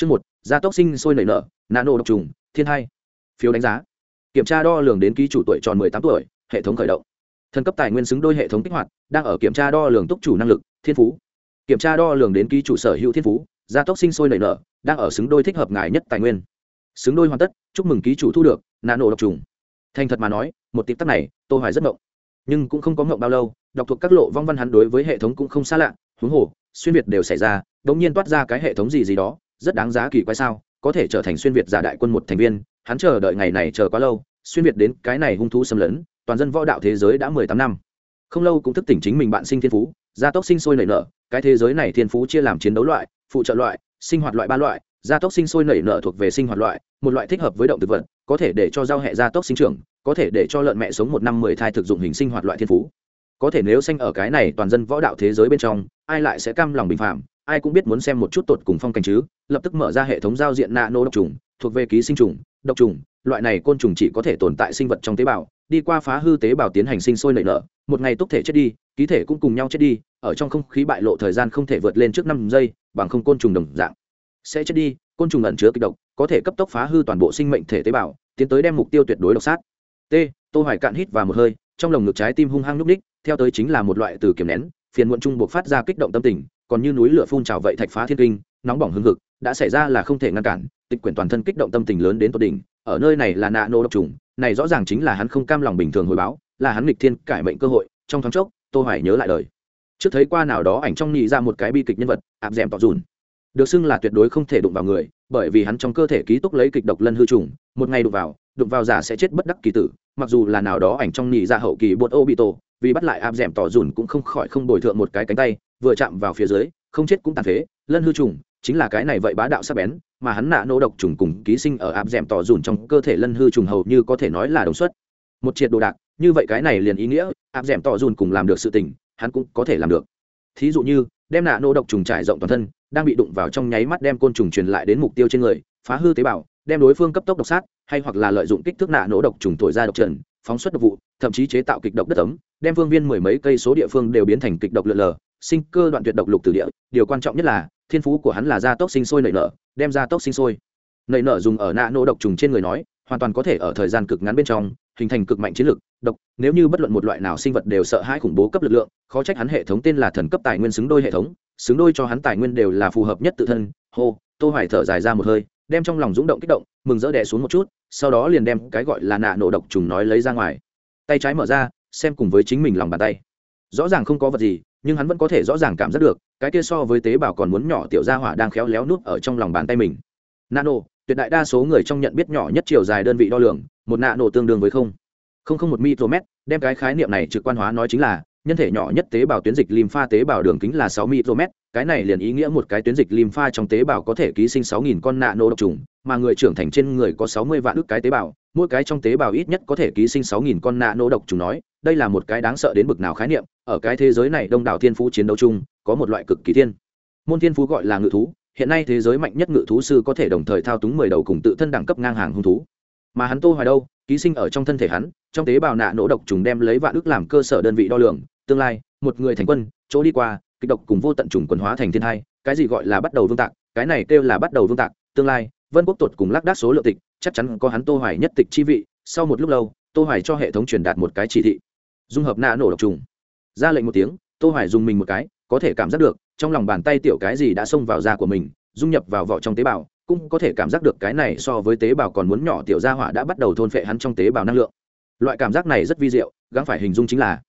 Chương một, gia tốc sinh sôi nảy nở, nano độc trùng, thiên hai. Phiếu đánh giá. Kiểm tra đo lường đến ký chủ tuổi tròn 18 tuổi, hệ thống khởi động. Thần cấp tài nguyên xứng đôi hệ thống kích hoạt, đang ở kiểm tra đo lường tốc chủ năng lực, thiên phú. Kiểm tra đo lường đến ký chủ sở hữu thiên phú, gia tốc sinh sôi nảy nở, đang ở xứng đôi thích hợp ngài nhất tài nguyên. Xứng đôi hoàn tất, chúc mừng ký chủ thu được nano độc trùng. Thành thật mà nói, một tiếp tắc này, Tô Hoài rất ngộng. Nhưng cũng không có ngộng bao lâu, đọc thuộc các lộ vong văn hắn đối với hệ thống cũng không xa lạ, huống hồ, xuyên việt đều xảy ra, đột nhiên toát ra cái hệ thống gì gì đó, rất đáng giá kỳ quái sao, có thể trở thành xuyên việt giả đại quân một thành viên, hắn chờ đợi ngày này chờ quá lâu, xuyên việt đến cái này hung thú xâm lấn, toàn dân võ đạo thế giới đã mười tám năm. Không lâu cũng thức tỉnh chính mình bạn sinh thiên phú, gia tốc sinh sôi nảy nở, cái thế giới này thiên phú chia làm chiến đấu loại, phụ trợ loại, sinh hoạt loại ba loại, gia tốc sinh sôi nảy nở thuộc về sinh hoạt loại, một loại thích hợp với động thực vật, có thể để cho giao hệ gia tốc sinh trưởng, có thể để cho lợn mẹ sống một năm mười thai thực dụng hình sinh hoạt loại thiên phú. Có thể nếu sanh ở cái này toàn dân võ đạo thế giới bên trong, ai lại sẽ cam lòng bình phạm ai cũng biết muốn xem một chút tột cùng phong cảnh chứ, lập tức mở ra hệ thống giao diện nano độc trùng, thuộc về ký sinh trùng, độc trùng, loại này côn trùng chỉ có thể tồn tại sinh vật trong tế bào, đi qua phá hư tế bào tiến hành sinh sôi nảy nở, một ngày túc thể chết đi, ký thể cũng cùng nhau chết đi, ở trong không khí bại lộ thời gian không thể vượt lên trước năm giây, bằng không côn trùng đồng dạng sẽ chết đi, côn trùng ẩn chứa kịch độc, có thể cấp tốc phá hư toàn bộ sinh mệnh thể tế bào, tiến tới đem mục tiêu tuyệt đối độc sát. T, tô hoài cạn hít vào một hơi, trong lồng ngực trái tim hung hăng núp ních theo tới chính là một loại từ kiềm nén, phiền muộn trung buộc phát ra kích động tâm tình còn như núi lửa phun trào vậy thạch phá thiên kinh, nóng bỏng hưng hực, đã xảy ra là không thể ngăn cản, tịch quyển toàn thân kích động tâm tình lớn đến tột đỉnh, ở nơi này là nạ nô độc trùng, này rõ ràng chính là hắn không cam lòng bình thường hồi báo, là hắn nghịch thiên cải mệnh cơ hội, trong thoáng chốc, tô hoài nhớ lại đời. Trước thấy qua nào đó ảnh trong nhị ra một cái bi kịch nhân vật áp dèm tọt dùn. Được xưng là tuyệt đối không thể đụng vào người, bởi vì hắn trong cơ thể ký túc lấy kịch độc lân hư trùng, một ngày đụng vào đụng vào giả sẽ chết bất đắc kỳ tử, mặc dù là nào đó ảnh trong nhị ra hậu kỳ bột ô bị tổ vì bắt lại áp dẻm tỏ dùn cũng không khỏi không bồi thượng một cái cánh tay vừa chạm vào phía dưới, không chết cũng tàn phế. Lân hư trùng, chính là cái này vậy bá đạo sắc bén, mà hắn nạ nô độc trùng cùng ký sinh ở áp dẻm tỏ dùn trong cơ thể lân hư trùng hầu như có thể nói là đồng xuất. Một triệt đồ đạc, như vậy cái này liền ý nghĩa, áp dẻm tỏ dùn cùng làm được sự tình, hắn cũng có thể làm được. Thí dụ như, đem nạ nô độc trùng trải rộng toàn thân, đang bị đụng vào trong nháy mắt đem côn trùng truyền lại đến mục tiêu trên người, phá hư tế bào, đem đối phương cấp tốc độc sát, hay hoặc là lợi dụng kích thước nạ nổ độc trùng thổi ra độc trần, phóng xuất độc vụ, thậm chí chế tạo kịch độc đất ấm, đem phương viên mười mấy cây số địa phương đều biến thành kịch độc lượn lờ sinh cơ đoạn tuyệt độc lục từ địa, điều quan trọng nhất là, thiên phú của hắn là gia tốc sinh sôi nảy nở, đem gia tốc sinh sôi. Nảy nở dùng ở nạ nổ độc trùng trên người nói, hoàn toàn có thể ở thời gian cực ngắn bên trong, hình thành cực mạnh chiến lực, độc, nếu như bất luận một loại nào sinh vật đều sợ hãi khủng bố cấp lực lượng, khó trách hắn hệ thống tên là thần cấp tài nguyên xứng đôi hệ thống, xứng đôi cho hắn tài nguyên đều là phù hợp nhất tự thân. Hô, tô hoài thở dài ra một hơi, đem trong lòng rung động kích động, mừng rỡ đè xuống một chút, sau đó liền đem cái gọi là nạ nổ độc trùng nói lấy ra ngoài. Tay trái mở ra, xem cùng với chính mình lòng bàn tay. Rõ ràng không có vật gì nhưng hắn vẫn có thể rõ ràng cảm giác được, cái kia so với tế bào còn muốn nhỏ tiểu gia hỏa đang khéo léo nuốt ở trong lòng bàn tay mình. Nano, tuyệt đại đa số người trong nhận biết nhỏ nhất chiều dài đơn vị đo lường, một nano tương đương với không. Không không một micromet đem cái khái niệm này trực quan hóa nói chính là nhân thể nhỏ nhất tế bào tuyến dịch lympha tế bào đường kính là 6 micromet, cái này liền ý nghĩa một cái tuyến dịch lympha trong tế bào có thể ký sinh 6000 con nano độc trùng, mà người trưởng thành trên người có 60 vạn ức cái tế bào, mỗi cái trong tế bào ít nhất có thể ký sinh 6000 con nano độc trùng nói, đây là một cái đáng sợ đến bực nào khái niệm, ở cái thế giới này đông đảo thiên phú chiến đấu chung, có một loại cực kỳ thiên. Môn thiên phú gọi là ngự thú, hiện nay thế giới mạnh nhất ngự thú sư có thể đồng thời thao túng 10 đầu cùng tự thân đẳng cấp ngang hàng hung thú. Mà hắn Tô Hoài đâu, ký sinh ở trong thân thể hắn, trong tế bào nạ nổ độc trùng đem lấy vạn ức làm cơ sở đơn vị đo lường, tương lai, một người thành quân, chỗ đi qua, kịch độc cùng vô tận trùng quần hóa thành thiên hai cái gì gọi là bắt đầu vương tạc, cái này kêu là bắt đầu vương tạc, tương lai, vân quốc tuột cùng lác đác số lượng tịch, chắc chắn có hắn tô hoài nhất tịch chi vị, sau một lúc lâu, tô hoài cho hệ thống truyền đạt một cái chỉ thị. Dung hợp nạ nổ độc trùng. Ra lệnh một tiếng, tô hoài dùng mình một cái, có thể cảm giác được, trong lòng bàn tay tiểu cái gì đã xông vào da của mình, dung nhập vào vỏ trong tế bào, cũng có thể cảm giác được cái này so với tế bào còn muốn nhỏ tiểu gia hỏa đã bắt đầu thôn phệ hắn trong tế bào năng lượng. Loại cảm giác này rất vi diệu, gắng phải hình dung chính là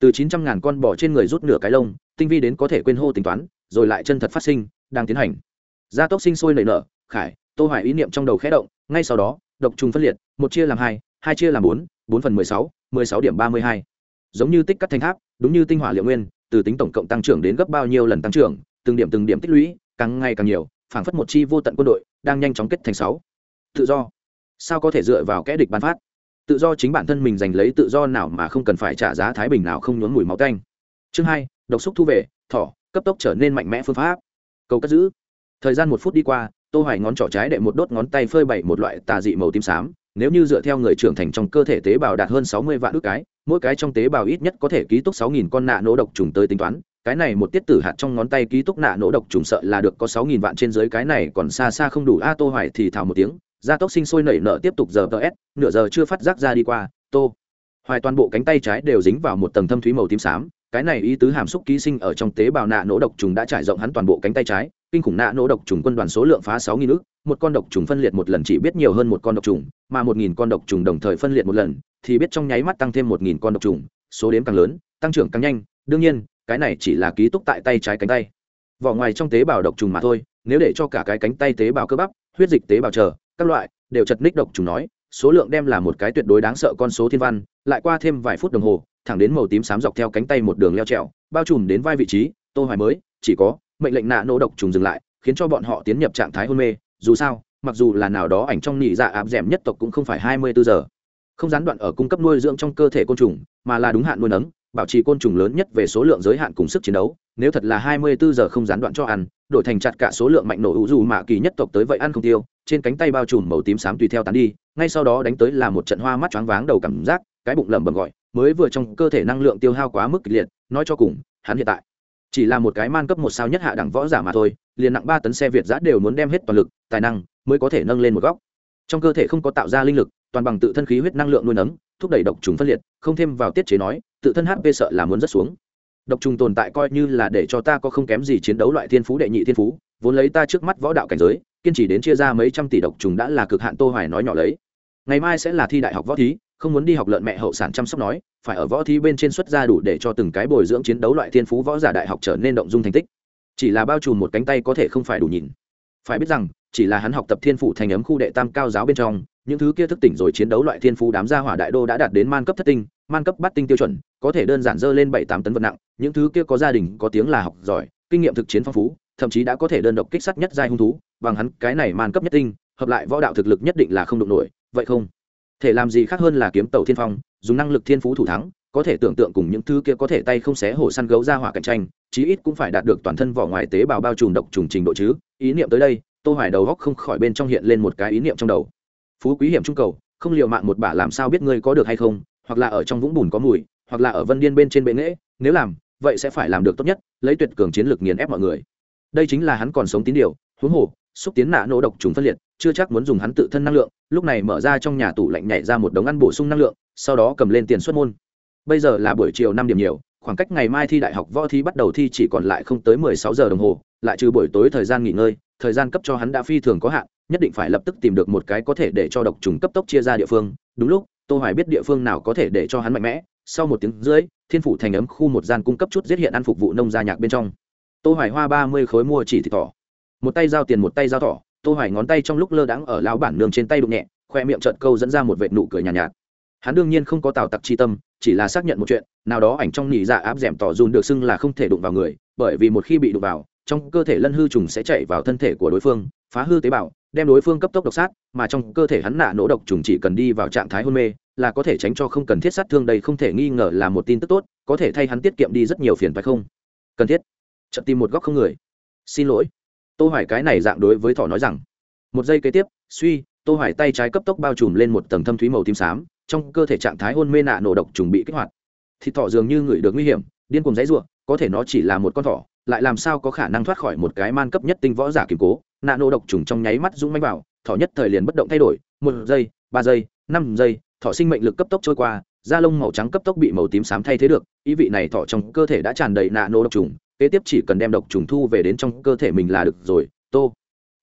từ chín trăm ngàn con bò trên người rút nửa cái lông, tinh vi đến có thể quên hô tính toán, rồi lại chân thật phát sinh, đang tiến hành. Gia tốc sinh sôi nảy nở, khải, tô hoài ý niệm trong đầu khẽ động, ngay sau đó, độc trùng phân liệt, một chia làm hai hai chia làm bốn bốn phần mười sáu mười sáu điểm ba mươi hai. Giống như tích cắt thành tháp, đúng như tinh hỏa liệu nguyên, từ tính tổng cộng tăng trưởng đến gấp bao nhiêu lần tăng trưởng, từng điểm từng điểm tích lũy, càng ngày càng nhiều, phảng phất một chi vô tận quân đội, đang nhanh chóng kết thành sáu. Tự do. Sao có thể dựa vào kẽ địch ban phát? Tự do chính bản thân mình giành lấy tự do nào mà không cần phải trả giá thái bình nào không nhốn mùi máu tanh. Chương hai, độc xúc thu về, thỏ, cấp tốc trở nên mạnh mẽ phương pháp. Cầu cất giữ. Thời gian một phút đi qua, tô hoài ngón trỏ trái đệ một đốt ngón tay phơi bày một loại tà dị màu tím xám, nếu như dựa theo người trưởng thành trong cơ thể tế bào đạt hơn 60 vạn ước cái, mỗi cái trong tế bào ít nhất có thể ký túc 6.000 con nạ nổ độc trùng tới tính toán, cái này một tiết tử hạt trong ngón tay ký túc nạ nổ độc trùng sợ là được có sáu nghìn vạn trên dưới, cái này còn xa xa không đủ. A tô hoài thì thảo một tiếng gia tốc sinh sôi nảy nở tiếp tục giờ ts nửa giờ chưa phát giác ra đi qua, tô. Hoài toàn bộ cánh tay trái đều dính vào một tầng thâm thúy màu tím xám, cái này ý tứ hàm xúc ký sinh ở trong tế bào nạ nổ độc trùng đã trải rộng hắn toàn bộ cánh tay trái, kinh khủng nạ nổ độc trùng quân đoàn số lượng phá sáu nghìn ước một con độc trùng phân liệt một lần chỉ biết nhiều hơn một con độc trùng, mà một nghìn con độc trùng đồng thời phân liệt một lần, thì biết trong nháy mắt tăng thêm một nghìn con độc trùng, số đếm càng lớn, tăng trưởng càng nhanh, đương nhiên, cái này chỉ là ký túc tại tay trái cánh tay. Vỏ ngoài trong tế bào độc trùng mà thôi, nếu để cho cả cái cánh tay tế bào cơ bắp, huyết dịch tế bào chờ các loại, đều chật ních độc trùng nói, số lượng đem là một cái tuyệt đối đáng sợ con số thiên văn, lại qua thêm vài phút đồng hồ, thẳng đến màu tím xám dọc theo cánh tay một đường leo trèo, bao trùm đến vai vị trí, tô hoài mới, chỉ có, mệnh lệnh nạ nổ độc trùng dừng lại, khiến cho bọn họ tiến nhập trạng thái hôn mê, dù sao, mặc dù là nào đó ảnh trong nhị dạ áp dẻm nhất tộc cũng không phải 24 giờ. Không gián đoạn ở cung cấp nuôi dưỡng trong cơ thể côn trùng, mà là đúng hạn nuôi nấng, bảo trì côn trùng lớn nhất về số lượng giới hạn cùng sức chiến đấu nếu thật là 24 giờ không gián đoạn cho ăn, đổi thành chặt cả số lượng mạnh nổ ủ dù mạ kỳ nhất tộc tới vậy ăn không tiêu, trên cánh tay bao trùm màu tím xám tùy theo tán đi, ngay sau đó đánh tới là một trận hoa mắt choáng váng đầu cảm giác, cái bụng lẩm bẩm gọi, mới vừa trong cơ thể năng lượng tiêu hao quá mức kịch liệt, nói cho cùng, hắn hiện tại chỉ là một cái man cấp một sao nhất hạ đẳng võ giả mà thôi, liền nặng ba tấn xe việt giã đều muốn đem hết toàn lực, tài năng mới có thể nâng lên một góc. Trong cơ thể không có tạo ra linh lực, toàn bằng tự thân khí huyết năng lượng nuôi nấng, thúc đẩy độc trùng phân liệt, không thêm vào tiết chế nói, tự thân hp sợ là muốn rất xuống độc trùng tồn tại coi như là để cho ta có không kém gì chiến đấu loại thiên phú đệ nhị thiên phú, vốn lấy ta trước mắt võ đạo cảnh giới, kiên trì đến chia ra mấy trăm tỷ độc trùng đã là cực hạn tô hoài nói nhỏ lấy. Ngày mai sẽ là thi đại học võ thí, không muốn đi học lợn mẹ hậu sản chăm sóc nói, phải ở võ thí bên trên xuất ra đủ để cho từng cái bồi dưỡng chiến đấu loại thiên phú võ giả đại học trở nên động dung thành tích. Chỉ là bao trùm một cánh tay có thể không phải đủ nhìn. Phải biết rằng, chỉ là hắn học tập thiên phủ thành ấm khu đệ tam cao giáo bên trong những thứ kia thức tỉnh rồi chiến đấu loại thiên phú đám gia hỏa đại đô đã đạt đến man cấp thất tinh, man cấp bắt tinh tiêu chuẩn, có thể đơn giản dơ lên bảy tám tấn vật nặng, những thứ kia có gia đình, có tiếng là học giỏi, kinh nghiệm thực chiến phong phú, thậm chí đã có thể đơn độc kích sát nhất giai hung thú, bằng hắn cái này man cấp nhất tinh, hợp lại võ đạo thực lực nhất định là không đụng nổi, vậy không? Thể làm gì khác hơn là kiếm tàu thiên phong, dùng năng lực thiên phú thủ thắng, có thể tưởng tượng cùng những thứ kia có thể tay không xé hổ săn gấu ra hỏa cạnh tranh, chí ít cũng phải đạt được toàn thân vỏ ngoài tế bào bao trùm độc trùng trình độ chứ. Ý niệm tới đây, tô hoài đầu góc không khỏi bên trong hiện lên một cái ý niệm trong đầu phú quý hiểm trung cầu, không liều mạng một bả làm sao biết ngươi có được hay không, hoặc là ở trong vũng bùn có mùi, hoặc là ở vân điên bên trên bệ nghễ, nếu làm, vậy sẽ phải làm được tốt nhất, lấy tuyệt cường chiến lược nghiền ép mọi người. Đây chính là hắn còn sống tín điều, huống hồ, xúc tiến nạ nổ độc trùng phân liệt, chưa chắc muốn dùng hắn tự thân năng lượng, lúc này mở ra trong nhà tủ lạnh nhảy ra một đống ăn bổ sung năng lượng, sau đó cầm lên tiền xuất môn. Bây giờ là buổi chiều năm điểm nhiều, khoảng cách ngày mai thi đại học võ thi bắt đầu thi chỉ còn lại không tới mười sáu giờ đồng hồ, lại trừ buổi tối thời gian nghỉ ngơi, thời gian cấp cho hắn đã phi thường có hạn nhất định phải lập tức tìm được một cái có thể để cho độc trùng cấp tốc chia ra địa phương. Đúng lúc tô hoài biết địa phương nào có thể để cho hắn mạnh mẽ. Sau một tiếng rưỡi thiên phủ thành ấm khu một gian cung cấp chút giết hiện ăn phục vụ nông gia nhạc bên trong. Tô hoài hoa 30 khối mua chỉ thịt thỏ. Một tay giao tiền một tay giao thỏ. Tô hoài ngón tay trong lúc lơ đãng ở lão bản nương trên tay đụng nhẹ khoe miệng trợn câu dẫn ra một vệt nụ cười nhàn nhạt, nhạt. Hắn đương nhiên không có tào tặc chi tâm chỉ là xác nhận một chuyện nào đó ảnh trong nhị dạ áp dẻm tỏ dùn được xưng là không thể đụng vào người bởi vì một khi bị đụng vào trong cơ thể lân hư trùng sẽ chạy vào thân thể của đối phương phá hư tế bào, đem đối phương cấp tốc độc sát, mà trong cơ thể hắn nạ nổ độc trùng chỉ cần đi vào trạng thái hôn mê, là có thể tránh cho không cần thiết sát thương đây không thể nghi ngờ là một tin tức tốt, có thể thay hắn tiết kiệm đi rất nhiều phiền phải không? Cần thiết. Chậm tìm một góc không người. Xin lỗi. Tô hoài cái này dạng đối với thỏ nói rằng. Một giây kế tiếp, suy, tô hoài tay trái cấp tốc bao trùm lên một tầng thâm thúy màu tím xám, trong cơ thể trạng thái hôn mê nạ nổ độc trùng bị kích hoạt. Thì thỏ dường như người được nguy hiểm, điên cuồng dãy rủa có thể nó chỉ là một con thỏ, lại làm sao có khả năng thoát khỏi một cái man cấp nhất tinh võ giả kiềm cố? Nạ nổ độc trùng trong nháy mắt rung manh vào, thỏ nhất thời liền bất động thay đổi, một giây, ba giây, năm giây, thỏ sinh mệnh lực cấp tốc trôi qua, da lông màu trắng cấp tốc bị màu tím xám thay thế được, ý vị này thỏ trong cơ thể đã tràn đầy nạ nổ độc trùng, kế tiếp chỉ cần đem độc trùng thu về đến trong cơ thể mình là được rồi, tô.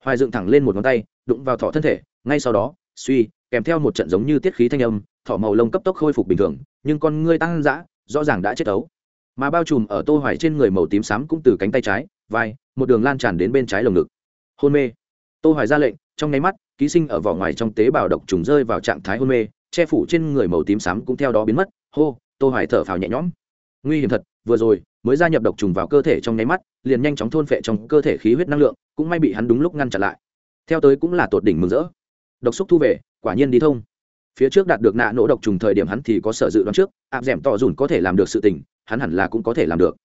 Hoài dựng thẳng lên một ngón tay, đụng vào thỏ thân thể, ngay sau đó, suy, kèm theo một trận giống như tiết khí thanh âm, thỏ màu lông cấp tốc khôi phục bình thường, nhưng con ngươi tăng dã, rõ ràng đã chết ấu. Mà bao trùm ở tô hoài trên người màu tím xám cũng từ cánh tay trái, vai, một đường lan tràn đến bên trái lồng ngực hôn mê. Tô hoài ra lệnh, trong nháy mắt, ký sinh ở vỏ ngoài trong tế bào độc trùng rơi vào trạng thái hôn mê, che phủ trên người màu tím xám cũng theo đó biến mất. Hô, tô hoài thở phào nhẹ nhõm. Nguy hiểm thật, vừa rồi, mới gia nhập độc trùng vào cơ thể trong nháy mắt, liền nhanh chóng thôn phệ trong cơ thể khí huyết năng lượng, cũng may bị hắn đúng lúc ngăn chặn lại. Theo tới cũng là tột đỉnh mừng rỡ. Độc xúc thu về, quả nhiên đi thông. Phía trước đạt được nạ nỗ độc trùng thời điểm hắn thì có sở dự đoán trước áp d tỏ dùn có thể làm được sự tình, hắn hẳn là cũng có thể làm được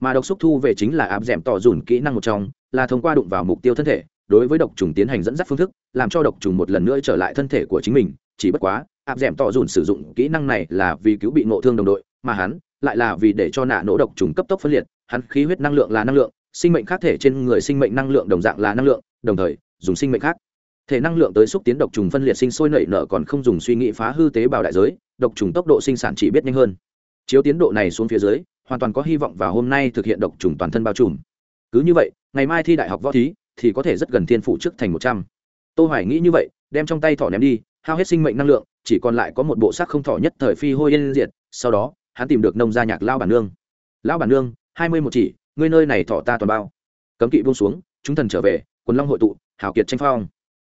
mà độc xúc thu về chính là áp d tỏ dùn kỹ năng một trong, là thông qua đụng vào mục tiêu thân thể, đối với độc trùng tiến hành dẫn dắt phương thức, làm cho độc trùng một lần nữa trở lại thân thể của chính mình. Chỉ bất quá, áp d tỏ dùn sử dụng kỹ năng này là vì cứu bị ngộ thương đồng đội, mà hắn lại là vì để cho nạ nỗ độc trùng cấp tốc phân liệt. Hắn khí huyết năng lượng là năng lượng, sinh mệnh khác thể trên người sinh mệnh năng lượng đồng dạng là năng lượng, đồng thời dùng sinh mệnh khác. Thể năng lượng tới xúc tiến độc trùng phân liệt sinh sôi nảy nở còn không dùng suy nghĩ phá hư tế bào đại giới, độc trùng tốc độ sinh sản chỉ biết nhanh hơn. Chiếu tiến độ này xuống phía dưới hoàn toàn có hy vọng vào hôm nay thực hiện độc trùng toàn thân bao trùm. Cứ như vậy, ngày mai thi đại học võ thí thì có thể rất gần thiên phụ trước thành một trăm. Tô hoài nghĩ như vậy, đem trong tay thỏ ném đi, hao hết sinh mệnh năng lượng, chỉ còn lại có một bộ xác không thỏ nhất thời phi hôi yên diệt, sau đó, hắn tìm được nông gia nhạc lao bản nương. Lão bản nương, hai mươi một chỉ, ngươi nơi này thỏ ta toàn bao. Cấm kỵ buông xuống, chúng thần trở về, quần long hội tụ, hảo kiệt tranh phong.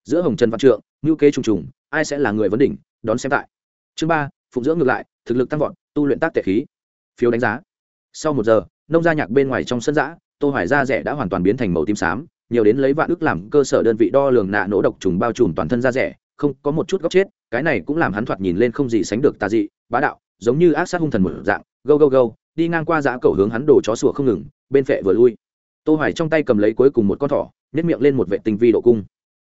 Giữa hồng trần văn trượng ngữ kế trùng trùng, ai sẽ là người vấn đỉnh, đón xem tại. Chương ba, phụng dưỡng ngược lại, thực lực tăng vọt, tu luyện tác tệ khí. Phiếu đánh giá sau một giờ nông gia nhạc bên ngoài trong sân giã tô hoài da rẻ đã hoàn toàn biến thành màu tím xám nhiều đến lấy vạn ước làm cơ sở đơn vị đo lường nạ nỗ độc trùng bao trùm toàn thân da rẻ không có một chút góc chết cái này cũng làm hắn thoạt nhìn lên không gì sánh được tà dị bá đạo giống như ác sát hung thần một dạng go go go, đi ngang qua giã cầu hướng hắn đổ chó sủa không ngừng bên phệ vừa lui. Tô hoài trong tay cầm lấy cuối cùng một con thỏ nếp miệng lên một vệ tinh vi độ cung.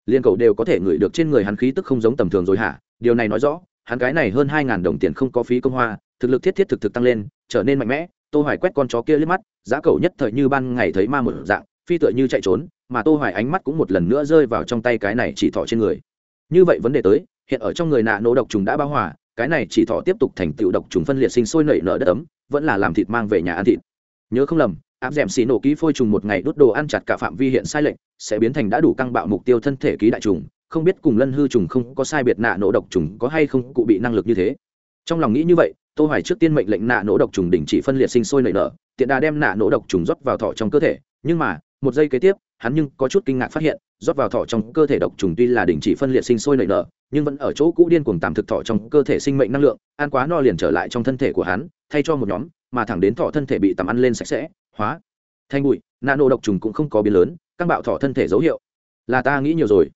Liên cầu đều có thể ngửi được trên người hắn khí tức không giống tầm thường rồi hả? Điều này nói rõ hắn cái này hơn hai ngàn đồng tiền không có phí công hoa thực lực thiết thiết thực thực tăng lên trở nên mạnh mẽ tô hoài quét con chó kia liếc mắt, giá cầu nhất thời như ban ngày thấy ma một dạng, phi tựa như chạy trốn, mà tô hoài ánh mắt cũng một lần nữa rơi vào trong tay cái này chỉ thọ trên người. Như vậy vấn đề tới, hiện ở trong người nạ nổ độc trùng đã bao hòa, cái này chỉ thọ tiếp tục thành tựu độc trùng phân liệt sinh sôi nảy nở đất ấm, vẫn là làm thịt mang về nhà ăn thịt. Nhớ không lầm, áp d xì nổ ký phôi trùng một ngày đốt đồ ăn chặt cả phạm vi hiện sai lệch, sẽ biến thành đã đủ căng bạo mục tiêu thân thể ký đại trùng, không biết cùng lân hư trùng không có sai biệt nạ nổ độc trùng có hay không cụ bị năng lực như thế. Trong lòng nghĩ như vậy tô hoài trước tiên mệnh lệnh nạ nổ độc trùng đình chỉ phân liệt sinh sôi nảy nở, tiện đà đem nạ nổ độc trùng rót vào thọ trong cơ thể. Nhưng mà, một giây kế tiếp, hắn nhưng có chút kinh ngạc phát hiện, rót vào thọ trong cơ thể độc trùng tuy là đình chỉ phân liệt sinh sôi nảy nở, nhưng vẫn ở chỗ cũ điên cuồng tạm thực thọ trong cơ thể sinh mệnh năng lượng, ăn quá no liền trở lại trong thân thể của hắn, thay cho một nhóm, mà thẳng đến thọ thân thể bị tầm ăn lên sạch sẽ, hóa thành bụi nano độc trùng cũng không có biến lớn, căng bạo thọ thân thể dấu hiệu. Là ta nghĩ nhiều rồi.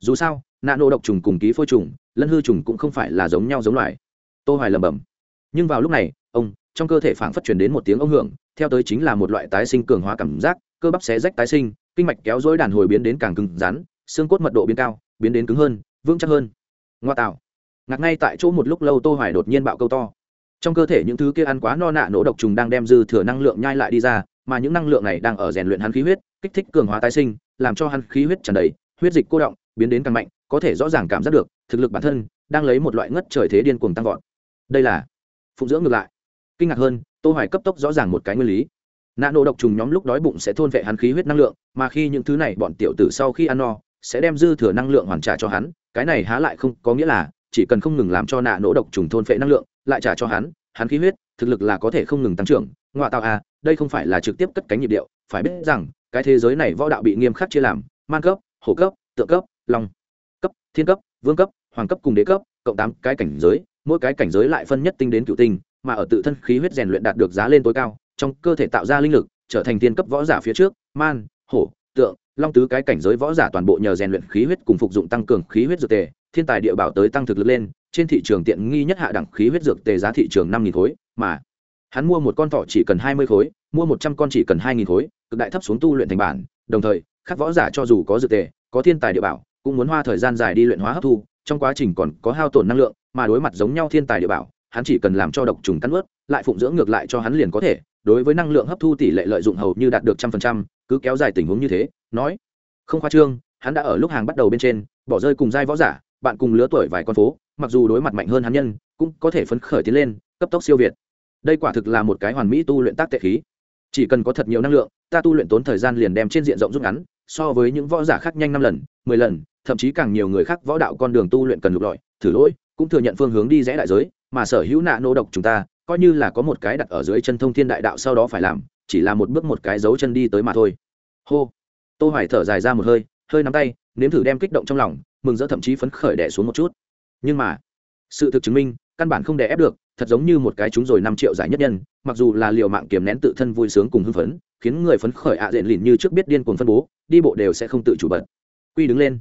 Dù sao nano độc trùng cùng ký phôi trùng, lân hư trùng cũng không phải là giống nhau giống loài. Tô hoài lẩm bẩm nhưng vào lúc này, ông, trong cơ thể phảng phất truyền đến một tiếng ông hưởng, theo tới chính là một loại tái sinh cường hóa cảm giác, cơ bắp xé rách tái sinh, kinh mạch kéo dối đàn hồi biến đến càng cứng rắn, xương cốt mật độ biến cao, biến đến cứng hơn, vững chắc hơn. Ngoa tạo. Ngạc ngay tại chỗ một lúc lâu tô hoài đột nhiên bạo câu to. Trong cơ thể những thứ kia ăn quá no nạ nổ độc trùng đang đem dư thừa năng lượng nhai lại đi ra, mà những năng lượng này đang ở rèn luyện hắn khí huyết, kích thích cường hóa tái sinh, làm cho hắn khí huyết tràn đầy, huyết dịch cô động, biến đến càng mạnh, có thể rõ ràng cảm giác được, thực lực bản thân đang lấy một loại ngất trời thế điên cuồng tăng vọt. Đây là phụng dưỡng ngược lại. Kinh ngạc hơn, tô hoài cấp tốc rõ ràng một cái nguyên lý. Nạ nổ độc trùng nhóm lúc đói bụng sẽ thôn vệ hắn khí huyết năng lượng, mà khi những thứ này bọn tiểu tử sau khi ăn no, sẽ đem dư thừa năng lượng hoàn trả cho hắn. Cái này há lại không có nghĩa là chỉ cần không ngừng làm cho nạ nổ độc trùng thôn phệ năng lượng, lại trả cho hắn hắn khí huyết, thực lực là có thể không ngừng tăng trưởng. Ngoại tạo à đây không phải là trực tiếp cất cánh nhịp điệu, phải biết rằng, cái thế giới này võ đạo bị nghiêm khắc chia làm, man cấp, hổ cấp, tượng cấp, long cấp, thiên cấp, vương cấp, hoàng cấp cùng đế cấp, cộng tám cái cảnh giới mỗi cái cảnh giới lại phân nhất tinh đến cựu tinh, mà ở tự thân khí huyết rèn luyện đạt được giá lên tối cao, trong cơ thể tạo ra linh lực, trở thành thiên cấp võ giả phía trước, man, hổ, tượng, long tứ cái cảnh giới võ giả toàn bộ nhờ rèn luyện khí huyết cùng phục dụng tăng cường khí huyết dược tề, thiên tài địa bảo tới tăng thực lực lên, trên thị trường tiện nghi nhất hạ đẳng khí huyết dược tề giá thị trường năm nghìn khối, mà hắn mua một con thỏ chỉ cần hai mươi khối, mua một trăm con chỉ cần hai nghìn khối, cực đại thấp xuống tu luyện thành bản, đồng thời, các võ giả cho dù có dược tề, có thiên tài địa bảo, cũng muốn hoa thời gian dài đi luyện hóa hấp thu, trong quá trình còn có hao tổn năng lượng mà đối mặt giống nhau thiên tài địa bảo, hắn chỉ cần làm cho độc trùng cắn ướt lại phụng dưỡng ngược lại cho hắn liền có thể, đối với năng lượng hấp thu tỷ lệ lợi dụng hầu như đạt được trăm phần trăm, cứ kéo dài tình huống như thế, nói, không khoa trương, hắn đã ở lúc hàng bắt đầu bên trên, bỏ rơi cùng giai võ giả, bạn cùng lứa tuổi vài con phố, mặc dù đối mặt mạnh hơn hắn nhân, cũng có thể phấn khởi tiến lên, cấp tốc siêu việt. Đây quả thực là một cái hoàn mỹ tu luyện tác tệ khí. Chỉ cần có thật nhiều năng lượng, ta tu luyện tốn thời gian liền đem trên diện rộng rút ngắn, so với những võ giả khác nhanh năm lần, mười lần, thậm chí càng nhiều người khác võ đạo con đường tu luyện cần lục lọi, thử lỗi cũng thừa nhận phương hướng đi rẽ đại giới, mà sở hữu nạ nô độc chúng ta, coi như là có một cái đặt ở dưới chân thông thiên đại đạo sau đó phải làm, chỉ là một bước một cái dấu chân đi tới mà thôi. Hô. Tô hoài thở dài ra một hơi hơi nắm tay, nếm thử đem kích động trong lòng, mừng rỡ thậm chí phấn khởi đè xuống một chút. Nhưng mà, sự thực chứng minh, căn bản không đè ép được, thật giống như một cái chúng rồi năm triệu giải nhất nhân, mặc dù là liều mạng kiềm nén tự thân vui sướng cùng hưng phấn, khiến người phấn khởi ạ à diện lìn như trước biết điên cuồng phân bố, đi bộ đều sẽ không tự chủ bật. Quy đứng lên.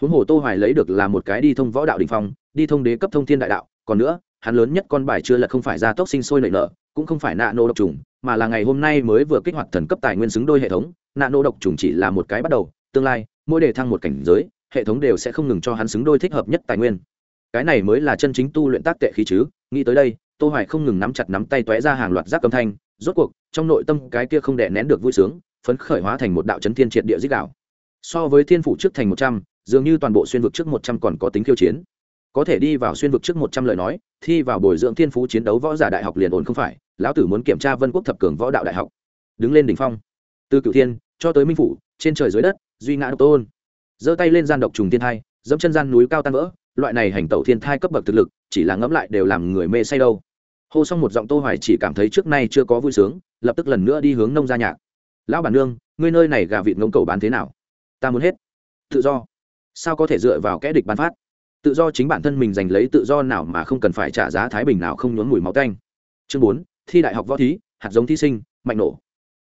Huống hồ tô hoài lấy được là một cái đi thông võ đạo đỉnh phong đi thông đế cấp thông thiên đại đạo, còn nữa, hắn lớn nhất con bài chưa lật không phải ra tốc sinh sôi nảy nở, cũng không phải nạ nô độc trùng, mà là ngày hôm nay mới vừa kích hoạt thần cấp tài nguyên xứng đôi hệ thống, nạ nô độc trùng chỉ là một cái bắt đầu, tương lai, mỗi đề thăng một cảnh giới, hệ thống đều sẽ không ngừng cho hắn xứng đôi thích hợp nhất tài nguyên. Cái này mới là chân chính tu luyện tác tệ khí chứ, nghĩ tới đây, tô hoài không ngừng nắm chặt nắm tay tóe ra hàng loạt giác âm thanh, rốt cuộc, trong nội tâm cái kia không đè nén được vui sướng, phấn khởi hóa thành một đạo chấn thiên triệt địa dích đạo. So với thiên phủ trước thành một trăm, dường như toàn bộ xuyên vực trước một trăm còn có tính khiêu chiến có thể đi vào xuyên vực trước một trăm lời nói, thi vào bồi dưỡng thiên phú chiến đấu võ giả đại học liền ổn không phải, lão tử muốn kiểm tra vân quốc thập cường võ đạo đại học. Đứng lên đỉnh phong. Từ cửu thiên, cho tới minh phủ, trên trời dưới đất, duy ngã độc tôn. Giơ tay lên gian độc trùng thiên thai, dẫm chân gian núi cao tan vỡ, loại này hành tẩu thiên thai cấp bậc thực lực, chỉ là ngẫm lại đều làm người mê say đâu. Hô xong một giọng tô hoài chỉ cảm thấy trước nay chưa có vui sướng, lập tức lần nữa đi hướng nông gia nhạc. Lão bản nương, ngươi nơi này gà vịt ngỗng cầu bán thế nào? Ta muốn hết. Tự do. Sao có thể dựa vào kẽ địch bán phát? Tự do chính bản thân mình giành lấy tự do nào mà không cần phải trả giá thái bình nào không nhốn mùi máu canh chương bốn, thi đại học võ thí, hạt giống thí sinh, mạnh nổ.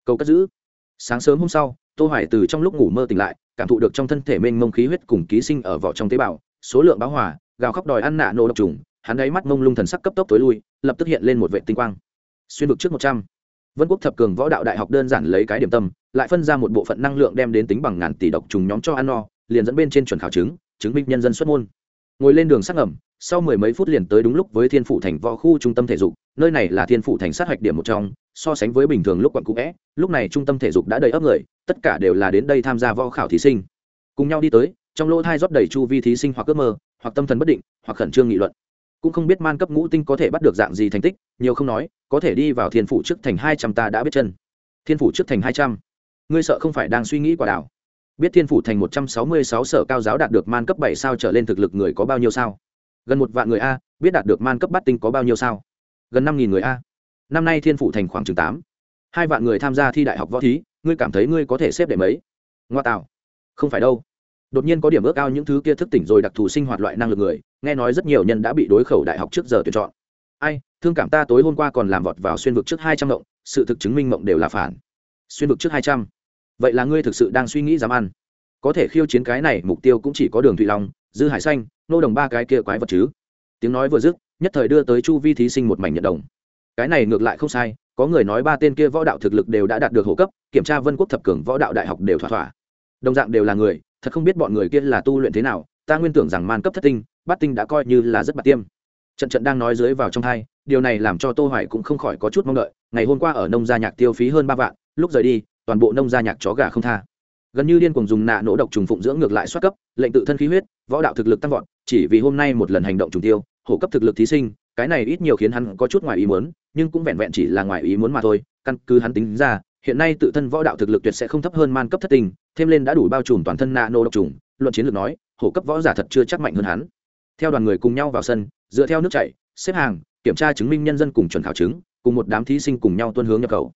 Cầu cất giữ. Sáng sớm hôm sau, tô hoài từ trong lúc ngủ mơ tỉnh lại, cảm thụ được trong thân thể mênh mông khí huyết cùng ký sinh ở vỏ trong tế bào, số lượng báo hòa, gào khóc đòi ăn nạ nổ độc trùng, hắn đáy mắt mông lung thần sắc cấp tốc tối lui, lập tức hiện lên một vệ tinh quang. Xuyên vực trước 100 vân quốc thập cường võ đạo đại học đơn giản lấy cái điểm tâm, lại phân ra một bộ phận năng lượng đem đến tính bằng ngàn tỷ độc trùng nhóm cho ăn no, liền dẫn bên trên chuẩn khảo chứng chứng minh nhân dân xuất môn ngồi lên đường sắc ẩm sau mười mấy phút liền tới đúng lúc với thiên phủ thành võ khu trung tâm thể dục, nơi này là thiên phủ thành sát hạch điểm một trong, so sánh với bình thường lúc quận cũ vẽ, lúc này trung tâm thể dục đã đầy ấp người, tất cả đều là đến đây tham gia võ khảo thí sinh. Cùng nhau đi tới, trong lỗ thai rót đầy chu vi thí sinh hoặc ước mơ, hoặc tâm thần bất định, hoặc khẩn trương nghị luận. Cũng không biết man cấp ngũ tinh có thể bắt được dạng gì thành tích, nhiều không nói, có thể đi vào thiên phủ trước thành hai trăm ta đã biết chân. Thiên phủ trước thành hai trăm. Ngươi sợ không phải đang suy nghĩ quả đảo biết thiên phủ thành một trăm sáu mươi sáu sở cao giáo đạt được man cấp bảy sao trở lên thực lực người có bao nhiêu sao? Gần một vạn người a, biết đạt được man cấp bát tinh có bao nhiêu sao? Gần năm nghìn người a. Năm nay thiên phủ thành khoảng chừng tám. Hai vạn người tham gia thi đại học võ thí, ngươi cảm thấy ngươi có thể xếp để mấy? Ngoa tạo. Không phải đâu. Đột nhiên có điểm ước ao những thứ kia thức tỉnh rồi đặc thù sinh hoạt loại năng lực người, nghe nói rất nhiều nhân đã bị đối khẩu đại học trước giờ tuyển chọn. Ai, thương cảm ta tối hôm qua còn làm vọt vào xuyên vực trước hai trăm mộng sự thực chứng minh mộng đều là phản. Xuyên vực trước hai trăm vậy là ngươi thực sự đang suy nghĩ dám ăn? Có thể khiêu chiến cái này, mục tiêu cũng chỉ có đường thụy long, dư hải xanh, nô đồng ba cái kia quái vật chứ. Tiếng nói vừa dứt, nhất thời đưa tới chu vi thí sinh một mảnh nhận đồng. Cái này ngược lại không sai, có người nói ba tên kia võ đạo thực lực đều đã đạt được hộ cấp, kiểm tra vân quốc thập cường võ đạo đại học đều thỏa thỏa. Đồng dạng đều là người, thật không biết bọn người kia là tu luyện thế nào, ta nguyên tưởng rằng man cấp thất tinh, bát tinh đã coi như là rất bạc tiêm. Trận trận đang nói dưới vào trong thai điều này làm cho tô hoài cũng không khỏi có chút mong đợi, ngày hôm qua ở nông gia nhạc tiêu phí hơn ba vạn, lúc rời đi toàn bộ nông gia nhạc chó gà không tha. Gần như điên cuồng dùng nạ nổ độc trùng phụng dưỡng ngược lại xuất cấp, lệnh tự thân khí huyết, võ đạo thực lực tăng vọt, chỉ vì hôm nay một lần hành động trùng tiêu, hổ cấp thực lực thí sinh, cái này ít nhiều khiến hắn có chút ngoài ý muốn, nhưng cũng vẹn vẹn chỉ là ngoài ý muốn mà thôi, căn cứ hắn tính ra, hiện nay tự thân võ đạo thực lực tuyệt sẽ không thấp hơn man cấp thất tình, thêm lên đã đủ bao trùm toàn thân nạ nổ độc trùng, luận chiến lược nói, hổ cấp võ giả thật chưa chắc mạnh hơn hắn. Theo đoàn người cùng nhau vào sân, dựa theo nước chảy, xếp hàng, kiểm tra chứng minh nhân dân cùng chuẩn khảo chứng, cùng một đám thí sinh cùng nhau tuân hướng nhập khẩu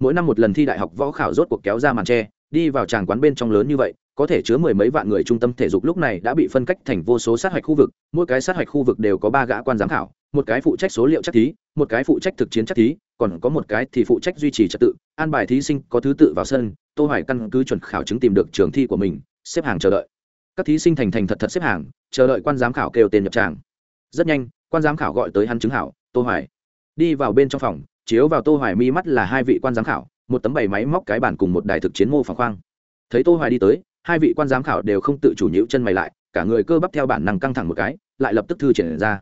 mỗi năm một lần thi đại học võ khảo rốt cuộc kéo ra màn tre, đi vào tràng quán bên trong lớn như vậy, có thể chứa mười mấy vạn người trung tâm thể dục lúc này đã bị phân cách thành vô số sát hạch khu vực, mỗi cái sát hạch khu vực đều có ba gã quan giám khảo, một cái phụ trách số liệu chắc thí, một cái phụ trách thực chiến chắc thí, còn có một cái thì phụ trách duy trì trật tự, an bài thí sinh có thứ tự vào sân, tô hoài căn cứ chuẩn khảo chứng tìm được trường thi của mình, xếp hàng chờ đợi. Các thí sinh thành thành thật thật xếp hàng, chờ đợi quan giám khảo kêu tên nhập tràng. Rất nhanh, quan giám khảo gọi tới hắn chứng hảo, tô hoài, đi vào bên trong phòng chiếu vào tô hoài mi mắt là hai vị quan giám khảo, một tấm bày máy móc cái bàn cùng một đài thực chiến mô phỏng khoang. Thấy tô hoài đi tới, hai vị quan giám khảo đều không tự chủ nhíu chân mày lại, cả người cơ bắp theo bản năng căng thẳng một cái, lại lập tức thư triển ra.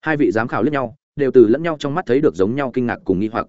Hai vị giám khảo liếc nhau, đều từ lẫn nhau trong mắt thấy được giống nhau kinh ngạc cùng nghi hoặc.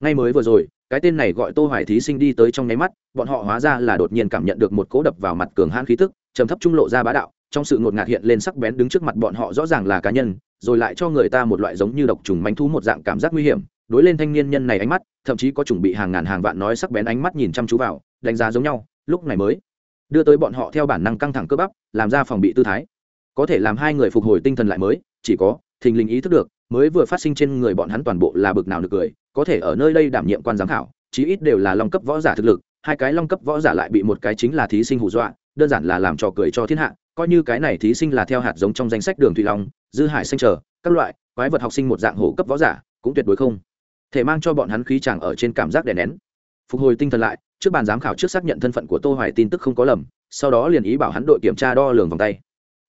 Ngay mới vừa rồi, cái tên này gọi tô hoài thí sinh đi tới trong nháy mắt, bọn họ hóa ra là đột nhiên cảm nhận được một cỗ đập vào mặt cường hãn khí tức, trầm thấp trung lộ ra bá đạo, trong sự ngột ngạt hiện lên sắc bén đứng trước mặt bọn họ rõ ràng là cá nhân, rồi lại cho người ta một loại giống như độc trùng manh thú một dạng cảm giác nguy hiểm đối lên thanh niên nhân này ánh mắt, thậm chí có chuẩn bị hàng ngàn hàng vạn nói sắc bén ánh mắt nhìn chăm chú vào, đánh giá giống nhau, lúc này mới đưa tới bọn họ theo bản năng căng thẳng cơ bắp, làm ra phòng bị tư thái. Có thể làm hai người phục hồi tinh thần lại mới, chỉ có thình lình ý thức được, mới vừa phát sinh trên người bọn hắn toàn bộ là bực nào được cười, có thể ở nơi đây đảm nhiệm quan giám khảo, chí ít đều là long cấp võ giả thực lực, hai cái long cấp võ giả lại bị một cái chính là thí sinh hù dọa, đơn giản là làm trò cười cho thiên hạ, coi như cái này thí sinh là theo hạt giống trong danh sách đường thủy long, dư hải xanh trở các loại quái vật học sinh một dạng hổ cấp võ giả, cũng tuyệt đối không thể mang cho bọn hắn khí chàng ở trên cảm giác đè nén. Phục hồi tinh thần lại, trước bàn giám khảo trước xác nhận thân phận của tô hoài tin tức không có lầm, sau đó liền ý bảo hắn đội kiểm tra đo lường vòng tay.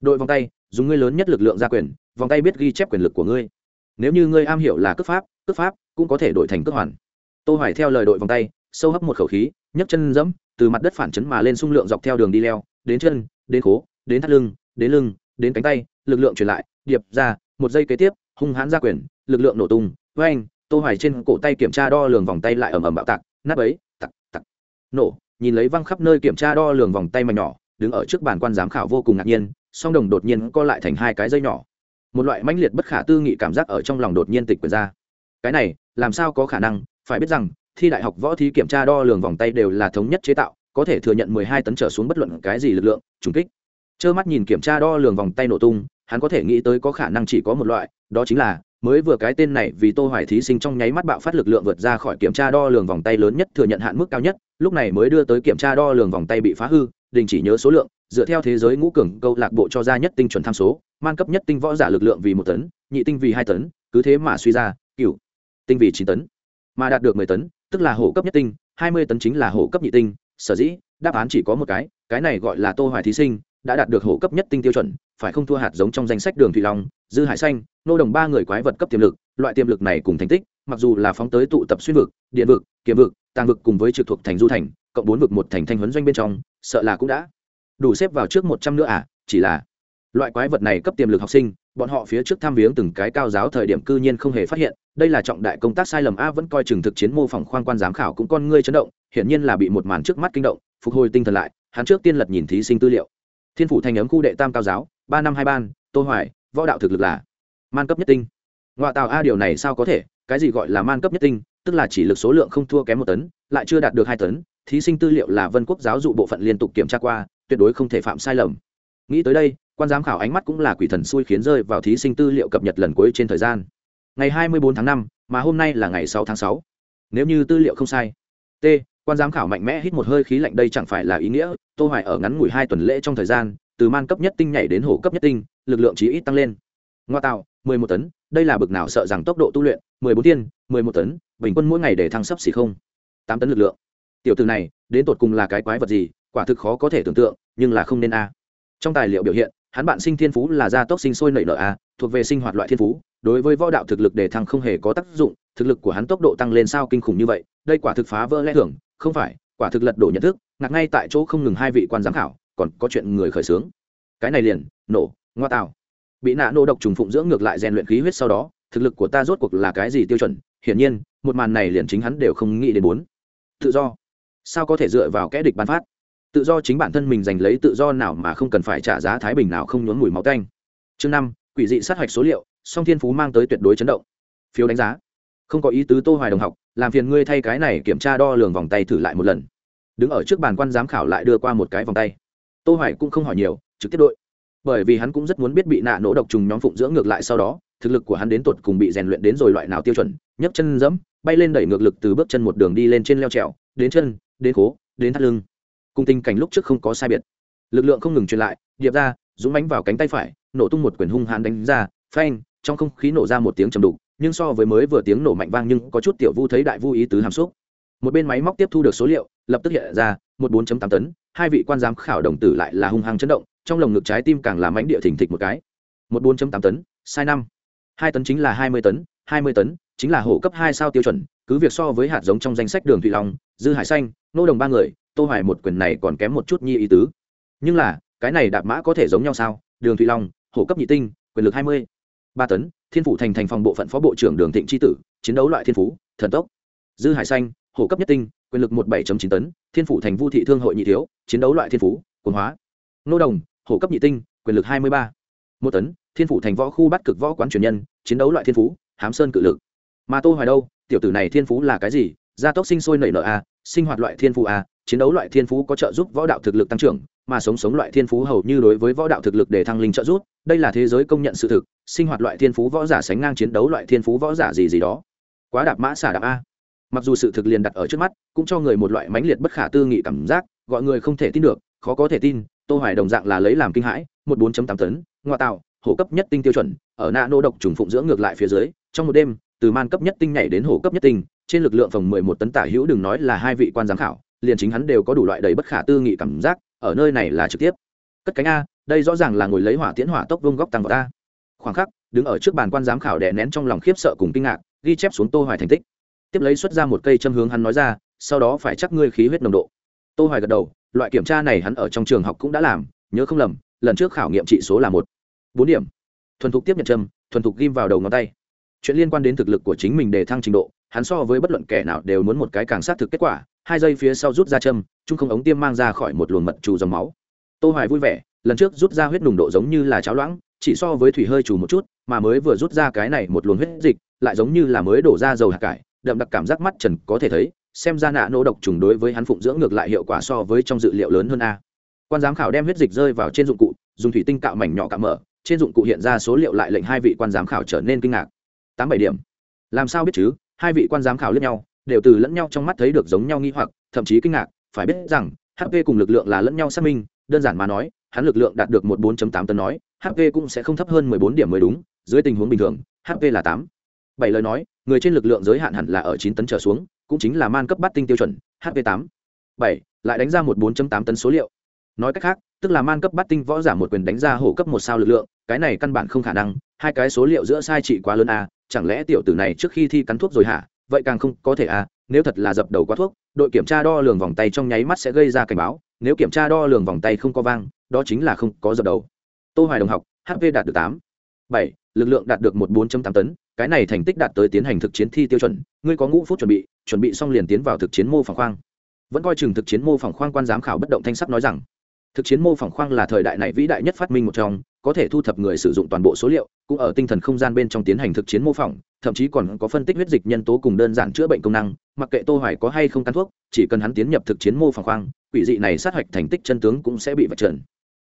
Đội vòng tay, dùng ngươi lớn nhất lực lượng ra quyền, vòng tay biết ghi chép quyền lực của ngươi. Nếu như ngươi am hiểu là cước pháp cước pháp cũng có thể đổi thành cước hoàn. Tô hoài theo lời đội vòng tay, sâu hấp một khẩu khí, nhấc chân dẫm từ mặt đất phản chấn mà lên xung lượng dọc theo đường đi leo, đến chân, đến khố, đến thắt lưng, đến lưng, đến cánh tay, lực lượng truyền lại, điệp ra, một giây kế tiếp, hung hãn ra quyền, lực lượng nổ tung với anh tô hoài trên cổ tay kiểm tra đo lường vòng tay lại ầm ầm bạo tạc, nát ấy tặc tặc. Nổ, nhìn lấy văng khắp nơi kiểm tra đo lường vòng tay mà nhỏ, đứng ở trước bàn quan giám khảo vô cùng ngạc nhiên, song đồng đột nhiên co lại thành hai cái dây nhỏ. Một loại mãnh liệt bất khả tư nghị cảm giác ở trong lòng đột nhiên tịch quyền ra. Cái này, làm sao có khả năng? Phải biết rằng, thi đại học võ thí kiểm tra đo lường vòng tay đều là thống nhất chế tạo, có thể thừa nhận 12 tấn trở xuống bất luận cái gì lực lượng, trùng kích. Trơ mắt nhìn kiểm tra đo lường vòng tay nổ tung, hắn có thể nghĩ tới có khả năng chỉ có một loại, đó chính là mới vừa cái tên này vì tô hoài thí sinh trong nháy mắt bạo phát lực lượng vượt ra khỏi kiểm tra đo lường vòng tay lớn nhất, thừa nhận hạn mức cao nhất, lúc này mới đưa tới kiểm tra đo lường vòng tay bị phá hư, đình chỉ nhớ số lượng, dựa theo thế giới ngũ cường, câu lạc bộ cho ra nhất tinh chuẩn tham số man cấp nhất tinh võ giả lực lượng vì một tấn, nhị tinh vì hai tấn, cứ thế mà suy ra cửu tinh vì chín tấn, mà đạt được mười tấn, tức là hổ cấp nhất tinh, hai mươi tấn chính là hổ cấp nhị tinh, sở dĩ đáp án chỉ có một cái cái này gọi là tô hoài thí sinh đã đạt được hổ cấp nhất tinh tiêu chuẩn phải không thua hạt giống trong danh sách đường thủy long, dư hải xanh, nô đồng ba người quái vật cấp tiềm lực, loại tiềm lực này cùng thành tích, mặc dù là phóng tới tụ tập xuyên vực, điện vực kiếm vực, tàng vực cùng với trực thuộc thành du thành, cộng bốn vực một thành thanh huấn doanh bên trong, sợ là cũng đã đủ xếp vào trước một trăm nữa à chỉ là loại quái vật này cấp tiềm lực học sinh, bọn họ phía trước tham viếng từng cái cao giáo thời điểm cư nhiên không hề phát hiện, đây là trọng đại công tác sai lầm a vẫn coi chừng thực chiến mô phỏng khoan quan giám khảo cũng con ngươi chấn động, hiển nhiên là bị một màn trước mắt kinh động, phục hồi tinh thần lại, hắn trước tiên lật nhìn thí sinh tư liệu. Thiên phủ thành ấm khu đệ tam cao giáo ba năm hai ban tô hoài võ đạo thực lực là man cấp nhất tinh. Ngoại tào a điều này sao có thể? Cái gì gọi là man cấp nhất tinh? Tức là chỉ lực số lượng không thua kém một tấn lại chưa đạt được hai tấn. Thí sinh tư liệu là vân quốc giáo dụ bộ phận liên tục kiểm tra qua tuyệt đối không thể phạm sai lầm. Nghĩ tới đây quan giám khảo ánh mắt cũng là quỷ thần xui khiến rơi vào thí sinh tư liệu cập nhật lần cuối trên thời gian. Ngày 24 tháng 5, mà hôm nay là ngày 6 tháng 6. nếu như tư liệu không sai. T quan giám khảo mạnh mẽ hít một hơi khí lạnh đây chẳng phải là ý nghĩa. Tô hoài ở ngắn ngủi hai tuần lễ trong thời gian từ man cấp nhất tinh nhảy đến hổ cấp nhất tinh, lực lượng chí ít tăng lên. Ngoa tạo 11 tấn, đây là bực nào sợ rằng tốc độ tu luyện 14 tiên 11 tấn, bình quân mỗi ngày để thăng sấp xỉ không. Tám tấn lực lượng. Tiểu tử này, đến tột cùng là cái quái vật gì, quả thực khó có thể tưởng tượng, nhưng là không nên a. Trong tài liệu biểu hiện, hắn bạn sinh thiên phú là gia tốc sinh sôi nảy nở a, thuộc về sinh hoạt loại thiên phú, đối với võ đạo thực lực để thăng không hề có tác dụng, thực lực của hắn tốc độ tăng lên sao kinh khủng như vậy, đây quả thực phá vỡ lẽ thường, không phải, quả thực lật đổ nhận thức, ngạc ngay tại chỗ không ngừng hai vị quan giám khảo còn có chuyện người khởi xướng. Cái này liền, nổ, ngoa tạo. Bị nạ nô độc trùng phụng dưỡng ngược lại rèn luyện khí huyết sau đó, thực lực của ta rốt cuộc là cái gì tiêu chuẩn? Hiển nhiên, một màn này liền chính hắn đều không nghĩ đến bốn tự do. Sao có thể dựa vào kẽ địch ban phát? Tự do chính bản thân mình giành lấy tự do nào mà không cần phải trả giá thái bình nào không nhốn mùi máu canh chương năm, quỷ dị sát hạch số liệu, song thiên phú mang tới tuyệt đối chấn động. Phiếu đánh giá. Không có ý tứ tô hoài đồng học, làm phiền ngươi thay cái này kiểm tra đo lường vòng tay thử lại một lần. Đứng ở trước bàn quan giám khảo lại đưa qua một cái vòng tay tô hoài cũng không hỏi nhiều, trực tiếp đội. Bởi vì hắn cũng rất muốn biết bị nạ nổ độc trùng nhóm phụng dưỡng ngược lại sau đó, thực lực của hắn đến tột cùng bị rèn luyện đến rồi loại nào tiêu chuẩn, nhấc chân dẫm bay lên đẩy ngược lực từ bước chân một đường đi lên trên leo trèo, đến chân, đến cố đến thắt lưng. Cùng tình cảnh lúc trước không có sai biệt. Lực lượng không ngừng truyền lại, điệp ra, dũng bánh vào cánh tay phải, nổ tung một quyền hung hãn đánh ra, phanh, trong không khí nổ ra một tiếng trầm đục, nhưng so với mới vừa tiếng nổ mạnh vang nhưng có chút tiểu vu thấy đại vu ý tứ hàm xúc. Một bên máy móc tiếp thu được số liệu lập tức hiện ra, một bốn tám tấn, hai vị quan giám khảo đồng tử lại là hung hăng chấn động, trong lồng ngực trái tim càng làm mãnh địa thình thịch một cái. Một bốn tám tấn, sai năm. Hai tấn chính là hai mươi tấn, hai mươi tấn chính là hổ cấp hai sao tiêu chuẩn, cứ việc so với hạt giống trong danh sách đường thủy long, dư hải xanh, nô đồng ba người, tô hoài một quyền này còn kém một chút nhi ý tứ. Nhưng là, cái này đạp mã có thể giống nhau sao? Đường thủy long, hổ cấp nhị tinh, quyền lực hai mươi. Ba tấn, thiên phủ thành thành phòng bộ phận phó bộ trưởng đường thịnh tri tử, chiến đấu loại thiên phú, thần tốc. Dư hải xanh hổ cấp nhất tinh, quyền lực một bảy chín tấn, thiên phủ thành vu thị thương hội nhị thiếu, chiến đấu loại thiên phú quần hóa. Nô đồng, hổ cấp nhị tinh, quyền lực hai mươi ba. Một tấn, thiên phủ thành võ khu bắt cực võ quán truyền nhân, chiến đấu loại thiên phú, hám sơn cự lực. Mà tô hoài đâu? Tiểu tử này thiên phú là cái gì? Gia tốc sinh sôi nảy nở a sinh hoạt loại thiên phú a chiến đấu loại thiên phú có trợ giúp võ đạo thực lực tăng trưởng, mà sống sống loại thiên phú hầu như đối với võ đạo thực lực để thăng linh trợ giúp, đây là thế giới công nhận sự thực, sinh hoạt loại thiên phú võ giả sánh ngang chiến đấu loại thiên phú võ giả gì gì đó. Quá đạp mã xả đạp a mặc dù sự thực liền đặt ở trước mắt, cũng cho người một loại mãnh liệt bất khả tư nghị cảm giác, gọi người không thể tin được, khó có thể tin, tô hoài đồng dạng là lấy làm kinh hãi, một 4.8 tấn ngoa tạo, hổ cấp nhất tinh tiêu chuẩn, ở nạ nô độc trùng phụng dưỡng ngược lại phía dưới, trong một đêm, từ man cấp nhất tinh nhảy đến hổ cấp nhất tinh, trên lực lượng phòng 11 tấn tả hữu đừng nói là hai vị quan giám khảo, liền chính hắn đều có đủ loại đầy bất khả tư nghị cảm giác, ở nơi này là trực tiếp. Cất cánh a, đây rõ ràng là ngồi lấy hỏa tiễn hỏa tốc vông góc tăng vào ta khoảng khắc, đứng ở trước bàn quan giám khảo đè nén trong lòng khiếp sợ cùng kinh ngạc, ghi chép xuống tô hoài thành tích tiếp lấy xuất ra một cây châm hướng hắn nói ra, sau đó phải chắc ngươi khí huyết nồng độ. Tô hoài gật đầu, loại kiểm tra này hắn ở trong trường học cũng đã làm, nhớ không lầm, lần trước khảo nghiệm trị số là một. Bốn điểm. Thuần thục tiếp nhận châm, thuần thục ghim vào đầu ngón tay. Chuyện liên quan đến thực lực của chính mình để thăng trình độ, hắn so với bất luận kẻ nào đều muốn một cái càng xác thực kết quả, hai giây phía sau rút ra châm, chung không ống tiêm mang ra khỏi một luồng mật trù dòng máu. Tô hoài vui vẻ, lần trước rút ra huyết nồng độ giống như là cháo loãng, chỉ so với thủy hơi trù một chút, mà mới vừa rút ra cái này một luồng huyết dịch, lại giống như là mới đổ ra dầu hạt cải đậm đặc cảm giác mắt trần có thể thấy, xem ra nạ nổ độc trùng đối với hắn phụng dưỡng ngược lại hiệu quả so với trong dự liệu lớn hơn a. Quan giám khảo đem huyết dịch rơi vào trên dụng cụ, dùng thủy tinh cạo mảnh nhỏ cạo mở, trên dụng cụ hiện ra số liệu lại lệnh hai vị quan giám khảo trở nên kinh ngạc. Tám bảy điểm. Làm sao biết chứ, hai vị quan giám khảo lẫn nhau, đều từ lẫn nhau trong mắt thấy được giống nhau nghi hoặc, thậm chí kinh ngạc, phải biết rằng hp cùng lực lượng là lẫn nhau xác minh, đơn giản mà nói, hắn lực lượng đạt được một bốn tám tấn nói hp cũng sẽ không thấp hơn mười bốn điểm mới đúng, dưới tình huống bình thường hp là tám bảy lời nói, người trên lực lượng giới hạn hẳn là ở chín tấn trở xuống, cũng chính là man cấp bắt tinh tiêu chuẩn hp tám. Bảy, lại đánh ra một bốn tám tấn số liệu. Nói cách khác, tức là man cấp bắt tinh võ giả một quyền đánh ra hổ cấp một sao lực lượng, cái này căn bản không khả năng, hai cái số liệu giữa sai trị quá lớn a, chẳng lẽ tiểu tử này trước khi thi cắn thuốc rồi hả? Vậy càng không có thể a, nếu thật là dập đầu quá thuốc, đội kiểm tra đo lường vòng tay trong nháy mắt sẽ gây ra cảnh báo, nếu kiểm tra đo lường vòng tay không có vang, đó chính là không có dập đầu. Tô hoài đồng học hp đạt được tám. Bảy lực lượng đạt được một 4 tám tấn, cái này thành tích đạt tới tiến hành thực chiến thi tiêu chuẩn, ngươi có ngũ phút chuẩn bị chuẩn bị xong liền tiến vào thực chiến mô phỏng khoang. Vẫn coi chừng thực chiến mô phỏng khoang quan giám khảo bất động thanh sắc nói rằng, thực chiến mô phỏng khoang là thời đại này vĩ đại nhất phát minh một trong, có thể thu thập người sử dụng toàn bộ số liệu, cũng ở tinh thần không gian bên trong tiến hành thực chiến mô phỏng, thậm chí còn có phân tích huyết dịch nhân tố cùng đơn giản chữa bệnh công năng, mặc kệ tô hoài có hay không căn thuốc, chỉ cần hắn tiến nhập thực chiến mô phỏng khoang, quỷ dị này sát hạch thành tích chân tướng cũng sẽ bị vạch trần.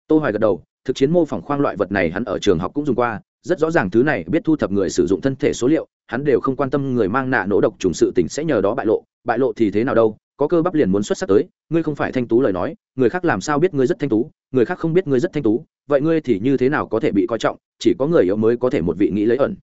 Tô hoài gật đầu, thực chiến mô phỏng khoang loại vật này hắn ở trường học cũng dùng qua rất rõ ràng thứ này biết thu thập người sử dụng thân thể số liệu, hắn đều không quan tâm người mang nạ nổ độc trùng sự tình sẽ nhờ đó bại lộ. Bại lộ thì thế nào đâu? Có cơ bắp liền muốn xuất sắc tới, ngươi không phải thanh tú lời nói, người khác làm sao biết ngươi rất thanh tú, người khác không biết ngươi rất thanh tú, vậy ngươi thì như thế nào có thể bị coi trọng, chỉ có người yếu mới có thể một vị nghĩ lấy ẩn.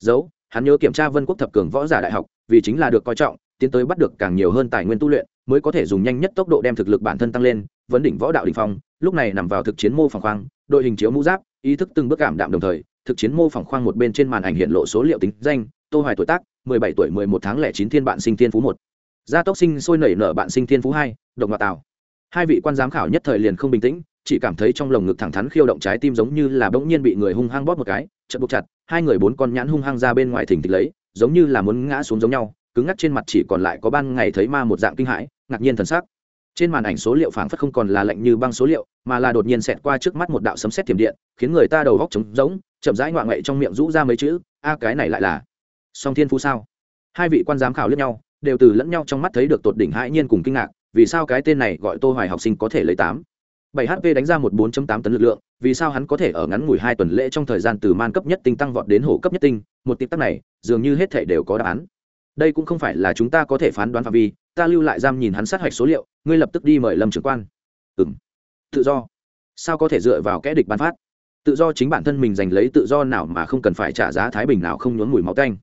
Dấu, hắn nhớ kiểm tra vân quốc thập cường võ giả đại học, vì chính là được coi trọng, tiến tới bắt được càng nhiều hơn tài nguyên tu luyện, mới có thể dùng nhanh nhất tốc độ đem thực lực bản thân tăng lên, vấn đỉnh võ đạo đình phong, lúc này nằm vào thực chiến mô phẳng khoang, đội hình chiếu mũ giáp, ý thức từng bước cảm đạm đồng thời thực chiến mô phỏng khoang một bên trên màn ảnh hiện lộ số liệu tính danh, tô hoài tuổi tác 17 tuổi 11 tháng lẻ chín thiên bạn sinh thiên phú một. Gia tốc sinh sôi nảy nở bạn sinh thiên phú hai, độc ngọt tào. Hai vị quan giám khảo nhất thời liền không bình tĩnh, chỉ cảm thấy trong lồng ngực thẳng thắn khiêu động trái tim giống như là bỗng nhiên bị người hung hăng bóp một cái chật buộc chặt, hai người bốn con nhãn hung hăng ra bên ngoài thỉnh thịch lấy, giống như là muốn ngã xuống giống nhau, cứng ngắc trên mặt chỉ còn lại có ban ngày thấy ma một dạng kinh hãi, ngạc nhiên thần sắc. Trên màn ảnh số liệu phảng phất không còn là lạnh như băng số liệu, mà là đột nhiên xẹt qua trước mắt một đạo sấm sét thiểm điện, khiến người ta đầu góc trống rỗng chậm rãi ngoạ ngậy trong miệng rũ ra mấy chữ, a, cái này lại là song thiên phú sao? Hai vị quan giám khảo lẫn nhau, đều từ lẫn nhau trong mắt thấy được tột đỉnh hãi nhiên cùng kinh ngạc, vì sao cái tên này gọi tô hoài học sinh có thể lấy tám? Bảy hp đánh ra một 4.8 tấn lực lượng, vì sao hắn có thể ở ngắn ngủi hai tuần lễ trong thời gian từ man cấp nhất tinh tăng vọt đến hổ cấp nhất tinh? Một tích tắc này, dường như hết thể đều có đáp án. Đây cũng không phải là chúng ta có thể phán đoán phạm vi, ta lưu lại giam nhìn hắn sát hạch số liệu, ngươi lập tức đi mời lâm trưởng quan. Ừm. Tự do. Sao có thể dựa vào kẽ địch ban phát? Tự do chính bản thân mình giành lấy tự do nào mà không cần phải trả giá thái bình nào không nhốn mùi máu tanh.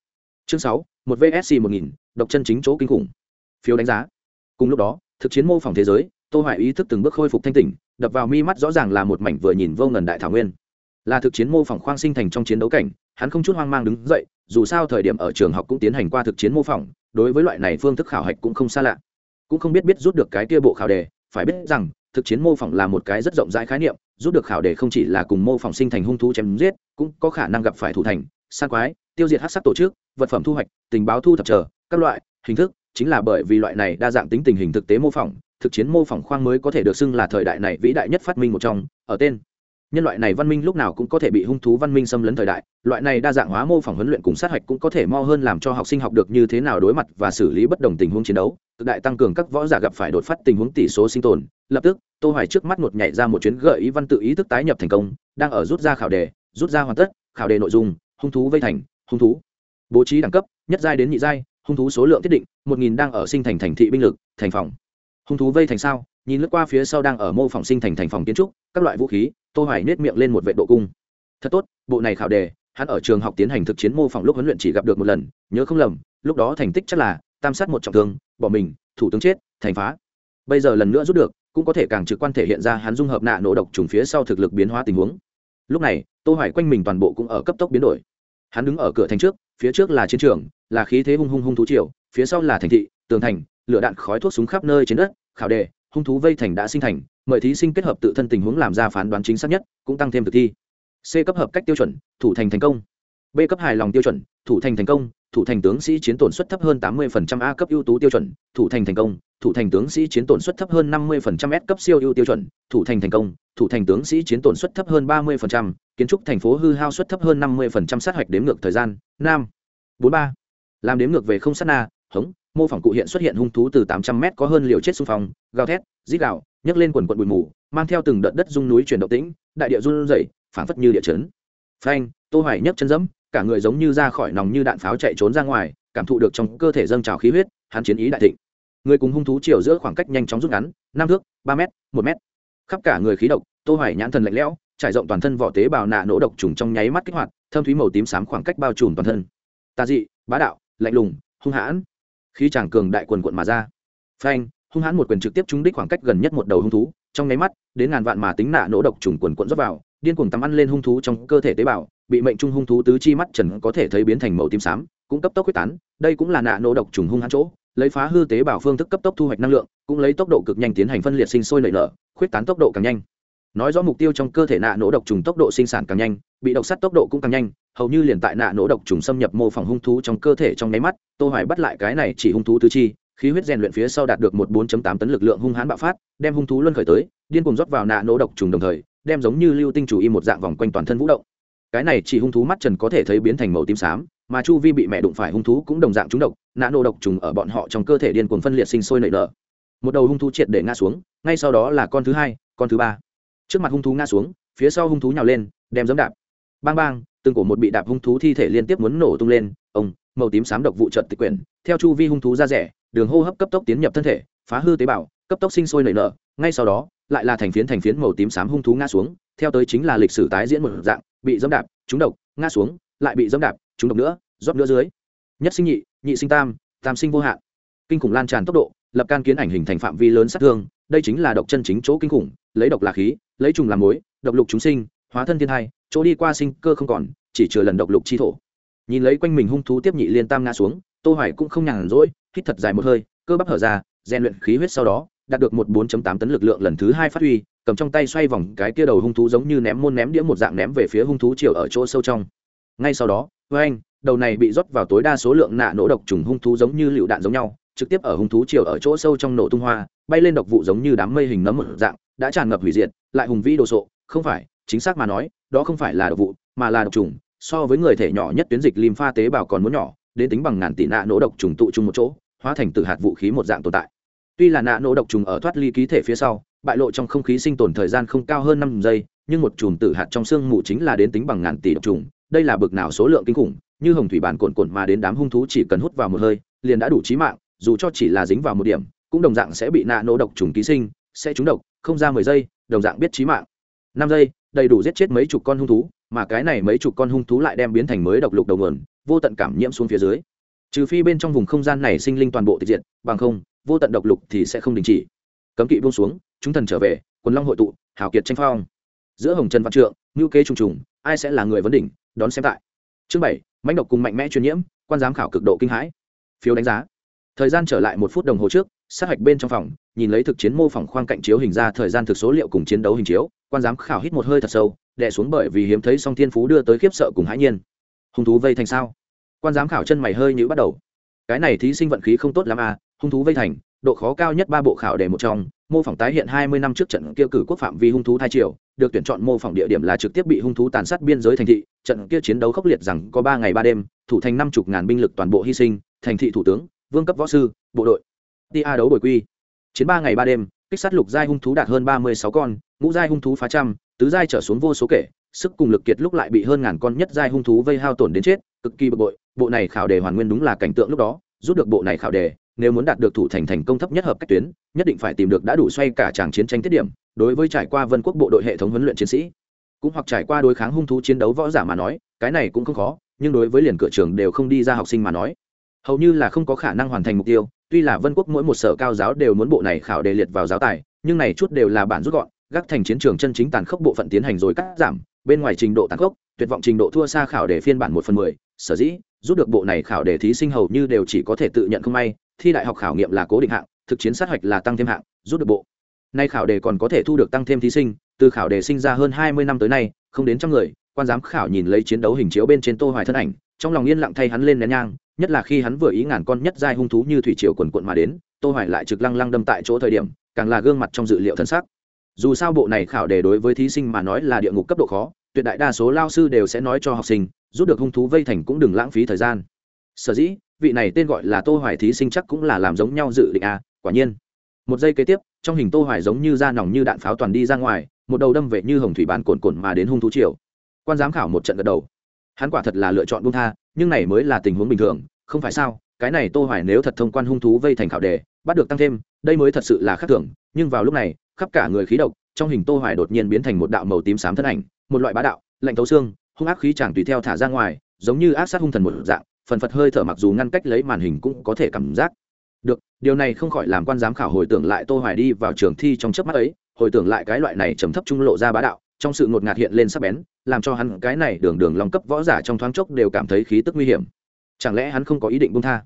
Chương sáu, một vsc một nghìn, độc chân chính chỗ kinh khủng. Phiếu đánh giá. Cùng lúc đó, thực chiến mô phỏng thế giới, tô hoài ý thức từng bước khôi phục thanh tỉnh, đập vào mi mắt rõ ràng là một mảnh vừa nhìn vô ngần đại thảo nguyên. Là thực chiến mô phỏng khoang sinh thành trong chiến đấu cảnh, hắn không chút hoang mang đứng dậy, dù sao thời điểm ở trường học cũng tiến hành qua thực chiến mô phỏng, đối với loại này phương thức khảo hạch cũng không xa lạ. Cũng không biết biết rút được cái kia bộ khảo đề, phải biết rằng, thực chiến mô phỏng là một cái rất rộng rãi khái niệm rút được khảo đề không chỉ là cùng mô phỏng sinh thành hung thú chém giết, cũng có khả năng gặp phải thủ thành san quái, tiêu diệt hát sắc tổ chức, vật phẩm thu hoạch, tình báo thu thập chờ, các loại, hình thức, chính là bởi vì loại này đa dạng tính tình hình thực tế mô phỏng, thực chiến mô phỏng khoang mới có thể được xưng là thời đại này vĩ đại nhất phát minh một trong, ở tên nhân loại này văn minh lúc nào cũng có thể bị hung thú văn minh xâm lấn thời đại, loại này đa dạng hóa mô phỏng huấn luyện cùng sát hạch cũng có thể mo hơn làm cho học sinh học được như thế nào đối mặt và xử lý bất đồng tình huống chiến đấu. Cực đại tăng cường các võ giả gặp phải đột phát tình huống tỷ số sinh tồn. Lập tức, tô hoài trước mắt một nhảy ra một chuyến gợi ý văn tự ý thức tái nhập thành công, đang ở rút ra khảo đề, rút ra hoàn tất, khảo đề nội dung, hung thú vây thành, hung thú. Bố trí đẳng cấp, nhất giai đến nhị giai, hung thú số lượng thiết định, một nghìn đang ở sinh thành thành thị binh lực, thành phòng. Hung thú vây thành sao? Nhìn lướt qua phía sau đang ở mô phỏng sinh thành thành phòng kiến trúc, các loại vũ khí tô hoài nết miệng lên một vệ độ cung. Thật tốt, bộ này khảo đề, hắn ở trường học tiến hành thực chiến mô phỏng lúc huấn luyện chỉ gặp được một lần, nhớ không lầm, lúc đó thành tích chắc là tam sát một trọng thương, bỏ mình, thủ tướng chết, thành phá. Bây giờ lần nữa rút được, cũng có thể càng trực quan thể hiện ra hắn dung hợp nạ nổ độc trùng phía sau thực lực biến hóa tình huống. Lúc này, tô hoài quanh mình toàn bộ cũng ở cấp tốc biến đổi. Hắn đứng ở cửa thành trước, phía trước là chiến trường, là khí thế hung hung hung thú triều, phía sau là thành thị, tường thành, lửa đạn khói thuốc súng khắp nơi trên đất, khảo đề hung thú vây thành đã sinh thành mời thí sinh kết hợp tự thân tình huống làm ra phán đoán chính xác nhất cũng tăng thêm thực thi. C cấp hợp cách tiêu chuẩn thủ thành thành công. B cấp hài lòng tiêu chuẩn thủ thành thành công thủ thành tướng sĩ chiến tổn suất thấp hơn 80% a cấp ưu tú tiêu chuẩn thủ thành thành công thủ thành tướng sĩ chiến tổn suất thấp hơn 50% s cấp siêu ưu tiêu chuẩn thủ thành thành công thủ thành tướng sĩ chiến tổn suất thấp hơn 30%, kiến trúc thành phố hư hao suất thấp hơn 50% sát hoạch đếm ngược thời gian. Nam. 43. làm đếm ngược về không sát na hống mô phỏng cụ hiện xuất hiện hung thú từ 800 m có hơn liều chết xung phong, gào thét, rít gào, nhấc lên quần quần bụi mù, mang theo từng đợt đất rung núi chuyển động tĩnh, đại địa run rẩy, phảng phất như địa chấn. Phanh, tô hoài nhấc chân dẫm cả người giống như ra khỏi nòng như đạn pháo chạy trốn ra ngoài, cảm thụ được trong cơ thể dâng trào khí huyết, hắn chiến ý đại thịnh. Người cùng hung thú chiều giữa khoảng cách nhanh chóng rút ngắn, năm thước, ba m một m khắp cả người khí độc, tô hoài nhãn thần lạnh lẽo, trải rộng toàn thân vỏ tế bào nạ nổ độc trùng trong nháy mắt kích hoạt, thâm thúy màu tím xám khoảng cách bao trùm toàn thân. Tà dị, bá đạo, lạnh lùng, hung hãn khí chàng cường đại quần quận mà ra. Phanh, hung hãn một quyền trực tiếp trúng đích khoảng cách gần nhất một đầu hung thú, trong nháy mắt, đến ngàn vạn mà tính nạ nổ độc trùng quần quận rót vào, điên cuồng tắm ăn lên hung thú trong cơ thể tế bào, bị mệnh trung hung thú tứ chi mắt trần có thể thấy biến thành màu tím xám, cũng cấp tốc quyết tán, đây cũng là nạ nổ độc trùng hung hãn chỗ, lấy phá hư tế bào phương thức cấp tốc thu hoạch năng lượng, cũng lấy tốc độ cực nhanh tiến hành phân liệt sinh sôi nảy nở, khuyết tán tốc độ càng nhanh nói rõ mục tiêu trong cơ thể nạ nổ độc trùng tốc độ sinh sản càng nhanh, bị độc sắt tốc độ cũng càng nhanh, hầu như liền tại nạ nổ độc trùng xâm nhập mô phỏng hung thú trong cơ thể trong nháy mắt, tô hoài bắt lại cái này chỉ hung thú tứ chi, khí huyết rèn luyện phía sau đạt được một 4.8 tấn lực lượng hung hãn bạo phát, đem hung thú luân khởi tới, điên cuồng rót vào nạ nổ độc trùng đồng thời, đem giống như lưu tinh chủ y một dạng vòng quanh toàn thân vũ động. Cái này chỉ hung thú mắt trần có thể thấy biến thành màu tím xám, mà chu vi bị mẹ đụng phải hung thú cũng đồng dạng trúng độc, nạ nổ độc trùng ở bọn họ trong cơ thể điên cuồng phân liệt sinh sôi nảy nở. Một đầu hung thú triệt để ngã xuống, ngay sau đó là con thứ hai, con thứ ba trước mặt hung thú ngã xuống, phía sau hung thú nhào lên, đem dẫm đạp. Bang bang, từng cổ một bị đạp hung thú thi thể liên tiếp muốn nổ tung lên. Ông, màu tím xám độc vụ trợt tịch quyển. Theo chu vi hung thú ra rẻ, đường hô hấp cấp tốc tiến nhập thân thể, phá hư tế bào, cấp tốc sinh sôi nảy nở. Ngay sau đó, lại là thành phiến thành phiến màu tím xám hung thú ngã xuống. Theo tới chính là lịch sử tái diễn một dạng, bị dẫm đạp, trúng độc, ngã xuống, lại bị dẫm đạp, trúng độc nữa, rót nữa dưới. Nhất sinh nhị nhị sinh tam tam sinh vô hạn. Kinh khủng lan tràn tốc độ lập can kiến ảnh hình thành phạm vi lớn sát thương đây chính là độc chân chính chỗ kinh khủng lấy độc là khí lấy trùng làm mối độc lục chúng sinh hóa thân thiên thai, chỗ đi qua sinh cơ không còn chỉ chừa lần độc lục chi thổ. Nhìn lấy quanh mình hung thú tiếp nhị liên tam ngã xuống tô hoài cũng không nhàn rỗi hít thật dài một hơi cơ bắp hở ra rèn luyện khí huyết sau đó đạt được một 4.8 tấn lực lượng lần thứ hai phát huy cầm trong tay xoay vòng cái kia đầu hung thú giống như ném môn ném đĩa một dạng ném về phía hung thú chiều ở chỗ sâu trong. Ngay sau đó với anh đầu này bị rót vào tối đa số lượng nạ nổ độc trùng hung thú giống như lựu đạn giống nhau trực tiếp ở hung thú chiều ở chỗ sâu trong nổ tung hoa, bay lên độc vụ giống như đám mây hình nấm một dạng, đã tràn ngập hủy diệt, lại hùng vĩ đồ sộ. Không phải, chính xác mà nói, đó không phải là độc vụ, mà là độc trùng. So với người thể nhỏ nhất tuyến dịch lim pha tế bào còn muốn nhỏ, đến tính bằng ngàn tỷ nạ nổ độc trùng tụ chung một chỗ, hóa thành từ hạt vũ khí một dạng tồn tại. Tuy là nạ nổ độc trùng ở thoát ly ký thể phía sau, bại lộ trong không khí sinh tồn thời gian không cao hơn năm giây, nhưng một chùm tử hạt trong xương mù chính là đến tính bằng ngàn tỷ độc trùng. Đây là bực nào số lượng kinh khủng, như hồng thủy bản cồn cồn mà đến đám hung thú chỉ cần hút vào một hơi, liền đã đủ chí mạng dù cho chỉ là dính vào một điểm, cũng đồng dạng sẽ bị nạ nổ độc trùng ký sinh, sẽ trúng độc, không ra mười giây, đồng dạng biết trí mạng. Năm giây, đầy đủ giết chết mấy chục con hung thú, mà cái này mấy chục con hung thú lại đem biến thành mới độc lục đầu nguồn, vô tận cảm nhiễm xuống phía dưới. Trừ phi bên trong vùng không gian này sinh linh toàn bộ tiệt diệt, bằng không, vô tận độc lục thì sẽ không đình chỉ. Cấm kỵ buông xuống, chúng thần trở về, quần long hội tụ, hào kiệt tranh phong. Giữa hồng trần văn trượng ngữ kế trùng trùng, ai sẽ là người vấn đỉnh, đón xem tại. Chương bảy, mãnh độc cùng mạnh mẽ truyền nhiễm, quan giám khảo cực độ kinh hãi. Phiếu đánh giá thời gian trở lại một phút đồng hồ trước, sát hạch bên trong phòng, nhìn lấy thực chiến mô phỏng khoang cạnh chiếu hình ra thời gian thực số liệu cùng chiến đấu hình chiếu, quan giám khảo hít một hơi thật sâu, đè xuống bởi vì hiếm thấy song thiên phú đưa tới khiếp sợ cùng hãi nhiên. Hung thú vây thành sao? Quan giám khảo chân mày hơi nhữ bắt đầu. Cái này thí sinh vận khí không tốt lắm à hung thú vây thành, độ khó cao nhất ba bộ khảo đề một trong, mô phỏng tái hiện hai mươi năm trước trận kia cử quốc phạm vi hung thú thai triều, được tuyển chọn mô phỏng địa điểm là trực tiếp bị hung thú tàn sát biên giới thành thị, trận kia chiến đấu khốc liệt rằng có ba ngày ba đêm, thủ thành năm chục ngàn binh lực toàn bộ hy sinh, thành thị thủ tướng vương cấp võ sư, bộ đội. Tia đấu bồi quy. Chiến ba ngày ba đêm, kích sát lục giai hung thú đạt hơn ba mươi sáu con, ngũ giai hung thú phá trăm, tứ giai trở xuống vô số kể, sức cùng lực kiệt lúc lại bị hơn ngàn con nhất giai hung thú vây hao tổn đến chết, cực kỳ bực bội, bộ này khảo đề hoàn nguyên đúng là cảnh tượng lúc đó, rút được bộ này khảo đề, nếu muốn đạt được thủ thành thành công thấp nhất hợp cách tuyến, nhất định phải tìm được đã đủ xoay cả tràng chiến tranh tiết điểm, đối với trải qua vân quốc bộ đội hệ thống huấn luyện chiến sĩ, cũng hoặc trải qua đối kháng hung thú chiến đấu võ giả mà nói, cái này cũng không khó, nhưng đối với liền cửa trường đều không đi ra học sinh mà nói hầu như là không có khả năng hoàn thành mục tiêu, tuy là vân quốc mỗi một sở cao giáo đều muốn bộ này khảo đề liệt vào giáo tài, nhưng này chút đều là bản rút gọn, gác thành chiến trường chân chính tàn khốc bộ phận tiến hành rồi cắt giảm, bên ngoài trình độ tàn khốc, tuyệt vọng trình độ thua xa khảo đề phiên bản một phần mười, sở dĩ, rút được bộ này khảo đề thí sinh hầu như đều chỉ có thể tự nhận không may, thi đại học khảo nghiệm là cố định hạng, thực chiến sát hạch là tăng thêm hạng, rút được bộ. Nay khảo đề còn có thể thu được tăng thêm thí sinh, từ khảo đề sinh ra hơn hai mươi năm tới nay, không đến trăm người, quan giám khảo nhìn lấy chiến đấu hình chiếu bên trên tô hoài thân ảnh, trong lòng yên lặng thay hắn lên nén nhang nhất là khi hắn vừa ý ngàn con nhất giai hung thú như thủy triều quần quận mà đến, tô hoài lại trực lăng lăng đâm tại chỗ thời điểm, càng là gương mặt trong dự liệu thân sắc. Dù sao bộ này khảo đề đối với thí sinh mà nói là địa ngục cấp độ khó, tuyệt đại đa số lao sư đều sẽ nói cho học sinh, rút được hung thú vây thành cũng đừng lãng phí thời gian. Sở dĩ, vị này tên gọi là tô hoài thí sinh chắc cũng là làm giống nhau dự định à quả nhiên. Một giây kế tiếp, trong hình tô hoài giống như da nòng như đạn pháo toàn đi ra ngoài, một đầu đâm về như hồng thủy bán cồn cồn mà đến hung thú triều. Quan giám khảo một trận gật đầu. Hắn quả thật là lựa chọn buông tha, nhưng này mới là tình huống bình thường không phải sao, cái này tô hoài nếu thật thông quan hung thú vây thành khảo đề, bắt được tăng thêm, đây mới thật sự là khác thường, nhưng vào lúc này, khắp cả người khí độc, trong hình tô hoài đột nhiên biến thành một đạo màu tím xám thân ảnh, một loại bá đạo, lạnh thấu xương, hung ác khí chẳng tùy theo thả ra ngoài, giống như ác sát hung thần một dạng, phần phật hơi thở mặc dù ngăn cách lấy màn hình cũng có thể cảm giác. Được, điều này không khỏi làm quan giám khảo hồi tưởng lại tô hoài đi vào trường thi trong chớp mắt ấy, hồi tưởng lại cái loại này trầm thấp trung lộ ra bá đạo, trong sự ngột ngạt hiện lên sắc bén, làm cho hắn cái này đường đường long cấp võ giả trong thoáng chốc đều cảm thấy khí tức nguy hiểm chẳng lẽ hắn không có ý định buông tha?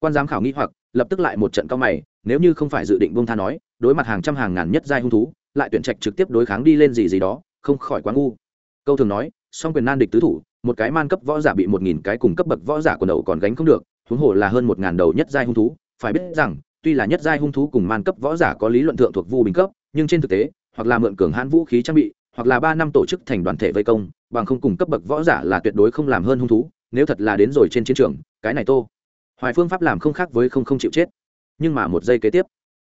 Quan giám khảo nghĩ hoặc, lập tức lại một trận cao mày, nếu như không phải dự định buông tha nói, đối mặt hàng trăm hàng ngàn nhất giai hung thú, lại tuyển trạch trực tiếp đối kháng đi lên gì gì đó, không khỏi quá ngu. Câu thường nói, song quyền nan địch tứ thủ, một cái man cấp võ giả bị một nghìn cái cùng cấp bậc võ giả quần đầu còn gánh không được, huống hồ là hơn một ngàn đầu nhất giai hung thú, phải biết rằng, tuy là nhất giai hung thú cùng man cấp võ giả có lý luận thượng thuộc vu bình cấp, nhưng trên thực tế, hoặc là mượn cường hãn vũ khí trang bị, hoặc là ba năm tổ chức thành đoàn thể vây công, bằng không cùng cấp bậc võ giả là tuyệt đối không làm hơn hung thú nếu thật là đến rồi trên chiến trường, cái này tô. Hoài phương pháp làm không khác với không không chịu chết. Nhưng mà một giây kế tiếp.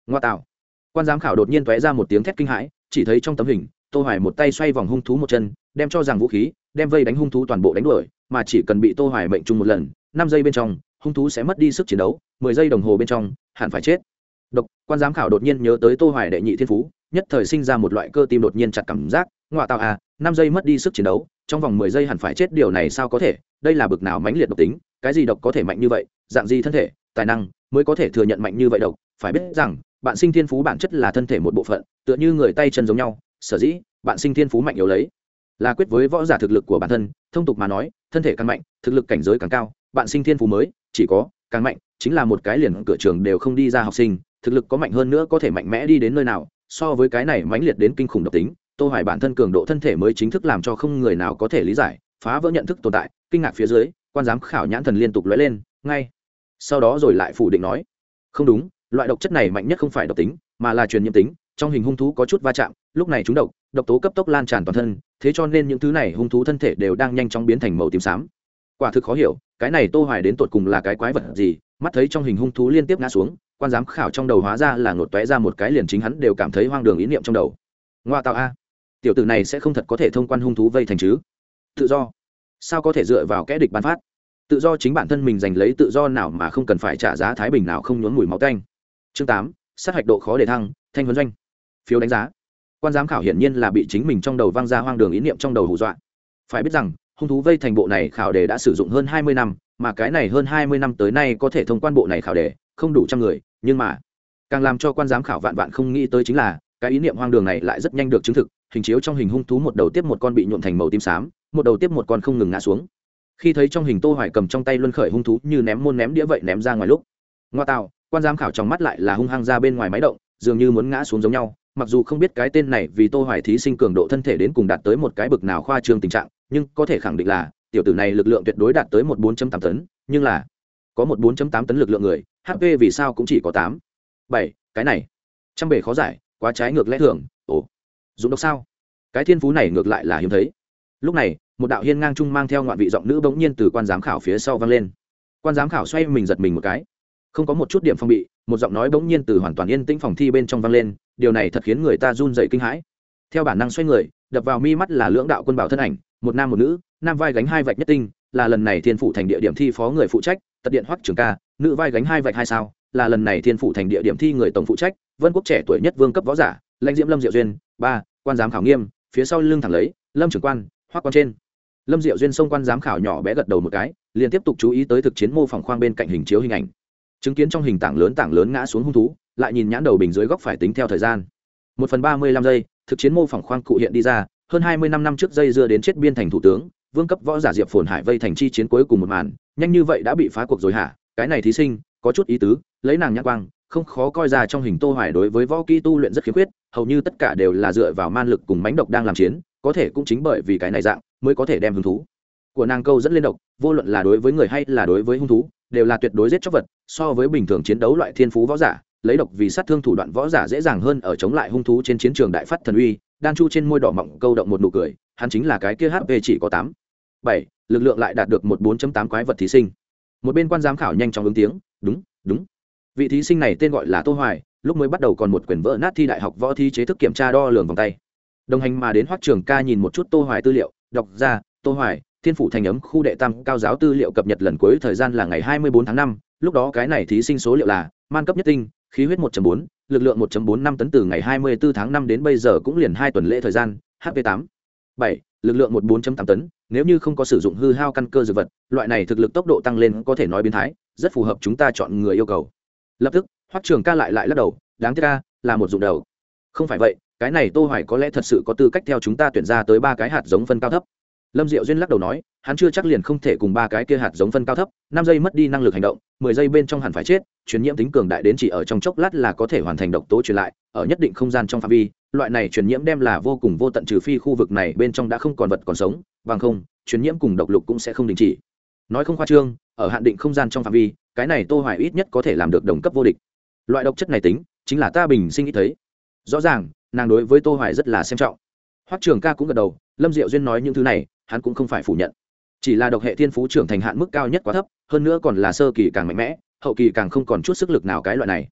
Ngoa tạo. Quan giám khảo đột nhiên tóe ra một tiếng thét kinh hãi, chỉ thấy trong tấm hình, tô hoài một tay xoay vòng hung thú một chân, đem cho rằng vũ khí, đem vây đánh hung thú toàn bộ đánh đuổi, mà chỉ cần bị tô hoài mệnh trung một lần, năm giây bên trong, hung thú sẽ mất đi sức chiến đấu 10 giây đồng hồ bên trong, hẳn phải chết. Độc, quan giám khảo đột nhiên nhớ tới tô hoài đệ nhị thiên phú, nhất thời sinh ra một loại cơ tim đột nhiên chặt cảm giác ngoại tạo à năm giây mất đi sức chiến đấu, trong vòng 10 giây hẳn phải chết, điều này sao có thể? Đây là bực nào mãnh liệt độc tính, cái gì độc có thể mạnh như vậy, dạng gì thân thể, tài năng mới có thể thừa nhận mạnh như vậy độc. Phải biết rằng, bạn sinh thiên phú bản chất là thân thể một bộ phận, tựa như người tay chân giống nhau, sở dĩ bạn sinh thiên phú mạnh yếu lấy. Là quyết với võ giả thực lực của bản thân, thông tục mà nói, thân thể càng mạnh, thực lực cảnh giới càng cao, bạn sinh thiên phú mới, chỉ có càng mạnh, chính là một cái liền cửa trường đều không đi ra học sinh, thực lực có mạnh hơn nữa có thể mạnh mẽ đi đến nơi nào, so với cái này mãnh liệt đến kinh khủng độc tính, tô hoài bản thân cường độ thân thể mới chính thức làm cho không người nào có thể lý giải, phá vỡ nhận thức tồn tại kinh ngạc phía dưới, quan giám khảo nhãn thần liên tục lóe lên, ngay sau đó rồi lại phủ định nói, không đúng, loại độc chất này mạnh nhất không phải độc tính, mà là truyền nhiễm tính, trong hình hung thú có chút va chạm, lúc này chúng độc độc tố cấp tốc lan tràn toàn thân, thế cho nên những thứ này hung thú thân thể đều đang nhanh chóng biến thành màu tím xám. Quả thực khó hiểu, cái này tô hoài đến tột cùng là cái quái vật gì, mắt thấy trong hình hung thú liên tiếp ngã xuống, quan giám khảo trong đầu hóa ra là ngột tóe ra một cái liền chính hắn đều cảm thấy hoang đường ý niệm trong đầu. Ngoa tạo a, tiểu tử này sẽ không thật có thể thông quan hung thú vây thành chứ? Tự do sao có thể dựa vào kẽ địch ban phát? Tự do chính bản thân mình giành lấy tự do nào mà không cần phải trả giá thái bình nào không nhốn mùi máu tanh. Chương tám, sát hạch độ khó để thăng, thanh huấn doanh. Phiếu đánh giá. Quan giám khảo hiển nhiên là bị chính mình trong đầu vang ra hoang đường ý niệm trong đầu hù dọa. Phải biết rằng, hung thú vây thành bộ này khảo đề đã sử dụng hơn hai mươi năm, mà cái này hơn hai mươi năm tới nay có thể thông quan bộ này khảo đề, không đủ trăm người, nhưng mà càng làm cho quan giám khảo vạn vạn không nghĩ tới chính là, cái ý niệm hoang đường này lại rất nhanh được chứng thực, hình chiếu trong hình hung thú một đầu tiếp một con bị nhuộm thành màu tím xám một đầu tiếp một con không ngừng ngã xuống. Khi thấy trong hình tô hoài cầm trong tay luân khởi hung thú như ném môn ném đĩa vậy ném ra ngoài lúc. Ngoa tạo quan giám khảo trong mắt lại là hung hăng ra bên ngoài máy động dường như muốn ngã xuống giống nhau mặc dù không biết cái tên này vì tô hoài thí sinh cường độ thân thể đến cùng đạt tới một cái bực nào khoa trương tình trạng nhưng có thể khẳng định là tiểu tử này lực lượng tuyệt đối đạt tới một 4.8 tấn nhưng là có một 4.8 tấn lực lượng người hp vì sao cũng chỉ có 8. 7, cái này trăm bề khó giải quá trái ngược lẽ thường ồ dụng độc sao? Cái thiên phú này ngược lại là hiếm thấy lúc này, một đạo hiên ngang trung mang theo ngoạn vị giọng nữ bỗng nhiên từ quan giám khảo phía sau vang lên. Quan giám khảo xoay mình giật mình một cái. Không có một chút điểm phong bị, một giọng nói bỗng nhiên từ hoàn toàn yên tĩnh phòng thi bên trong vang lên, điều này thật khiến người ta run dậy kinh hãi. Theo bản năng xoay người, đập vào mi mắt là lưỡng đạo quân bảo thân ảnh, một nam một nữ, nam vai gánh hai vạch nhất tinh, là lần này thiên phủ thành địa điểm thi phó người phụ trách, tật điện hoắc trường ca, nữ vai gánh hai vạch hai sao, là lần này thiên phủ thành địa điểm thi người tổng phụ trách, vân quốc trẻ tuổi nhất vương cấp võ giả, lãnh diễm lâm diệu duyên, ba, quan giám khảo nghiêm, phía sau lưng thẳng lấy, lâm trưởng quan hoắc quan trên. Lâm diệu duyên xông quan giám khảo nhỏ bé gật đầu một cái, liền tiếp tục chú ý tới thực chiến mô phỏng khoang bên cạnh hình chiếu hình ảnh. Chứng kiến trong hình tảng lớn tảng lớn ngã xuống hung thú, lại nhìn nhãn đầu bình dưới góc phải tính theo thời gian. Một phần ba mươi lăm giây, thực chiến mô phỏng khoang cụ hiện đi ra, hơn hai mươi năm năm trước dây dưa đến chết biên thành thủ tướng, vương cấp võ giả diệp phồn hải vây thành chi chiến cuối cùng một màn, nhanh như vậy đã bị phá cuộc rồi hả? Cái này thí sinh, có chút ý tứ, lấy nàng nhãn quang, không khó coi ra trong hình tô hoài đối với võ kỹ tu luyện rất khiếm khuyết, hầu như tất cả đều là dựa vào man lực cùng mãnh độc đang làm chiến có thể cũng chính bởi vì cái này dạng mới có thể đem hứng thú. Của nàng câu dẫn lên độc, vô luận là đối với người hay là đối với hung thú, đều là tuyệt đối giết chóc vật, so với bình thường chiến đấu loại thiên phú võ giả, lấy độc vì sát thương thủ đoạn võ giả dễ dàng hơn ở chống lại hung thú trên chiến trường đại phát thần uy. Đan chu trên môi đỏ mọng câu động một nụ cười, hắn chính là cái kia hp chỉ có tám. Bảy, lực lượng lại đạt được một bốn tám quái vật thí sinh. Một bên quan giám khảo nhanh chóng ứng tiếng, đúng đúng. Vị thí sinh này tên gọi là tô hoài, lúc mới bắt đầu còn một quyển vỡ nát thi đại học võ thi chế thức kiểm tra đo lường vòng tay đồng hành mà đến hoắc trường ca nhìn một chút tô hoài tư liệu đọc ra tô hoài thiên phủ thành ấm khu đệ tam cao giáo tư liệu cập nhật lần cuối thời gian là ngày 24 tháng 5, lúc đó cái này thí sinh số liệu là man cấp nhất tinh khí huyết 1.4, lực lượng 1.45 tấn từ ngày 24 tháng 5 đến bây giờ cũng liền hai tuần lễ thời gian hp 8 7 lực lượng 14.8 tấn nếu như không có sử dụng hư hao căn cơ dược vật loại này thực lực tốc độ tăng lên có thể nói biến thái rất phù hợp chúng ta chọn người yêu cầu. Lập tức hoắc trường ca lại lại lắc đầu đáng tiếc ca là một dụng đầu. Không phải vậy cái này tô hoài có lẽ thật sự có tư cách theo chúng ta tuyển ra tới ba cái hạt giống phân cao thấp. Lâm diệu duyên lắc đầu nói, hắn chưa chắc liền không thể cùng ba cái kia hạt giống phân cao thấp, năm giây mất đi năng lực hành động, mười giây bên trong hẳn phải chết, truyền nhiễm tính cường đại đến chỉ ở trong chốc lát là có thể hoàn thành độc tố truyền lại, ở nhất định không gian trong phạm vi, loại này truyền nhiễm đem là vô cùng vô tận trừ phi khu vực này bên trong đã không còn vật còn sống, bằng không, truyền nhiễm cùng độc lục cũng sẽ không đình chỉ. Nói không khoa trương, ở hạn định không gian trong phạm vi, cái này tô hoài ít nhất có thể làm được đồng cấp vô địch. Loại độc chất này tính, chính là ta bình sinh nghĩ thấy. Rõ ràng nàng đối với tô hoài rất là xem trọng. Hoắc trường ca cũng gật đầu, lâm diệu duyên nói những thứ này, hắn cũng không phải phủ nhận. Chỉ là độc hệ thiên phú trưởng thành hạn mức cao nhất quá thấp, hơn nữa còn là sơ kỳ càng mạnh mẽ, hậu kỳ càng không còn chút sức lực nào cái loại này.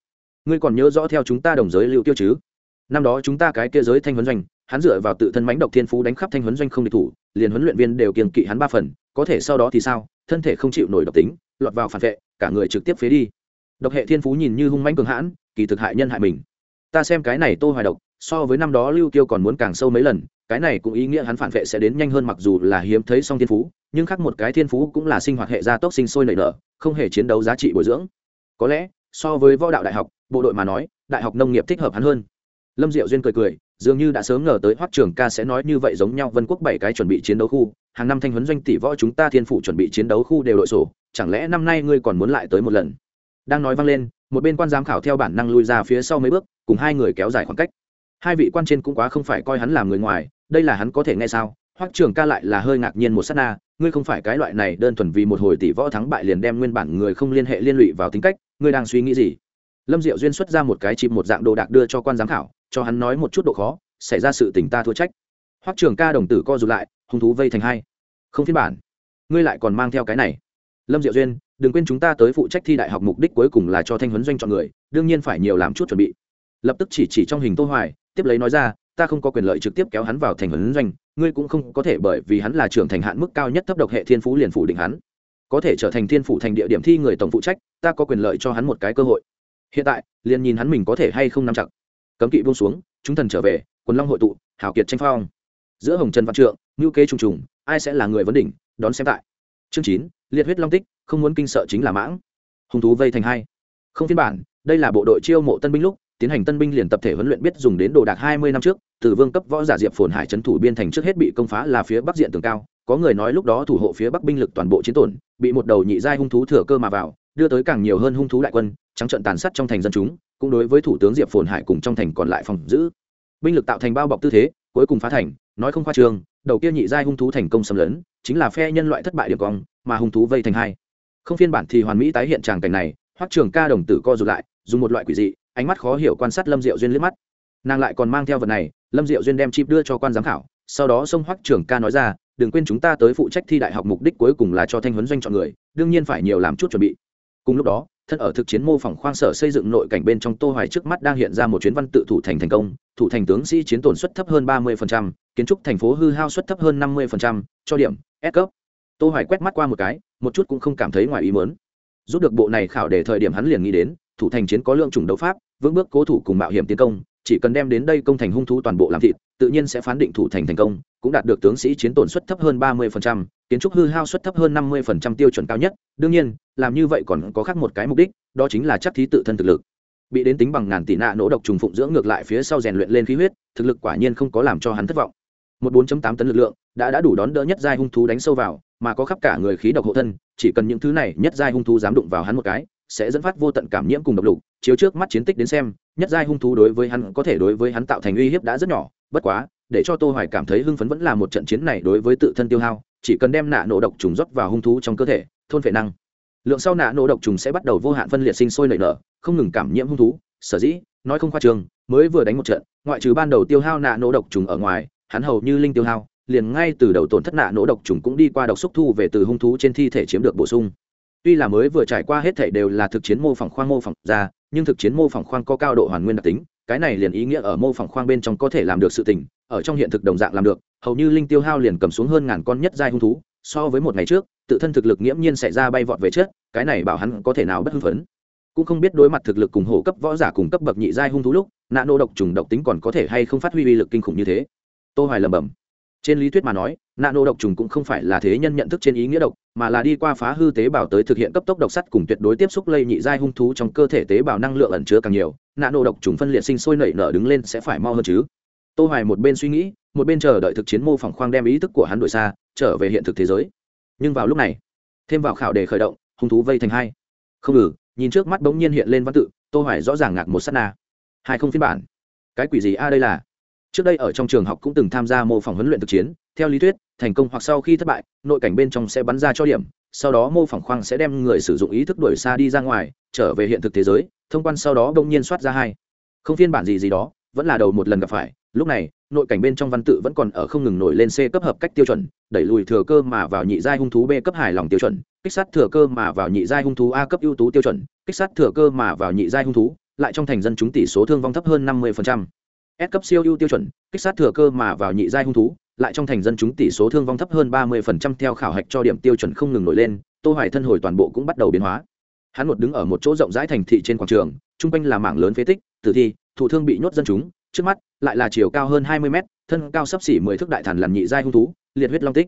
Ngươi còn nhớ rõ theo chúng ta đồng giới lưu tiêu chứ? Năm đó chúng ta cái kia giới thanh huấn doanh, hắn dựa vào tự thân mãnh độc thiên phú đánh khắp thanh huấn doanh không địch thủ, liền huấn luyện viên đều kiềng kỵ hắn ba phần, có thể sau đó thì sao? Thân thể không chịu nổi độc tính, lọt vào phản vệ, cả người trực tiếp phế đi. Độc hệ thiên phú nhìn như hung mãnh cường hãn, kỳ thực hại nhân hại mình. Ta xem cái này tô hoài độc so với năm đó lưu Tiêu còn muốn càng sâu mấy lần, cái này cũng ý nghĩa hắn phản vệ sẽ đến nhanh hơn mặc dù là hiếm thấy song thiên phú, nhưng khác một cái thiên phú cũng là sinh hoạt hệ gia tốc sinh sôi nảy nở, không hề chiến đấu giá trị bồi dưỡng. Có lẽ, so với võ đạo đại học, bộ đội mà nói, đại học nông nghiệp thích hợp hắn hơn. Lâm diệu duyên cười cười, dường như đã sớm ngờ tới hoắc trường ca sẽ nói như vậy giống nhau vân quốc bảy cái chuẩn bị chiến đấu khu, hàng năm thanh huấn doanh tỷ võ chúng ta thiên phụ chuẩn bị chiến đấu khu đều đội sổ, chẳng lẽ năm nay ngươi còn muốn lại tới một lần? Đang nói vang lên, một bên quan giám khảo theo bản năng lui ra phía sau mấy bước, cùng hai người kéo dài khoảng cách hai vị quan trên cũng quá không phải coi hắn làm người ngoài, đây là hắn có thể nghe sao? Hoắc trường ca lại là hơi ngạc nhiên một sát na, ngươi không phải cái loại này đơn thuần vì một hồi tỷ võ thắng bại liền đem nguyên bản người không liên hệ liên lụy vào tính cách, ngươi đang suy nghĩ gì? Lâm diệu duyên xuất ra một cái chìm một dạng đồ đạc đưa cho quan giám khảo, cho hắn nói một chút độ khó, xảy ra sự tình ta thua trách. Hoắc trường ca đồng tử co rụt lại, hung thú vây thành hai. Không phiên bản. Ngươi lại còn mang theo cái này. Lâm diệu duyên, đừng quên chúng ta tới phụ trách thi đại học mục đích cuối cùng là cho thanh huấn doanh chọn người, đương nhiên phải nhiều làm chút chuẩn bị. Lập tức chỉ chỉ trong hình tô hoài tiếp lấy nói ra, ta không có quyền lợi trực tiếp kéo hắn vào thành huấn doanh, ngươi cũng không có thể bởi vì hắn là trưởng thành hạn mức cao nhất thấp độc hệ thiên phú liền phủ định hắn. Có thể trở thành thiên phủ thành địa điểm thi người tổng phụ trách, ta có quyền lợi cho hắn một cái cơ hội. Hiện tại, liền nhìn hắn mình có thể hay không nắm chặt. Cấm kỵ buông xuống, chúng thần trở về, quần long hội tụ, hảo kiệt tranh phong. Giữa hồng trần văn trượng ngữ kế trùng trùng, ai sẽ là người vấn đỉnh, đón xem tại. Chương chín, liệt huyết long tích, không muốn kinh sợ chính là mãng. Hung thú vây thành hai. Không phiên bản, đây là bộ đội chiêu mộ tân binh lúc tiến hành tân binh liền tập thể huấn luyện biết dùng đến đồ đạc hai mươi năm trước, từ vương cấp võ giả diệp phồn hải trấn thủ biên thành trước hết bị công phá là phía bắc diện tường cao, có người nói lúc đó thủ hộ phía bắc binh lực toàn bộ chiến tổn, bị một đầu nhị giai hung thú thừa cơ mà vào, đưa tới càng nhiều hơn hung thú đại quân, trắng trận tàn sát trong thành dân chúng, cũng đối với thủ tướng diệp phồn hải cùng trong thành còn lại phòng giữ. Binh lực tạo thành bao bọc tư thế, cuối cùng phá thành, nói không khoa trương, đầu kia nhị giai hung thú thành công xâm lấn, chính là phe nhân loại thất bại điểm cong, mà hung thú vây thành hai. Không phiên bản thì hoàn mỹ tái hiện tràng cảnh này, hoắc trường ca đồng tử co rụt lại, dùng một loại quỷ dị ánh mắt khó hiểu quan sát lâm diệu duyên liếc mắt. Nàng lại còn mang theo vật này lâm diệu duyên đem chip đưa cho quan giám khảo sau đó sông hoắc trưởng ca nói ra đừng quên chúng ta tới phụ trách thi đại học mục đích cuối cùng là cho thanh huấn doanh chọn người đương nhiên phải nhiều làm chút chuẩn bị. Cùng lúc đó thân ở thực chiến mô phỏng khoang sở xây dựng nội cảnh bên trong tô hoài trước mắt đang hiện ra một chuyến văn tự thủ thành thành công thủ thành tướng sĩ chiến tổn suất thấp hơn 30%, kiến trúc thành phố hư hao suất thấp hơn 50%, cho điểm S cấp. Tô hoài quét mắt qua một cái một chút cũng không cảm thấy ngoài ý muốn. Rút được bộ này khảo để thời điểm hắn liền nghĩ đến thủ thành chiến có lượng chủng đấu pháp vững bước cố thủ cùng mạo hiểm tiến công chỉ cần đem đến đây công thành hung thú toàn bộ làm thịt tự nhiên sẽ phán định thủ thành thành công cũng đạt được tướng sĩ chiến tổn suất thấp hơn 30%, kiến trúc hư hao suất thấp hơn 50% tiêu chuẩn cao nhất. Đương nhiên làm như vậy còn có khác một cái mục đích đó chính là chắc thí tự thân thực lực. Bị đến tính bằng ngàn tỷ nạ nỗ độc trùng phụng dưỡng ngược lại phía sau rèn luyện lên khí huyết thực lực quả nhiên không có làm cho hắn thất vọng. Một 4.8 tấn lực lượng đã đã đủ đón đỡ nhất giai hung thú đánh sâu vào mà có khắp cả người khí độc hộ thân chỉ cần những thứ này nhất giai hung thú dám đụng vào hắn một cái sẽ dẫn phát vô tận cảm nhiễm cùng độc lục, chiếu trước mắt chiến tích đến xem, nhất giai hung thú đối với hắn có thể đối với hắn tạo thành uy hiếp đã rất nhỏ, bất quá, để cho tô hoài cảm thấy hưng phấn vẫn là một trận chiến này đối với tự thân tiêu hao, chỉ cần đem nạ nổ độc trùng rót vào hung thú trong cơ thể, thôn phệ năng. Lượng sau nạ nổ độc trùng sẽ bắt đầu vô hạn phân liệt sinh sôi nảy nở, không ngừng cảm nhiễm hung thú, sở dĩ, nói không khoa trường, mới vừa đánh một trận, ngoại trừ ban đầu tiêu hao nạ nổ độc trùng ở ngoài, hắn hầu như linh tiêu hao, liền ngay từ đầu tổn thất nạ nổ độc trùng cũng đi qua độc xúc thu về từ hung thú trên thi thể chiếm được bổ sung tuy là mới vừa trải qua hết thể đều là thực chiến mô phỏng khoang mô phỏng ra, nhưng thực chiến mô phỏng khoang có cao độ hoàn nguyên đặc tính, cái này liền ý nghĩa ở mô phỏng khoang bên trong có thể làm được sự tình, ở trong hiện thực đồng dạng làm được, hầu như linh tiêu hao liền cầm xuống hơn ngàn con nhất giai hung thú, so với một ngày trước, tự thân thực lực nghiễm nhiên sẽ ra bay vọt về trước, cái này bảo hắn có thể nào bất hưng phấn. Cũng không biết đối mặt thực lực cùng hổ cấp võ giả cùng cấp bậc nhị giai hung thú lúc, nạ nô độc trùng độc tính còn có thể hay không phát huy uy lực kinh khủng như thế. Tô hoài lẩm bẩm trên lý thuyết mà nói, nano độc trùng cũng không phải là thế nhân nhận thức trên ý nghĩa độc, mà là đi qua phá hư tế bào tới thực hiện cấp tốc độc sắt cùng tuyệt đối tiếp xúc lây nhị giai hung thú trong cơ thể tế bào năng lượng ẩn chứa càng nhiều, nano độc trùng phân liệt sinh sôi nảy nở đứng lên sẽ phải mau hơn chứ. Tô hoài một bên suy nghĩ, một bên chờ đợi thực chiến mô phỏng khoang đem ý thức của hắn đổi xa, trở về hiện thực thế giới. Nhưng vào lúc này, thêm vào khảo đề khởi động, hung thú vây thành hai. Không ngừ nhìn trước mắt bỗng nhiên hiện lên văn tự, tô hoài rõ ràng ngạc một sát na. Hai không phiên bản. Cái quỷ gì a, đây là? Trước đây ở trong trường học cũng từng tham gia mô phỏng huấn luyện thực chiến, theo lý thuyết, thành công hoặc sau khi thất bại, nội cảnh bên trong sẽ bắn ra cho điểm, sau đó mô phỏng khoang sẽ đem người sử dụng ý thức đuổi xa đi ra ngoài, trở về hiện thực thế giới, thông quan sau đó đông nhiên soát ra hai không phiên bản gì gì đó, vẫn là đầu một lần gặp phải, lúc này, nội cảnh bên trong văn tự vẫn còn ở không ngừng nổi lên c cấp hợp cách tiêu chuẩn, đẩy lùi thừa cơ mà vào nhị giai hung thú b cấp hài lòng tiêu chuẩn, kích sát thừa cơ mà vào nhị giai hung thú a cấp ưu tú tiêu chuẩn, kích sát thừa cơ mà vào nhị giai hung thú, lại trong thành dân chúng tỷ số thương vong thấp hơn năm mươi phần trăm. S cấp siêu ưu tiêu chuẩn, kích sát thừa cơ mà vào nhị giai hung thú, lại trong thành dân chúng tỷ số thương vong thấp hơn 30% theo khảo hạch cho điểm tiêu chuẩn không ngừng nổi lên, Tô Hoài thân hồi toàn bộ cũng bắt đầu biến hóa. Hắn một đứng ở một chỗ rộng rãi thành thị trên quảng trường, trung quanh là mảng lớn phế tích, tử thi, thủ thương bị nhốt dân chúng, trước mắt lại là chiều cao hơn 20 mét, thân cao sắp xỉ 10 thước đại thần làm nhị giai hung thú, liệt huyết long tích.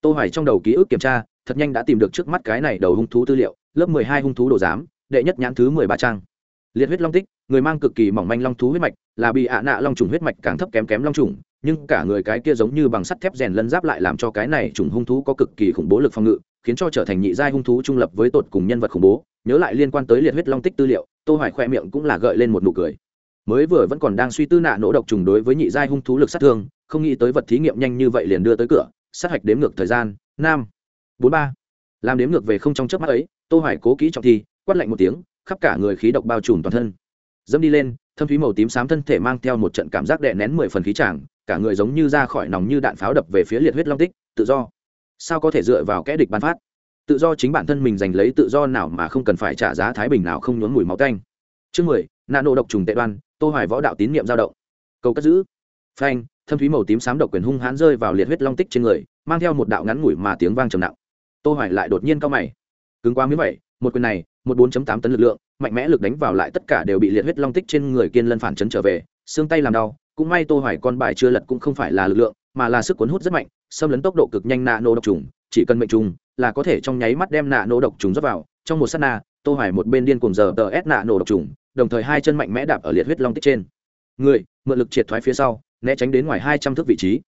Tô Hoài trong đầu ký ức kiểm tra, thật nhanh đã tìm được trước mắt cái này đầu hung thú tư liệu, lớp 12 hung thú đồ giám, đệ nhất nhãn thứ 13 trang. Liệt huyết long tích, người mang cực kỳ mỏng manh long thú huyết mạch, là bị ạ nạ long trùng huyết mạch càng thấp kém kém long trùng, nhưng cả người cái kia giống như bằng sắt thép rèn lân giáp lại làm cho cái này trùng hung thú có cực kỳ khủng bố lực phòng ngự, khiến cho trở thành nhị giai hung thú trung lập với tột cùng nhân vật khủng bố. Nhớ lại liên quan tới liệt huyết long tích tư liệu, tô hoài khoe miệng cũng là gợi lên một nụ cười. Mới vừa vẫn còn đang suy tư nạ nỗ độc trùng đối với nhị giai hung thú lực sát thương, không nghĩ tới vật thí nghiệm nhanh như vậy liền đưa tới cửa, sát hạch đếm ngược thời gian, nam, bốn, ba. Làm đếm ngược về không trong chớp mắt ấy, tô hoài cố kỹ trọng thi, quát lạnh một tiếng, khắp cả người khí độc bao trùm toàn thân dẫm đi lên, thâm thúy màu tím xám thân thể mang theo một trận cảm giác đè nén mười phần khí tràng cả người giống như ra khỏi nòng như đạn pháo đập về phía liệt huyết long tích, tự do. Sao có thể dựa vào kẽ địch bắn phát? Tự do chính bản thân mình giành lấy tự do nào mà không cần phải trả giá thái bình nào không nhốn mùi máu tanh. Chương mười nạn nộ độc trùng tệ đoan, tô hoài võ đạo tín niệm giao động. Cầu cất giữ. Phanh, thâm thúy màu tím xám độc quyền hung hãn rơi vào liệt huyết long tích trên người, mang theo một đạo ngắn ngủi mà tiếng vang trầm nặng. Tô hoài lại đột nhiên cao mày. Cứng quá miếng vậy, một quyền này, một 4.8 tấn lực lượng mạnh mẽ lực đánh vào lại tất cả đều bị liệt huyết long tích trên người kiên lân phản chấn trở về, xương tay làm đau, cũng may tô hoài con bài chưa lật cũng không phải là lực lượng, mà là sức cuốn hút rất mạnh, xâm lấn tốc độ cực nhanh nạ nổ độc trùng, chỉ cần mệnh trùng là có thể trong nháy mắt đem nạ nổ độc trùng rót vào. Trong một sát na, tô hoài một bên điên cuồng giờ tờ ép nạ nổ độc trùng, đồng thời hai chân mạnh mẽ đạp ở liệt huyết long tích trên. Người, mượn lực triệt thoái phía sau, né tránh đến ngoài 200 thước vị trí.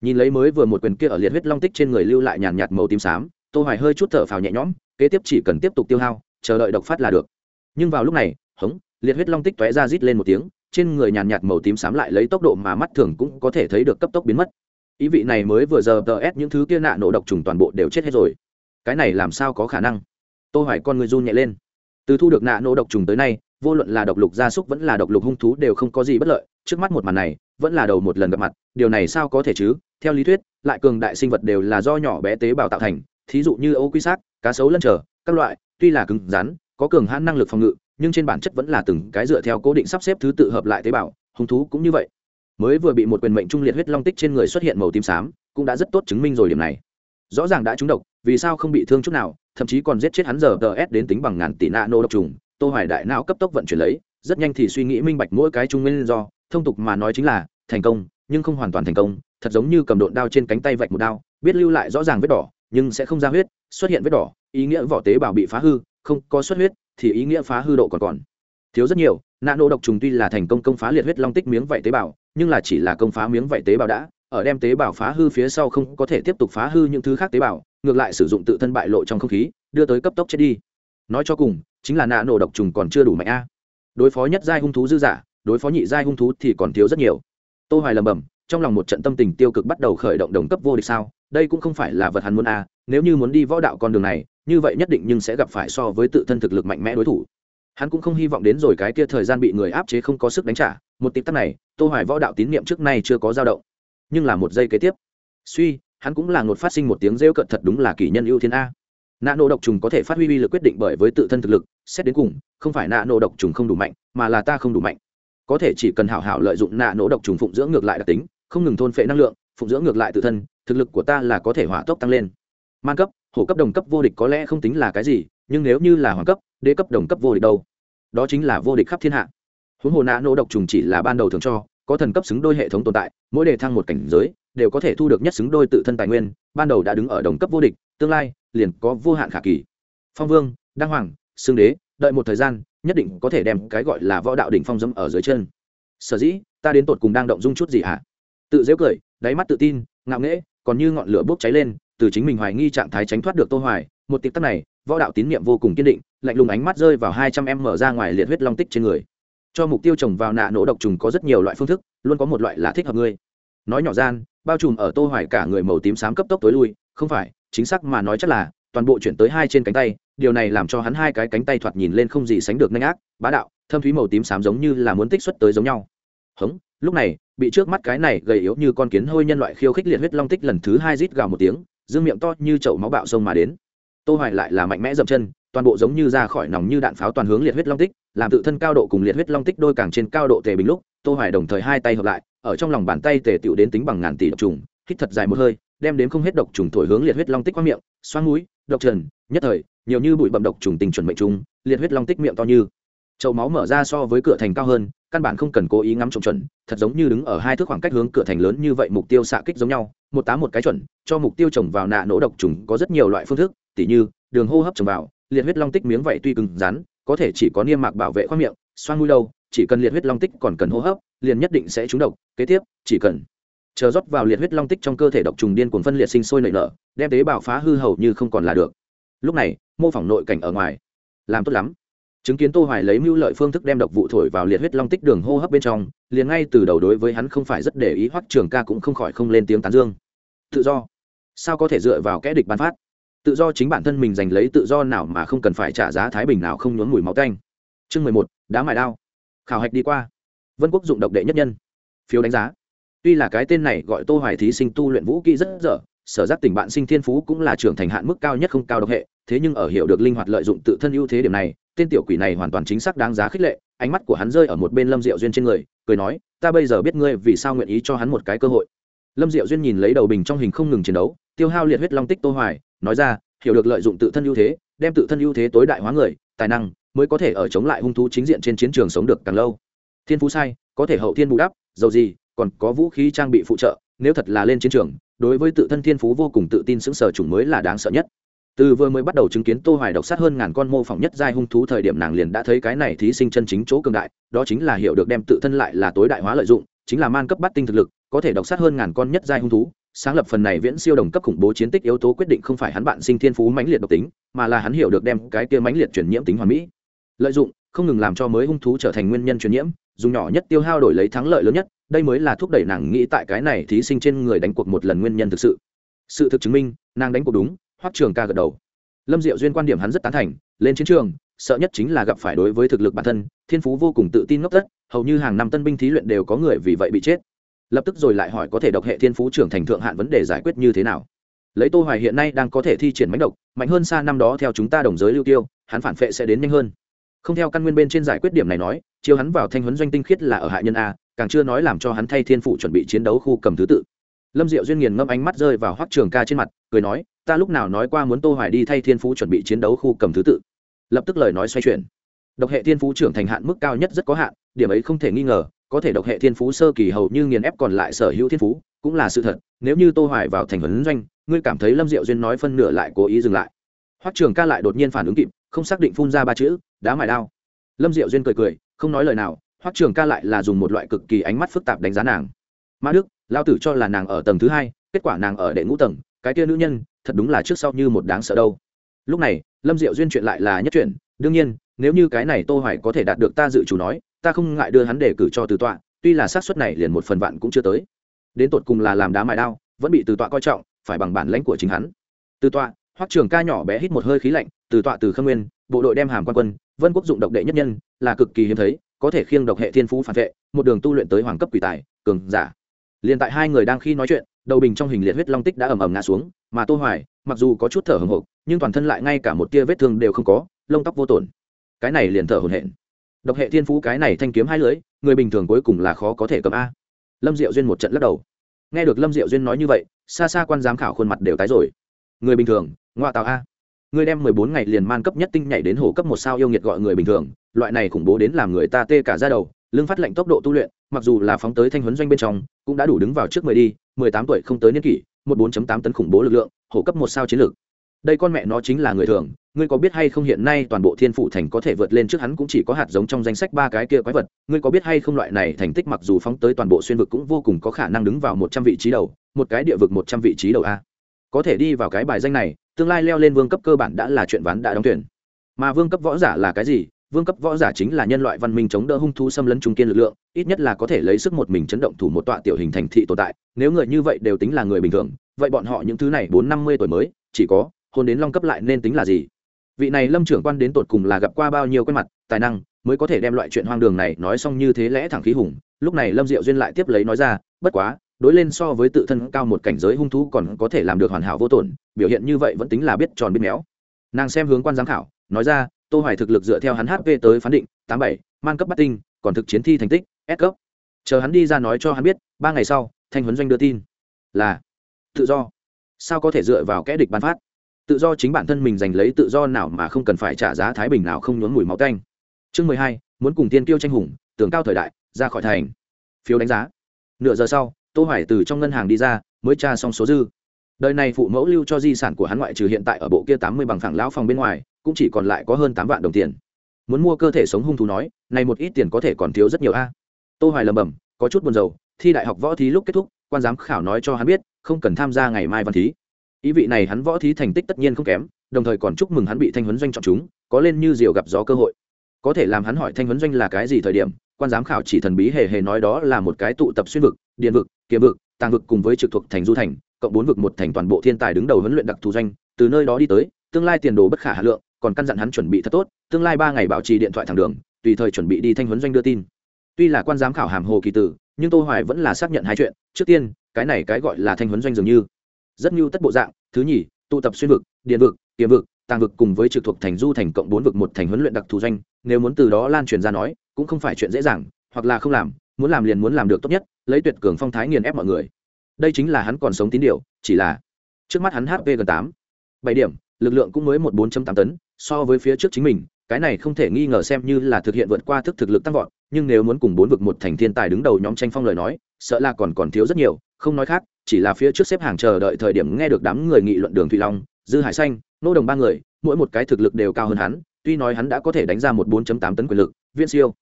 Nhìn lấy mới vừa một quyền kia ở liệt huyết long tích trên người lưu lại nhàn nhạt màu tím xám, tô hoài hơi chút thở phào nhẹ nhõm, kế tiếp chỉ cần tiếp tục tiêu hao, chờ đợi độc phát là được nhưng vào lúc này, hống, liệt huyết long tích tóe ra rít lên một tiếng, trên người nhàn nhạt màu tím xám lại lấy tốc độ mà mắt thường cũng có thể thấy được cấp tốc biến mất. Ý vị này mới vừa giờ tờ ép những thứ kia nạ nổ độc trùng toàn bộ đều chết hết rồi. Cái này làm sao có khả năng? Tôi hỏi con người run nhẹ lên. Từ thu được nạ nổ độc trùng tới nay, vô luận là độc lục gia súc vẫn là độc lục hung thú đều không có gì bất lợi, trước mắt một màn này, vẫn là đầu một lần gặp mặt, điều này sao có thể chứ? Theo lý thuyết, lại cường đại sinh vật đều là do nhỏ bé tế bào tạo thành, thí dụ như ô quy xác, cá sấu lân trở, các loại, tuy là cứng rắn có cường hãn năng lực phòng ngự, nhưng trên bản chất vẫn là từng cái dựa theo cố định sắp xếp thứ tự hợp lại tế bào, hung thú cũng như vậy. Mới vừa bị một quyền mệnh trung liệt huyết long tích trên người xuất hiện màu tím xám, cũng đã rất tốt chứng minh rồi điểm này. Rõ ràng đã trúng độc, vì sao không bị thương chút nào, thậm chí còn giết chết hắn giờ tờ s đến tính bằng ngàn tỷ nạ nô độc trùng, tô hoài đại não cấp tốc vận chuyển lấy, rất nhanh thì suy nghĩ minh bạch mỗi cái trung nguyên do, thông tục mà nói chính là, thành công, nhưng không hoàn toàn thành công, thật giống như cầm độn đao trên cánh tay vạch một đao, biết lưu lại rõ ràng vết đỏ nhưng sẽ không ra huyết, xuất hiện vết đỏ, ý nghĩa vỏ tế bào bị phá hư, không có xuất huyết thì ý nghĩa phá hư độ còn còn. Thiếu rất nhiều, nano độc trùng tuy là thành công công phá liệt huyết long tích miếng vảy tế bào, nhưng là chỉ là công phá miếng vảy tế bào đã, ở đem tế bào phá hư phía sau không có thể tiếp tục phá hư những thứ khác tế bào, ngược lại sử dụng tự thân bại lộ trong không khí, đưa tới cấp tốc chết đi. Nói cho cùng, chính là nano độc trùng còn chưa đủ mạnh a. Đối phó nhất giai hung thú dư giả, đối phó nhị giai hung thú thì còn thiếu rất nhiều. Tô hoài lầm bầm trong lòng một trận tâm tình tiêu cực bắt đầu khởi động đồng cấp vô địch sao? Đây cũng không phải là vật hắn muốn a, nếu như muốn đi võ đạo con đường này, như vậy nhất định nhưng sẽ gặp phải so với tự thân thực lực mạnh mẽ đối thủ. Hắn cũng không hy vọng đến rồi cái kia thời gian bị người áp chế không có sức đánh trả, một tịp tắc này, tô hoài võ đạo tín niệm trước nay chưa có dao động. Nhưng là một giây kế tiếp. Suy, hắn cũng là ngột phát sinh một tiếng rêu cận thật đúng là kỷ nhân ưu thiên a. Nạ nổ độc trùng có thể phát huy uy lực quyết định bởi với tự thân thực lực, xét đến cùng, không phải nạ nổ độc trùng không đủ mạnh, mà là ta không đủ mạnh. Có thể chỉ cần hảo hảo lợi dụng nạ nổ độc trùng phụng dưỡng ngược lại đặc tính, không ngừng thôn phệ năng lượng phụng dưỡng ngược lại tự thân, thực lực của ta là có thể hỏa tốc tăng lên. Man cấp, hổ cấp, đồng cấp vô địch có lẽ không tính là cái gì, nhưng nếu như là hoàng cấp, đế cấp, đồng cấp vô địch đâu? Đó chính là vô địch khắp thiên hạ. Huống hồ nã nỗ độc trùng chỉ là ban đầu thường cho, có thần cấp xứng đôi hệ thống tồn tại, mỗi đề thăng một cảnh giới, đều có thể thu được nhất xứng đôi tự thân tài nguyên, ban đầu đã đứng ở đồng cấp vô địch, tương lai, liền có vô hạn khả kỳ. Phong vương, đăng hoàng, xương đế, đợi một thời gian, nhất định có thể đem cái gọi là võ đạo đỉnh phong dẫm ở dưới chân. Sở dĩ, ta đến tột cùng đang động dung chút gì hả? Tự dễ cười, đáy mắt tự tin, ngạo nghễ, còn như ngọn lửa bốc cháy lên, từ chính mình hoài nghi trạng thái tránh thoát được tô hoài, một tiệp tắc này, võ đạo tín niệm vô cùng kiên định, lạnh lùng ánh mắt rơi vào 200 em mở ra ngoài liệt huyết long tích trên người. Cho mục tiêu trồng vào nạ nổ độc trùng có rất nhiều loại phương thức, luôn có một loại là thích hợp ngươi. Nói nhỏ gian, bao trùm ở tô hoài cả người màu tím xám cấp tốc tối lui, không phải, chính xác mà nói chắc là, toàn bộ chuyển tới hai trên cánh tay, điều này làm cho hắn hai cái cánh tay thoạt nhìn lên không gì sánh được nhanh ác, bá đạo, thâm thúy màu tím xám giống như là muốn tích xuất tới giống nhau. Hống lúc này, bị trước mắt cái này gầy yếu như con kiến hôi nhân loại khiêu khích liệt huyết long tích lần thứ hai rít gào một tiếng, dương miệng to như chậu máu bạo sông mà đến. Tô hoài lại là mạnh mẽ dậm chân, toàn bộ giống như ra khỏi nòng như đạn pháo toàn hướng liệt huyết long tích, làm tự thân cao độ cùng liệt huyết long tích đôi càng trên cao độ tề bình lúc, tô hoài đồng thời hai tay hợp lại, ở trong lòng bàn tay tề tiểu đến tính bằng ngàn tỷ độc trùng, hít thật dài một hơi, đem đến không hết độc trùng thổi hướng liệt huyết long tích qua miệng, xoang mũi, độc trần, nhất thời, nhiều như bụi bậm độc trùng tình chuẩn mệnh trùng, liệt huyết long tích miệng to như chậu máu mở ra so với cửa thành cao hơn, căn bản không cần cố ý ngắm trộm chuẩn, thật giống như đứng ở hai thước khoảng cách hướng cửa thành lớn như vậy mục tiêu xạ kích giống nhau, một tám một cái chuẩn, cho mục tiêu trồng vào nạ nổ độc trùng có rất nhiều loại phương thức, tỉ như, đường hô hấp trồng vào, liệt huyết long tích miếng vậy tuy cứng rắn, có thể chỉ có niêm mạc bảo vệ khoang miệng, xoang mũi đâu, chỉ cần liệt huyết long tích còn cần hô hấp, liền nhất định sẽ trúng độc, kế tiếp, chỉ cần chờ rót vào liệt huyết long tích trong cơ thể độc trùng điên cuồng phân liệt sinh sôi nảy nở, đem tế bào phá hư hầu như không còn là được. Lúc này, mô phỏng nội cảnh ở ngoài. Làm tốt lắm chứng kiến tô hoài lấy mưu lợi phương thức đem độc vụ thổi vào liệt huyết long tích đường hô hấp bên trong, liền ngay từ đầu đối với hắn không phải rất để ý, hoắc trường ca cũng không khỏi không lên tiếng tán dương. Tự do? Sao có thể dựa vào kẻ địch ban phát? Tự do chính bản thân mình giành lấy tự do nào mà không cần phải trả giá thái bình nào không nhốn mùi máu tanh. Chương mười một, đá mài đao. Khảo hạch đi qua. Vân quốc dụng độc đệ nhất nhân. Phiếu đánh giá. Tuy là cái tên này gọi tô hoài thí sinh tu luyện vũ kỹ rất dở sở giác tình bạn sinh thiên phú cũng là trưởng thành hạn mức cao nhất không cao độc hệ, thế nhưng ở hiểu được linh hoạt lợi dụng tự thân ưu thế điểm này, tên tiểu quỷ này hoàn toàn chính xác đáng giá khích lệ, ánh mắt của hắn rơi ở một bên lâm diệu duyên trên người, cười nói, ta bây giờ biết ngươi vì sao nguyện ý cho hắn một cái cơ hội. Lâm diệu duyên nhìn lấy đầu bình trong hình không ngừng chiến đấu, tiêu hao liệt huyết long tích tô hoài, nói ra, hiểu được lợi dụng tự thân ưu thế, đem tự thân ưu thế tối đại hóa người, tài năng mới có thể ở chống lại hung thú chính diện trên chiến trường sống được càng lâu. Thiên phú sai, có thể hậu thiên bù đắp, dầu gì, còn có vũ khí trang bị phụ trợ, nếu thật là lên chiến trường đối với tự thân thiên phú vô cùng tự tin sững sở chủng mới là đáng sợ nhất. Từ vừa mới bắt đầu chứng kiến tô hoài độc sát hơn ngàn con mô phỏng nhất giai hung thú thời điểm nàng liền đã thấy cái này thí sinh chân chính chỗ cường đại, đó chính là hiểu được đem tự thân lại là tối đại hóa lợi dụng, chính là man cấp bắt tinh thực lực, có thể độc sát hơn ngàn con nhất giai hung thú, sáng lập phần này viễn siêu đồng cấp khủng bố chiến tích yếu tố quyết định không phải hắn bạn sinh thiên phú mãnh liệt độc tính, mà là hắn hiểu được đem cái kia mãnh liệt chuyển nhiễm tính hoàn mỹ. Lợi dụng, không ngừng làm cho mới hung thú trở thành nguyên nhân truyền nhiễm, dùng nhỏ nhất tiêu hao đổi lấy thắng lợi lớn nhất đây mới là thúc đẩy nàng nghĩ tại cái này thí sinh trên người đánh cuộc một lần nguyên nhân thực sự. Sự thực chứng minh, nàng đánh cuộc đúng, hoắc trường ca gật đầu. Lâm diệu duyên quan điểm hắn rất tán thành, lên chiến trường, sợ nhất chính là gặp phải đối với thực lực bản thân, thiên phú vô cùng tự tin ngốc tất hầu như hàng năm tân binh thí luyện đều có người vì vậy bị chết. Lập tức rồi lại hỏi có thể độc hệ thiên phú trưởng thành thượng hạn vấn đề giải quyết như thế nào. Lấy tô hoài hiện nay đang có thể thi triển mánh độc, mạnh hơn xa năm đó theo chúng ta đồng giới lưu tiêu, hắn phản phệ sẽ đến nhanh hơn. Không theo căn nguyên bên trên giải quyết điểm này nói chiếu hắn vào thanh huấn doanh tinh khiết là ở hạ nhân a càng chưa nói làm cho hắn thay thiên phụ chuẩn bị chiến đấu khu cầm thứ tự. Lâm diệu duyên nghiền ngâm ánh mắt rơi vào hoắc trường ca trên mặt, cười nói, ta lúc nào nói qua muốn tô hoài đi thay thiên phú chuẩn bị chiến đấu khu cầm thứ tự? Lập tức lời nói xoay chuyển. Độc hệ thiên phú trưởng thành hạn mức cao nhất rất có hạn, điểm ấy không thể nghi ngờ, có thể độc hệ thiên phú sơ kỳ hầu như nghiền ép còn lại sở hữu thiên phú, cũng là sự thật, nếu như tô hoài vào thành huấn doanh, ngươi cảm thấy lâm diệu duyên nói phân nửa lại cố ý dừng lại. Hoắc trường ca lại đột nhiên phản ứng kịp, không xác định phun ra ba chữ, đá mài đao. Lâm diệu duyên cười cười, không nói lời nào hoắc trường ca lại là dùng một loại cực kỳ ánh mắt phức tạp đánh giá nàng. Mã đức lao tử cho là nàng ở tầng thứ hai, kết quả nàng ở đệ ngũ tầng, cái kia nữ nhân, thật đúng là trước sau như một đáng sợ đâu. Lúc này, lâm diệu duyên chuyện lại là nhất chuyện. Đương nhiên, nếu như cái này tô hoài có thể đạt được ta dự chủ nói, ta không ngại đưa hắn đề cử cho từ tọa, tuy là xác suất này liền một phần vạn cũng chưa tới. Đến tột cùng là làm đá mài đao, vẫn bị từ tọa coi trọng, phải bằng bản lãnh của chính hắn. Từ tọa, hoắc trường ca nhỏ bé hít một hơi khí lạnh, từ tọa từ khâm nguyên, bộ đội đem hàm quan quân, vân quốc dụng độc đệ nhất nhân, là cực kỳ hiếm thấy có thể khiêng độc hệ thiên phú phản vệ, một đường tu luyện tới hoàng cấp quỷ tài, cường giả. Liền tại hai người đang khi nói chuyện, đầu bình trong hình liệt huyết long tích đã ầm ầm ngã xuống, mà tô hoài, mặc dù có chút thở hổn hộc, nhưng toàn thân lại ngay cả một tia vết thương đều không có, lông tóc vô tổn. Cái này liền thở hổn hển. Độc hệ thiên phú cái này thanh kiếm hai lưỡi, người bình thường cuối cùng là khó có thể cầm a. Lâm diệu duyên một trận lắc đầu. Nghe được lâm diệu duyên nói như vậy, xa xa quan giám khảo khuôn mặt đều tái rồi. Người bình thường ngoại tào a. Ngươi đem mười bốn ngày liền man cấp nhất tinh nhảy đến hồ cấp một sao yêu nghiệt gọi người bình thường, loại này khủng bố đến làm người ta tê cả ra đầu lương phát lệnh tốc độ tu luyện, mặc dù là phóng tới thanh huấn doanh bên trong, cũng đã đủ đứng vào trước mười đi, mười tám tuổi không tới niên kỷ, một bốn tám tấn khủng bố lực lượng hổ cấp một sao chiến lược. Đây con mẹ nó chính là người thường, ngươi có biết hay không hiện nay toàn bộ thiên phụ thành có thể vượt lên trước hắn cũng chỉ có hạt giống trong danh sách ba cái kia quái vật, ngươi có biết hay không loại này thành tích mặc dù phóng tới toàn bộ xuyên vực cũng vô cùng có khả năng đứng vào một trăm vị trí đầu, một cái địa vực một trăm vị trí đầu a có thể đi vào cái bài danh này, tương lai leo lên vương cấp cơ bản đã là chuyện ván đã đóng tuyển mà vương cấp võ giả là cái gì? Vương cấp võ giả chính là nhân loại văn minh chống đỡ hung thú xâm lấn trung kiên lực lượng, ít nhất là có thể lấy sức một mình chấn động thủ một tọa tiểu hình thành thị tồn tại. Nếu người như vậy đều tính là người bình thường, vậy bọn họ những thứ này bốn năm mươi tuổi mới, chỉ có hôn đến long cấp lại nên tính là gì? Vị này lâm trưởng quan đến tột cùng là gặp qua bao nhiêu quen mặt, tài năng, mới có thể đem loại chuyện hoang đường này nói xong như thế lẽ thẳng khí hùng. Lúc này lâm diệu duyên lại tiếp lấy nói ra, bất quá đối lên so với tự thân cao một cảnh giới hung thú còn có thể làm được hoàn hảo vô tổn, biểu hiện như vậy vẫn tính là biết tròn biết méo. Nàng xem hướng quan giám khảo, nói ra, tô hoài thực lực dựa theo hắn hp tới phán định, tám bảy, man cấp bắt tinh, còn thực chiến thi thành tích, s cấp. Chờ hắn đi ra nói cho hắn biết, ba ngày sau, thanh huấn doanh đưa tin là, tự do. Sao có thể dựa vào kẽ địch ban phát? Tự do chính bản thân mình giành lấy tự do nào mà không cần phải trả giá thái bình nào không nhuốm mùi máu tanh. Chương mười hai, muốn cùng tiên kiêu tranh hùng tường cao thời đại, ra khỏi thành. Phiếu đánh giá. Nửa giờ sau tô hoài từ trong ngân hàng đi ra, mới tra xong số dư. Đời này phụ mẫu lưu cho di sản của hắn ngoại trừ hiện tại ở bộ kia tám mươi bằng phẳng lão phòng bên ngoài, cũng chỉ còn lại có hơn tám vạn đồng tiền. Muốn mua cơ thể sống hung thú nói, này một ít tiền có thể còn thiếu rất nhiều a. Tô hoài lầm bầm có chút buồn rầu, thi đại học võ thí lúc kết thúc, quan giám khảo nói cho hắn biết, không cần tham gia ngày mai văn thí. Ý vị này hắn võ thí thành tích tất nhiên không kém, đồng thời còn chúc mừng hắn bị thanh huấn doanh chọn chúng, có lên như diều gặp gió cơ hội. Có thể làm hắn hỏi thanh huấn doanh là cái gì thời điểm, quan giám khảo chỉ thần bí hề hề nói đó là một cái tụ tập xuyên vực, điện vực kiếm vực, tàng vực cùng với trực thuộc thành du thành, cộng bốn vực một thành toàn bộ thiên tài đứng đầu huấn luyện đặc thù doanh, từ nơi đó đi tới, tương lai tiền đồ bất khả hà lượng, còn căn dặn hắn chuẩn bị thật tốt, tương lai ba ngày bảo trì điện thoại thẳng đường, tùy thời chuẩn bị đi thanh huấn doanh đưa tin. Tuy là quan giám khảo hàm hồ kỳ tử, nhưng tô hoài vẫn là xác nhận hai chuyện, trước tiên, cái này cái gọi là thanh huấn doanh dường như. Rất nhiều tất bộ dạng, thứ nhì, tụ tập xuyên vực, điện vực tiềm vực, tàng vực cùng với trực thuộc thành du thành cộng bốn vực một thành huấn luyện đặc thù doanh, nếu muốn từ đó lan truyền ra nói, cũng không phải chuyện dễ dàng, hoặc là không làm muốn làm liền muốn làm được tốt nhất, lấy tuyệt cường phong thái nghiền ép mọi người. Đây chính là hắn còn sống tín điều, chỉ là trước mắt hắn hp gần tám, bảy điểm, lực lượng cũng mới một bốn tám tấn, so với phía trước chính mình, cái này không thể nghi ngờ xem như là thực hiện vượt qua thức thực lực tăng vọt, nhưng nếu muốn cùng bốn vực một thành thiên tài đứng đầu nhóm tranh phong lời nói, sợ là còn còn thiếu rất nhiều, không nói khác, chỉ là phía trước xếp hàng chờ đợi thời điểm nghe được đám người nghị luận đường thủy long, dư hải xanh, nô đồng ba người, mỗi một cái thực lực đều cao hơn hắn, tuy nói hắn đã có thể đánh ra một bốn tám tấn quyền lực viên siêu.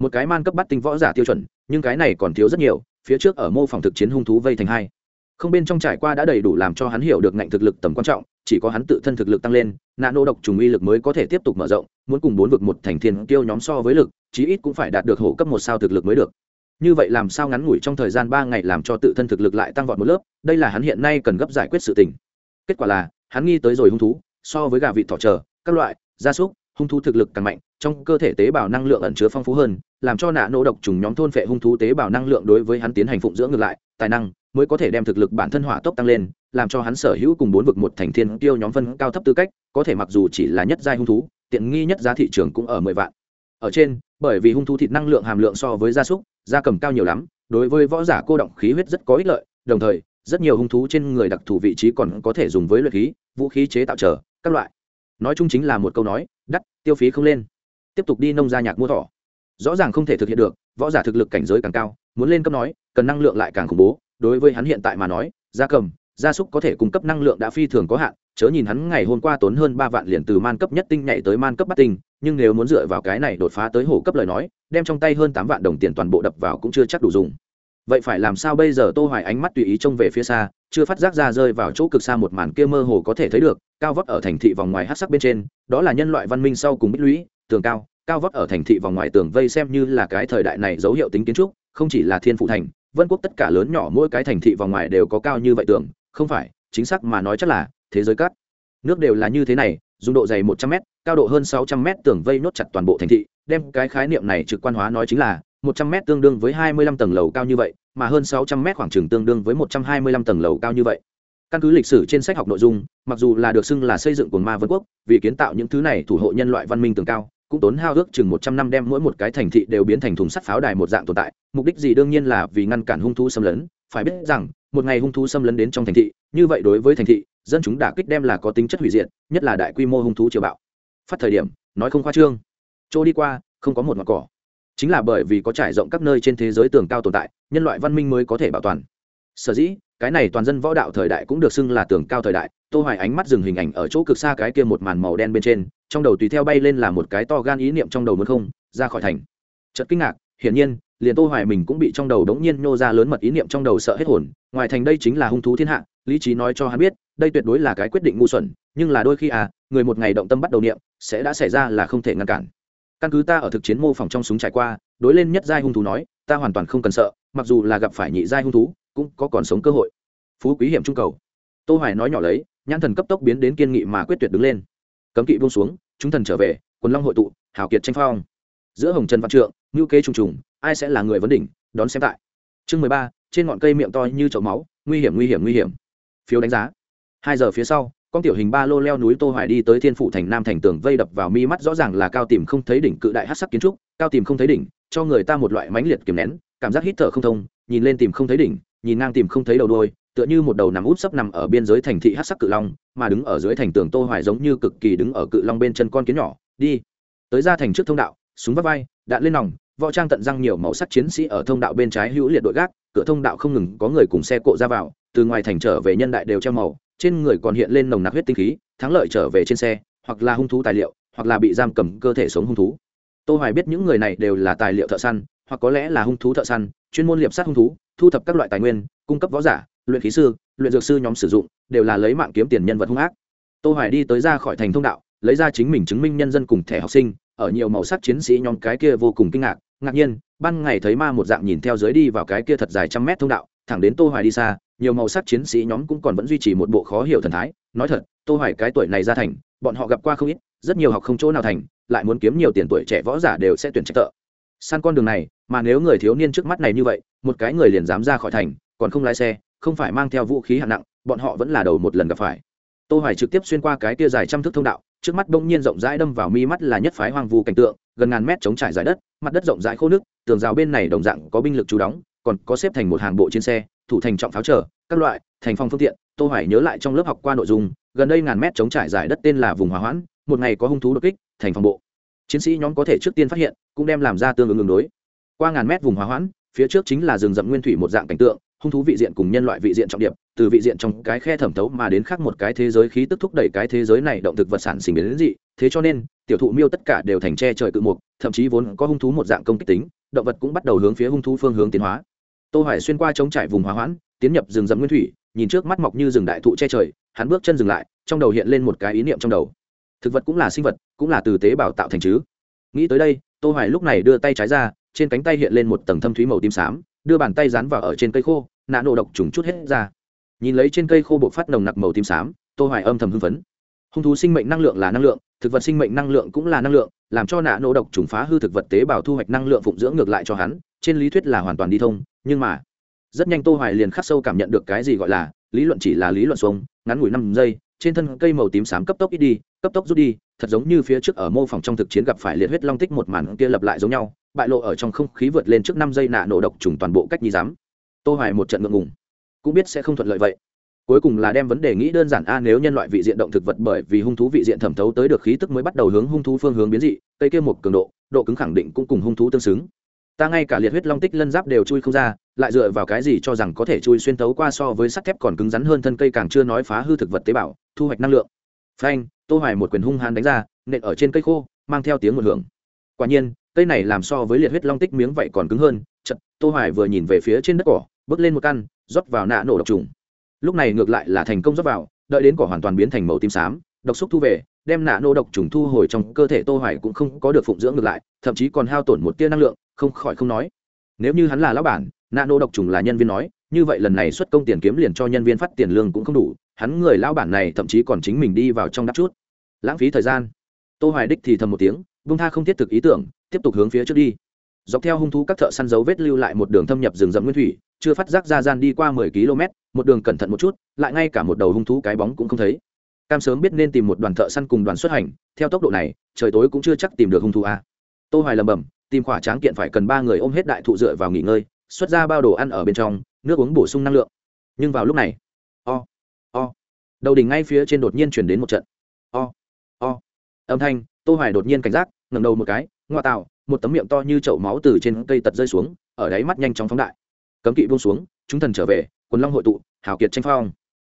Một cái man cấp bắt tinh võ giả tiêu chuẩn nhưng cái này còn thiếu rất nhiều, phía trước ở mô phòng thực chiến hung thú vây thành hai. Không bên trong trải qua đã đầy đủ làm cho hắn hiểu được ngạnh thực lực tầm quan trọng, chỉ có hắn tự thân thực lực tăng lên nạn nô độc trùng uy lực mới có thể tiếp tục mở rộng, muốn cùng bốn vực một thành thiên tiêu nhóm so với lực, chí ít cũng phải đạt được hổ cấp một sao thực lực mới được. Như vậy làm sao ngắn ngủi trong thời gian ba ngày làm cho tự thân thực lực lại tăng vọt một lớp, đây là hắn hiện nay cần gấp giải quyết sự tình. Kết quả là, hắn nghi tới rồi hung thú, so với gà vịt thỏ chờ, các loại, gia súc, hung thú thực lực càng mạnh trong cơ thể tế bào năng lượng ẩn chứa phong phú hơn, làm cho nạ nô độc trùng nhóm thôn phệ hung thú tế bào năng lượng đối với hắn tiến hành phụng dưỡng ngược lại, tài năng mới có thể đem thực lực bản thân hỏa tốc tăng lên, làm cho hắn sở hữu cùng bốn vực một thành thiên tiêu nhóm phân cao thấp tư cách, có thể mặc dù chỉ là nhất giai hung thú, tiện nghi nhất giá thị trường cũng ở mười vạn. Ở trên, bởi vì hung thú thịt năng lượng hàm lượng so với gia súc, gia cầm cao nhiều lắm, đối với võ giả cô động khí huyết rất có ích lợi, đồng thời, rất nhiều hung thú trên người đặc thù vị trí còn có thể dùng với luyện khí, vũ khí chế tạo trở, các loại. Nói chung chính là một câu nói, đắt, tiêu phí không lên tiếp tục đi nông gia nhạc mua thỏ. Rõ ràng không thể thực hiện được, võ giả thực lực cảnh giới càng cao, muốn lên cấp nói, cần năng lượng lại càng khủng bố. Đối với hắn hiện tại mà nói, gia cầm, gia súc có thể cung cấp năng lượng đã phi thường có hạn, chớ nhìn hắn ngày hôm qua tốn hơn ba vạn liền từ man cấp nhất tinh nhảy tới man cấp bắt tinh, nhưng nếu muốn dựa vào cái này đột phá tới hổ cấp lời nói, đem trong tay hơn tám vạn đồng tiền toàn bộ đập vào cũng chưa chắc đủ dùng. Vậy phải làm sao bây giờ? Tô hoài ánh mắt tùy ý trông về phía xa, chưa phát giác ra rơi vào chỗ cực xa một màn kia mơ hồ có thể thấy được, cao vấp ở thành thị vòng ngoài hắc sắc bên trên, đó là nhân loại văn minh sau cùng bích lũy tường cao cao vóc ở thành thị vòng ngoài tường vây xem như là cái thời đại này dấu hiệu tính kiến trúc không chỉ là thiên phụ thành vân quốc tất cả lớn nhỏ mỗi cái thành thị vòng ngoài đều có cao như vậy tường, không phải chính xác mà nói chắc là thế giới cát. Nước đều là như thế này dùng độ dày một trăm m cao độ hơn sáu trăm m tường vây nốt chặt toàn bộ thành thị đem cái khái niệm này trực quan hóa nói chính là một trăm m tương đương với hai mươi lăm tầng lầu cao như vậy mà hơn sáu trăm m khoảng chừng tương đương với một trăm hai mươi lăm tầng lầu cao như vậy. Căn cứ lịch sử trên sách học nội dung mặc dù là được xưng là xây dựng của ma vân quốc vì kiến tạo những thứ này thủ hộ nhân loại văn minh tường cao cũng tốn hao ước chừng một trăm năm đem mỗi một cái thành thị đều biến thành thùng sắt pháo đài một dạng tồn tại. Mục đích gì đương nhiên là vì ngăn cản hung thú xâm lấn. Phải biết rằng, một ngày hung thú xâm lấn đến trong thành thị, như vậy đối với thành thị, dân chúng đả kích đem là có tính chất hủy diệt, nhất là đại quy mô hung thú triều bạo. Phát thời điểm, nói không khoa trương. Chỗ đi qua, không có một mặt cỏ. Chính là bởi vì có trải rộng các nơi trên thế giới tường cao tồn tại, nhân loại văn minh mới có thể bảo toàn. Sở dĩ, cái này toàn dân võ đạo thời đại cũng được xưng là tường cao thời đại tô hoài ánh mắt dừng hình ảnh ở chỗ cực xa cái kia một màn màu đen bên trên, trong đầu tùy theo bay lên là một cái to gan ý niệm trong đầu muốn không, ra khỏi thành. Chợt kinh ngạc, hiển nhiên, liền tô hoài mình cũng bị trong đầu đống nhiên nô ra lớn mật ý niệm trong đầu sợ hết hồn. Ngoài thành đây chính là hung thú thiên hạ, lý trí nói cho hắn biết, đây tuyệt đối là cái quyết định ngu xuẩn, nhưng là đôi khi à người một ngày động tâm bắt đầu niệm, sẽ đã xảy ra là không thể ngăn cản. Căn cứ ta ở thực chiến mô phỏng trong súng trải qua, đối lên nhất giai hung thú nói, ta hoàn toàn không cần sợ, mặc dù là gặp phải nhị giai hung thú, cũng có còn sống cơ hội. Phú quý hiểm trung cầu. Tô hoài nói nhỏ lấy nhãn thần cấp tốc biến đến kiên nghị mà quyết tuyệt đứng lên. Cấm kỵ buông xuống chúng thần trở về quần long hội tụ hào kiệt tranh phong. Giữa hồng trần văn trượng ngưu kế trùng trùng ai sẽ là người vấn đỉnh đón xem tại. Chương 13, trên ngọn cây miệng to như chậu máu nguy hiểm nguy hiểm nguy hiểm. Phiếu đánh giá. Hai giờ phía sau con tiểu hình ba lô leo núi tô hoài đi tới thiên phủ thành nam thành tường vây đập vào mi mắt rõ ràng là cao tìm không thấy đỉnh cự đại hắc sắc kiến trúc cao tìm không thấy đỉnh cho người ta một loại mãnh liệt kiềm nén cảm giác hít thở không thông nhìn lên tìm không thấy đỉnh nhìn ngang tìm không thấy đầu đuôi tựa như một đầu nằm út sấp nằm ở biên giới thành thị hắc sắc cự long, mà đứng ở dưới thành tường tô hoài giống như cực kỳ đứng ở cự long bên chân con kiến nhỏ. Đi. Tới ra thành trước thông đạo, súng vắt vai, đạn lên nòng, võ trang tận răng nhiều màu sắc chiến sĩ ở thông đạo bên trái hữu liệt đội gác, cửa thông đạo không ngừng có người cùng xe cộ ra vào, từ ngoài thành trở về nhân đại đều treo màu, trên người còn hiện lên nồng nặc huyết tinh khí, thắng lợi trở về trên xe, hoặc là hung thú tài liệu, hoặc là bị giam cầm cơ thể sống hung thú. Tô hoài biết những người này đều là tài liệu thợ săn, hoặc có lẽ là hung thú thợ săn, chuyên môn liệp sát hung thú, thu thập các loại tài nguyên, cung cấp võ giả luyện khí sư, luyện dược sư nhóm sử dụng, đều là lấy mạng kiếm tiền nhân vật hung ác. Tô hoài đi tới ra khỏi thành thông đạo, lấy ra chính mình chứng minh nhân dân cùng thẻ học sinh, ở nhiều màu sắc chiến sĩ nhóm cái kia vô cùng kinh ngạc ngạc nhiên, ban ngày thấy ma một dạng nhìn theo dưới đi vào cái kia thật dài trăm mét thông đạo, thẳng đến tô hoài đi xa, nhiều màu sắc chiến sĩ nhóm cũng còn vẫn duy trì một bộ khó hiểu thần thái, nói thật, tô hoài cái tuổi này ra thành, bọn họ gặp qua không ít, rất nhiều học không chỗ nào thành, lại muốn kiếm nhiều tiền tuổi trẻ võ giả đều sẽ tuyển trạch tợ. San con đường này, mà nếu người thiếu niên trước mắt này như vậy, một cái người liền dám ra khỏi thành, còn không lái xe không phải mang theo vũ khí hạng nặng bọn họ vẫn là đầu một lần gặp phải. Tô hoài trực tiếp xuyên qua cái kia dài trăm thước thông đạo trước mắt đông nhiên rộng rãi đâm vào mi mắt là nhất phái hoang vu cảnh tượng gần ngàn mét chống trải dài đất mặt đất rộng rãi khô nước tường rào bên này đồng dạng có binh lực chú đóng còn có xếp thành một hàng bộ trên xe thủ thành trọng pháo trở, các loại thành phong phương tiện. Tô hoài nhớ lại trong lớp học qua nội dung gần đây ngàn mét chống trải dài đất tên là vùng hòa hoãn một ngày có hung thú đột kích thành phòng bộ. Chiến sĩ nhóm có thể trước tiên phát hiện cũng đem làm ra tương ứng ứng đối. Qua ngàn mét vùng hòa hoãn phía trước chính là rừng rậm nguyên thủy một dạng cảnh tượng hung thú vị diện cùng nhân loại vị diện trọng điểm từ vị diện trong cái khe thẩm thấu mà đến khác một cái thế giới khí tức thúc đẩy cái thế giới này động thực vật sản sinh biến đến dị. Thế cho nên, tiểu thụ miêu tất cả đều thành tre trời cự mục, thậm chí vốn có hung thú một dạng công kích tính, động vật cũng bắt đầu hướng phía hung thú phương hướng tiến hóa. Tô hoài xuyên qua chống trải vùng hóa hoãn, tiến nhập rừng rậm nguyên thủy, nhìn trước mắt mọc như rừng đại thụ che trời, hắn bước chân dừng lại, trong đầu hiện lên một cái ý niệm trong đầu. Thực vật cũng là sinh vật, cũng là từ tế bào tạo thành chứ. Nghĩ tới đây, tô hoài lúc này đưa tay trái ra, trên cánh tay hiện lên một tầng thâm thúy màu tím xám đưa bàn tay dán vào ở trên cây khô, nạ nổ độc trùng chút hết ra. Nhìn lấy trên cây khô bộ phát nồng nặc màu tím xám, tô hoài âm thầm hưng phấn. Hung thú sinh mệnh năng lượng là năng lượng, thực vật sinh mệnh năng lượng cũng là năng lượng, làm cho nạ nổ độc trùng phá hư thực vật tế bào thu hoạch năng lượng phụng dưỡng ngược lại cho hắn, trên lý thuyết là hoàn toàn đi thông, nhưng mà, rất nhanh tô hoài liền khắc sâu cảm nhận được cái gì gọi là, lý luận chỉ là lý luận xuống ngắn ngủi năm giây, trên thân cây màu tím xám cấp tốc ít đi, cấp tốc rút đi, thật giống như phía trước ở mô phỏng trong thực chiến gặp phải liệt huyết long tích một màn kia lập lại giống nhau bại lộ ở trong không khí vượt lên trước năm giây nạ nổ độc trùng toàn bộ cách nhi dám tô hoài một trận ngượng ngùng. Cũng biết sẽ không thuận lợi vậy. Cuối cùng là đem vấn đề nghĩ đơn giản, a, nếu nhân loại vị diện động thực vật bởi vì hung thú vị diện thẩm thấu tới được khí tức mới bắt đầu hướng hung thú phương hướng biến dị, cây kia một cường độ độ cứng khẳng định cũng cùng hung thú tương xứng. Ta ngay cả liệt huyết long tích lân giáp đều chui không ra, lại dựa vào cái gì cho rằng có thể chui xuyên thấu qua so với sắt thép còn cứng rắn hơn thân cây càng chưa nói phá hư thực vật tế bào, thu hoạch năng lượng. Phanh, tô hoài một quyền hung hãn đánh ra, nện ở trên cây khô, mang theo tiếng một hưởng. Quả nhiên cây này làm so với liệt huyết long tích miếng vậy còn cứng hơn, chật, tô hoài vừa nhìn về phía trên đất cỏ, bước lên một căn, rót vào nạ nổ độc trùng. Lúc này ngược lại là thành công rót vào, đợi đến cỏ hoàn toàn biến thành màu tím xám, độc xúc thu về, đem nạ nổ độc trùng thu hồi trong cơ thể tô hoài cũng không có được phụng dưỡng ngược lại, thậm chí còn hao tổn một tia năng lượng, không khỏi không nói. Nếu như hắn là lão bản nano độc trùng là nhân viên nói, như vậy lần này xuất công tiền kiếm liền cho nhân viên phát tiền lương cũng không đủ, hắn người lão bản này thậm chí còn chính mình đi vào trong đắp chút. Lãng phí thời gian. Tô hoài đích thì thầm một tiếng Bung tha không thiết thực ý tưởng, tiếp tục hướng phía trước đi. Dọc theo hung thú các thợ săn dấu vết lưu lại một đường thâm nhập rừng rậm nguyên thủy, chưa phát giác ra gian đi qua 10 km, một đường cẩn thận một chút, lại ngay cả một đầu hung thú cái bóng cũng không thấy. Cam sớm biết nên tìm một đoàn thợ săn cùng đoàn xuất hành, theo tốc độ này, trời tối cũng chưa chắc tìm được hung thú a. Tô hoài lầm bầm tìm khỏa tráng kiện phải cần ba người ôm hết đại thụ dựa vào nghỉ ngơi, xuất ra bao đồ ăn ở bên trong, nước uống bổ sung năng lượng. Nhưng vào lúc này, o o, đầu đỉnh ngay phía trên đột nhiên chuyển đến một trận. O o. Âm thanh, tô hoài đột nhiên cảnh giác ngẩng đầu một cái ngoa tạo một tấm miệng to như chậu máu từ trên cây tật rơi xuống ở đáy mắt nhanh chóng phóng đại. Cấm kỵ buông xuống chúng thần trở về quần long hội tụ hào kiệt tranh phong.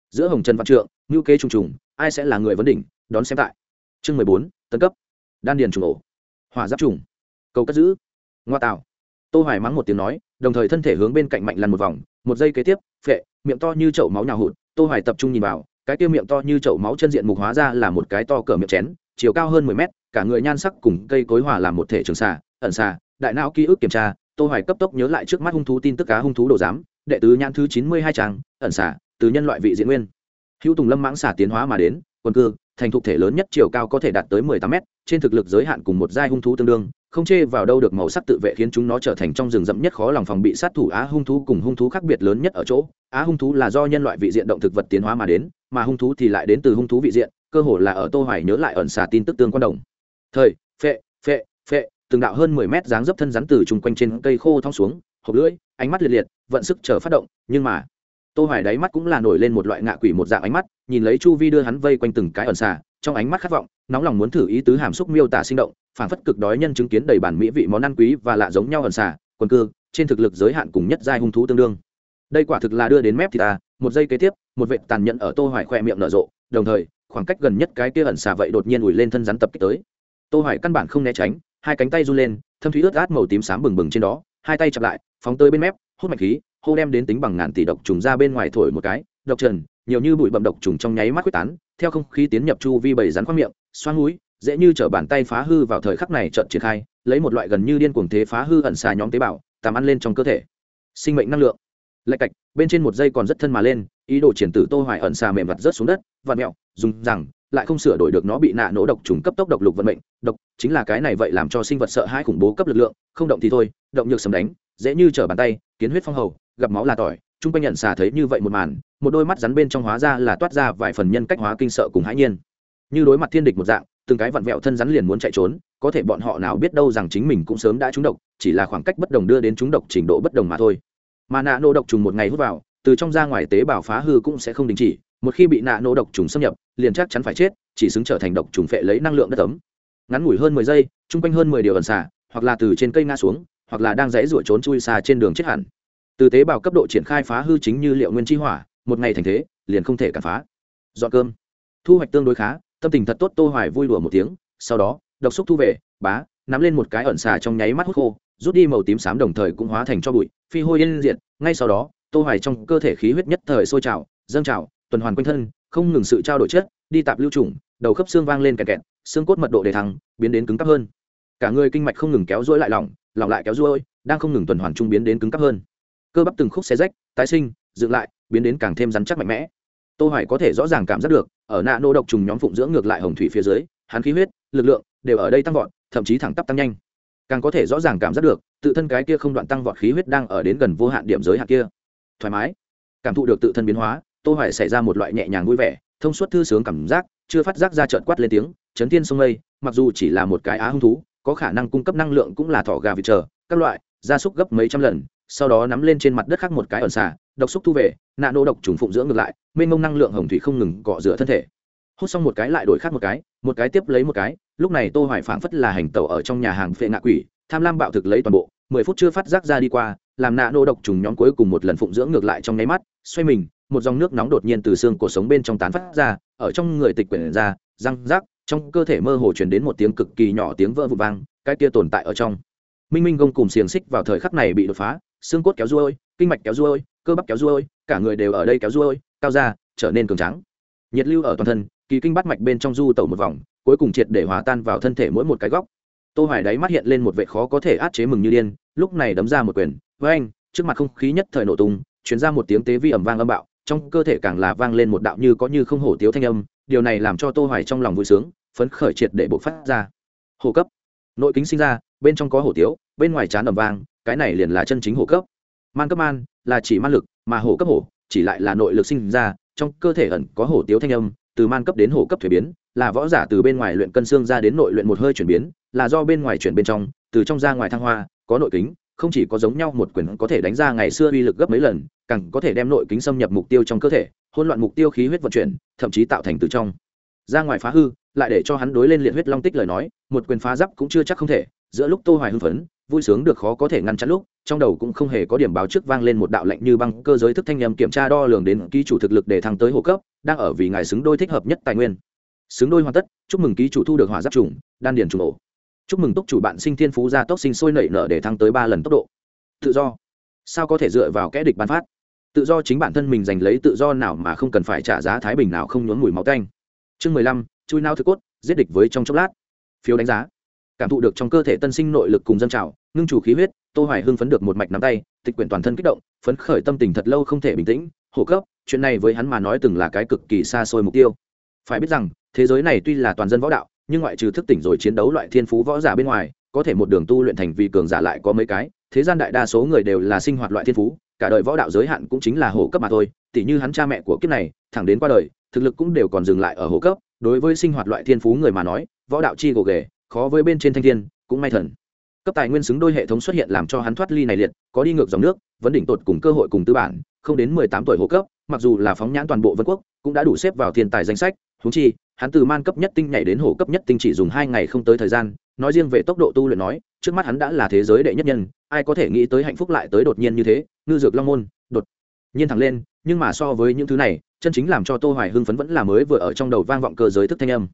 Giữa hồng trần văn trượng ngưu kế trùng trùng ai sẽ là người vấn đỉnh đón xem tại. Chương 14, tân cấp. Đan điền trùng ổ. Hỏa giáp trùng. Cầu cất giữ. Ngoa tạo. Tô hoài mắng một tiếng nói đồng thời thân thể hướng bên cạnh mạnh lăn một vòng một giây kế tiếp phệ miệng to như chậu máu nhào hụt tô hoài tập trung nhìn vào cái kia miệng to như chậu máu chân diện mục hóa ra là một cái to cỡ miệng chén chiều cao hơn 10 mét cả người nhan sắc cùng cây cối hòa làm một thể trường xà, ẩn xà, đại não ký ức kiểm tra, tô hoài cấp tốc nhớ lại trước mắt hung thú tin tức cá hung thú đồ giám, đệ tứ nhãn thứ 92 trang, ẩn xà, từ nhân loại vị diện nguyên. Hữu tùng lâm mãng xà tiến hóa mà đến, quân cư, thành thụ thể lớn nhất chiều cao có thể đạt tới 18 mét, trên thực lực giới hạn cùng một giai hung thú tương đương, không chê vào đâu được màu sắc tự vệ khiến chúng nó trở thành trong rừng rậm nhất khó lòng phòng bị sát thủ á hung thú cùng hung thú khác biệt lớn nhất ở chỗ, á hung thú là do nhân loại vị diện động thực vật tiến hóa mà đến, mà hung thú thì lại đến từ hung thú vị diện, cơ hồ là ở tô hoài nhớ lại ẩn xà tin tức tương quan đồng thời, phệ phệ phệ, từng đạo hơn 10 mét dáng dấp thân rắn từ chung quanh trên cây khô thong xuống, hộp lưỡi, ánh mắt liệt liệt, vận sức chờ phát động, nhưng mà, tô hoài đáy mắt cũng là nổi lên một loại ngạ quỷ một dạng ánh mắt, nhìn lấy chu vi đưa hắn vây quanh từng cái ẩn xà, trong ánh mắt khát vọng, nóng lòng muốn thử ý tứ hàm xúc miêu tả sinh động phản phất cực đói nhân chứng kiến đầy bản mỹ vị món ăn quý và lạ giống nhau ẩn xà, quần cư, trên thực lực giới hạn cùng nhất giai hung thú tương đương. Đây quả thực là đưa đến mép thì ta, một giây kế tiếp, một vệ tàn nhẫn ở tô hoài khoe miệng nở rộ, đồng thời, khoảng cách gần nhất cái kia ẩn xà vậy đột nhiên ủi lên thân rắn tập kích tới tô hoài căn bản không né tránh hai cánh tay run lên thâm thúy ướt át màu tím xám bừng bừng trên đó hai tay chặt lại phóng tới bên mép hút mạch khí hô đem đến tính bằng ngàn tỷ độc trùng ra bên ngoài thổi một cái độc trần nhiều như bụi bậm độc trùng trong nháy mắt quyết tán theo không khí tiến nhập chu vi bảy rắn khoang miệng xoang mũi, dễ như trở bàn tay phá hư vào thời khắc này trận triển khai lấy một loại gần như điên cuồng thế phá hư ẩn xà nhóm tế bào tàm ăn lên trong cơ thể. Sinh mệnh năng lượng. Lạch cạch bên trên một dây còn rất thân mà lên ý đồ triển tử tô hoài ẩn xà mềm vặt rớt xuống đất và mẹo dùng rằng lại không sửa đổi được nó bị nạ nổ độc trùng cấp tốc độc lục vận mệnh. Độc, chính là cái này vậy làm cho sinh vật sợ hãi khủng bố cấp lực lượng, không động thì thôi, động nhược sầm đánh, dễ như trở bàn tay, kiến huyết phong hầu, gặp máu là tỏi. Chung quanh nhận xà thấy như vậy một màn, một đôi mắt rắn bên trong hóa ra là toát ra vài phần nhân cách hóa kinh sợ cùng hãi nhiên. Như đối mặt thiên địch một dạng, từng cái vặn vẹo thân rắn liền muốn chạy trốn, có thể bọn họ nào biết đâu rằng chính mình cũng sớm đã trúng độc, chỉ là khoảng cách bất đồng đưa đến trúng độc trình độ bất đồng mà thôi. Mà nạ nô độc trùng một ngày hút vào, từ trong ra ngoài tế bào phá hư cũng sẽ không đình chỉ một khi bị nạ nô độc trùng xâm nhập, liền chắc chắn phải chết, chỉ xứng trở thành độc trùng phệ lấy năng lượng đất ấm. Ngắn ngủi hơn mười giây, chung quanh hơn mười điều ẩn xả, hoặc là từ trên cây ngã xuống, hoặc là đang dãy ruổi trốn chui xa trên đường chết hẳn. Từ tế bào cấp độ triển khai phá hư chính như liệu nguyên chi hỏa, một ngày thành thế, liền không thể cản phá. Dọn cơm. Thu hoạch tương đối khá, tâm tình thật tốt tô hoài vui đùa một tiếng, sau đó, độc xúc thu về, bá, nắm lên một cái ẩn xà trong nháy mắt hút khô, rút đi màu tím xám đồng thời cũng hóa thành cho bụi, phi hôi yên diện. ngay sau đó, tô hoài trong cơ thể khí huyết nhất thời sôi trào, dâng trào tuần hoàn quanh thân, không ngừng sự trao đổi chất, đi tạp lưu trùng, đầu khớp xương vang lên kẹt kẹt, xương cốt mật độ đề thăng, biến đến cứng cáp hơn. Cả người kinh mạch không ngừng kéo duỗi lại lỏng lỏng lại kéo duỗi đang không ngừng tuần hoàn trung biến đến cứng cáp hơn. Cơ bắp từng khúc xé rách, tái sinh, dựng lại, biến đến càng thêm rắn chắc mạnh mẽ. Tô hoài có thể rõ ràng cảm giác được, ở nạ nô độc trùng nhóm phụng dưỡng ngược lại hồng thủy phía dưới, hắn khí huyết, lực lượng đều ở đây tăng vọt, thậm chí thẳng tắp tăng nhanh. Càng có thể rõ ràng cảm giác được, tự thân cái kia không đoạn tăng vọt khí huyết đang ở đến gần vô hạn điểm giới hạn kia. Thoải mái. Cảm thụ được tự thân biến hóa tô hoài xảy ra một loại nhẹ nhàng vui vẻ, thông suốt thư sướng cảm giác, chưa phát giác ra trợn quát lên tiếng, chấn thiên sông mây mặc dù chỉ là một cái á hung thú, có khả năng cung cấp năng lượng cũng là thỏ gà vịt chờ các loại, gia súc gấp mấy trăm lần, sau đó nắm lên trên mặt đất khác một cái ẩn xả độc xúc thu về, nạ nô độc trùng phụng dưỡng ngược lại, mênh mông năng lượng hồng thủy không ngừng cọ rửa thân thể. Hút xong một cái lại đổi khác một cái một cái tiếp lấy một cái, lúc này tô hoài phảng phất là hành tẩu ở trong nhà hàng phệ ngạ quỷ, tham lam bạo thực lấy toàn bộ 10 phút chưa phát giác ra đi qua, làm nạ nô độc trùng nhóm cuối cùng một lần phụng dưỡng ngược lại trong nháy mắt, xoay mình một dòng nước nóng đột nhiên từ xương cổ sống bên trong tán phát ra, ở trong người tịch quyển ra, răng rác trong cơ thể mơ hồ truyền đến một tiếng cực kỳ nhỏ tiếng vỡ vụn vang, cái kia tồn tại ở trong. Minh minh gông cùng xiềng xích vào thời khắc này bị đột phá, xương cốt kéo ruôi, kinh mạch kéo ruôi, cơ bắp kéo ruôi, cả người đều ở đây kéo ruôi, cao ra trở nên cường trắng nhiệt lưu ở toàn thân, kỳ kinh bắt mạch bên trong du tẩu một vòng, cuối cùng triệt để hòa tan vào thân thể mỗi một cái góc. Tô hoài đáy mắt hiện lên một vệ khó có thể át chế mừng như điên, lúc này đấm ra một quyền với anh trước mặt không khí nhất thời nổ tung, truyền ra một tiếng tế vi ầm vang âm bạo trong cơ thể càng là vang lên một đạo như có như không hổ tiếu thanh âm, điều này làm cho tô hoài trong lòng vui sướng, phấn khởi triệt để bộc phát ra. Hổ cấp. Nội kính sinh ra, bên trong có hổ tiếu, bên ngoài chán ẩm vang, cái này liền là chân chính hổ cấp. Man cấp man, là chỉ man lực, mà hổ cấp hổ, chỉ lại là nội lực sinh ra, trong cơ thể ẩn có hổ tiếu thanh âm, từ man cấp đến hổ cấp thuế biến, là võ giả từ bên ngoài luyện cân xương ra đến nội luyện một hơi chuyển biến, là do bên ngoài chuyển bên trong, từ trong ra ngoài thăng hoa, có nội kính không chỉ có giống nhau một quyền có thể đánh ra ngày xưa uy lực gấp mấy lần, càng có thể đem nội kính xâm nhập mục tiêu trong cơ thể hôn loạn mục tiêu khí huyết vận chuyển, thậm chí tạo thành từ trong. Ra ngoài phá hư, lại để cho hắn đối lên liệt huyết long tích lời nói, một quyền phá giáp cũng chưa chắc không thể, giữa lúc tô hoài hưng phấn, vui sướng được khó có thể ngăn chặn lúc, trong đầu cũng không hề có điểm báo trước vang lên một đạo lệnh như băng cơ giới thức thanh nhầm kiểm tra đo lường đến ký chủ thực lực để thăng tới hộ cấp, đang ở vì ngài xứng đôi thích hợp nhất tài nguyên. Xứng đôi hoàn tất, chúc mừng ký chủ thu được hỏa giáp trùng, đan điền trùng ổ chúc mừng túc chủ bạn sinh thiên phú gia tốc sinh sôi nảy nở để thăng tới ba lần tốc độ. Tự do. Sao có thể dựa vào kẽ địch ban phát? Tự do chính bản thân mình giành lấy tự do nào mà không cần phải trả giá thái bình nào không nhốn mùi máu tanh. Chương mười lăm, chui nao thức cốt, giết địch với trong chốc lát. Phiếu đánh giá. Cảm thụ được trong cơ thể tân sinh nội lực cùng dân trào, ngưng chủ khí huyết, tô hoài hưng phấn được một mạch nắm tay, tịch quyển toàn thân kích động, phấn khởi tâm tình thật lâu không thể bình tĩnh, hổ cấp, chuyện này với hắn mà nói từng là cái cực kỳ xa xôi mục tiêu. Phải biết rằng, thế giới này tuy là toàn dân võ đạo nhưng ngoại trừ thức tỉnh rồi chiến đấu loại thiên phú võ giả bên ngoài, có thể một đường tu luyện thành vì cường giả lại có mấy cái, thế gian đại đa số người đều là sinh hoạt loại thiên phú, cả đời võ đạo giới hạn cũng chính là hổ cấp mà thôi, tỉ như hắn cha mẹ của kiếp này, thẳng đến qua đời, thực lực cũng đều còn dừng lại ở hổ cấp, đối với sinh hoạt loại thiên phú người mà nói, võ đạo chi gồ ghề, khó với bên trên thanh thiên, cũng may thần. Cấp tài nguyên xứng đôi hệ thống xuất hiện làm cho hắn thoát ly này liệt, có đi ngược dòng nước, vấn đỉnh tột cùng cơ hội cùng tư bản, không đến mười tám tuổi hộ cấp, mặc dù là phóng nhãn toàn bộ vân quốc, cũng đã đủ xếp vào thiên tài danh sách thú chi hắn từ man cấp nhất tinh nhảy đến hổ cấp nhất tinh chỉ dùng hai ngày không tới thời gian, nói riêng về tốc độ tu luyện nói, trước mắt hắn đã là thế giới đệ nhất nhân, ai có thể nghĩ tới hạnh phúc lại tới đột nhiên như thế, ngư dược long môn, đột nhiên thẳng lên, nhưng mà so với những thứ này, chân chính làm cho tô hoài hưng phấn vẫn là mới vừa ở trong đầu vang vọng cơ giới thức thanh âm.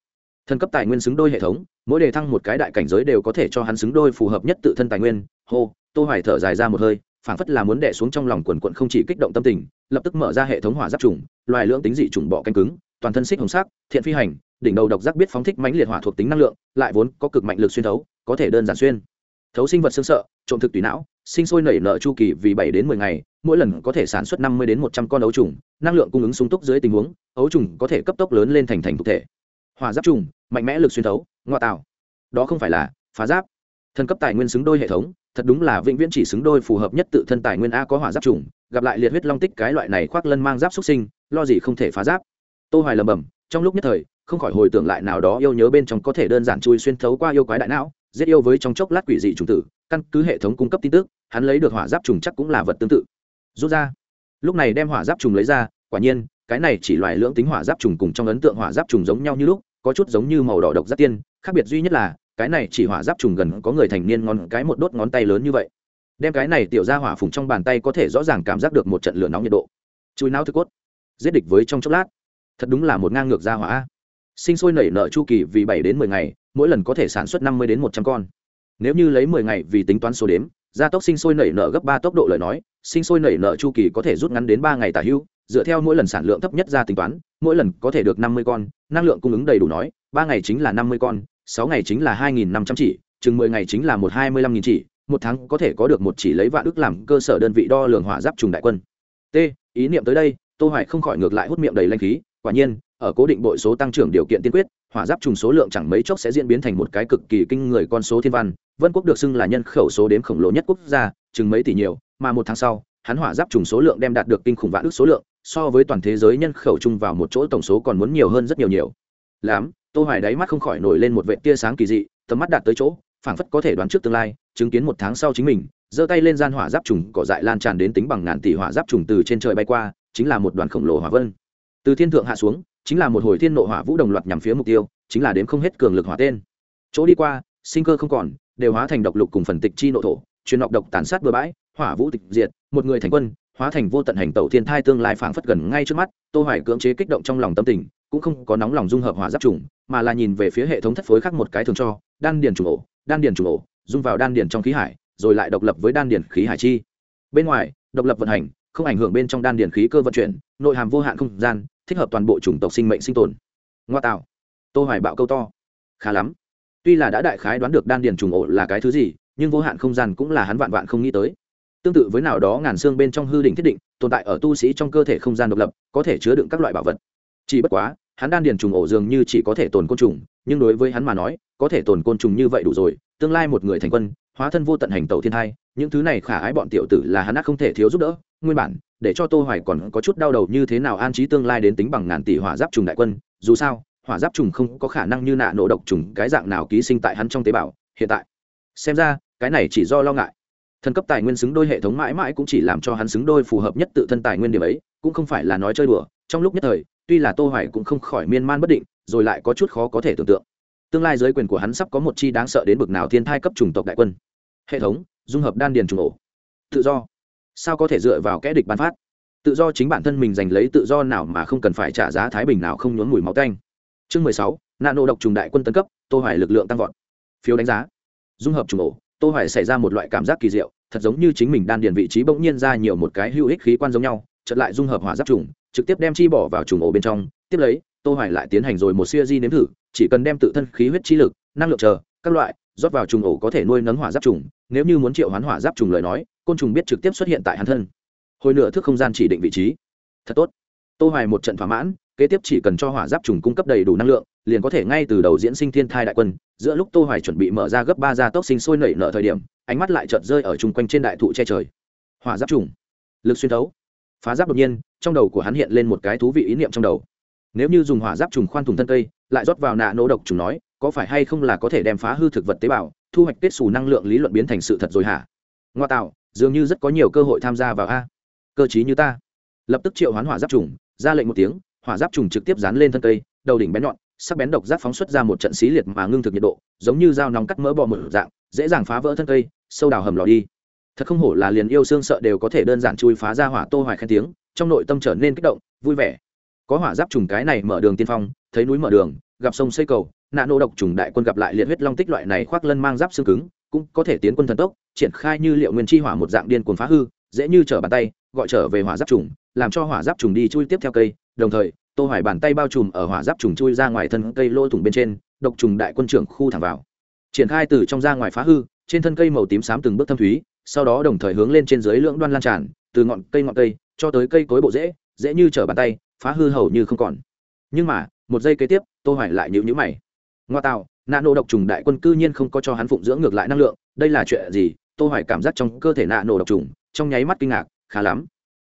Thân cấp tài nguyên xứng đôi hệ thống, mỗi đề thăng một cái đại cảnh giới đều có thể cho hắn xứng đôi phù hợp nhất tự thân tài nguyên. Hô, tô hoài thở dài ra một hơi, phảng phất là muốn đè xuống trong lòng quần quận không chỉ kích động tâm tình, lập tức mở ra hệ thống hỏa giáp trùng, loài lưỡng tính dị trùng bọ canh cứng toàn thân xích hồng sắc, thiện phi hành, đỉnh đầu độc giác biết phóng thích mãnh liệt hỏa thuộc tính năng lượng, lại vốn có cực mạnh lực xuyên thấu, có thể đơn giản xuyên. Thấu sinh vật xương sợ, trộm thực tùy não, sinh sôi nảy nở chu kỳ vì bảy đến mười ngày, mỗi lần có thể sản xuất năm mươi đến một trăm con ấu trùng, năng lượng cung ứng sung túc dưới tình huống, ấu trùng có thể cấp tốc lớn lên thành thành thực thể. Hỏa giáp trùng, mạnh mẽ lực xuyên thấu ngoại tạo. Đó không phải là phá giáp. Thân cấp tài nguyên xứng đôi hệ thống, thật đúng là vĩnh viễn chỉ xứng đôi phù hợp nhất tự thân tài nguyên a có hỏa giáp trùng, gặp lại liệt huyết long tích cái loại này khoác lân mang giáp xuất sinh, lo gì không thể phá giáp tô hoài lầm bầm trong lúc nhất thời, không khỏi hồi tưởng lại nào đó yêu nhớ bên trong có thể đơn giản chui xuyên thấu qua yêu quái đại não, giết yêu với trong chốc lát quỷ dị trùng tử, căn cứ hệ thống cung cấp tin tức, hắn lấy được hỏa giáp trùng chắc cũng là vật tương tự. Rút ra. Lúc này đem hỏa giáp trùng lấy ra, quả nhiên, cái này chỉ loại lưỡng tính hỏa giáp trùng cùng trong ấn tượng hỏa giáp trùng giống nhau như lúc, có chút giống như màu đỏ độc giáp tiên, khác biệt duy nhất là, cái này chỉ hỏa giáp trùng gần có người thành niên ngón cái một đốt ngón tay lớn như vậy. Đem cái này tiểu ra hỏa phùng trong bàn tay có thể rõ ràng cảm giác được một trận lửa nóng nhiệt độ. Chui não thức cốt. Giết địch với trong chốc lát thật đúng là một ngang ngược ra hỏa. Sinh sôi nảy nở chu kỳ vì bảy đến mười ngày, mỗi lần có thể sản xuất năm mươi đến một trăm con. Nếu như lấy mười ngày vì tính toán số đếm, gia tốc sinh sôi nảy nở gấp ba tốc độ lời nói, sinh sôi nảy nở chu kỳ có thể rút ngắn đến ba ngày tả hưu, dựa theo mỗi lần sản lượng thấp nhất ra tính toán, mỗi lần có thể được năm mươi con, năng lượng cung ứng đầy đủ nói, ba ngày chính là năm mươi con, sáu ngày chính là hai nghìn năm trăm chỉ, chừng mười ngày chính là một hai mươi lăm nghìn chỉ, một tháng có thể có được một chỉ lấy vạn ước làm cơ sở đơn vị đo lường hỏa giáp trùng đại quân. T, ý niệm tới đây, tô hoài không khỏi ngược lại hút miệng đầy lanh khí quả nhiên, ở cố định bội số tăng trưởng điều kiện tiên quyết, hỏa giáp trùng số lượng chẳng mấy chốc sẽ diễn biến thành một cái cực kỳ kinh người con số thiên văn, vân quốc được xưng là nhân khẩu số đếm khổng lồ nhất quốc gia, chừng mấy tỷ nhiều, mà một tháng sau, hắn hỏa giáp trùng số lượng đem đạt được kinh khủng vạn ước số lượng, so với toàn thế giới nhân khẩu chung vào một chỗ tổng số còn muốn nhiều hơn rất nhiều nhiều. Lắm, tô hoài đáy mắt không khỏi nổi lên một vệ tia sáng kỳ dị, tầm mắt đạt tới chỗ, phảng phất có thể đoán trước tương lai, chứng kiến một tháng sau chính mình, giơ tay lên gian hỏa giáp trùng cỏ dại lan tràn đến tính bằng ngàn tỷ hỏa giáp trùng từ trên trời bay qua, chính là một đoàn khổng lồ hỏa vân từ thiên thượng hạ xuống, chính là một hồi thiên nộ hỏa vũ đồng loạt nhằm phía mục tiêu, chính là đếm không hết cường lực hỏa tên. Chỗ đi qua, sinh cơ không còn, đều hóa thành độc lục cùng phần tịch chi nộ thổ, truyền nọc độc tàn sát bừa bãi, hỏa vũ tịch diệt, một người thành quân, hóa thành vô tận hành tẩu thiên thai tương lai phảng phất gần ngay trước mắt, tô hoài cưỡng chế kích động trong lòng tâm tình, cũng không có nóng lòng dung hợp hỏa giáp trùng, mà là nhìn về phía hệ thống thất phối khác một cái thường cho, đan điền trùng ổ, đan điền trùng ổ, dung vào đan điền trong khí hải, rồi lại độc lập với đan điền khí hải chi. Bên ngoài, độc lập vận hành không ảnh hưởng bên trong đan điền khí cơ vận chuyển, nội hàm vô hạn không gian, thích hợp toàn bộ chủng tộc sinh mệnh sinh tồn. Ngoa tạo. Tô hoài bạo câu to. Khá lắm. Tuy là đã đại khái đoán được đan điền trùng ổ là cái thứ gì, nhưng vô hạn không gian cũng là hắn vạn vạn không nghĩ tới. Tương tự với nào đó ngàn xương bên trong hư đỉnh thiết định, tồn tại ở tu sĩ trong cơ thể không gian độc lập, có thể chứa đựng các loại bảo vật. Chỉ bất quá, hắn đan điền trùng ổ dường như chỉ có thể tồn côn trùng, nhưng đối với hắn mà nói, có thể tồn côn trùng như vậy đủ rồi, tương lai một người thành quân hóa thân vô tận hành tẩu thiên thai, những thứ này khả ái bọn tiểu tử là hắn ác không thể thiếu giúp đỡ, nguyên bản, để cho tô hoài còn có chút đau đầu như thế nào an trí tương lai đến tính bằng ngàn tỷ hỏa giáp trùng đại quân, dù sao, hỏa giáp trùng không có khả năng như nạ nổ độc trùng cái dạng nào ký sinh tại hắn trong tế bào, hiện tại. Xem ra, cái này chỉ do lo ngại. Thần cấp tài nguyên xứng đôi hệ thống mãi mãi cũng chỉ làm cho hắn xứng đôi phù hợp nhất tự thân tài nguyên điểm ấy, cũng không phải là nói chơi đùa, trong lúc nhất thời, tuy là tô hoài cũng không khỏi miên man bất định, rồi lại có chút khó có thể tưởng tượng. Tương lai giới quyền của hắn sắp có một chi đáng sợ đến bực nào thiên thai cấp trùng tộc đại quân hệ thống, dung hợp đan điền trùng ổ. Tự do. Sao có thể dựa vào kẽ địch ban phát? Tự do chính bản thân mình giành lấy tự do nào mà không cần phải trả giá thái bình nào không nhốn mùi máu canh chương mười sáu, nano độc trùng đại quân tân cấp, tô hoài lực lượng tăng vọt. Phiếu đánh giá. Dung hợp trùng ổ, tô hoài xảy ra một loại cảm giác kỳ diệu, thật giống như chính mình đan điền vị trí bỗng nhiên ra nhiều một cái hữu ích khí quan giống nhau, chợt lại dung hợp hỏa giáp trùng, trực tiếp đem chi bỏ vào trùng ổ bên trong, tiếp lấy, tô hoài lại tiến hành rồi một siêu di nếm thử, chỉ cần đem tự thân khí huyết chi lực, năng lượng chờ, các loại rót vào trùng ổ có thể nuôi nấng hỏa giáp trùng, nếu như muốn triệu hoán hỏa giáp trùng lời nói, côn trùng biết trực tiếp xuất hiện tại hắn thân. Hồi nửa thước không gian chỉ định vị trí. Thật tốt. Tô hoài một trận thỏa mãn, kế tiếp chỉ cần cho hỏa giáp trùng cung cấp đầy đủ năng lượng, liền có thể ngay từ đầu diễn sinh thiên thai đại quân. Giữa lúc tô hoài chuẩn bị mở ra gấp ba gia tốc sinh sôi nảy nở thời điểm, ánh mắt lại chợt rơi ở chung quanh trên đại thụ che trời. Hỏa giáp trùng. Lực xuyên thấu. Phá giáp đột nhiên, trong đầu của hắn hiện lên một cái thú vị ý niệm trong đầu. Nếu như dùng hỏa giáp trùng khoan thùng thân cây, lại rót vào nạ nổ độc trùng nói có phải hay không là có thể đem phá hư thực vật tế bào, thu hoạch kết xù năng lượng lý luận biến thành sự thật rồi hả? Ngoa tạo, dường như rất có nhiều cơ hội tham gia vào a. Cơ chí như ta. Lập tức triệu hoán hỏa giáp trùng, ra lệnh một tiếng, hỏa giáp trùng trực tiếp dán lên thân cây, đầu đỉnh bén nhọn, sắc bén độc giáp phóng xuất ra một trận xí liệt mà ngưng thực nhiệt độ, giống như dao nóng cắt mỡ bò một dạng, dễ dàng phá vỡ thân cây, sâu đào hầm lò đi. Thật không hổ là liền yêu xương sợ đều có thể đơn giản chui phá ra hỏa tô hoài khen tiếng, trong nội tâm trở nên kích động, vui vẻ. Có hỏa giáp trùng cái này mở đường tiên phong, thấy núi mở đường, gặp sông xây cầu nạ nô độc trùng đại quân gặp lại liệt huyết long tích loại này khoác lân mang giáp xương cứng, cũng có thể tiến quân thần tốc, triển khai như liệu nguyên chi hỏa một dạng điên cuồng phá hư, dễ như trở bàn tay, gọi trở về hỏa giáp trùng, làm cho hỏa giáp trùng đi chui tiếp theo cây. Đồng thời, tô hoài bàn tay bao trùm ở hỏa giáp trùng chui ra ngoài thân cây lỗ thủng bên trên, độc trùng đại quân trưởng khu thẳng vào. Triển khai từ trong ra ngoài phá hư, trên thân cây màu tím xám từng bước thâm thúy, sau đó đồng thời hướng lên trên dưới lưỡng đoan lan tràn, từ ngọn cây ngọn cây cho tới cây cối bộ dễ dễ như trở bàn tay, phá hư hầu như không còn. Nhưng mà, một giây kế tiếp, tô hoài lại nhíu nhíu mày ngoa tạo nạ nổ độc trùng đại quân cư nhiên không có cho hắn phụng dưỡng ngược lại năng lượng, đây là chuyện gì? Tô hoài cảm giác trong cơ thể nạ nổ độc trùng, trong nháy mắt kinh ngạc, khá lắm.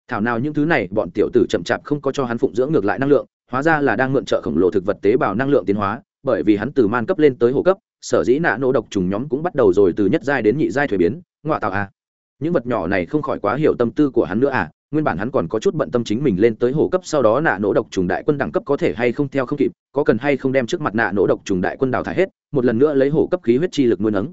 Thảo nào những thứ này, bọn tiểu tử chậm chạp không có cho hắn phụng dưỡng ngược lại năng lượng, hóa ra là đang mượn trợ khổng lồ thực vật tế bào năng lượng tiến hóa, bởi vì hắn từ man cấp lên tới hồ cấp, sở dĩ nạ nổ độc trùng nhóm cũng bắt đầu rồi từ nhất giai đến nhị giai thuế biến. Ngoa tạo à những vật nhỏ này không khỏi quá hiểu tâm tư của hắn nữa à nguyên bản hắn còn có chút bận tâm chính mình lên tới hồ cấp sau đó nạ nổ độc trùng đại quân đẳng cấp có thể hay không theo không kịp, có cần hay không đem trước mặt nạ nổ độc trùng đại quân đào thải hết, một lần nữa lấy hồ cấp khí huyết chi lực nuôi nấng.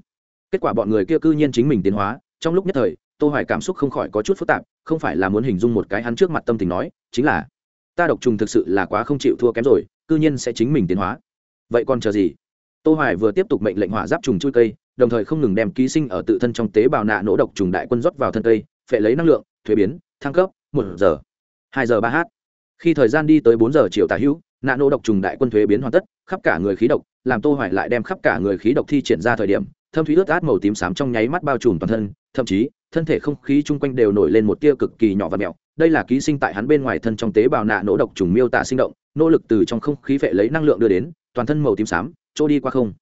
Kết quả bọn người kia cư nhiên chính mình tiến hóa, trong lúc nhất thời, tô hoài cảm xúc không khỏi có chút phức tạp, không phải là muốn hình dung một cái hắn trước mặt tâm tình nói, chính là, ta độc trùng thực sự là quá không chịu thua kém rồi, cư nhiên sẽ chính mình tiến hóa. Vậy còn chờ gì? Tô hoài vừa tiếp tục mệnh lệnh hỏa giáp trùng chui cây, đồng thời không ngừng đem ký sinh ở tự thân trong tế bào nạ nổ độc trùng đại quân rót vào thân cây, phệ lấy năng lượng, thuế biến thăng cấp, một giờ, hai giờ ba h khi thời gian đi tới bốn giờ chiều tả hữu, nạ nổ độc trùng đại quân thuế biến hoàn tất, khắp cả người khí độc, làm tô hoài lại đem khắp cả người khí độc thi triển ra thời điểm, thâm thúy ướt át màu tím xám trong nháy mắt bao trùm toàn thân, thậm chí, thân thể không khí chung quanh đều nổi lên một tia cực kỳ nhỏ và mèo đây là ký sinh tại hắn bên ngoài thân trong tế bào nạ nổ độc trùng miêu tả sinh động, nỗ lực từ trong không khí vệ lấy năng lượng đưa đến, toàn thân màu tím xám, chỗ đi qua không.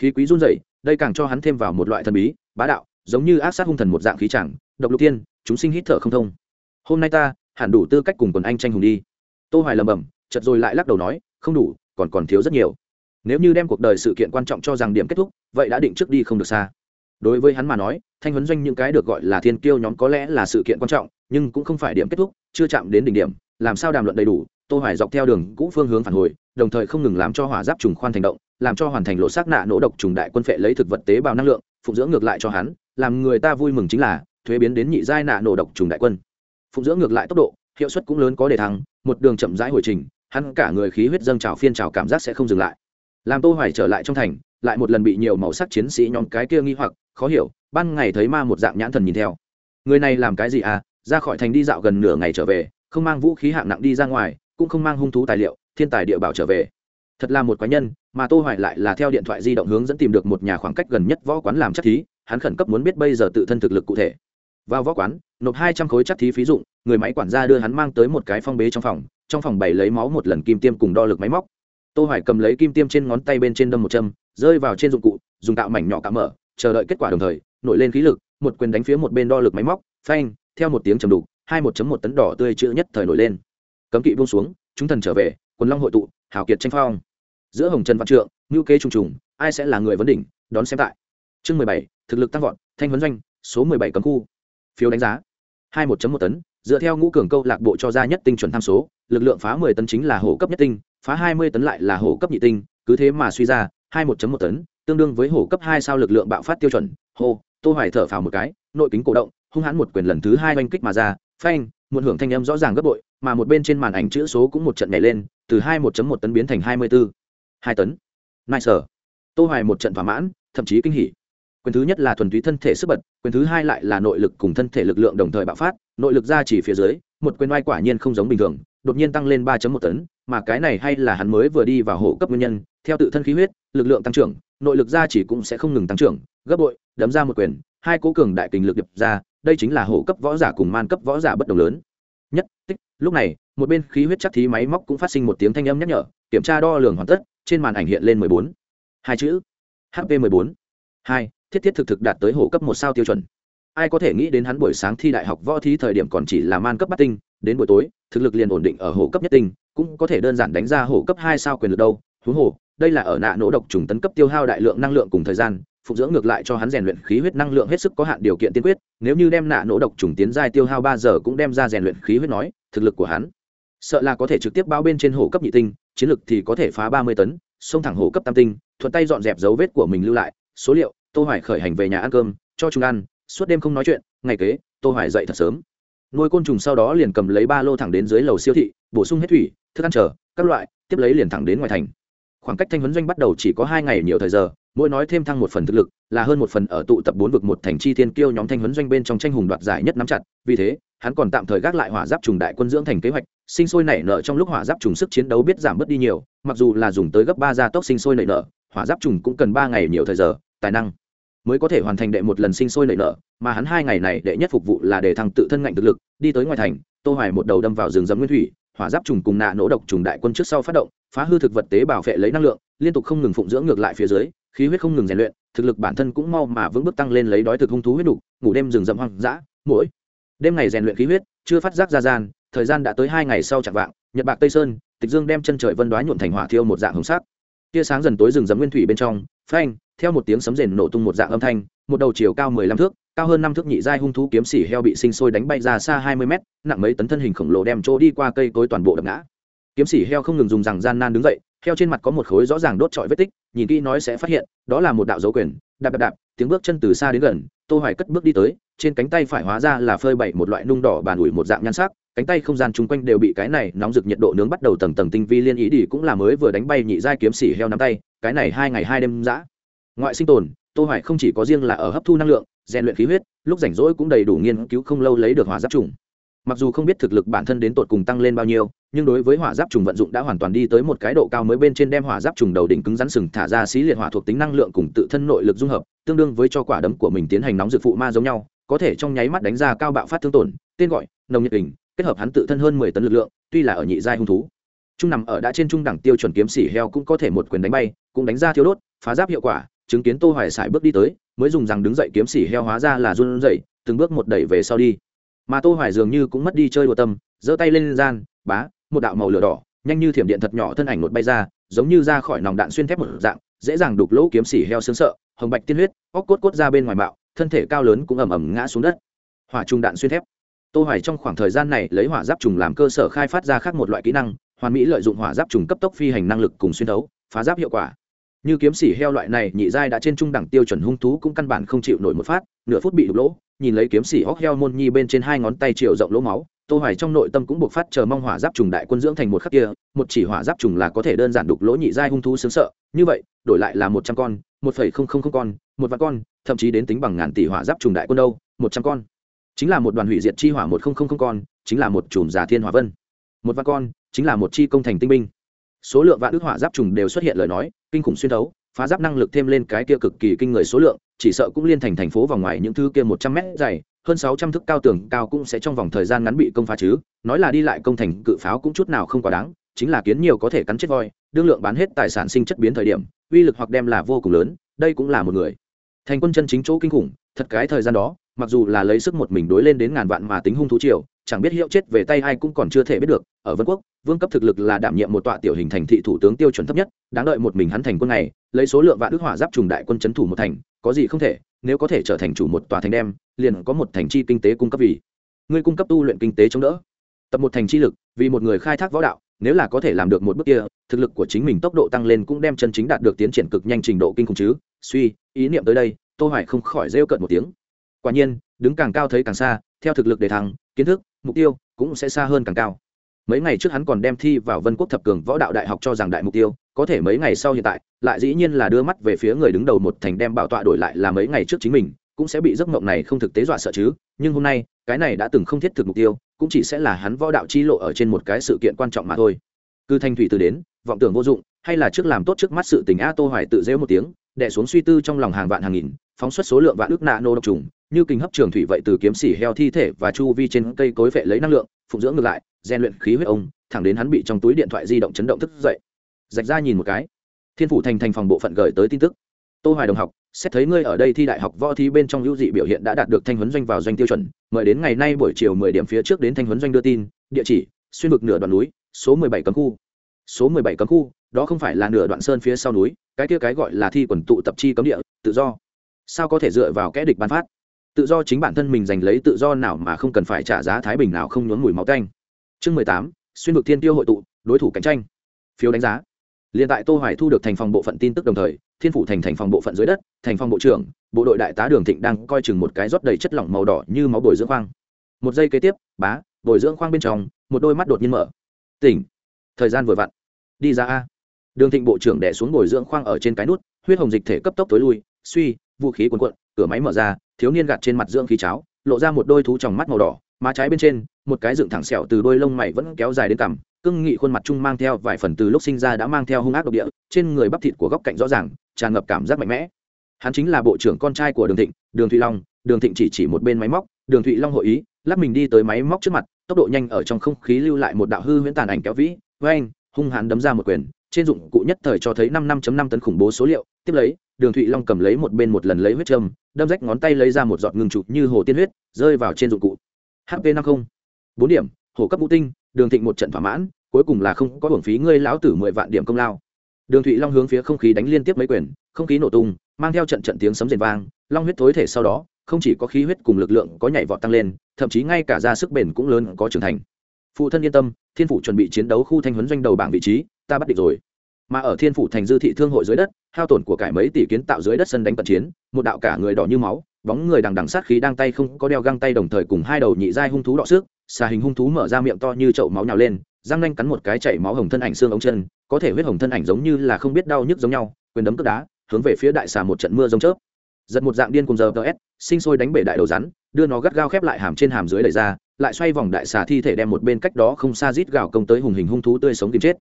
Khí quý run rẩy, đây càng cho hắn thêm vào một loại thần bí, bá đạo, giống như ác sát hung thần một dạng khí chẳng, độc lục tiên chúng sinh hít thở không thông hôm nay ta, hẳn đủ tư cách cùng quần anh tranh hùng đi. Tô hoài lầm bầm chợt rồi lại lắc đầu nói, không đủ, còn còn thiếu rất nhiều. Nếu như đem cuộc đời sự kiện quan trọng cho rằng điểm kết thúc, vậy đã định trước đi không được xa. Đối với hắn mà nói, thanh huấn doanh những cái được gọi là thiên kiêu nhóm có lẽ là sự kiện quan trọng, nhưng cũng không phải điểm kết thúc, chưa chạm đến đỉnh điểm, làm sao đàm luận đầy đủ, tô hoài dọc theo đường cũ phương hướng phản hồi, đồng thời không ngừng làm cho hỏa giáp trùng khoan thành động, làm cho hoàn thành lộ xác nạ nỗ độc trùng đại quân phệ lấy thực vật tế bào năng lượng phụng dưỡng ngược lại cho hắn, làm người ta vui mừng chính là, thuế biến đến nhị giai nạ nổ độc trùng đại quân phụng dưỡng ngược lại tốc độ, hiệu suất cũng lớn có đề thăng, một đường chậm rãi hồi trình, hắn cả người khí huyết dâng trào phiên trào cảm giác sẽ không dừng lại. Làm tô hoài trở lại trong thành, lại một lần bị nhiều màu sắc chiến sĩ nhóm cái kia nghi hoặc, khó hiểu, ban ngày thấy ma một dạng nhãn thần nhìn theo. Người này làm cái gì à? Ra khỏi thành đi dạo gần nửa ngày trở về, không mang vũ khí hạng nặng đi ra ngoài, cũng không mang hung thú tài liệu, thiên tài địa bảo trở về. Thật là một quái nhân, mà tô hoài lại là theo điện thoại di động hướng dẫn tìm được một nhà khoảng cách gần nhất võ quán làm chắc thí, hắn khẩn cấp muốn biết bây giờ tự thân thực lực cụ thể vào võ quán, nộp hai trăm khối chắc thí phí dụng, người máy quản gia đưa hắn mang tới một cái phong bế trong phòng trong phòng bày lấy máu một lần kim tiêm cùng đo lực máy móc. Tô hoài cầm lấy kim tiêm trên ngón tay bên trên đâm một châm, rơi vào trên dụng cụ, dùng tạo mảnh nhỏ cắm mở, chờ đợi kết quả đồng thời, nổi lên khí lực, một quyền đánh phía một bên đo lực máy móc, phanh, theo một tiếng trầm đục, hai một chấm một tấn đỏ tươi chữ nhất thời nổi lên. Cấm kỵ buông xuống, chúng thần trở về, quần long hội tụ, hào kiệt tranh phong. Giữa hồng trần văn trượng, ngưu kế trùng trùng, ai sẽ là người vấn đỉnh, đón xem tại. Chương mười bảy, thực lực tăng vọt, thanh huấn doanh, số mười bảy cấm khu phiếu đánh giá. Hai một một tấn, dựa theo ngũ cường câu lạc bộ cho ra nhất tinh chuẩn tham số, lực lượng phá mười tấn chính là hổ cấp nhất tinh, phá hai mươi tấn lại là hổ cấp nhị tinh, cứ thế mà suy ra, hai một một tấn, tương đương với hổ cấp hai sao lực lượng bạo phát tiêu chuẩn. Hô, tô hoài thở phào một cái, nội kính cổ động, hung hãn một quyền lần thứ hai oanh kích mà ra, phanh, một hưởng thanh âm rõ ràng gấp bội, mà một bên trên màn ảnh chữ số cũng một trận nhảy lên, từ hai một một tấn biến thành hai mươi bốn hai tấn. Nice tô hoài một trận thỏa mãn, thậm chí kinh hỉ quyền thứ nhất là thuần túy thân thể sức bật, quyền thứ hai lại là nội lực cùng thân thể lực lượng đồng thời bạo phát, nội lực ra chỉ phía dưới, một quyền oai quả nhiên không giống bình thường, đột nhiên tăng lên ba một tấn, mà cái này hay là hắn mới vừa đi vào hộ cấp nguyên nhân, theo tự thân khí huyết, lực lượng tăng trưởng, nội lực ra chỉ cũng sẽ không ngừng tăng trưởng, gấp bội, đấm ra một quyền, hai cố cường đại kình lực điệp ra, đây chính là hộ cấp võ giả cùng man cấp võ giả bất đồng lớn. Nhất, tích, lúc này, một bên khí huyết chắc thí máy móc cũng phát sinh một tiếng thanh âm nhắc nhở, kiểm tra đo lường hoàn tất, trên màn ảnh hiện lên mười bốn. Hai chữ hp mười bốn. Hai thiết thiết thực thực đạt tới hổ cấp một sao tiêu chuẩn. Ai có thể nghĩ đến hắn buổi sáng thi đại học võ thí thời điểm còn chỉ là man cấp bắt tinh, đến buổi tối, thực lực liền ổn định ở hổ cấp nhất tinh, cũng có thể đơn giản đánh ra hổ cấp hai sao quyền lực đâu. Thú hồ, đây là ở nạ nỗ độc trùng tấn cấp tiêu hao đại lượng năng lượng cùng thời gian, phục dưỡng ngược lại cho hắn rèn luyện khí huyết năng lượng hết sức có hạn điều kiện tiên quyết, nếu như đem nạ nỗ độc trùng tiến giai tiêu hao ba giờ cũng đem ra rèn luyện khí huyết nói, thực lực của hắn, sợ là có thể trực tiếp bao bên trên hổ cấp nhị tinh, chiến lực thì có thể phá ba mươi tấn, xông thẳng hổ cấp tam tinh, thuận tay dọn dẹp dấu vết của mình lưu lại, số liệu tô hoài khởi hành về nhà ăn cơm, cho chúng ăn, suốt đêm không nói chuyện, ngày kế, tô hoài dậy thật sớm. Nuôi côn trùng sau đó liền cầm lấy ba lô thẳng đến dưới lầu siêu thị, bổ sung hết thủy, thức ăn chờ, các loại, tiếp lấy liền thẳng đến ngoài thành. Khoảng cách thanh huấn doanh bắt đầu chỉ có hai ngày nhiều thời giờ, mỗi nói thêm thăng một phần thực lực, là hơn một phần ở tụ tập bốn vực một thành chi thiên kiêu nhóm thanh huấn doanh bên trong tranh hùng đoạt giải nhất nắm chặt, vì thế, hắn còn tạm thời gác lại hỏa giáp trùng đại quân dưỡng thành kế hoạch, sinh sôi nảy nở trong lúc hỏa giáp trùng sức chiến đấu biết giảm bớt đi nhiều, mặc dù là dùng tới gấp ba gia tốc sinh sôi nảy nở, hỏa giáp trùng cũng cần ba ngày nhiều thời giờ, tài năng mới có thể hoàn thành đệ một lần sinh sôi nảy nở, mà hắn hai ngày này đệ nhất phục vụ là để thằng tự thân ngạnh thực lực, đi tới ngoài thành, tô hoài một đầu đâm vào rừng rậm nguyên thủy, hỏa giáp trùng cùng nạ nỗ độc trùng đại quân trước sau phát động, phá hư thực vật tế bảo vệ lấy năng lượng, liên tục không ngừng phụng dưỡng ngược lại phía dưới, khí huyết không ngừng rèn luyện, thực lực bản thân cũng mau mà vững bước tăng lên lấy đói thực hung thú huyết đủ ngủ đêm rừng rậm hoang dã, mỗi đêm ngày rèn luyện khí huyết, chưa phát giác ra gian, thời gian đã tới hai ngày sau chẳng vạng, nhật bạc tây sơn, tịch dương đem chân trời vân đoá nhuộm thành hỏa thiêu một dạng hồng sắc. Tia sáng dần tối rừng rậm nguyên thủy bên trong, phanh theo một tiếng sấm rền nổ tung một dạng âm thanh, một đầu chiều cao mười lăm thước, cao hơn năm thước nhị giai hung thú kiếm xỉ heo bị sinh sôi đánh bay ra xa hai mươi mét, nặng mấy tấn thân hình khổng lồ đem chỗ đi qua cây cối toàn bộ đập ngã. Kiếm xỉ heo không ngừng dùng rằng gian nan đứng dậy, heo trên mặt có một khối rõ ràng đốt trọi vết tích, nhìn kỹ nói sẽ phát hiện, đó là một đạo dấu quyền, đạp đạp đạp, tiếng bước chân từ xa đến gần, tô hoài cất bước đi tới, trên cánh tay phải hóa ra là phơi bày một loại nung đỏ bàn ủi một dạng nhan sắc, cánh tay không gian chung quanh đều bị cái này nóng rực nhiệt độ nướng bắt đầu tầng tầng tinh vi liên ý đi cũng là mới vừa đánh bay nhị giai kiếm xỉ heo nắm tay, cái này hai ngày hai đêm dã ngoại sinh tồn, tô hoài không chỉ có riêng là ở hấp thu năng lượng, rèn luyện khí huyết, lúc rảnh rỗi cũng đầy đủ nghiên cứu không lâu lấy được hỏa giáp trùng. Mặc dù không biết thực lực bản thân đến tột cùng tăng lên bao nhiêu, nhưng đối với hỏa giáp trùng vận dụng đã hoàn toàn đi tới một cái độ cao mới bên trên đem hỏa giáp trùng đầu đỉnh cứng rắn sừng thả ra xí liệt hỏa thuộc tính năng lượng cùng tự thân nội lực dung hợp, tương đương với cho quả đấm của mình tiến hành nóng dược phụ ma giống nhau, có thể trong nháy mắt đánh ra cao bạo phát thương tổn, tên gọi, nồng nhiệt đỉnh kết hợp hắn tự thân hơn mười tấn lực lượng, tuy là ở nhị giai hung thú. Trung nằm ở đã trên trung đẳng tiêu chuẩn kiếm xỉ heo cũng có thể một quyền đánh bay, cũng đánh ra thiếu đốt, phá giáp hiệu quả chứng kiến tô hoài sải bước đi tới, mới dùng rằng đứng dậy kiếm xỉ heo hóa ra là run dậy từng bước một đẩy về sau đi. Mà tô hoài dường như cũng mất đi chơi đùa tâm, giơ tay lên gian, bá, một đạo màu lửa đỏ, nhanh như thiểm điện thật nhỏ thân ảnh nột bay ra, giống như ra khỏi nòng đạn xuyên thép một dạng, dễ dàng đục lỗ kiếm xỉ heo sướng sợ, hồng bạch tiên huyết, óc cốt cốt ra bên ngoài bạo thân thể cao lớn cũng ầm ầm ngã xuống đất. Hỏa trung đạn xuyên thép. Tô hoài trong khoảng thời gian này lấy hỏa giáp trùng làm cơ sở khai phát ra khác một loại kỹ năng, hoàn mỹ lợi dụng hỏa giáp trùng cấp tốc phi hành năng lực cùng xuyên thấu, phá giáp hiệu quả như kiếm xỉ heo loại này, nhị giai đã trên trung đẳng tiêu chuẩn hung thú cũng căn bản không chịu nổi một phát, nửa phút bị đục lỗ, nhìn lấy kiếm xỉ hóc heo môn nhi bên trên hai ngón tay chiều rộng lỗ máu, tô hoài trong nội tâm cũng buộc phát chờ mong hỏa giáp trùng đại quân dưỡng thành một khắc kia, một chỉ hỏa giáp trùng là có thể đơn giản đục lỗ nhị giai hung thú sướng sợ, như vậy, đổi lại là một trăm con, một phẩy không không không con, một vạn con, thậm chí đến tính bằng ngàn tỷ hỏa giáp trùng đại quân đâu, một trăm con. Chính là một đoàn hủy diệt chi hỏa một không không không con, chính là một chùm giả thiên hỏa vân. Một vạn con, chính là một chi công thành tinh binh số lượng vạn ước hỏa giáp trùng đều xuất hiện lời nói, kinh khủng xuyên thấu, phá giáp năng lực thêm lên cái kia cực kỳ kinh người số lượng, chỉ sợ cũng liên thành thành phố vòng ngoài những thứ kia một trăm mét dày, hơn sáu trăm thước cao tường cao cũng sẽ trong vòng thời gian ngắn bị công phá chứ. Nói là đi lại công thành, cự pháo cũng chút nào không quá đáng, chính là kiến nhiều có thể cắn chết voi, đương lượng bán hết tài sản sinh chất biến thời điểm, uy lực hoặc đem là vô cùng lớn, đây cũng là một người. Thành quân chân chính chỗ kinh khủng, thật cái thời gian đó, mặc dù là lấy sức một mình đối lên đến ngàn vạn mà tính hung thú triều chẳng biết hiệu chết về tay ai cũng còn chưa thể biết được, ở vân quốc, vương cấp thực lực là đảm nhiệm một tọa tiểu hình thành thị thủ tướng tiêu chuẩn thấp nhất, đáng đợi một mình hắn thành quân này, lấy số lượng vạn đức hỏa giáp trùng đại quân c thủ một thành, có gì không thể, nếu có thể trở thành chủ một tòa thành đem, liền có một thành chi kinh tế cung cấp vì. Người cung cấp tu luyện kinh tế chống đỡ. Tập một thành chi lực, vì một người khai thác võ đạo, nếu là có thể làm được một bước kia, thực lực của chính mình tốc độ tăng lên cũng đem chân chính đạt được tiến triển cực nhanh trình độ kinh khủng chứ. Suy, ý niệm tới đây, tô hoài không khỏi rêu cợt một tiếng. Quả nhiên, đứng càng cao thấy càng xa, theo thực lực để thăng kiến thức, mục tiêu cũng sẽ xa hơn càng cao. Mấy ngày trước hắn còn đem thi vào vân quốc thập cường võ đạo đại học cho rằng đại mục tiêu, có thể mấy ngày sau hiện tại, lại dĩ nhiên là đưa mắt về phía người đứng đầu một thành đem bảo tọa đổi lại là mấy ngày trước chính mình, cũng sẽ bị giấc mộng này không thực tế dọa sợ chứ. Nhưng hôm nay, cái này đã từng không thiết thực mục tiêu, cũng chỉ sẽ là hắn võ đạo chi lộ ở trên một cái sự kiện quan trọng mà thôi. Cư thanh thủy từ đến, vọng tưởng vô dụng, hay là trước làm tốt trước mắt sự tình a tô hoài tự rêu một tiếng, đè xuống suy tư trong lòng hàng vạn hàng nghìn, phóng xuất số lượng vạn ước nạ nô độc trùng như kinh hấp trường thủy vậy từ kiếm xỉ heo thi thể và chu vi trên cây cối vệ lấy năng lượng, phụng dưỡng ngược lại, rèn luyện khí huyết ông, thẳng đến hắn bị trong túi điện thoại di động chấn động thức dậy. Rạch ra nhìn một cái. Thiên phủ thành thành phòng bộ phận gửi tới tin tức. Tô hoài đồng học, xét thấy ngươi ở đây thi đại học võ thi bên trong hữu dị biểu hiện đã đạt được thanh huấn doanh vào doanh tiêu chuẩn, mời đến ngày nay buổi chiều 10 điểm phía trước đến thanh huấn doanh đưa tin, địa chỉ, xuyên vực nửa đoạn núi, số 17 cấm khu. Số 17 cấm khu, đó không phải là nửa đoạn sơn phía sau núi, cái kia cái gọi là thi quần tụ tập chi cấm địa, tự do. Sao có thể dựa vào kẽ địch ban phát? Tự do chính bản thân mình giành lấy tự do nào mà không cần phải trả giá thái bình nào không nhốn mùi máu tanh. Chương mười tám, xuyên vực thiên tiêu hội tụ, đối thủ cạnh tranh. Phiếu đánh giá. Liền tại tô hoài thu được thành phòng bộ phận tin tức đồng thời, thiên phủ thành thành phòng bộ phận dưới đất, thành phòng bộ trưởng, bộ đội đại tá đường thịnh đang coi chừng một cái rót đầy chất lỏng màu đỏ như máu bồi dưỡng khoang. Một giây kế tiếp, bá, bồi dưỡng khoang bên trong, một đôi mắt đột nhiên mở. Tỉnh. Thời gian vừa vặn. Đi ra a. Đường thịnh bộ trưởng đè xuống bồi dưỡng khoang ở trên cái nút, huyết hồng dịch thể cấp tốc tối lui, suy, vũ khí cuồn cuộn, cửa máy mở ra thiếu niên gạt trên mặt dưỡng khí cháo, lộ ra một đôi thú tròng mắt màu đỏ, má trái bên trên, một cái dựng thẳng sẹo từ đôi lông mày vẫn kéo dài đến cằm, cưng nghị khuôn mặt trung mang theo vài phần từ lúc sinh ra đã mang theo hung ác độc địa, trên người bắp thịt của góc cạnh rõ ràng, tràn ngập cảm giác mạnh mẽ. Hắn chính là bộ trưởng con trai của đường thịnh, đường thụy long, đường thịnh chỉ chỉ một bên máy móc, đường thụy long hội ý, lắp mình đi tới máy móc trước mặt, tốc độ nhanh ở trong không khí lưu lại một đạo hư huyễn tàn ảnh kéo vĩ với anh hung hãn đấm ra một quyền trên dụng cụ nhất thời cho thấy năm năm năm tấn khủng bố số liệu, tiếp lấy, đường thụy long cầm lấy một bên một lần lấy huyết châm, đâm rách ngón tay lấy ra một giọt ngừng trụ như hồ tiên huyết, rơi vào trên dụng cụ. Hp năm mươi bốn điểm, hồ cấp ngũ tinh, đường thịnh một trận thỏa mãn, cuối cùng là không có hưởng phí ngươi lão tử mười vạn điểm công lao. Đường thụy long hướng phía không khí đánh liên tiếp mấy quyền, không khí nổ tung, mang theo trận trận tiếng sấm rền vang, long huyết thối thể sau đó, không chỉ có khí huyết cùng lực lượng có nhảy vọt tăng lên, thậm chí ngay cả ra sức bền cũng lớn có trưởng thành. Phụ thân yên tâm, thiên phủ chuẩn bị chiến đấu khu thanh huấn doanh đầu bảng vị trí, ta bắt địch rồi mà ở thiên phủ thành dư thị thương hội dưới đất, hao tổn của cải mấy tỷ kiến tạo dưới đất sân đánh cận chiến, một đạo cả người đỏ như máu, bóng người đằng đằng sát khí đang tay không có đeo găng tay đồng thời cùng hai đầu nhị giai hung thú đọ xước xà hình hung thú mở ra miệng to như chậu máu nhào lên, răng nanh cắn một cái chảy máu hồng thân ảnh xương ống chân, có thể huyết hồng thân ảnh giống như là không biết đau nhức giống nhau, quyền đấm cướp đá, hướng về phía đại xà một trận mưa giống chớp. Giật một dạng điên cùng giờ ts sinh sôi đánh bể đại đầu rắn, đưa nó gắt gao khép lại hàm trên hàm dưới đẩy ra, lại xoay vòng đại xà thi thể đem một bên cách đó không xa rít gào công tới hùng hình hung thú tươi sống tìm chết.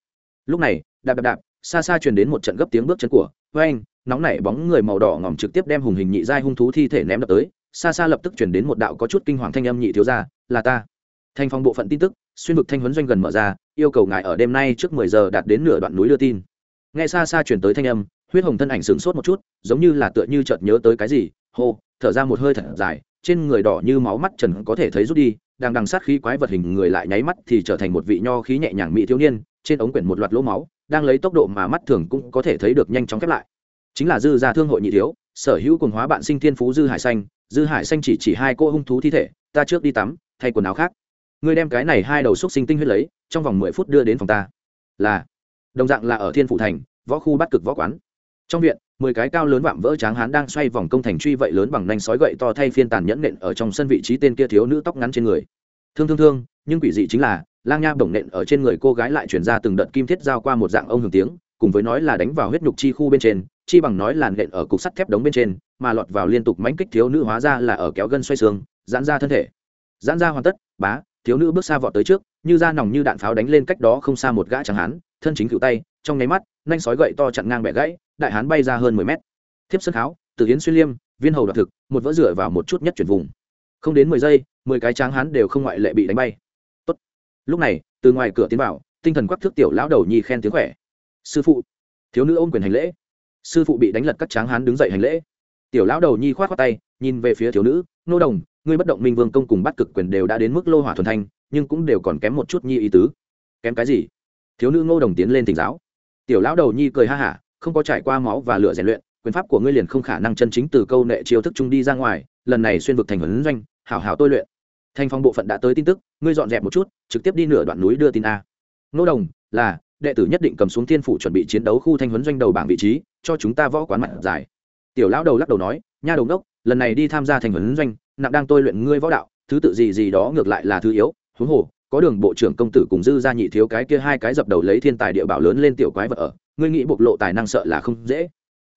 Lúc này, đạp đạp đạp xa xa truyền đến một trận gấp tiếng bước chân của với anh nóng nảy bóng người màu đỏ ngỏm trực tiếp đem hùng hình nhị giai hung thú thi thể ném đập tới. Xa xa lập tức truyền đến một đạo có chút kinh hoàng thanh âm nhị thiếu gia, là ta. Thành phòng bộ phận tin tức, xuyên vực thanh huấn doanh gần mở ra, yêu cầu ngài ở đêm nay trước mười giờ đạt đến nửa đoạn núi đưa tin. Nghe xa xa truyền tới thanh âm, huyết hồng thân ảnh sửng sốt một chút, giống như là tựa như chợt nhớ tới cái gì. Hô, thở ra một hơi thật dài, trên người đỏ như máu mắt trần có thể thấy rút đi, đang đằng sát khí quái vật hình người lại nháy mắt thì trở thành một vị nho khí nhẹ nhàng mỹ thiếu niên, trên ống quyển một loạt lỗ máu đang lấy tốc độ mà mắt thường cũng có thể thấy được nhanh chóng khép lại. Chính là dư gia thương hội nhị thiếu, sở hữu cùng hóa bạn sinh thiên phú dư hải xanh, dư hải xanh chỉ chỉ hai cô hung thú thi thể, ta trước đi tắm, thay quần áo khác. Ngươi đem cái này hai đầu xúc sinh tinh huyết lấy, trong vòng mười phút đưa đến phòng ta. Là, đồng dạng là ở thiên phủ thành, võ khu bắt cực võ quán. Trong viện, mười cái cao lớn vạm vỡ tráng hán đang xoay vòng công thành truy vậy lớn bằng nanh sói gậy to thay phiên tàn nhẫn nện ở trong sân vị trí tên kia thiếu nữ tóc ngắn trên người. Thương thương thương, nhưng quỷ dị chính là lang nha bổng nện ở trên người cô gái lại chuyển ra từng đợt kim thiết giao qua một dạng ông hưởng tiếng, cùng với nói là đánh vào huyết nhục chi khu bên trên, chi bằng nói là nện ở cục sắt thép đống bên trên, mà lọt vào liên tục mãnh kích thiếu nữ hóa ra là ở kéo gân xoay xương, giãn ra thân thể. Giãn ra hoàn tất, bá, thiếu nữ bước xa vọt tới trước, như da nòng như đạn pháo đánh lên cách đó không xa một gã chẳng hán, thân chính cựu tay, trong nháy mắt, nhanh sói gậy to chặn ngang bẻ gãy, đại hán bay ra hơn mười mét. Thiếp sân kháo từ yến xuyên liêm, viên hầu đoạt thực, một vỡ rửa vào một chút nhất chuyển vùng. Không đến mười giây, mười cái tráng hán đều không ngoại lệ bị đánh bay lúc này, từ ngoài cửa tiến vào, tinh thần quắc thước tiểu lão đầu nhi khen tiếng khỏe. Sư phụ. Thiếu nữ ôm quyền hành lễ. Sư phụ bị đánh lật các tráng hán đứng dậy hành lễ. Tiểu lão đầu nhi k h o á t khoác tay, nhìn về phía thiếu nữ, nô đồng, ngươi bất động minh vương công cùng bắt cực quyền đều đã đến mức lô hỏa thuần thanh, nhưng cũng đều còn kém một chút nhi ý tứ. Kém cái gì? Thiếu nữ ngô đồng tiến lên tỉnh giáo. Tiểu lão đầu nhi cười ha hả, không có trải qua máu và lửa rèn luyện, quyền pháp của ngươi liền không khả năng chân chính từ câu nệ chiêu thức trung đi ra ngoài, lần này xuyên vực thành huấn doanh, hảo hảo tôi luyện thành phong bộ phận đã tới tin tức, ngươi dọn dẹp một chút, trực tiếp đi nửa đoạn núi đưa tin a. Nô đồng, là, đệ tử nhất định cầm xuống thiên phủ chuẩn bị chiến đấu khu thanh huấn doanh đầu bảng vị trí, cho chúng ta võ quán mặt dài tiểu lão đầu lắc đầu nói, nha đồng đốc, lần này đi tham gia thành huấn doanh, nặng đang tôi luyện ngươi võ đạo, thứ tự gì gì đó ngược lại là thứ yếu, huống hồ, có đường bộ trưởng công tử cùng dư gia nhị thiếu cái kia hai cái dập đầu lấy thiên tài địa bảo lớn lên tiểu quái vật ở, ngươi nghĩ bộc lộ tài năng sợ là không dễ.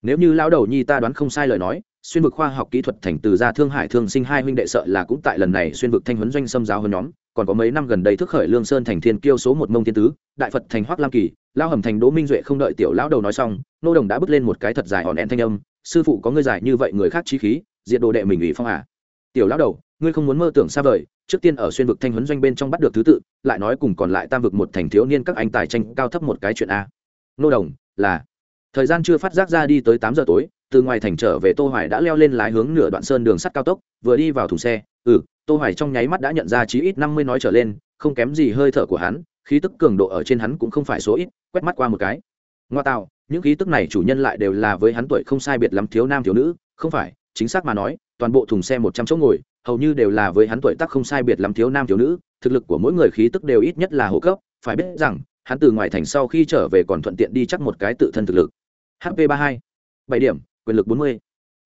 Nếu như lão đầu nhi ta đoán không sai lời nói xuyên vực khoa học kỹ thuật thành từ gia thương hải thương sinh hai huynh đệ sợ là cũng tại lần này xuyên vực thanh huấn doanh xâm giáo hơn nhóm, còn có mấy năm gần đây thức khởi lương sơn thành thiên kiêu số một mông thiên tứ, đại phật thành hoắc lam kỳ, lao hầm thành đỗ minh duệ không đợi tiểu lão đầu nói xong, nô đồng đã bước lên một cái thật dài hòn én thanh âm, sư phụ có ngươi dài như vậy người khác trí khí diện đồ đệ mình ủy phong à. Tiểu lão đầu, ngươi không muốn mơ tưởng xa vời, trước tiên ở xuyên vực thanh huấn doanh bên trong bắt được thứ tự, lại nói cùng còn lại tam vực một thành thiếu niên các anh tài tranh cao thấp một cái chuyện a. Nô đồng, là. Thời gian chưa phát giác ra đi tới tám giờ tối từ ngoài thành trở về tô hoài đã leo lên lái hướng nửa đoạn sơn đường sắt cao tốc, vừa đi vào thùng xe ừ tô hoài trong nháy mắt đã nhận ra chí ít 50 nói trở lên, không kém gì hơi thở của hắn, khí tức cường độ ở trên hắn cũng không phải số ít, quét mắt qua một cái. Ngoa tạo, những khí tức này chủ nhân lại đều là với hắn tuổi không sai biệt lắm thiếu nam thiếu nữ, không phải, chính xác mà nói, toàn bộ thùng xe 100 chỗ ngồi, hầu như đều là với hắn tuổi tác không sai biệt lắm thiếu nam thiếu nữ, thực lực của mỗi người khí tức đều ít nhất là hộ cấp, phải biết rằng, hắn từ ngoài thành sau khi trở về còn thuận tiện đi chắc một cái tự thân thực lực. Hp 32 7 điểm quyền lực 40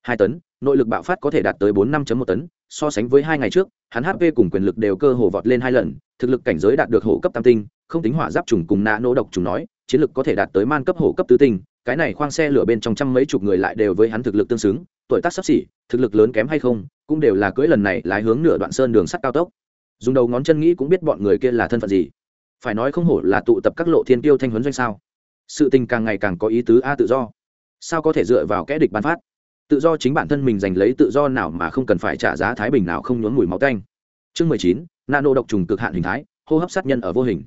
2 tấn, nội lực bạo phát có thể đạt tới 45 một tấn, so sánh với hai ngày trước, hắn hp cùng quyền lực đều cơ hồ vọt lên hai lần, thực lực cảnh giới đạt được hổ cấp tam tinh, không tính hỏa giáp trùng cùng nã nỗ độc trùng nói, chiến lực có thể đạt tới man cấp hổ cấp tứ tinh, cái này khoang xe lửa bên trong trăm mấy chục người lại đều với hắn thực lực tương xứng, tuổi tác sắp xỉ, thực lực lớn kém hay không, cũng đều là cưỡi lần này lái hướng nửa đoạn sơn đường sắt cao tốc. Dùng đầu ngón chân nghĩ cũng biết bọn người kia là thân phận gì. Phải nói không hổ là tụ tập các lộ thiên tiêu thanh huấn doanh sao. Sự tình càng ngày càng có ý tứ a tự do sao có thể dựa vào kẽ địch bán phát? Tự do chính bản thân mình giành lấy tự do nào mà không cần phải trả giá thái bình nào không nhốn mùi máu tanh. Chương mười chín, nano độc trùng cực hạn hình thái, hô hấp sát nhân ở vô hình.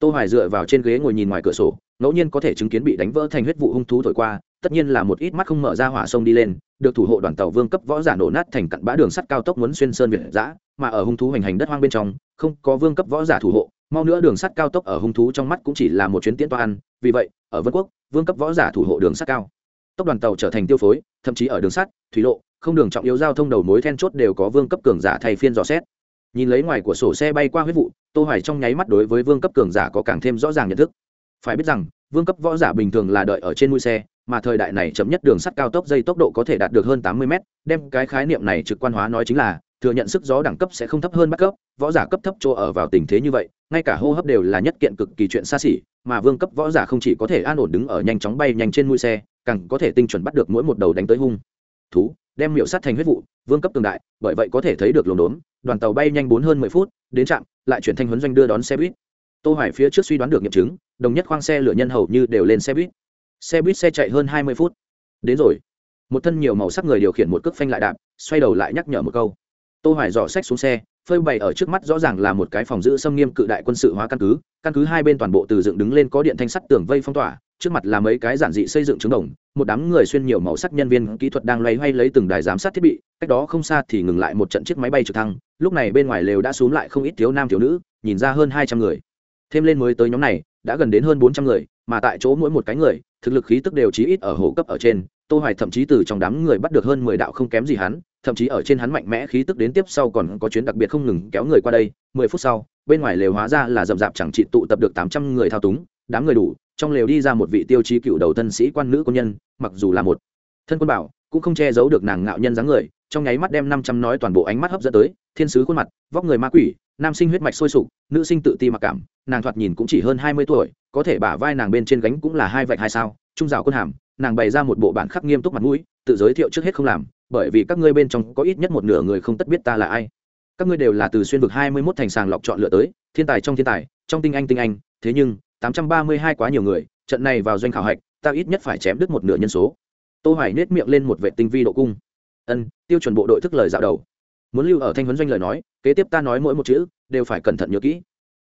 Tô hoài dựa vào trên ghế ngồi nhìn ngoài cửa sổ, ngẫu nhiên có thể chứng kiến bị đánh vỡ thành huyết vụ hung thú thổi qua, tất nhiên là một ít mắt không mở ra hỏa sông đi lên, được thủ hộ đoàn tàu vương cấp võ giả nổ nát thành cặn bã đường sắt cao tốc muốn xuyên sơn việt giã, mà ở hung thú hành hành đất hoang bên trong, không có vương cấp võ giả thủ hộ, mau nữa đường sắt cao tốc ở hung thú trong mắt cũng chỉ là một chuyến tiễn toan vì vậy, ở vân quốc, vương cấp võ giả thủ hộ đường sắt cao tốc đoàn tàu trở thành tiêu phối thậm chí ở đường sắt thủy lộ không đường trọng yếu giao thông đầu mối then chốt đều có vương cấp cường giả thay phiên dò xét. Nhìn lấy ngoài của sổ xe bay qua huyết vụ tô hoài trong nháy mắt đối với vương cấp cường giả có càng thêm rõ ràng nhận thức. Phải biết rằng vương cấp võ giả bình thường là đợi ở trên mũi xe mà thời đại này chậm nhất đường sắt cao tốc dây tốc độ có thể đạt được hơn 80 mét, đem cái khái niệm này trực quan hóa nói chính là thừa nhận sức gió đẳng cấp sẽ không thấp hơn bắt cấp võ giả cấp thấp chỗ ở vào tình thế như vậy ngay cả hô hấp đều là nhất kiện cực kỳ chuyện xa xỉ mà vương cấp võ giả không chỉ có thể an ổn đứng ở nhanh chóng bay nhanh trên mũi xe càng có thể tinh chuẩn bắt được mỗi một đầu đánh tới hung. Thú, đem miệu sát thành huyết vụ, vương cấp tương đại, bởi vậy có thể thấy được lồn đốn, đoàn tàu bay nhanh bốn hơn mười phút, đến trạm, lại chuyển thanh huấn doanh đưa đón xe buýt. Tô hoài phía trước suy đoán được nghiệm chứng, đồng nhất khoang xe lửa nhân hầu như đều lên xe buýt. Xe buýt xe chạy hơn hai mươi phút. Đến rồi. Một thân nhiều màu sắc người điều khiển một cước phanh lại đạp, xoay đầu lại nhắc nhở một câu. Tô hoài dò sách xuống xe phơi bày ở trước mắt rõ ràng là một cái phòng giữ xâm nghiêm cự đại quân sự hóa căn cứ căn cứ hai bên toàn bộ từ dựng đứng lên có điện thanh sắt tường vây phong tỏa, trước mặt là mấy cái giản dị xây dựng trứng đồng, một đám người xuyên nhiều màu sắc nhân viên kỹ thuật đang loay hoay lấy từng đài giám sát thiết bị, cách đó không xa thì ngừng lại một trận chiếc máy bay trực thăng, lúc này bên ngoài lều đã xuống lại không ít thiếu nam thiếu nữ, nhìn ra hơn hai trăm người. Thêm lên mới tới nhóm này, đã gần đến hơn bốn trăm người, mà tại chỗ mỗi một cái người, thực lực khí tức đều chí ít ở hồ cấp ở trên, tô hoài thậm chí từ trong đám người bắt được hơn mười đạo không kém gì hắn thậm chí ở trên hắn mạnh mẽ khí tức đến tiếp sau còn có chuyến đặc biệt không ngừng kéo người qua đây, mười phút sau, bên ngoài lều hóa ra là rậm rạp chẳng trị tụ tập được tám trăm người thao túng, đám người đủ, trong lều đi ra một vị tiêu chí cựu đầu thân sĩ quan nữ quân nhân, mặc dù là một thân quân bảo, cũng không che giấu được nàng ngạo nhân dáng người, trong nháy mắt đem năm trăm nói toàn bộ ánh mắt hấp dẫn tới, thiên sứ khuôn mặt, vóc người ma quỷ, nam sinh huyết mạch sôi sục, nữ sinh tự ti mặc cảm, nàng thoạt nhìn cũng chỉ hơn hai mươi tuổi, có thể bả vai nàng bên trên gánh cũng là hai vạch hai sao, trung rào quân hàm, nàng bày ra một bộ bản khắc nghiêm túc mặt mũi, tự giới thiệu trước hết không làm bởi vì các ngươi bên trong có ít nhất một nửa người không tất biết ta là ai. Các ngươi đều là từ xuyên vực hai mươi mốt thành sàng lọc chọn lựa tới, thiên tài trong thiên tài, trong tinh anh tinh anh, thế nhưng, tám trăm ba mươi hai quá nhiều người, trận này vào doanh khảo hạch, ta ít nhất phải chém đứt một nửa nhân số. Tô hoài nết miệng lên một vệ tinh vi độ cung. Ân, tiêu chuẩn bộ đội thức lời dạo đầu. Muốn lưu ở thanh huấn doanh lời nói, kế tiếp ta nói mỗi một chữ, đều phải cẩn thận nhớ kỹ.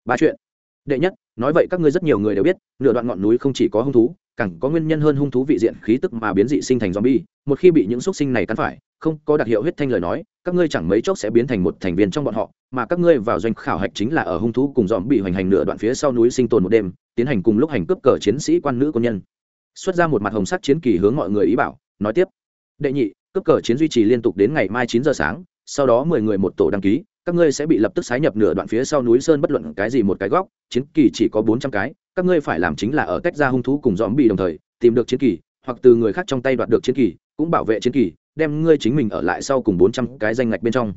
Ba chuyện. Đệ nhất, nói vậy các ngươi rất nhiều người đều biết, nửa đoạn ngọn núi không chỉ có hung thú càng có nguyên nhân hơn hung thú vị diện khí tức mà biến dị sinh thành zombie, một khi bị những xúc sinh này cắn phải, không có đặc hiệu huyết thanh lời nói, các ngươi chẳng mấy chốc sẽ biến thành một thành viên trong bọn họ, mà các ngươi vào doanh khảo hạch chính là ở hung thú cùng zombie hoành hành nửa đoạn phía sau núi sinh tồn một đêm, tiến hành cùng lúc hành cướp cờ chiến sĩ quan nữ quân nhân. Xuất ra một mặt hồng sắc chiến kỳ hướng mọi người ý bảo, nói tiếp. Đệ nhị, cướp cờ chiến duy trì liên tục đến ngày mai chín giờ sáng, sau đó mười người một tổ đăng ký, các ngươi sẽ bị lập tức sái nhập nửa đoạn phía sau núi sơn bất luận cái gì một cái góc, chiến kỳ chỉ có bốn trăm cái các ngươi phải làm chính là ở cách ra hung thú cùng dòm bị đồng thời, tìm được chiến kỳ, hoặc từ người khác trong tay đoạt được chiến kỳ, cũng bảo vệ chiến kỳ, đem ngươi chính mình ở lại sau cùng bốn trăm cái danh ngạch bên trong.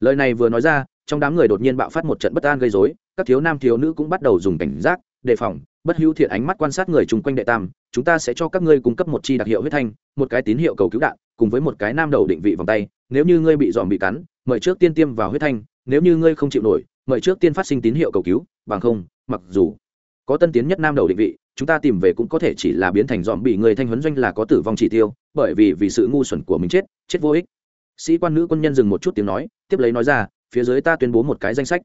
Lời này vừa nói ra, trong đám người đột nhiên bạo phát một trận bất an gây rối, các thiếu nam thiếu nữ cũng bắt đầu dùng cảnh giác, đề phòng, bất hữu thiện ánh mắt quan sát người chung quanh đệ tam, chúng ta sẽ cho các ngươi cung cấp một chi đặc hiệu huyết thanh, một cái tín hiệu cầu cứu đạn, cùng với một cái nam đầu định vị vòng tay, nếu như ngươi bị dòm bị cắn, mời trước tiên tiêm vào huyết thanh, nếu như ngươi không chịu nổi, mời trước tiên phát sinh tín hiệu cầu cứu, bằng không, mặc dù có tân tiến nhất nam đầu định vị, chúng ta tìm về cũng có thể chỉ là biến thành dòm bị người thanh huấn doanh là có tử vong chỉ tiêu, bởi vì vì sự ngu xuẩn của mình chết chết vô ích. Sĩ quan nữ quân nhân dừng một chút tiếng nói, tiếp lấy nói ra, phía dưới ta tuyên bố một cái danh sách.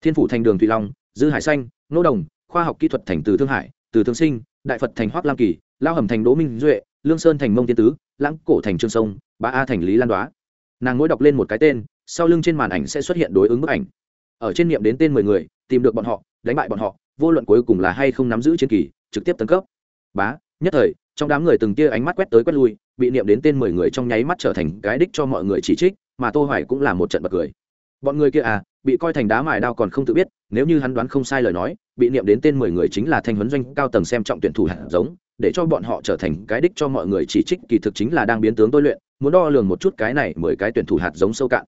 Thiên phủ thành đường thủy long, dư hải xanh, nô đồng, khoa học kỹ thuật thành từ thương hải, từ thương sinh, đại phật thành hoác lam kỳ, lao hầm thành đỗ minh duệ, lương sơn thành mông tiên tứ, lãng cổ thành trương sông ba a thành lý lan đoá. Nàng mỗi đọc lên một cái tên, sau lưng trên màn ảnh sẽ xuất hiện đối ứng bức ảnh. Ở trên niệm đến tên mười người, tìm được bọn họ, đánh bại bọn họ vô luận cuối cùng là hay không nắm giữ chiến kỳ, trực tiếp tấn cấp. Bá, nhất thời, trong đám người từng tia ánh mắt quét tới quét lui, bị niệm đến tên mười người trong nháy mắt trở thành cái đích cho mọi người chỉ trích, mà tô hoài cũng là một trận bật cười. Bọn người kia à bị coi thành đá mài đao còn không tự biết, nếu như hắn đoán không sai lời nói, bị niệm đến tên mười người chính là thanh huấn doanh cao tầng xem trọng tuyển thủ hạt giống, để cho bọn họ trở thành cái đích cho mọi người chỉ trích, kỳ thực chính là đang biến tướng tôi luyện, muốn đo lường một chút cái này mười cái tuyển thủ hạt giống sâu cạn.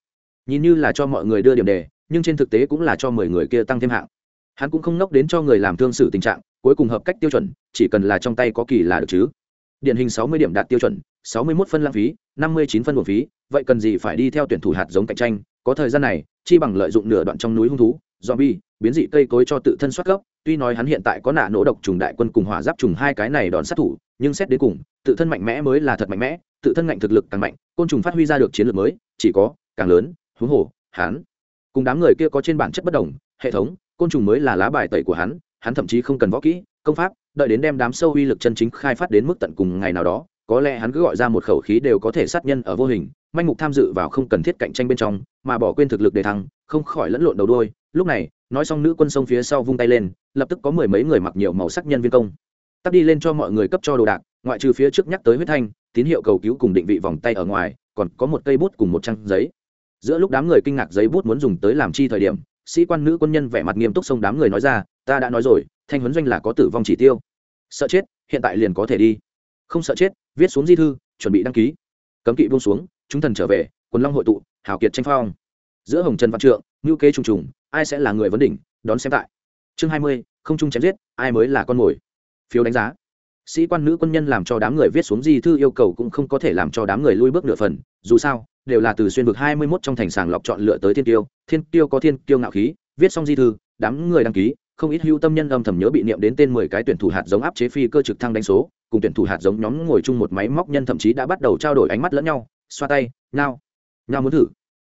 Nhìn như là cho mọi người đưa điểm đề, nhưng trên thực tế cũng là cho mười người kia tăng thêm hạng hắn cũng không nốc đến cho người làm thương xử tình trạng, cuối cùng hợp cách tiêu chuẩn, chỉ cần là trong tay có kỳ là được chứ. Điển hình sáu mươi điểm đạt tiêu chuẩn, sáu mươi 61 phân lãng phí, năm mươi chín phân buồn phí, vậy cần gì phải đi theo tuyển thủ hạt giống cạnh tranh? Có thời gian này, chi bằng lợi dụng nửa đoạn trong núi hung thú, zombie, biến dị cây cối cho tự thân xuất gốc. Tuy nói hắn hiện tại có nạ nổ độc trùng đại quân cùng hỏa giáp trùng hai cái này đòn sát thủ, nhưng xét đến cùng, tự thân mạnh mẽ mới là thật mạnh mẽ, tự thân ngạnh thực lực càng mạnh, côn trùng phát huy ra được chiến lược mới, chỉ có càng lớn, huống hồ, hắn, cùng đám người kia có trên bản chất bất đồng, hệ thống côn trùng mới là lá bài tẩy của hắn hắn thậm chí không cần võ kỹ, công pháp, đợi đến đem đám sâu uy lực chân chính khai phát đến mức tận cùng ngày nào đó, có lẽ hắn cứ gọi ra một khẩu khí đều có thể sát nhân ở vô hình, manh mục tham dự vào không cần thiết cạnh tranh bên trong, mà bỏ quên thực lực để thăng, không khỏi lẫn lộn đầu đôi lúc này, nói xong nữ quân sông phía sau vung tay lên, lập tức có mười mấy người mặc nhiều màu sắc nhân viên công. Tắt đi lên cho mọi người cấp cho đồ đạc, ngoại trừ phía trước nhắc tới huyết thanh, tín hiệu cầu cứu cùng định vị vòng tay ở ngoài, còn có một cây bút cùng một trang giấy. Giữa lúc đám người kinh ngạc giấy bút muốn dùng tới làm chi thời điểm sĩ quan nữ quân nhân vẻ mặt nghiêm túc xông đám người nói ra, ta đã nói rồi, thanh huấn doanh là có tử vong chỉ tiêu. Sợ chết, hiện tại liền có thể đi. Không sợ chết, viết xuống di thư, chuẩn bị đăng ký. Cấm kỵ buông xuống, chúng thần trở về, quần long hội tụ, hào kiệt tranh phong. Giữa hồng trần văn trượng ngữ kế trùng trùng, ai sẽ là người vấn đỉnh, đón xem tại. Chương hai mươi, không chung chém giết, ai mới là con mồi? Phiếu đánh giá. Sĩ quan nữ quân nhân làm cho đám người viết xuống di thư yêu cầu cũng không có thể làm cho đám người lui bước nửa phần, dù sao đều là từ xuyên vực hai mươi 21 trong thành sàng lọc chọn lựa tới thiên tiêu. Thiên tiêu có thiên tiêu ngạo khí, viết xong di thư, đám người đăng ký, không ít hưu tâm nhân âm thầm nhớ bị niệm đến tên mười cái tuyển thủ hạt giống áp chế phi cơ trực thăng đánh số, cùng tuyển thủ hạt giống nhóm ngồi chung một máy móc nhân thậm chí đã bắt đầu trao đổi ánh mắt lẫn nhau, xoa tay, nhao nhao muốn thử.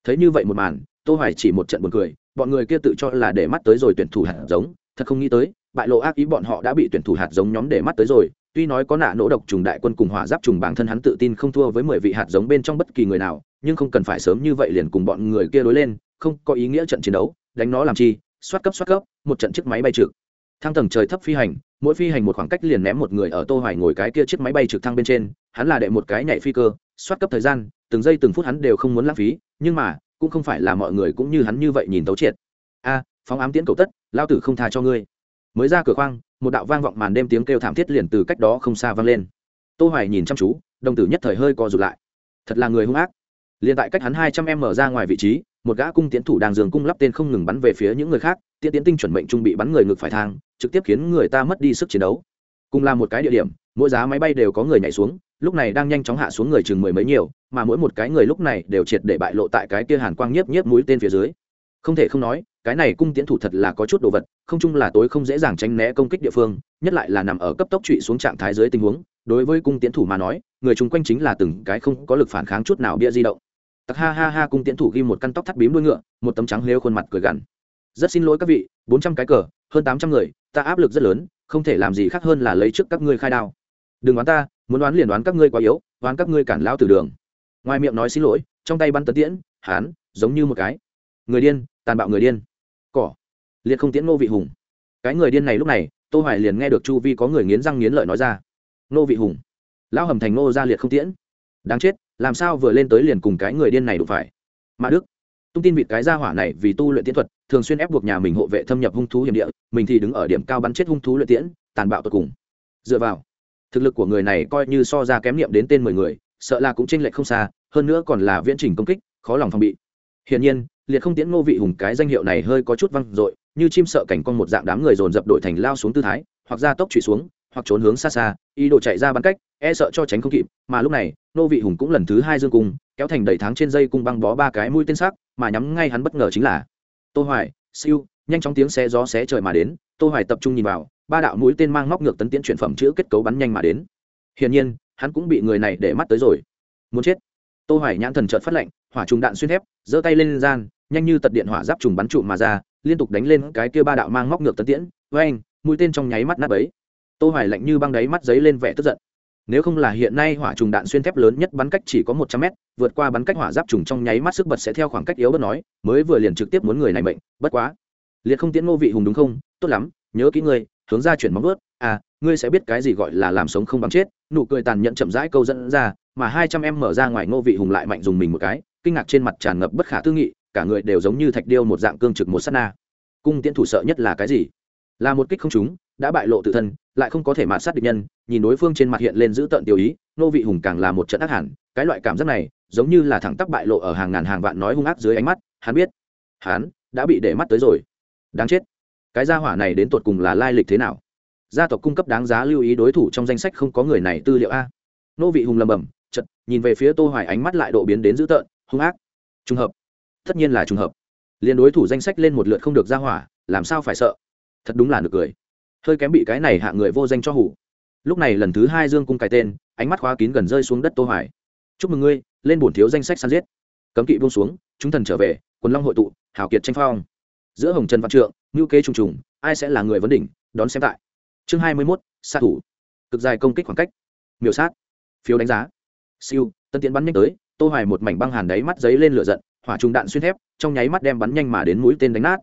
Thấy như vậy một màn, tô hoài chỉ một trận buồn cười, bọn người kia tự cho là để mắt tới rồi tuyển thủ hạt giống, thật không nghĩ tới, bại lộ ác ý bọn họ đã bị tuyển thủ hạt giống nhóm để mắt tới rồi, tuy nói có nạ nỗ độc trùng đại quân cùng hỏa giáp trùng bản thân hắn tự tin không thua với mười vị hạt giống bên trong bất kỳ người nào nhưng không cần phải sớm như vậy liền cùng bọn người kia đối lên, không có ý nghĩa trận chiến đấu, đánh nó làm chi, xoát cấp xoát cấp, một trận chiếc máy bay trực. Thang tầng trời thấp phi hành, mỗi phi hành một khoảng cách liền ném một người ở tô hoài ngồi cái kia chiếc máy bay trực thăng bên trên, hắn là đệ một cái nhảy phi cơ, xoát cấp thời gian, từng giây từng phút hắn đều không muốn lãng phí, nhưng mà, cũng không phải là mọi người cũng như hắn như vậy nhìn tấu triệt. A, phóng ám tiễn cầu tất, lao tử không tha cho ngươi. Mới ra cửa khoang, một đạo vang vọng màn đêm tiếng kêu thảm thiết liền từ cách đó không xa vang lên. Tô hoài nhìn chăm chú, đồng tử nhất thời hơi co rụt lại. Thật là người hung ác liền tại cách hắn 200 m ra ngoài vị trí, một gã cung tiến thủ đang dường cung lắp tên không ngừng bắn về phía những người khác, tiễn tiến tinh chuẩn mệnh trung bị bắn người ngực phải thang, trực tiếp khiến người ta mất đi sức chiến đấu. Cùng là một cái địa điểm, mỗi giá máy bay đều có người nhảy xuống, lúc này đang nhanh chóng hạ xuống người chừng mười mấy nhiều, mà mỗi một cái người lúc này đều triệt để bại lộ tại cái kia hàn quang nhiếp nhiếp mũi tên phía dưới. Không thể không nói, cái này cung tiến thủ thật là có chút đồ vật, không chung là tối không dễ dàng tránh né công kích địa phương, nhất lại là nằm ở cấp tốc trụy xuống trạng thái dưới tình huống. Đối với cung tiến thủ mà nói, người chung quanh chính là từng cái không có lực phản kháng chút nào bia di động tặc ha ha ha cung tiễn thủ ghi một căn tóc thắt bím đuôi ngựa, một tấm trắng lêu khuôn mặt cười gằn. Rất xin lỗi các vị, bốn trăm cái cờ, hơn tám trăm người, ta áp lực rất lớn, không thể làm gì khác hơn là lấy trước các ngươi khai đao. Đừng đoán ta, muốn đoán liền đoán các ngươi quá yếu đoán các ngươi cản lao từ đường. Ngoài miệng nói xin lỗi, trong tay bắn tấn tiễn, hán, giống như một cái. Người điên, tàn bạo người điên. Cỏ. Liệt không tiễn ngô vị hùng. Cái người điên này lúc này, tô hoài liền nghe được chu vi có người nghiến răng nghiến lợi nói ra. Ngô vị hùng. Lão hầm thành ngô ra liệt không tiễn. Đáng chết làm sao vừa lên tới liền cùng cái người điên này đụng phải? Mã đức, tung tin vịt cái gia hỏa này vì tu luyện tiễn thuật, thường xuyên ép buộc nhà mình hộ vệ thâm nhập hung thú hiểm địa, mình thì đứng ở điểm cao bắn chết hung thú luyện tiễn, tàn bạo tột cùng. Dựa vào, thực lực của người này coi như so ra kém niệm đến tên mười người, sợ là cũng chênh lệch không xa, hơn nữa còn là viễn trình công kích, khó lòng phòng bị. Hiển nhiên, liệt không tiễn ngô vị hùng cái danh hiệu này hơi có chút văng dội, như chim sợ cảnh con một dạng đám người dồn dập đội thành lao xuống tư thái, hoặc ra tốc trụy xuống, hoặc trốn hướng xa xa, ý đồ chạy ra bắn cách e sợ cho tránh không kịp, mà lúc này, nô vị hùng cũng lần thứ hai dương cung, kéo thành đầy tháng trên dây cung băng bó ba cái mũi tên sắc, mà nhắm ngay hắn bất ngờ chính là tô hoài, siêu, nhanh chóng tiếng xe gió xé trời mà đến, tô hoài tập trung nhìn vào, ba đạo mũi tên mang móc ngược tấn tiễn chuyển phẩm chữ kết cấu bắn nhanh mà đến. Hiển nhiên, hắn cũng bị người này để mắt tới rồi. Muốn chết. Tô hoài nhãn thần chợt phát lệnh hỏa trùng đạn xuyên thép, giơ tay lên gian, nhanh như tật điện hỏa giáp trùng bắn trụ mà ra, liên tục đánh lên cái kia ba đạo mang móc ngược tấn tiễn. Với anh mũi tên trong nháy mắt nát bấy. Tô hoài lạnh như băng đáy mắt giấy lên vẻ tức giận nếu không là hiện nay hỏa trùng đạn xuyên thép lớn nhất bắn cách chỉ có 100 mét, vượt qua bắn cách hỏa giáp trùng trong nháy mắt sức bật sẽ theo khoảng cách yếu bớt nói, mới vừa liền trực tiếp muốn người này mệnh, bất quá. Liệt không tiễn ngô vị hùng đúng không? Tốt lắm, nhớ kỹ ngươi, hướng ra chuyển móng vớt à ngươi sẽ biết cái gì gọi là làm sống không bằng chết. Nụ cười tàn nhẫn chậm rãi câu dẫn ra, mà hai trăm em mở ra ngoài ngô vị hùng lại mạnh dùng mình một cái, kinh ngạc trên mặt tràn ngập bất khả tư nghị, cả người đều giống như thạch điêu một dạng cương trực một sát na. Cung tiễn thủ sợ nhất là cái gì? Là một kích không chúng đã bại lộ tự thân lại không có thể mạt sát địch nhân, nhìn đối phương trên mặt hiện lên giữ tợn tiêu ý nô vị hùng càng là một trận ác hẳn, cái loại cảm giác này, giống như là thẳng tắp bại lộ ở hàng ngàn hàng vạn nói hung ác dưới ánh mắt, hắn biết, hắn đã bị để mắt tới rồi. Đáng chết. Cái gia hỏa này đến tột cùng là lai lịch thế nào? Gia tộc cung cấp đáng giá lưu ý đối thủ trong danh sách không có người này tư liệu a. Nô vị hùng lầm bầm chật nhìn về phía tô hoài ánh mắt lại độ biến đến dữ tợn, hung ác. Trùng hợp. Tất nhiên là trùng hợp. Liền đối thủ danh sách lên một lượt không được ra hỏa, làm sao phải sợ? Thật đúng là được cười hơi kém bị cái này hạ người vô danh cho hủ. Lúc này lần thứ hai dương cung cái tên ánh mắt khóa kín gần rơi xuống đất tô hoài. Chúc mừng ngươi lên bổn thiếu danh sách săn giết. Cấm kỵ buông xuống chúng thần trở về quần long hội tụ hảo kiệt tranh phong. Giữa hồng trần văn trượng ngưu kế trùng trùng ai sẽ là người vấn đỉnh đón xem tại. Chương 21, sát thủ. Cực dài công kích khoảng cách. Miểu sát. Phiếu đánh giá. Siêu tân tiến bắn nhanh tới tô hoài một mảnh băng hàn đáy mắt giấy lên lửa giận hỏa trùng đạn xuyên thép trong nháy mắt đem bắn nhanh mà đến mũi tên đánh nát.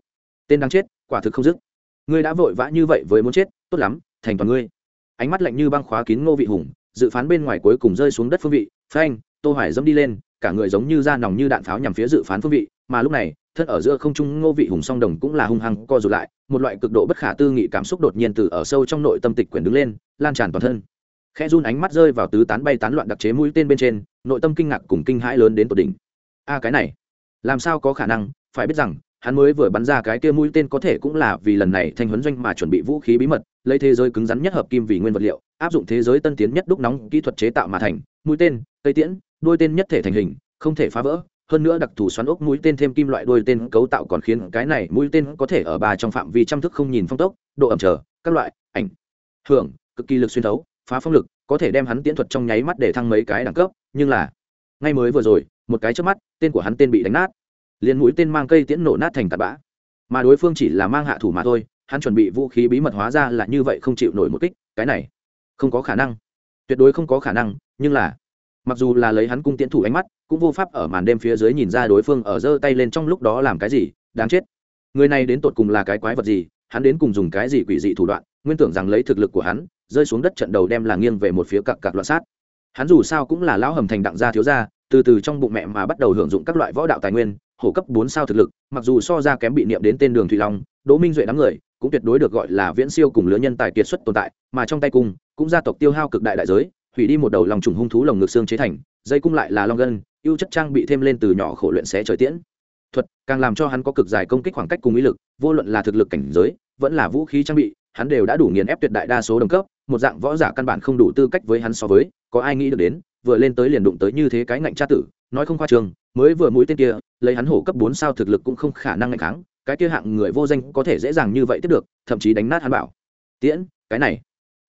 Tên đang chết quả thực không dứt ngươi đã vội vã như vậy với muốn chết, tốt lắm, thành toàn ngươi. Ánh mắt lạnh như băng khóa kín ngô vị hùng, dự phán bên ngoài cuối cùng rơi xuống đất phương vị, phanh, tô hoài dẫm đi lên, cả người giống như da nòng như đạn pháo nhằm phía dự phán phương vị, mà lúc này, thân ở giữa không trung ngô vị hùng song đồng cũng là hung hăng co rụt lại, một loại cực độ bất khả tư nghị cảm xúc đột nhiên từ ở sâu trong nội tâm tịch quyển đứng lên, lan tràn toàn thân. Khẽ run ánh mắt rơi vào tứ tán bay tán loạn đặc chế mũi tên bên trên, nội tâm kinh ngạc cùng kinh hãi lớn đến tột đỉnh. A, cái này, làm sao có khả năng? Phải biết rằng hắn mới vừa bắn ra cái kia mũi tên có thể cũng là vì lần này thanh huấn doanh mà chuẩn bị vũ khí bí mật, lấy thế giới cứng rắn nhất hợp kim vì nguyên vật liệu, áp dụng thế giới tân tiến nhất đúc nóng kỹ thuật chế tạo mà thành, mũi tên, cây tiễn đuôi tên nhất thể thành hình, không thể phá vỡ, hơn nữa đặc thù xoắn ốc mũi tên thêm kim loại đuôi tên cấu tạo còn khiến cái này mũi tên có thể ở bà trong phạm vi trăm thức không nhìn phong tốc, độ ẩm trở các loại, ảnh, hưởng, cực kỳ lực xuyên thấu, phá phong lực, có thể đem hắn tiễn thuật trong nháy mắt để thăng mấy cái đẳng cấp, nhưng là, ngay mới vừa rồi, một cái trước mắt, tên của hắn tên bị đánh nát liền mũi tên mang cây tiễn nổ nát thành tạt bã. Mà đối phương chỉ là mang hạ thủ mà thôi, hắn chuẩn bị vũ khí bí mật hóa ra là như vậy không chịu nổi một kích, cái này không có khả năng. Tuyệt đối không có khả năng, nhưng là, mặc dù là lấy hắn cung tiễn thủ ánh mắt, cũng vô pháp ở màn đêm phía dưới nhìn ra đối phương ở giơ tay lên trong lúc đó làm cái gì, đáng chết. Người này đến tột cùng là cái quái vật gì, hắn đến cùng dùng cái gì quỷ dị thủ đoạn, nguyên tưởng rằng lấy thực lực của hắn, rơi xuống đất trận đầu đem là nghiêng về một phía cặp cặp loạn sát. Hắn dù sao cũng là lão hầm thành đặng gia thiếu gia từ từ trong bụng mẹ mà bắt đầu hưởng dụng các loại võ đạo tài nguyên, hổ cấp bốn sao thực lực, mặc dù so ra kém bị niệm đến tên đường thủy long, đỗ minh duệ đám người cũng tuyệt đối được gọi là viễn siêu cùng lứa nhân tài kiệt xuất tồn tại, mà trong tay cung cũng gia tộc tiêu hao cực đại đại giới, hủy đi một đầu lòng trùng hung thú lồng ngực xương chế thành, dây cung lại là long gân, ưu chất trang bị thêm lên từ nhỏ khổ luyện xé trời tiễn. Thuật càng làm cho hắn có cực dài công kích khoảng cách cùng ý lực, vô luận là thực lực cảnh giới, vẫn là vũ khí trang bị, hắn đều đã đủ nghiền ép tuyệt đại đa số đồng cấp, một dạng võ giả căn bản không đủ tư cách với hắn so với, có ai nghĩ được đến vừa lên tới liền đụng tới như thế cái ngạnh tra tử, nói không khoa trường, mới vừa mũi tên kia, lấy hắn hổ cấp bốn sao thực lực cũng không khả năng ngạnh kháng, cái kia hạng người vô danh có thể dễ dàng như vậy tiếp được, thậm chí đánh nát hắn bảo. Tiễn, cái này,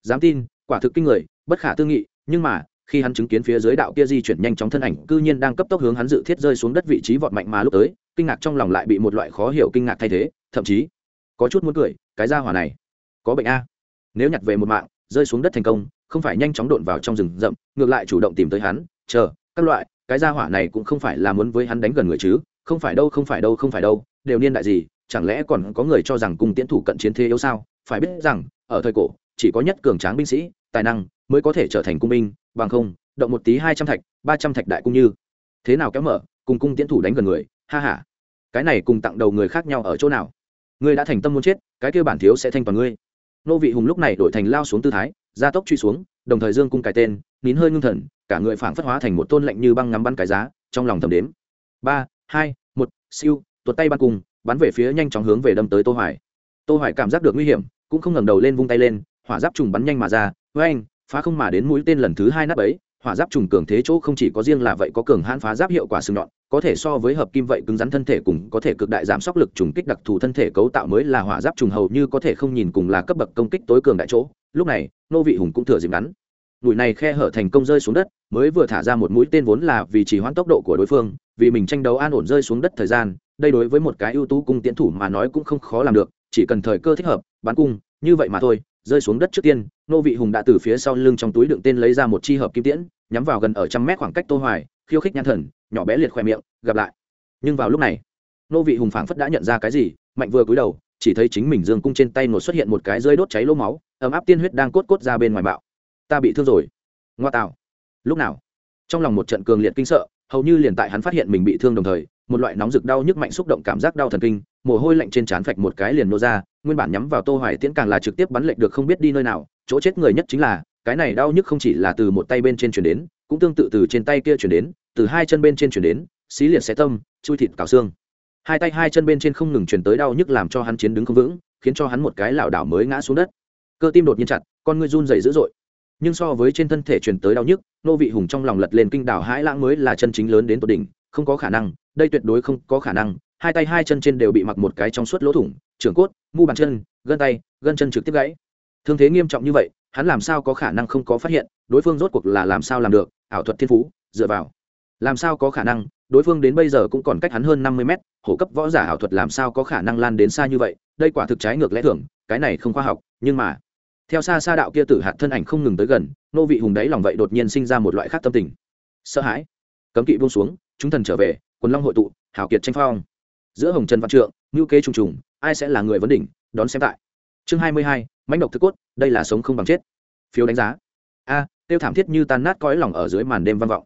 dám tin, quả thực kinh người, bất khả tư nghị, nhưng mà, khi hắn chứng kiến phía dưới đạo kia di chuyển nhanh chóng thân ảnh, cư nhiên đang cấp tốc hướng hắn dự thiết rơi xuống đất vị trí vọt mạnh mà lúc tới, kinh ngạc trong lòng lại bị một loại khó hiểu kinh ngạc thay thế, thậm chí, có chút muốn cười, cái ra hỏa này, có bệnh a. Nếu nhặt về một mạng, rơi xuống đất thành công không phải nhanh chóng độn vào trong rừng rậm, ngược lại chủ động tìm tới hắn, chờ, các loại, cái gia hỏa này cũng không phải là muốn với hắn đánh gần người chứ, không phải đâu, không phải đâu, không phải đâu, đều niên đại gì, chẳng lẽ còn có người cho rằng cung tiễn thủ cận chiến thế yếu sao? Phải biết rằng, ở thời cổ, chỉ có nhất cường tráng binh sĩ, tài năng mới có thể trở thành cung binh, bằng không, động một tí hai trăm thạch, ba trăm thạch đại cung như thế nào kéo mở, cùng cung tiễn thủ đánh gần người, ha ha. Cái này cùng tặng đầu người khác nhau ở chỗ nào? Ngươi đã thành tâm muốn chết, cái kia bản thiếu sẽ thanh toàn ngươi. Nô vị hùng lúc này đổi thành lao xuống tư thái gia tốc truy xuống, đồng thời dương cung cái tên, nín hơi ngưng thần, cả người phảng phất hóa thành một tôn lạnh như băng ngắm bắn cái giá, trong lòng thầm đếm. Ba, hai, một, siêu, tuột tay bắn cùng, bắn về phía nhanh chóng hướng về đâm tới tô hoài. Tô hoài cảm giác được nguy hiểm, cũng không ngẩng đầu lên vung tay lên, hỏa giáp trùng bắn nhanh mà ra với anh phá không mà đến mũi tên lần thứ hai nắp ấy hỏa giáp trùng cường thế chỗ không chỉ có riêng là vậy có cường hãn phá giáp hiệu quả sừng nhọn, có thể so với hợp kim vậy cứng rắn thân thể cùng có thể cực đại giảm sóc lực trùng kích đặc thù thân thể cấu tạo mới là hỏa giáp trùng hầu như có thể không nhìn cùng là cấp bậc công kích tối cường đại chỗ lúc này nô vị hùng cũng thừa dịp ngắn. Bụi này khe hở thành công rơi xuống đất, mới vừa thả ra một mũi tên vốn là vì chỉ hoãn tốc độ của đối phương, vì mình tranh đấu an ổn rơi xuống đất thời gian, đây đối với một cái ưu tú cung tiến thủ mà nói cũng không khó làm được, chỉ cần thời cơ thích hợp, bắn cung, như vậy mà thôi, rơi xuống đất trước tiên nô vị hùng đã từ phía sau lưng trong túi đựng tên lấy ra một chi hợp kim tiễn, nhắm vào gần ở trăm mét khoảng cách tô hoài, khiêu khích nhãn thần, nhỏ bé liệt khoe miệng, gặp lại. Nhưng vào lúc này nô vị hùng phảng phất đã nhận ra cái gì, mạnh vừa cúi đầu, chỉ thấy chính mình dương cung trên tay nổ xuất hiện một cái rơi đốt cháy lỗ máu ấm áp tiên huyết đang cốt cốt ra bên ngoài bạo. Ta bị thương rồi. Ngoa tạo. Lúc nào? Trong lòng một trận cường liệt kinh sợ, hầu như liền tại hắn phát hiện mình bị thương đồng thời, một loại nóng rực đau nhức mạnh xúc động cảm giác đau thần kinh, mồ hôi lạnh trên trán phạch một cái liền nô ra, nguyên bản nhắm vào tô hoài tiễn càng là trực tiếp bắn lệch được không biết đi nơi nào, chỗ chết người nhất chính là, cái này đau nhức không chỉ là từ một tay bên trên chuyển đến, cũng tương tự từ trên tay kia chuyển đến, từ hai chân bên trên chuyển đến, xí liệt xé tâm, chui thịt cào xương. Hai tay hai chân bên trên không ngừng chuyển tới đau nhức làm cho hắn chiến đứng không vững, khiến cho hắn một cái lảo đảo mới ngã xuống đất cơ tim đột nhiên chặt, con ngươi run dày dữ dội. Nhưng so với trên thân thể truyền tới đau nhức nô vị hùng trong lòng lật lên kinh đảo hãi lãng mới là chân chính lớn đến tột đỉnh, không có khả năng, đây tuyệt đối không có khả năng, hai tay hai chân trên đều bị mặc một cái trong suốt lỗ thủng trưởng cốt, mu bàn chân, gân tay, gân chân trực tiếp gãy. Thương thế nghiêm trọng như vậy, hắn làm sao có khả năng không có phát hiện, đối phương rốt cuộc là làm sao làm được, ảo thuật thiên phú, dựa vào. Làm sao có khả năng, đối phương đến bây giờ cũng còn cách hắn hơn năm mươi mét, hổ cấp võ giả ảo thuật làm sao có khả năng lan đến xa như vậy, đây quả thực trái ngược lẽ thường, cái này không khoa học, nhưng mà theo xa xa đạo kia tử hạt thân ảnh không ngừng tới gần, nô vị hùng đáy lòng vậy đột nhiên sinh ra một loại khác tâm tình. Sợ hãi. Cấm kỵ buông xuống, chúng thần trở về, quần long hội tụ hảo kiệt tranh phong. Giữa hồng trần văn trượng ngữ kế trùng trùng, ai sẽ là người vấn đỉnh, đón xem tại. Chương hai mươi hai, mãnh độc thức cốt, đây là sống không bằng chết. Phiếu đánh giá. A, tiêu thảm thiết như tan nát cõi lòng ở dưới màn đêm vang vọng.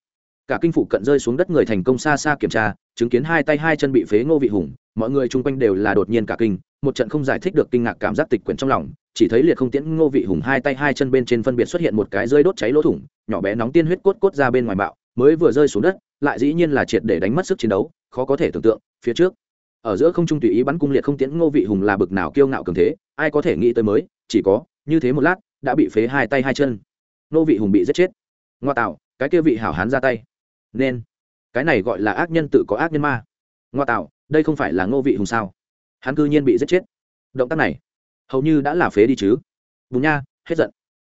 Cả kinh phụ cận rơi xuống đất người thành công xa xa kiểm tra chứng kiến hai tay hai chân bị phế ngô vị hùng, mọi người chung quanh đều là đột nhiên cả kinh, một trận không giải thích được kinh ngạc cảm giác tịch quyển trong lòng, chỉ thấy liệt không tiễn ngô vị hùng hai tay hai chân bên trên phân biệt xuất hiện một cái rơi đốt cháy lỗ thủng, nhỏ bé nóng tiên huyết cốt cốt ra bên ngoài bạo, mới vừa rơi xuống đất, lại dĩ nhiên là triệt để đánh mất sức chiến đấu, khó có thể tưởng tượng, phía trước, ở giữa không trung tùy ý bắn cung liệt không tiễn ngô vị hùng là bực nào kiêu ngạo cường thế, ai có thể nghĩ tới mới, chỉ có, như thế một lát, đã bị phế hai tay hai chân. Ngô vị hùng bị giết chết. Ngoa tạo, cái kia vị hảo hán ra tay. Nên cái này gọi là ác nhân tự có ác nhân ma. Ngoa tạo, đây không phải là ngô vị hùng sao? Hắn cư nhiên bị giết chết. Động tác này, hầu như đã là phế đi chứ. Bùn nha, hết giận.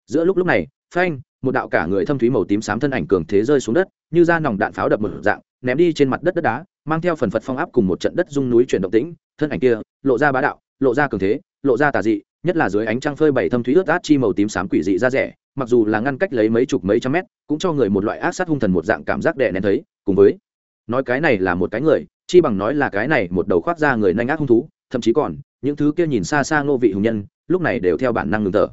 Giữa lúc lúc này, phanh, một đạo cả người thâm thúy màu tím xám thân ảnh cường thế rơi xuống đất, như da nòng đạn pháo đập một dạng, ném đi trên mặt đất đất đá, mang theo phần phật phong áp cùng một trận đất rung núi chuyển động tĩnh. Thân ảnh kia, lộ ra bá đạo, lộ ra cường thế, lộ ra tà dị, nhất là dưới ánh trăng phơi bảy thâm thúy ướt át chi màu tím xám quỷ dị ra rẻ, mặc dù là ngăn cách lấy mấy chục mấy trăm mét, cũng cho người một loại ác sát hung thần một dạng cảm giác đè nén thấy cùng với. Nói cái này là một cái người, chi bằng nói là cái này một đầu khoác ra người nhanh ác hung thú, thậm chí còn, những thứ kia nhìn xa xa ngô vị hùng nhân, lúc này đều theo bản năng ngừng thở.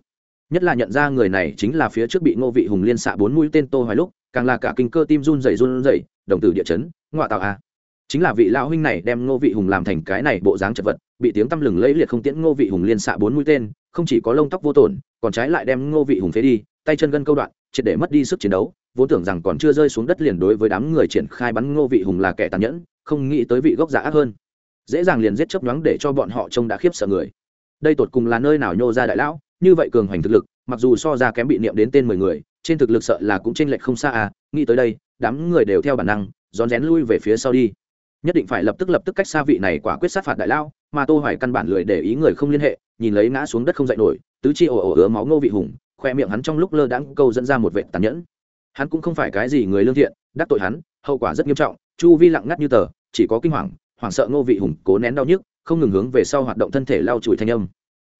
Nhất là nhận ra người này chính là phía trước bị ngô vị hùng liên xạ bốn mũi tên tô hoài lúc, càng là cả kinh cơ tim run rẩy run rẩy, đồng tử địa chấn ngoại tạo a. Chính là vị lão huynh này đem ngô vị hùng làm thành cái này bộ dáng chật vật, bị tiếng tăm lừng lẫy liệt không tiễn ngô vị hùng liên xạ bốn mũi tên, không chỉ có lông tóc vô tổn, còn trái lại đem ngô vị hùng phế đi, tay chân gân câu đoạn, triệt để mất đi sức chiến đấu vốn tưởng rằng còn chưa rơi xuống đất liền đối với đám người triển khai bắn ngô vị hùng là kẻ tàn nhẫn, không nghĩ tới vị gốc giả ác hơn. Dễ dàng liền giết chấp nhoáng để cho bọn họ trông đã khiếp sợ người. Đây tột cùng là nơi nào nhô ra đại lão, như vậy cường hoành thực lực, mặc dù so ra kém bị niệm đến tên mười người, trên thực lực sợ là cũng chênh lệch không xa à nghĩ tới đây, đám người đều theo bản năng, rón rén lui về phía sau đi. Nhất định phải lập tức lập tức cách xa vị này quả quyết sát phạt đại lao mà tô hoài căn bản lười để ý người không liên hệ, nhìn lấy ngã xuống đất không dậy nổi, tứ chi ồ ồ ứa máu ngô vị hùng, khoe miệng hắn trong lúc lơ đãng câu dẫn ra một vệ tàn nhẫn hắn cũng không phải cái gì người lương thiện, đắc tội hắn, hậu quả rất nghiêm trọng, chu vi lặng ngắt như tờ, chỉ có kinh hoàng, hoảng sợ ngô vị hùng cố nén đau nhức, không ngừng hướng về sau hoạt động thân thể lau chùi thanh âm.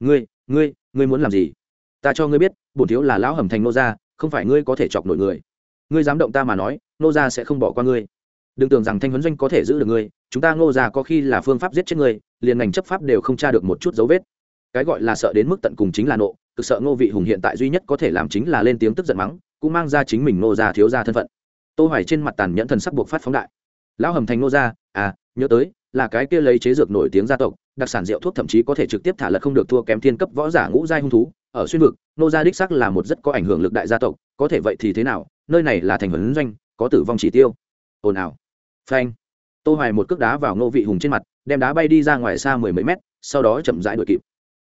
Ngươi ngươi ngươi muốn làm gì? Ta cho ngươi biết, bổn thiếu là lão hầm thành nô gia, không phải ngươi có thể chọc nổi người. Ngươi dám động ta mà nói nô gia sẽ không bỏ qua ngươi. Đừng tưởng rằng thanh huấn doanh có thể giữ được ngươi, chúng ta ngô gia có khi là phương pháp giết chết ngươi, liền ngành chấp pháp đều không tra được một chút dấu vết. Cái gọi là sợ đến mức tận cùng chính là nộ, cực sợ ngô vị hùng hiện tại duy nhất có thể làm chính là lên tiếng tức giận mắng cũng mang ra chính mình nô gia thiếu gia thân phận. Tô hoài trên mặt tàn nhẫn thần sắc buộc phát phóng đại. Lão hầm thành nô gia à nhớ tới, là cái kia lấy chế dược nổi tiếng gia tộc, đặc sản rượu thuốc thậm chí có thể trực tiếp thả lật không được thua kém thiên cấp võ giả ngũ giai hung thú, ở xuyên vực, nô gia đích xác là một rất có ảnh hưởng lực đại gia tộc, có thể vậy thì thế nào, nơi này là thành huấn doanh, có tử vong chỉ tiêu. Ồn ào. Phanh. Tô hoài một cước đá vào ngô vị hùng trên mặt, đem đá bay đi ra ngoài xa mười mấy mét, sau đó chậm rãi đuổi kịp.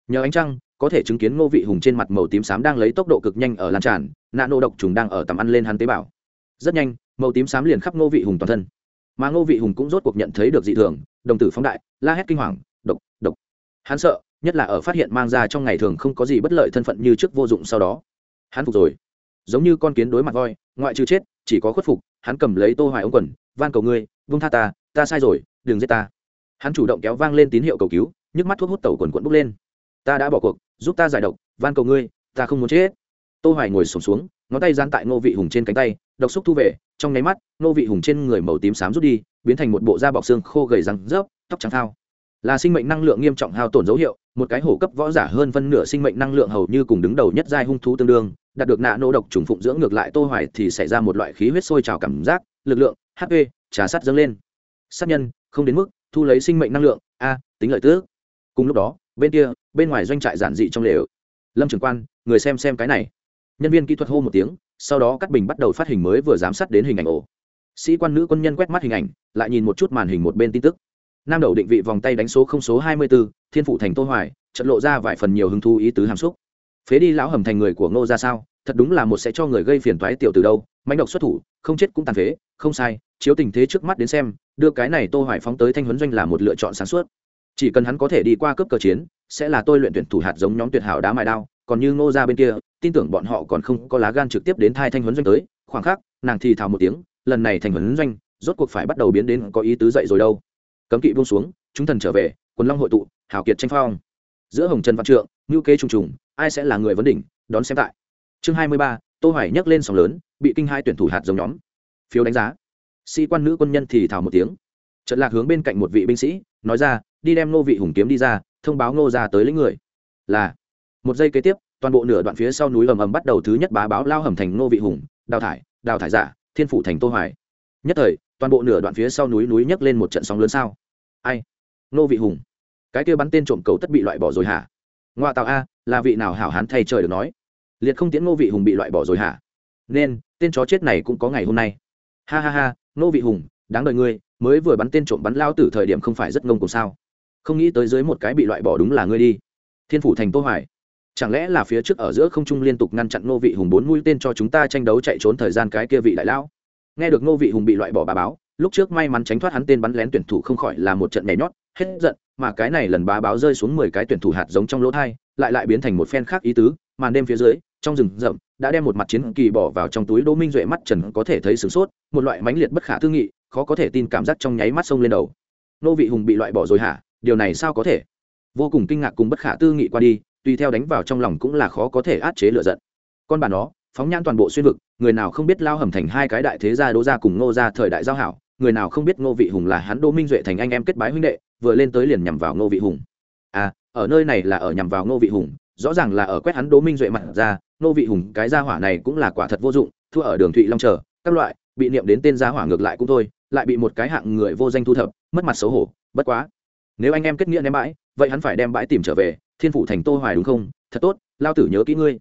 Nhờ ánh trăng có thể chứng kiến ngô vị hùng trên mặt màu tím xám đang lấy tốc độ cực nhanh ở lan tràn, nạ nô độc trùng đang ở tầm ăn lên hắn tế bào. Rất nhanh, màu tím xám liền khắp ngô vị hùng toàn thân. Mà ngô vị hùng cũng rốt cuộc nhận thấy được dị thường, đồng tử phóng đại, la hét kinh hoàng, độc độc. Hắn sợ, nhất là ở phát hiện mang ra trong ngày thường không có gì bất lợi thân phận như trước vô dụng sau đó. Hắn phục rồi. Giống như con kiến đối mặt voi, ngoại trừ chết, chỉ có khuất phục, hắn cầm lấy tô hoài ống quần, van cầu ngươi vung tha ta ta sai rồi, đừng giết ta. Hắn chủ động kéo vang lên tín hiệu cầu cứu, nhức mắt thuốc hút tẩu quần quần bốc lên. Ta đã bỏ cuộc giúp ta giải độc van cầu ngươi ta không muốn chết. Tô hoài ngồi sụp xuống, xuống ngón tay gián tại ngô vị hùng trên cánh tay độc xúc thu về trong nháy mắt ngô vị hùng trên người màu tím xám rút đi biến thành một bộ da bọc xương khô gầy răng rớp tóc trắng thao. Là sinh mệnh năng lượng nghiêm trọng hao tổn dấu hiệu một cái hổ cấp võ giả hơn phân nửa sinh mệnh năng lượng hầu như cùng đứng đầu nhất giai hung thú tương đương đạt được nạ nô độc trùng phụng dưỡng ngược lại tô hoài thì xảy ra một loại khí huyết sôi trào cảm giác lực lượng hp trà sát dâng lên. Sát nhân không đến mức thu lấy sinh mệnh năng lượng a tính lợi tước cùng lúc đó bên kia, bên ngoài doanh trại giản dị trong lều. Lâm Trường quan, người xem xem cái này. Nhân viên kỹ thuật hô một tiếng, sau đó cắt bình bắt đầu phát hình mới vừa giám sát đến hình ảnh ổ. Sĩ quan nữ quân nhân quét mắt hình ảnh, lại nhìn một chút màn hình một bên tin tức. Nam đầu định vị vòng tay đánh số không số hai mươi b ố thiên phụ thành tô hoài trận lộ ra vài phần nhiều hứng thú ý tứ hàm xúc. Phế đi lão hầm thành người của ngô ra sao? Thật đúng là một sẽ cho người gây phiền toái tiểu từ đâu mánh độc xuất thủ, không chết cũng tàn phế, không sai, chiếu tình thế trước mắt đến xem, đưa cái này tô hoài phóng tới thanh huấn doanh là một lựa chọn sáng suốt chỉ cần hắn có thể đi qua cấp cờ chiến, sẽ là tôi luyện tuyển thủ hạt giống nhóm tuyệt hảo đá mài đao. Còn như ngô ra bên kia, tin tưởng bọn họ còn không có lá gan trực tiếp đến thai thanh huấn doanh tới. Khoảng khắc, nàng thì thào một tiếng, lần này thành huấn doanh, rốt cuộc phải bắt đầu biến đến có ý tứ dậy rồi đâu. Cấm kỵ buông xuống, chúng thần trở về, quần long hội tụ hảo kiệt tranh phong. Giữa hồng trần văn trượng ngữ kế trùng trùng, ai sẽ là người vấn đỉnh, đón xem tại. Chương hai mươi ba, tô hoài nhấc lên sóng lớn, bị kinh hai tuyển thủ hạt giống nhóm. Phiếu đánh giá. Sĩ quan nữ quân nhân thì thào một tiếng. Trận lạc hướng bên cạnh một vị binh sĩ, nói ra đi đem nô vị hùng kiếm đi ra, thông báo nô ra tới lấy người. Là. Một giây kế tiếp, toàn bộ nửa đoạn phía sau núi ầm ầm bắt đầu thứ nhất bá báo lao hầm thành nô vị hùng, đào thải đào thải giả, thiên phủ thành tô hoài. Nhất thời, toàn bộ nửa đoạn phía sau núi núi nhấc lên một trận sóng lớn sao. Ai? Nô vị hùng. Cái kia bắn tên trộm cầu tất bị loại bỏ rồi hả? Ngoa tạo a, là vị nào hảo hán thay trời được nói? Liệt không tiễn nô vị hùng bị loại bỏ rồi hả? Nên, tên chó chết này cũng có ngày hôm nay. Ha ha ha nô vị hùng, đáng đời ngươi, mới vừa bắn tên trộm bắn lao từ thời điểm không phải rất ngông cùng sao? Không nghĩ tới dưới một cái bị loại bỏ đúng là ngươi đi. Thiên phủ thành tô hoài. Chẳng lẽ là phía trước ở giữa không trung liên tục ngăn chặn nô vị hùng bốn mũi tên cho chúng ta tranh đấu chạy trốn thời gian cái kia vị đại lão? Nghe được nô vị hùng bị loại bỏ bà báo, lúc trước may mắn tránh thoát hắn tên bắn lén tuyển thủ không khỏi là một trận nhảy nhót, hết giận, mà cái này lần bá báo rơi xuống mười cái tuyển thủ hạt giống trong lỗ thai, lại lại biến thành một phen khác ý tứ, màn đêm phía dưới, trong rừng rậm, đã đem một mặt chiến kỳ bỏ vào trong túi đỗ minh duệ mắt trần có thể thấy sửng sốt, một loại mãnh liệt bất khả tư nghị, khó có thể tin cảm giác trong nháy mắt sông lên đầu. Nô vị hùng bị loại bỏ rồi hả? Điều này sao có thể? Vô cùng kinh ngạc cùng bất khả tư nghị qua đi, tùy theo đánh vào trong lòng cũng là khó có thể át chế lựa giận. Con bà nó, phóng nhãn toàn bộ xuyên vực, người nào không biết lao hầm thành hai cái đại thế gia đỗ gia cùng ngô gia thời đại giao hảo, người nào không biết ngô vị hùng là hắn đỗ minh duệ thành anh em kết bái huynh đệ, vừa lên tới liền nhằm vào ngô vị hùng. À ở nơi này là ở nhằm vào ngô vị hùng, rõ ràng là ở quét hắn đỗ minh duệ mặt ra, ngô vị hùng, cái gia hỏa này cũng là quả thật vô dụng, thua ở đường thụy long chờ, các loại, bị niệm đến tên gia hỏa ngược lại cũng thôi, lại bị một cái hạng người vô danh thu thập, mất mặt xấu hổ, bất quá nếu anh em kết nghĩa ném bãi, vậy hắn phải đem bãi tìm trở về, thiên phủ thành tô hoài đúng không? Thật tốt lao tử nhớ kỹ ngươi.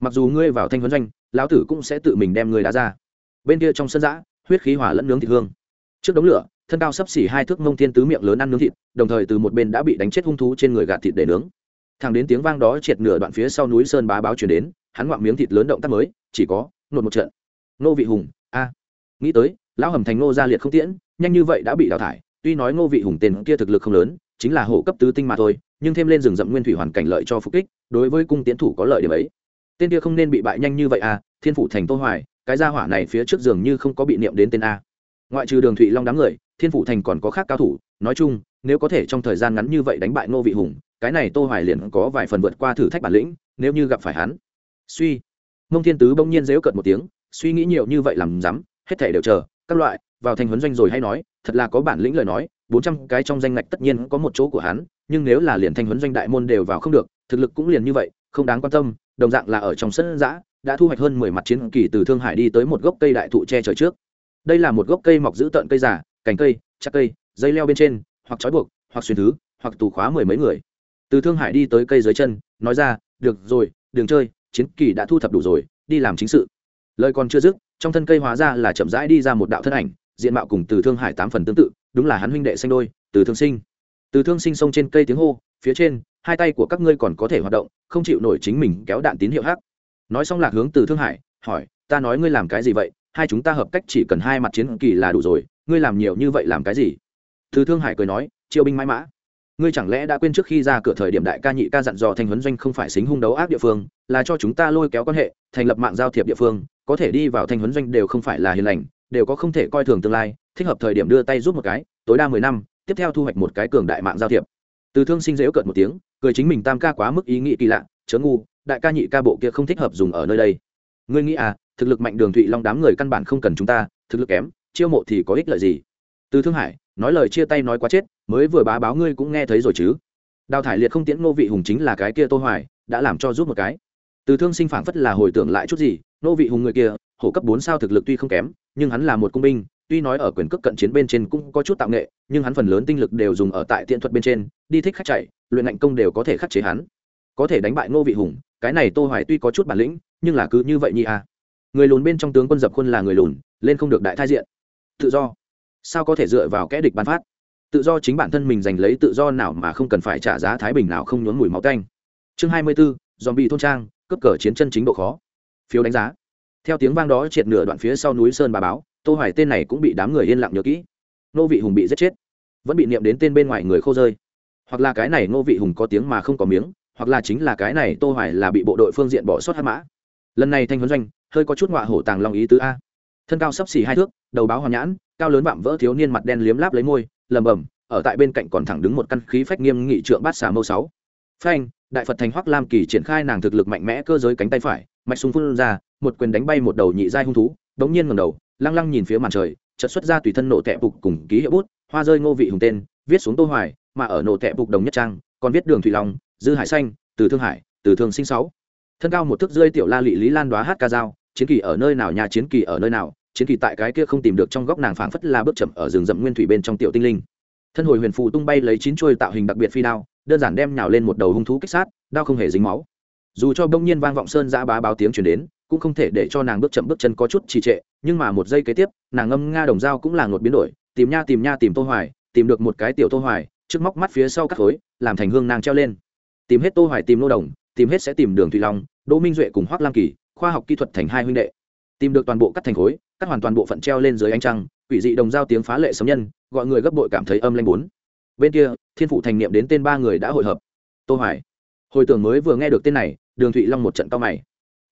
Mặc dù ngươi vào thanh huấn doanh lao tử cũng sẽ tự mình đem ngươi đá ra. Bên kia trong sân giã, huyết khí hỏa lẫn nướng thịt hương. Trước đống lửa, thân cao sấp xỉ hai thước mông thiên tứ miệng lớn ăn nướng thịt, đồng thời từ một bên đã bị đánh chết hung thú trên người gạt thịt để nướng. Thằng đến tiếng vang đó triệt nửa đoạn phía sau núi sơn bá báo chuyển đến, hắn ngoạm miếng thịt lớn động tác mới, chỉ có, nột một trận. Nô vị hùng, a. Nghĩ tới, lão hầm thành nô gia liệt không tiễn, nhanh như vậy đã bị đào thải, tuy nói ngô vị hùng tên kia thực lực không lớn chính là hộ cấp tứ tinh mà thôi, nhưng thêm lên rừng rậm nguyên thủy hoàn cảnh lợi cho phục kích, đối với cung tiến thủ có lợi điểm ấy. Tên kia không nên bị bại nhanh như vậy à thiên phủ thành tô hoài, cái gia hỏa này phía trước giường như không có bị niệm đến tên a. Ngoại trừ đường thụy long đám người, thiên phủ thành còn có khác cao thủ, nói chung, nếu có thể trong thời gian ngắn như vậy đánh bại ngô vị hùng, cái này tô hoài liền có vài phần vượt qua thử thách bản lĩnh, nếu như gặp phải hắn. Suy. Mông thiên tứ bỗng nhiên dễu cợt một tiếng, suy nghĩ nhiều như vậy làm dám, hết thể đều chờ, các loại, vào thành huấn doanh rồi hay nói, thật là có bản lĩnh lời nói bốn trăm cái trong danh ngạch tất nhiên có một chỗ của hắn, nhưng nếu là liền thanh huấn doanh đại môn đều vào không được, thực lực cũng liền như vậy, không đáng quan tâm, đồng dạng là ở trong sân giã, đã thu hoạch hơn mười mặt chiến kỳ từ thương hải đi tới một gốc cây đại thụ che trời trước. Đây là một gốc cây mọc giữ tợn cây giả cành cây, chắc cây, dây leo bên trên, hoặc trói buộc, hoặc xuyên thứ, hoặc tù khóa mười mấy người. Từ thương hải đi tới cây dưới chân, nói ra, được rồi đường chơi, chiến kỳ đã thu thập đủ rồi, đi làm chính sự. Lời còn chưa dứt, trong thân cây hóa ra là chậm rãi đi ra một đạo thân ảnh, diện mạo cùng từ thương hải tám phần tương tự đúng là hắn huynh đệ xanh đôi, từ thương sinh. Từ thương sinh xông trên cây tiếng hô, phía trên, hai tay của các ngươi còn có thể hoạt động, không chịu nổi chính mình kéo đạn tín hiệu hắc. Nói xong lạc hướng từ thương hải, hỏi, ta nói ngươi làm cái gì vậy? Hai chúng ta hợp cách chỉ cần hai mặt chiến kỳ là đủ rồi, ngươi làm nhiều như vậy làm cái gì? Từ thương hải cười nói chiêu binh mãi mã, ngươi chẳng lẽ đã quên trước khi ra cửa thời điểm đại ca nhị ca dặn dò thanh huấn doanh không phải xính hung đấu ác địa phương, là cho chúng ta lôi kéo quan hệ, thành lập mạng giao thiệp địa phương, có thể đi vào thanh huấn doanh đều không phải là hiền lành, đều có không thể coi thường tương lai thích hợp thời điểm đưa tay giúp một cái, tối đa mười năm, tiếp theo thu hoạch một cái cường đại mạng giao thiệp. Từ thương sinh dễu cợt một tiếng, cười chính mình tam ca quá mức ý nghĩ kỳ lạ, chớ ngu, đại ca nhị ca bộ kia không thích hợp dùng ở nơi đây. Ngươi nghĩ à thực lực mạnh đường thụy long đám người căn bản không cần chúng ta, thực lực kém, chiêu mộ thì có ích lợi gì? Từ thương hải, nói lời chia tay nói quá chết, mới vừa bá báo ngươi cũng nghe thấy rồi chứ. Đào thải liệt không tiễn ngô vị hùng chính là cái kia tô hoài, đã làm cho giúp một cái. Từ thương sinh phảng phất là hồi tưởng lại chút gì, ngô vị hùng người kia, hổ cấp 4 sao thực lực tuy không kém, nhưng hắn là một cung binh tuy nói ở quyền cước cận chiến bên trên cũng có chút tạo nghệ nhưng hắn phần lớn tinh lực đều dùng ở tại tiện thuật bên trên đi thích khách chạy luyện ngạnh công đều có thể khắc chế hắn. Có thể đánh bại ngô vị hùng cái này tô hoài tuy có chút bản lĩnh nhưng là cứ như vậy nhi à. Người lùn bên trong tướng quân dập quân là người lùn lên không được đại thai diện. Tự do. Sao có thể dựa vào kẽ địch ban phát? Tự do chính bản thân mình giành lấy tự do nào mà không cần phải trả giá thái bình nào không nhốn mùi máu tanh. Chương 24, dòm bị thôn trang cấp cờ chiến chân chính độ khó. Phiếu đánh giá. Theo tiếng vang đó triệt nửa đoạn phía sau núi sơn bà báo tô hoài tên này cũng bị đám người yên lặng nhớ kỹ. Nô vị hùng bị giết chết. Vẫn bị niệm đến tên bên ngoài người khô rơi. Hoặc là cái này nô vị hùng có tiếng mà không có miếng, hoặc là chính là cái này tô hoài là bị bộ đội phương diện bỏ sót hắc mã. Lần này thanh huấn doanh, hơi có chút ngọa hổ tàng long ý tứ a. Thân cao sấp xỉ hai thước, đầu báo hoàn nhãn, cao lớn vạm vỡ thiếu niên mặt đen liếm láp lấy môi lầm bầm ở tại bên cạnh còn thẳng đứng một căn khí phách nghiêm nghị trượng bát xà mâu sáu. Phanh, đại phật thành hoắc lam kỳ triển khai nàng thực lực mạnh mẽ cơ giới cánh tay phải, mạch súng phun ra, một quyền đánh bay một đầu nhị giai hung thú, đống nhiên ngẩng đầu lăng lăng nhìn phía màn trời, chợt xuất ra tùy thân nộ tẹp bục cùng ký hiệu bút, hoa rơi ngô vị hùng tên, viết xuống tô hoài, mà ở nộ tẹp bục đồng nhất trang, còn viết đường thủy long, dư hải xanh, từ thương hải, từ thương sinh sáu. Thân cao một thước rơi tiểu la lị lý lan đoá hát ca dao, chiến kỳ ở nơi nào nhà chiến kỳ ở nơi nào, chiến kỳ tại cái kia không tìm được trong góc nàng phảng phất là bước chậm ở rừng rậm nguyên thủy bên trong tiểu tinh linh. Thân hồi huyền phù tung bay lấy chín chuôi tạo hình đặc biệt phi đao, đơn giản đem nhào lên một đầu hung thú kích sát, đao không hề dính máu. Dù cho đông nhiên vang vọng sơn giã bá báo tiếng chuyển đến cũng không thể để cho nàng bước chậm bước chân có chút trì trệ, nhưng mà một giây kế tiếp, nàng ngâm nga đồng dao cũng là ngột biến đổi, tìm nha tìm nha tìm tô hoài, tìm được một cái tiểu tô hoài, trước móc mắt phía sau các khối, làm thành hương nàng treo lên. Tìm hết tô hoài tìm nô đồng, tìm hết sẽ tìm đường thủy long, đỗ minh duệ cùng hoắc lam kỳ, khoa học kỹ thuật thành hai huynh đệ. Tìm được toàn bộ cắt thành khối, cắt hoàn toàn bộ phận treo lên dưới ánh trăng, quỷ dị đồng dao tiếng phá lệ sấm nhân, gọi người gấp bội cảm thấy âm lanh bốn. Bên kia, thiên phụ thành niệm đến tên ba người đã hội hợp. Tô hoài. Hồi tưởng mới vừa nghe được tên này, đường thụy long một trận cao mày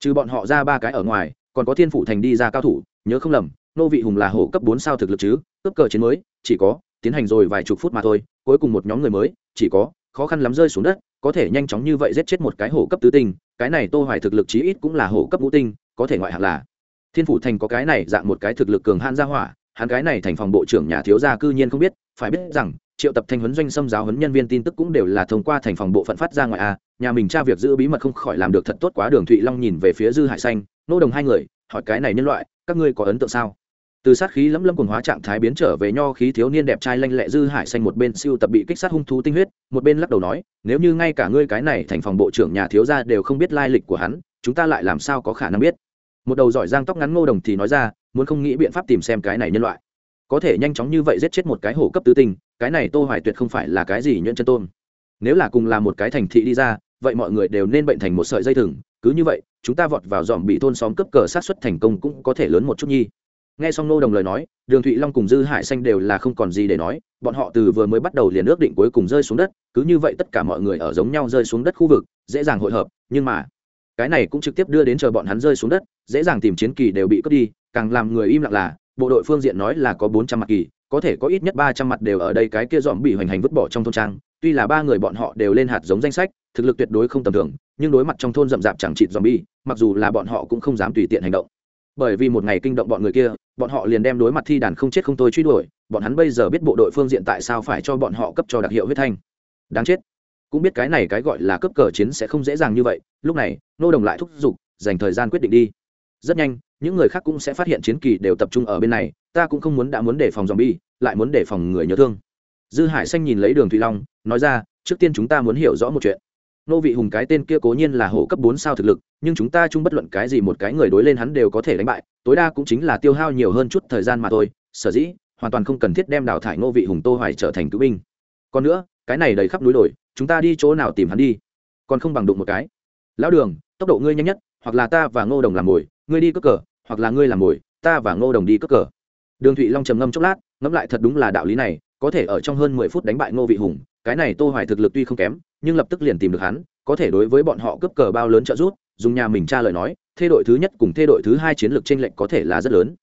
trừ bọn họ ra ba cái ở ngoài, còn có thiên phủ thành đi ra cao thủ, nhớ không lầm, nô vị hùng là hổ cấp bốn sao thực lực chứ cấp cờ chiến mới, chỉ có, tiến hành rồi vài chục phút mà thôi, cuối cùng một nhóm người mới, chỉ có, khó khăn lắm rơi xuống đất, có thể nhanh chóng như vậy giết chết một cái hổ cấp tứ tinh, cái này tô hoài thực lực chí ít cũng là hổ cấp ngũ tinh, có thể ngoại hạng là. Thiên phủ thành có cái này dạng một cái thực lực cường han gia hỏa, hắn cái này thành phòng bộ trưởng nhà thiếu gia cư nhiên không biết, phải biết rằng, triệu tập thanh huấn doanh xâm giáo huấn nhân viên tin tức cũng đều là thông qua thành phòng bộ phận phát ra ngoài a nhà mình tra việc giữ bí mật không khỏi làm được thật tốt quá, đường thụy long nhìn về phía dư hải xanh, nô đồng hai người, hỏi cái này nhân loại, các ngươi có ấn tượng sao? Từ sát khí lấm lấm cùng hóa trạng thái biến trở về nho khí thiếu niên đẹp trai lanh lẹ, dư hải xanh một bên siêu tập bị kích sát hung thú tinh huyết, một bên lắc đầu nói, nếu như ngay cả ngươi cái này thành phòng bộ trưởng nhà thiếu gia đều không biết lai lịch của hắn, chúng ta lại làm sao có khả năng biết? Một đầu giỏi giang tóc ngắn ngô đồng thì nói ra, muốn không nghĩ biện pháp tìm xem cái này nhân loại. Có thể nhanh chóng như vậy giết chết một cái hổ cấp tứ tinh, cái này tô hoài tuyệt không phải là cái gì nhuyễn chân tôn. Nếu là cùng là một cái thành thị đi ra vậy mọi người đều nên bệnh thành một sợi dây thừng, cứ như vậy, chúng ta vọt vào dòm bị thôn xóm cấp cờ sát xuất thành công cũng có thể lớn một chút nhi. Nghe xong nô đồng lời nói, đường thụy long cùng dư hải xanh đều là không còn gì để nói, bọn họ từ vừa mới bắt đầu liền ước định cuối cùng rơi xuống đất, cứ như vậy tất cả mọi người ở giống nhau rơi xuống đất khu vực, dễ dàng hội hợp, nhưng mà, cái này cũng trực tiếp đưa đến chờ bọn hắn rơi xuống đất, dễ dàng tìm chiến kỳ đều bị cướp đi, càng làm người im lặng là, bộ đội phương diện nói là có bốn trăm mặt kỳ, có thể có ít nhất ba trăm mặt đều ở đây cái kia dòm bị hoành hành vứt bỏ trong thôn trang, tuy là ba người bọn họ đều lên hạt giống danh sách thực lực tuyệt đối không tầm thường, nhưng đối mặt trong thôn rậm rạp chẳng chịt dòm bi mặc dù là bọn họ cũng không dám tùy tiện hành động. Bởi vì một ngày kinh động bọn người kia, bọn họ liền đem đối mặt thi đàn không chết không tôi truy đuổi, bọn hắn bây giờ biết bộ đội phương diện tại sao phải cho bọn họ cấp cho đặc hiệu huyết thanh. Đáng chết. Cũng biết cái này cái gọi là cấp cờ chiến sẽ không dễ dàng như vậy, lúc này, nô đồng lại thúc giục, dành thời gian quyết định đi. Rất nhanh, những người khác cũng sẽ phát hiện chiến kỳ đều tập trung ở bên này, ta cũng không muốn đã muốn đề phòng dòm bi lại muốn đề phòng người nhớ thương. Dư hải xanh nhìn lấy đường thủy long, nói ra, trước tiên chúng ta muốn hiểu rõ một chuyện nô vị hùng cái tên kia cố nhiên là hộ cấp bốn sao thực lực, nhưng chúng ta chung bất luận cái gì một cái người đối lên hắn đều có thể đánh bại, tối đa cũng chính là tiêu hao nhiều hơn chút thời gian mà thôi. Sở dĩ, hoàn toàn không cần thiết đem đào thải ngô vị hùng tô hoài trở thành cứu binh. Còn nữa, cái này đầy khắp núi đồi, chúng ta đi chỗ nào tìm hắn đi? Còn không bằng đụng một cái. Lão đường, tốc độ ngươi nhanh nhất, hoặc là ta và ngô đồng làm mồi, ngươi đi cướp cờ, hoặc là ngươi làm mồi, ta và ngô đồng đi cướp cờ. Đường thụy long trầm ngâm chốc lát, ngẫm lại thật đúng là đạo lý này, có thể ở trong hơn mười phút đánh bại ngô vị hùng, cái này tô hoài thực lực tuy không kém nhưng lập tức liền tìm được hắn, có thể đối với bọn họ cướp cờ bao lớn trợ giúp, dùng nhà mình tra lời nói, thê đội thứ nhất cùng thê đội thứ hai chiến lược tranh lệch có thể là rất lớn.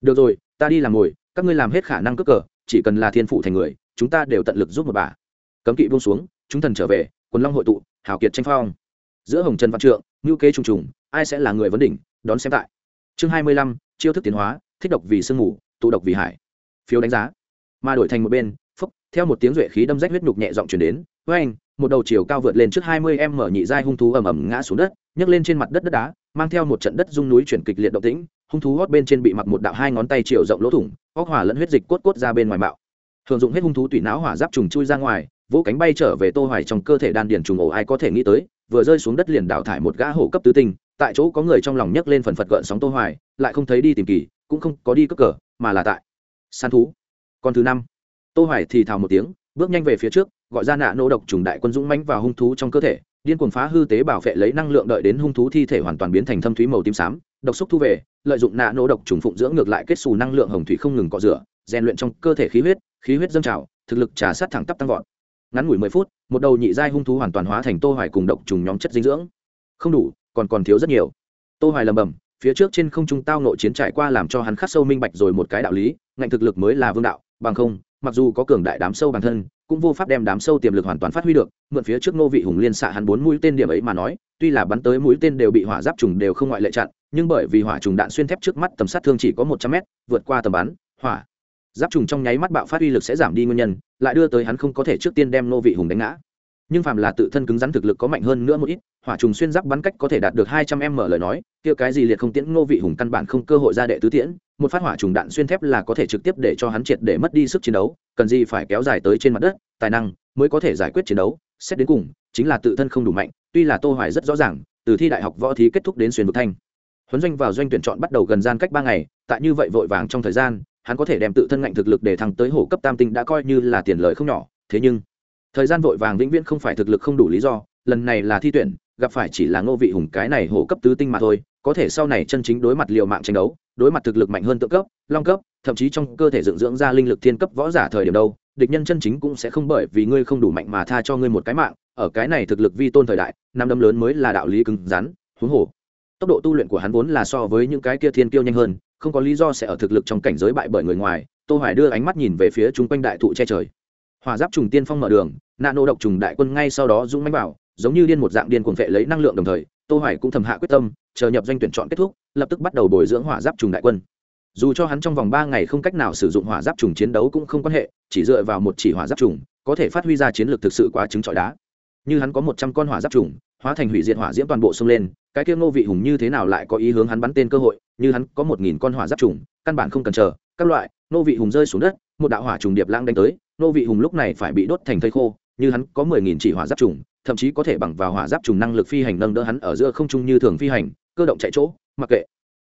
Được rồi, ta đi làm ngồi, các ngươi làm hết khả năng cướp cờ, chỉ cần là thiên phụ thành người, chúng ta đều tận lực giúp một bà. Cấm kỵ buông xuống, chúng thần trở về, quần long hội tụ, hào kiệt tranh phong. Giữa hồng trần văn trượng ngữ kế trùng trùng, ai sẽ là người vấn đỉnh, đón xem tại. Chương hai mươi lăm, chiêu thức tiến hóa, thích độc vì sương mù, tụ độc vì hải. Phiếu đánh giá. Mà đổi thành một bên, phúc, theo một tiếng duệ khí đâm rách huyết nhục nhẹ giọng chuyển đến với anh một đầu chiều cao vượt lên trước hai mươi em mở nhị giai hung thú ầm ầm ngã xuống đất, nhấc lên trên mặt đất đất đá, mang theo một trận đất rung núi chuyển kịch liệt động tĩnh, hung thú hót bên trên bị mặc một đạo hai ngón tay chiều rộng lỗ thủng óc hỏa lẫn huyết dịch cốt cốt ra bên ngoài bạo thường dụng hết hung thú tùy não hỏa giáp trùng chui ra ngoài vỗ cánh bay trở về tô hoài trong cơ thể đan điền trùng ổ ai có thể nghĩ tới, vừa rơi xuống đất liền đào thải một gã hổ cấp tứ tinh, tại chỗ có người trong lòng nhấc lên phần phật gợn sóng tô hoài, lại không thấy đi tìm kỳ, cũng không có đi cướp cờ, mà là tại. Săn thú. Con thứ năm. Tô hoài thì thào một tiếng, bước nhanh về phía trước gọi ra nạ nô độc trùng đại quân dũng mãnh vào hung thú trong cơ thể, điên cuồng phá hư tế bảo vệ lấy năng lượng đợi đến hung thú thi thể hoàn toàn biến thành thâm thúy màu tím xám, độc xúc thu về, lợi dụng nạ nô độc trùng phụng dưỡng ngược lại kết xù năng lượng hồng thủy không ngừng cọ rửa, rèn luyện trong cơ thể khí huyết khí huyết dâng trào, thực lực trà sát thẳng tắp tăng vọt. Ngắn ngủi mười phút, một đầu nhị giai hung thú hoàn toàn hóa thành tô hoài cùng độc trùng nhóm chất dinh dưỡng. Không đủ, còn còn thiếu rất nhiều. Tô hoài lầm bầm, phía trước trên không trung tao nội chiến trải qua làm cho hắn khắc sâu minh bạch rồi một cái đạo lý, ngạnh thực lực mới là vương đạo, bằng không, mặc dù có cường đại đám sâu bản thân cũng vô pháp đem đám sâu tiềm lực hoàn toàn phát huy được, mượn phía trước Ngô vị hùng liên xạ hắn bốn mũi tên điểm ấy mà nói, tuy là bắn tới mũi tên đều bị hỏa giáp trùng đều không ngoại lệ chặn, nhưng bởi vì hỏa trùng đạn xuyên thép trước mắt tầm sát thương chỉ có một trăm mét, vượt qua tầm bắn, hỏa giáp trùng trong nháy mắt bạo phát uy lực sẽ giảm đi nguyên nhân, lại đưa tới hắn không có thể trước tiên đem Ngô vị hùng đánh ngã nhưng phàm là tự thân cứng rắn thực lực có mạnh hơn nữa một ít, hỏa trùng xuyên giáp bắn cách có thể đạt được hai trăm m lời nói, kia cái gì liệt không tiễn ngô vị hùng căn bản không cơ hội ra đệ tứ tiễn, một phát hỏa trùng đạn xuyên thép là có thể trực tiếp để cho hắn triệt để mất đi sức chiến đấu, cần gì phải kéo dài tới trên mặt đất, tài năng mới có thể giải quyết chiến đấu, xét đến cùng, chính là tự thân không đủ mạnh, tuy là tô hoài rất rõ ràng, từ thi đại học võ thí kết thúc đến xuyên vực thanh. Huấn doanh vào doanh tuyển chọn bắt đầu gần gian cách ba ngày, tại như vậy vội vàng trong thời gian, hắn có thể đem tự thân ngạnh thực lực để thăng tới hổ cấp tam tinh đã coi như là tiền lợi không nhỏ, thế nhưng thời gian vội vàng vĩnh viễn không phải thực lực không đủ lý do, lần này là thi tuyển, gặp phải chỉ là ngô vị hùng cái này hổ cấp tứ tinh mà thôi, có thể sau này chân chính đối mặt liều mạng tranh đấu, đối mặt thực lực mạnh hơn tự cấp, long cấp, thậm chí trong cơ thể dựng dưỡng ra linh lực thiên cấp võ giả thời điểm đâu, địch nhân chân chính cũng sẽ không bởi vì ngươi không đủ mạnh mà tha cho ngươi một cái mạng, ở cái này thực lực vi tôn thời đại, năm đấm lớn mới là đạo lý cứng rắn, huống hồ. Tốc độ tu luyện của hắn vốn là so với những cái kia thiên kiêu nhanh hơn, không có lý do sẽ ở thực lực trong cảnh giới bại bởi người ngoài, tô hoài đưa ánh mắt nhìn về phía chúng quanh đại thụ che trời hỏa giáp trùng tiên phong mở đường, nano độc trùng đại quân ngay sau đó dũng mãnh vào, giống như điên một dạng điên cuồng vệ lấy năng lượng đồng thời, tô hoài cũng thầm hạ quyết tâm, chờ nhập doanh tuyển chọn kết thúc, lập tức bắt đầu bồi dưỡng hỏa giáp trùng đại quân. Dù cho hắn trong vòng 3 ngày không cách nào sử dụng hỏa giáp trùng chiến đấu cũng không quan hệ, chỉ dựa vào một chỉ hỏa giáp trùng, có thể phát huy ra chiến lược thực sự quá trứng trọi đá. Như hắn có 100 con hỏa giáp trùng, hóa thành hủy diệt hỏa diễm toàn bộ xông lên, cái kia ngô vị hùng như thế nào lại có ý hướng hắn bắn tên cơ hội, như hắn có một nghìn con hỏa giáp trùng, căn bản không cần chờ, các loại, ngô vị hùng rơi xuống đất một đạo hỏa trùng điệp lãng đánh tới, nô vị hùng lúc này phải bị đốt thành thây khô, như hắn có mười nghìn chỉ hỏa giáp trùng, thậm chí có thể bằng vào hỏa giáp trùng năng lực phi hành nâng đỡ hắn ở giữa không trung như thường phi hành, cơ động chạy chỗ, mặc kệ.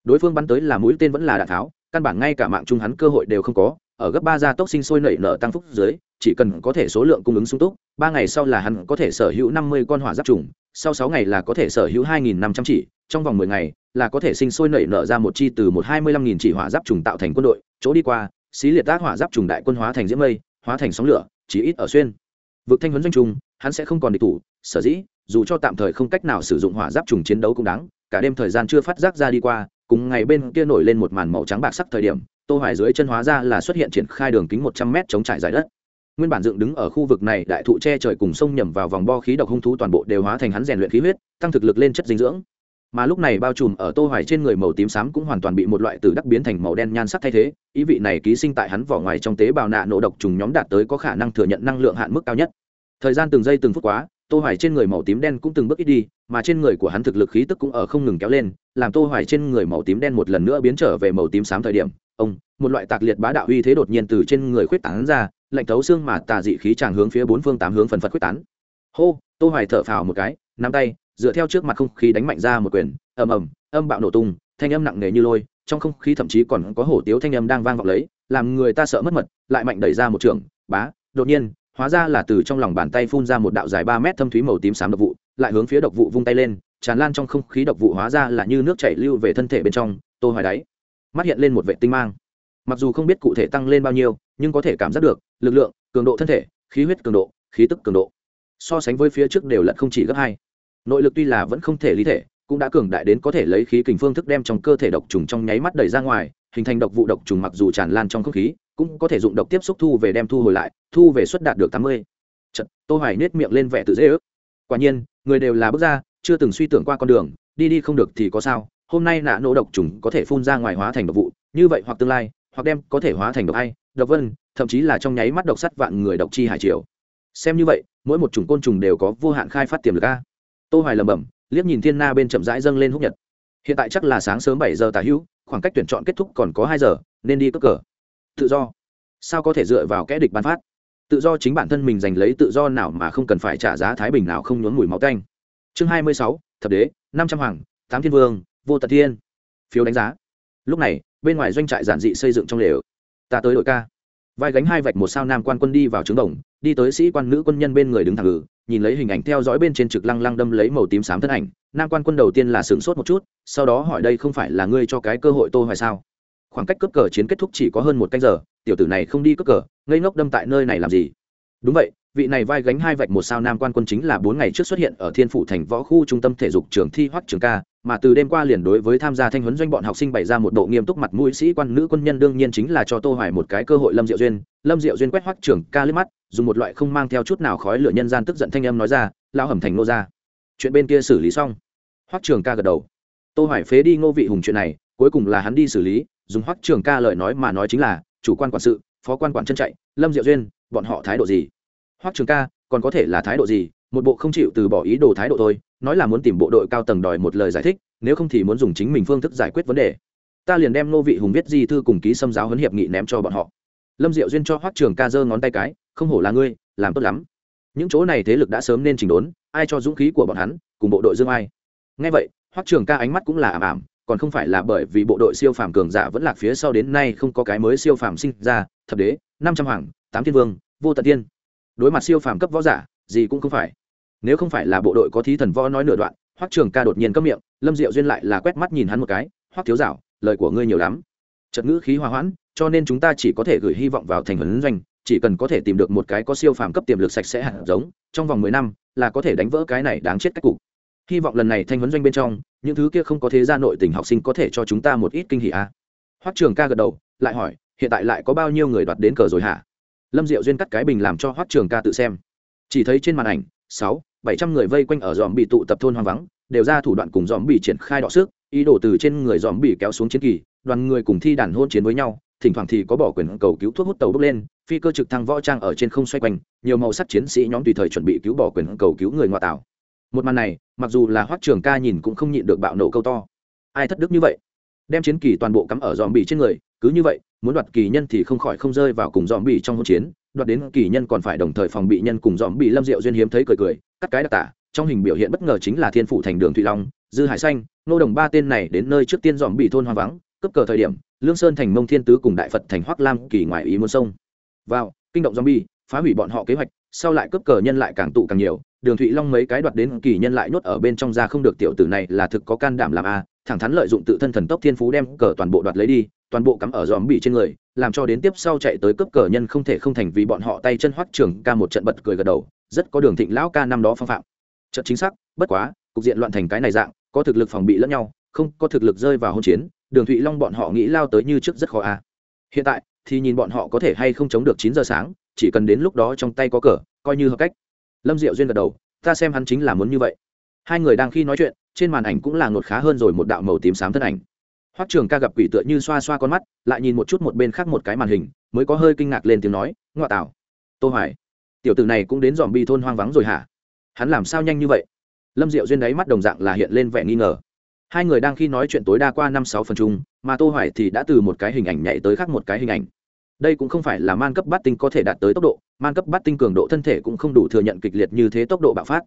Đối phương bắn tới là mũi tên vẫn là đạn tháo, căn bản ngay cả mạng trùng hắn cơ hội đều không có, ở gấp ba gia tốc sinh sôi nảy nở tăng phúc dưới, chỉ cần có thể số lượng cung ứng sung túc, ba ngày sau là hắn có thể sở hữu năm mươi con hỏa giáp trùng, sau sáu ngày là có thể sở hữu hai nghìn năm trăm chỉ, trong vòng mười ngày là có thể sinh sôi nảy nở ra một chi từ một hai mươi lăm nghìn chỉ hỏa giáp trùng tạo thành quân đội, chỗ đi qua xí liệt tác hỏa giáp trùng đại quân hóa thành diễm mây, hóa thành sóng lửa chỉ ít ở xuyên. Vực thanh huấn doanh trùng, hắn sẽ không còn địch thủ, sở dĩ, dù cho tạm thời không cách nào sử dụng hỏa giáp trùng chiến đấu cũng đáng, cả đêm thời gian chưa phát giác ra đi qua, cùng ngày bên kia nổi lên một màn màu trắng bạc sắc thời điểm, tô hoài dưới chân hóa ra là xuất hiện triển khai đường kính 100 mét chống trải dài đất. Nguyên bản dựng đứng ở khu vực này, đại thụ che trời cùng sông nhầm vào vòng bo khí độc hung thú toàn bộ đều hóa thành hắn rèn luyện khí huyết, tăng thực lực lên chất dinh dưỡng mà lúc này bao trùm ở tô hoài trên người màu tím xám cũng hoàn toàn bị một loại từ đắc biến thành màu đen nhan sắc thay thế. Ý vị này ký sinh tại hắn vỏ ngoài trong tế bào nạ nổ độc trùng nhóm đạt tới có khả năng thừa nhận năng lượng hạn mức cao nhất. Thời gian từng giây từng phút quá, tô hoài trên người màu tím đen cũng từng bước ít đi, mà trên người của hắn thực lực khí tức cũng ở không ngừng kéo lên, làm tô hoài trên người màu tím đen một lần nữa biến trở về màu tím xám thời điểm, ông, một loại tạc liệt bá đạo uy thế đột nhiên từ trên người khuyết tán ra, lạnh thấu xương mà tà dị khí tràng hướng phía bốn phương tám hướng phần phật khuyết tán. Hô, tô hoài thở phào một cái, nắm tay dựa theo trước mặt không khí đánh mạnh ra một quyền, ầm ầm, âm bạo nổ tung, thanh âm nặng nề như lôi, trong không khí thậm chí còn có hổ tiếu thanh âm đang vang vọng lấy, làm người ta sợ mất mật, lại mạnh đẩy ra một trường, bá, đột nhiên, hóa ra là từ trong lòng bàn tay phun ra một đạo dài ba mét thâm thúy màu tím xám độc vụ, lại hướng phía độc vụ vung tay lên, tràn lan trong không khí độc vụ hóa ra là như nước chảy lưu về thân thể bên trong, tô hoài đáy, mắt hiện lên một vệ tinh mang. Mặc dù không biết cụ thể tăng lên bao nhiêu, nhưng có thể cảm giác được, lực lượng, cường độ thân thể, khí huyết cường độ, khí tức cường độ. So sánh với phía trước đều lận không chỉ gấp hai nội lực tuy là vẫn không thể lý thể, cũng đã cường đại đến có thể lấy khí kình phương thức đem trong cơ thể độc trùng trong nháy mắt đẩy ra ngoài, hình thành độc vụ độc trùng mặc dù tràn lan trong không khí, cũng có thể dụng độc tiếp xúc thu về đem thu hồi lại, thu về suất đạt được tám mươi. Trận tô hoài nết miệng lên vẻ tự dễ ước. Quả nhiên, người đều là bước ra, chưa từng suy tưởng qua con đường, đi đi không được thì có sao, hôm nay nạ nổ độc trùng có thể phun ra ngoài hóa thành độc vụ, như vậy hoặc tương lai, hoặc đem có thể hóa thành độc ai, độc vân, thậm chí là trong nháy mắt độc sắt vạn người độc chi hải triều. Xem như vậy, mỗi một chủng côn trùng đều có vô hạn khai phát tiềm lực a tô hoài lẩm bẩm liếc nhìn thiên na bên chậm rãi dâng lên húc nhật. Hiện tại chắc là sáng sớm 7 giờ tả hữu khoảng cách tuyển chọn kết thúc còn có 2 giờ nên đi cướp cờ. Tự do. Sao có thể dựa vào kẽ địch ban phát? Tự do chính bản thân mình giành lấy tự do nào mà không cần phải trả giá thái bình nào không nhuốm mùi máu tanh. Chương 26, thập đế 500 hoàng tám thiên vương vô tật thiên. Phiếu đánh giá. Lúc này bên ngoài doanh trại giản dị xây dựng trong lều. Ta tới đội ca. Vai gánh hai vạch một sao nam quan quân đi vào trướng đồng đi tới sĩ quan nữ quân nhân bên người đứng thẳng ngự nhìn lấy hình ảnh theo dõi bên trên trực lăng lăng đâm lấy màu tím xám thân ảnh, nam quan quân đầu tiên là sửng sốt một chút, sau đó hỏi đây không phải là ngươi cho cái cơ hội tô hoài sao? Khoảng cách cướp cờ chiến kết thúc chỉ có hơn một canh giờ, tiểu tử này không đi cướp cờ, ngây ngốc đâm tại nơi này làm gì? Đúng vậy, vị này vai gánh hai vạch một sao nam quan quân chính là bốn ngày trước xuất hiện ở thiên phủ thành võ khu trung tâm thể dục trường thi hoắc trường ca mà từ đêm qua liền đối với tham gia thanh huấn doanh bọn học sinh bày ra một độ nghiêm túc mặt mũi sĩ quan nữ quân nhân đương nhiên chính là cho tô hoài một cái cơ hội lâm diệu duyên. Lâm diệu duyên quét hoắc trường ca lướt mắt, dùng một loại không mang theo chút nào khói lửa nhân gian tức giận thanh âm nói ra lao hầm thành nô ra chuyện bên kia xử lý xong. Hoắc trường ca gật đầu. Tô hoài phế đi ngô vị hùng chuyện này, cuối cùng là hắn đi xử lý, dùng hoắc trường ca lời nói mà nói chính là, chủ quan quản sự, phó quan quản chân chạy, lâm diệu duyên, bọn họ thái độ gì? Hoắc trường ca, còn có thể là thái độ gì? Một bộ không chịu từ bỏ ý đồ thái độ thôi nói là muốn tìm bộ đội cao tầng đòi một lời giải thích, nếu không thì muốn dùng chính mình phương thức giải quyết vấn đề. Ta liền đem nô vị hùng viết di thư cùng ký xâm giáo huấn hiệp nghị ném cho bọn họ. Lâm diệu duyên cho hoắc trường ca giơ ngón tay cái, không hổ là ngươi, làm tốt lắm. Những chỗ này thế lực đã sớm nên chỉnh đốn, ai cho dũng khí của bọn hắn, cùng bộ đội dương ai. Ngay vậy, hoắc trường ca ánh mắt cũng là ảm ảm, còn không phải là bởi vì bộ đội siêu phàm cường giả vẫn lạc phía sau đến nay không có cái mới siêu phàm sinh ra, thập đế, năm trăm hoàng, tám thiên vương, vô tận tiên đối mặt siêu phàm cấp võ giả, gì cũng không phải nếu không phải là bộ đội có thí thần võ nói nửa đoạn, hoắc trường ca đột nhiên cấm miệng, lâm diệu duyên lại là quét mắt nhìn hắn một cái, hoắc thiếu dạo lời của ngươi nhiều lắm. Trật ngữ khí hòa hoãn, cho nên chúng ta chỉ có thể gửi hy vọng vào thành huấn doanh, chỉ cần có thể tìm được một cái có siêu phàm cấp tiềm lực sạch sẽ hạt giống, trong vòng mười năm là có thể đánh vỡ cái này đáng chết cách cục. Hy vọng lần này thanh huấn doanh bên trong, những thứ kia không có thế gia nội tình học sinh có thể cho chúng ta một ít kinh hỉ a. À. hoắc trường ca gật đầu, lại hỏi, hiện tại lại có bao nhiêu người đoạt đến cờ rồi hả? Lâm diệu duyên cắt cái bình làm cho hoắc trường ca tự xem. Chỉ thấy trên màn ảnh sáu, bảy trăm người vây quanh ở dòm bị tụ tập thôn hoang vắng, đều ra thủ đoạn cùng dòm bị triển khai đọ sức, ý đồ từ trên người dòm bị kéo xuống chiến kỳ, đoàn người cùng thi đàn hôn chiến với nhau, thỉnh thoảng thì có bỏ quyền cầu cứu thuốc hút tàu bốc lên, phi cơ trực thăng võ trang ở trên không xoay quanh, nhiều màu sắc chiến sĩ nhóm tùy thời chuẩn bị cứu bỏ quyền cầu cứu người ngoại tảo. Một màn này, mặc dù là hoắc trường ca nhìn cũng không nhịn được bạo nổ câu to. Ai thất đức như vậy? Đem chiến kỳ toàn bộ cắm ở dòm bị trên người, cứ như vậy, muốn đoạt kỳ nhân thì không khỏi không rơi vào cùng dòm bị trong hỗn chiến đoạt đến kỳ nhân còn phải đồng thời phòng bị nhân cùng dòm bị lâm diệu duyên hiếm thấy cười cười, cắt cái đặc tả, trong hình biểu hiện bất ngờ chính là thiên phủ thành đường thụy long, dư hải xanh nô đồng ba tên này đến nơi trước tiên dòm bị thôn hoang vắng cấp cờ thời điểm, lương sơn thành mông thiên tứ cùng đại phật thành hoắc lam kỳ ngoài ý muốn sông vào, kinh động zombie phá hủy bọn họ kế hoạch, sau lại cấp cờ nhân lại càng tụ càng nhiều, đường thụy long mấy cái đoạt đến kỳ nhân lại nhốt ở bên trong ra không được tiểu tử này là thực có can đảm làm a thẳng thắn lợi dụng tự thân thần tốc thiên phú đem cờ toàn bộ đoạt lấy đi, toàn bộ cắm ở dòm bị trên người, làm cho đến tiếp sau chạy tới cấp cờ nhân không thể không thành vì bọn họ tay chân hoắc trường ca một trận bật cười gật đầu, rất có đường thịnh lão ca năm đó phong phạm. Trận chính xác, bất quá, cục diện loạn thành cái này dạng, có thực lực phòng bị lẫn nhau, không có thực lực rơi vào hôn chiến, đường thụy long bọn họ nghĩ lao tới như trước rất khó a hiện tại, thì nhìn bọn họ có thể hay không chống được chín giờ sáng, chỉ cần đến lúc đó trong tay có cờ, coi như hợp cách. Lâm diệu duyên gật đầu, ta xem hắn chính là muốn như vậy. Hai người đang khi nói chuyện trên màn ảnh cũng là ngột khá hơn rồi một đạo màu tím xám thân ảnh. Hoắc trường ca gặp quỷ tựa như xoa xoa con mắt, lại nhìn một chút một bên khác một cái màn hình, mới có hơi kinh ngạc lên tiếng nói ngoại tảo tô hoài, tiểu tử này cũng đến dòm bi thôn hoang vắng rồi hả? Hắn làm sao nhanh như vậy? Lâm diệu duyên đấy mắt đồng dạng là hiện lên vẻ nghi ngờ. Hai người đang khi nói chuyện tối đa qua năm sáu phần chung, mà tô hoài thì đã từ một cái hình ảnh nhảy tới khác một cái hình ảnh. Đây cũng không phải là man cấp bát tinh có thể đạt tới tốc độ, man cấp bát tinh cường độ thân thể cũng không đủ thừa nhận kịch liệt như thế tốc độ bạo phát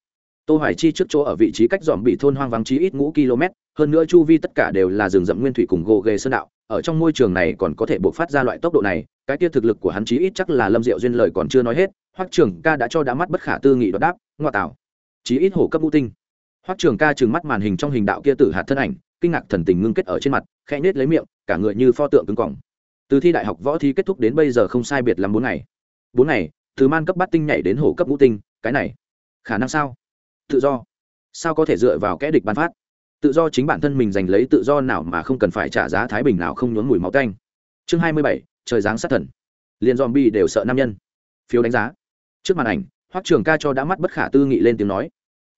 tô hoài chi trước chỗ ở vị trí cách dòm bị thôn hoang vắng chí ít ngũ km, hơn nữa chu vi tất cả đều là rừng rậm nguyên thủy cùng gỗ ghề sơn đạo, ở trong môi trường này còn có thể bộc phát ra loại tốc độ này, cái kia thực lực của hắn chí ít chắc là lâm diệu duyên lời còn chưa nói hết, hoắc trường ca đã cho đã mắt bất khả tư nghị đoạt đáp ngoại tảo chí ít hổ cấp ngũ tinh. Hoắc trường ca trừng mắt màn hình trong hình đạo kia tử hạt thân ảnh, kinh ngạc thần tình ngưng kết ở trên mặt, khẽ nết lấy miệng, cả người như pho tượng cứng cỏng từ thi đại học võ thi kết thúc đến bây giờ không sai biệt lắm bốn ngày. Bốn ngày, từ man cấp bát tinh nhảy đến hổ cấp ngũ tinh, cái này, khả năng sao? Tự do. Sao có thể dựa vào kẽ địch ban phát? Tự do chính bản thân mình giành lấy tự do nào mà không cần phải trả giá thái bình nào không nhốn mùi máu canh chương hai mươi bảy, trời giáng sát thần. Liền dòm bi đều sợ nam nhân. Phiếu đánh giá. Trước màn ảnh, hoắc trường ca cho đã mắt bất khả tư nghị lên tiếng nói.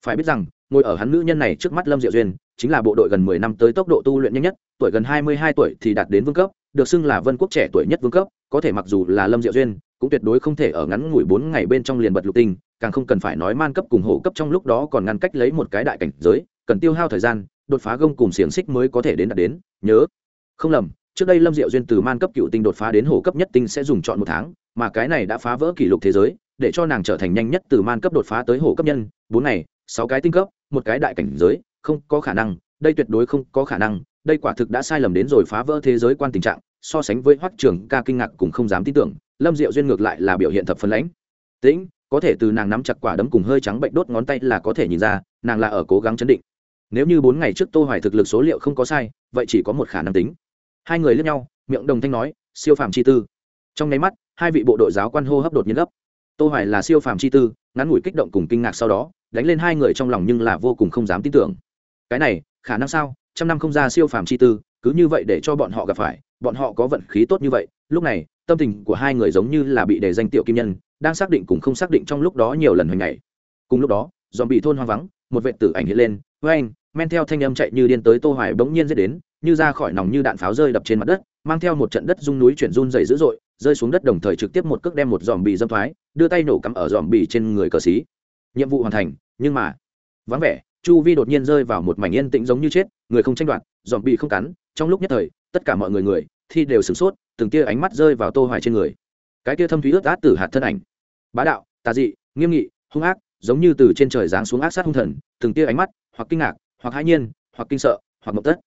Phải biết rằng, ngồi ở hắn nữ nhân này trước mắt lâm diệu duyên, chính là bộ đội gần mười năm tới tốc độ tu luyện nhanh nhất, tuổi gần hai mươi hai tuổi thì đạt đến vương cấp, được xưng là vân quốc trẻ tuổi nhất vương cấp, có thể mặc dù là lâm diệu duyên, cũng tuyệt đối không thể ở ngắn ngủi bốn ngày bên trong liền bật lục tinh càng không cần phải nói man cấp cùng hổ cấp trong lúc đó còn ngăn cách lấy một cái đại cảnh giới, cần tiêu hao thời gian, đột phá gông cùng xiềng xích mới có thể đến đạt đến, nhớ. Không lầm, trước đây lâm diệu duyên từ man cấp cựu tinh đột phá đến hổ cấp nhất tinh sẽ dùng chọn một tháng, mà cái này đã phá vỡ kỷ lục thế giới, để cho nàng trở thành nhanh nhất từ man cấp đột phá tới hổ cấp nhân, bốn ngày, sáu cái tinh cấp, một cái đại cảnh giới, không có khả năng, đây tuyệt đối không có khả năng, đây quả thực đã sai lầm đến rồi phá vỡ thế giới quan tình trạng, so sánh với hoắc trường ca kinh ngạc cũng không dám tin tưởng, lâm diệu duyên ngược lại là biểu hiện thập phân lãnh. Tĩnh có thể từ nàng nắm chặt quả đấm cùng hơi trắng bệnh đốt ngón tay là có thể nhìn ra, nàng là ở cố gắng chấn định. Nếu như bốn ngày trước tô hoài thực lực số liệu không có sai, vậy chỉ có một khả năng tính. Hai người lướt nhau, miệng đồng thanh nói, siêu phàm chi tư. Trong nháy mắt, hai vị bộ đội giáo quan hô hấp đột nhiên gấp. Tô hoài là siêu phàm chi tư, ngắn ngủi kích động cùng kinh ngạc sau đó, đánh lên hai người trong lòng nhưng là vô cùng không dám tin tưởng. Cái này, khả năng sao? Trăm năm không ra siêu phàm chi tư, cứ như vậy để cho bọn họ gặp phải, bọn họ có vận khí tốt như vậy. Lúc này, tâm tình của hai người giống như là bị đề danh tiểu kim nhân đang xác định cùng không xác định trong lúc đó nhiều lần hồi ngày cùng lúc đó dòm bị thôn hoang vắng, một vệ tử ảnh hiện lên với anh men theo thanh âm chạy như điên tới tô hoài bỗng nhiên giết đến, như ra khỏi nòng như đạn pháo rơi đập trên mặt đất, mang theo một trận đất rung núi chuyển run dày dữ dội, rơi xuống đất đồng thời trực tiếp một cước đem một dòm bị dâm thoái, đưa tay nổ cắm ở dòm bị trên người cờ xí nhiệm vụ hoàn thành, nhưng mà, vắng vẻ, chu vi đột nhiên rơi vào một mảnh yên tĩnh giống như chết, người không tranh đoạt dòm bị không cắn, trong lúc nhất thời, tất cả mọi người người thì đều sửng sốt, từng tia ánh mắt rơi vào tô hoài trên người. Cái tia thâm thúy ướt át tử hạt thân ảnh bá đạo, tà dị, nghiêm nghị, hung ác, giống như từ trên trời giáng xuống ác sát hung thần, từng tia ánh mắt, hoặc kinh ngạc, hoặc hãi nhiên, hoặc kinh sợ, hoặc mộng tất.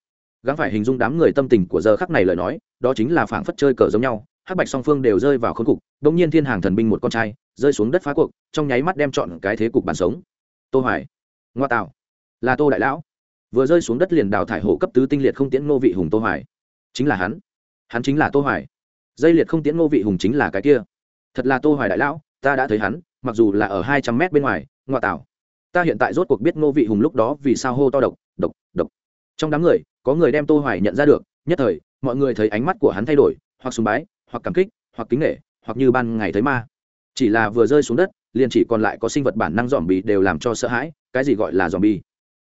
Gắng phải hình dung đám người tâm tình của giờ khắc này lời nói, đó chính là phảng phất chơi cờ giống nhau, hắc bạch song phương đều rơi vào khốn cục Đông nhiên thiên hàng thần binh một con trai, rơi xuống đất phá cuộc, trong nháy mắt đem chọn cái thế cục bàn sống. Tô hoài, ngoa tạo là tô đại lão. Vừa rơi xuống đất liền đào thải hổ cấp tứ tinh liệt không tiễn ngô vị hùng tô hoài. Chính là hắn. Hắn chính là tô hoài. Dây liệt không tiễn ngô vị hùng chính là cái kia. Thật là tô hoài đại lão ta đã thấy hắn, mặc dù là ở 200 mét bên ngoài ngoại tảo ta hiện tại rốt cuộc biết ngô vị hùng lúc đó vì sao hô to độc độc độc. Trong đám người, có người đem tô hoài nhận ra được, nhất thời, mọi người thấy ánh mắt của hắn thay đổi, hoặc sùng bái, hoặc cảm kích, hoặc kính nể, hoặc như ban ngày thấy ma. Chỉ là vừa rơi xuống đất, liền chỉ còn lại có sinh vật bản năng dòm bì đều làm cho sợ hãi, cái gì gọi là dòm bì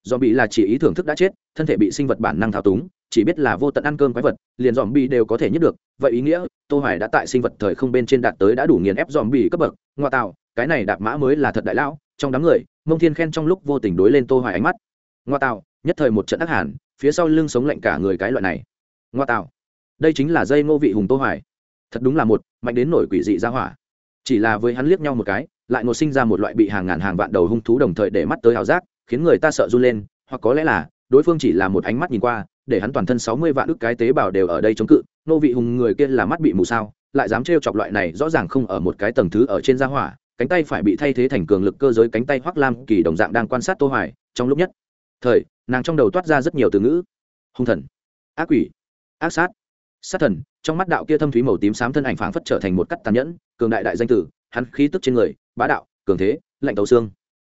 dòm bì là chỉ ý thưởng thức đã chết, thân thể bị sinh vật bản năng thao túng chỉ biết là vô tận ăn cơm quái vật, liền dòm bì đều có thể nhất được, vậy ý nghĩa, tô hoài đã tại sinh vật thời không bên trên đạt tới đã đủ nghiền ép dòm bì cấp bậc, ngoa tạo, cái này đạp mã mới là thật đại lão, trong đám người, mông thiên khen trong lúc vô tình đối lên tô hoài ánh mắt. Ngoa tạo, nhất thời một trận ác hàn, phía sau lưng sống lạnh cả người cái loại này. Ngoa tạo, đây chính là dây ngô vị hùng tô hoài thật đúng là một, mạnh đến nổi quỷ dị ra hỏa. Chỉ là với hắn liếc nhau một cái, lại ngột sinh ra một loại bị hàng ngàn hàng vạn đầu hung thú đồng thời để mắt tới hào giác, khiến người ta sợ run lên, hoặc có lẽ là, đối phương chỉ là một ánh mắt nhìn qua để hắn toàn thân sáu mươi vạn ức cái tế bào đều ở đây chống cự, nô vị hùng người kia là mắt bị mù sao, lại dám trêu chọc loại này rõ ràng không ở một cái tầng thứ ở trên gia hỏa, cánh tay phải bị thay thế thành cường lực cơ giới cánh tay hoắc lam kỳ đồng dạng đang quan sát tô hoài, trong lúc nhất thời, nàng trong đầu toát ra rất nhiều từ ngữ. Hung thần, ác quỷ, ác sát sát thần, trong mắt đạo kia thâm thúy màu tím xám thân ảnh phảng phất trở thành một cắt tàn nhẫn, cường đại đại danh tử, hắn khí tức trên người, bá đạo, cường thế, lạnh tấu xương.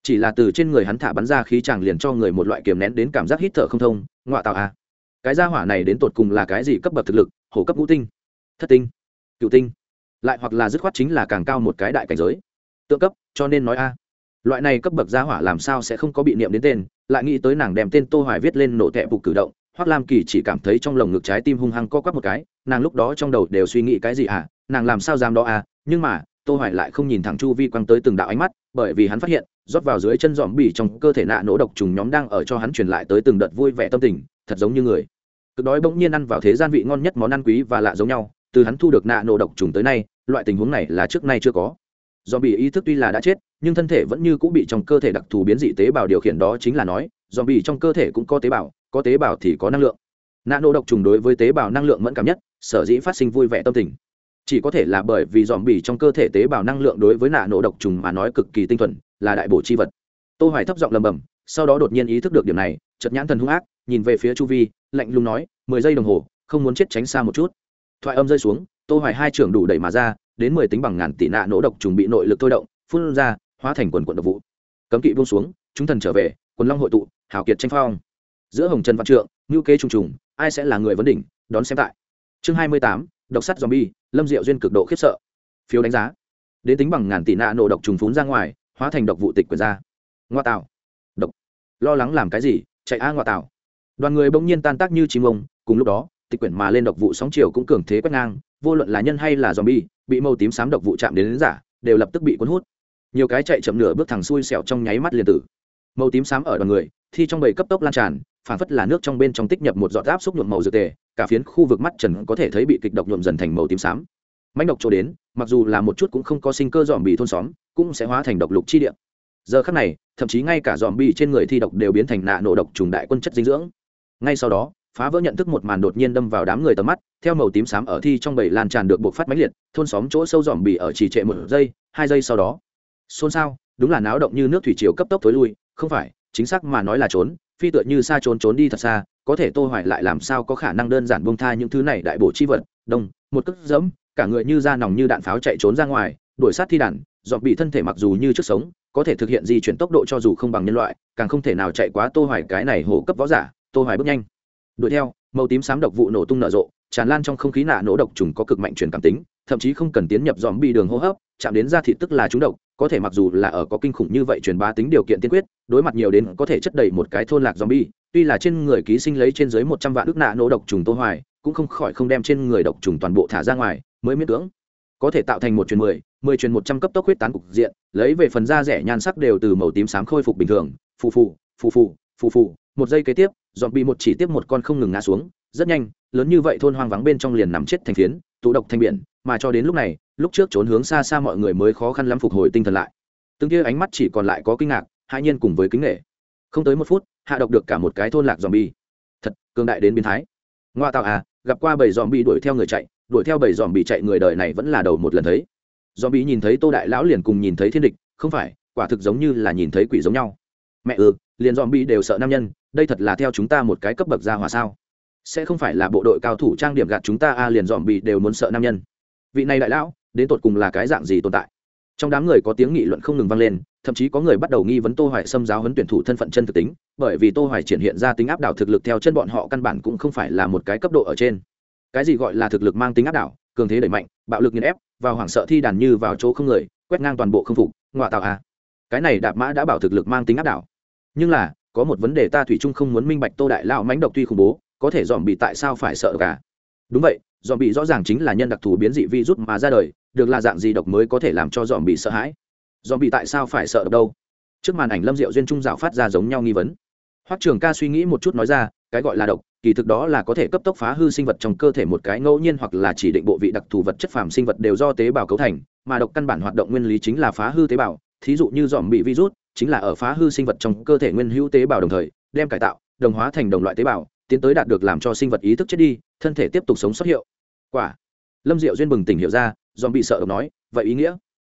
Chỉ là từ trên người hắn thả bắn ra khí chàng liền cho người một loại kiềm nén đến cảm giác hít thở không thông ngoại tạo à cái gia hỏa này đến tột cùng là cái gì cấp bậc thực lực, hổ cấp ngũ tinh, thất tinh, cựu tinh, lại hoặc là dứt khoát chính là càng cao một cái đại cảnh giới. Tượng cấp, cho nên nói a, loại này cấp bậc gia hỏa làm sao sẽ không có bị niệm đến tên, lại nghĩ tới nàng đem tên tô hoài viết lên nổ tệ bục cử động, hoắc lam kỳ chỉ cảm thấy trong lồng ngực trái tim hung hăng co quắp một cái, nàng lúc đó trong đầu đều suy nghĩ cái gì à nàng làm sao dám đó à nhưng mà, tô hoài lại không nhìn thẳng chu vi quăng tới từng đạo ánh mắt, bởi vì hắn phát hiện, rót vào dưới chân dòm bỉ trong cơ thể nạ nổ độc trùng nhóm đang ở cho hắn truyền lại tới từng đợt vui vẻ tâm tình, thật giống như người cực đói bỗng nhiên ăn vào thế gian vị ngon nhất món ăn quý và lạ giống nhau, từ hắn thu được nạ nổ độc trùng tới nay, loại tình huống này là trước nay chưa có. Do bỉ ý thức tuy là đã chết, nhưng thân thể vẫn như cũng bị trong cơ thể đặc thù biến dị tế bào điều khiển đó chính là nói do bỉ trong cơ thể cũng có tế bào, có tế bào thì có năng lượng. Nạ nổ độc trùng đối với tế bào năng lượng mẫn cảm nhất, sở dĩ phát sinh vui vẻ tâm tình. Chỉ có thể là bởi vì dòm bỉ trong cơ thể tế bào năng lượng đối với nạ nổ độc trùng mà nói cực kỳ tinh thuần, là đại bổ chi vật. Tô hoài thấp giọng lầm bầm, sau đó đột nhiên ý thức được điểm này chật nhãn thần hung ác nhìn về phía chu vi lạnh lùng nói mười giây đồng hồ không muốn chết tránh xa một chút. Thoại âm rơi xuống tô hoài hai trưởng đủ đẩy mà ra đến mười tính bằng ngàn tỷ nạ nổ độc trùng bị nội lực thôi động phun ra hóa thành quần quần độc vụ. Cấm kỵ buông xuống chúng thần trở về quần long hội tụ hảo kiệt tranh phong. Giữa hồng trần văn trượng ngưu kế trùng trùng ai sẽ là người vấn đỉnh đón xem tại. Chương 28, độc sắt zombie lâm diệu duyên cực độ khiếp sợ. Phiếu đánh giá. Đến tính bằng ngàn tỷ nạ nổ độc trùng phun ra ngoài hóa thành độc vụ tịch quyền ra. Ngoa tạo. Độc. Lo lắng làm cái gì? Chạy a ngoa tạo đoàn người bỗng nhiên tan tác như chim ông cùng lúc đó tịch quyển mà lên độc vụ sóng chiều cũng cường thế quét ngang vô luận là nhân hay là zombie bị màu tím xám độc vụ chạm đến, đến giả đều lập tức bị cuốn hút. Nhiều cái chạy chậm nửa bước thẳng xuôi sẹo trong nháy mắt liền tử. Màu tím xám ở đoàn người thi trong bầy cấp tốc lan tràn phản phất là nước trong bên trong tích nhập một giọt áp xúc nhuộm màu dược tề cả phiến khu vực mắt trần có thể thấy bị kịch độc nhuộm dần thành màu tím xám. Mánh độc chỗ đến mặc dù là một chút cũng không có sinh cơ dòm bị thôn xóm cũng sẽ hóa thành độc lục chi địa. Giờ khắc này thậm chí ngay cả dòm bị trên người thi độc đều biến thành nạ nổ độc trùng đại quân chất dinh dưỡng ngay sau đó, phá vỡ nhận thức một màn đột nhiên đâm vào đám người tầm mắt, theo màu tím xám ở thi trong bầy lan tràn được buộc phát mãnh liệt, thôn xóm chỗ sâu dòm bỉ ở chỉ trệ một giây, hai giây sau đó. Xôn xao, đúng là náo động như nước thủy triều cấp tốc tối lui, không phải, chính xác mà nói là trốn, phi tựa như xa trốn trốn đi thật xa, có thể tô hoài lại làm sao có khả năng đơn giản buông tha những thứ này đại bổ chi vật, đông, một cước dẫm cả người như da nòng như đạn pháo chạy trốn ra ngoài, đuổi sát thi đàn dọn bị thân thể mặc dù như trước sống, có thể thực hiện di chuyển tốc độ cho dù không bằng nhân loại, càng không thể nào chạy quá tô hoài cái này hổ cấp võ giả tô hoài bước nhanh. Đuổi theo, màu tím xám độc vụ nổ tung nở rộ, tràn lan trong không khí nạ nổ độc trùng có cực mạnh truyền cảm tính, thậm chí không cần tiến nhập dòm bị đường hô hấp, chạm đến da thịt tức là trúng độc, có thể mặc dù là ở có kinh khủng như vậy truyền bá tính điều kiện tiên quyết, đối mặt nhiều đến có thể chất đầy một cái thôn lạc zombie, tuy là trên người ký sinh lấy trên dưới một trăm vạn ước nạ nổ độc trùng tô hoài, cũng không khỏi không đem trên người độc trùng toàn bộ thả ra ngoài, mới miễn cưỡng. Có thể tạo thành một truyền mười mười truyền một trăm cấp tốc huyết tán cục diện, lấy về phần da rẻ nhan sắc đều từ màu tím xám khôi phục bình thường, phù phù phù phù phù phù. Một giây kế tiếp dọn bị một chỉ tiếp một con không ngừng ngã xuống, rất nhanh, lớn như vậy thôn hoang vắng bên trong liền nằm chết thành phiến, tụ độc thành biển, mà cho đến lúc này, lúc trước trốn hướng xa xa mọi người mới khó khăn lắm phục hồi tinh thần lại. Từng kia ánh mắt chỉ còn lại có kinh ngạc hai nhiên cùng với kính nghệ không tới một phút, hạ độc được cả một cái thôn lạc dòm bi thật, cường đại đến biến thái. Ngoa tạo à gặp qua bảy dòm bi đuổi theo người chạy, đuổi theo bảy dòm bị chạy người đời này vẫn là đầu một lần thấy. Dòm bị nhìn thấy tô đại lão liền cùng nhìn thấy thiên địch, không phải, quả thực giống như là nhìn thấy quỷ giống nhau mẹ ừ liền dòm bị đều sợ nam nhân đây thật là theo chúng ta một cái cấp bậc ra hòa sao? Sẽ không phải là bộ đội cao thủ trang điểm gạt chúng ta a à, liền dòm bị đều muốn sợ nam nhân. Vị này đại lão đến tột cùng là cái dạng gì tồn tại? Trong đám người có tiếng nghị luận không ngừng vang lên thậm chí có người bắt đầu nghi vấn tô hoài xâm giáo huấn tuyển thủ thân phận chân thực tính bởi vì tô hoài triển hiện ra tính áp đảo thực lực theo chân bọn họ căn bản cũng không phải là một cái cấp độ ở trên. Cái gì gọi là thực lực mang tính áp đảo cường thế đẩy mạnh bạo lực nghiền ép vào hoảng sợ thi đàn như vào chỗ không người quét ngang toàn bộ không phục ngoại tạo à cái này đạp mã đã bảo thực lực mang tính áp đảo nhưng là, có một vấn đề ta thủy chung không muốn minh bạch tô đại lao mánh độc tuy khủng bố, có thể dòm bị tại sao phải sợ cả. Đúng vậy, dòm bị rõ ràng chính là nhân đặc thù biến dị virus mà ra đời, được là dạng gì độc mới có thể làm cho dòm bị sợ hãi? Dòm bị tại sao phải sợ độc đâu? Trước màn ảnh lâm diệu duyên trung dạo phát ra giống nhau nghi vấn. Hoắc trường ca suy nghĩ một chút nói ra, cái gọi là độc, kỳ thực đó là có thể cấp tốc phá hư sinh vật trong cơ thể một cái ngẫu nhiên hoặc là chỉ định bộ vị đặc thù vật chất phàm sinh vật đều do tế bào cấu thành, mà độc căn bản hoạt động nguyên lý chính là phá hư tế bào, thí dụ như dòm bị virus chính là ở phá hư sinh vật trong cơ thể nguyên hữu tế bào đồng thời, đem cải tạo, đồng hóa thành đồng loại tế bào, tiến tới đạt được làm cho sinh vật ý thức chết đi, thân thể tiếp tục sống xuất hiệu. Quả. Lâm diệu duyên bừng tỉnh hiểu ra dòm bị sợ độc nói, vậy ý nghĩa?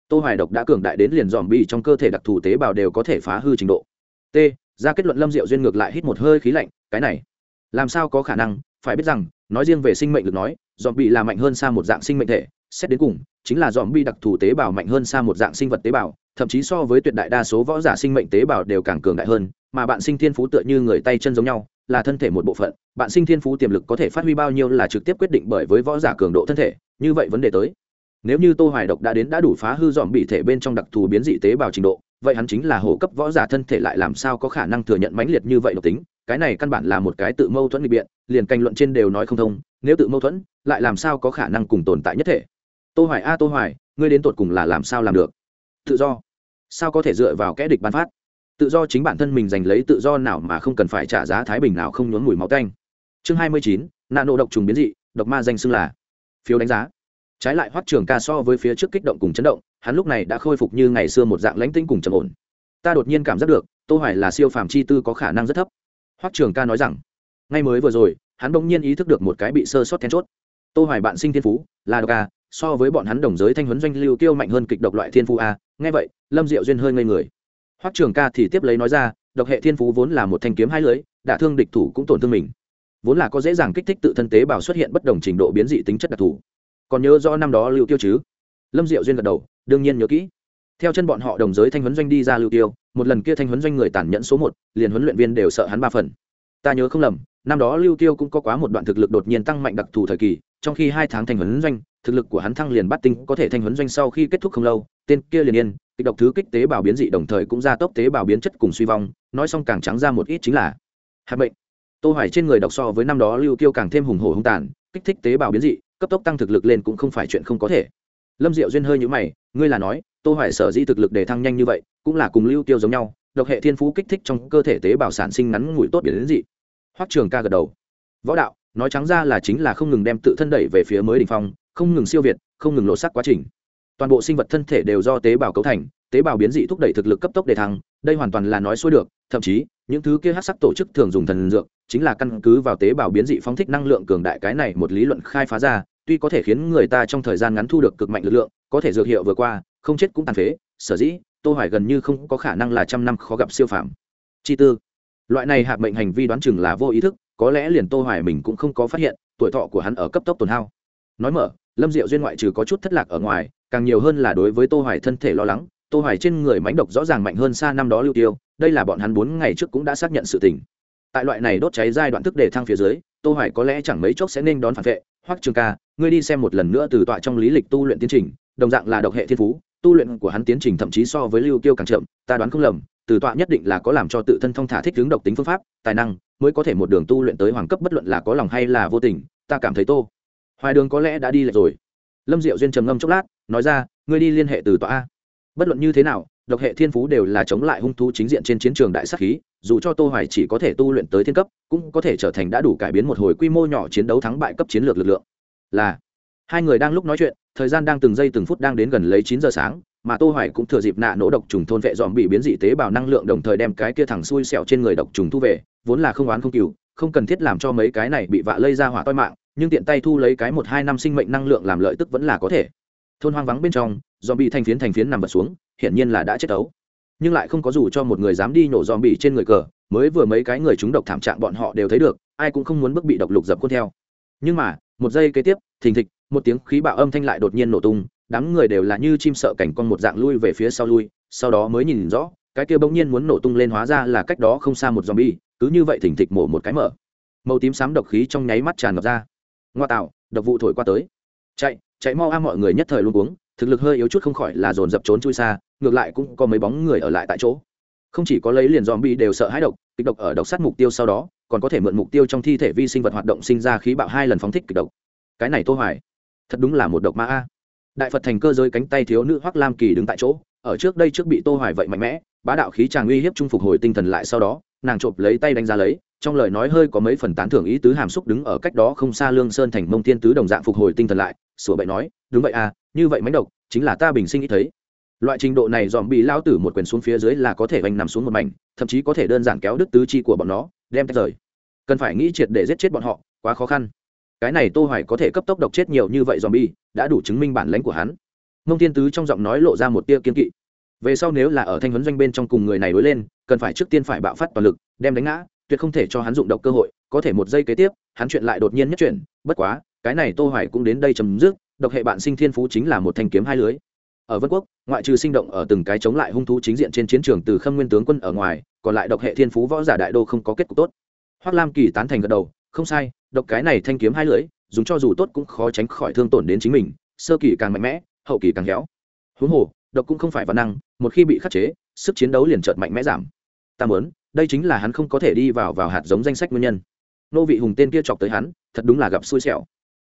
Tô hoài độc đã cường đại đến liền dòm bị trong cơ thể đặc thù tế bào đều có thể phá hư trình độ. T. Ra kết luận lâm diệu duyên ngược lại hít một hơi khí lạnh, cái này, làm sao có khả năng? Phải biết rằng nói riêng về sinh mệnh lực nói dòm bị là mạnh hơn xa một dạng sinh mệnh thể, xét đến cùng, chính là dòm bi đặc thù tế bào mạnh hơn xa một dạng sinh vật tế bào, thậm chí so với tuyệt đại đa số võ giả sinh mệnh tế bào đều càng cường đại hơn, mà bạn sinh thiên phú tựa như người tay chân giống nhau, là thân thể một bộ phận, bạn sinh thiên phú tiềm lực có thể phát huy bao nhiêu là trực tiếp quyết định bởi với võ giả cường độ thân thể, như vậy vấn đề tới. Nếu như tô hoài độc đã đến đã đủ phá hư dòm bị thể bên trong đặc thù biến dị tế bào trình độ vậy hắn chính là hổ cấp võ giả thân thể lại làm sao có khả năng thừa nhận mãnh liệt như vậy độc tính? Cái này căn bản là một cái tự mâu thuẫn nghị biện liền canh luận trên đều nói không thông nếu tự mâu thuẫn lại làm sao có khả năng cùng tồn tại nhất thể? Tô hoài a tô hoài ngươi đến tột cùng là làm sao làm được? Tự do. Sao có thể dựa vào kẽ địch ban phát? Tự do chính bản thân mình giành lấy tự do nào mà không cần phải trả giá thái bình nào không nhốn mùi máu tanh. Chương 29, nano độc trùng biến dị độc ma danh xưng là. Phiếu đánh giá. Trái lại hoắc trường ca so với phía trước kích động cùng chấn động hắn lúc này đã khôi phục như ngày xưa một dạng lãnh tĩnh cùng trầm ổn. Ta đột nhiên cảm giác được tô hoài là siêu phàm chi tư có khả năng rất thấp. Hoắc trường ca nói rằng ngay mới vừa rồi hắn bỗng nhiên ý thức được một cái bị sơ sót then chốt. Tô hoài bạn sinh thiên phú là độc a so với bọn hắn đồng giới thanh huấn doanh lưu tiêu mạnh hơn kịch độc loại thiên phú a. Nghe vậy lâm diệu duyên hơi ngây người. Hoắc trường ca thì tiếp lấy nói ra độc hệ thiên phú vốn là một thanh kiếm hai lưỡi, đả thương địch thủ cũng tổn thương mình. Vốn là có dễ dàng kích thích tự thân tế bào xuất hiện bất đồng trình độ biến dị tính chất đặc thù. Còn nhớ rõ năm đó lưu tiêu chứ? Lâm diệu duyên gật đầu, đương nhiên nhớ kỹ. Theo chân bọn họ đồng giới thanh huấn doanh đi ra lưu tiêu, một lần kia thanh huấn doanh người tàn nhẫn số một, liền huấn luyện viên đều sợ hắn ba phần. Ta nhớ không lầm, năm đó lưu tiêu cũng có quá một đoạn thực lực đột nhiên tăng mạnh đặc thù thời kỳ, trong khi hai tháng thanh huấn doanh, thực lực của hắn thăng liền bắt tinh, có thể thanh huấn doanh sau khi kết thúc không lâu, tên kia liền yên, kịch độc thứ kích tế bào biến dị đồng thời cũng ra tốc tế bào biến chất cùng suy vong, nói xong càng trắng ra một ít chính là hạt bệnh tô hoài trên người độc so với năm đó lưu tiêu càng thêm hùng hổ hung tàn, kích thích tế bào biến dị, cấp tốc tăng thực lực lên cũng không phải chuyện không có thể lâm diệu duyên hơi nhữ mày, ngươi là nói, tô hoài sở dĩ thực lực để thăng nhanh như vậy, cũng là cùng lưu tiêu giống nhau, độc hệ thiên phú kích thích trong cơ thể tế bào sản sinh ngắn ngủi tốt biến dị. Hoắc trường ca gật đầu. Võ đạo, nói trắng ra là chính là không ngừng đem tự thân đẩy về phía mới đỉnh phong, không ngừng siêu việt, không ngừng lộ sắc quá trình. Toàn bộ sinh vật thân thể đều do tế bào cấu thành, tế bào biến dị thúc đẩy thực lực cấp tốc để thăng, đây hoàn toàn là nói xuôi được, thậm chí, những thứ kia hát sắc tổ chức thường dùng thần dược, chính là căn cứ vào tế bào biến dị phóng thích năng lượng cường đại cái này một lý luận khai phá ra tuy có thể khiến người ta trong thời gian ngắn thu được cực mạnh lực lượng, có thể dược hiệu vừa qua, không chết cũng tàn phế, sở dĩ, tô hoài gần như không có khả năng là trăm năm khó gặp siêu phàm. Chi tư. Loại này hạ mệnh hành vi đoán chừng là vô ý thức, có lẽ liền tô hoài mình cũng không có phát hiện, tuổi thọ của hắn ở cấp tốc tổn hao. Nói mở, lâm diệu duyên ngoại trừ có chút thất lạc ở ngoài, càng nhiều hơn là đối với tô hoài thân thể lo lắng, tô hoài trên người mãnh độc rõ ràng mạnh hơn xa năm đó lưu tiêu, đây là bọn hắn bốn ngày trước cũng đã xác nhận sự tình tại loại này đốt cháy giai đoạn thức để thăng phía dưới, tô hoài có lẽ chẳng mấy chốc sẽ nên đón phản vệ. Hoặc trường ca, ngươi đi xem một lần nữa từ tọa trong lý lịch tu luyện tiến trình, đồng dạng là độc hệ thiên phú, tu luyện của hắn tiến trình thậm chí so với lưu tiêu càng chậm, ta đoán không lầm, từ tọa nhất định là có làm cho tự thân thông thả thích ứng độc tính phương pháp, tài năng, mới có thể một đường tu luyện tới hoàng cấp bất luận là có lòng hay là vô tình, ta cảm thấy tô hoài đường có lẽ đã đi lệch rồi. Lâm diệu duyên trầm ngâm chốc lát, nói ra, ngươi đi liên hệ từ tọa a. Bất luận như thế nào độc hệ thiên phú đều là chống lại hung thú chính diện trên chiến trường đại sắc khí, dù cho tô hoài chỉ có thể tu luyện tới thiên cấp, cũng có thể trở thành đã đủ cải biến một hồi quy mô nhỏ chiến đấu thắng bại cấp chiến lược lực lượng. Là, hai người đang lúc nói chuyện, thời gian đang từng giây từng phút đang đến gần lấy 9 giờ sáng, mà tô hoài cũng thừa dịp nạ nổ độc trùng thôn vệ dòm bị biến dị tế bào năng lượng đồng thời đem cái kia thẳng xui xẻo trên người độc trùng thu về, vốn là không oán không cừu, không cần thiết làm cho mấy cái này bị vạ lây ra hỏa toi mạng, nhưng tiện tay thu lấy cái một hai năm sinh mệnh năng lượng làm lợi tức vẫn là có thể. Thôn hoang vắng bên trong dòm bị thành phiến thành phiến nằm vật xuống, hiển nhiên là đã chết ấu nhưng lại không có dù cho một người dám đi nổ dòm bị trên người cờ, mới vừa mấy cái người chúng độc thảm trạng bọn họ đều thấy được, ai cũng không muốn bước bị độc lục dập cuốn theo. Nhưng mà, một giây kế tiếp, thình thịch, một tiếng khí bạo âm thanh lại đột nhiên nổ tung, đám người đều là như chim sợ cảnh con một dạng lui về phía sau lui, sau đó mới nhìn rõ, cái kia bỗng nhiên muốn nổ tung lên hóa ra là cách đó không xa một zombie, cứ như vậy thỉnh thịch mổ một cái mở. Màu tím xám độc khí trong nháy mắt tràn ngập ra. Ngoa tạo, độc vụ thổi qua tới. Chạy chạy mau a, mọi người nhất thời luôn uống thực lực hơi yếu chút không khỏi là dồn dập trốn chui xa, ngược lại cũng có mấy bóng người ở lại tại chỗ. Không chỉ có lấy liền dòm bi đều sợ hãi độc, kịch độc ở độc sát mục tiêu sau đó, còn có thể mượn mục tiêu trong thi thể vi sinh vật hoạt động sinh ra khí bạo hai lần phóng thích kịch độc. Cái này tô hoài, thật đúng là một độc ma a. Đại phật thành cơ giới cánh tay thiếu nữ hoắc lam kỳ đứng tại chỗ, ở trước đây trước bị tô hoài vậy mạnh mẽ, bá đạo khí chàng uy hiếp trung phục hồi tinh thần lại sau đó, nàng chộp lấy tay đánh ra lấy, trong lời nói hơi có mấy phần tán thưởng ý tứ hàm xúc đứng ở cách đó không xa lương sơn thành mông thiên tứ đồng dạng phục hồi tinh thần lại sửa bậy nói, đúng vậy à như vậy mánh độc, chính là ta bình sinh nghĩ thấy. Loại trình độ này dòm bị lao tử một quyền xuống phía dưới là có thể vành nằm xuống một mảnh, thậm chí có thể đơn giản kéo đứt tứ chi của bọn nó, đem tách rời. Cần phải nghĩ triệt để giết chết bọn họ, quá khó khăn. Cái này tô hoài có thể cấp tốc độc chết nhiều như vậy dòm bi đã đủ chứng minh bản lãnh của hắn. Mông thiên tứ trong giọng nói lộ ra một tia kiên kỵ. Về sau nếu là ở thanh huấn doanh bên trong cùng người này đối lên, cần phải trước tiên phải bạo phát toàn lực, đem đánh ngã, tuyệt không thể cho hắn dụng độc cơ hội, có thể một giây kế tiếp, hắn chuyện lại đột nhiên nhất chuyển, bất quá cái này tô hoài cũng đến đây chấm dứt, độc hệ bạn sinh thiên phú chính là một thanh kiếm hai lưới. Ở vân quốc, ngoại trừ sinh động ở từng cái chống lại hung thú chính diện trên chiến trường từ khâm nguyên tướng quân ở ngoài, còn lại độc hệ thiên phú võ giả đại đô không có kết cục tốt. Hoắc lam kỳ tán thành gật đầu, không sai, độc cái này thanh kiếm hai lưỡi dùng cho dù tốt cũng khó tránh khỏi thương tổn đến chính mình, sơ kỳ càng mạnh mẽ, hậu kỳ càng héo huống hồ, độc cũng không phải văn năng, một khi bị khắc chế, sức chiến đấu liền chợt mạnh mẽ giảm. Ta muốn, đây chính là hắn không có thể đi vào vào hạt giống danh sách nguyên nhân. Nô vị hùng tên kia chọc tới hắn, thật đúng là gặp xui xẻo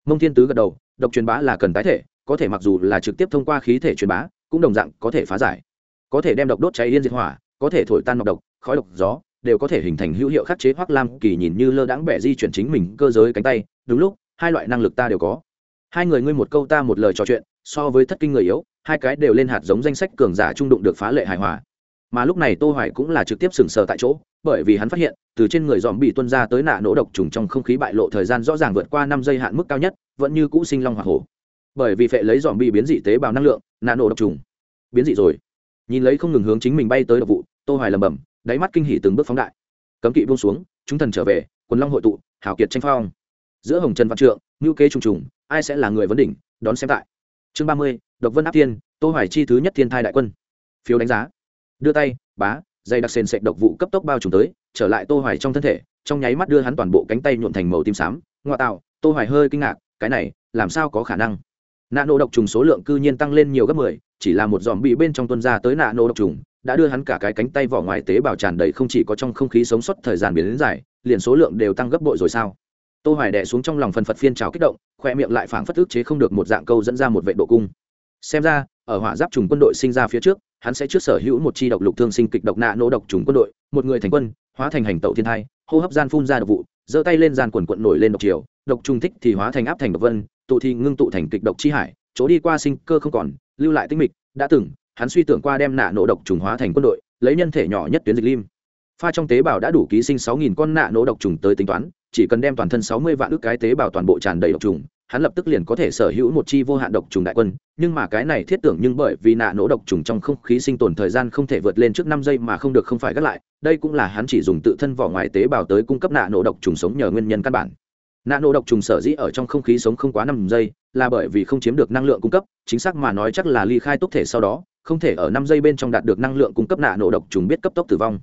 mông thiên tứ gật đầu, độc truyền bá là cần tái thể, có thể mặc dù là trực tiếp thông qua khí thể truyền bá, cũng đồng dạng có thể phá giải. Có thể đem độc đốt cháy yên diệt hỏa, có thể thổi tan nọc độc, khói độc, gió, đều có thể hình thành hữu hiệu khắc chế hoắc lam kỳ nhìn như lơ đãng bẻ di chuyển chính mình cơ giới cánh tay. Đúng lúc, hai loại năng lực ta đều có. Hai người ngươi một câu ta một lời trò chuyện, so với thất kinh người yếu, hai cái đều lên hạt giống danh sách cường giả trung đụng được phá lệ hài hòa mà lúc này tô hoài cũng là trực tiếp sừng sờ tại chỗ bởi vì hắn phát hiện từ trên người dòm bị tuân ra tới nạ nổ độc trùng trong không khí bại lộ thời gian rõ ràng vượt qua năm giây hạn mức cao nhất vẫn như cũ sinh long hỏa hổ. Bởi vì phệ lấy dòm bị biến dị tế bào năng lượng nạ nổ độc trùng biến dị rồi. Nhìn lấy không ngừng hướng chính mình bay tới độc vụ tô hoài lầm bầm đáy mắt kinh hỉ từng bước phóng đại. Cấm kỵ buông xuống chúng thần trở về quần long hội tụ hảo kiệt tranh phong. Giữa hồng trần văn trượng ngưu kế trùng trùng ai sẽ là người vấn đỉnh đón xem tại. Chương 30, độc vân áp thiên tô hoài chi thứ nhất thiên thai đại quân. Phiếu đánh giá đưa tay bá dây đặc sền sệt độc vụ cấp tốc bao trùm tới trở lại tô hoài trong thân thể trong nháy mắt đưa hắn toàn bộ cánh tay nhuộn thành màu tím xám. Ngoa tạo tô hoài hơi kinh ngạc cái này làm sao có khả năng? Nạ nổ độc trùng số lượng cư nhiên tăng lên nhiều gấp 10, chỉ là một dòm bị bên trong tuân ra tới nạ nổ độc trùng đã đưa hắn cả cái cánh tay vỏ ngoài tế bào tràn đầy không chỉ có trong không khí sống sót thời gian biến đến dài liền số lượng đều tăng gấp bội rồi sao? Tô hoài đè xuống trong lòng phần phật phiên trào kích động khoe miệng lại phảng phất ức chế không được một dạng câu dẫn ra một vệ độ cung xem ra, ở hỏa giáp trùng quân đội sinh ra phía trước, hắn sẽ trước sở hữu một chi độc lục thương sinh kịch độc nạ nổ độc trùng quân đội, một người thành quân, hóa thành hành tẩu thiên thai, hô hấp gian phun ra độc vụ, giơ tay lên gian quần quận nổi lên độc chiều độc trùng thích thì hóa thành áp thành độc vân, tụ thì ngưng tụ thành kịch độc chi hải, chỗ đi qua sinh cơ không còn, lưu lại tinh mịch, đã từng, hắn suy tưởng qua đem nạ nổ độc trùng hóa thành quân đội, lấy nhân thể nhỏ nhất tuyến dịch lim. Pha trong tế bào đã đủ ký sinh sáu nghìn con nạ nổ độc trùng tới tính toán, chỉ cần đem toàn thân sáu mươi vạn ước cái tế bào toàn bộ tràn đầy độc trùng hắn lập tức liền có thể sở hữu một chi vô hạn độc trùng đại quân, nhưng mà cái này thiết tưởng nhưng bởi vì nạ nổ độc trùng trong không khí sinh tồn thời gian không thể vượt lên trước năm giây mà không được không phải gác lại, đây cũng là hắn chỉ dùng tự thân vỏ ngoài tế bào tới cung cấp nạ nổ độc trùng sống nhờ nguyên nhân căn bản. Nạ nổ độc trùng sở dĩ ở trong không khí sống không quá năm giây, là bởi vì không chiếm được năng lượng cung cấp, chính xác mà nói chắc là ly khai tốc thể sau đó, không thể ở năm giây bên trong đạt được năng lượng cung cấp nạ nổ độc trùng biết cấp tốc tử vong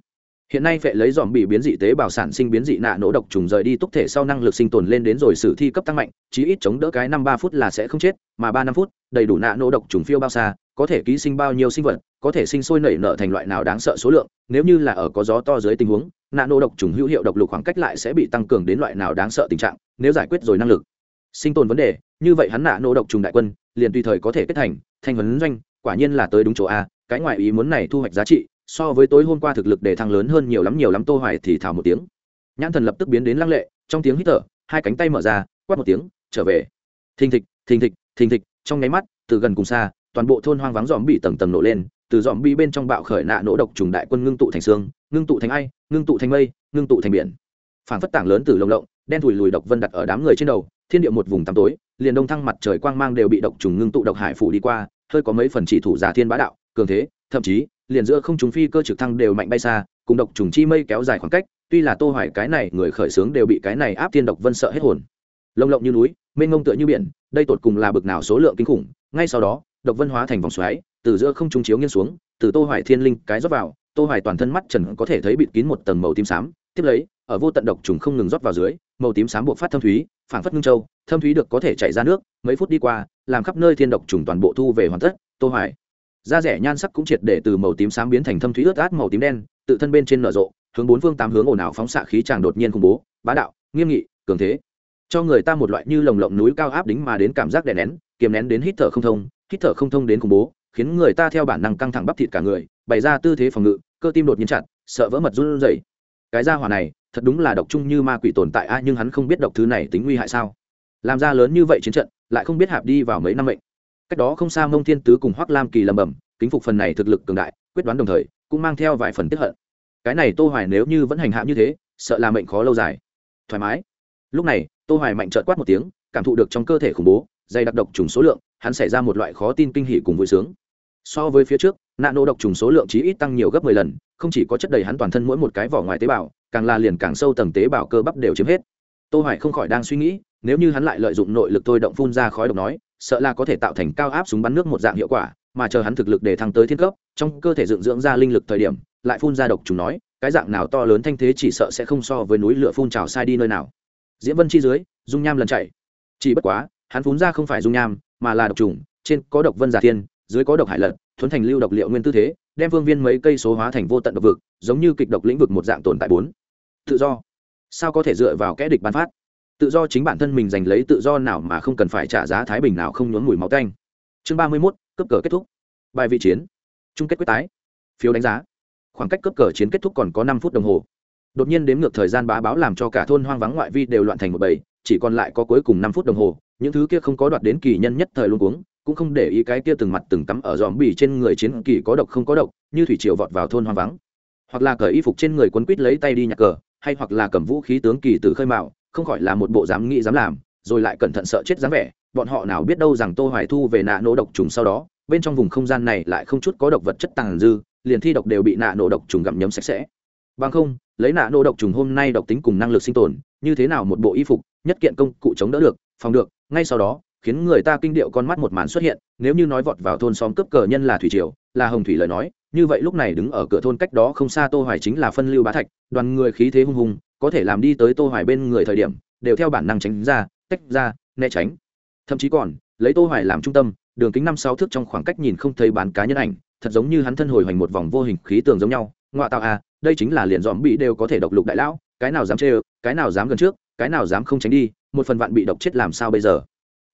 hiện nay phệ lấy dòm bị biến dị tế bào sản sinh biến dị nạ nổ độc trùng rời đi túc thể sau năng lực sinh tồn lên đến rồi sử thi cấp tăng mạnh, chí ít chống đỡ cái năm ba phút là sẽ không chết, mà ba năm phút, đầy đủ nạ nổ độc trùng phiêu bao xa, có thể ký sinh bao nhiêu sinh vật, có thể sinh sôi nảy nở thành loại nào đáng sợ số lượng, nếu như là ở có gió to dưới tình huống, nạ nổ độc trùng hữu hiệu độc lục khoảng cách lại sẽ bị tăng cường đến loại nào đáng sợ tình trạng, nếu giải quyết rồi năng lực. Sinh tồn vấn đề, như vậy hắn nạ nổ độc trùng đại quân, liền tùy thời có thể kết thành thành huấn doanh, quả nhiên là tới đúng chỗ a, cái ngoại ý muốn này thu hoạch giá trị so với tối hôm qua thực lực để thăng lớn hơn nhiều lắm nhiều lắm, tô hoài thì thào một tiếng. Nhãn thần lập tức biến đến lăng lệ, trong tiếng hít thở, hai cánh tay mở ra, quát một tiếng, trở về. Thình thịch thình thịch thình thịch, trong nháy mắt, từ gần cùng xa, toàn bộ thôn hoang vắng dòm bị tầng tầng nổ lên, từ dòm bi bên trong bạo khởi nạ nổ độc trùng đại quân ngưng tụ thành xương, ngưng tụ thành ai, ngưng tụ thành mây, ngưng tụ thành biển. Phảng phất tảng lớn từ lồng lộng, đen thùi lùi độc vân đặt ở đám người trên đầu, thiên địa một vùng tăm tối, liền đông thăng mặt trời quang mang đều bị độc trùng ngưng tụ độc hải phủ đi qua, hơi có mấy phần chỉ thủ giả thiên bá đạo, cường thế, thậm chí liền giữa không trùng phi cơ trực thăng đều mạnh bay xa, cùng độc trùng chi mây kéo dài khoảng cách, tuy là tô hoài cái này người khởi sướng đều bị cái này áp thiên độc vân sợ hết hồn. Lông lộng như núi, mênh ngông tựa như biển, đây tột cùng là bực nào số lượng kinh khủng, ngay sau đó, độc vân hóa thành vòng xoáy, từ giữa không trung chiếu nghiêng xuống, từ tô hoài thiên linh cái rót vào, tô hoài toàn thân mắt trần có thể thấy bịt kín một tầng màu tím xám, tiếp lấy, ở vô tận độc trùng không ngừng rót vào dưới, màu tím xám buộc phát thâm thúy, phảng phất ngưng châu, thâm thúy được có thể chảy ra nước, mấy phút đi qua, làm khắp nơi thiên độc trùng toàn bộ thu về hoàn tất, tô hoài da rẻ nhan sắc cũng triệt để từ màu tím xám biến thành thâm thúy ướt át màu tím đen, tự thân bên trên nở rộ, hướng bốn phương tám hướng ồn ào phóng xạ khí tràng đột nhiên khủng bố, bá đạo, nghiêm nghị, cường thế. Cho người ta một loại như lồng lộng núi cao áp đính mà đến cảm giác đè nén, kiềm nén đến hít thở không thông, hít thở không thông đến khủng bố, khiến người ta theo bản năng căng thẳng bắp thịt cả người, bày ra tư thế phòng ngự, cơ tim đột nhiên chặt, sợ vỡ mật run rẩy. Cái gia hỏa này, thật đúng là độc chung như ma quỷ tồn tại a, nhưng hắn không biết độc thứ này tính nguy hại sao? Làm ra lớn như vậy chiến trận, lại không biết hạp đi vào mấy năm mệnh cách đó không xa mông thiên tứ cùng hoắc lam kỳ lầm bầm kính phục phần này thực lực cường đại, quyết đoán đồng thời, cũng mang theo vài phần tiếp hận. Cái này tô hoài nếu như vẫn hành hạ như thế, sợ là mệnh khó lâu dài. Thoải mái. Lúc này, tô hoài mạnh chợt quát một tiếng, cảm thụ được trong cơ thể khủng bố, dày đặc độc trùng số lượng, hắn xảy ra một loại khó tin kinh hỉ cùng vui sướng. So với phía trước nạn nano độc trùng số lượng chí ít tăng nhiều gấp 10 lần, không chỉ có chất đầy hắn toàn thân mỗi một cái vỏ ngoài tế bào, càng là liền càng sâu tầng tế bào cơ bắp đều chiếm hết. Tô hoài không khỏi đang suy nghĩ, nếu như hắn lại lợi dụng nội lực thôi động phun ra khói độc nói sợ là có thể tạo thành cao áp súng bắn nước một dạng hiệu quả, mà chờ hắn thực lực để thăng tới thiên cấp, trong cơ thể dựng dưỡng ra linh lực thời điểm, lại phun ra độc trùng nói, cái dạng nào to lớn thanh thế chỉ sợ sẽ không so với núi lửa phun trào sai đi nơi nào. Diễm vân chi dưới, dung nham lần chạy. Chỉ bất quá, hắn phun ra không phải dung nham, mà là độc trùng, trên có độc vân giả thiên, dưới có độc hải lật, thuấn thành lưu độc liệu nguyên tư thế, đem phương viên mấy cây số hóa thành vô tận độc vực, giống như kịch độc lĩnh vực một dạng tồn tại bốn. Tự do. Sao có thể dựa vào kẽ địch bán phát? Tự do chính bản thân mình giành lấy tự do nào mà không cần phải trả giá thái bình nào không nhốn mùi máu canh chương ba mươi mốt cấp cờ kết thúc. Bài vị chiến. Chung kết quyết tái. Phiếu đánh giá. Khoảng cách cấp cờ chiến kết thúc còn có năm phút đồng hồ. Đột nhiên đếm ngược thời gian bá báo làm cho cả thôn hoang vắng ngoại vi đều loạn thành một bầy, chỉ còn lại có cuối cùng năm phút đồng hồ, những thứ kia không có đoạt đến kỳ nhân nhất thời luôn cuống, cũng không để ý cái kia từng mặt từng tắm ở dòm bì trên người chiến kỳ có độc không có độc, như thủy triều vọt vào thôn hoang vắng. Hoặc là cởi y phục trên người quấn quít lấy tay đi nhặt cờ, hay hoặc là cầm vũ khí tướng kỳ từ khơi mạo không khỏi là một bộ dám nghĩ dám làm, rồi lại cẩn thận sợ chết dám vẻ, bọn họ nào biết đâu rằng tô hoài thu về nạ nổ độc trùng sau đó, bên trong vùng không gian này lại không chút có độc vật chất tàng dư, liền thi độc đều bị nạ nổ độc trùng gặm nhấm sạch sẽ. Bằng không, lấy nạ nổ độc trùng hôm nay độc tính cùng năng lực sinh tồn, như thế nào một bộ y phục, nhất kiện công cụ chống đỡ được, phòng được, ngay sau đó, khiến người ta kinh điệu con mắt một màn xuất hiện, nếu như nói vọt vào thôn xóm cướp cờ nhân là thủy triều, là hồng thủy lời nói như vậy lúc này đứng ở cửa thôn cách đó không xa tô hoài chính là phân lưu bá thạch, đoàn người khí thế hung hùng, có thể làm đi tới tô hoài bên người thời điểm, đều theo bản năng tránh ra, tách ra, né tránh. Thậm chí còn, lấy tô hoài làm trung tâm, đường kính năm sáu thước trong khoảng cách nhìn không thấy bán cá nhân ảnh, thật giống như hắn thân hồi hoành một vòng vô hình khí tường giống nhau. Ngoại tạo à đây chính là liền dòm bị đều có thể độc lục đại lão, cái nào dám chê cái nào dám gần trước, cái nào dám không tránh đi, một phần vạn bị độc chết làm sao bây giờ?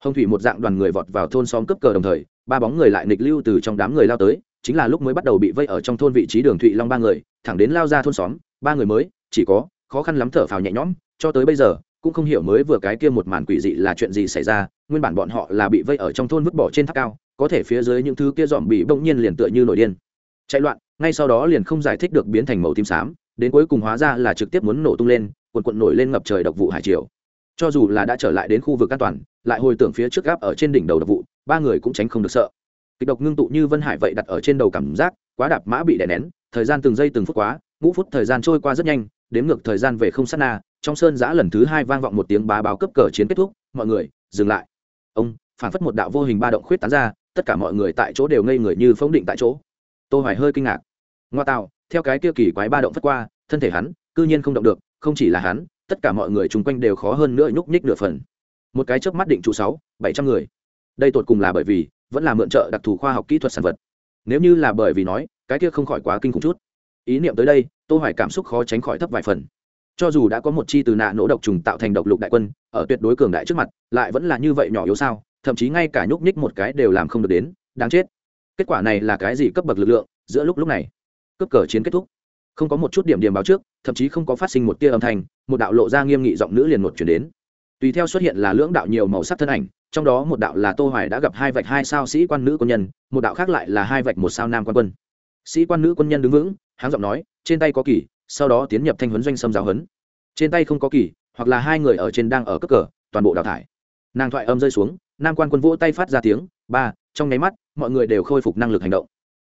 Hồng thủy một dạng đoàn người vọt vào thôn xóm cướp cờ đồng thời, ba bóng người lại nghịch lưu từ trong đám người lao tới chính là lúc mới bắt đầu bị vây ở trong thôn vị trí đường thụy long ba người, thẳng đến lao ra thôn xóm, ba người mới, chỉ có, khó khăn lắm thở phào nhẹ nhõm, cho tới bây giờ, cũng không hiểu mới vừa cái kia một màn quỷ dị là chuyện gì xảy ra, nguyên bản bọn họ là bị vây ở trong thôn vứt bỏ trên tháp cao, có thể phía dưới những thứ kia dòm bị bỗng nhiên liền tựa như nổi điên. Chạy loạn, ngay sau đó liền không giải thích được biến thành màu tím xám, đến cuối cùng hóa ra là trực tiếp muốn nổ tung lên quần quận nổi lên ngập trời độc vụ hải triều. Cho dù là đã trở lại đến khu vực an toàn, lại hồi tưởng phía trước gáp ở trên đỉnh đầu độc vụ, ba người cũng tránh không được sợ kịch độc ngưng tụ như vân hải vậy đặt ở trên đầu cảm giác, quá đạp mã bị đè nén, thời gian từng giây từng phút quá, ngũ phút thời gian trôi qua rất nhanh, đếm ngược thời gian về không sát na, trong sơn giã lần thứ hai vang vọng một tiếng bá báo cấp cờ chiến kết thúc, mọi người, dừng lại. Ông, phản phất một đạo vô hình ba động khuyết tán ra, tất cả mọi người tại chỗ đều ngây người như phóng định tại chỗ. Tô hoài hơi kinh ngạc. Ngoa tạo, theo cái kia kỳ quái ba động phất qua, thân thể hắn, cư nhiên không động được, không chỉ là hắn, tất cả mọi người chung quanh đều khó hơn nữa nhúc nhích nửa phần. Một cái chớp mắt định trụ sáu, bảy trăm người. Đây tột cùng là bởi vì vẫn là mượn trợ đặc thù khoa học kỹ thuật sản vật. Nếu như là bởi vì nói, cái kia không khỏi quá kinh khủng chút. Ý niệm tới đây, tô hoài cảm xúc khó tránh khỏi thấp vài phần. Cho dù đã có một chi từ nạ nỗ độc trùng tạo thành độc lục đại quân, ở tuyệt đối cường đại trước mặt, lại vẫn là như vậy nhỏ yếu sao, thậm chí ngay cả nhúc nhích một cái đều làm không được đến, đáng chết. Kết quả này là cái gì cấp bậc lực lượng, giữa lúc lúc này cấp cờ chiến kết thúc. Không có một chút điểm điểm báo trước, thậm chí không có phát sinh một tia âm thanh, một đạo lộ ra nghiêm nghị giọng nữ liền một chuyển đến. Tùy theo xuất hiện là lưỡng đạo nhiều màu sắc thân ảnh trong đó một đạo là tô hoài đã gặp hai vạch hai sao sĩ quan nữ quân nhân, một đạo khác lại là hai vạch một sao nam quan quân. Sĩ quan nữ quân nhân đứng vững, háng giọng nói, trên tay có kỳ. Sau đó tiến nhập thanh huấn doanh sâm giáo huấn. Trên tay không có kỳ, hoặc là hai người ở trên đang ở cấp cờ, toàn bộ đào thải. Nàng thoại âm rơi xuống, nam quan quân vỗ tay phát ra tiếng, ba, trong nháy mắt, mọi người đều khôi phục năng lực hành động.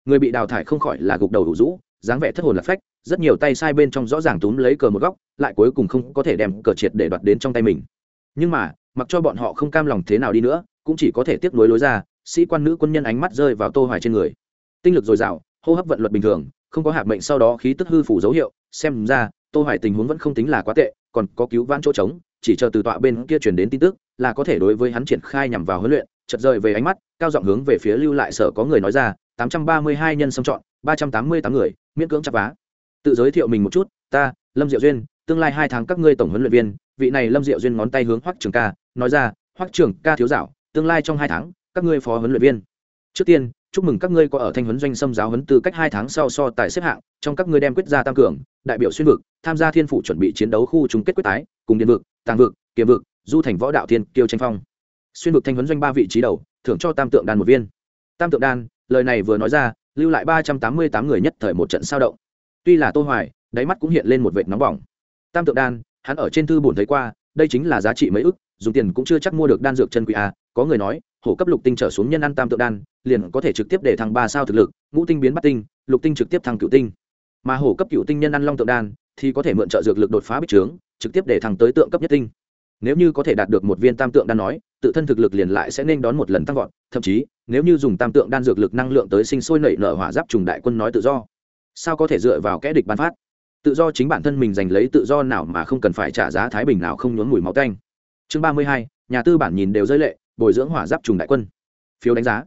Người bị đào thải không khỏi là gục đầu đủ rũ, dáng vẻ thất hồn lạc phách, rất nhiều tay sai bên trong rõ ràng túm lấy cờ một góc, lại cuối cùng không có thể đem cờ triệt để đoạt đến trong tay mình. Nhưng mà mặc cho bọn họ không cam lòng thế nào đi nữa, cũng chỉ có thể tiếp nối lối ra, sĩ quan nữ quân nhân ánh mắt rơi vào tô hoài trên người. Tinh lực dồi dào, hô hấp vận luật bình thường, không có hạt mệnh sau đó khí tức hư phủ dấu hiệu, xem ra, tô hoài tình huống vẫn không tính là quá tệ, còn có cứu vãn chỗ trống, chỉ chờ từ tọa bên kia truyền đến tin tức, là có thể đối với hắn triển khai nhằm vào huấn luyện, chợt rời về ánh mắt, cao giọng hướng về phía lưu lại sở có người nói ra 832 nhân xâm chọn 388 người, miễn cưỡng chấp vá. Tự giới thiệu mình một chút, ta, lâm diệu duyên tương lai hai tháng các ngươi tổng huấn luyện viên, vị này lâm diệu duyên ngón tay hướng hoắc trường ca, nói ra, hoắc trường ca thiếu dạo tương lai trong hai tháng, các ngươi phó huấn luyện viên. Trước tiên, chúc mừng các ngươi có ở thanh huấn doanh xâm giáo huấn từ cách hai tháng sau so tài xếp hạng, trong các ngươi đem quyết ra tăng cường, đại biểu xuyên vực, tham gia thiên phụ chuẩn bị chiến đấu khu chung kết quyết tái, cùng điện vực, tàng vực, kiềm vực, du thành võ đạo thiên, kiêu tranh phong. Xuyên vực thanh huấn doanh ba vị trí đầu, thưởng cho tam tượng đan một viên. Tam tượng đan, lời này vừa nói ra, lưu lại ba trăm tám mươi tám người nhất thời một trận sao động. Tuy là tô hoài, đáy mắt cũng hiện lên một vệt nóng bỏng tam tượng đan, hắn ở trên thư bổn thấy qua, đây chính là giá trị mấy ức, dùng tiền cũng chưa chắc mua được đan dược chân quý a có người nói, hổ cấp lục tinh trở xuống nhân ăn tam tượng đan, liền có thể trực tiếp để thăng ba sao thực lực, ngũ tinh biến bắt tinh, lục tinh trực tiếp thăng cửu tinh. Mà hổ cấp cửu tinh nhân ăn long tượng đan, thì có thể mượn trợ dược lực đột phá bích trướng, trực tiếp để thăng tới tượng cấp nhất tinh. Nếu như có thể đạt được một viên tam tượng đan nói, tự thân thực lực liền lại sẽ nên đón một lần tăng vọt, thậm chí, nếu như dùng tam tượng đan dược lực năng lượng tới sinh sôi nảy nở hỏa giáp trùng đại quân nói tự do, sao có thể dựa vào kẽ địch ban phát? Tự do chính bản thân mình giành lấy tự do nào mà không cần phải trả giá thái bình nào không nhốn mùi máu tanh chương ba mươi hai, nhà tư bản nhìn đều rơi lệ, bồi dưỡng hỏa giáp trùng đại quân. Phiếu đánh giá.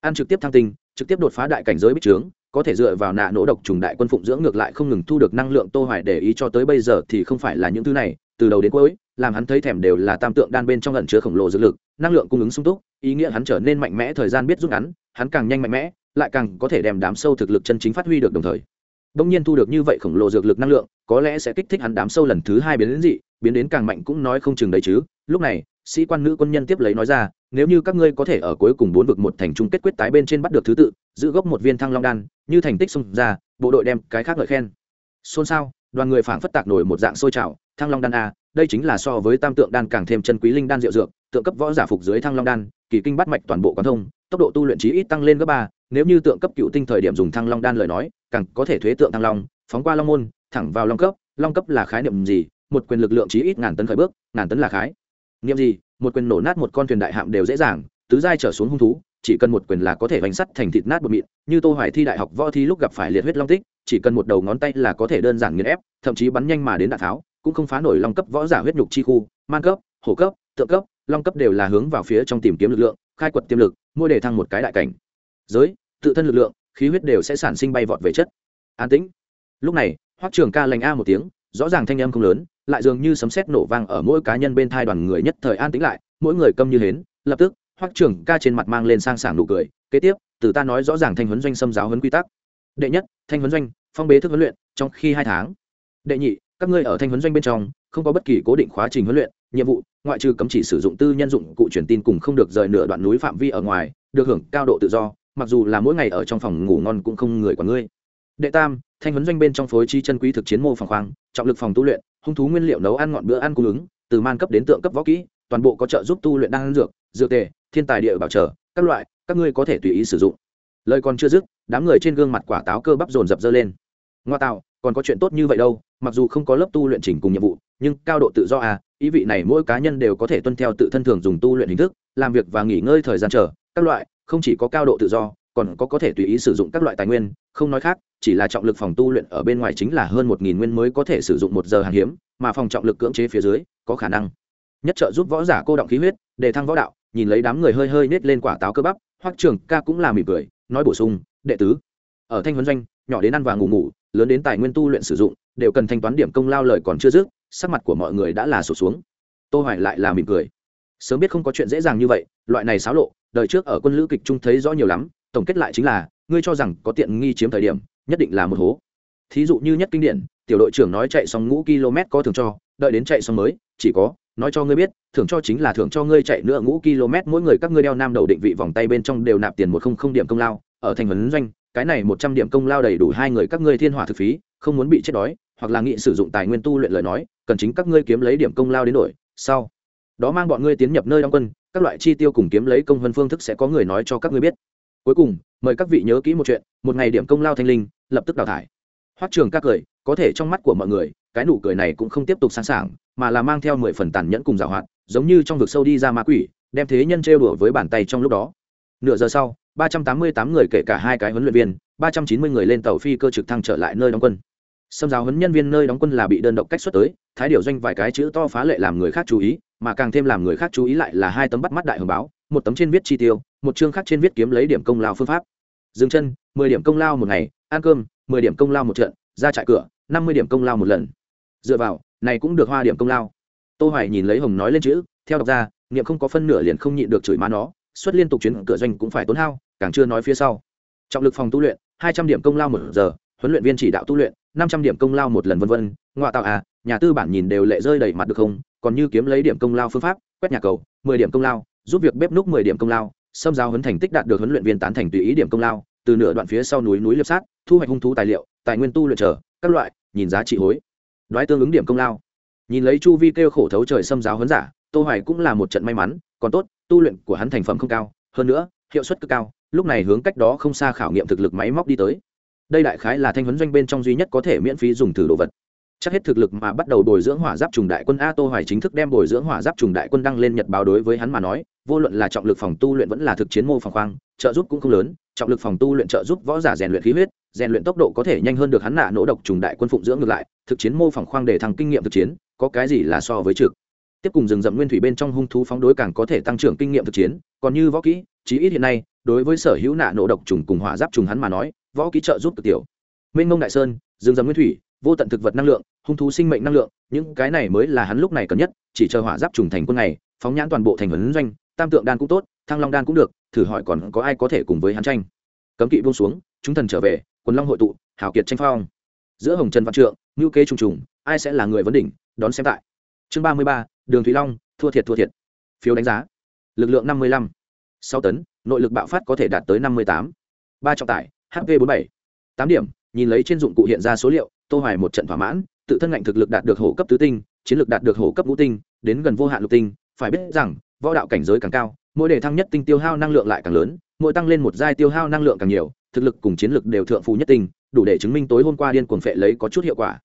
Ăn trực tiếp thăng tinh, trực tiếp đột phá đại cảnh giới bích trướng, có thể dựa vào nạ nỗ độc trùng đại quân phụng dưỡng ngược lại không ngừng thu được năng lượng tô hoài để ý cho tới bây giờ thì không phải là những thứ này, từ đầu đến cuối, làm hắn thấy thèm đều là tam tượng đan bên trong ẩn chứa khổng lồ dược lực, năng lượng cung ứng sung túc, ý nghĩa hắn trở nên mạnh mẽ thời gian biết rút ngắn, hắn càng nhanh mạnh mẽ, lại càng có thể đem đám sâu thực lực chân chính phát huy được đồng thời đông nhiên thu được như vậy khổng lồ dược lực năng lượng, có lẽ sẽ kích thích hắn đám sâu lần thứ hai biến đến dị, biến đến càng mạnh cũng nói không chừng đấy chứ. Lúc này, sĩ quan nữ quân nhân tiếp lấy nói ra, nếu như các ngươi có thể ở cuối cùng bốn vực một thành chung kết quyết tái bên trên bắt được thứ tự, giữ gốc một viên thăng long đan, như thành tích xông ra, bộ đội đem cái khác lợi khen. Xôn xao, đoàn người phảng phất tạc nổi một dạng sôi trào, thăng long đan a đây chính là so với tam tượng đan càng thêm chân quý linh đan diệu dược, tượng cấp võ giả phục dưới thăng long đan, kỳ kinh bắt mạch toàn bộ quán thông, tốc độ tu luyện trí ít tăng lên gấp ba nếu như tượng cấp cựu tinh thời điểm dùng thăng long đan lời nói, càng có thể thuế tượng thăng long, phóng qua long môn, thẳng vào long cấp. Long cấp là khái niệm gì? Một quyền lực lượng chí ít ngàn tấn khởi bước, ngàn tấn là khái. Niệm gì? Một quyền nổ nát một con thuyền đại hạm đều dễ dàng, tứ giai trở xuống hung thú, chỉ cần một quyền là có thể vành sắt thành thịt nát bột mịn. Như tô hoài thi đại học võ thi lúc gặp phải liệt huyết long tích, chỉ cần một đầu ngón tay là có thể đơn giản nghiền ép, thậm chí bắn nhanh mà đến đạn tháo, cũng không phá nổi long cấp võ giả huyết nhục chi khu, man cấp, hổ cấp, tượng cấp. Long cấp đều là hướng vào phía trong tìm kiếm lực lượng, khai quật tiềm lực, mỗi đề thăng một cái đại cảnh giới, tự thân lực lượng, khí huyết đều sẽ sản sinh bay vọt về chất. An tĩnh. Lúc này, hoắc trường ca lành a một tiếng, rõ ràng thanh âm không lớn, lại dường như sấm sét nổ vang ở mỗi cá nhân bên thai đoàn người nhất thời an tĩnh lại, mỗi người câm như hến, lập tức, hoắc trường ca trên mặt mang lên sang sảng nụ cười, kế tiếp, từ ta nói rõ ràng thanh huấn doanh xâm giáo huấn quy tắc. Đệ nhất, thanh huấn doanh, phong bế thức huấn luyện, trong khi hai tháng. Đệ nhị, các ngươi ở thanh huấn doanh bên trong, không có bất kỳ cố định khóa trình huấn luyện, nhiệm vụ, ngoại trừ cấm chỉ sử dụng tư nhân dụng cụ truyền tin cùng không được rời nửa đoạn núi phạm vi ở ngoài, được hưởng cao độ tự do mặc dù là mỗi ngày ở trong phòng ngủ ngon cũng không người quản ngươi. Đệ tam, thanh huấn doanh bên trong phối chi chân quý thực chiến mô phòng khoang trọng lực phòng tu luyện, hung thú nguyên liệu nấu ăn ngọn bữa ăn cung ứng, từ man cấp đến tượng cấp võ kỹ, toàn bộ có trợ giúp tu luyện đan dược dược tề, thiên tài địa bảo trợ, các loại, các ngươi có thể tùy ý sử dụng. Lời còn chưa dứt, đám người trên gương mặt quả táo cơ bắp dồn dập dơ lên. Ngoa tạo, còn có chuyện tốt như vậy đâu, mặc dù không có lớp tu luyện chỉnh cùng nhiệm vụ, nhưng cao độ tự do à ý vị này mỗi cá nhân đều có thể tuân theo tự thân thường dùng tu luyện hình thức, làm việc và nghỉ ngơi thời gian chờ, các loại không chỉ có cao độ tự do, còn có có thể tùy ý sử dụng các loại tài nguyên, không nói khác, chỉ là trọng lực phòng tu luyện ở bên ngoài chính là hơn một nghìn nguyên mới có thể sử dụng một giờ hàng hiếm, mà phòng trọng lực cưỡng chế phía dưới, có khả năng. Nhất trợ giúp võ giả cô động khí huyết, để thăng võ đạo, nhìn lấy đám người hơi hơi nết lên quả táo cơ bắp hoặc trường ca cũng là mỉm cười, nói bổ sung, đệ tứ, ở thanh huấn doanh, nhỏ đến ăn và ngủ ngủ, lớn đến tài nguyên tu luyện sử dụng, đều cần thanh toán điểm công lao lời còn chưa dứt, sắc mặt của mọi người đã là sụt xuống. Tô hoài lại là mỉm cười sớm biết không có chuyện dễ dàng như vậy, loại này xáo lộ, đời trước ở quân lữ kịch trung thấy rõ nhiều lắm, tổng kết lại chính là, ngươi cho rằng có tiện nghi chiếm thời điểm, nhất định là một hố. Thí dụ như nhất kinh điển, tiểu đội trưởng nói chạy xong ngũ km có thưởng cho, đợi đến chạy xong mới, chỉ có, nói cho ngươi biết, thưởng cho chính là thưởng cho ngươi chạy nữa ngũ km, mỗi người các ngươi đeo nam đầu định vị vòng tay bên trong đều nạp tiền một không không điểm công lao, ở thành huấn doanh, cái này một trăm điểm công lao đầy đủ hai người các ngươi thiên hỏa thực phí, không muốn bị chết đói, hoặc là nghị sử dụng tài nguyên tu luyện lời nói, cần chính các ngươi kiếm lấy điểm công lao đến đổi, sau đó mang bọn ngươi tiến nhập nơi đóng quân các loại chi tiêu cùng kiếm lấy công vân phương thức sẽ có người nói cho các ngươi biết. Cuối cùng mời các vị nhớ kỹ một chuyện một ngày điểm công lao thanh linh lập tức đào thải. Hoắc trường các cười có thể trong mắt của mọi người cái nụ cười này cũng không tiếp tục sẵn sàng mà là mang theo mười phần tàn nhẫn cùng dạo hoạn, giống như trong vực sâu đi ra ma quỷ đem thế nhân trêu đùa với bàn tay trong lúc đó. Nửa giờ sau ba trăm tám mươi tám người kể cả hai cái huấn luyện viên ba trăm chín mươi người lên tàu phi cơ trực thăng trở lại nơi đóng quân xâm giáo huấn nhân viên nơi đóng quân là bị đơn độc cách xuất tới, thái điều doanh vài cái chữ to phá lệ làm người khác chú ý, mà càng thêm làm người khác chú ý lại là hai tấm bắt mắt đại hồng báo, một tấm trên viết chi tiêu, một chương khác trên viết kiếm lấy điểm công lao phương pháp. Dừng chân, mười điểm công lao một ngày, ăn cơm, mười điểm công lao một trận, ra trại cửa, năm mươi điểm công lao một lần. Dựa vào, này cũng được hoa điểm công lao. Tô hoài nhìn lấy hồng nói lên chữ, theo đọc ra, niệm không có phân nửa liền không nhịn được chửi má nó, xuất liên tục chuyến, cửa doanh cũng phải tốn hao, càng chưa nói phía sau. Trọng lực phòng tu luyện, hai trăm điểm công lao một giờ huấn luyện viên chỉ đạo tu luyện, năm trăm điểm công lao một lần vân vân ngoại tạo à nhà tư bản nhìn đều lệ rơi đầy mặt được không? Còn như kiếm lấy điểm công lao phương pháp, quét nhà cầu, mười điểm công lao, giúp việc bếp núc mười điểm công lao, xâm giao huấn thành tích đạt được huấn luyện viên tán thành tùy ý điểm công lao, từ nửa đoạn phía sau núi núi liệp sát, thu hoạch hung thú tài liệu, tài nguyên tu luyện trở, các loại, nhìn giá trị hối. Đoái tương ứng điểm công lao. Nhìn lấy chu vi kêu khổ thấu trời xâm giáo huấn giả, tô hoài cũng là một trận may mắn, còn tốt, tu luyện của hắn thành phẩm không cao, hơn nữa, hiệu suất cực cao, lúc này hướng cách đó không xa khảo nghiệm thực lực máy móc đi tới đây đại khái là thanh huấn doanh bên trong duy nhất có thể miễn phí dùng thử đồ vật. Chắc hết thực lực mà bắt đầu bồi dưỡng hỏa giáp trùng đại quân a tô hoài chính thức đem bồi dưỡng hỏa giáp trùng đại quân đăng lên nhật báo đối với hắn mà nói, vô luận là trọng lực phòng tu luyện vẫn là thực chiến mô phòng khoang, trợ giúp cũng không lớn. Trọng lực phòng tu luyện trợ giúp võ giả rèn luyện khí huyết, rèn luyện tốc độ có thể nhanh hơn được hắn nạ nỗ độc trùng đại quân phụng dưỡng ngược lại, thực chiến mô phòng khoang để thăng kinh nghiệm thực chiến, có cái gì là so với trực. Tiếp cùng rừng rậm nguyên thủy bên trong hung thú phóng đối càng có thể tăng trưởng kinh nghiệm thực chiến, còn như võ kỹ, chí ít hiện nay, đối với sở hữu nạ nỗ độc trùng cùng hỏa giáp trùng hắn mà nói võ kỹ trợ giúp cực tiểu. Minh mông đại sơn, rừng rầm nguyên thủy, vô tận thực vật năng lượng, hung thú sinh mệnh năng lượng, những cái này mới là hắn lúc này cần nhất, chỉ chờ hỏa giáp trùng thành quân này phóng nhãn toàn bộ thành huấn doanh, tam tượng đan cũng tốt, thăng long đan cũng được, thử hỏi còn có ai có thể cùng với hắn tranh. Cấm kỵ buông xuống, chúng thần trở về, quần long hội tụ, hảo kiệt tranh phong. Giữa hồng trần văn trượng ngữ kế trùng trùng, ai sẽ là người vấn đỉnh, đón xem tại. Chương ba mươi ba, đường thủy long, thua thiệt thua thiệt. Phiếu đánh giá. Lực lượng năm mươi lăm. Sáu tấn, nội lực bạo phát có thể đạt tới năm mươi tám. Ba trọng tải hp bốn bảy. Tám điểm, nhìn lấy trên dụng cụ hiện ra số liệu, tô hoài một trận thỏa mãn, tự thân ngạnh thực lực đạt được hổ cấp tứ tinh, chiến lược đạt được hổ cấp ngũ tinh, đến gần vô hạn lục tinh, phải biết rằng, võ đạo cảnh giới càng cao, mỗi đề thăng nhất tinh tiêu hao năng lượng lại càng lớn, mỗi tăng lên một giai tiêu hao năng lượng càng nhiều, thực lực cùng chiến lược đều thượng phù nhất tinh, đủ để chứng minh tối hôm qua điên cuồng phệ lấy có chút hiệu quả.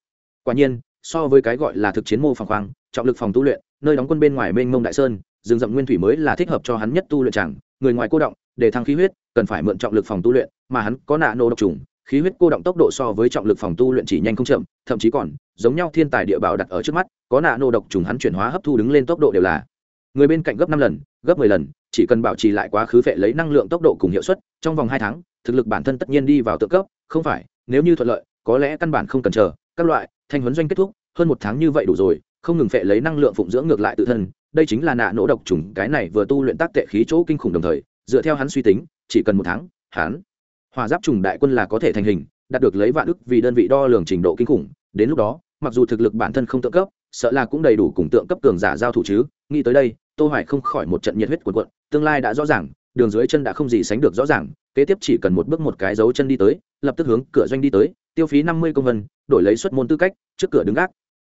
Quả nhiên, so với cái gọi là thực chiến mô phòng khoang trọng lực phòng tu luyện, nơi đóng quân bên ngoài mênh mông đại sơn, rừng rậm nguyên thủy mới là thích hợp cho hắn nhất tu luyện chẳng, người ngoài cô động, để thăng khí huyết, cần phải mượn trọng lực phòng tu luyện mà hắn có nạ nô độc trùng, khí huyết cô động tốc độ so với trọng lực phòng tu luyện chỉ nhanh không chậm, thậm chí còn giống nhau thiên tài địa bảo đặt ở trước mắt, có nạ nô độc trùng hắn chuyển hóa hấp thu đứng lên tốc độ đều là. Người bên cạnh gấp năm lần, gấp mười lần, chỉ cần bảo trì lại quá khứ phệ lấy năng lượng tốc độ cùng hiệu suất, trong vòng hai tháng, thực lực bản thân tất nhiên đi vào tự cấp, không phải, nếu như thuận lợi, có lẽ căn bản không cần chờ, các loại, thanh huấn doanh kết thúc, hơn một tháng như vậy đủ rồi, không ngừng phệ lấy năng lượng phụng dưỡng ngược lại tự thân, đây chính là nạ nỗ độc trùng, cái này vừa tu luyện tác tệ khí chỗ kinh khủng đồng thời, dựa theo hắn suy tính, chỉ cần một tháng, hắn hòa giáp trùng đại quân là có thể thành hình, đạt được lấy vạn ức vì đơn vị đo lường trình độ kinh khủng. Đến lúc đó, mặc dù thực lực bản thân không tượng cấp, sợ là cũng đầy đủ cùng tượng cấp cường giả giao thủ chứ. Nghĩ tới đây, tô hoài không khỏi một trận nhiệt huyết cuộn cuộn, tương lai đã rõ ràng, đường dưới chân đã không gì sánh được rõ ràng, kế tiếp chỉ cần một bước một cái dấu chân đi tới, lập tức hướng cửa doanh đi tới, tiêu phí 50 công vân, đổi lấy xuất môn tư cách, trước cửa đứng gác.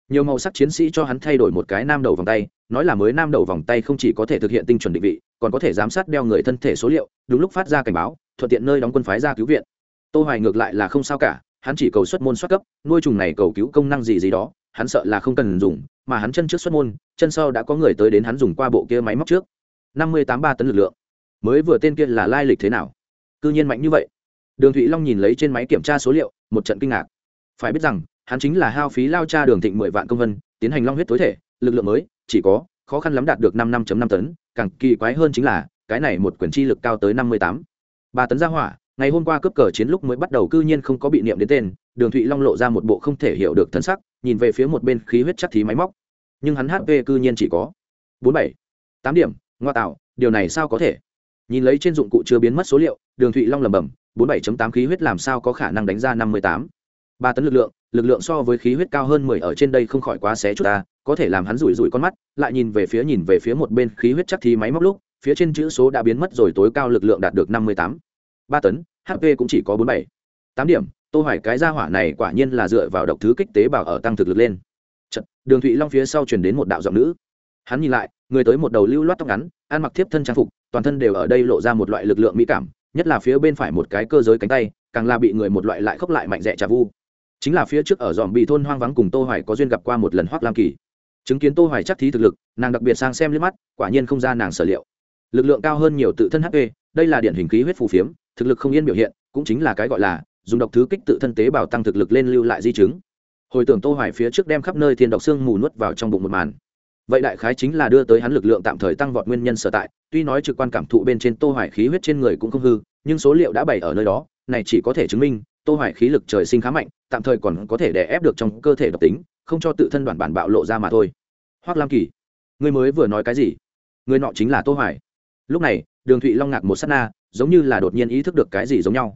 Nhiều màu sắc chiến sĩ cho hắn thay đổi một cái nam đầu vòng tay, nói là mới nam đầu vòng tay không chỉ có thể thực hiện tinh chuẩn định vị, còn có thể giám sát đeo người thân thể số liệu, đúng lúc phát ra cảnh báo thuận tiện nơi đóng quân phái ra cứu viện. Tô hoài ngược lại là không sao cả, hắn chỉ cầu xuất môn xuất cấp, nuôi trùng này cầu cứu công năng gì gì đó, hắn sợ là không cần dùng, mà hắn chân trước xuất môn, chân sau đã có người tới đến hắn dùng qua bộ kia máy móc trước. Năm mươi tám ba tấn lực lượng. Mới vừa tên kia là lai lịch thế nào? Cư nhiên mạnh như vậy. Đường thụy long nhìn lấy trên máy kiểm tra số liệu, một trận kinh ngạc. Phải biết rằng, hắn chính là hao phí lao cha đường thịnh mười vạn công vân, tiến hành long huyết tối thể, lực lượng mới, chỉ có, khó khăn lắm đạt được năm năm năm tấn, càng kỳ quái hơn chính là, cái này một quyển chi lực cao tới năm mươi tám ba tấn gia hỏa, ngày hôm qua cướp cờ chiến lúc mới bắt đầu cư nhiên không có bị niệm đến tên, đường thụy long lộ ra một bộ không thể hiểu được thân sắc, nhìn về phía một bên khí huyết chắc thí máy móc. Nhưng hắn hp cư nhiên chỉ có bốn bảy, tám điểm, ngoa tạo, điều này sao có thể? Nhìn lấy trên dụng cụ chưa biến mất số liệu, đường thụy long lầm bầm bốn bảy tám khí huyết làm sao có khả năng đánh ra năm mươi tám? Ba tấn lực lượng lực lượng so với khí huyết cao hơn mười ở trên đây không khỏi quá xé chút ta, có thể làm hắn rủi rủi con mắt, lại nhìn về phía nhìn về phía một bên khí huyết chắc thí máy móc lúc phía trên chữ số đã biến mất rồi tối cao lực lượng đạt được năm mươi tám. Ba tấn hp cũng chỉ có bốn bảy. Tám điểm tô hoài cái gia hỏa này quả nhiên là dựa vào độc thứ kích tế bào ở tăng thực lực lên. Chật, đường thụy long phía sau truyền đến một đạo giọng nữ. Hắn nhìn lại người tới một đầu lưu loát tóc ngắn ăn mặc thiếp thân trang phục toàn thân đều ở đây lộ ra một loại lực lượng mỹ cảm nhất là phía bên phải một cái cơ giới cánh tay càng là bị người một loại lại khốc lại mạnh dẻ trà vu. Chính là phía trước ở dòm bị thôn hoang vắng cùng tô hoài có duyên gặp qua một lần hoắc lam kỳ. Chứng kiến tô hoài chắc thí thực lực nàng đặc biệt sang xem liếc mắt quả nhiên không ra nàng sở liệu lực lượng cao hơn nhiều tự thân hp đây là điển hình khí huyết phù phiếm, thực lực không yên biểu hiện, cũng chính là cái gọi là, dùng độc thứ kích tự thân tế bào tăng thực lực lên lưu lại di chứng. Hồi tưởng tô hoài phía trước đem khắp nơi thiên độc xương mù nuốt vào trong bụng một màn. Vậy đại khái chính là đưa tới hắn lực lượng tạm thời tăng vọt nguyên nhân sở tại, tuy nói trực quan cảm thụ bên trên tô hoài khí huyết trên người cũng không hư, nhưng số liệu đã bày ở nơi đó, này chỉ có thể chứng minh, tô hoài khí lực trời sinh khá mạnh, tạm thời còn có thể đè ép được trong cơ thể độc tính, không cho tự thân bản bản bạo lộ ra mà thôi. Hoắc lam kỳ người mới vừa nói cái gì? Người nọ chính là tô hoài lúc này, đường thụy long ngạc một sát na, giống như là đột nhiên ý thức được cái gì giống nhau.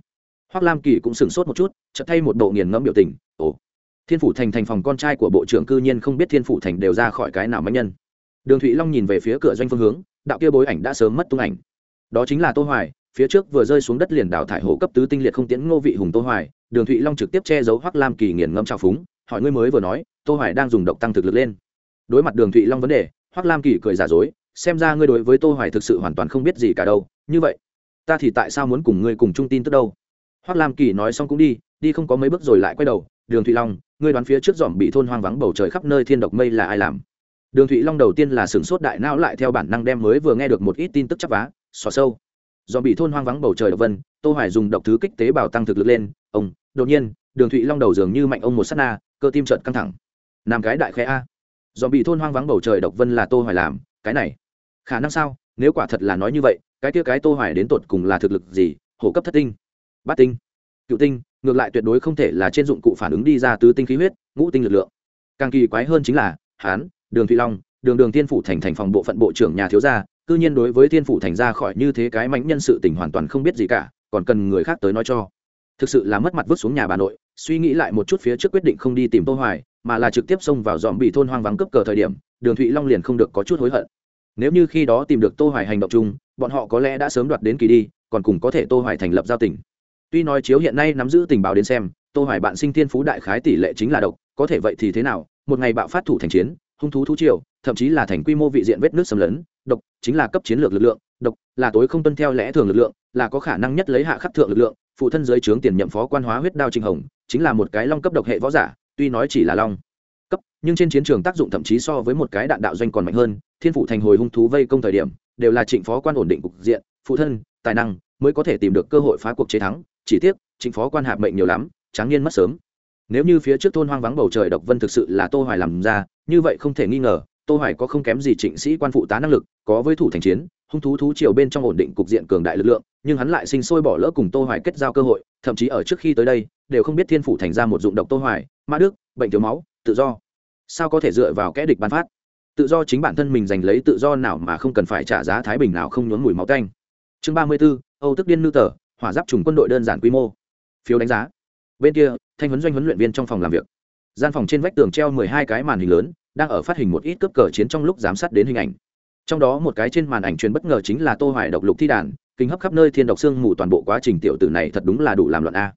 Hoắc lam kỳ cũng sửng sốt một chút, chợt thay một bộ nghiền ngẫm biểu tình, ồ, thiên phủ thành thành phòng con trai của bộ trưởng cư nhiên không biết thiên phủ thành đều ra khỏi cái nào mạnh nhân. Đường thụy long nhìn về phía cửa doanh phương hướng, đạo kia bối ảnh đã sớm mất tung ảnh. Đó chính là tô hoài, phía trước vừa rơi xuống đất liền đào thải hổ cấp tứ tinh liệt không tiễn ngô vị hùng tô hoài, đường thụy long trực tiếp che giấu hoắc lam kỳ nghiền ngẫm trào phúng, hỏi ngươi mới vừa nói, tô hoài đang dùng độc tăng thực lực lên. Đối mặt đường thụy long vấn đề hoắc lam kỳ cười giả dối xem ra ngươi đối với tô hoài thực sự hoàn toàn không biết gì cả đâu, như vậy, ta thì tại sao muốn cùng ngươi cùng chung tin tức đâu? Hoắc lam kỳ nói xong cũng đi đi không có mấy bước rồi lại quay đầu, đường thụy long, ngươi đoán phía trước dòm bị thôn hoang vắng bầu trời khắp nơi thiên độc mây là ai làm? Đường thụy long đầu tiên là sửng sốt đại não lại theo bản năng đem mới vừa nghe được một ít tin tức chắc vá xò sâu. Dòm bị thôn hoang vắng bầu trời độc vân, tô hoài dùng độc thứ kích tế bào tăng thực lực lên, ông, đột nhiên, đường thụy long đầu dường như mạnh ông một sát na, cơ tim chợt căng thẳng. Nam cái đại khẽ a. Dòm bị thôn hoang vắng bầu trời độc vân là tô hoài làm, cái này khả năng sao? Nếu quả thật là nói như vậy, cái kia cái tô hoài đến tột cùng là thực lực gì? Hổ cấp thất tinh, bát tinh, cựu tinh, ngược lại tuyệt đối không thể là trên dụng cụ phản ứng đi ra tứ tinh khí huyết, ngũ tinh lực lượng. Càng kỳ quái hơn chính là, hán, đường thụy long, đường đường thiên phủ thành thành phòng bộ phận bộ trưởng nhà thiếu gia, cư nhiên đối với thiên phủ thành ra khỏi như thế cái mãnh nhân sự tình hoàn toàn không biết gì cả, còn cần người khác tới nói cho. Thực sự là mất mặt vứt xuống nhà bà nội, suy nghĩ lại một chút phía trước quyết định không đi tìm tô hoài, mà là trực tiếp xông vào dòm bị thôn hoang vắng cấp cờ thời điểm, đường thụy long liền không được có chút hối hận nếu như khi đó tìm được tô hoài hành động chung, bọn họ có lẽ đã sớm đoạt đến kỳ đi, còn cùng có thể tô hoài thành lập giao tình. Tuy nói chiếu hiện nay nắm giữ tình báo đến xem, tô hoài bạn sinh thiên phú đại khái tỷ lệ chính là độc, có thể vậy thì thế nào? Một ngày bạo phát thủ thành chiến, hung thú thú triều, thậm chí là thành quy mô vị diện vết nước xâm lấn, độc chính là cấp chiến lược lực lượng, độc là tối không tuân theo lẽ thường lực lượng, là có khả năng nhất lấy hạ khắc thượng lực lượng, phụ thân dưới trướng tiền nhậm phó quan hóa huyết đao trình hồng, chính là một cái long cấp độc hệ võ giả, tuy nói chỉ là long nhưng trên chiến trường tác dụng thậm chí so với một cái đạn đạo doanh còn mạnh hơn, thiên phụ thành hồi hung thú vây công thời điểm, đều là trịnh phó quan ổn định cục diện, phụ thân, tài năng mới có thể tìm được cơ hội phá cuộc chế thắng, chỉ tiếc, trịnh phó quan hạp mệnh nhiều lắm, tráng niên mất sớm. Nếu như phía trước thôn hoang vắng bầu trời độc vân thực sự là tô hoài làm ra, như vậy không thể nghi ngờ, tô hoài có không kém gì trịnh sĩ quan phụ tá năng lực, có với thủ thành chiến, hung thú thú triều bên trong ổn định cục diện cường đại lực lượng, nhưng hắn lại sinh sôi bỏ lỡ cùng tô hoài kết giao cơ hội, thậm chí ở trước khi tới đây, đều không biết thiên phủ thành ra một dụng độc tô hoài, ma đức, bệnh thiếu máu, tự do sao có thể dựa vào kẽ địch ban phát? Tự do chính bản thân mình giành lấy tự do nào mà không cần phải trả giá thái bình nào không nhốn mùi máu tanh. Chương 34, âu tức điên nư tờ hỏa giáp trùng quân đội đơn giản quy mô. Phiếu đánh giá. Bên kia thanh huấn doanh huấn luyện viên trong phòng làm việc. Gian phòng trên vách tường treo mười hai cái màn hình lớn đang ở phát hình một ít cướp cờ chiến trong lúc giám sát đến hình ảnh. Trong đó một cái trên màn ảnh truyền bất ngờ chính là tô hoài độc lục thi đàn kinh hấp khắp nơi thiên độc xương mù toàn bộ quá trình tiểu tử này thật đúng là đủ làm luận a.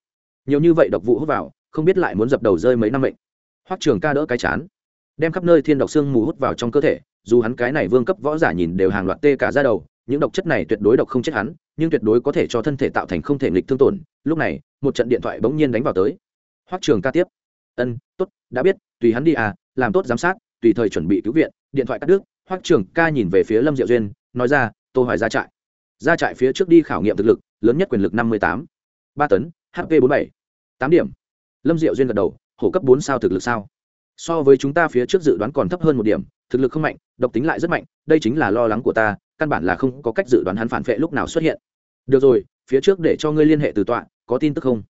Nhiều như vậy độc vụ hút vào không biết lại muốn dập đầu rơi mấy năm mệnh. Hoắc trường ca đỡ cái chán đem khắp nơi thiên độc xương mù hút vào trong cơ thể, dù hắn cái này vương cấp võ giả nhìn đều hàng loạt tê cả ra đầu, những độc chất này tuyệt đối độc không chết hắn, nhưng tuyệt đối có thể cho thân thể tạo thành không thể nghịch thương tổn. Lúc này, một trận điện thoại bỗng nhiên đánh vào tới. Hoắc trường ca tiếp. Ân, tốt, đã biết, tùy hắn đi à làm tốt giám sát, tùy thời chuẩn bị cứu viện. Điện thoại cắt đứt, hoắc trường ca nhìn về phía lâm diệu duyên, nói ra, tô hoài ra trại. Ra trại phía trước đi khảo nghiệm thực lực, lớn nhất quyền lực năm mươi tám. Ba tấn hp bốn bảy. Tám điểm. Lâm diệu duyên gật đầu, hổ cấp bốn sao thực lực sao? So với chúng ta phía trước dự đoán còn thấp hơn một điểm, thực lực không mạnh, độc tính lại rất mạnh, đây chính là lo lắng của ta, căn bản là không có cách dự đoán hắn phản vệ lúc nào xuất hiện. Được rồi, phía trước để cho ngươi liên hệ từ tọa, có tin tức không?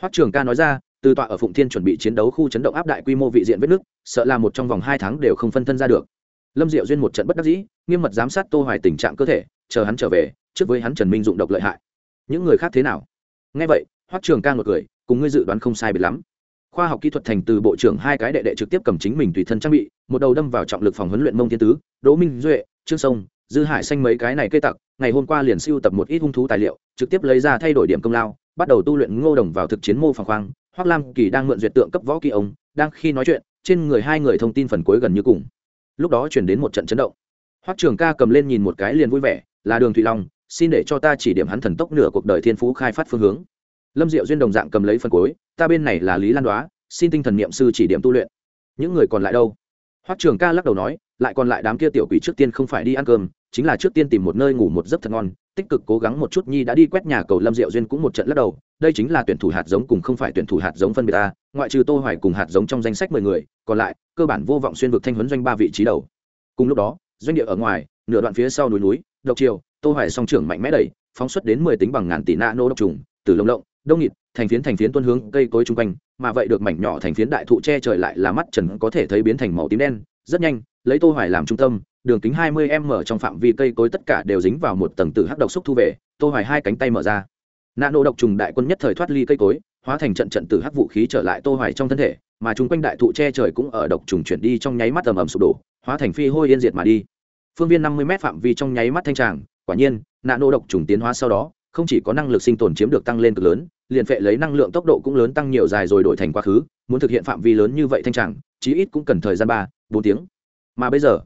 Hoắc trường ca nói ra, từ tọa ở phụng thiên chuẩn bị chiến đấu khu chấn động áp đại quy mô vị diện vết nước, sợ là một trong vòng hai tháng đều không phân thân ra được. Lâm diệu duyên một trận bất đắc dĩ, nghiêm mật giám sát tô hoài tình trạng cơ thể, chờ hắn trở về, trước với hắn trần minh dụng độc lợi hại. Những người khác thế nào? Nghe vậy, hoắc trường ca ngược cười, cùng ngươi dự đoán không sai biệt lắm khoa học kỹ thuật thành từ bộ trưởng hai cái đệ đệ trực tiếp cầm chính mình tùy thân trang bị, một đầu đâm vào trọng lực phòng huấn luyện mông thiên tứ, đỗ minh duệ, trương sông, dư hải xanh mấy cái này cây tặc, ngày hôm qua liền siêu tập một ít hung thú tài liệu, trực tiếp lấy ra thay đổi điểm công lao, bắt đầu tu luyện ngô đồng vào thực chiến mô phòng khoang hoắc lam kỳ đang mượn duyệt tượng cấp võ kỳ ông, đang khi nói chuyện, trên người hai người thông tin phần cuối gần như cùng. Lúc đó chuyển đến một trận chấn động. Hoắc trường ca cầm lên nhìn một cái liền vui vẻ, là đường thụy long, xin để cho ta chỉ điểm hắn thần tốc nửa cuộc đời thiên phú khai phát phương hướng. Lâm diệu duyên đồng dạng cầm lấy phần cuối ta bên này là lý lan đoá, xin tinh thần niệm sư chỉ điểm tu luyện. Những người còn lại đâu? Hoắc trường ca lắc đầu nói, lại còn lại đám kia tiểu quỷ trước tiên không phải đi ăn cơm, chính là trước tiên tìm một nơi ngủ một giấc thật ngon, tích cực cố gắng một chút nhi đã đi quét nhà cầu lâm diệu duyên cũng một trận lắc đầu, đây chính là tuyển thủ hạt giống cùng không phải tuyển thủ hạt giống phân biệt ta, ngoại trừ tô hoài cùng hạt giống trong danh sách 10 người, còn lại, cơ bản vô vọng xuyên vực thanh huấn doanh ba vị trí đầu. Cùng lúc đó, doanh địa ở ngoài, nửa đoạn phía sau núi núi, độc triều, tô hoài song trưởng mạnh mẽ đẩy, phóng xuất đến 10 tính bằng ngàn tỷ nano độc trùng, từ lồng lộng, đông nghịt thành phiến thành phiến tuân hướng cây cối chung quanh, mà vậy được mảnh nhỏ thành phiến đại thụ che trời lại là mắt trần có thể thấy biến thành màu tím đen, rất nhanh, lấy tô hoài làm trung tâm, đường kính 20 m trong phạm vi cây cối tất cả đều dính vào một tầng tử hắc độc xúc thu về, tô hoài hai cánh tay mở ra. Nano độc trùng đại quân nhất thời thoát ly cây cối, hóa thành trận trận tử hắc vũ khí trở lại tô hoài trong thân thể, mà chúng quanh đại thụ che trời cũng ở độc trùng chuyển đi trong nháy mắt ầm ầm sụp đổ, hóa thành phi hôi yên diệt mà đi. Phương viên 50 m phạm vi trong nháy mắt thanh tràng, quả nhiên nano độc trùng tiến hóa sau đó không chỉ có năng lực sinh tồn chiếm được tăng lên cực lớn, liền phệ lấy năng lượng tốc độ cũng lớn tăng nhiều dài rồi đổi thành quá khứ, muốn thực hiện phạm vi lớn như vậy thanh tràng, chí ít cũng cần thời gian ba, bốn tiếng. Mà bây giờ,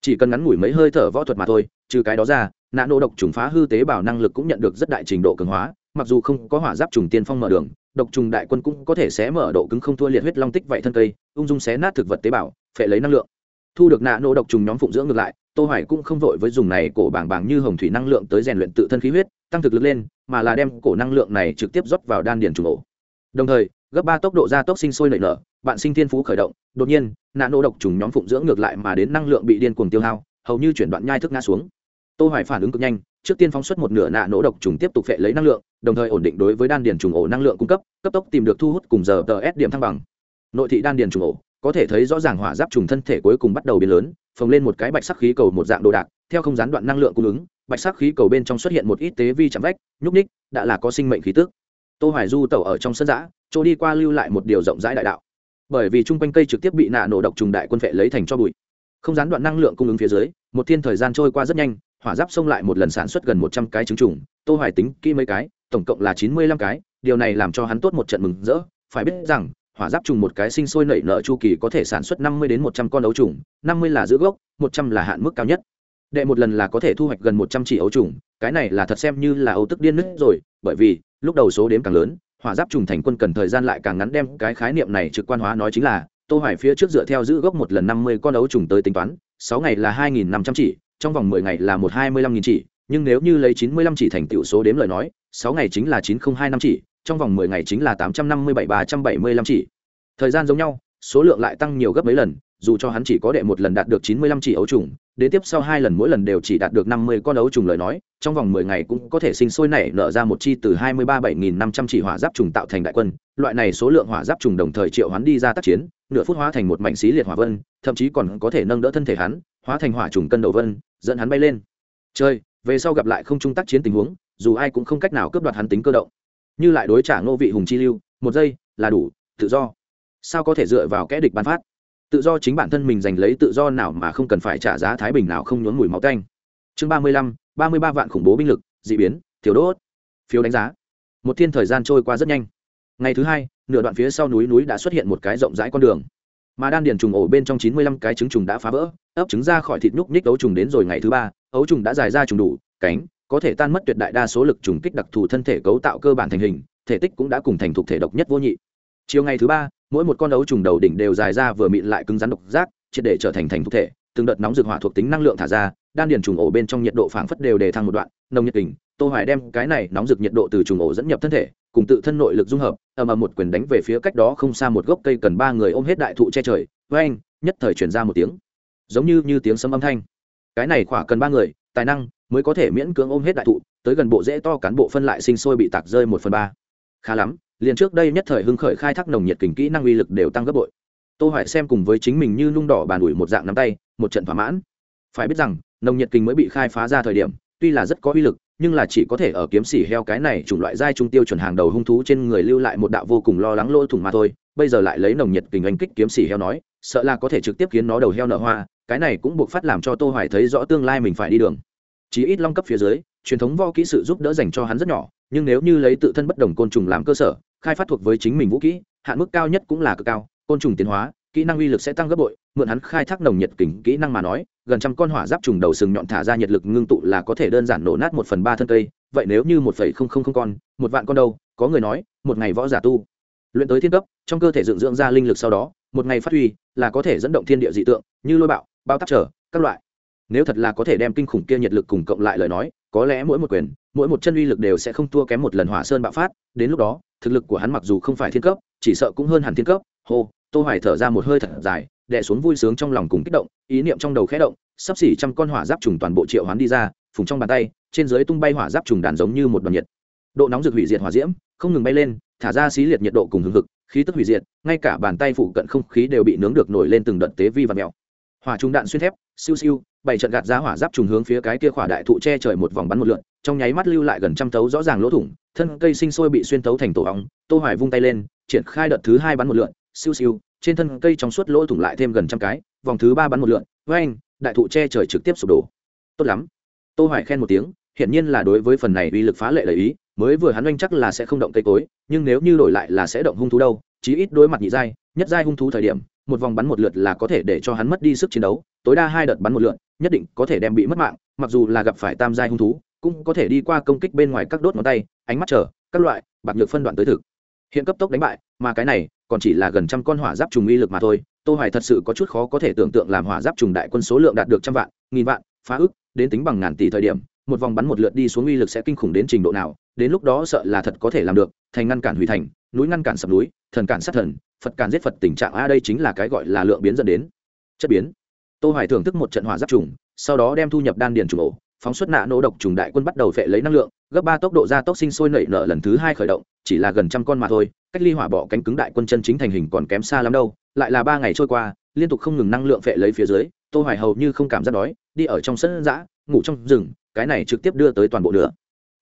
chỉ cần ngắn ngủi mấy hơi thở võ thuật mà thôi, trừ cái đó ra nạ nổ độc trùng phá hư tế bào năng lực cũng nhận được rất đại trình độ cường hóa, mặc dù không có hỏa giáp trùng tiên phong mở đường, độc trùng đại quân cũng có thể xé mở độ cứng không thua liệt huyết long tích vậy thân cây, ung dung xé nát thực vật tế bào, phệ lấy năng lượng. Thu được nạ nổ độc trùng nhóm phụng dưỡng ngược lại tô hoài cũng không vội với dùng này cổ bảng bảng như hồng thủy năng lượng tới rèn luyện tự thân khí huyết, tăng thực lực lên, mà là đem cổ năng lượng này trực tiếp rót vào đan điền trùng ổ đồng thời, gấp ba tốc độ gia tốc sinh sôi nảy nở, bạn sinh thiên phú khởi động, đột nhiên nã nổ độc trùng nhóm phụng dưỡng ngược lại mà đến năng lượng bị điên cuồng tiêu hao, hầu như chuyển đoạn nhai thức ngã xuống. Tô hoài phản ứng cực nhanh, trước tiên phóng xuất một nửa nạ nổ độc trùng tiếp tục phệ lấy năng lượng, đồng thời ổn định đối với đan điền trùng ổ năng lượng cung cấp cấp tốc tìm được thu hút cùng giờ tờ s điểm thăng bằng. Nội thị đan điền trùng ổ có thể thấy rõ ràng hỏa giáp trùng thân thể cuối cùng bắt đầu biến lớn, phồng lên một cái bạch sắc khí cầu một dạng đồ đạc, theo không gián đoạn năng lượng cung ứng, bạch sắc khí cầu bên trong xuất hiện một ít tế vi chạm vách, nhúc ních đã là có sinh mệnh khí tức. Tô hoài du tẩu ở trong sân giã, chỗ đi qua lưu lại một điều rộng rãi đại đạo. Bởi vì chung quanh cây trực tiếp bị nạ nổ độc trùng đại quân vệ lấy thành cho bụi. Không gián đoạn năng lượng cung ứng phía dưới, một thiên thời gian trôi qua rất nhanh, hỏa giáp xông lại một lần sản xuất gần một trăm cái trứng trùng, tô hoài tính kỹ mấy cái, tổng cộng là chín mươi lăm cái, điều này làm cho hắn tốt một trận mừng rỡ, phải biết rằng hỏa giáp trùng một cái sinh sôi nảy nở chu kỳ có thể sản xuất năm mươi đến một trăm con ấu trùng, năm mươi là giữ gốc, một trăm là hạn mức cao nhất. Đệ một lần là có thể thu hoạch gần một trăm chỉ ấu trùng, cái này là thật xem như là ấu tức điên nứt rồi, bởi vì, lúc đầu số đếm càng lớn, hỏa giáp trùng thành quân cần thời gian lại càng ngắn đem cái khái niệm này trực quan hóa nói chính là, tô hoài phía trước dựa theo giữ gốc một lần năm mươi con ấu trùng tới tính toán, sáu ngày là hai nghìn năm trăm chỉ, trong vòng mười ngày là một hai mươi lăm nghìn chỉ, nhưng nếu như lấy chín mươi lăm chỉ thành tiểu số đếm lời nói, sáu ngày chính là chín không hai năm chỉ trong vòng mười ngày chính là tám trăm năm mươi bảy, ba trăm bảy mươi lăm chỉ. Thời gian giống nhau, số lượng lại tăng nhiều gấp mấy lần, dù cho hắn chỉ có đệ một lần đạt được chín mươi lăm chỉ ấu trùng, đến tiếp sau hai lần mỗi lần đều chỉ đạt được năm mươi con ấu trùng lời nói, trong vòng mười ngày cũng có thể sinh sôi nảy nở ra một chi từ hai mươi ba bảy nghìn năm trăm chỉ hỏa giáp trùng tạo thành đại quân, loại này số lượng hỏa giáp trùng đồng thời triệu hắn đi ra tác chiến, nửa phút hóa thành một mảnh xí liệt hỏa vân, thậm chí còn có thể nâng đỡ thân thể hắn, hóa thành hỏa trùng cân đầu vân, dẫn hắn bay lên. Chơi về sau gặp lại không trung tác chiến tình huống, dù ai cũng không cách nào cướp đoạt hắn tính cơ động như lại đối trả ngô vị hùng chi lưu, một giây, là đủ, tự do. Sao có thể dựa vào kẽ địch ban phát? Tự do chính bản thân mình giành lấy tự do nào mà không cần phải trả giá thái bình nào không nhốn mùi máu canh chương ba mươi lăm, ba mươi ba vạn khủng bố binh lực d ị biến thiếu đốt. Phiếu đánh giá. Một thiên thời gian trôi qua rất nhanh. Ngày thứ hai, nửa đoạn phía sau núi núi đã xuất hiện một cái rộng rãi con đường. Mà đan điền trùng ổ bên trong chín mươi lăm cái trứng trùng đã phá vỡ, ấp trứng ra khỏi thịt nhúc nhích ấu trùng đến rồi ngày thứ ba, ấu trùng đã dài ra trùng đủ, cánh có thể tan mất tuyệt đại đa số lực trùng kích đặc thù thân thể cấu tạo cơ bản thành hình, thể tích cũng đã cùng thành thục thể độc nhất vô nhị. Chiều ngày thứ ba, mỗi một con ấu trùng đầu đỉnh đều dài ra vừa mịn lại cứng rắn độc giác, triệt để trở thành thành thục thể, từng đợt nóng dược hỏa thuộc tính năng lượng thả ra, đan điền trùng ổ bên trong nhiệt độ phảng phất đều đề thăng một đoạn, nồng nhiệt tình tô hoài đem cái này nóng dược nhiệt độ từ trùng ổ dẫn nhập thân thể, cùng tự thân nội lực dung hợp, ầm ầm một quyền đánh về phía cách đó không xa một gốc cây cần ba người ôm hết đại thụ che trời với anh nhất thời truyền ra một tiếng. Giống như như tiếng sấm âm thanh. Cái này khỏa cần ba người, tài năng mới có thể miễn cưỡng ôm hết đại thụ, tới gần bộ rễ to cán bộ phân lại sinh sôi bị tạc rơi một phần ba. Khá lắm, liền trước đây nhất thời hưng khởi khai thác nồng nhiệt kình kỹ năng uy lực đều tăng gấp bội. Tô hoài xem cùng với chính mình như nung đỏ bàn ủi một dạng nắm tay, một trận thỏa mãn. Phải biết rằng, nồng nhiệt kình mới bị khai phá ra thời điểm, tuy là rất có uy lực, nhưng là chỉ có thể ở kiếm xỉ heo cái này chủng loại giai trung tiêu chuẩn hàng đầu hung thú trên người lưu lại một đạo vô cùng lo lắng lỗ thủng mà thôi. Bây giờ lại lấy nồng nhiệt kình anh kích kiếm xỉ heo nói, sợ là có thể trực tiếp khiến nó đầu heo nở hoa, cái này cũng buộc phát làm cho tô hoài thấy rõ tương lai mình phải đi đường chí ít long cấp phía dưới, truyền thống vo kỹ sự giúp đỡ dành cho hắn rất nhỏ, nhưng nếu như lấy tự thân bất đồng côn trùng làm cơ sở, khai phát thuộc với chính mình vũ kỹ, hạn mức cao nhất cũng là cực cao, côn trùng tiến hóa, kỹ năng uy lực sẽ tăng gấp bội, mượn hắn khai thác nồng nhiệt kình kỹ năng mà nói, gần trăm con hỏa giáp trùng đầu sừng nhọn thả ra nhiệt lực ngưng tụ là có thể đơn giản nổ nát một phần ba thân cây, vậy nếu như một phẩy không không không con, một vạn con đâu, có người nói, một ngày võ giả tu. Luyện tới thiên cấp, trong cơ thể dựng dưỡng ra linh lực sau đó, một ngày phát huy là có thể dẫn động thiên địa dị tượng, như lôi bạo, bao tắc trở, các loại nếu thật là có thể đem kinh khủng kia nhiệt lực cùng cộng lại lời nói, có lẽ mỗi một quyền, mỗi một chân uy lực đều sẽ không thua kém một lần hỏa sơn bạo phát. Đến lúc đó, thực lực của hắn mặc dù không phải thiên cấp, chỉ sợ cũng hơn hẳn thiên cấp. Hô, tô hoài thở ra một hơi thật dài, đè xuống vui sướng trong lòng cùng kích động, ý niệm trong đầu khẽ động, sắp xỉ trăm con hỏa giáp trùng toàn bộ triệu hoán đi ra, phùng trong bàn tay, trên dưới tung bay hỏa giáp trùng đàn giống như một đoàn nhiệt. Độ nóng rực hủy diệt hỏa diễm, không ngừng bay lên, thả ra xí liệt nhiệt độ cùng hừng hực, khí tức hủy diệt, ngay cả bàn tay phụ cận không khí đều bị nướng được nổi lên từng đợt tế vi và mèo. Hỏa trùng đạn xuyên thép, siêu siêu bảy trận gạt ra hỏa giáp trùng hướng phía cái kia khỏa đại thụ che trời một vòng bắn một lượn, trong nháy mắt lưu lại gần trăm tấu rõ ràng lỗ thủng, thân cây sinh sôi bị xuyên tấu thành tổ ong, tô hoài vung tay lên, triển khai đợt thứ hai bắn một lượn, siêu siêu, trên thân cây trong suốt lỗ thủng lại thêm gần trăm cái, vòng thứ ba bắn một lượn với anh đại thụ che trời trực tiếp sụp đổ. Tốt lắm. Tô hoài khen một tiếng hiện nhiên là đối với phần này uy lực phá lệ lợi ý, mới vừa hắn oanh chắc là sẽ không động cây cối, nhưng nếu như đổi lại là sẽ động hung thú đâu, chí ít đối mặt nhị giai, nhất giai hung thú thời điểm, một vòng bắn một lượt là có thể để cho hắn mất đi sức chiến đấu, tối đa hai đợt bắn một lượt nhất định có thể đem bị mất mạng, mặc dù là gặp phải tam giai hung thú, cũng có thể đi qua công kích bên ngoài các đốt ngón tay, ánh mắt trở các loại, bạc nhược phân đoạn tới thực. Hiện cấp tốc đánh bại, mà cái này, còn chỉ là gần trăm con hỏa giáp trùng uy lực mà thôi, tô hoài thật sự có chút khó có thể tưởng tượng làm hỏa giáp trùng đại quân số lượng đạt được trăm vạn, nghìn vạn, phá ức, đến tính bằng ngàn tỷ thời điểm, một vòng bắn một lượt đi xuống uy lực sẽ kinh khủng đến trình độ nào, đến lúc đó sợ là thật có thể làm được, thành ngăn cản hủy thành, núi ngăn cản sập núi, thần cản sát thần, phật cản giết phật tình trạng, a, đây chính là cái gọi là lượng biến dẫn đến. Chất biến tô hoài thưởng thức một trận hỏa giáp trùng, sau đó đem thu nhập đan điền trùng ổ, phóng xuất nạ nổ độc trùng đại quân bắt đầu phệ lấy năng lượng, gấp ba tốc độ gia tốc sinh sôi nảy nở lần thứ hai khởi động, chỉ là gần trăm con mà thôi, cách ly hỏa bỏ cánh cứng đại quân chân chính thành hình còn kém xa lắm đâu, lại là ba ngày trôi qua, liên tục không ngừng năng lượng phệ lấy phía dưới, tô hoài hầu như không cảm giác đói, đi ở trong sân dã, ngủ trong rừng, cái này trực tiếp đưa tới toàn bộ nữa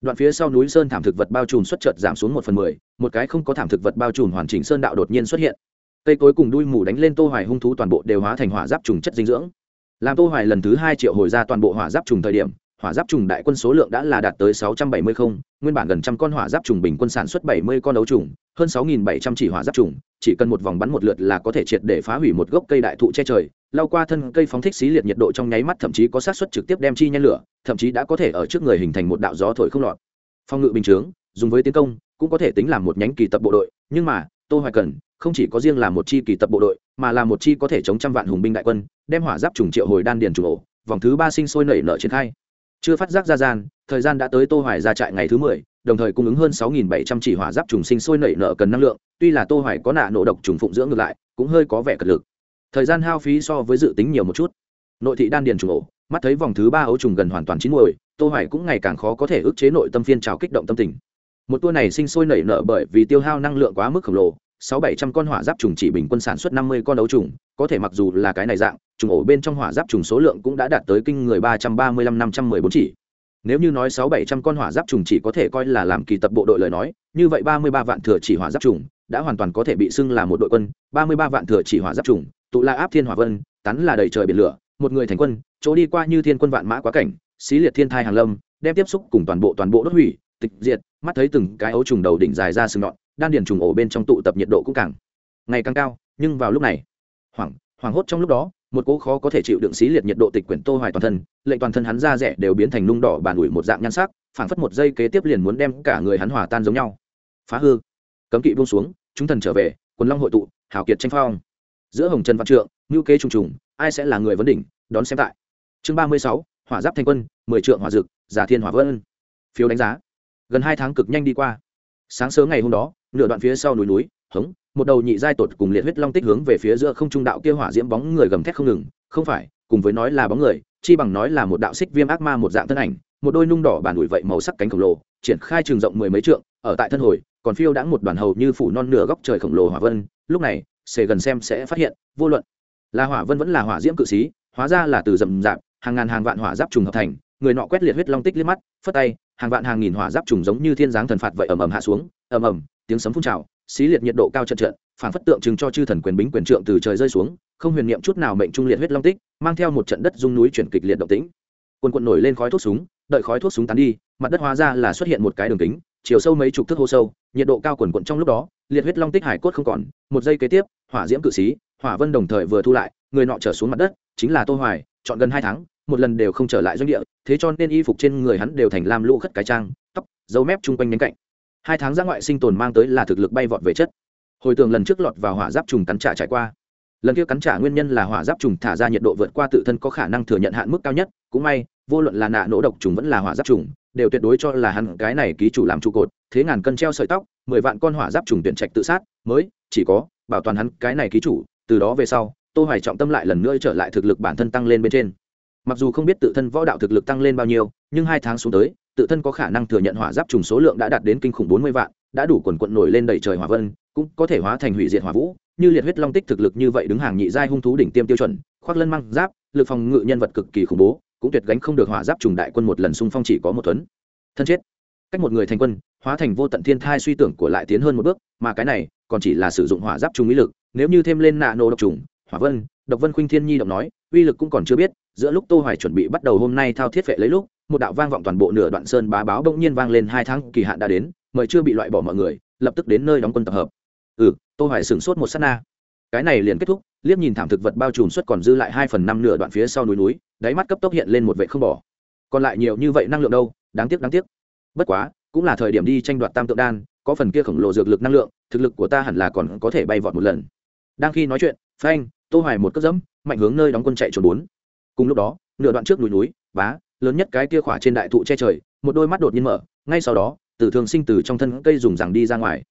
đoạn phía sau núi sơn thảm thực vật bao trùm xuất chợt giảm xuống một phần mười, một cái không có thảm thực vật bao trùm hoàn chỉnh sơn đạo đột nhiên xuất hiện cây cối cùng đuôi mù đánh lên tô hoài hung thú toàn bộ đều hóa thành hỏa giáp trùng chất dinh dưỡng. Làm tô hoài lần thứ hai triệu hồi ra toàn bộ hỏa giáp trùng thời điểm, hỏa giáp trùng đại quân số lượng đã là đạt tới 670 không, nguyên bản gần trăm con hỏa giáp trùng bình quân sản xuất 70 con đấu trùng, hơn 6.700 chỉ hỏa giáp trùng, chỉ cần một vòng bắn một lượt là có thể triệt để phá hủy một gốc cây đại thụ che trời lao qua thân cây phóng thích xí liệt nhiệt độ trong nháy mắt thậm chí có sát xuất trực tiếp đem chi nhen lửa, thậm chí đã có thể ở trước người hình thành một đạo gió thổi không lọt. Phòng ngự bình chướng, dùng với tiến công, cũng có thể tính làm một nhánh kỳ tập bộ đội, nhưng mà, tô hoài cần không chỉ có riêng là một chi kỳ tập bộ đội mà là một chi có thể chống trăm vạn hùng binh đại quân đem hỏa giáp trùng triệu hồi đan điền trùng ổ vòng thứ ba sinh sôi nảy nở triển khai. Chưa phát giác ra gian thời gian đã tới tô hoài ra trại ngày thứ 10, đồng thời cung ứng hơn 6.700 chỉ hỏa giáp trùng sinh sôi nảy nở cần năng lượng tuy là tô hoài có nạ nổ độc trùng phụng dưỡng ngược lại cũng hơi có vẻ cật lực. Thời gian hao phí so với dự tính nhiều một chút. Nội thị đan điền trùng ổ mắt thấy vòng thứ ba ấu trùng gần hoàn toàn chín muồi tô hoài cũng ngày càng khó có thể ức chế nội tâm phiên trào kích động tâm tình. Một tour này sinh sôi nảy nở bởi vì tiêu hao năng lượng quá mức khổng lồ sáu bảy trăm con hỏa giáp trùng chỉ bình quân sản xuất năm mươi con ấu trùng, có thể mặc dù là cái này dạng, trùng ổ bên trong hỏa giáp trùng số lượng cũng đã đạt tới kinh người ba trăm ba mươi lăm năm trăm mười bốn chỉ. Nếu như nói sáu bảy trăm con hỏa giáp trùng chỉ có thể coi là làm kỳ tập bộ đội lời nói, như vậy ba mươi ba vạn thừa chỉ hỏa giáp trùng đã hoàn toàn có thể bị xưng là một đội quân, ba mươi ba vạn thừa chỉ hỏa giáp trùng, tụ la áp thiên hỏa vân tắn là đầy trời biển lửa, một người thành quân, chỗ đi qua như thiên quân vạn mã quá cảnh, xí liệt thiên thai hàng lâm, đem tiếp xúc cùng toàn bộ toàn bộ đốt hủy tịch diệt mắt thấy từng cái ấu trùng đầu đỉnh dài ra sừng nhọn đan điền trùng ổ bên trong tụ tập nhiệt độ cũng càng ngày càng cao nhưng vào lúc này hoảng hoảng hốt trong lúc đó một cỗ khó có thể chịu đựng xí liệt nhiệt độ tịch quyển tô hoài toàn thân lệnh toàn thân hắn da rẻ đều biến thành nung đỏ bàn ủi một dạng nhan sắc phảng phất một giây kế tiếp liền muốn đem cả người hắn hòa tan giống nhau. Phá hư. Cấm kỵ buông xuống chúng thần trở về quần long hội tụ hảo kiệt tranh phong. Giữa hồng trần văn trượng ngưu kế trùng trùng ai sẽ là người vấn đỉnh đón xem tại. Chương 36, hỏa giáp thanh quân mười trượng hỏa dực giả thiên hỏa vân. Phiếu đánh giá gần hai tháng cực nhanh đi qua. Sáng sớm ngày hôm đó, nửa đoạn phía sau núi núi, hống, một đầu nhị giai tột cùng liệt huyết long tích hướng về phía giữa không trung đạo kia hỏa diễm bóng người gầm thét không ngừng. Không phải, cùng với nói là bóng người, chi bằng nói là một đạo xích viêm ác ma một dạng thân ảnh, một đôi nung đỏ bản đùi vậy màu sắc cánh khổng lồ, triển khai trường rộng mười mấy trượng, ở tại thân hồi, còn phiêu đã một đoàn hầu như phủ non nửa góc trời khổng lồ hỏa vân. Lúc này, xề gần xem sẽ phát hiện, vô luận là hỏa vân vẫn là hỏa diễm cự sĩ, hóa ra là từ rầm rạp, hàng ngàn hàng vạn hỏa giáp trùng hợp thành, người nọ quét liệt huyết long tích liếc mắt, phất tay hàng vạn hàng nghìn hỏa giáp trùng giống như thiên giáng thần phạt vậy ầm ầm hạ xuống, ầm ầm, tiếng sấm phun trào, xí liệt nhiệt độ cao trận trận phản phất tượng trưng cho chư thần quyền bính quyền trượng từ trời rơi xuống, không huyền niệm chút nào mệnh trung liệt huyết long tích, mang theo một trận đất dung núi chuyển kịch liệt động tĩnh. Quần quần nổi lên khói thuốc súng, đợi khói thuốc súng tán đi, mặt đất hóa ra là xuất hiện một cái đường kính, chiều sâu mấy chục thước hô sâu, nhiệt độ cao quần quận trong lúc đó, liệt huyết long tích hải cốt không còn, một giây kế tiếp, hỏa diễm cự sĩ hỏa vân đồng thời vừa thu lại, người nọ trở xuống mặt đất, chính là tô hoài, chọn gần hai tháng một lần đều không trở lại doanh địa, thế cho nên y phục trên người hắn đều thành lam lũ khất cái trang, tóc, dấu mép chung quanh nhánh cạnh. Hai tháng ra ngoại sinh tồn mang tới là thực lực bay vọt về chất. Hồi tưởng lần trước lọt vào hỏa giáp trùng cắn trả trải qua. Lần kia cắn trả nguyên nhân là hỏa giáp trùng thả ra nhiệt độ vượt qua tự thân có khả năng thừa nhận hạn mức cao nhất, cũng may, vô luận là nạ nổ độc trùng vẫn là hỏa giáp trùng, đều tuyệt đối cho là hắn cái này ký chủ làm trụ cột, thế ngàn cân treo sợi tóc, mười vạn con hỏa giáp trùng tuyển trạch tự sát, mới, chỉ có, bảo toàn hắn cái này ký chủ, từ đó về sau, tô hoài trọng tâm lại lần nữa trở lại thực lực bản thân tăng lên bên trên mặc dù không biết tự thân võ đạo thực lực tăng lên bao nhiêu, nhưng hai tháng xuống tới, tự thân có khả năng thừa nhận hỏa giáp trùng số lượng đã đạt đến kinh khủng bốn mươi vạn, đã đủ quần quận nổi lên đầy trời hỏa vân, cũng có thể hóa thành hủy diệt hỏa vũ, như liệt huyết long tích thực lực như vậy đứng hàng nhị giai hung thú đỉnh tiêm tiêu chuẩn, khoác lân măng giáp, lực phòng ngự nhân vật cực kỳ khủng bố, cũng tuyệt gánh không được hỏa giáp trùng đại quân một lần xung phong chỉ có một tuấn. Thân chết. Cách một người thành quân, hóa thành vô tận thiên thai suy tưởng của lại tiến hơn một bước, mà cái này còn chỉ là sử dụng hỏa giáp trùng ý lực, nếu như thêm lên nạ nổ độc trùng, hỏa vân, độc vân khuynh thiên nhi động nói uy lực cũng còn chưa biết, giữa lúc tô hoài chuẩn bị bắt đầu hôm nay thao thiết vệ lấy lúc, một đạo vang vọng toàn bộ nửa đoạn sơn bá báo bỗng nhiên vang lên hai tháng kỳ hạn đã đến, mời chưa bị loại bỏ mọi người, lập tức đến nơi đóng quân tập hợp. Ừ tô hoài sửng sốt một sát na. Cái này liền kết thúc, liếc nhìn thảm thực vật bao trùm suốt còn dư lại hai phần năm nửa đoạn phía sau núi núi, đáy mắt cấp tốc hiện lên một vệ không bỏ. Còn lại nhiều như vậy năng lượng đâu, đáng tiếc đáng tiếc. Bất quá, cũng là thời điểm đi tranh đoạt tam tượng đan, có phần kia khổng lồ dược lực năng lượng, thực lực của ta hẳn là còn có thể bay vọt một lần. Đang khi nói chuyện, phanh tô hoài một cước dẫm, mạnh hướng nơi đóng quân chạy trốn bốn. Cùng lúc đó, nửa đoạn trước núi núi, bá, lớn nhất cái kia khỏa trên đại thụ che trời, một đôi mắt đột nhiên mở, ngay sau đó, tử thường sinh từ trong thân cây dùng rằng đi ra ngoài.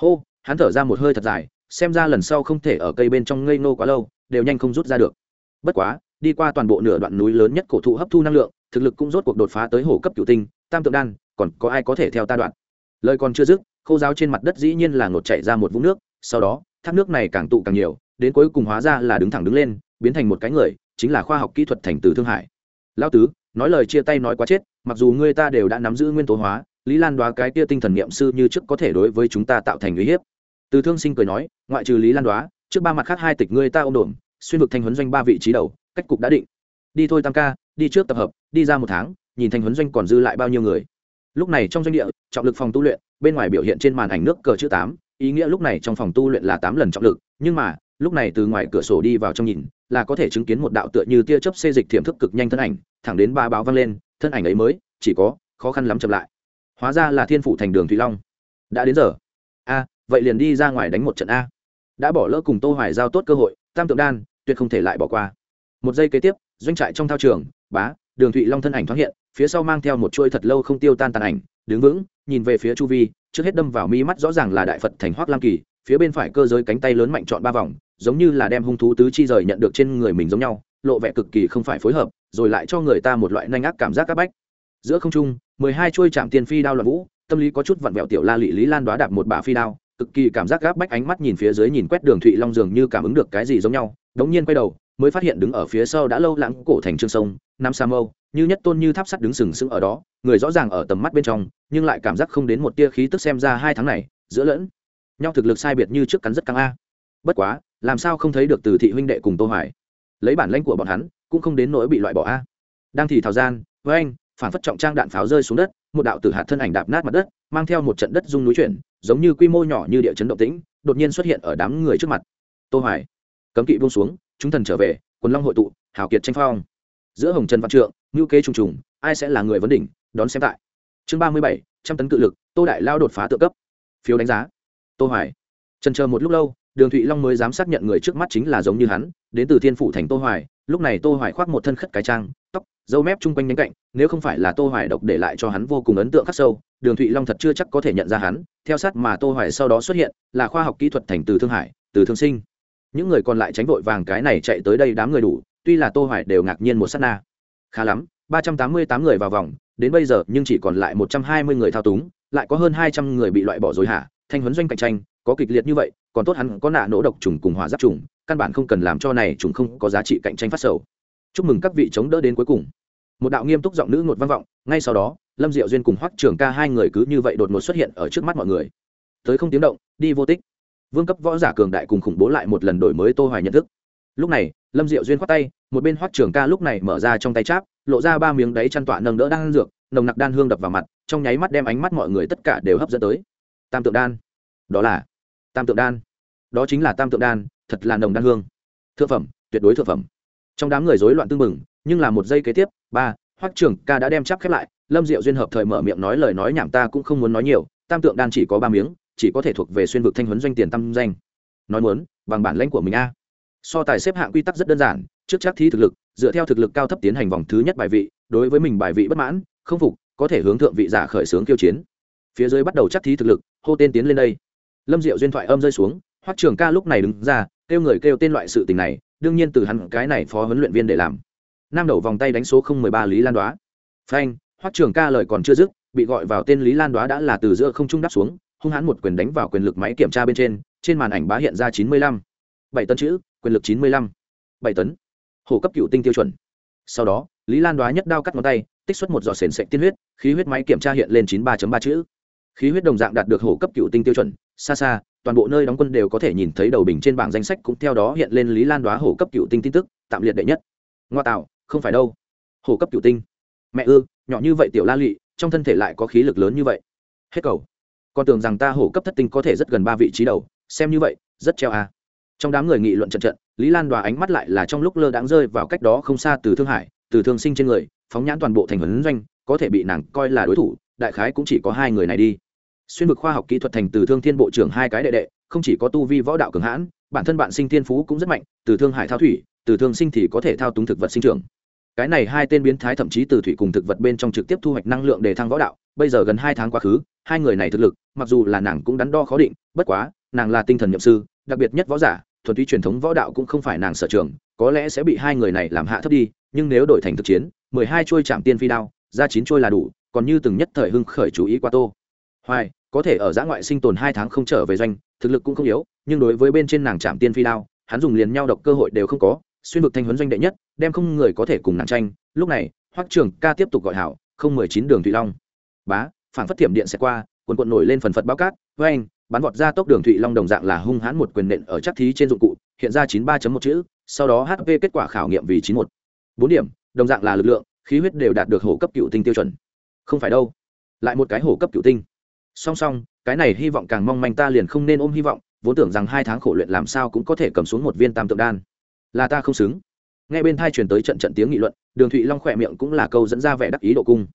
Hô, hắn thở ra một hơi thật dài, xem ra lần sau không thể ở cây bên trong ngây nô quá lâu, đều nhanh không rút ra được. Bất quá, đi qua toàn bộ nửa đoạn núi lớn nhất cổ thụ hấp thu năng lượng, thực lực cũng rốt cuộc đột phá tới hổ cấp cửu tinh, tam tượng đan, còn có ai có thể theo ta đoạn? Lời còn chưa dứt, khô giáo trên mặt đất dĩ nhiên là ngột chạy ra một vũng nước, sau đó, thác nước này càng tụ càng nhiều đến cuối cùng hóa ra là đứng thẳng đứng lên, biến thành một cái người, chính là khoa học kỹ thuật thành từ thương hải. Lao tứ, nói lời chia tay nói quá chết, mặc dù ngươi ta đều đã nắm giữ nguyên tố hóa, lý lan đoá cái tia tinh thần niệm sư như trước có thể đối với chúng ta tạo thành uy hiếp. Từ thương sinh cười nói, ngoại trừ lý lan đoá, trước ba mặt khác hai tịch ngươi ta ôm đồn xuyên vực thanh huấn doanh ba vị trí đầu, cách cục đã định. Đi thôi tam ca, đi trước tập hợp, đi ra một tháng, nhìn thanh huấn doanh còn dư lại bao nhiêu người. Lúc này trong doanh địa, trọng lực phòng tu luyện, bên ngoài biểu hiện trên màn ảnh nước cờ chữ tám, ý nghĩa lúc này trong phòng tu luyện là tám lần trọng lực, nhưng mà lúc này từ ngoài cửa sổ đi vào trong nhìn, là có thể chứng kiến một đạo tựa như tia chớp xê dịch thiểm thức cực nhanh thân ảnh, thẳng đến ba báo vang lên, thân ảnh ấy mới, chỉ có, khó khăn lắm chậm lại. Hóa ra là thiên phủ thành đường thủy long. Đã đến giờ. A, vậy liền đi ra ngoài đánh một trận a. Đã bỏ lỡ cùng tô hoài giao tốt cơ hội, tam tượng đan, tuyệt không thể lại bỏ qua. Một giây kế tiếp, doanh trại trong thao trường, bá, đường thụy long thân ảnh thoáng hiện, phía sau mang theo một chuôi thật lâu không tiêu tan tàn ảnh, đứng vững, nhìn về phía chu vi, trước hết đâm vào mi mắt rõ ràng là đại phật thành hoác lam kỳ, phía bên phải cơ giới cánh tay lớn mạnh chọn ba vòng giống như là đem hung thú tứ chi rời nhận được trên người mình giống nhau, lộ vẻ cực kỳ không phải phối hợp, rồi lại cho người ta một loại nanh ác cảm giác các bách. Giữa không trung, mười hai chuôi chạm tiền phi đao loạn vũ, tâm lý có chút vặn vẹo tiểu la lị lý lan đoá đạp một bà phi đao, cực kỳ cảm giác gáp bách ánh mắt nhìn phía dưới nhìn quét đường thụy long dường như cảm ứng được cái gì giống nhau, đống nhiên quay đầu, mới phát hiện đứng ở phía sau đã lâu lãng cổ thành trương sông, nam sa mâu, như nhất tôn như tháp sắt đứng sừng sững ở đó, người rõ ràng ở tầm mắt bên trong, nhưng lại cảm giác không đến một tia khí tức xem ra hai tháng này, giữa lẫn nhau thực lực sai biệt như trước cắn rất căng a. Bất quá làm sao không thấy được từ thị huynh đệ cùng tô hoài? Lấy bản lãnh của bọn hắn cũng không đến nỗi bị loại bỏ a. Đang thì thảo gian với anh phản phất trọng trang đạn pháo rơi xuống đất một đạo tử hạt thân ảnh đạp nát mặt đất mang theo một trận đất rung núi chuyển giống như quy mô nhỏ như địa chấn động tĩnh đột nhiên xuất hiện ở đám người trước mặt. Tô hoài cấm kỵ buông xuống chúng thần trở về quần long hội tụ hào kiệt tranh phong. Giữa hồng trần văn trượng ngưu kế trùng trùng ai sẽ là người vấn đỉnh đón xem tại. Chương 37, trăm tấn cự lực tô đại lao đột phá tự cấp. Phiếu đánh giá. Tô hoài trần chờ một lúc lâu đường thụy long mới dám xác nhận người trước mắt chính là giống như hắn, đến từ thiên phủ thành tô hoài, lúc này tô hoài khoác một thân khất cái trang, tóc, dâu mép chung quanh nhánh cạnh, nếu không phải là tô hoài độc để lại cho hắn vô cùng ấn tượng khắc sâu, đường thụy long thật chưa chắc có thể nhận ra hắn, theo sát mà tô hoài sau đó xuất hiện, là khoa học kỹ thuật thành từ thương hải, từ thương sinh. Những người còn lại tránh vội vàng cái này chạy tới đây đám người đủ, tuy là tô hoài đều ngạc nhiên một sát na. Khá lắm 388 người vào vòng, đến bây giờ nhưng chỉ còn lại 120 người thao túng, lại có hơn 200 người bị loại bỏ rồi hả? Thanh huấn doanh cạnh tranh, có kịch liệt như vậy, còn tốt hắn có nạ nỗ độc trùng cùng hỏa giáp trùng, căn bản không cần làm cho này trùng không có giá trị cạnh tranh phát sầu. Chúc mừng các vị chống đỡ đến cuối cùng. Một đạo nghiêm túc giọng nữ ngột vang vọng, ngay sau đó, lâm diệu duyên cùng hoắc trường ca hai người cứ như vậy đột ngột xuất hiện ở trước mắt mọi người. Tới không tiếng động, đi vô tích. Vương cấp võ giả cường đại cùng khủng bố lại một lần đổi mới tô hoài nhận thức. Lúc này, lâm diệu duyên khoát tay, một bên hoắc trường ca lúc này mở ra trong tay cháp, lộ ra ba miếng đáy chăn tọa nâng đỡ đang dược, nồng nặc đan hương đập vào mặt, trong nháy mắt đem ánh mắt mọi người tất cả đều hấp dẫn tới tam tượng đan. Đó là tam tượng đan. Đó chính là tam tượng đan, thật là nồng đan hương. Thượng phẩm, tuyệt đối thượng phẩm. Trong đám người rối loạn tương mừng nhưng là một giây kế tiếp, ba, hoắc trưởng ca đã đem chắp khép lại, lâm diệu duyên hợp thời mở miệng nói lời nói nhảm ta cũng không muốn nói nhiều, tam tượng đan chỉ có ba miếng, chỉ có thể thuộc về xuyên vực thanh huấn doanh tiền tam danh. Nói muốn, bằng bản lãnh của mình a. So tài xếp hạng quy tắc rất đơn giản, trước chắc thí thực lực, dựa theo thực lực cao thấp tiến hành vòng thứ nhất bài vị, đối với mình bài vị bất mãn, không phục, có thể hướng thượng vị giả khởi xướng kiêu chiến. Phía dưới bắt đầu chắc thí thực lực hô tên tiến lên đây. Lâm diệu duyên thoại âm rơi xuống, hoắc trường ca lúc này đứng ra, kêu người kêu tên loại sự tình này, đương nhiên từ hắn cái này phó huấn luyện viên để làm. Nam đầu vòng tay đánh số không mười ba lý lan đoá. Phanh, hoắc trường ca lời còn chưa dứt, bị gọi vào tên lý lan đoá đã là từ giữa không trung đáp xuống, hung hãn một quyền đánh vào quyền lực máy kiểm tra bên trên trên màn ảnh bá hiện ra chín mươi lăm. Bảy tấn chữ, quyền lực chín mươi lăm. Bảy tấn. Hồ cấp cựu tinh tiêu chuẩn. Sau đó, lý lan đoá nhất đao cắt ngón tay, tích xuất một giọt sền sạch tiên huyết, khí huyết máy kiểm tra hiện lên chín ba ba chữ khí huyết đồng dạng đạt được hổ cấp cựu tinh tiêu chuẩn, xa xa, toàn bộ nơi đóng quân đều có thể nhìn thấy đầu bình trên bảng danh sách cũng theo đó hiện lên lý lan đoá hổ cấp cựu tinh tin tức, tạm liệt đệ nhất. Ngoa tạo, không phải đâu. Hổ cấp cựu tinh. Mẹ ư, nhỏ như vậy tiểu la lụy trong thân thể lại có khí lực lớn như vậy. Hết cầu. Con tưởng rằng ta hổ cấp thất tinh có thể rất gần ba vị trí đầu, xem như vậy, rất treo à. trong đám người nghị luận trận trận, lý lan đoá ánh mắt lại là trong lúc lơ đáng rơi vào cách đó không xa từ thương hải, từ thương sinh trên người, phóng nhãn toàn bộ thành huấn doanh, có thể bị nàng coi là đối thủ, đại khái cũng chỉ có hai người này đi xuyên vực khoa học kỹ thuật thành từ thương thiên bộ trưởng hai cái đệ đệ, không chỉ có tu vi võ đạo cường hãn, bản thân bạn sinh thiên phú cũng rất mạnh, từ thương hải thao thủy, từ thương sinh thì có thể thao túng thực vật sinh trưởng. Cái này hai tên biến thái thậm chí từ thủy cùng thực vật bên trong trực tiếp thu hoạch năng lượng để thăng võ đạo, bây giờ gần hai tháng quá khứ, hai người này thực lực, mặc dù là nàng cũng đắn đo khó định, bất quá, nàng là tinh thần nhậm sư, đặc biệt nhất võ giả, thuần túy truyền thống võ đạo cũng không phải nàng sở trường, có lẽ sẽ bị hai người này làm hạ thấp đi, nhưng nếu đổi thành thực chiến, mười hai chuôi chạm tiên phi đao, ra chín chuôi là đủ, còn như từng nhất thời hưng khởi chú ý qua tô. Hoài có thể ở giã ngoại sinh tồn hai tháng không trở về doanh, thực lực cũng không yếu, nhưng đối với bên trên nàng trạm tiên phi đao, hắn dùng liền nhau độc cơ hội đều không có, xuyên vực thanh huấn doanh đệ nhất, đem không người có thể cùng nàng tranh. Lúc này, hoắc trường ca tiếp tục gọi hảo, không mười chín đường thụy long. Bá, phản phất tiệm điện sẽ qua, quần quận nổi lên phần phật bao cát với anh bắn vọt ra tốc đường thụy long đồng dạng là hung hãn một quyền nện ở chắc thí trên dụng cụ, hiện ra chín ba một chữ, sau đó hp kết quả khảo nghiệm vì chín một. Bốn điểm, đồng dạng là lực lượng, khí huyết đều đạt được hổ cấp cựu tinh tiêu chuẩn. Không phải đâu, lại một cái hổ cấp cựu tinh song song, cái này hy vọng càng mong manh ta liền không nên ôm hy vọng, vốn tưởng rằng hai tháng khổ luyện làm sao cũng có thể cầm xuống một viên tam tượng đan. Là ta không xứng. Nghe bên thai truyền tới trận trận tiếng nghị luận, đường thụy long khỏe miệng cũng là câu dẫn ra vẻ đắc ý độ cung.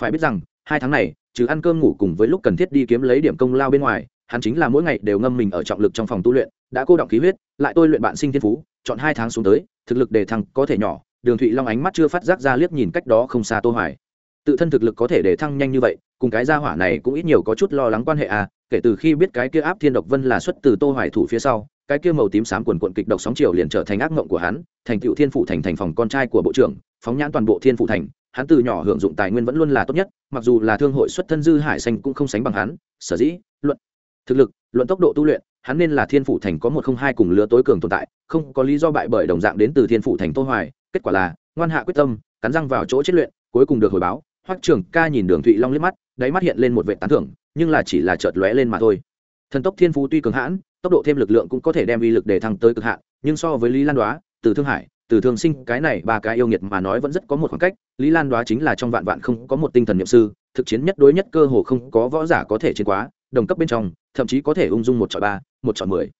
Phải biết rằng, hai tháng này, trừ ăn cơm ngủ cùng với lúc cần thiết đi kiếm lấy điểm công lao bên ngoài, hắn chính là mỗi ngày đều ngâm mình ở trọng lực trong phòng tu luyện, đã cô động khí huyết, lại tôi luyện bạn sinh thiên phú, chọn hai tháng xuống tới, thực lực đề thăng có thể nhỏ. Đường thụy long ánh mắt chưa phát giác ra liếc nhìn cách đó không xa tô hoài tự thân thực lực có thể để thăng nhanh như vậy, cùng cái gia hỏa này cũng ít nhiều có chút lo lắng quan hệ à kể từ khi biết cái kia áp thiên độc vân là xuất từ tô hoài thủ phía sau, cái kia màu tím xám quần quận kịch độc sóng chiều liền trở thành ác mộng của hắn, thành tựu thiên phụ thành thành phòng con trai của bộ trưởng, phóng nhãn toàn bộ thiên phụ thành, hắn từ nhỏ hưởng dụng tài nguyên vẫn luôn là tốt nhất, mặc dù là thương hội xuất thân dư hải xanh cũng không sánh bằng hắn, sở dĩ, luận thực lực, luận tốc độ tu luyện, hắn nên là thiên Phụ thành có một không hai cùng lứa tối cường tồn tại, không có lý do bại bởi đồng dạng đến từ thiên Phụ thành tô hoài, kết quả là, ngoan hạ quyết tâm, cắn răng vào chỗ chết luyện, cuối cùng được hồi báo hoắc trường ca nhìn đường thụy long liếc mắt, đáy mắt hiện lên một vệ tán thưởng, nhưng là chỉ là chợt lóe lên mà thôi. Thần tốc thiên phú tuy cường hãn, tốc độ thêm lực lượng cũng có thể đem uy lực để thăng tới cực hạn, nhưng so với lý lan đoá, từ thương hải, từ thương sinh, cái này ba cái yêu nghiệt mà nói vẫn rất có một khoảng cách. Lý lan đoá chính là trong vạn vạn không có một tinh thần niệm sư, thực chiến nhất đối nhất cơ hồ không có võ giả có thể chiến quá, đồng cấp bên trong, thậm chí có thể ung dung một chọi ba, một chọi mười.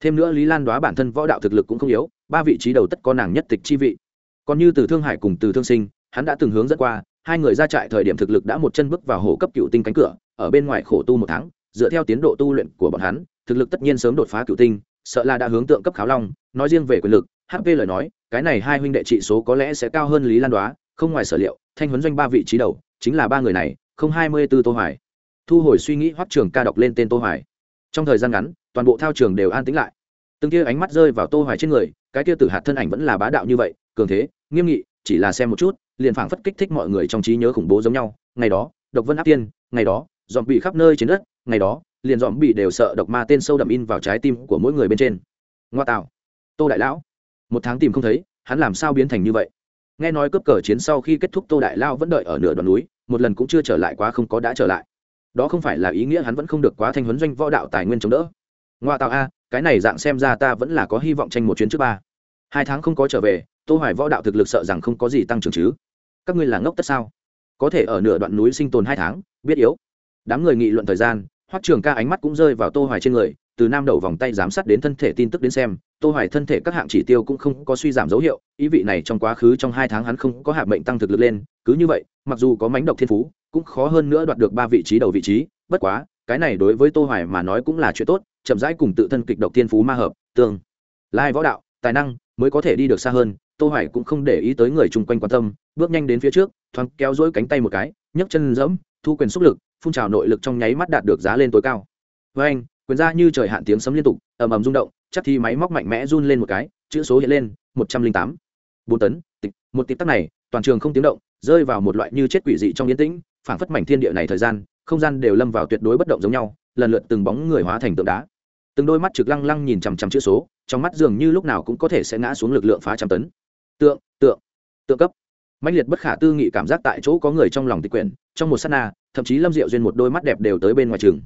Thêm nữa lý lan đoá bản thân võ đạo thực lực cũng không yếu, ba vị trí đầu tất có nàng nhất tịch chi vị. Còn như từ thương hải cùng từ thương sinh, hắn đã từng hướng dẫn qua hai người ra trại thời điểm thực lực đã một chân bước vào hồ cấp cựu tinh cánh cửa, ở bên ngoài khổ tu một tháng, dựa theo tiến độ tu luyện của bọn hắn, thực lực tất nhiên sớm đột phá cựu tinh, sợ là đã hướng tượng cấp kháo long, nói riêng về quyền lực hp lời nói, cái này hai huynh đệ trị số có lẽ sẽ cao hơn lý lan đoá, không ngoài sở liệu, thanh huấn doanh ba vị trí đầu, chính là ba người này, không hai mươi b ố tô hoài. Thu hồi suy nghĩ hoắc trường ca đọc lên tên tô hoài. Trong thời gian ngắn, toàn bộ thao trường đều an tĩnh lại. Từng kia ánh mắt rơi vào tô hoài trên người, cái kia tử hạt thân ảnh vẫn là bá đạo như vậy, cường thế, nghiêm nghị chỉ là xem một chút, liền phảng phất kích thích mọi người trong trí nhớ khủng bố giống nhau. Ngày đó, độc vân áp tiên, ngày đó dòm bị khắp nơi trên đất, ngày đó, liền dòm bị đều sợ độc ma tên sâu đậm in vào trái tim của mỗi người bên trên. Ngoa tạo. Tô đại lão. Một tháng tìm không thấy, hắn làm sao biến thành như vậy? Nghe nói cướp cờ chiến sau khi kết thúc tô đại lao vẫn đợi ở nửa đoạn núi, một lần cũng chưa trở lại quá không có đã trở lại. Đó không phải là ý nghĩa hắn vẫn không được quá thanh huấn doanh võ đạo tài nguyên chống đỡ. Ngoa tạo a, cái này dạng xem ra ta vẫn là có hy vọng tranh một chuyến trước ba. Hai tháng không có trở về tô hoài võ đạo thực lực sợ rằng không có gì tăng trưởng chứ. Các ngươi là ngốc tất sao? Có thể ở nửa đoạn núi sinh tồn hai tháng, biết yếu. Đám người nghị luận thời gian, hoắc trường ca ánh mắt cũng rơi vào tô hoài trên người, từ nam đầu vòng tay giám sát đến thân thể tin tức đến xem, tô hoài thân thể các hạng chỉ tiêu cũng không có suy giảm dấu hiệu, ý vị này trong quá khứ trong hai tháng hắn không có hạ mệnh tăng thực lực lên, cứ như vậy, mặc dù có mánh độc thiên phú, cũng khó hơn nữa đoạt được ba vị trí đầu vị trí, bất quá, cái này đối với tô hoài mà nói cũng là chuyện tốt, chậm rãi cùng tự thân kịch độc thiên phú ma hợp, tương lai võ đạo, tài năng mới có thể đi được xa hơn tô hoài cũng không để ý tới người chung quanh quan tâm, bước nhanh đến phía trước, thoáng kéo duỗi cánh tay một cái, nhấc chân dẫm, thu quyền xúc lực, phun trào nội lực trong nháy mắt đạt được giá lên tối cao. Với anh, quyền ra như trời hạn tiếng sấm liên tục, ầm ầm rung động, chắc thì máy móc mạnh mẽ run lên một cái, chữ số hiện lên, một trăm linh tám. Bốn tấn, tịch, một tịp tắc này, toàn trường không tiếng động, rơi vào một loại như chết quỷ dị trong yên tĩnh, phảng phất mảnh thiên địa này thời gian, không gian đều lâm vào tuyệt đối bất động giống nhau, lần lượt từng bóng người hóa thành tượng đá. Từng đôi mắt trực lăng lăng nhìn chằm chằm chữ số, trong mắt dường như lúc nào cũng có thể sẽ ngã xuống lực lượng phá trăm tấn tượng tượng tượng cấp. Mạnh liệt bất khả tư nghị cảm giác tại chỗ có người trong lòng tịch quyển, trong một s á t na, thậm chí lâm diệu duyên một đôi mắt đẹp đều tới bên ngoài trường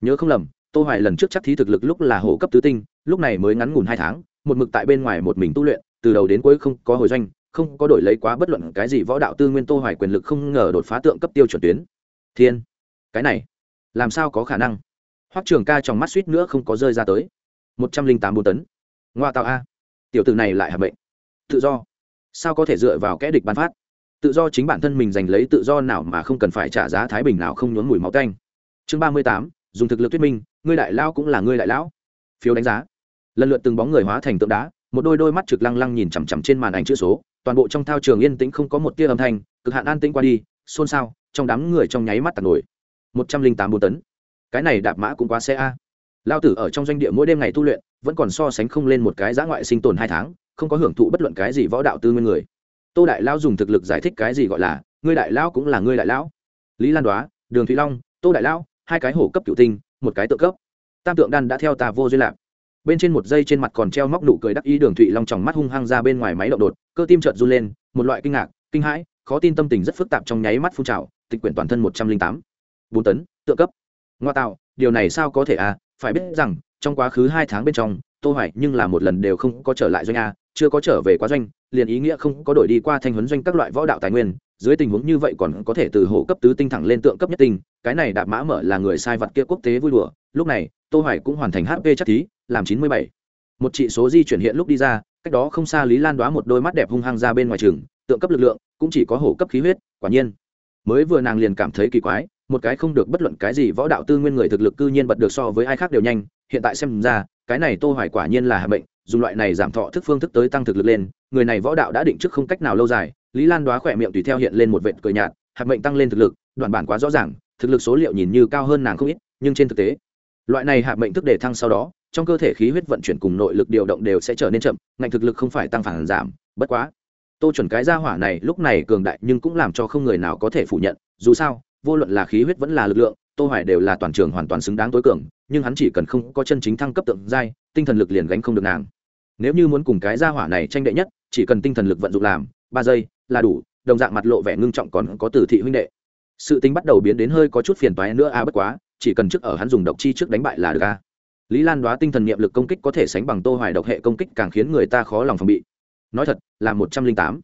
nhớ không lầm, tô hoài lần trước chắc thí thực lực lúc là hổ cấp tứ tinh, lúc này mới ngắn ngủn hai tháng, một mực tại bên ngoài một mình tu luyện, từ đầu đến cuối không có hồi doanh, không có đổi lấy quá bất luận cái gì võ đạo tư nguyên tô hoài quyền lực không ngờ đột phá tượng cấp tiêu chuẩn tuyến. Thiên, cái này, làm sao có khả năng? Hoắc trường ca trong mắt suýt nữa không có rơi ra tới. Một trăm linh tám bốn tấn. Ngoa tạo a. Tiểu tử này lại hạ bệnh. Tự do sao có thể dựa vào kẽ địch ban phát? Tự do chính bản thân mình giành lấy tự do nào mà không cần phải trả giá thái bình nào không nhốn mùi máu tanh. Chương ba mươi tám, dùng thực lực thuyết minh, ngươi đại lao cũng là ngươi đại lão. Phiếu đánh giá. Lần lượt từng bóng người hóa thành tượng đá, một đôi đôi mắt trực lăng lăng nhìn chằm chằm trên màn ảnh chữ số, toàn bộ trong thao trường yên tĩnh không có một tia âm thanh, cực hạn an tĩnh qua đi, xôn xao, trong đám người trong nháy mắt tạt nổi. Một trăm linh tám bốn tấn. Cái này đạp mã cũng quá xe a. Lao tử ở trong doanh địa mỗi đêm ngày tu luyện, vẫn còn so sánh không lên một cái giã ngoại sinh tồn hai tháng không có hưởng thụ bất luận cái gì võ đạo tư nguyên người. Tô đại lao dùng thực lực giải thích cái gì gọi là, ngươi đại lão cũng là ngươi đại lão. Lý lan đoá, đường thụy long, tô đại lão, hai cái hổ cấp cựu tinh, một cái tự cấp. Tam tượng đan đã theo tà vô duyên lạc. Bên trên một dây trên mặt còn treo móc nụ cười đắc ý đường thụy long tròng mắt hung hăng ra bên ngoài máy động đột, cơ tim trợn run lên, một loại kinh ngạc, kinh hãi, khó tin tâm tình rất phức tạp trong nháy mắt phun trào, tịch quyển toàn thân một trăm linh tám. Bốn tấn tượng cấp. Ngoa tạo, điều này sao có thể à? Phải biết rằng, trong quá khứ hai tháng bên trong, tô hoài nhưng là một lần đều không có trở lại doanh a chưa có trở về quá doanh, liền ý nghĩa không có đổi đi qua thanh huấn doanh các loại võ đạo tài nguyên, dưới tình huống như vậy còn có thể từ hộ cấp tứ tinh thẳng lên tượng cấp nhất tinh, cái này đạp mã mở là người sai vật kia quốc tế vui đùa, lúc này, tô hoài cũng hoàn thành hp chắc thí, làm 97. một trị số di chuyển hiện lúc đi ra, cách đó không xa lý lan đoá một đôi mắt đẹp hung hăng ra bên ngoài trường, tượng cấp lực lượng cũng chỉ có hổ cấp khí huyết, quả nhiên mới vừa nàng liền cảm thấy kỳ quái, một cái không được bất luận cái gì võ đạo tư nguyên người thực lực cư nhiên bật được so với ai khác đều nhanh hiện tại xem ra, cái này tô hoài quả nhiên là hạ bệnh, dùng loại này giảm thọ thức phương thức tới tăng thực lực lên, người này võ đạo đã định trước không cách nào lâu dài. Lý lan đoá khỏe miệng tùy theo hiện lên một vệt cười nhạt hạt mệnh tăng lên thực lực, đoạn bản quá rõ ràng, thực lực số liệu nhìn như cao hơn nàng không ít, nhưng trên thực tế, loại này hạt mệnh thức để thăng sau đó, trong cơ thể khí huyết vận chuyển cùng nội lực điều động đều sẽ trở nên chậm, ngạnh thực lực không phải tăng phản giảm, bất quá, tô chuẩn cái gia hỏa này lúc này cường đại nhưng cũng làm cho không người nào có thể phủ nhận, dù sao, vô luận là khí huyết vẫn là lực lượng, tô hoài đều là toàn trường hoàn toàn xứng đáng tối cường nhưng hắn chỉ cần không có chân chính thăng cấp tượng giai, tinh thần lực liền gánh không được nàng. Nếu như muốn cùng cái gia hỏa này tranh đệ nhất, chỉ cần tinh thần lực vận dụng làm, ba giây là đủ, đồng dạng mặt lộ vẻ ngưng trọng còn có từ thị huynh đệ. Sự tính bắt đầu biến đến hơi có chút phiền toái nữa a à bất quá, chỉ cần trước ở hắn dùng độc chi trước đánh bại là được a. Lý lan đoá tinh thần niệm lực công kích có thể sánh bằng tô hoài độc hệ công kích càng khiến người ta khó lòng phòng bị. Nói thật, là một trăm linh tám.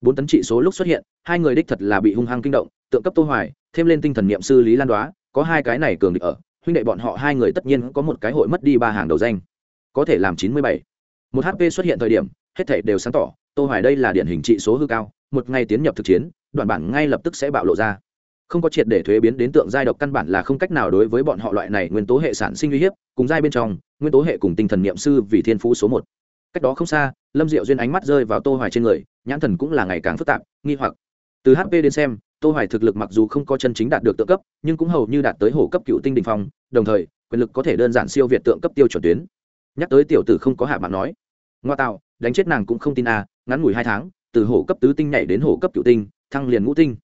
Bốn tấn trị số lúc xuất hiện, hai người đích thật là bị hung hăng kinh động, tượng cấp tô hoài, thêm lên tinh thần niệm sư lý lan đoá, có hai cái này cường địch ở huynh đệ bọn họ hai người tất nhiên có một cái hội mất đi ba hàng đầu danh. Có thể làm chín mươi bảy. Một hp xuất hiện thời điểm, hết thể đều sáng tỏ, tô hoài đây là điển hình trị số hư cao, một ngày tiến nhập thực chiến, đoạn bản ngay lập tức sẽ bạo lộ ra. Không có triệt để thuế biến đến tượng giai độc căn bản là không cách nào đối với bọn họ loại này nguyên tố hệ sản sinh uy hiếp, cùng giai bên trong, nguyên tố hệ cùng tinh thần niệm sư vì thiên phú số một. Cách đó không xa, lâm diệu duyên ánh mắt rơi vào tô hoài trên người, nhãn thần cũng là ngày càng phức tạp, nghi hoặc. Từ hp đến xem tô hoài thực lực mặc dù không có chân chính đạt được tượng cấp, nhưng cũng hầu như đạt tới hổ cấp cựu tinh đỉnh phong, đồng thời, quyền lực có thể đơn giản siêu việt tượng cấp tiêu chuẩn tuyến. Nhắc tới tiểu tử không có hạ mạng nói. Ngoa tạo, đánh chết nàng cũng không tin a ngắn ngủi hai tháng, từ hổ cấp tứ tinh nhảy đến hổ cấp cựu tinh, thăng liền ngũ tinh.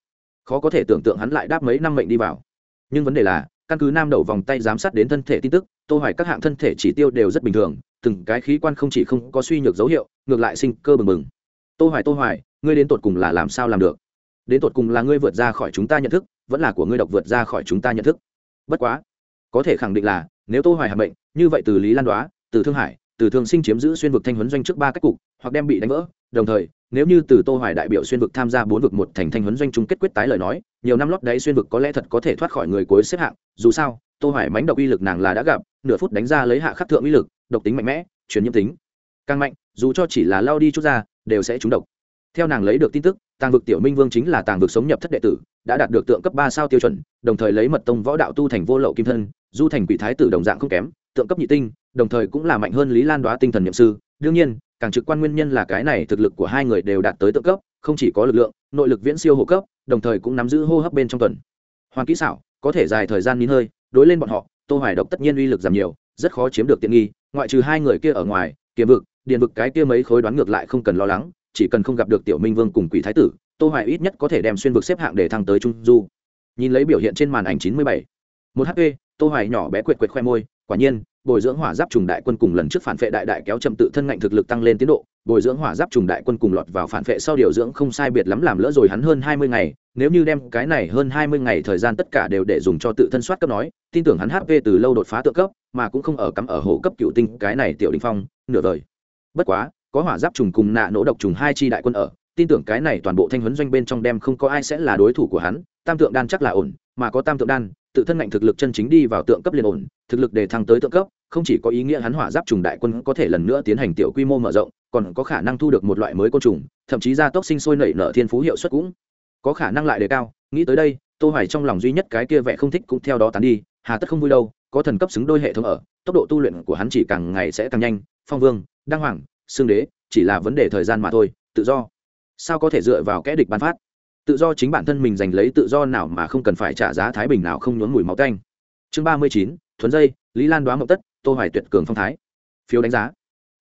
Khó có thể tưởng tượng hắn lại đáp mấy năm mệnh đi vào. Nhưng vấn đề là, căn cứ nam đầu vòng tay giám sát đến thân thể tin tức, tô hoài các hạng thân thể chỉ tiêu đều rất bình thường, từng cái khí quan không chỉ không có suy nhược dấu hiệu, ngược lại sinh cơ bừng bừng. Tô hoài tô hoài, ngươi đến tột cùng là làm sao làm được? Đến tột cùng là ngươi vượt ra khỏi chúng ta nhận thức, vẫn là của ngươi độc vượt ra khỏi chúng ta nhận thức. Bất quá, có thể khẳng định là, nếu tô hoài hàm bệnh như vậy từ lý lan đoá, từ thương hải, từ thương sinh chiếm giữ xuyên vực thanh huấn doanh trước ba cách cục, hoặc đem bị đánh vỡ. Đồng thời, nếu như từ tô hoài đại biểu xuyên vực tham gia bốn vực một thành thanh huấn doanh chung kết quyết tái lời nói, nhiều năm lót đấy xuyên vực có lẽ thật có thể thoát khỏi người cuối xếp hạng. Dù sao, tô hoài mánh độc uy lực nàng là đã gặp, nửa phút đánh ra lấy hạ khắc thượng uy lực, độc tính mạnh mẽ, truyền nhiễm tính. Càng mạnh, dù cho chỉ là lao đi chút ra, đều sẽ trúng độc. Theo nàng lấy được tin tức tàng vực tiểu minh vương chính là tàng vực sống nhập thất đệ tử, đã đạt được tượng cấp ba sao tiêu chuẩn, đồng thời lấy mật tông võ đạo tu thành vô lậu kim thân, du thành quỷ thái tử đồng dạng không kém, tượng cấp nhị tinh, đồng thời cũng là mạnh hơn lý lan đoá tinh thần nhậm sư. Đương nhiên, càng trực quan nguyên nhân là cái này thực lực của hai người đều đạt tới tượng cấp, không chỉ có lực lượng, nội lực viễn siêu hộ cấp, đồng thời cũng nắm giữ hô hấp bên trong tuần. Hoàng kỹ xảo, có thể dài thời gian nín hơi, đối lên bọn họ, tô hoài độc tất nhiên uy lực giảm nhiều, rất khó chiếm được tiện nghi, ngoại trừ hai người kia ở ngoài kiếm vực, Điền vực cái kia mấy khối đoán ngược lại không cần lo lắng chỉ cần không gặp được tiểu minh vương cùng quỷ thái tử, tô hoài ít nhất có thể đem xuyên vực xếp hạng để thăng tới trung du nhìn lấy biểu hiện trên màn ảnh 97. một hp tô hoài nhỏ bé quệt quệt khoe môi, quả nhiên, bồi dưỡng hỏa giáp trùng đại quân cùng lần trước phản vệ đại đại kéo chậm tự thân ngạnh thực lực tăng lên tiến độ, bồi dưỡng hỏa giáp trùng đại quân cùng lọt vào phản vệ sau điều dưỡng không sai biệt lắm làm lỡ rồi hắn hơn 20 ngày, nếu như đem cái này hơn 20 ngày thời gian tất cả đều để dùng cho tự thân soát cấp nói, tin tưởng hắn hp từ lâu đột phá tự cấp, mà cũng không ở cắm ở hộ cấp cựu tinh, cái này tiểu đỉnh phong, nửa đời bất quá có hỏa giáp trùng cùng nạ nỗ độc trùng hai chi đại quân ở, tin tưởng cái này toàn bộ thanh huấn doanh bên trong đem không có ai sẽ là đối thủ của hắn, tam tượng đan chắc là ổn, mà có tam tượng đan, tự thân ngạnh thực lực chân chính đi vào tượng cấp liền ổn, thực lực để thăng tới tượng cấp, không chỉ có ý nghĩa hắn hỏa giáp trùng đại quân có thể lần nữa tiến hành tiểu quy mô mở rộng, còn có khả năng thu được một loại mới côn trùng, thậm chí gia tốc sinh sôi nảy nở thiên phú hiệu suất cũng có khả năng lại đề cao, nghĩ tới đây, tô hoài trong lòng duy nhất cái kia vẻ không thích cũng theo đó tán đi, hà tất không vui đâu, có thần cấp xứng đôi hệ thống ở, tốc độ tu luyện của hắn chỉ càng ngày sẽ càng nhanh, phong vương, đăng hoàng xương đế, chỉ là vấn đề thời gian mà thôi, tự do. Sao có thể dựa vào kẽ địch bán phát? Tự do chính bản thân mình giành lấy tự do nào mà không cần phải trả giá thái bình nào không nhốn mùi máu tanh. Chương ba mươi chín, thuấn dây, lý lan đoá mậu tất, tô hoài tuyệt cường phong thái. Phiếu đánh giá.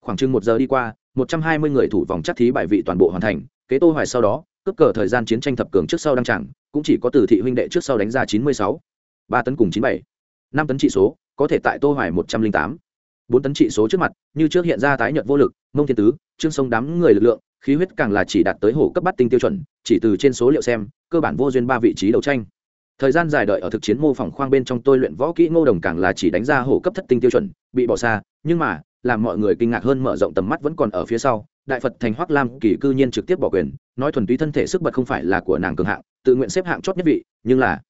Khoảng chừng một giờ đi qua, một trăm hai mươi người thủ vòng chắc thí bại vị toàn bộ hoàn thành, kế tô hoài sau đó, cướp cờ thời gian chiến tranh thập cường trước sau đăng chẳng cũng chỉ có từ thị huynh đệ trước sau đánh ra chín mươi sáu, ba tấn cùng chín bảy, năm tấn trị số, có thể tại tô hoài một trăm linh tám bốn tấn trị số trước mặt, như trước hiện ra tái nhợt vô lực, mông thiên tứ, trương sông đám người lực lượng, khí huyết càng là chỉ đạt tới hổ cấp bắt tinh tiêu chuẩn, chỉ từ trên số liệu xem, cơ bản vô duyên ba vị trí đấu tranh. Thời gian dài đợi ở thực chiến mô phỏng khoang bên trong tôi luyện võ kỹ ngô đồng càng là chỉ đánh ra hổ cấp thất tinh tiêu chuẩn, bị bỏ xa, nhưng mà, làm mọi người kinh ngạc hơn mở rộng tầm mắt vẫn còn ở phía sau, đại phật thành hoắc lam kỳ cư nhiên trực tiếp bỏ quyền, nói thuần túy thân thể sức bật không phải là của nàng cường hạng, tự nguyện xếp hạng chót nhất vị, nhưng là,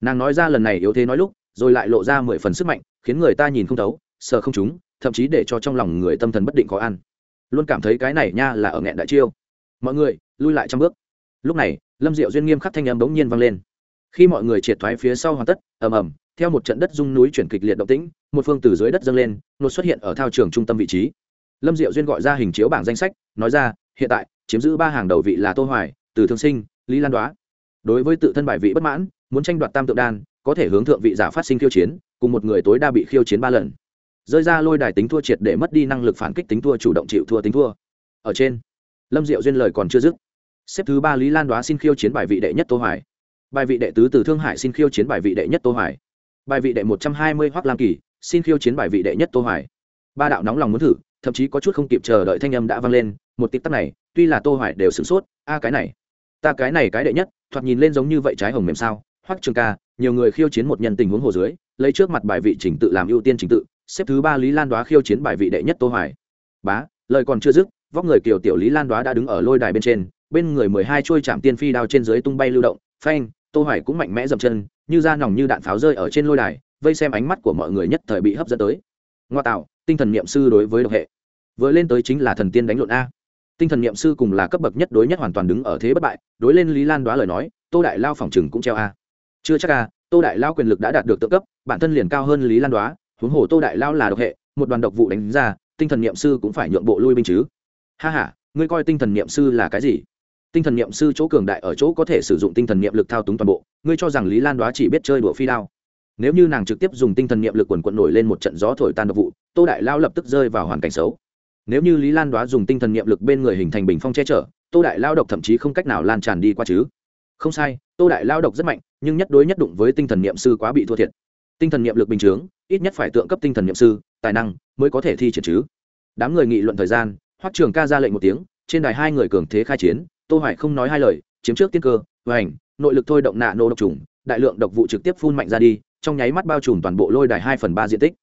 nàng nói ra lần này yếu thế nói lúc, rồi lại lộ ra mười phần sức mạnh, khiến người ta nhìn không thấu, sợ không chúng thậm chí để cho trong lòng người tâm thần bất định khó ăn luôn cảm thấy cái này nha là ở nghẹn đại chiêu. Mọi người, lui lại trăm bước. Lúc này, lâm diệu duyên nghiêm khắc thanh âm bỗng nhiên vang lên. Khi mọi người triệt thoái phía sau hoàn tất, ầm ầm, theo một trận đất rung núi chuyển kịch liệt động tĩnh, một phương từ dưới đất dâng lên nột xuất hiện ở thao trường trung tâm vị trí. Lâm diệu duyên gọi ra hình chiếu bảng danh sách, nói ra, hiện tại, chiếm giữ ba hàng đầu vị là tô hoài, từ thương sinh, lý lan đoá. Đối với tự thân bài vị bất mãn, muốn tranh đoạt tam tượng đan, có thể hướng thượng vị giả phát sinh khiêu chiến, cùng một người tối đa bị khiêu chiến ba lần rơi ra lôi đài tính thua triệt để mất đi năng lực phản kích tính thua, chủ động chịu thua tính thua. Ở trên, lâm diệu duyên lời còn chưa dứt. Xếp thứ ba lý lan đoá xin khiêu chiến bài vị đệ nhất tô hoài. Bài vị đệ tứ từ thương hải xin khiêu chiến bài vị đệ nhất tô hoài. Bài vị đệ một trăm hai mươi hoắc lam kỳ xin khiêu chiến bài vị đệ nhất tô hoài. Ba đạo nóng lòng muốn thử, thậm chí có chút không kịp chờ đợi thanh âm đã vang lên, một tịp tắc này, tuy là tô hoài đều sửng sốt, a cái này, ta cái này cái đệ nhất, thoạt nhìn lên giống như vậy trái hồng mềm sao, hoắc trường ca, nhiều người khiêu chiến một nhân tình huống hồ dưới, lấy trước mặt bài vị trình tự làm ưu tiên trình tự xếp thứ ba lý lan đoá khiêu chiến bài vị đệ nhất tô hoài. Bá, lời còn chưa dứt, vóc người kiều tiểu lý lan đoá đã đứng ở lôi đài bên trên, bên người mười hai chuôi chạm tiên phi đao trên dưới tung bay lưu động, phanh, tô hoài cũng mạnh mẽ dậm chân, như da nòng như đạn pháo rơi ở trên lôi đài, vây xem ánh mắt của mọi người nhất thời bị hấp dẫn tới. Ngoa tạo, tinh thần niệm sư đối với độc hệ. Vừa lên tới chính là thần tiên đánh lộn a. Tinh thần niệm sư cùng là cấp bậc nhất đối nhất hoàn toàn đứng ở thế bất bại, đối lên lý lan đoá lời nói, tô đại lao phòng trừng cũng treo a. Chưa chắc a, tô đại lao quyền lực đã đạt được tự cấp, bản thân liền cao hơn lý lan đoá huống hồ tô đại lao là độc hệ, một đoàn độc vụ đánh ra, tinh thần niệm sư cũng phải nhượng bộ lui binh chứ. Ha ha, ngươi coi tinh thần niệm sư là cái gì? Tinh thần niệm sư chỗ cường đại ở chỗ có thể sử dụng tinh thần niệm lực thao túng toàn bộ, ngươi cho rằng lý lan đoá chỉ biết chơi đùa phi đao. Nếu như nàng trực tiếp dùng tinh thần niệm lực quần quận nổi lên một trận gió thổi tan độc vụ, tô đại lao lập tức rơi vào hoàn cảnh xấu. Nếu như lý lan đoá dùng tinh thần niệm lực bên người hình thành bình phong che chở, tô đại lao độc thậm chí không cách nào lan tràn đi qua chứ. Không sai, tô đại lao độc rất mạnh, nhưng nhất đối nhất đụng với tinh thần niệm sư quá bị thua thiệt. Tinh thần niệm lực bình chướng ít nhất phải tượng cấp tinh thần niệm sư, tài năng mới có thể thi triển chứ. Đám người nghị luận thời gian, hoắc trường ca ra lệnh một tiếng, trên đài hai người cường thế khai chiến, tô hoài không nói hai lời, chiếm trước tiên cơ, hoành, nội lực thôi động nạ nô độc trùng, đại lượng độc vụ trực tiếp phun mạnh ra đi, trong nháy mắt bao trùm toàn bộ lôi đài hai phần ba diện tích.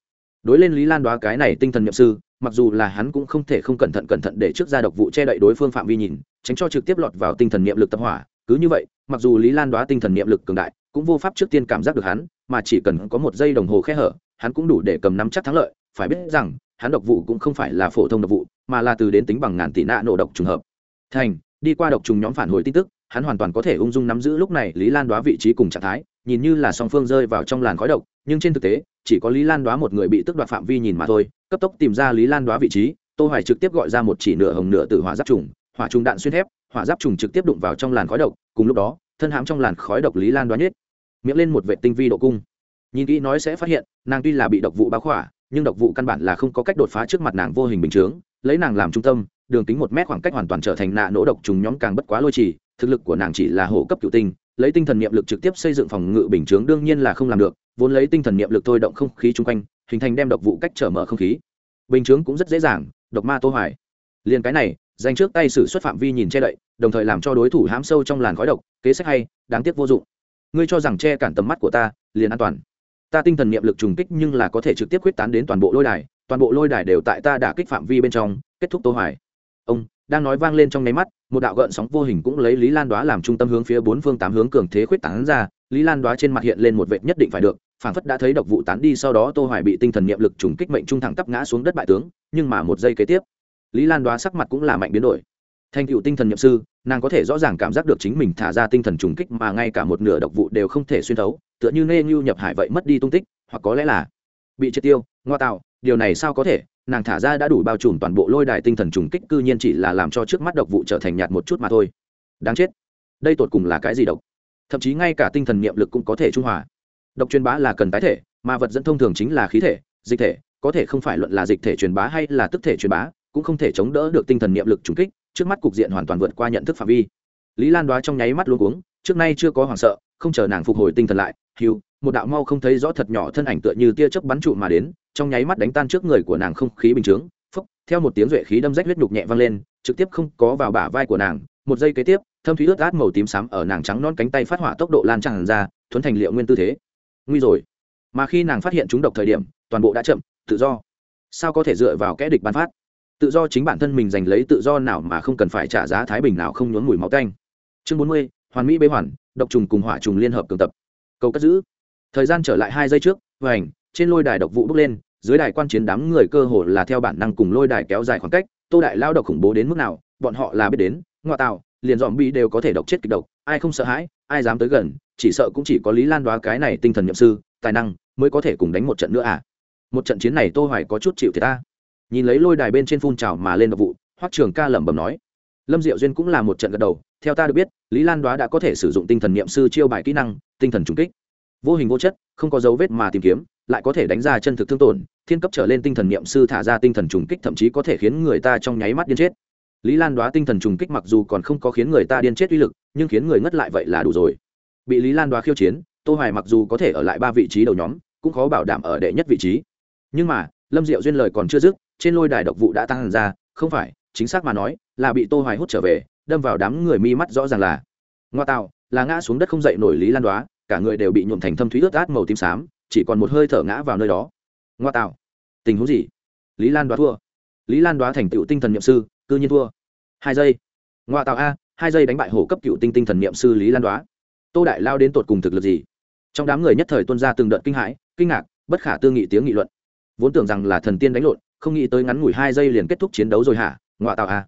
Đối lên lý lan đoá cái này tinh thần nhậm sư, mặc dù là hắn cũng không thể không cẩn thận cẩn thận để trước ra độc vụ che đậy đối phương phạm vi nhìn, tránh cho trực tiếp lọt vào tinh thần niệm lực tập hỏa, cứ như vậy, mặc dù lý lan đoá tinh thần niệm lực cường đại, cũng vô pháp trước tiên cảm giác được hắn, mà chỉ cần có một giây đồng hồ khe hở hắn cũng đủ để cầm nắm chắc thắng lợi, phải biết rằng, hắn độc vụ cũng không phải là phổ thông độc vụ, mà là từ đến tính bằng ngàn tỷ nạ nổ độc trùng hợp. Thành, đi qua độc trùng nhóm phản hồi tin tức, hắn hoàn toàn có thể ung dung nắm giữ lúc này lý lan đoá vị trí cùng trạng thái, nhìn như là song phương rơi vào trong làn khói độc, nhưng trên thực tế, chỉ có lý lan đoá một người bị tức đoạt phạm vi nhìn mà thôi, cấp tốc tìm ra lý lan đoá vị trí, tô hoài trực tiếp gọi ra một chỉ nửa hồng nửa tử hỏa giáp trùng, hỏa trùng đạn xuyên thép, hỏa giáp trùng trực tiếp đụng vào trong làn khói độc, cùng lúc đó, thân hãm trong làn khói độc lý lan đoá nhất miệng lên một vệ tinh vi độ cung nhìn kỹ nói sẽ phát hiện, nàng tuy là bị độc vụ báo khỏa, nhưng độc vụ căn bản là không có cách đột phá trước mặt nàng vô hình bình chướng, lấy nàng làm trung tâm, đường kính một mét khoảng cách hoàn toàn trở thành nạ nỗ độc trùng nhóm càng bất quá lôi trì, thực lực của nàng chỉ là hổ cấp cựu tinh, lấy tinh thần niệm lực trực tiếp xây dựng phòng ngự bình chướng đương nhiên là không làm được, vốn lấy tinh thần niệm lực thôi động không khí chung quanh, hình thành đem độc vụ cách trở mở không khí. Bình chướng cũng rất dễ dàng, độc ma tô hoài. Liền cái này, dành trước tay sử xuất phạm vi nhìn che đậy, đồng thời làm cho đối thủ hãm sâu trong làn khói độc, kế sách hay, đáng tiếc vô dụng. Ngươi cho rằng che cản tầm mắt của ta, liền an toàn ta tinh thần niệm lực trùng kích nhưng là có thể trực tiếp quyết tán đến toàn bộ lôi đài, toàn bộ lôi đài đều tại ta đã kích phạm vi bên trong, kết thúc tô hoài. Ông, đang nói vang lên trong nháy mắt, một đạo gợn sóng vô hình cũng lấy lý lan đoá làm trung tâm hướng phía bốn phương tám hướng cường thế khuyết tán ra, lý lan đoá trên mặt hiện lên một vệt nhất định phải được, phảng phất đã thấy độc vụ tán đi sau đó tô hoài bị tinh thần niệm lực trùng kích mệnh trung thẳng tắp ngã xuống đất bại tướng, nhưng mà một giây kế tiếp, lý lan đoá sắc mặt cũng là mạnh biến đổi thành tựu tinh thần nhậm sư, nàng có thể rõ ràng cảm giác được chính mình thả ra tinh thần trùng kích mà ngay cả một nửa độc vụ đều không thể xuyên thấu, tựa như nê như nhập hải vậy mất đi tung tích, hoặc có lẽ là bị triệt tiêu, ngoa tạo, điều này sao có thể? Nàng thả ra đã đủ bao trùm toàn bộ lôi đài tinh thần trùng kích cư nhiên chỉ là làm cho trước mắt độc vụ trở thành nhạt một chút mà thôi. Đáng chết. Đây tột cùng là cái gì độc? Thậm chí ngay cả tinh thần niệm lực cũng có thể trung hòa. Độc truyền bá là cần tái thể, mà vật dẫn thông thường chính là khí thể, dịch thể, có thể không phải luận là dịch thể truyền bá hay là tức thể truyền bá, cũng không thể chống đỡ được tinh thần niệm lực trùng kích trước mắt cục diện hoàn toàn vượt qua nhận thức phạm vi. Lý lan đoá trong nháy mắt luôn cuống, trước nay chưa có hoảng sợ, không chờ nàng phục hồi tinh thần lại hiu một đạo mau không thấy rõ thật nhỏ thân ảnh tựa như tia chớp bắn trụ mà đến, trong nháy mắt đánh tan trước người của nàng không khí bình chướng phúc theo một tiếng duệ khí đâm rách huyết nhục nhẹ vang lên, trực tiếp không có vào bả vai của nàng, một giây kế tiếp, thâm thúy ướt át màu tím xám ở nàng trắng non cánh tay phát hỏa tốc độ lan tràn ra, thuấn thành liệu nguyên tư thế. Nguy rồi. Mà khi nàng phát hiện chúng độc thời điểm, toàn bộ đã chậm, tự do. Sao có thể dựa vào kẽ địch ban phát? Tự do chính bản thân mình giành lấy tự do nào mà không cần phải trả giá thái bình nào không nhốn mùi máu canh chương bốn mươi, hoàn mỹ bế hoàn, độc trùng cùng hỏa trùng liên hợp cường tập. Cầu cất giữ. Thời gian trở lại hai giây trước và ảnh trên lôi đài độc vụ bước lên, dưới đài quan chiến đám người cơ hồ là theo bản năng cùng lôi đài kéo dài khoảng cách, tô đại lao độc khủng bố đến mức nào, bọn họ là biết đến, ngoại tạo, liền dòm bi đều có thể độc chết kịch độc, ai không sợ hãi, ai dám tới gần, chỉ sợ cũng chỉ có lý lan đoá cái này tinh thần nhậm sư, tài năng mới có thể cùng đánh một trận nữa à. Một trận chiến này tô hoài có chút chịu thiệt ta nhìn lấy lôi đài bên trên phun trào mà lên độc vụ, hoắc trường ca lẩm bẩm nói, lâm diệu duyên cũng là một trận gật đầu, theo ta được biết, lý lan đoá đã có thể sử dụng tinh thần niệm sư chiêu bài kỹ năng, tinh thần trùng kích. Vô hình vô chất, không có dấu vết mà tìm kiếm, lại có thể đánh ra chân thực thương tổn, thiên cấp trở lên tinh thần niệm sư thả ra tinh thần trùng kích thậm chí có thể khiến người ta trong nháy mắt điên chết. Lý lan đoá tinh thần trùng kích mặc dù còn không có khiến người ta điên chết uy lực, nhưng khiến người ngất lại vậy là đủ rồi. Bị lý lan đoá khiêu chiến, tô hoài mặc dù có thể ở lại ba vị trí đầu nhóm, cũng khó bảo đảm ở đệ nhất vị trí. Nhưng mà, lâm diệu duyên lời còn chưa dứt trên lôi đài độc vụ đã tăng ra, không phải, chính xác mà nói, là bị tô hoài hút trở về, đâm vào đám người mi mắt rõ ràng là. Ngoa tạo, là ngã xuống đất không dậy nổi lý lan đoá, cả người đều bị nhuộm thành thâm thúy ướt át màu tím xám, chỉ còn một hơi thở ngã vào nơi đó. Ngoa tạo, tình huống gì? Lý lan đoá thua. Lý lan đoá thành tựu tinh thần nhậm sư, cư nhiên thua. Hai giây. Ngoa tạo a, hai giây đánh bại hổ cấp cựu tinh tinh thần nhậm sư lý lan đoá. Tô đại lao đến tột cùng thực lực gì? Trong đám người nhất thời tuân ra từng đợt kinh hãi, kinh ngạc, bất khả tư nghị tiếng nghị luận. Vốn tưởng rằng là thần tiên đánh lộn không nghĩ tới ngắn ngủi hai giây liền kết thúc chiến đấu rồi hả? Ngoạ tạo à?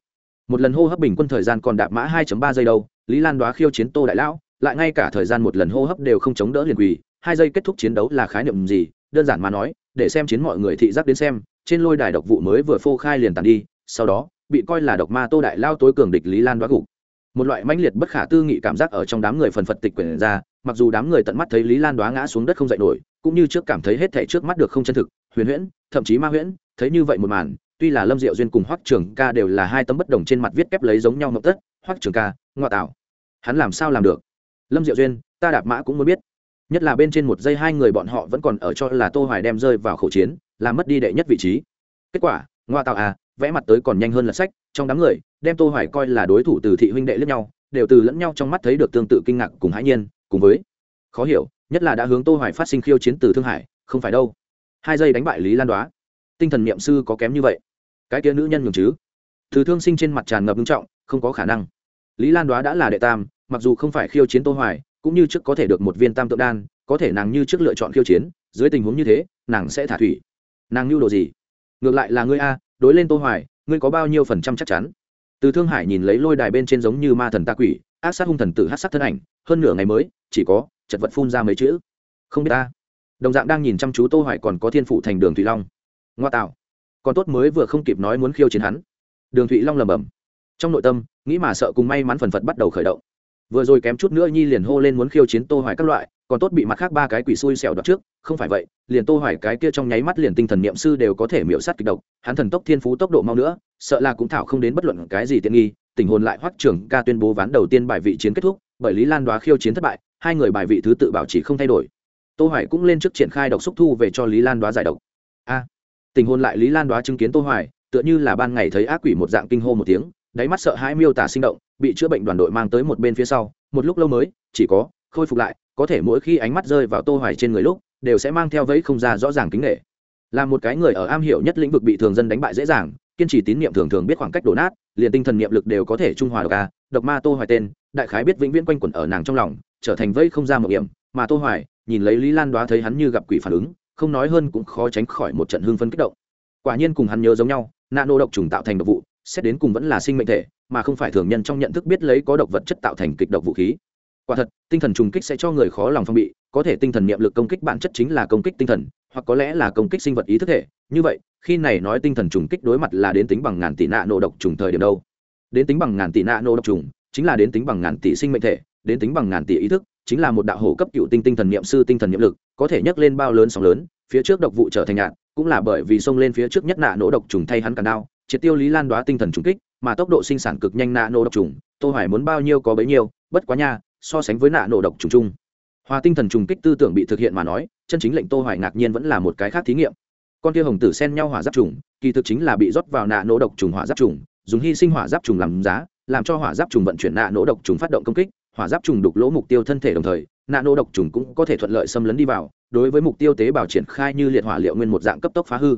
một lần hô hấp bình quân thời gian còn đạp mã 2 ba giây đâu. Lý lan đoá khiêu chiến tô đại lão, lại ngay cả thời gian một lần hô hấp đều không chống đỡ liền quỳ. Hai giây kết thúc chiến đấu là khái niệm gì? Đơn giản mà nói, để xem chiến mọi người thị giác đến xem, trên lôi đài độc vụ mới vừa phô khai liền tàn đi, sau đó, bị coi là độc ma tô đại lao tối cường địch lý lan đoá gục. Một loại mãnh liệt bất khả tư nghị cảm giác ở trong đám người phần phật tịch quyển ra, mặc dù đám người tận mắt thấy lý lan đoá ngã xuống đất không dậy nổi, cũng như trước cảm thấy hết thảy trước mắt được không chân thực, huyền huyễn, thậm chí ma huyễn thấy như vậy một màn, tuy là lâm diệu duyên cùng hoắc trường ca đều là hai tấm bất đồng trên mặt viết kép lấy giống nhau ngọc tất, hoắc trường ca, ngoại tạo hắn làm sao làm được? Lâm diệu duyên, ta đạp mã cũng muốn biết. Nhất là bên trên một giây hai người bọn họ vẫn còn ở cho là tô hoài đem rơi vào khẩu chiến làm mất đi đệ nhất vị trí. Kết quả ngoa tạo à vẽ mặt tới còn nhanh hơn là sách, trong đám người, đem tô hoài coi là đối thủ từ thị huynh đệ lẫn nhau, đều từ lẫn nhau trong mắt thấy được tương tự kinh ngạc cùng hãi nhiên, cùng với khó hiểu, nhất là đã hướng tô hoài phát sinh khiêu chiến từ thương hải, không phải đâu. Hai giây đánh bại lý lan đoá tinh thần niệm sư có kém như vậy. Cái kia nữ nhân nhường chứ? Từ thương sinh trên mặt tràn ngập nghiêm trọng, không có khả năng. Lý lan đoá đã là đệ tam, mặc dù không phải khiêu chiến tô hoài, cũng như trước có thể được một viên tam tượng đan, có thể nàng như trước lựa chọn khiêu chiến, dưới tình huống như thế, nàng sẽ thả thủy. Nàng nhu đồ gì? Ngược lại là ngươi a, đối lên tô hoài, ngươi có bao nhiêu phần trăm chắc chắn? Từ thương hải nhìn lấy lôi đài bên trên giống như ma thần ta quỷ, ác sát hung thần tử hát sát thân ảnh, hơn nửa ngày mới, chỉ có, chật vật phun ra mấy chữ. Không biết ta. Đồng dạng đang nhìn chăm chú tô hoài còn có thiên phụ thành đường thủy long ngoa tạo. Còn tốt mới vừa không kịp nói muốn khiêu chiến hắn. Đường thụy long lầm bầm trong nội tâm, nghĩ mà sợ cùng may mắn phần phật bắt đầu khởi động. Vừa rồi kém chút nữa nhi liền hô lên muốn khiêu chiến tô hoài các loại, còn tốt bị mặt khác ba cái quỷ xui xẻo đoạt trước, không phải vậy, liền tô hoài cái kia trong nháy mắt liền tinh thần niệm sư đều có thể miểu sát kịch độc, hắn thần tốc thiên phú tốc độ mau nữa, sợ là cũng thảo không đến bất luận cái gì tiện nghi, tình hồn lại hoắc trưởng ca tuyên bố ván đầu tiên bài vị chiến kết thúc, bởi lý lan đoá khiêu chiến thất bại, hai người bài vị thứ tự bảo chỉ không thay đổi. Tô hoài cũng lên trước triển khai độc xúc thu về cho lý lan đoá giải độc. A tình hồn lại lý lan đoá chứng kiến tô hoài, tựa như là ban ngày thấy ác quỷ một dạng kinh hô một tiếng, đáy mắt sợ hãi miêu tả sinh động, bị chữa bệnh đoàn đội mang tới một bên phía sau, một lúc lâu mới, chỉ có, khôi phục lại, có thể mỗi khi ánh mắt rơi vào tô hoài trên người lúc, đều sẽ mang theo vẫy không ra rõ ràng kính nghệ là một cái người ở am hiểu nhất lĩnh vực bị thường dân đánh bại dễ dàng, kiên trì tín niệm thường thường biết khoảng cách đổ nát, liền tinh thần niệm lực đều có thể trung hòa được a, độc ma tô hoài tên, đại khái biết vĩnh viễn quanh quẩn ở nàng trong lòng, trở thành vẫy không ra một điểm, mà tô hoài, nhìn lấy lý lan đoá thấy hắn như gặp quỷ phản ứng không nói hơn cũng khó tránh khỏi một trận hưng phấn kích động. Quả nhiên cùng hắn nhớ giống nhau, nano độc trùng tạo thành độc vụ, xét đến cùng vẫn là sinh mệnh thể, mà không phải thường nhân trong nhận thức biết lấy có độc vật chất tạo thành kịch độc vũ khí. Quả thật, tinh thần trùng kích sẽ cho người khó lòng phong bị, có thể tinh thần niệm lực công kích bản chất chính là công kích tinh thần, hoặc có lẽ là công kích sinh vật ý thức thể. Như vậy, khi này nói tinh thần trùng kích đối mặt là đến tính bằng ngàn tỷ nạ nổ độc trùng thời điểm đâu? Đến tính bằng ngàn tỷ nạ nổ độc trùng chính là đến tính bằng ngàn tỷ sinh mệnh thể, đến tính bằng ngàn tỷ ý thức chính là một đạo hổ cấp cựu tinh tinh thần niệm sư tinh thần niệm lực có thể nhấc lên bao lớn sóng lớn, phía trước độc vụ trở thành nhạn, cũng là bởi vì xông lên phía trước nhất nạ nổ độc trùng thay hắn cả đao, triệt tiêu lý lan đoá tinh thần trùng kích, mà tốc độ sinh sản cực nhanh nạ nổ độc trùng, tô hoài muốn bao nhiêu có bấy nhiêu, bất quá nha, so sánh với nạ nổ độc trùng chung. Hòa tinh thần trùng kích tư tưởng bị thực hiện mà nói, chân chính lệnh tô hoài ngạc nhiên vẫn là một cái khác thí nghiệm. Con kia hồng tử xen nhau hỏa giáp trùng, kỳ thực chính là bị rót vào nạ nổ độc trùng hỏa giáp trùng, dùng hy sinh hỏa giáp trùng làm giá, làm cho hỏa giáp trùng vận chuyển nạ nổ độc trùng phát động công kích, hỏa giáp trùng đục lỗ mục tiêu thân thể đồng thời Nạn nổ độc trùng cũng có thể thuận lợi xâm lấn đi vào, đối với mục tiêu tế bào triển khai như liệt hỏa liệu nguyên một dạng cấp tốc phá hư.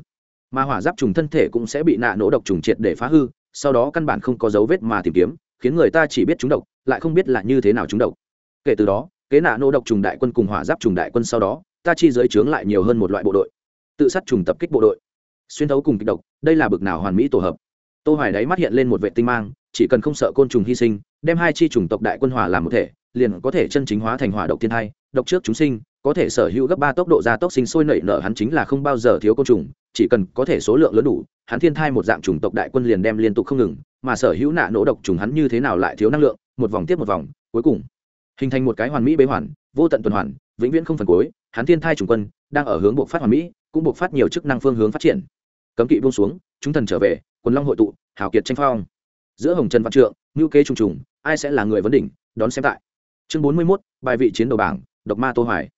Mà hỏa giáp trùng thân thể cũng sẽ bị nạ nổ độc trùng triệt để phá hư, sau đó căn bản không có dấu vết mà tìm kiếm, khiến người ta chỉ biết chúng độc, lại không biết là như thế nào chúng độc. Kể từ đó, kế nạ nổ độc trùng đại quân cùng hỏa giáp trùng đại quân sau đó, ta chi giới trướng lại nhiều hơn một loại bộ đội. Tự sát trùng tập kích bộ đội. Xuyên thấu cùng kịch độc, đây là bực nào hoàn mỹ tổ hợp. Tô hoài đáy mắt hiện lên một vệ tinh mang, chỉ cần không sợ côn trùng hy sinh, đem hai chi trùng tộc đại quân hòa làm một thể liền có thể chân chính hóa thành hỏa độc thiên hai độc trước chúng sinh, có thể sở hữu gấp ba tốc độ gia tốc sinh sôi nảy nở hắn chính là không bao giờ thiếu côn trùng, chỉ cần có thể số lượng lớn đủ, hắn thiên thai một dạng trùng tộc đại quân liền đem liên tục không ngừng, mà sở hữu nạ nổ độc trùng hắn như thế nào lại thiếu năng lượng, một vòng tiếp một vòng, cuối cùng, hình thành một cái hoàn mỹ bế hoàn, vô tận tuần hoàn, vĩnh viễn không phần cuối, hắn thiên thai trùng quân, đang ở hướng bộ phát hoàn mỹ, cũng buộc phát nhiều chức năng phương hướng phát triển. Cấm kỵ buông xuống, chúng thần trở về, quần long hội tụ, hào kiệt tranh phong. Giữa hồng trần văn trượng ngữ kế trùng trùng, ai sẽ là người vấn đỉnh, đón xem tại chương bốn mươi 41, bài vị chiến đầu bảng độc ma tô hoài.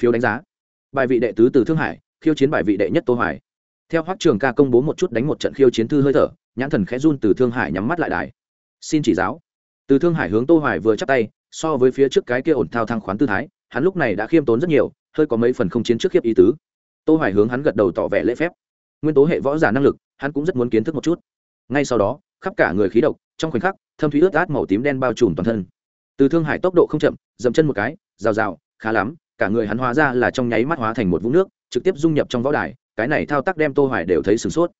Phiếu đánh giá. Bài vị đệ tứ từ thương hải khiêu chiến bài vị đệ nhất tô hoài. Theo hoắc trường ca công bố một chút đánh một trận khiêu chiến thư hơi thở nhãn thần khẽ run từ thương hải nhắm mắt lại đài. Xin chỉ giáo. Từ thương hải hướng tô hoài vừa chắp tay so với phía trước cái kia ổn thao thăng khoán tư thái hắn lúc này đã khiêm tốn rất nhiều hơi có mấy phần không chiến trước khiếp ý tứ. Tô hoài hướng hắn gật đầu tỏ vẻ lễ phép. Nguyên tố hệ võ giả năng lực hắn cũng rất muốn kiến thức một chút. Ngay sau đó khắp cả người khí độc trong khoảnh khắc thâm thúy ướt át màu tím đen bao trùm toàn thân từ thương hải tốc độ không chậm, dậm chân một cái, rào rào, khá lắm, cả người hắn hóa ra là trong nháy mắt hóa thành một vũng nước, trực tiếp dung nhập trong võ đài, cái này thao tác đem tô hoài đều thấy sửng sốt.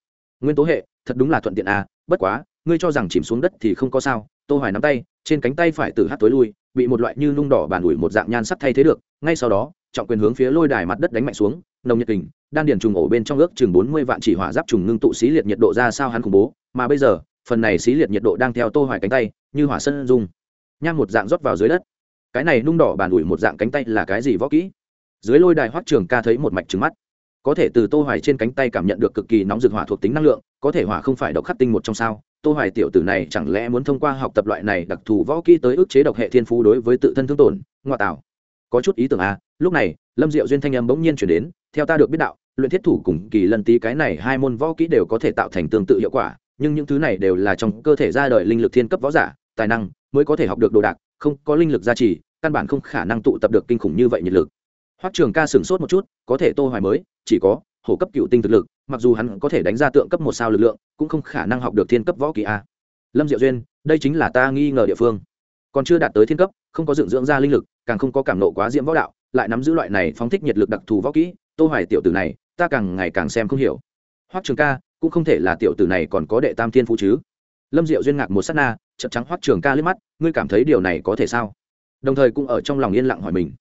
Nguyên tố hệ, thật đúng là thuận tiện à bất quá, ngươi cho rằng chìm xuống đất thì không có sao, tô hoài nắm tay, trên cánh tay phải từ hắt tối lui, bị một loại như nung đỏ bàn ủi một dạng nhan sắc thay thế được, ngay sau đó, trọng quyền hướng phía lôi đài mặt đất đánh mạnh xuống, nồng nhiệt kình, đan điền trùng ổ bên trong ước chừng 40 vạn chỉ hỏa giáp trùng ngưng tụ xí liệt nhiệt độ ra sao hắn khủng bố, mà bây giờ, phần này xí liệt nhiệt độ đang theo tô hoài cánh tay, như hỏa sân dung nham một dạng rót vào dưới đất. Cái này nung đỏ bàn ủi một dạng cánh tay là cái gì võ kỹ? Dưới lôi đài hoắc trường ca thấy một mạch trứng mắt. Có thể từ tô hoài trên cánh tay cảm nhận được cực kỳ nóng rực hỏa thuộc tính năng lượng, có thể hỏa không phải độc khắc tinh một trong sao. Tô hoài tiểu tử này chẳng lẽ muốn thông qua học tập loại này đặc thù võ kỹ tới ức chế độc hệ thiên phú đối với tự thân thương tổn? Ngoại tạo. Có chút ý tưởng à? Lúc này, lâm diệu duyên thanh âm bỗng nhiên chuyển đến, theo ta được biết đạo, luyện thiết thủ cùng kỳ lần tí cái này hai môn võ kỹ đều có thể tạo thành tương tự hiệu quả, nhưng những thứ này đều là trong cơ thể ra đời linh lực thiên cấp võ giả tài năng mới có thể học được đồ đạc, không có linh lực gia trì, căn bản không khả năng tụ tập được kinh khủng như vậy nhiệt lực. Hoắc trường ca sửng sốt một chút, có thể tô hoài mới, chỉ có hổ cấp cựu tinh thực lực, mặc dù hắn có thể đánh ra tượng cấp một sao lực lượng, cũng không khả năng học được thiên cấp võ kỳ a. Lâm diệu duyên, đây chính là ta nghi ngờ địa phương. Còn chưa đạt tới thiên cấp, không có dựng dưỡng ra linh lực, càng không có cảm nộ quá diễm võ đạo, lại nắm giữ loại này phóng thích nhiệt lực đặc thù võ kỹ, tô hoài tiểu tử này, ta càng ngày càng xem không hiểu. Hoắc trường ca, cũng không thể là tiểu tử này còn có đệ tam thiên phú chứ. Lâm diệu duyên ngạc một sát na chậm trắng hoắc trường ca liếc mắt, ngươi cảm thấy điều này có thể sao? Đồng thời cũng ở trong lòng yên lặng hỏi mình,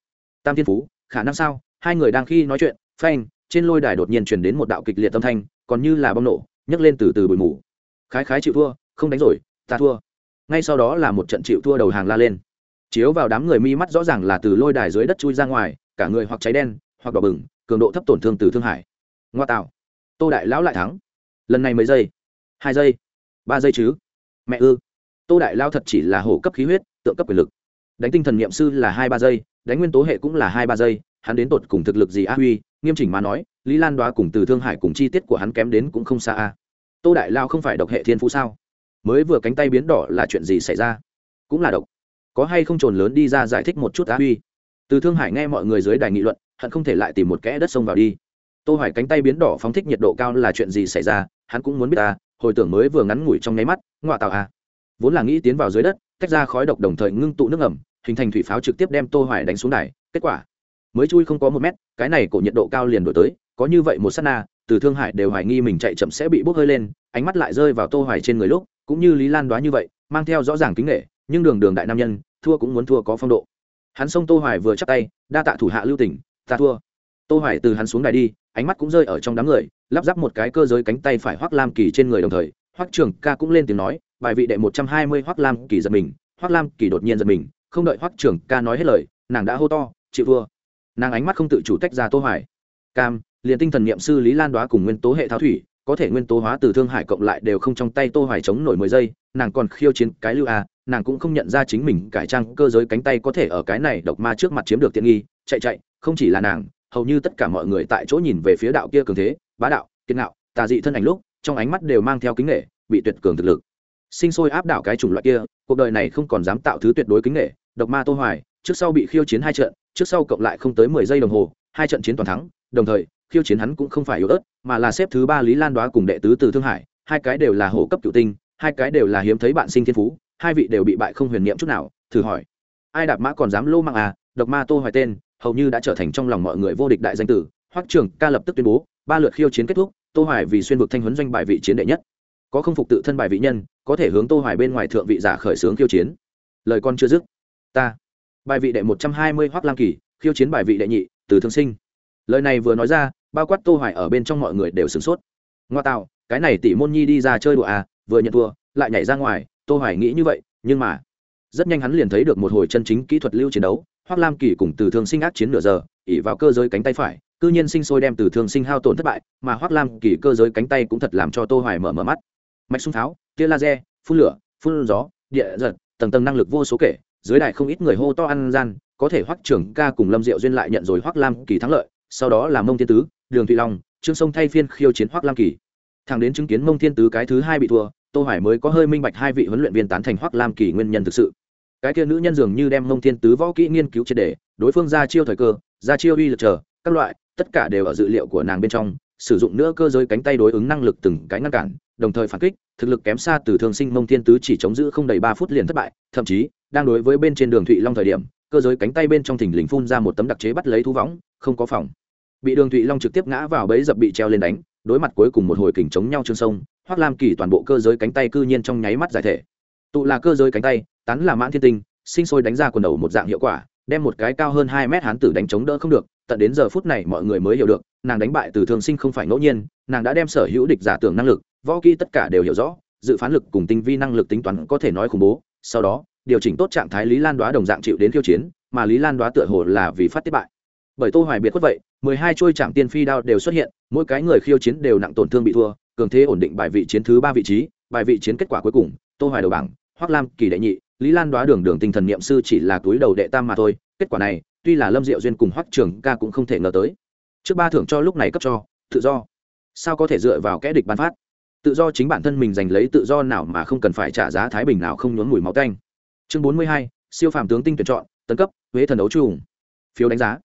tam thiên phú, khả năng sao? Hai người đang khi nói chuyện, phanh, trên lôi đài đột nhiên truyền đến một đạo kịch liệt tâm thanh, còn như là bom nổ, nhấc lên từ từ bụi mù. Khái khái chịu thua, không đánh rồi, ta thua. Ngay sau đó là một trận chịu thua đầu hàng la lên. Chiếu vào đám người mi mắt rõ ràng là từ lôi đài dưới đất chui ra ngoài, cả người hoặc cháy đen, hoặc đỏ bừng, cường độ thấp tổn thương từ thương hải. Ngoa tạo. Tô đại lão lại thắng. Lần này mấy giây? Hai giây. Ba giây chứ? Mẹ ư tô đại lao thật chỉ là hổ cấp khí huyết, tượng cấp quyền lực. Đánh tinh thần n i ệ m sư là hai ba giây, đánh nguyên tố hệ cũng là hai ba giây, hắn đến tột cùng thực lực gì a huy, nghiêm chỉnh mà nói, lý lan đoá cùng từ thương hải cùng chi tiết của hắn kém đến cũng không xa a. Tô đại lao không phải độc hệ thiên phú sao? Mới vừa cánh tay biến đỏ là chuyện gì xảy ra? Cũng là độc. Có hay không trồn lớn đi ra giải thích một chút a huy? Từ thương hải nghe mọi người dưới đài nghị luận, hận không thể lại tìm một kẽ đất sông vào đi. Tô hoài cánh tay biến đỏ phóng thích nhiệt độ cao là chuyện gì xảy ra, hắn cũng muốn biết ta, hồi tưởng mới vừa ngắn ngủi trong nháy mắt ngoại tạo à vốn là nghĩ tiến vào dưới đất tách ra khói độc đồng thời ngưng tụ nước ẩm hình thành thủy pháo trực tiếp đem tô hoài đánh xuống đài. Kết quả mới chui không có một mét cái này cổ nhiệt độ cao liền đổi tới có như vậy một sát na từ thương hải đều hoài nghi mình chạy chậm sẽ bị bốc hơi lên ánh mắt lại rơi vào tô hoài trên người lúc cũng như lý lan đoán như vậy mang theo rõ ràng kính nghệ nhưng đường đường đại nam nhân thua cũng muốn thua có phong độ. Hắn xông tô hoài vừa chắp tay đa tạ thủ hạ lưu tình, ta thua. Tô hoài từ hắn xuống đài đi ánh mắt cũng rơi ở trong đám người lắp ráp một cái cơ giới cánh tay phải hoắc lam kỳ trên người đồng thời hoắc trường ca cũng lên tiếng nói, bài vị đệ 120 hoắc lam kỳ giật mình, hoắc lam kỳ đột nhiên giật mình, không đợi hoắc trường ca nói hết lời, nàng đã hô to chịu thua nàng ánh mắt không tự chủ tách ra tô hoài. Cam, liền tinh thần niệm sư lý lan đoá cùng nguyên tố hệ tháo thủy, có thể nguyên tố hóa từ thương hải cộng lại đều không trong tay tô hoài chống nổi 10 giây, nàng còn khiêu chiến cái lưu a, nàng cũng không nhận ra chính mình cải trang cơ giới cánh tay có thể ở cái này độc ma trước mặt chiếm được tiện nghi, chạy chạy, không chỉ là nàng, hầu như tất cả mọi người tại chỗ nhìn về phía đạo kia cường thế, bá đạo, kiên ngạo, tà dị thân ảnh lúc trong ánh mắt đều mang theo kính nghệ, bị tuyệt cường thực lực. Sinh sôi áp đảo cái chủng loại kia, cuộc đời này không còn dám tạo thứ tuyệt đối kính nghệ, độc ma tô hoài, trước sau bị khiêu chiến hai trận, trước sau cộng lại không tới 10 giây đồng hồ, hai trận chiến toàn thắng, đồng thời, khiêu chiến hắn cũng không phải yếu ớt, mà là xếp thứ ba lý lan đoá cùng đệ tứ từ thương hải, hai cái đều là hổ cấp cựu tinh, hai cái đều là hiếm thấy bạn sinh thiên phú, hai vị đều bị bại không huyền niệm chút nào, thử hỏi. Ai đạp mã còn dám lô mạng à độc ma tô hoài tên, hầu như đã trở thành trong lòng mọi người vô địch đại danh tử, hoắc trường ca lập tức tuyên bố, ba lượt khiêu chiến kết thúc tô hoài vì xuyên vực thanh huấn doanh bài vị chiến đệ nhất. Có không phục tự thân bài vị nhân, có thể hướng tô hoài bên ngoài thượng vị giả khởi sướng khiêu chiến. Lời con chưa dứt. Ta. Bài vị đệ 120 hoắc lam kỳ, khiêu chiến bài vị đệ nhị, từ thương sinh. Lời này vừa nói ra, bao quát tô hoài ở bên trong mọi người đều sửng sốt. Ngoa tạo, cái này tỷ môn nhi đi ra chơi đùa à vừa nhận thua, lại nhảy ra ngoài, tô hoài nghĩ như vậy, nhưng mà, rất nhanh hắn liền thấy được một hồi chân chính kỹ thuật lưu chiến đấu hoắc lam kỳ cùng từ thương sinh ác chiến nửa giờ ỉ vào cơ giới cánh tay phải, cư nhiên sinh sôi đem từ thương sinh hao tổn thất bại, mà hoắc lam kỳ cơ giới cánh tay cũng thật làm cho tô hoài mở mở mắt. Mạch xung tháo tia laser, phun lửa, phun gió, địa giật, tầng tầng năng lực vô số kể, dưới đài không ít người hô to ăn gian, có thể hoắc trưởng ca cùng lâm diệu duyên lại nhận rồi hoắc lam kỳ thắng lợi, sau đó là mông thiên tứ, đường thụy long, trương sông thay phiên khiêu chiến hoắc lam kỳ. Thằng đến chứng kiến mông thiên tứ cái thứ hai bị thua, tô hoài mới có hơi minh bạch hai vị huấn luyện viên tán thành hoắc lam kỳ nguyên nhân thực sự cái kia nữ nhân dường như đem mông thiên tứ võ kỹ nghiên cứu triệt đề, đối phương ra chiêu thời cơ ra chiêu uy lực chờ các loại tất cả đều ở dự liệu của nàng bên trong sử dụng nữa cơ giới cánh tay đối ứng năng lực từng cái ngăn cản đồng thời phản kích thực lực kém xa từ thường sinh mông thiên tứ chỉ chống giữ không đầy ba phút liền thất bại thậm chí đang đối với bên trên đường thụy long thời điểm cơ giới cánh tay bên trong thình lình phun ra một tấm đặc chế bắt lấy thú võng không có phòng. Bị đường thụy long trực tiếp ngã vào bẫy dập bị treo lên đánh đối mặt cuối cùng một hồi kình chống nhau trương sông hoắc lam kỳ toàn bộ cơ giới cánh tay cư nhiên trong nháy mắt giải thể. Tụ là cơ giới cánh tay tán là mãn thiên tinh, sinh sôi đánh ra quần đầu một dạng hiệu quả, đem một cái cao hơn hai mét hán tử đánh chống đỡ không được, tận đến giờ phút này mọi người mới hiểu được, nàng đánh bại từ thường sinh không phải ngẫu nhiên, nàng đã đem sở hữu địch giả tưởng năng lực, võ kỹ tất cả đều hiểu rõ, dự phán lực cùng tinh vi năng lực tính toán có thể nói khủng bố, sau đó, điều chỉnh tốt trạng thái lý lan đoá đồng dạng chịu đến khiêu chiến, mà lý lan đoá tựa hồ là vì phát tiết bại. Bởi tô hoài biệt khuất vậy, mười hai trôi trạm tiên phi đao đều xuất hiện, mỗi cái người khiêu chiến đều nặng tổn thương bị thua, cường thế ổn định bài vị chiến thứ ba vị trí, bài vị chiến kết quả cuối cùng, tô hoài đầu bảng hoắc lam, kỳ đệ nhị lý lan đoá đường đường tinh thần niệm sư chỉ là túi đầu đệ tam mà thôi, kết quả này, tuy là lâm diệu duyên cùng hoắc trường ca cũng không thể ngờ tới. Trước ba thưởng cho lúc này cấp cho, tự do. Sao có thể dựa vào kẽ địch bán phát? Tự do chính bản thân mình giành lấy tự do nào mà không cần phải trả giá thái bình nào không nhốn mùi máu tanh. Chương bốn mươi hai, siêu phàm tướng tinh tuyển chọn, tấn cấp, huế thần đấu trùng. Phiếu đánh giá.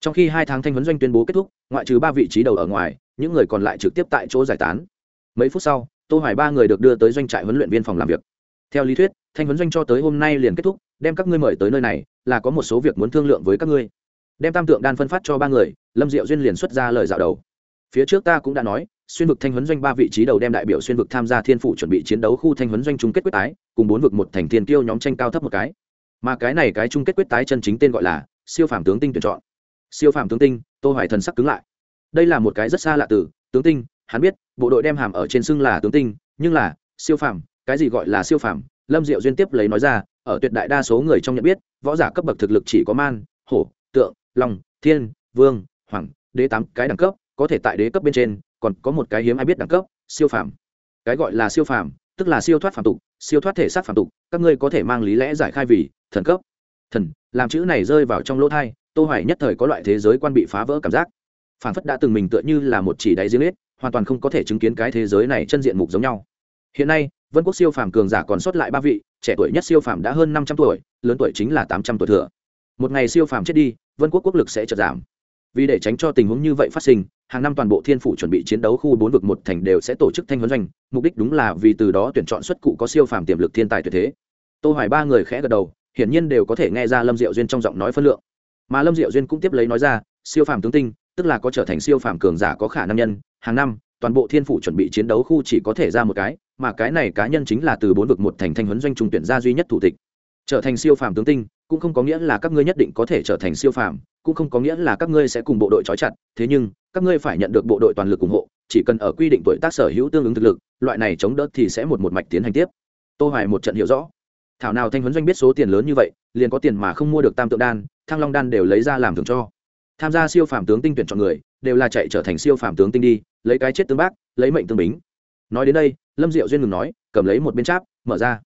Trong khi hai tháng thanh huấn doanh tuyên bố kết thúc, ngoại trừ ba vị trí đầu ở ngoài, những người còn lại trực tiếp tại chỗ giải tán. Mấy phút sau, tô hoài ba người được đưa tới doanh trại huấn luyện viên phòng làm việc. Theo lý thuyết thanh huấn doanh cho tới hôm nay liền kết thúc, đem các ngươi mời tới nơi này, là có một số việc muốn thương lượng với các ngươi. Đem tam tượng đan phân phát cho ba người, lâm diệu duyên liền xuất ra lời dạo đầu. Phía trước ta cũng đã nói, xuyên vực thanh huấn doanh ba vị trí đầu đem đại biểu xuyên vực tham gia thiên phủ chuẩn bị chiến đấu khu thanh huấn doanh chung kết quyết tái, cùng bốn vực một thành thiên tiêu nhóm tranh cao thấp một cái. Mà cái này cái chung kết quyết tái chân chính tên gọi là siêu phàm tướng tinh tuyển chọn. Siêu phàm tướng tinh, tô hoài thần sắc cứng lại. Đây là một cái rất xa lạ từ, tướng tinh, hắn biết, bộ đội đem hàm ở trên xưng là tướng tinh, nhưng là siêu phàm, cái gì gọi là siêu phàm lâm diệu duyên tiếp lấy nói ra, ở tuyệt đại đa số người trong nhận biết, võ giả cấp bậc thực lực chỉ có man, hổ, tượng, long, thiên, vương, hoàng, đế tám cái đẳng cấp, có thể tại đế cấp bên trên, còn có một cái hiếm ai biết đẳng cấp, siêu phàm. Cái gọi là siêu phàm, tức là siêu thoát phàm tục, siêu thoát thể xác phàm tục, các ngươi có thể mang lý lẽ giải khai vì thần cấp. Thần, làm chữ này rơi vào trong lỗ thai, tô hoài nhất thời có loại thế giới quan bị phá vỡ cảm giác. Phản phất đã từng mình tựa như là một chỉ đáy giếng lết hoàn toàn không có thể chứng kiến cái thế giới này chân diện mục giống nhau. Hiện nay vân quốc siêu phàm cường giả còn sót lại ba vị, trẻ tuổi nhất siêu phàm đã hơn 500 tuổi, lớn tuổi chính là 800 tuổi thừa. Một ngày siêu phàm chết đi, vân quốc quốc lực sẽ chợt giảm. Vì để tránh cho tình huống như vậy phát sinh, hàng năm toàn bộ thiên phủ chuẩn bị chiến đấu khu bốn vực một thành đều sẽ tổ chức thanh huấn doanh, mục đích đúng là vì từ đó tuyển chọn xuất cụ có siêu phàm tiềm lực thiên tài tuyệt thế. Tô hoài ba người khẽ gật đầu, hiển nhiên đều có thể nghe ra lâm diệu duyên trong giọng nói phân lượng. Mà lâm diệu duyên cũng tiếp lấy nói ra, siêu phàm tướng tinh, tức là có trở thành siêu phàm cường giả có khả năng nhân, hàng năm toàn bộ thiên phủ chuẩn bị chiến đấu khu chỉ có thể ra một cái, mà cái này cá nhân chính là từ bốn vực một thành thanh huấn doanh trung tuyển ra duy nhất thủ tịch. Trở thành siêu phàm tướng tinh, cũng không có nghĩa là các ngươi nhất định có thể trở thành siêu phàm, cũng không có nghĩa là các ngươi sẽ cùng bộ đội trói chặt, thế nhưng, các ngươi phải nhận được bộ đội toàn lực ủng hộ, chỉ cần ở quy định tuổi tác sở hữu tương ứng thực lực, loại này chống đỡ thì sẽ một một mạch tiến hành tiếp. Tô hoài một trận hiểu rõ. Thảo nào thanh huấn doanh biết số tiền lớn như vậy, liền có tiền mà không mua được tam tượng đan, thăng long đan đều lấy ra làm thưởng cho. Tham gia siêu phàm tướng tinh tuyển chọn người đều là chạy trở thành siêu phàm tướng tinh đi, lấy cái chết tương bác, lấy mệnh tương bính. Nói đến đây, lâm diệu duyên ngừng nói, cầm lấy một bên cháp, mở ra.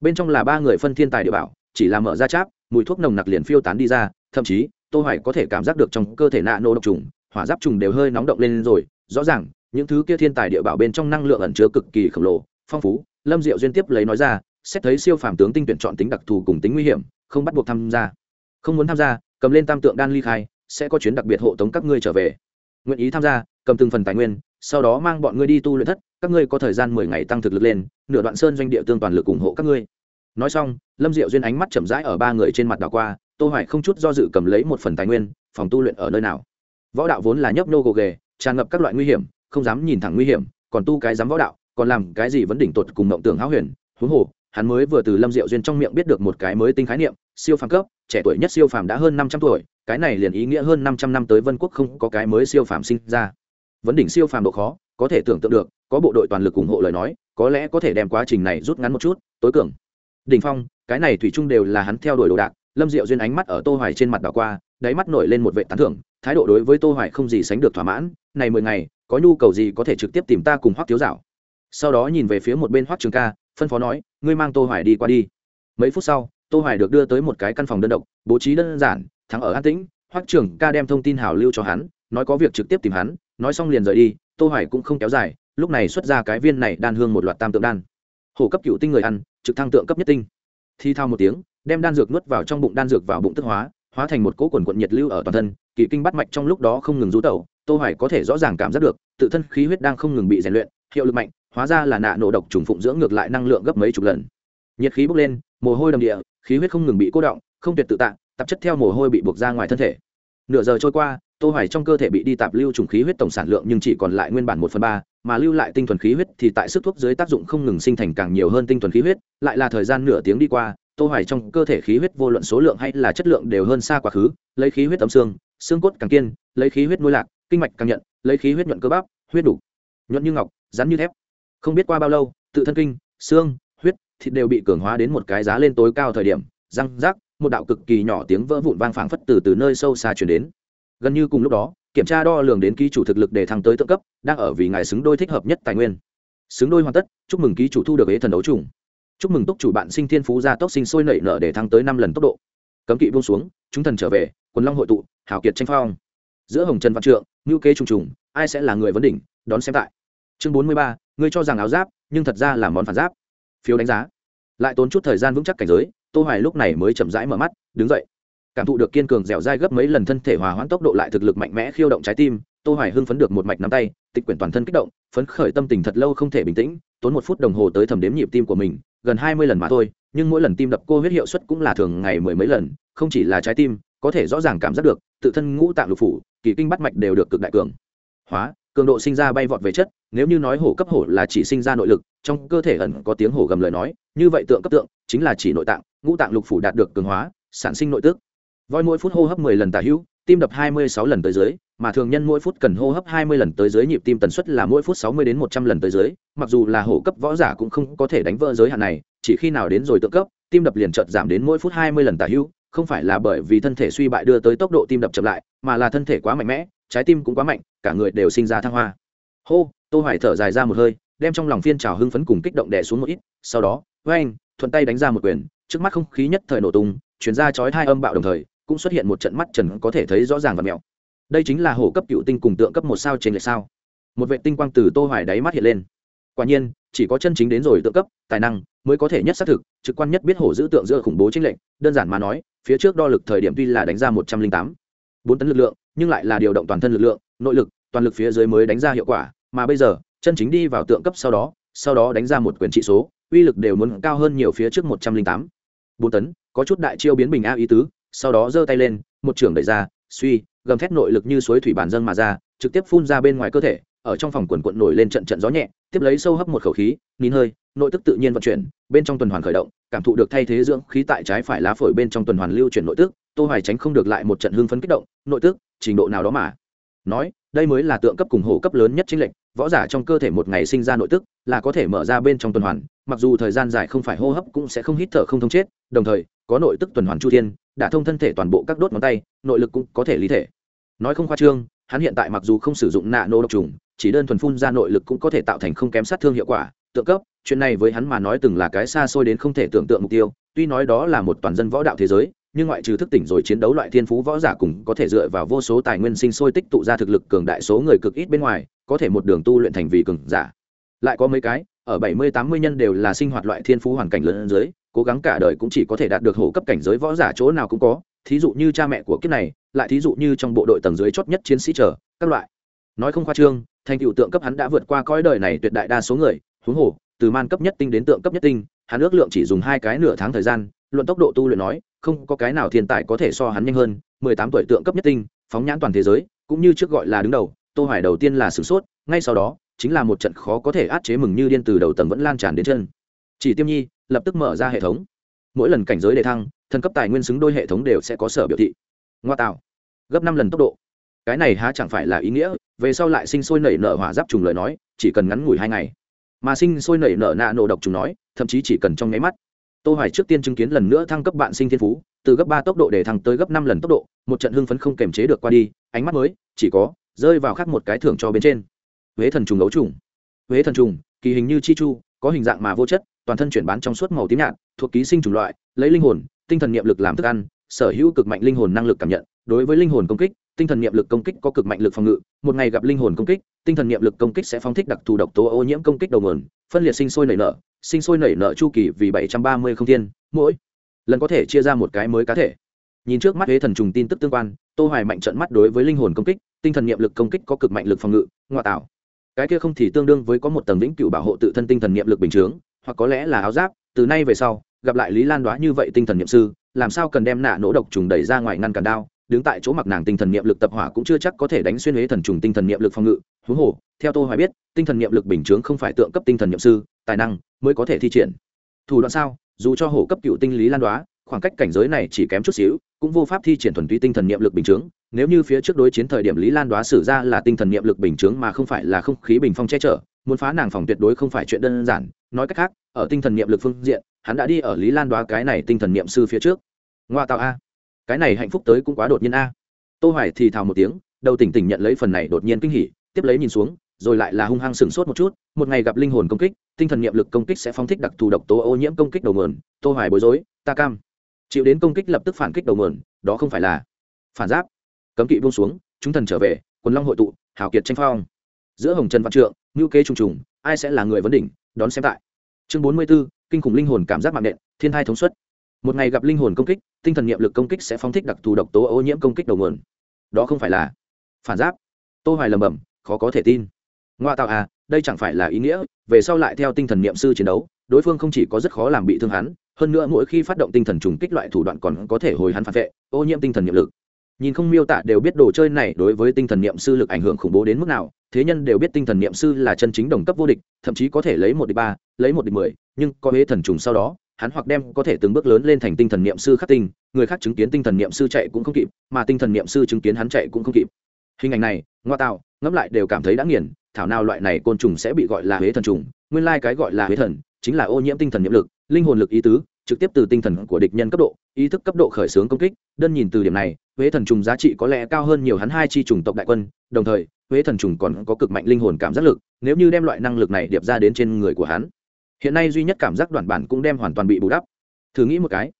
Bên trong là ba người phân thiên tài địa bảo, chỉ là mở ra cháp, mùi thuốc nồng nặc liền phiêu tán đi ra, thậm chí, tô hoài có thể cảm giác được trong cơ thể nạ nô độc trùng, hỏa giáp trùng đều hơi nóng động lên rồi. Rõ ràng, những thứ kia thiên tài địa bảo bên trong năng lượng ẩn chứa cực kỳ khổng lồ, phong phú. Lâm diệu duyên tiếp lấy nói ra, xét thấy siêu phàm tướng tinh tuyển chọn tính đặc thù cùng tính nguy hiểm, không bắt buộc tham gia. Không muốn tham gia, cầm lên tam tượng đan ly khai, sẽ có chuyến đặc biệt hộ tống các ngươi trở về nguyện ý tham gia, cầm từng phần tài nguyên, sau đó mang bọn ngươi đi tu luyện thất, các ngươi có thời gian mười ngày tăng thực lực lên, nửa đoạn sơn doanh địa tương toàn lực ủng hộ các ngươi. Nói xong, lâm diệu duyên ánh mắt chậm rãi ở ba người trên mặt đảo qua, tô hoài không chút do dự cầm lấy một phần tài nguyên, phòng tu luyện ở nơi nào. Võ đạo vốn là nhấp nô gồ ghề, tràn ngập các loại nguy hiểm, không dám nhìn thẳng nguy hiểm, còn tu cái dám võ đạo, còn làm cái gì vẫn đỉnh tột cùng mộng tưởng háo huyền, huống hồ hắn mới vừa từ lâm diệu duyên trong miệng biết được một cái mới tinh khái niệm, siêu phàm cấp, trẻ tuổi nhất siêu phàm đã hơn 500 tuổi, cái này liền ý nghĩa hơn 500 năm tới vân quốc không có cái mới siêu phàm sinh ra. Vấn đỉnh siêu phàm độ khó, có thể tưởng tượng được, có bộ đội toàn lực ủng hộ lời nói, có lẽ có thể đem quá trình này rút ngắn một chút, tối cường. Đỉnh phong, cái này thủy chung đều là hắn theo đuổi đồ đạc, lâm diệu duyên ánh mắt ở tô hoài trên mặt đảo qua, đáy mắt nổi lên một vệ tán thưởng, thái độ đối với tô hoài không gì sánh được thỏa mãn, này mười ngày, có nhu cầu gì có thể trực tiếp tìm ta cùng hoắc thiếu dạo? Sau đó nhìn về phía một bên hoắc trường ca, phân phó nói ngươi mang tô hoài đi qua đi. Mấy phút sau, tô hoài được đưa tới một cái căn phòng đơn độc, bố trí đơn giản, thắng ở an tĩnh, hoắc trưởng ca đem thông tin hảo lưu cho hắn, nói có việc trực tiếp tìm hắn, nói xong liền rời đi, tô hoài cũng không kéo dài, lúc này xuất ra cái viên này đan hương một loạt tam tượng đan. Hổ cấp cựu tinh người ăn, trực thăng tượng cấp nhất tinh. Thi thao một tiếng, đem đan dược nuốt vào trong bụng, đan dược vào bụng tức hóa hóa thành một cỗ quần quận nhiệt lưu ở toàn thân, kỳ kinh bắt mạch trong lúc đó không ngừng rú tẩu, tô hoài có thể rõ ràng cảm giác được, tự thân khí huyết đang không ngừng bị rèn luyện, hiệu lực mạnh hóa ra là nạ nổ độc trùng phụng dưỡng ngược lại năng lượng gấp mấy chục lần. Nhiệt khí bốc lên mồ hôi đầm địa khí huyết không ngừng bị cố động không tuyệt tự tạng, tạp chất theo mồ hôi bị buộc ra ngoài thân thể. Nửa giờ trôi qua tô hoài trong cơ thể bị đi tạp lưu trùng khí huyết tổng sản lượng nhưng chỉ còn lại nguyên bản một phần ba mà lưu lại tinh thuần khí huyết thì tại sức thuốc dưới tác dụng không ngừng sinh thành càng nhiều hơn tinh thuần khí huyết lại là thời gian nửa tiếng đi qua tô hoài trong cơ thể khí huyết vô luận số lượng hay là chất lượng đều hơn xa quá khứ lấy khí huyết tấm xương xương cốt càng kiên lấy khí huyết nuôi lạc kinh mạch càng nhận lấy khí huyết nhuận cơ bắp huyết đủ. Nhuận như ngọc rắn như thép không biết qua bao lâu, tự thân kinh, xương, huyết, thịt đều bị cường hóa đến một cái giá lên tối cao thời điểm, răng rác một đạo cực kỳ nhỏ tiếng vỡ vụn vang phảng phất từ từ nơi sâu xa truyền đến. Gần như cùng lúc đó, kiểm tra đo lường đến ký chủ thực lực để thăng tới thượng cấp, đang ở vì ngài xứng đôi thích hợp nhất tài nguyên. Xứng đôi hoàn tất, chúc mừng ký chủ thu được ế thần đấu trùng. Chúc mừng túc chủ bạn sinh thiên phú gia tốc sinh sôi nảy nở để thăng tới năm lần tốc độ. Cấm kỵ buông xuống, chúng thần trở về, quần long hội tụ hảo kiệt tranh phong. Giữa hồng trần văn trượng ngữ kế trùng trùng, ai sẽ là người vấn đỉnh, đón xem tại. Chương bốn mươi ba ngươi cho rằng áo giáp, nhưng thật ra là món phản giáp. Phiếu đánh giá. Lại tốn chút thời gian vững chắc cảnh giới, tô hoài lúc này mới chậm rãi mở mắt, đứng dậy. Cảm thụ được kiên cường dẻo dai gấp mấy lần thân thể hòa hoãn tốc độ lại thực lực mạnh mẽ khiêu động trái tim, tô hoài hưng phấn được một mạch nắm tay, tịch quyển toàn thân kích động, phấn khởi tâm tình thật lâu không thể bình tĩnh, tốn một phút đồng hồ tới thẩm đếm nhịp tim của mình, gần 20 lần mà thôi, nhưng mỗi lần tim đập cô huyết hiệu suất cũng là thường ngày mười mấy lần, không chỉ là trái tim, có thể rõ ràng cảm giác được, tự thân ngũ tạng lục phủ, kỳ kinh bắt mạch đều được cực đại cường. Hóa cường độ sinh ra bay vọt về chất, nếu như nói hổ cấp hổ là chỉ sinh ra nội lực, trong cơ thể ẩn có tiếng hổ gầm lời nói, như vậy tượng cấp tượng chính là chỉ nội tạng, ngũ tạng lục phủ đạt được cường hóa, sản sinh nội tức. Voi mỗi phút hô hấp 10 lần tả hữu, tim đập 26 lần tới dưới, mà thường nhân mỗi phút cần hô hấp 20 lần tới dưới nhịp tim tần suất là mỗi phút 60 đến 100 lần tới dưới, mặc dù là hổ cấp võ giả cũng không có thể đánh vỡ giới hạn này, chỉ khi nào đến rồi tượng cấp, tim đập liền chợt giảm đến mỗi phút 20 lần tả hữu, không phải là bởi vì thân thể suy bại đưa tới tốc độ tim đập chậm lại, mà là thân thể quá mạnh mẽ trái tim cũng quá mạnh, cả người đều sinh ra thăng hoa. Hô, tô hoài thở dài ra một hơi, đem trong lòng phiên trào hưng phấn cùng kích động đè xuống một ít, sau đó với anh thuận tay đánh ra một quyền, trước mắt không khí nhất thời nổ tung, chuyển ra chói hai âm bạo đồng thời, cũng xuất hiện một trận mắt trần có thể thấy rõ ràng và mèo đây chính là hổ cấp cựu tinh cùng tượng cấp một sao trên lệ sao. Một vệ tinh quang từ tô hoài đáy mắt hiện lên. Quả nhiên, chỉ có chân chính đến rồi tượng cấp, tài năng mới có thể nhất xác thực, trực quan nhất biết hổ giữ tượng giữa khủng bố chính lệnh đơn giản mà nói, phía trước đo lực thời điểm tuy là đánh ra một trăm linh tám bốn tấn lực lượng, nhưng lại là điều động toàn thân lực lượng, nội lực, toàn lực phía dưới mới đánh ra hiệu quả, mà bây giờ, chân chính đi vào tượng cấp sau đó sau đó đánh ra một quyền trị số, uy lực đều muốn cao hơn nhiều phía trước một trăm linh tám. Bốn tấn, có chút đại chiêu biến bình a ý tứ, sau đó giơ tay lên, một trưởng đẩy ra, suy, gầm thét nội lực như suối thủy bản dâng mà ra, trực tiếp phun ra bên ngoài cơ thể, ở trong phòng quần quận nổi lên trận trận gió nhẹ, tiếp lấy sâu hấp một khẩu khí, nín hơi, nội tức tự nhiên vận chuyển, bên trong tuần hoàn khởi động, cảm thụ được thay thế dưỡng khí tại trái phải lá phổi bên trong tuần hoàn lưu chuyển nội tức tô hoài tránh không được lại một trận hưng phấn kích động, nội tức, trình độ nào đó mà. Nói, đây mới là tượng cấp cùng hổ cấp lớn nhất chính lệnh võ giả trong cơ thể một ngày sinh ra nội tức là có thể mở ra bên trong tuần hoàn, mặc dù thời gian dài không phải hô hấp cũng sẽ không hít thở không thông chết, đồng thời, có nội tức tuần hoàn chu thiên, đã thông thân thể toàn bộ các đốt ngón tay, nội lực cũng có thể lý thể. Nói không khoa trương, hắn hiện tại mặc dù không sử dụng nạ nô độc trùng, chỉ đơn thuần phun ra nội lực cũng có thể tạo thành không kém sát thương hiệu quả, tượng cấp, chuyện này với hắn mà nói từng là cái xa xôi đến không thể tưởng tượng mục tiêu, tuy nói đó là một toàn dân võ đạo thế giới nhưng ngoại trừ thức tỉnh rồi chiến đấu loại thiên phú võ giả cùng có thể dựa vào vô số tài nguyên sinh sôi tích tụ ra thực lực cường đại số người cực ít bên ngoài, có thể một đường tu luyện thành vì cường giả. Lại có mấy cái, ở bảy mươi, tám mươi nhân đều là sinh hoạt loại thiên phú hoàn cảnh lớn dưới, cố gắng cả đời cũng chỉ có thể đạt được hổ cấp cảnh giới võ giả chỗ nào cũng có. Thí dụ như cha mẹ của kiếp này, lại thí dụ như trong bộ đội tầng dưới chót nhất chiến sĩ trở các loại. Nói không khoa trương, thành tựu tượng cấp hắn đã vượt qua cõi đời này tuyệt đại đa số người. Huống hồ, từ man cấp nhất tinh đến tượng cấp nhất tinh, hắn ước lượng chỉ dùng hai cái nửa tháng thời gian luận tốc độ tu luyện nói, không có cái nào thiên tài có thể so hắn nhanh hơn, mười tám tuổi tượng cấp nhất tinh, phóng nhãn toàn thế giới, cũng như trước gọi là đứng đầu, tô hoài đầu tiên là sửng sốt, ngay sau đó, chính là một trận khó có thể át chế mừng như điên từ đầu tầng vẫn lan tràn đến chân. Chỉ tiêm nhi, lập tức mở ra hệ thống. Mỗi lần cảnh giới đề thăng, thần cấp tài nguyên xứng đôi hệ thống đều sẽ có sở biểu thị. Ngoa tạo. Gấp năm lần tốc độ. Cái này há chẳng phải là ý nghĩa, về sau lại sinh sôi nảy nở hỏa giáp trùng lời nói, chỉ cần ngắn ngủi hai ngày. Mà sinh sôi nảy nở nạ nổ độc trùng nói, thậm chí chỉ cần trong nháy mắt tô hoài trước tiên chứng kiến lần nữa thăng cấp bạn sinh thiên phú, từ gấp ba tốc độ để thăng tới gấp năm lần tốc độ, một trận hưng phấn không kềm chế được qua đi, ánh mắt mới, chỉ có, rơi vào khác một cái thưởng cho bên trên. Huế thần trùng ấu trùng. Huế thần trùng, kỳ hình như chi chu, có hình dạng mà vô chất, toàn thân chuyển bán trong suốt màu tím nhạt, thuộc ký sinh chủng loại, lấy linh hồn, tinh thần niệm lực làm thức ăn, sở hữu cực mạnh linh hồn năng lực cảm nhận, đối với linh hồn công kích tinh thần niệm lực công kích có cực mạnh lực phòng ngự, một ngày gặp linh hồn công kích, tinh thần niệm lực công kích sẽ phóng thích đặc thù độc tố ô nhiễm công kích đầu nguồn, phân liệt sinh sôi nảy nở, sinh sôi nảy nở chu kỳ vì bảy trăm ba mươi không thiên, mỗi lần có thể chia ra một cái mới cá thể. Nhìn trước mắt huế thần trùng tin tức tương quan, tô hoài mạnh trận mắt đối với linh hồn công kích, tinh thần niệm lực công kích có cực mạnh lực phòng ngự, ngoại tạo. Cái kia không thì tương đương với có một tầng vĩnh cửu bảo hộ tự thân tinh thần niệm lực bình thường hoặc có lẽ là áo giáp, từ nay về sau, gặp lại lý lan đoá như vậy tinh thần niệm sư, làm sao cần đem nạ nỗ độc trùng đẩy ra ngoài ngăn cản đao đứng tại chỗ mặc nàng tinh thần niệm lực tập hỏa cũng chưa chắc có thể đánh xuyên huế thần trùng tinh thần niệm lực phòng ngự. Huống hồ, theo tôi hoài biết, tinh thần niệm lực bình chướng không phải tượng cấp tinh thần niệm sư, tài năng mới có thể thi triển. Thủ đoạn sao? Dù cho hổ cấp cựu tinh lý lan đoá, khoảng cách cảnh giới này chỉ kém chút xíu, cũng vô pháp thi triển thuần túy tinh thần niệm lực bình chướng. Nếu như phía trước đối chiến thời điểm lý lan đoá sử ra là tinh thần niệm lực bình chướng mà không phải là không khí bình phong che chở, muốn phá nàng phòng tuyệt đối không phải chuyện đơn giản. Nói cách khác, ở tinh thần niệm lực phương diện, hắn đã đi ở lý lan đoá cái này tinh thần niệm sư phía trước. Ngoa tạo a cái này hạnh phúc tới cũng quá đột nhiên a. Tô hoài thì thào một tiếng đầu tỉnh tỉnh nhận lấy phần này đột nhiên kinh hỉ tiếp lấy nhìn xuống rồi lại là hung hăng sừng sốt một chút một ngày gặp linh hồn công kích tinh thần niệm lực công kích sẽ phóng thích đặc thù độc tố ô nhiễm công kích đầu nguồn. Tô hoài bối rối ta cam. Chịu đến công kích lập tức phản kích đầu nguồn đó không phải là phản giáp. Cấm kỵ buông xuống chúng thần trở về quần long hội tụ hào kiệt tranh phong. Giữa hồng trần văn trượng ngưu kế trùng trùng ai sẽ là người vấn đỉnh đón xem tại. Chương 44, kinh khủng linh hồn cảm giác mạng nện thiên thai thống suất một ngày gặp linh hồn công kích, tinh thần niệm lực công kích sẽ phóng thích đặc thù độc tố ô nhiễm công kích đầu nguồn. Đó không phải là phản giáp. Tô hoài lầm bầm khó có thể tin. Ngoa tạo à đây chẳng phải là ý nghĩa, về sau lại theo tinh thần niệm sư chiến đấu, đối phương không chỉ có rất khó làm bị thương hắn, hơn nữa mỗi khi phát động tinh thần trùng kích loại thủ đoạn còn có thể hồi hắn phản vệ, ô nhiễm tinh thần niệm lực. Nhìn không miêu tả đều biết đồ chơi này đối với tinh thần niệm sư lực ảnh hưởng khủng bố đến mức nào, thế nhân đều biết tinh thần niệm sư là chân chính đồng cấp vô địch, thậm chí có thể lấy một địch ba, lấy một địch mười, nhưng có hế thần trùng sau đó hắn hoặc đem có thể từng bước lớn lên thành tinh thần niệm sư khắc tinh, người khác chứng kiến tinh thần niệm sư chạy cũng không kịp, mà tinh thần niệm sư chứng kiến hắn chạy cũng không kịp. Hình ảnh này, ngoa tạo, ngẫm lại đều cảm thấy đã nghiền, thảo nào loại này côn trùng sẽ bị gọi là huế thần trùng, nguyên lai cái gọi là huế thần, chính là ô nhiễm tinh thần niệm lực, linh hồn lực ý tứ, trực tiếp từ tinh thần của địch nhân cấp độ, ý thức cấp độ khởi xướng công kích, đơn nhìn từ điểm này, huế thần trùng giá trị có lẽ cao hơn nhiều hắn hai chi trùng tộc đại quân, đồng thời, huế thần trùng còn có cực mạnh linh hồn cảm giác lực, nếu như đem loại năng lực này điệp ra đến trên người của hắn hiện nay duy nhất cảm giác đoạn bản cũng đem hoàn toàn bị bù đắp. Thử nghĩ một cái.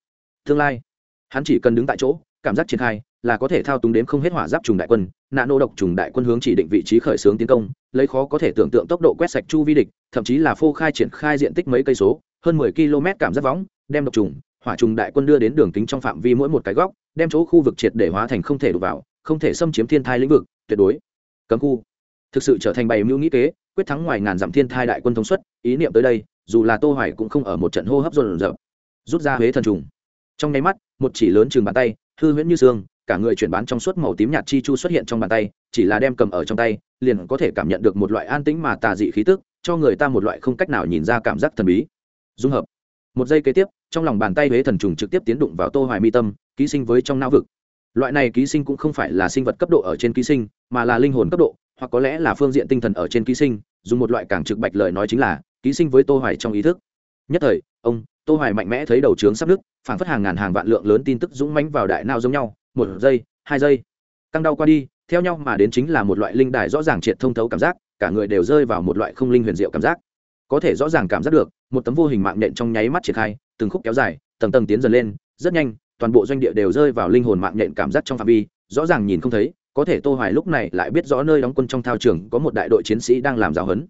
Tương lai, hắn chỉ cần đứng tại chỗ, cảm giác triển khai là có thể thao túng đến không hết hỏa giáp trùng đại quân nạ nô độc trùng đại quân hướng chỉ định vị trí khởi xướng tiến công, lấy khó có thể tưởng tượng tốc độ quét sạch chu vi địch, thậm chí là phô khai triển khai diện tích mấy cây số, hơn mười km cảm giác võng, đem độc trùng, hỏa trùng đại quân đưa đến đường kính trong phạm vi mỗi một cái góc, đem chỗ khu vực triệt để hóa thành không thể đụng vào, không thể xâm chiếm thiên thai lĩnh vực, tuyệt đối. Cấm khu. Thực sự trở thành bày mưu nghĩ kế quyết thắng ngoài ngàn dặm thiên thai đại quân thống suất, ý niệm tới đây, dù là tô hoài cũng không ở một trận hô hấp rộn rộn rút ra huế thần trùng. Trong nháy mắt, một chỉ lớn chừng bàn tay, hư huyễn như xương, cả người chuyển bán trong suốt màu tím nhạt chi chu xuất hiện trong bàn tay, chỉ là đem cầm ở trong tay, liền có thể cảm nhận được một loại an tĩnh mà tà dị khí tức, cho người ta một loại không cách nào nhìn ra cảm giác thần bí. Dung hợp. Một giây kế tiếp, trong lòng bàn tay huế thần trùng trực tiếp tiến đụng vào tô hoài mi tâm, ký sinh với trong não vực. Loại này ký sinh cũng không phải là sinh vật cấp độ ở trên ký sinh, mà là linh hồn cấp độ, hoặc có lẽ là phương diện tinh thần ở trên ký sinh dùng một loại càng trực bạch lời nói chính là, ký sinh với tô hoài trong ý thức. Nhất thời, ông, tô hoài mạnh mẽ thấy đầu trướng sắp nước phảng phất hàng ngàn hàng vạn lượng lớn tin tức dũng mãnh vào đại não giống nhau, một giây, hai giây. Căng đau qua đi, theo nhau mà đến chính là một loại linh đài rõ ràng triệt thông thấu cảm giác, cả người đều rơi vào một loại không linh huyền diệu cảm giác. Có thể rõ ràng cảm giác được, một tấm vô hình mạng nện trong nháy mắt triển khai, từng khúc kéo dài, tầng tầng tiến dần lên, rất nhanh, toàn bộ doanh địa đều rơi vào linh hồn mạng nện cảm giác trong phạm vi, rõ ràng nhìn không thấy có thể tô hoài lúc này lại biết rõ nơi đóng quân trong thao trường có một đại đội chiến sĩ đang làm giáo huấn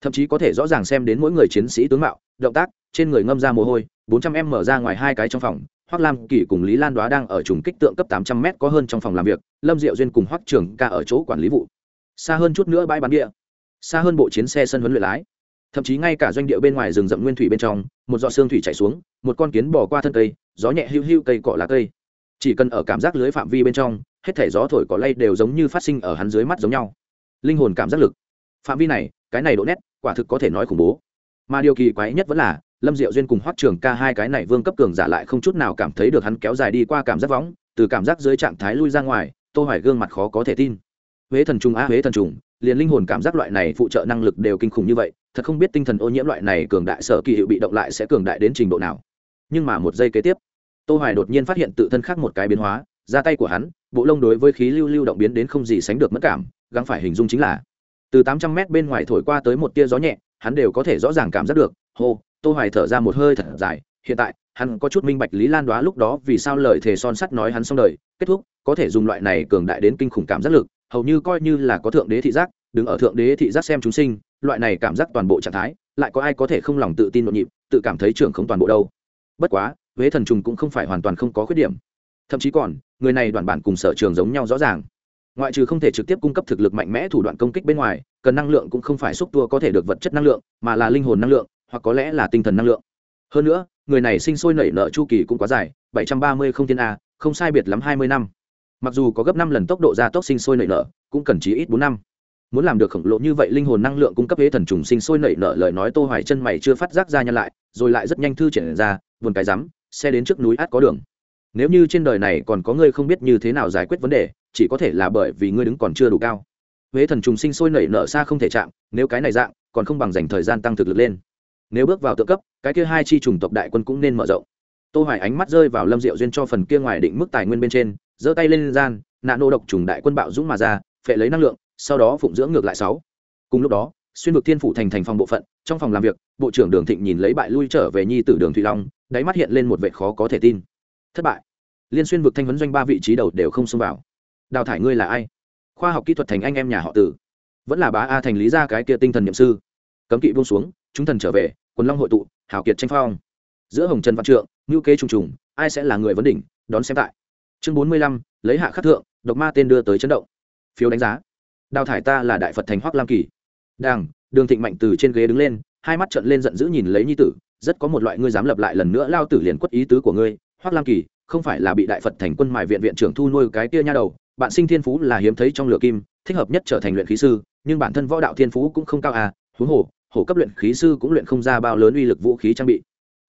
thậm chí có thể rõ ràng xem đến mỗi người chiến sĩ tướng mạo động tác trên người ngâm ra mồ hôi 400 em mở ra ngoài hai cái trong phòng Hoắc Lam Kỳ cùng Lý Lan Đoá đang ở trùng kích tượng cấp 800 m có hơn trong phòng làm việc, Lâm Diệu Duyên cùng Hoắc Trường ca ở chỗ quản lý vụ. Xa hơn chút nữa bãi bán địa, xa hơn bộ chiến xe sân huấn luyện lái, thậm chí ngay cả doanh địa bên ngoài rừng rậm nguyên thủy bên trong, một giọt xương thủy chảy xuống, một con kiến bò qua thân cây, gió nhẹ hưu hưu cây cọ lá cây. Chỉ cần ở cảm giác lưới phạm vi bên trong, hết thể gió thổi cỏ lay đều giống như phát sinh ở hắn dưới mắt giống nhau. Linh hồn cảm giác lực. Phạm vi này, cái này độ nét, quả thực có thể nói khủng bố. Mà điều kỳ quái nhất vẫn là, lâm diệu duyên cùng hoắc trường ca hai cái này vương cấp cường giả lại không chút nào cảm thấy được hắn kéo dài đi qua cảm giác võng từ cảm giác dưới trạng thái lui ra ngoài tô hoài gương mặt khó có thể tin huế thần trùng a huế thần trùng liền linh hồn cảm giác loại này phụ trợ năng lực đều kinh khủng như vậy thật không biết tinh thần ô nhiễm loại này cường đại sở kỳ hiệu bị động lại sẽ cường đại đến trình độ nào nhưng mà một giây kế tiếp tô hoài đột nhiên phát hiện tự thân khác một cái biến hóa ra tay của hắn bộ lông đối với khí lưu lưu động biến đến không gì sánh được mất cảm, gắng phải hình dung chính là, từ 800 mét bên ngoài thổi qua tới một tia gió nhẹ, hắn đều có thể rõ ràng cảm giác được, hô, tô hoài thở ra một hơi thật dài, hiện tại, hắn có chút minh bạch lý lan đoá lúc đó vì sao lời thề son sắt nói hắn xong đời, kết thúc, có thể dùng loại này cường đại đến kinh khủng cảm giác lực, hầu như coi như là có thượng đế thị giác, đứng ở thượng đế thị giác xem chúng sinh, loại này cảm giác toàn bộ trạng thái, lại có ai có thể không lòng tự tin nhộn nhịp, tự cảm thấy trưởng không toàn bộ đâu. Bất quá, huế thần trùng cũng không phải hoàn toàn không có khuyết điểm thậm chí còn, người này đoàn bản cùng sở trường giống nhau rõ ràng. Ngoại trừ không thể trực tiếp cung cấp thực lực mạnh mẽ thủ đoạn công kích bên ngoài, cần năng lượng cũng không phải xúc tua có thể được vật chất năng lượng, mà là linh hồn năng lượng, hoặc có lẽ là tinh thần năng lượng. Hơn nữa, người này sinh sôi nảy nở chu kỳ cũng quá dài, bảy trăm ba mươi không tiên a, không sai biệt lắm hai mươi năm. Mặc dù có gấp năm lần tốc độ gia tốc sinh sôi nảy nở, cũng cần chí ít bốn năm. Muốn làm được khổng lồ như vậy linh hồn năng lượng cung cấp hế thần trùng sinh sôi nảy nở lời nói tô hoài chân mày chưa phát giác ra nhân lại, rồi lại rất nhanh thư triển ra, vườn cái rắm, xe đến trước núi át có đường nếu như trên đời này còn có người không biết như thế nào giải quyết vấn đề, chỉ có thể là bởi vì ngươi đứng còn chưa đủ cao. Huế thần trùng sinh sôi nảy nở xa không thể chạm, nếu cái này dạng, còn không bằng dành thời gian tăng thực lực lên. Nếu bước vào tự cấp, cái kia hai chi trùng tộc đại quân cũng nên mở rộng. Tô hoài ánh mắt rơi vào lâm diệu duyên cho phần kia ngoài định mức tài nguyên bên trên, giơ tay lên gian nạn nô độc trùng đại quân bạo dũng mà ra, phệ lấy năng lượng, sau đó phụng dưỡng ngược lại sáu. Cùng lúc đó, xuyên vực thiên phủ thành thành phòng bộ phận, trong phòng làm việc, bộ trưởng đường thịnh nhìn lấy bại lui trở về nhi tử đường thủy long, đáy mắt hiện lên một vẻ khó có thể tin thất bại. Liên xuyên vực thanh vấn doanh ba vị trí đầu đều không xông vào. Đào thải ngươi là ai? Khoa học kỹ thuật thành anh em nhà họ tử. Vẫn là bá a thành lý ra cái kia tinh thần nhậm sư. Cấm kỵ buông xuống, chúng thần trở về, quần long hội tụ hảo kiệt tranh phong. Giữa hồng trần văn trượng ngữ kế trùng trùng, ai sẽ là người vấn đỉnh, đón xem tại. Chương bốn mươi lăm, lấy hạ khắc thượng, độc ma tên đưa tới chấn động. Phiếu đánh giá. Đào thải ta là đại phật thành hoắc lam kỳ. Đàng, đường thịnh mạnh từ trên ghế đứng lên, hai mắt trận lên giận dữ nhìn lấy nhi tử, rất có một loại ngươi dám lập lại lần nữa lao tử liền quất ý tứ của ngươi hoắc lam kỳ, không phải là bị đại phật thành quân mài viện viện trưởng thu nuôi cái kia nha đầu, bạn sinh thiên phú là hiếm thấy trong lửa kim, thích hợp nhất trở thành luyện khí sư, nhưng bản thân võ đạo thiên phú cũng không cao à huống hồ, hổ cấp luyện khí sư cũng luyện không ra bao lớn uy lực vũ khí trang bị.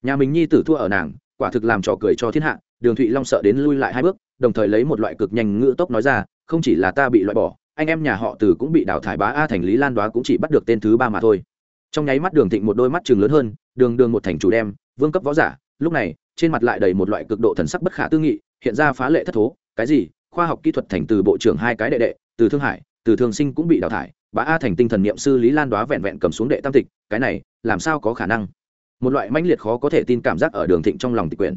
Nhà mình nhi tử thua ở nàng, quả thực làm trò cười cho thiên hạ, đường thụy long sợ đến lui lại hai bước, đồng thời lấy một loại cực nhanh ngữ tốc nói ra, không chỉ là ta bị loại bỏ, anh em nhà họ từ cũng bị đào thải bá a thành lý lan đoá cũng chỉ bắt được tên thứ ba mà thôi. Trong nháy mắt đường thịnh một đôi mắt chừng lớn hơn, đường đường một thành chủ đem, vương cấp võ giả, lúc này trên mặt lại đầy một loại cực độ thần sắc bất khả tư nghị, hiện ra phá lệ thất thố. Cái gì? Khoa học kỹ thuật thành từ bộ trưởng hai cái đệ đệ, từ thương hải, từ thương sinh cũng bị đào thải. Bá a thành tinh thần niệm sư lý lan đoá vẹn vẹn cầm xuống đệ tam tịch, cái này làm sao có khả năng? Một loại mãnh liệt khó có thể tin cảm giác ở đường thịnh trong lòng tịch quyền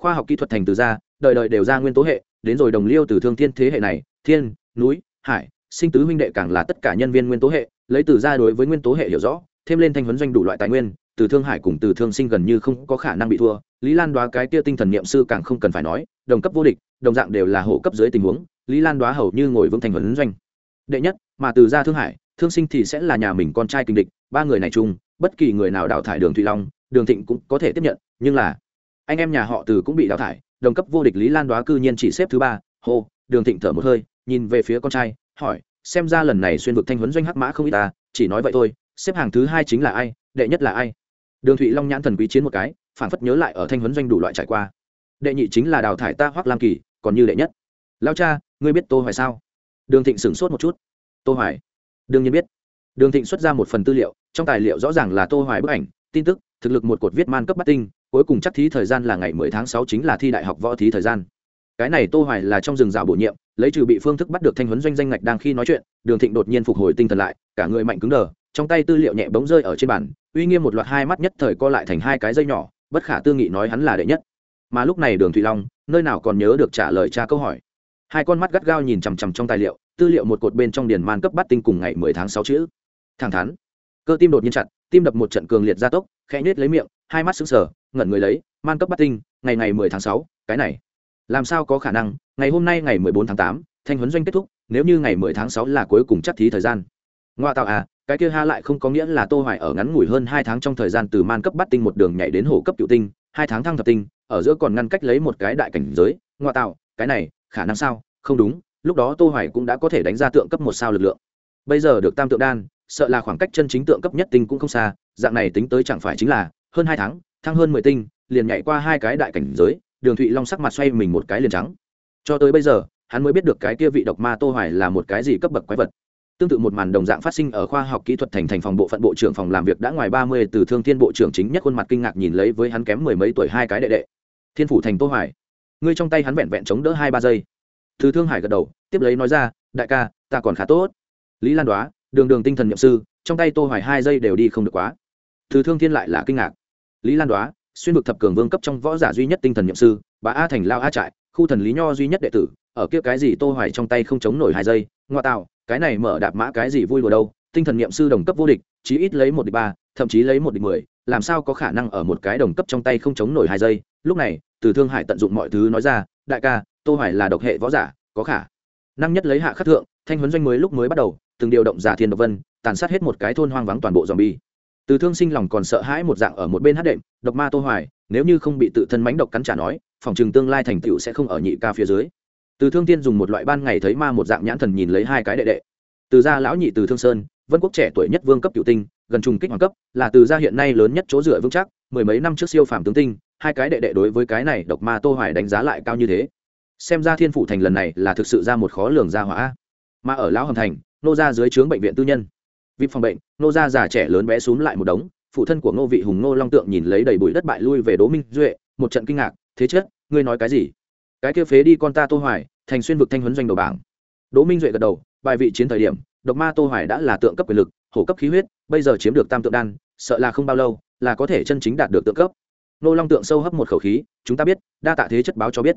khoa học kỹ thuật thành từ ra, đời đời đều ra nguyên tố hệ, đến rồi đồng liêu từ thương thiên thế hệ này, thiên, núi, hải, sinh tứ huynh đệ càng là tất cả nhân viên nguyên tố hệ, lấy từ ra đối với nguyên tố hệ hiểu rõ, thêm lên thanh huấn doanh đủ loại tài nguyên từ thương hải cùng từ thương sinh gần như không có khả năng bị thua. Lý lan đoá cái tia tinh thần niệm sư càng không cần phải nói, đồng cấp vô địch, đồng dạng đều là hộ cấp dưới tình huống, lý lan đoá hầu như ngồi vững thành huấn doanh. Đệ nhất, mà từ ra thương hải, thương sinh thì sẽ là nhà mình con trai kinh địch, ba người này chung, bất kỳ người nào đào thải đường thủy long, đường thịnh cũng có thể tiếp nhận, nhưng là anh em nhà họ từ cũng bị đào thải, đồng cấp vô địch lý lan đoá cư nhiên chỉ xếp thứ ba. Hô, đường thịnh thở một hơi, nhìn về phía con trai, hỏi, xem ra lần này xuyên vực thanh huấn doanh hắc mã không ít ta, chỉ nói vậy thôi, xếp hàng thứ hai chính là ai, đệ nhất là ai? Đường thụy long nhãn thần quý chiến một cái phản phất nhớ lại ở thanh huấn doanh đủ loại trải qua. Đệ nhị chính là đào thải ta hoắc lam kỳ, còn như đệ nhất. Lao cha, ngươi biết tô hoài sao? Đường thịnh sửng sốt một chút. Tô hoài? Đương nhiên biết. Đường thịnh xuất ra một phần tư liệu, trong tài liệu rõ ràng là tô hoài bức ảnh, tin tức, thực lực một cột viết man cấp bắt tinh, cuối cùng chắc thí thời gian là ngày 10 tháng 6 chính là thi đại học võ thí thời gian. Cái này tô hoài là trong rừng rào bổ nhiệm, lấy trừ bị phương thức bắt được thanh huấn doanh danh ngạch đang khi nói chuyện, đường thịnh đột nhiên phục hồi tinh thần lại, cả người mạnh cứng đờ, trong tay tư liệu nhẹ bỗng rơi ở trên bàn uy nghiêm một loạt hai mắt nhất thời co lại thành hai cái dây nhỏ bất khả tư nghị nói hắn là đệ nhất. Mà lúc này đường thụy long nơi nào còn nhớ được trả lời cha câu hỏi. Hai con mắt gắt gao nhìn chằm chằm trong tài liệu tư liệu một cột bên trong điền man cấp bắt tinh cùng ngày 10 tháng sáu chữ. Thẳng thắn. Cơ tim đột nhiên chặt tim đập một trận cường liệt gia tốc khẽ nhết lấy miệng hai mắt sững sờ ngẩn người lấy man cấp bắt tinh ngày ngày 10 tháng sáu, cái này. Làm sao có khả năng ngày hôm nay ngày 14 tháng tám, thanh huấn doanh kết thúc nếu như ngày 10 tháng sáu là cuối cùng chắc thí thời gian. Ngoa tạo à cái kia ha lại không có nghĩa là tô hoài ở ngắn ngủi hơn hai tháng trong thời gian từ man cấp bắt tinh một đường nhảy đến hổ cấp cựu tinh, hai tháng thăng thập tinh, ở giữa còn ngăn cách lấy một cái đại cảnh giới, ngoại tạo, cái này, khả năng sao? Không đúng, lúc đó tô hoài cũng đã có thể đánh ra tượng cấp một sao lực lượng. Bây giờ được tam tượng đan, sợ là khoảng cách chân chính tượng cấp nhất tinh cũng không xa, dạng này tính tới chẳng phải chính là hơn hai tháng, thăng hơn mười tinh, liền nhảy qua hai cái đại cảnh giới, đường thụy long sắc mặt xoay mình một cái liền trắng. Cho tới bây giờ, hắn mới biết được cái kia vị độc ma tô hoài là một cái gì cấp bậc quái vật tương tự một màn đồng dạng phát sinh ở khoa học kỹ thuật thành thành phòng bộ phận bộ trưởng phòng làm việc đã ngoài 30 từ thương thiên bộ trưởng chính nhất khuôn mặt kinh ngạc nhìn lấy với hắn kém mười mấy tuổi hai cái đệ đệ. Thiên phủ thành tô hoài. Ngươi trong tay hắn vẹn vẹn chống đỡ hai ba giây. Từ thương hải gật đầu, tiếp lấy nói ra, đại ca, ta còn khá tốt. Lý lan đoá, đường đường tinh thần nhậm sư, trong tay tô hoài hai giây đều đi không được quá. Từ thương thiên lại là kinh ngạc. Lý lan đoá, xuyên vực thập cường vương cấp trong võ giả duy nhất tinh thần nhậm sư, bà a thành lao a trại, khu thần lý nho duy nhất đệ tử, ở kia cái gì tô hoài trong tay không chống nổi hai giây, ngoa tạo cái này mở đạp mã cái gì vui đùa đâu, tinh thần nghiệm sư đồng cấp vô địch, chí ít lấy một địch ba, thậm chí lấy một địch mười, làm sao có khả năng ở một cái đồng cấp trong tay không chống nổi hai giây? Lúc này, từ thương hải tận dụng mọi thứ nói ra, đại ca, tô hoài là độc hệ võ giả, có khả năng nhất lấy hạ khắc thượng, thanh huấn doanh mới lúc mới bắt đầu, từng điều động giả thiên độc vân, tàn sát hết một cái thôn hoang vắng toàn bộ zombie. Từ thương sinh lòng còn sợ hãi một dạng ở một bên hát đệm, độc ma tô hoài, nếu như không bị tự thân mánh độc cắn trả nói, phòng trường tương lai thành tựu sẽ không ở nhị ca phía dưới từ thương tiên dùng một loại ban ngày thấy ma một dạng nhãn thần nhìn lấy hai cái đệ đệ. Từ gia lão nhị từ thương sơn, vân quốc trẻ tuổi nhất vương cấp cựu tinh, gần trùng kích hoàng cấp, là từ gia hiện nay lớn nhất chỗ dựa vững chắc, mười mấy năm trước siêu phàm tướng tinh, hai cái đệ đệ đối với cái này độc ma tô hoài đánh giá lại cao như thế. Xem ra thiên phủ thành lần này là thực sự ra một khó lường gia hỏa. Mà ở lão hầm thành, nô gia dưới trướng bệnh viện tư nhân. Vip phòng bệnh, nô gia già trẻ lớn bé xuống lại một đống, phụ thân của ngô vị hùng ngô long tượng nhìn lấy đầy bụi đất bại lui về đỗ minh duệ, một trận kinh ngạc, thế chết, ngươi nói cái gì? Cái kia phế đi con ta tô hoài, thành xuyên vực thanh huấn doanh đầu bảng. Đỗ minh duệ gật đầu, bài vị chiến thời điểm, độc ma tô hoài đã là tượng cấp quyền lực, hổ cấp khí huyết, bây giờ chiếm được tam tượng đan, sợ là không bao lâu, là có thể chân chính đạt được tượng cấp. Nô long tượng sâu hấp một khẩu khí, chúng ta biết, đa tạ thế chất báo cho biết.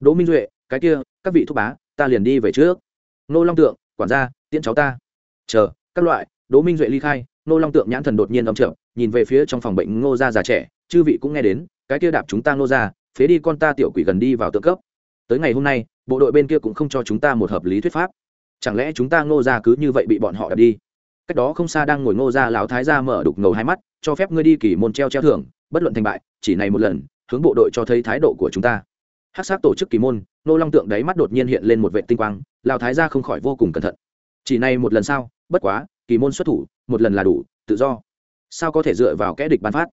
Đỗ minh duệ, cái kia, các vị thúc bá, ta liền đi về trước. Nô long tượng, quản gia, tiễn cháu ta. Chờ, các loại, đỗ minh duệ ly khai, nô long tượng nhãn thần đột nhiên âm trợ nhìn về phía trong phòng bệnh ngô gia già trẻ, chư vị cũng nghe đến, cái kia đạp chúng ta ngô gia phế đi con ta tiểu quỷ gần đi vào tượng cấp. Tới ngày hôm nay, bộ đội bên kia cũng không cho chúng ta một hợp lý thuyết pháp. Chẳng lẽ chúng ta ngô gia cứ như vậy bị bọn họ đập đi? Cách đó không xa đang ngồi ngô gia lão thái gia mở đục ngầu hai mắt, cho phép ngươi đi kỳ môn treo treo thưởng, bất luận thành bại, chỉ này một lần, hướng bộ đội cho thấy thái độ của chúng ta. Hát sát tổ chức kỳ môn nô long tượng đáy mắt đột nhiên hiện lên một vệ tinh quang, lão thái gia không khỏi vô cùng cẩn thận. Chỉ này một lần sao? Bất quá, kỳ môn xuất thủ, một lần là đủ, tự do. Sao có thể dựa vào kẽ địch ban phát?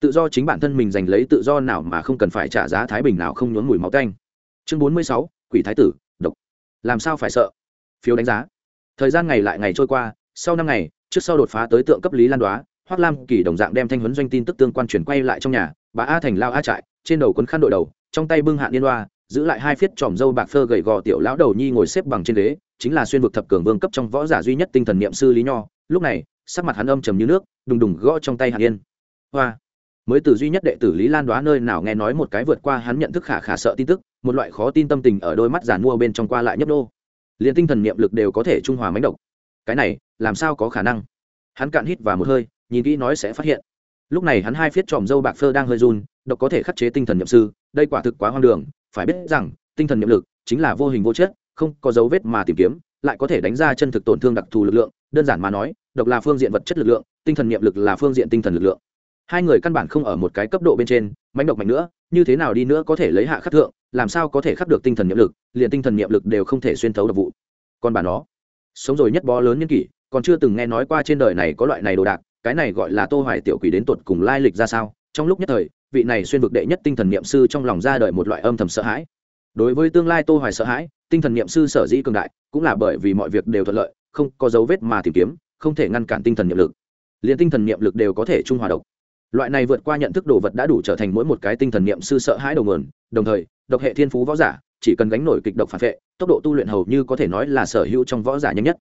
Tự do chính bản thân mình giành lấy tự do nào mà không cần phải trả giá thái bình nào không nhốn mùi máu canh chương bốn mươi sáu, quỷ thái tử, độc. Làm sao phải sợ? Phiếu đánh giá. Thời gian ngày lại ngày trôi qua, sau năm ngày, trước sau đột phá tới tượng cấp lý lan đoá, hoác lam kỳ đồng dạng đem thanh huấn doanh tin tức tương quan chuyển quay lại trong nhà, bà a thành lao a trại, trên đầu quấn khăn đội đầu, trong tay bưng hạn liên đoa giữ lại hai phiết tròm dâu bạc phơ gầy gò tiểu lão đầu nhi ngồi xếp bằng trên ghế, chính là xuyên vực thập cường vương cấp trong võ giả duy nhất tinh thần niệm sư lý nho. Lúc này, sắc mặt hắn âm trầm như nước, đùng đùng gõ trong tay hạt yên. Hoa mới từ duy nhất đệ tử lý lan đoá nơi nào nghe nói một cái vượt qua hắn nhận thức khả khả sợ tin tức, một loại khó tin tâm tình ở đôi mắt giàn mua bên trong qua lại nhấp đô liền tinh thần niệm lực đều có thể trung hòa mánh độc. Cái này, làm sao có khả năng? Hắn cạn hít và một hơi, nhìn kỹ nói sẽ phát hiện. Lúc này hắn hai phiết tròm dâu bạc phơ đang hơi run, độc có thể khắc chế tinh thần nhậm sư, đây quả thực quá hoang đường, phải biết rằng, tinh thần niệm lực chính là vô hình vô chất, không có dấu vết mà tìm kiếm, lại có thể đánh ra chân thực tổn thương đặc thù lực lượng, đơn giản mà nói, độc là phương diện vật chất lực lượng, tinh thần niệm lực là phương diện tinh thần lực lượng hai người căn bản không ở một cái cấp độ bên trên mánh độc mạnh nữa, như thế nào đi nữa có thể lấy hạ khắc thượng, làm sao có thể khắc được tinh thần nhiệm lực, liền tinh thần nhiệm lực đều không thể xuyên thấu độc vụ. Còn bà nó, sống rồi nhất bó lớn nhân kỷ, còn chưa từng nghe nói qua trên đời này có loại này đồ đạc, cái này gọi là tô hoài tiểu quỷ đến tuột cùng lai lịch ra sao? Trong lúc nhất thời, vị này xuyên vực đệ nhất tinh thần niệm sư trong lòng ra đời một loại âm thầm sợ hãi. Đối với tương lai tô hoài sợ hãi, tinh thần niệm sư sở dĩ cường đại, cũng là bởi vì mọi việc đều thuận lợi, không có dấu vết mà tìm kiếm, không thể ngăn cản tinh thần niệm lực. Liền tinh thần niệm lực đều có thể trung hòa độc loại này vượt qua nhận thức đồ vật đã đủ trở thành mỗi một cái tinh thần niệm sư sợ hãi đầu nguồn, đồng thời, độc hệ thiên phú võ giả, chỉ cần gánh nổi kịch độc phản vệ, tốc độ tu luyện hầu như có thể nói là sở hữu trong võ giả nhanh nhất.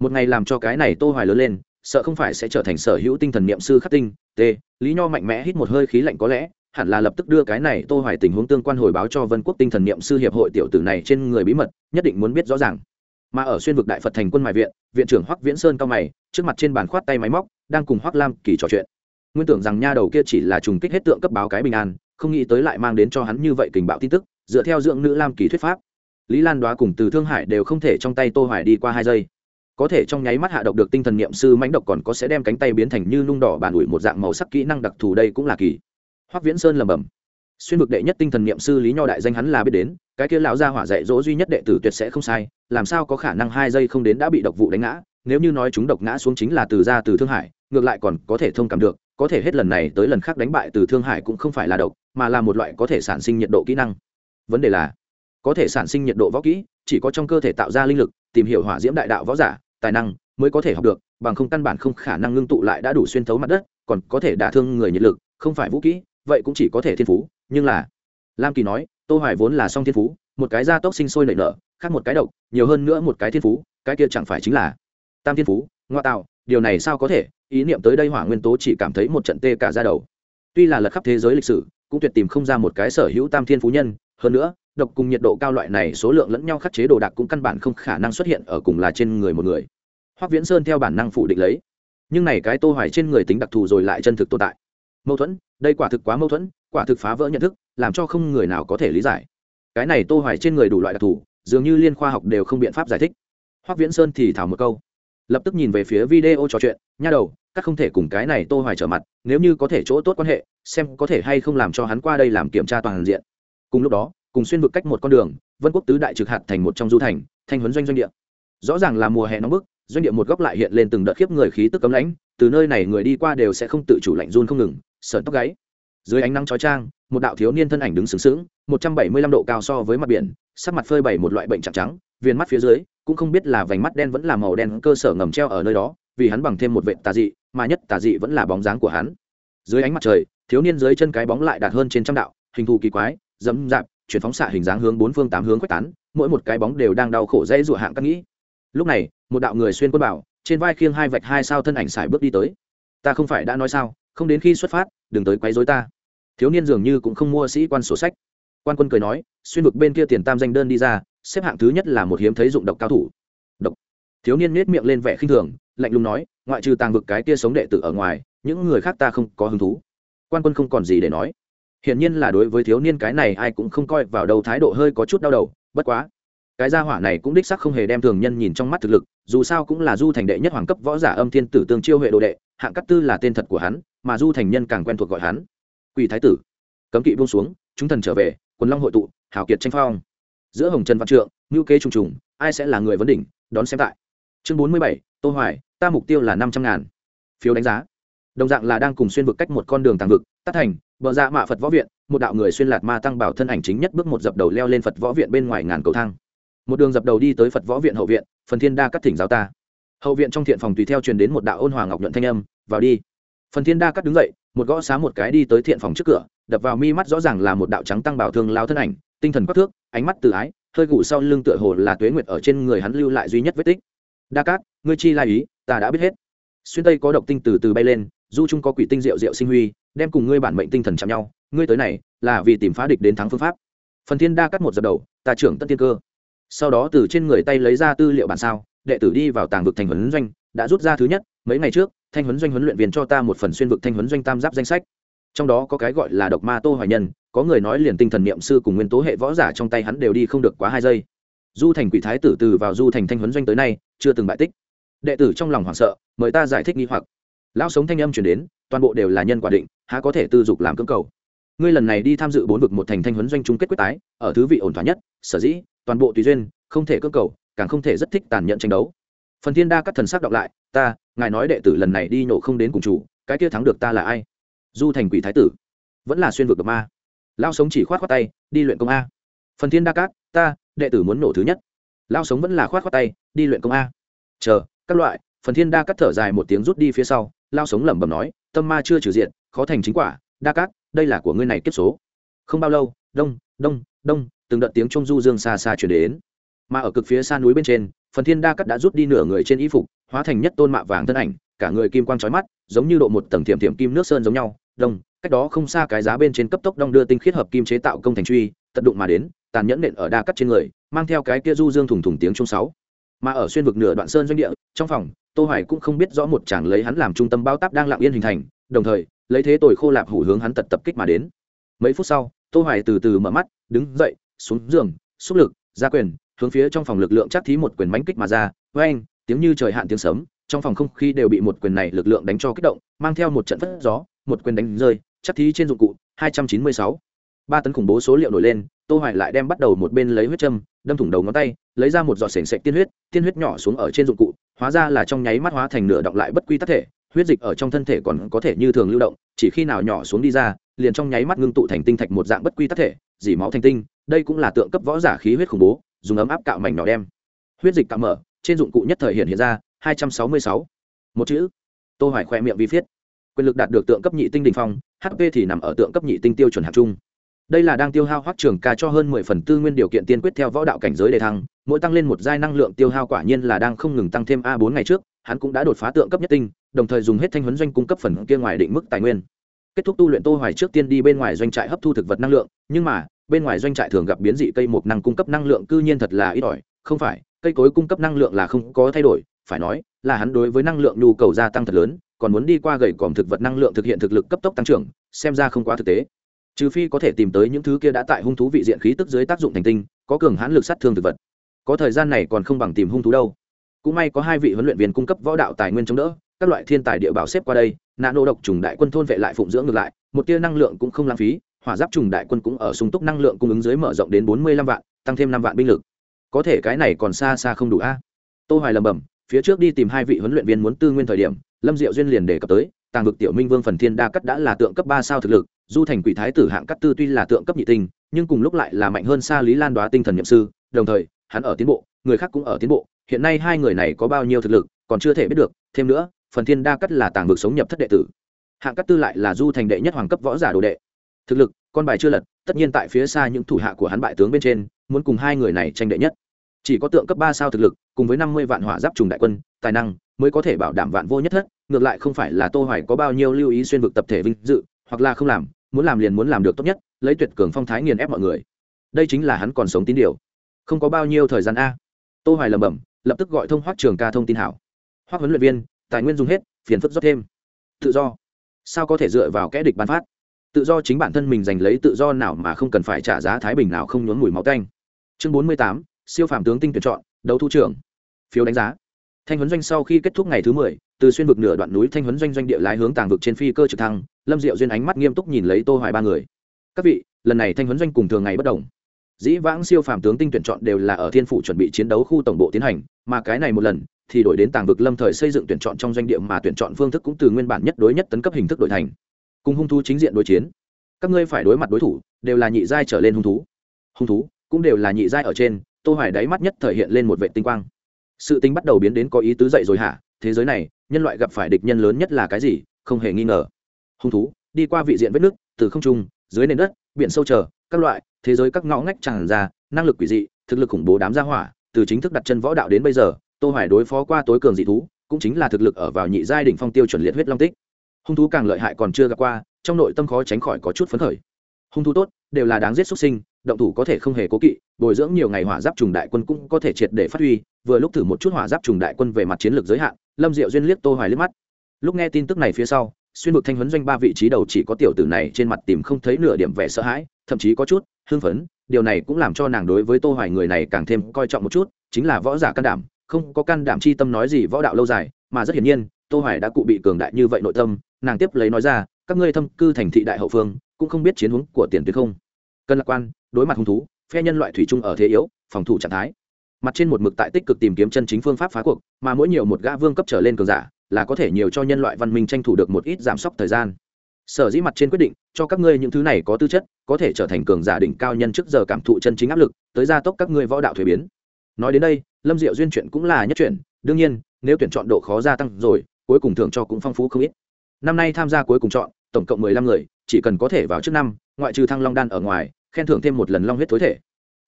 Một ngày làm cho cái này tô hoài lớn lên, sợ không phải sẽ trở thành sở hữu tinh thần niệm sư khắc tinh t lý nho mạnh mẽ hít một hơi khí lạnh có lẽ, hẳn là lập tức đưa cái này tô hoài tình huống tương quan hồi báo cho vân quốc tinh thần niệm sư hiệp hội tiểu tử này trên người bí mật, nhất định muốn biết rõ ràng. Mà ở xuyên vực đại phật thành quân mại viện viện trưởng hoắc viễn sơn cao mày, trước mặt trên bàn khoát tay máy móc, đang cùng hoắc lam kỳ trò chuyện nguyên tưởng rằng nha đầu kia chỉ là trùng kích hết tượng cấp báo cái bình an, không nghĩ tới lại mang đến cho hắn như vậy kình bạo tin tức, dựa theo dưỡng nữ lam kỳ thuyết pháp. Lý lan đoá cùng từ thương hải đều không thể trong tay tô hoài đi qua hai giây. Có thể trong nháy mắt hạ độc được tinh thần niệm sư mãnh độc còn có sẽ đem cánh tay biến thành như nung đỏ bàn ủi một dạng màu sắc kỹ năng đặc thù đây cũng là kỳ. Hoắc viễn sơn lẩm bẩm. Xuyên vực đệ nhất tinh thần niệm sư lý nho đại danh hắn là biết đến, cái kia lão gia hỏa dạy dỗ duy nhất đệ tử tuyệt sẽ không sai, làm sao có khả năng hai giây không đến đã bị độc vụ đánh ngã, nếu như nói chúng độc ngã xuống chính là từ gia từ thương hải, ngược lại còn có thể thông cảm được có thể hết lần này tới lần khác đánh bại từ thương hải cũng không phải là độc, mà là một loại có thể sản sinh nhiệt độ kỹ năng. Vấn đề là, có thể sản sinh nhiệt độ võ kỹ, chỉ có trong cơ thể tạo ra linh lực, tìm hiểu hỏa diễm đại đạo võ giả, tài năng mới có thể học được, bằng không căn bản không khả năng ngưng tụ lại đã đủ xuyên thấu mặt đất, còn có thể đả thương người nhiệt lực, không phải vũ kỹ, vậy cũng chỉ có thể thiên phú. Nhưng là, lam kỳ nói, tô hoài vốn là song thiên phú, một cái gia tốc sinh sôi nảy nở, khác một cái độc, nhiều hơn nữa một cái thiên phú, cái kia chẳng phải chính là tam thiên phú, ngoại tạo, điều này sao có thể? Ý niệm tới đây hỏa nguyên tố chỉ cảm thấy một trận tê cả ra đầu. Tuy là lật khắp thế giới lịch sử, cũng tuyệt tìm không ra một cái sở hữu tam thiên phú nhân, hơn nữa, độc cùng nhiệt độ cao loại này số lượng lẫn nhau khắc chế đồ đạc cũng căn bản không khả năng xuất hiện ở cùng là trên người một người. Hoắc viễn sơn theo bản năng phủ định lấy. Nhưng này cái tô hoài trên người tính đặc thù rồi lại chân thực tồn tại. Mâu thuẫn, đây quả thực quá mâu thuẫn, quả thực phá vỡ nhận thức, làm cho không người nào có thể lý giải. Cái này tô hoài trên người đủ loại đặc thù, dường như liên khoa học đều không biện pháp giải thích. Hoắc viễn sơn thì thảo một câu lập tức nhìn về phía video trò chuyện, nha đầu, các không thể cùng cái này tô hoài trở mặt, nếu như có thể chỗ tốt quan hệ, xem có thể hay không làm cho hắn qua đây làm kiểm tra toàn diện. Cùng lúc đó, cùng xuyên vực cách một con đường, vân quốc tứ đại trực hạt thành một trong du thành, thanh huấn doanh doanh địa. Rõ ràng là mùa hè nóng bức, doanh địa một góc lại hiện lên từng đợt khiếp người khí tức cấm lãnh, từ nơi này người đi qua đều sẽ không tự chủ lạnh run không ngừng sờn tóc gáy. Dưới ánh nắng chói chang, một đạo thiếu niên thân ảnh đứng sướng sướng một trăm bảy mươi lăm độ cao so với mặt biển, sắc mặt phơi bày một loại bệnh trắng trắng viên mắt phía dưới cũng không biết là vành mắt đen vẫn là màu đen, cơ sở ngầm treo ở nơi đó, vì hắn bằng thêm một vệ tà dị, mà nhất tà dị vẫn là bóng dáng của hắn. Dưới ánh mặt trời, thiếu niên dưới chân cái bóng lại đạt hơn trên trăm đạo, hình thù kỳ quái dẫm dạp chuyển phóng xạ hình dáng hướng bốn phương tám hướng quét tán, mỗi một cái bóng đều đang đau khổ dây rụa hạng các nghĩ. Lúc này, một đạo người xuyên quân bảo, trên vai khiêng hai vạch hai sao thân ảnh xài bước đi tới. Ta không phải đã nói sao, không đến khi xuất phát, đừng tới quấy rối ta. Thiếu niên dường như cũng không mua sĩ quan sổ sách. Quan quân cười nói, xuyên vực bên kia tiền tam danh đơn đi ra xếp hạng thứ nhất là một hiếm thấy dụng độc cao thủ. Độc. Thiếu niên nết miệng lên vẻ khinh thường, lạnh lùng nói, ngoại trừ tàng vực cái kia sống đệ tử ở ngoài, những người khác ta không có hứng thú. Quan quân không còn gì để nói. Hiển nhiên là đối với thiếu niên cái này ai cũng không coi vào đâu thái độ hơi có chút đau đầu, bất quá. Cái gia hỏa này cũng đích sắc không hề đem thường nhân nhìn trong mắt thực lực, dù sao cũng là du thành đệ nhất hoàng cấp võ giả âm thiên tử tương chiêu huệ đồ đệ, hạng cắt tư là tên thật của hắn, mà du thành nhân càng quen thuộc gọi hắn. Quỷ thái tử. Cấm kỵ buông xuống, chúng thần trở về, quần long hội tụ hảo kiệt tranh phong giữa hồng trần văn trượng ngữ kế trùng trùng, ai sẽ là người vấn đỉnh, đón xem tại. Chương bốn mươi bảy, tô hoài, ta mục tiêu là năm trăm ngàn. Phiếu đánh giá. Đồng dạng là đang cùng xuyên vực cách một con đường tàng vực tắt thành, bờ ra dạ mạ phật võ viện, một đạo người xuyên lạt ma tăng bảo thân ảnh chính nhất bước một dập đầu leo lên phật võ viện bên ngoài ngàn cầu thang. Một đường dập đầu đi tới phật võ viện hậu viện, phần thiên đa cắt thỉnh giáo ta. Hậu viện trong thiện phòng tùy theo truyền đến một đạo ôn hòa ngọc nhuận thanh âm, vào đi. Phần thiên đa cắt đứng dậy, một gõ xá một cái đi tới thiện phòng trước cửa, đập vào mi mắt rõ ràng là một đạo trắng tăng bảo thương lao thân ảnh tinh thần quắc thước, ánh mắt từ ái, hơi gù sau lưng tựa hồ là tuế nguyệt ở trên người hắn lưu lại duy nhất vết tích. Đa cát, ngươi chi lai ý, ta đã biết hết. Xuyên tây có độc tinh từ từ bay lên, du trung có quỷ tinh diệu diệu sinh huy, đem cùng ngươi bản mệnh tinh thần chạm nhau, ngươi tới này, là vì tìm phá địch đến thắng phương pháp. Phần thiên đa cắt một giật đầu, ta trưởng tân tiên cơ. Sau đó từ trên người tay lấy ra tư liệu bản sao, đệ tử đi vào tàng vực thành huấn doanh, đã rút ra thứ nhất, mấy ngày trước, thanh huấn doanh huấn luyện viên cho ta một phần xuyên vực thanh huấn doanh tam giáp danh sách. Trong đó có cái gọi là độc ma tô hoài nhân có người nói liền tinh thần niệm sư cùng nguyên tố hệ võ giả trong tay hắn đều đi không được quá hai giây. Du thành quỷ thái tử từ vào du thành thanh huấn doanh tới nay, chưa từng bại tích. Đệ tử trong lòng hoảng sợ, mời ta giải thích nghi hoặc. Lão sống thanh âm chuyển đến, toàn bộ đều là nhân quả định, há có thể tư dục làm cưỡng cầu. Ngươi lần này đi tham dự bốn vực một thành thanh huấn doanh chung kết quyết tái, ở thứ vị ổn thỏa nhất, sở dĩ, toàn bộ tùy duyên, không thể cưỡng cầu, càng không thể rất thích tàn nhẫn tranh đấu. Phần thiên đa các thần sắc đọc lại, ta, ngài nói đệ tử lần này đi nhổ không đến cùng chủ, cái kia thắng được ta là ai? Du thành quỷ thái tử. Vẫn là xuyên vực độc ma lao sống chỉ khoát khoát tay, đi luyện công a. Phần thiên đa cát ta, đệ tử muốn nổ thứ nhất. Lao sống vẫn là khoát khoát tay, đi luyện công a. Chờ, các loại, phần thiên đa cát thở dài một tiếng rút đi phía sau, lao sống lẩm bẩm nói, tâm ma chưa trừ diện, khó thành chính quả, đa cát đây là của ngươi này kiếp số. Không bao lâu, đông đông đông, từng đợt tiếng trung du dương xa xa chuyển đến. Mà ở cực phía xa núi bên trên, phần thiên đa cát đã rút đi nửa người trên y phục, hóa thành nhất tôn mạ vàng thân ảnh, cả người kim quang trói mắt, giống như độ một tầng thiểm thiểm kim nước sơn giống nhau, đông cách đó không xa cái giá bên trên cấp tốc đong đưa tinh khiết hợp kim chế tạo công thành truy, tận đụng mà đến, tàn nhẫn nện ở đa cắt trên người, mang theo cái kia du dương thủng thủng tiếng chung sáu. Mà ở xuyên vực nửa đoạn sơn doanh địa, trong phòng, tô hoài cũng không biết rõ một chàng lấy hắn làm trung tâm bao táp đang lặng yên hình thành, đồng thời, lấy thế tồi khô lạp hủ hướng hắn tật tập kích mà đến. Mấy phút sau, tô hoài từ từ mở mắt, đứng dậy, xuống giường, xúc lực, ra quyền, hướng phía trong phòng lực lượng chắc thí một quyền mãnh kích mà ra với anh tiếng như trời hạn tiếng sấm, trong phòng không khí đều bị một quyền này lực lượng đánh cho kích động, mang theo một trận phất gió, một quyền đánh rơi chắc thí trên dụng cụ 296. ba tấn khủng bố số liệu nổi lên, tô hoài lại đem bắt đầu một bên lấy huyết châm, đâm thủng đầu ngón tay, lấy ra một giọt sền sệt tiên huyết tiên huyết nhỏ xuống ở trên dụng cụ, hóa ra là trong nháy mắt hóa thành nửa động lại bất quy tắc thể, huyết dịch ở trong thân thể còn có thể như thường lưu động, chỉ khi nào nhỏ xuống đi ra, liền trong nháy mắt ngưng tụ thành tinh thạch một dạng bất quy tắc thể, dỉ máu thành tinh, đây cũng là tượng cấp võ giả khí huyết khủng bố, dùng ấm áp cạo mảnh nhỏ đem huyết dịch cạo mở, trên dụng cụ nhất thời hiện hiện ra 266. một chữ tô hoài khoe miệng vi viết quyền lực đạt được tượng cấp nhị tinh đỉnh phong hp thì nằm ở tượng cấp nhị tinh tiêu chuẩn hạng trung. Đây là đang tiêu hao hoắc trường ca cho hơn mười phần tư nguyên điều kiện tiên quyết theo võ đạo cảnh giới đề thăng, mỗi tăng lên một giai năng lượng tiêu hao quả nhiên là đang không ngừng tăng thêm a bốn ngày trước, hắn cũng đã đột phá tượng cấp nhất tinh, đồng thời dùng hết thanh huấn doanh cung cấp phần kia ngoài định mức tài nguyên. Kết thúc tu luyện tô hoài trước tiên đi bên ngoài doanh trại hấp thu thực vật năng lượng, nhưng mà, bên ngoài doanh trại thường gặp biến dị cây mục năng cung cấp năng lượng cư nhiên thật là ít ỏi, không phải, cây cối cung cấp năng lượng là không có thay đổi, phải nói, là hắn đối với năng lượng nhu cầu gia tăng thật lớn còn muốn đi qua gầy còm thực vật năng lượng thực hiện thực lực cấp tốc tăng trưởng, xem ra không quá thực tế. Trừ phi có thể tìm tới những thứ kia đã tại hung thú vị diện khí tức dưới tác dụng thành tinh, có cường hãn lực sát thương thực vật. Có thời gian này còn không bằng tìm hung thú đâu. Cũng may có hai vị huấn luyện viên cung cấp võ đạo tài nguyên chống đỡ, các loại thiên tài địa bảo xếp qua đây nạn nô độc trùng đại quân thôn vệ lại phụng dưỡng ngược lại, một tia năng lượng cũng không lãng phí, hỏa giáp trùng đại quân cũng ở sung túc năng lượng cung ứng dưới mở rộng đến bốn mươi lăm vạn, tăng thêm năm vạn binh lực. Có thể cái này còn xa xa không đủ a. Tô hoài lẩm bẩm phía trước đi tìm hai vị huấn luyện viên muốn tư nguyên thời điểm, lâm diệu duyên liền đề cập tới, tàng vực tiểu minh vương phần thiên đa cắt đã là tượng cấp ba sao thực lực, du thành quỷ thái tử hạng cắt tư tuy là tượng cấp nhị tinh, nhưng cùng lúc lại là mạnh hơn xa lý lan đoá tinh thần nhậm sư, đồng thời, hắn ở tiến bộ, người khác cũng ở tiến bộ, hiện nay hai người này có bao nhiêu thực lực, còn chưa thể biết được, thêm nữa, phần thiên đa cắt là tàng vực sống nhập thất đệ tử. Hạng cắt tư lại là du thành đệ nhất hoàng cấp võ giả đồ đệ. Thực lực, con bài chưa lật, tất nhiên tại phía xa những thủ hạ của hắn bại tướng bên trên, muốn cùng hai người này tranh đệ nhất chỉ có tượng cấp ba sao thực lực cùng với năm mươi vạn hỏa giáp trùng đại quân tài năng mới có thể bảo đảm vạn vô nhất thất ngược lại không phải là tô hoài có bao nhiêu lưu ý xuyên vực tập thể vinh dự hoặc là không làm muốn làm liền muốn làm được tốt nhất lấy tuyệt cường phong thái nghiền ép mọi người. Đây chính là hắn còn sống tín điều. Không có bao nhiêu thời gian a. Tô hoài lẩm bẩm lập tức gọi thông hoắc trường ca thông tin hảo. Hoắc huấn luyện viên tài nguyên dùng hết phiền phức rót thêm. Tự do. Sao có thể dựa vào kẽ địch ban phát? Tự do chính bản thân mình giành lấy tự do nào mà không cần phải trả giá thái bình nào không nhốn mùi máu tanh. Chương 48, siêu phàm tướng tinh tuyển chọn, đấu thu trưởng. Phiếu đánh giá. Thanh huấn doanh sau khi kết thúc ngày thứ mười, từ xuyên vực nửa đoạn núi thanh huấn doanh doanh địa lái hướng tàng vực trên phi cơ trực thăng, lâm diệu duyên ánh mắt nghiêm túc nhìn lấy tô hoài ba người. Các vị, lần này thanh huấn doanh cùng thường ngày bất đồng. Dĩ vãng siêu phàm tướng tinh tuyển chọn đều là ở thiên phủ chuẩn bị chiến đấu khu tổng bộ tiến hành, mà cái này một lần thì đổi đến tàng vực lâm thời xây dựng tuyển chọn trong doanh địa mà tuyển chọn phương thức cũng từ nguyên bản nhất đối nhất tấn cấp hình thức đổi thành. Cùng hung thú chính diện đối chiến. Các ngươi phải đối mặt đối thủ, đều là nhị giai trở lên hung thú. Hung thú cũng đều là nhị giai ở trên tô hoài đáy mắt nhất thời hiện lên một vệ tinh quang. Sự tinh bắt đầu biến đến có ý tứ dậy rồi hả? Thế giới này, nhân loại gặp phải địch nhân lớn nhất là cái gì? Không hề nghi ngờ. Hung thú, đi qua vị diện vết nước, từ không trung, dưới nền đất, biển sâu chờ, các loại, thế giới các ngõ ngách tràn ra, năng lực quỷ dị, thực lực khủng bố đám gia hỏa, từ chính thức đặt chân võ đạo đến bây giờ, tô hoài đối phó qua tối cường dị thú, cũng chính là thực lực ở vào nhị giai đỉnh phong tiêu chuẩn liệt huyết long tích. Hung thú càng lợi hại còn chưa gặp qua, trong nội tâm khó tránh khỏi có chút phấn khởi. Hung thú tốt, đều là đáng giết xuất sinh, động thủ có thể không hề cố kỵ bồi dưỡng nhiều ngày hỏa giáp trùng đại quân cũng có thể triệt để phát huy, vừa lúc thử một chút hỏa giáp trùng đại quân về mặt chiến lược giới hạn, lâm diệu duyên liếc tô hoài liếc mắt. Lúc nghe tin tức này phía sau, xuyên vực thanh huấn doanh ba vị trí đầu chỉ có tiểu tử này trên mặt tìm không thấy nửa điểm vẻ sợ hãi, thậm chí có chút hưng phấn, điều này cũng làm cho nàng đối với tô hoài người này càng thêm coi trọng một chút, chính là võ giả can đảm, không có can đảm chi tâm nói gì võ đạo lâu dài, mà rất hiển nhiên, tô hoài đã cụ bị cường đại như vậy nội tâm, nàng tiếp lấy nói ra, các ngươi thâm cư thành thị đại hậu phương, cũng không biết chiến huống của tiền tuyến không? Cần lạc quan, đối mặt hung thú phe nhân loại thủy chung ở thế yếu, phòng thủ trạng thái. Mặt trên một mực tại tích cực tìm kiếm chân chính phương pháp phá cuộc, mà mỗi nhiều một gã vương cấp trở lên cường giả, là có thể nhiều cho nhân loại văn minh tranh thủ được một ít giảm sốc thời gian. Sở dĩ mặt trên quyết định, cho các ngươi những thứ này có tư chất, có thể trở thành cường giả đỉnh cao nhân trước giờ cảm thụ chân chính áp lực, tới gia tốc các ngươi võ đạo thuế biến. Nói đến đây, lâm diệu duyên chuyện cũng là nhất chuyện, đương nhiên, nếu tuyển chọn độ khó gia tăng rồi, cuối cùng thưởng cho cũng phong phú không ít. Năm nay tham gia cuối cùng chọn, tổng cộng mười lăm người, chỉ cần có thể vào trước năm, ngoại trừ thăng long đan ở ngoài khen thưởng thêm một lần long huyết tối thể.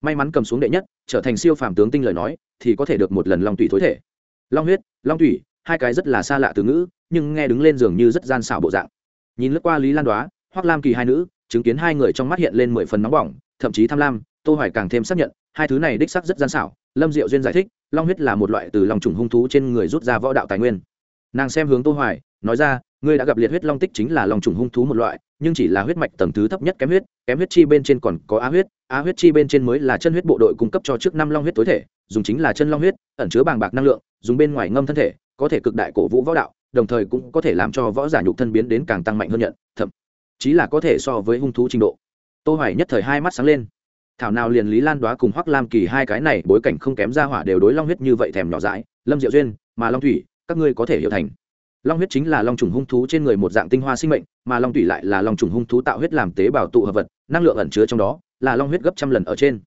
May mắn cầm xuống đệ nhất, trở thành siêu phàm tướng tinh lời nói, thì có thể được một lần long tủy tối thể. Long huyết, long tủy, hai cái rất là xa lạ từ ngữ, nhưng nghe đứng lên dường như rất gian xảo bộ dạng. Nhìn lướt qua lý lan đoá, Hoắc lam kỳ hai nữ, chứng kiến hai người trong mắt hiện lên mười phần nóng bỏng, thậm chí tham lam, tô hoài càng thêm xác nhận, hai thứ này đích sắc rất gian xảo. Lâm diệu duyên giải thích, long huyết là một loại từ lòng trùng hung thú trên người rút ra võ đạo tài nguyên. Nàng xem hướng tô hoài, nói ra ngươi đã gặp liệt huyết long tích chính là lòng trùng hung thú một loại, nhưng chỉ là huyết mạch tầng thứ thấp nhất kém huyết kém huyết chi bên trên còn có á huyết á huyết chi bên trên mới là chân huyết bộ đội cung cấp cho trước năm long huyết tối thể, dùng chính là chân long huyết, ẩn chứa bàng bạc năng lượng, dùng bên ngoài ngâm thân thể, có thể cực đại cổ vũ võ đạo, đồng thời cũng có thể làm cho võ giả nhục thân biến đến càng tăng mạnh hơn nhận, thậm chí là có thể so với hung thú trình độ. Tô hoài nhất thời hai mắt sáng lên. Thảo nào liền lý lan đoá cùng hoắc lam kỳ hai cái này bối cảnh không kém ra hỏa đều đối long huyết như vậy thèm nhỏ dãi, lâm diệu duyên, mà long thủy, các ngươi có thể hiểu thành long huyết chính là long trùng hung thú trên người một dạng tinh hoa sinh mệnh, mà long thủy lại là long trùng hung thú tạo huyết làm tế bào tụ hợp vật, năng lượng ẩn chứa trong đó, là long huyết gấp trăm lần ở trên.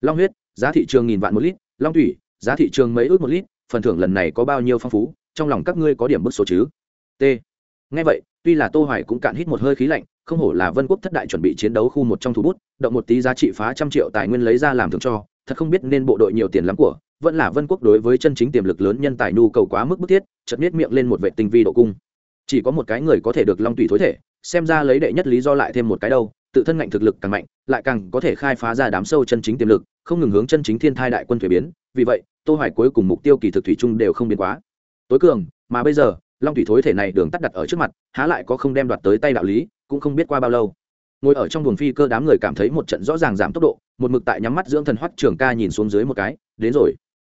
Long huyết, giá thị trường nghìn vạn một lít, long thủy giá thị trường mấy ước một lít, phần thưởng lần này có bao nhiêu phong phú, trong lòng các ngươi có điểm bức số chứ? T. Ngay vậy, tuy là tô hoài cũng cạn hít một hơi khí lạnh, không hổ là vân quốc thất đại chuẩn bị chiến đấu khu một trong thủ bút, động một tí giá trị phá trăm triệu tài nguyên lấy ra làm thưởng cho, thật không biết nên bộ đội nhiều tiền lắm của vẫn là vân quốc đối với chân chính tiềm lực lớn nhân tài nhu cầu quá mức bức thiết, chợt miết miệng lên một vệ tinh vi độ cung. Chỉ có một cái người có thể được long tùy thối thể, xem ra lấy đệ nhất lý do lại thêm một cái đâu, tự thân ngạnh thực lực càng mạnh, lại càng có thể khai phá ra đám sâu chân chính tiềm lực, không ngừng hướng chân chính thiên thai đại quân thuế biến. Vì vậy, tô hoài cuối cùng mục tiêu kỳ thực thủy chung đều không biến quá. Tối cường, mà bây giờ, long thủy thối thể này đường tắt đặt ở trước mặt, há lại có không đem đoạt tới tay đạo lý, cũng không biết qua bao lâu. Ngồi ở trong buồng phi cơ đám người cảm thấy một trận rõ ràng giảm tốc độ, một mực tại nhắm mắt dưỡng thần hoắt trường ca nhìn xuống dưới một cái, đến rồi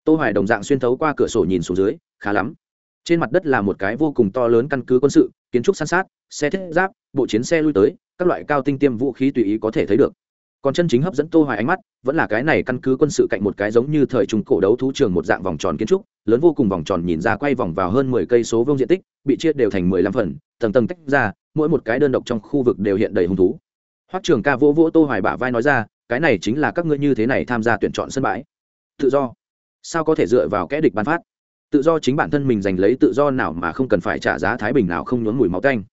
tô hoài đồng dạng xuyên thấu qua cửa sổ nhìn xuống dưới, khá lắm. Trên mặt đất là một cái vô cùng to lớn căn cứ quân sự, kiến trúc san sát, xe thiết giáp, bộ chiến xe lui tới, các loại cao tinh tiêm vũ khí tùy ý có thể thấy được. Còn chân chính hấp dẫn tô hoài ánh mắt, vẫn là cái này căn cứ quân sự cạnh một cái giống như thời trung cổ đấu thú trường một dạng vòng tròn kiến trúc, lớn vô cùng vòng tròn nhìn ra quay vòng vào hơn 10 cây số vuông diện tích, bị chia đều thành 15 phần, tầng tầng tách ra, mỗi một cái đơn độc trong khu vực đều hiện đầy hung thú. Hoắc trường ca vỗ vỗ tô hoài bả vai nói ra, cái này chính là các ngươi như thế này tham gia tuyển chọn sân bãi. Tự do sao có thể dựa vào kẽ địch ban phát? Tự do chính bản thân mình giành lấy tự do nào mà không cần phải trả giá thái bình nào không nhuốm mùi máu tanh.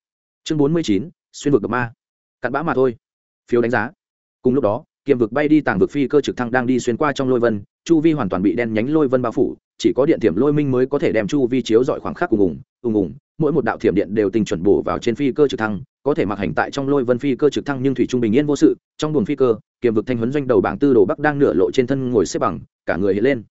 Chương 49, xuyên vực độc ma. Cặn bã mà thôi. Phiếu đánh giá. Cùng lúc đó kiềm vực bay đi tàng vực phi cơ trực thăng đang đi xuyên qua trong lôi vân chu vi hoàn toàn bị đen nhánh lôi vân bao phủ chỉ có điện thiểm lôi minh mới có thể đem chu vi chiếu dọi khoảng khắc ùng ùng ùng ùng mỗi một đạo thiểm điện đều tình chuẩn bổ vào trên phi cơ trực thăng có thể mặc hành tại trong lôi vân phi cơ trực thăng nhưng thủy trung bình yên vô sự trong buồng phi cơ kiềm vực thanh huấn doanh đầu bảng tư đồ bắc đang nửa lộ trên thân ngồi xếp bằng cả người hiện lên.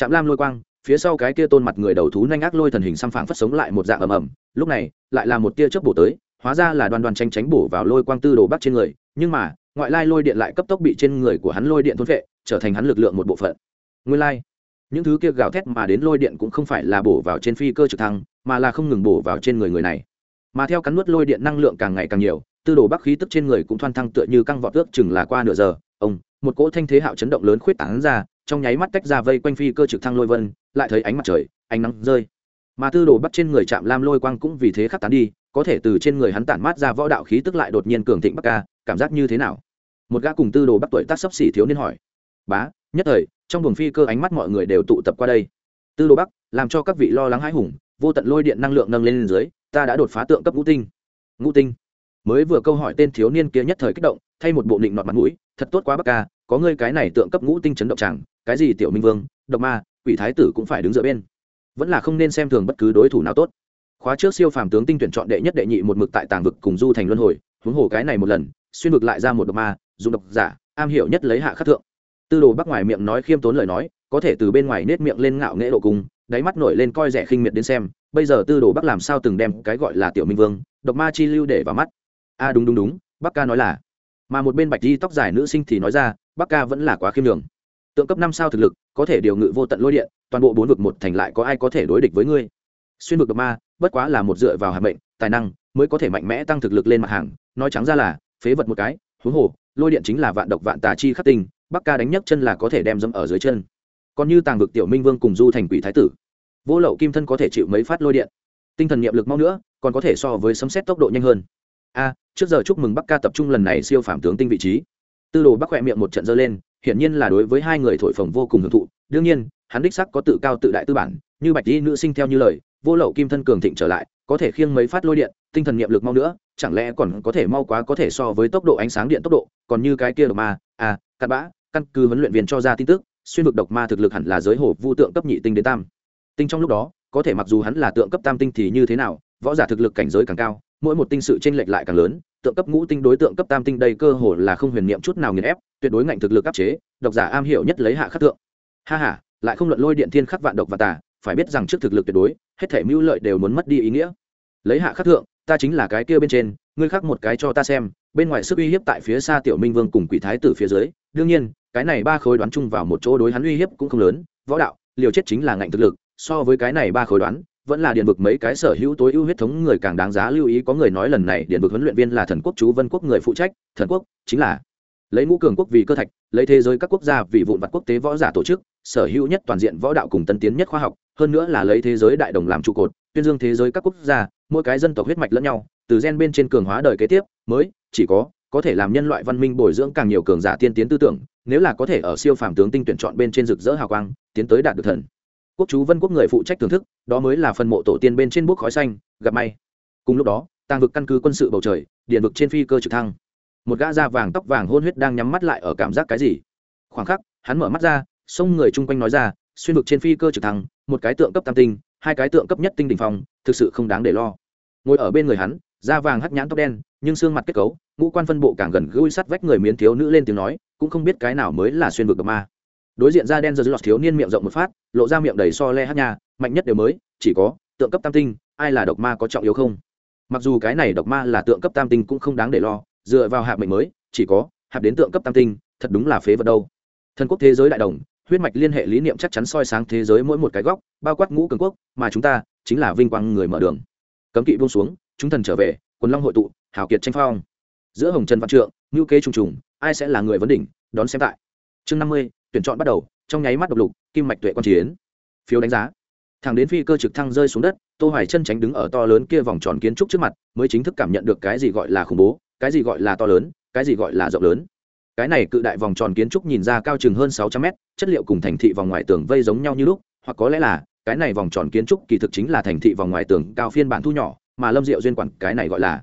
Trạm lam lôi quang, phía sau cái kia tôn mặt người đầu thú nhanh ác lôi thần hình xăm phảng phất sống lại một dạng ầm ầm, lúc này, lại là một tia chớp bổ tới, hóa ra là đoàn đoàn tranh tránh bổ vào lôi quang tư đồ bắc trên người, nhưng mà, ngoại lai lôi điện lại cấp tốc bị trên người của hắn lôi điện thôn vệ trở thành hắn lực lượng một bộ phận. Nguyên lai, những thứ kia gào thét mà đến lôi điện cũng không phải là bổ vào trên phi cơ trực thăng, mà là không ngừng bổ vào trên người người này. Mà theo cắn nuốt lôi điện năng lượng càng ngày càng nhiều, tư đồ bắc khí tức trên người cũng thoăn thăng tựa như căng vọt ước chừng là qua nửa giờ. Ông, một cỗ thanh thế hạo chấn động lớn khuyết tán ra trong nháy mắt tách ra vây quanh phi cơ trực thăng lôi vân, lại thấy ánh mặt trời, ánh nắng rơi. Mà tư đồ bắt trên người chạm lam lôi quang cũng vì thế khắc tán đi, có thể từ trên người hắn tản mát ra võ đạo khí tức lại đột nhiên cường thịnh bắc ca cảm giác như thế nào? Một gã cùng tư đồ bắt tuổi tác sấp xỉ thiếu niên hỏi. Bá, nhất thời, trong buồng phi cơ ánh mắt mọi người đều tụ tập qua đây. Tư đồ bắc, làm cho các vị lo lắng hãi hùng, vô tận lôi điện năng lượng nâng lên dưới, ta đã đột phá tượng cấp ngũ tinh. Ngũ tinh. Mới vừa câu hỏi tên thiếu niên kia nhất thời kích động, thay một bộ định nọt mặt mũi, thật tốt quá bắc ca có ngươi cái này tượng cấp ngũ tinh chấn động chẳng cái gì tiểu minh vương độc ma quỷ thái tử cũng phải đứng giữa bên. Vẫn là không nên xem thường bất cứ đối thủ nào tốt. Khóa trước siêu phàm tướng tinh tuyển chọn đệ nhất đệ nhị một mực tại tàng vực cùng du thành luân hồi huống hồ cái này một lần xuyên vực lại ra một độc ma dùng độc giả am hiểu nhất lấy hạ khắc thượng. Tư đồ bắc ngoài miệng nói khiêm tốn lời nói có thể từ bên ngoài nết miệng lên ngạo nghễ độ cùng, đáy mắt nổi lên coi rẻ khinh miệt đến xem bây giờ tư đồ bắc làm sao từng đem cái gọi là tiểu minh vương độc ma chi lưu để vào mắt. A à đúng đúng đúng bắc ca nói là. Mà một bên bạch di tóc dài nữ sinh thì nói ra bắc ca vẫn là quá khiêm đường tượng cấp năm sao thực lực, có thể điều ngự vô tận lôi điện, toàn bộ bốn vực một thành lại có ai có thể đối địch với ngươi? Xuyên vực độc ma, bất quá là một dựa vào hạt mệnh, tài năng mới có thể mạnh mẽ tăng thực lực lên mặt hàng. Nói trắng ra là, phế vật một cái, huống hồ, lôi điện chính là vạn độc vạn tà chi khắc tinh, bắc ca đánh nhấc chân là có thể đem dâm ở dưới chân. Còn như tàng vực tiểu minh vương cùng du thành quỷ thái tử, vô lậu kim thân có thể chịu mấy phát lôi điện. Tinh thần niệm lực mau nữa, còn có thể so với sấm xét tốc độ nhanh hơn. A, trước giờ chúc mừng bắc ca tập trung lần này siêu phàm tướng tinh vị trí tư đồ bắc khỏe miệng một trận dơ lên, hiển nhiên là đối với hai người thổi phồng vô cùng hưởng thụ. Đương nhiên, hắn đích sắc có tự cao tự đại tư bản, như bạch di nữ sinh theo như lời, vô lậu kim thân cường thịnh trở lại, có thể khiêng mấy phát lôi điện, tinh thần niệm lực mau nữa, chẳng lẽ còn có thể mau quá có thể so với tốc độ ánh sáng điện tốc độ, còn như cái kia độc ma à cặn bã, căn cứ huấn luyện viên cho ra tin tức, xuyên vực độc ma thực lực hẳn là giới hồ vu tượng cấp nhị tinh đến tam. Tinh trong lúc đó, có thể mặc dù hắn là tượng cấp tam tinh thì như thế nào, võ giả thực lực cảnh giới càng cao mỗi một tinh sự chênh lệch lại càng lớn, tượng cấp ngũ tinh đối tượng cấp tam tinh đây cơ hồ là không huyền niệm chút nào nghiền ép, tuyệt đối ngạnh thực lực áp chế, độc giả am hiểu nhất lấy hạ khắc tượng. Ha ha, lại không luận lôi điện thiên khắc vạn độc và tà, phải biết rằng trước thực lực tuyệt đối, hết thể mưu lợi đều muốn mất đi ý nghĩa. Lấy hạ khắc thượng ta chính là cái kia bên trên, ngươi khắc một cái cho ta xem, bên ngoài sức uy hiếp tại phía xa tiểu minh vương cùng quỷ thái tử phía dưới, đương nhiên, cái này ba khối đoán chung vào một chỗ đối hắn uy hiếp cũng không lớn, võ đạo, liều chết chính là ngạnh thực lực, so với cái này ba khối đoán vẫn là điện vực mấy cái sở hữu tối ưu huyết thống người càng đáng giá lưu ý. Có người nói lần này điện vực huấn luyện viên là thần quốc chú vân quốc người phụ trách, thần quốc chính là lấy ngũ cường quốc vì cơ thạch, lấy thế giới các quốc gia vì vụn vặt quốc tế võ giả tổ chức, sở hữu nhất toàn diện võ đạo cùng tân tiến nhất khoa học, hơn nữa là lấy thế giới đại đồng làm trụ cột, tuyên dương thế giới các quốc gia, mỗi cái dân tộc huyết mạch lẫn nhau, từ gen bên trên cường hóa đời kế tiếp, mới chỉ có có thể làm nhân loại văn minh bồi dưỡng càng nhiều cường giả tiên tiến tư tưởng, nếu là có thể ở siêu phàm tướng tinh tuyển chọn bên trên rực rỡ hào quang, tiến tới đạt được thần quốc chú vân quốc người phụ trách thưởng thức, đó mới là phần mộ tổ tiên bên trên bút khói xanh, gặp may. Cùng lúc đó, tàng vực căn cứ quân sự bầu trời, điện vực trên phi cơ trực thăng. Một gã da vàng tóc vàng hôn huyết đang nhắm mắt lại ở cảm giác cái gì? Khoảng khắc, hắn mở mắt ra, xông người chung quanh nói ra, xuyên vực trên phi cơ trực thăng, một cái tượng cấp tam tinh, hai cái tượng cấp nhất tinh đỉnh phong, thực sự không đáng để lo. Ngồi ở bên người hắn, da vàng hắt nhãn tóc đen, nhưng xương mặt kết cấu, ngũ quan phân bộ càng gần gũi sát vách người miến thiếu nữ lên tiếng nói, cũng không biết cái nào mới là xuyên vực độc ma đối diện ra đen giờ lọt thiếu niên miệng rộng một phát, lộ ra miệng đầy so le hát nhà mạnh nhất đều mới, chỉ có, tượng cấp tam tinh, ai là độc ma có trọng yếu không? Mặc dù cái này độc ma là tượng cấp tam tinh cũng không đáng để lo, dựa vào hạ mệnh mới, chỉ có hạp đến tượng cấp tam tinh, thật đúng là phế vật đâu. Thần quốc thế giới đại đồng, huyết mạch liên hệ lý niệm chắc chắn soi sáng thế giới mỗi một cái góc, bao quát ngũ cường quốc, mà chúng ta chính là vinh quang người mở đường. Cấm kỵ buông xuống, chúng thần trở về, quần long hội tụ, hào kiệt tranh phong. Giữa hồng trần văn trượng ngữ kế trùng trùng, ai sẽ là người vấn đỉnh, đón xem tại. Chương năm mươi tuyển chọn bắt đầu, trong nháy mắt độc lục, kim mạch tuệ quan chiến. Phiếu đánh giá. Thằng đến phi cơ trực thăng rơi xuống đất, tô hoài chân tránh đứng ở to lớn kia vòng tròn kiến trúc trước mặt, mới chính thức cảm nhận được cái gì gọi là khủng bố, cái gì gọi là to lớn, cái gì gọi là rộng lớn. Cái này cự đại vòng tròn kiến trúc nhìn ra cao chừng hơn sáu trăm mét, chất liệu cùng thành thị vòng ngoài tường vây giống nhau như lúc, hoặc có lẽ là, cái này vòng tròn kiến trúc kỳ thực chính là thành thị vòng ngoài tường cao phiên bản thu nhỏ, mà lâm diệu duyên quản cái này gọi là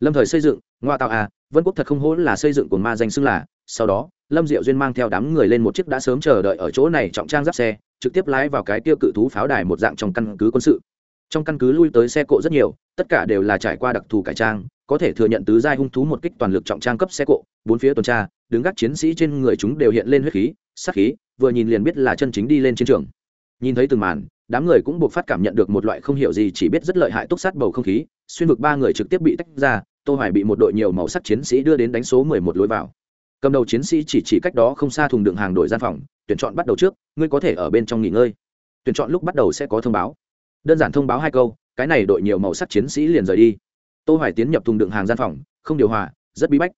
lâm thời xây dựng, ngoa tạo a vân quốc thật không hỗn là xây dựng của ma danh xưng là sau đó, lâm diệu duyên mang theo đám người lên một chiếc đã sớm chờ đợi ở chỗ này trọng trang giáp xe, trực tiếp lái vào cái tiêu cự thú pháo đài một dạng trong căn cứ quân sự. Trong căn cứ lui tới xe cộ rất nhiều, tất cả đều là trải qua đặc thù cải trang, có thể thừa nhận tứ giai hung thú một kích toàn lực trọng trang cấp xe cộ, bốn phía tuần tra, đứng gác chiến sĩ trên người chúng đều hiện lên huyết khí, sát khí, vừa nhìn liền biết là chân chính đi lên chiến trường. Nhìn thấy từng màn, đám người cũng buộc phát cảm nhận được một loại không hiểu gì chỉ biết rất lợi hại túc sát bầu không khí, xuyên vực ba người trực tiếp bị tách ra, tô hoài bị một đội nhiều màu sắc chiến sĩ đưa đến đánh số 11 lối vào cầm đầu chiến sĩ chỉ chỉ cách đó không xa thùng đựng hàng đội gian phòng, tuyển chọn bắt đầu trước, ngươi có thể ở bên trong nghỉ ngơi. Tuyển chọn lúc bắt đầu sẽ có thông báo. Đơn giản thông báo hai câu, cái này đội nhiều màu sắc chiến sĩ liền rời đi. Tô hoài tiến nhập thùng đựng hàng gian phòng, không điều hòa, rất bí bách.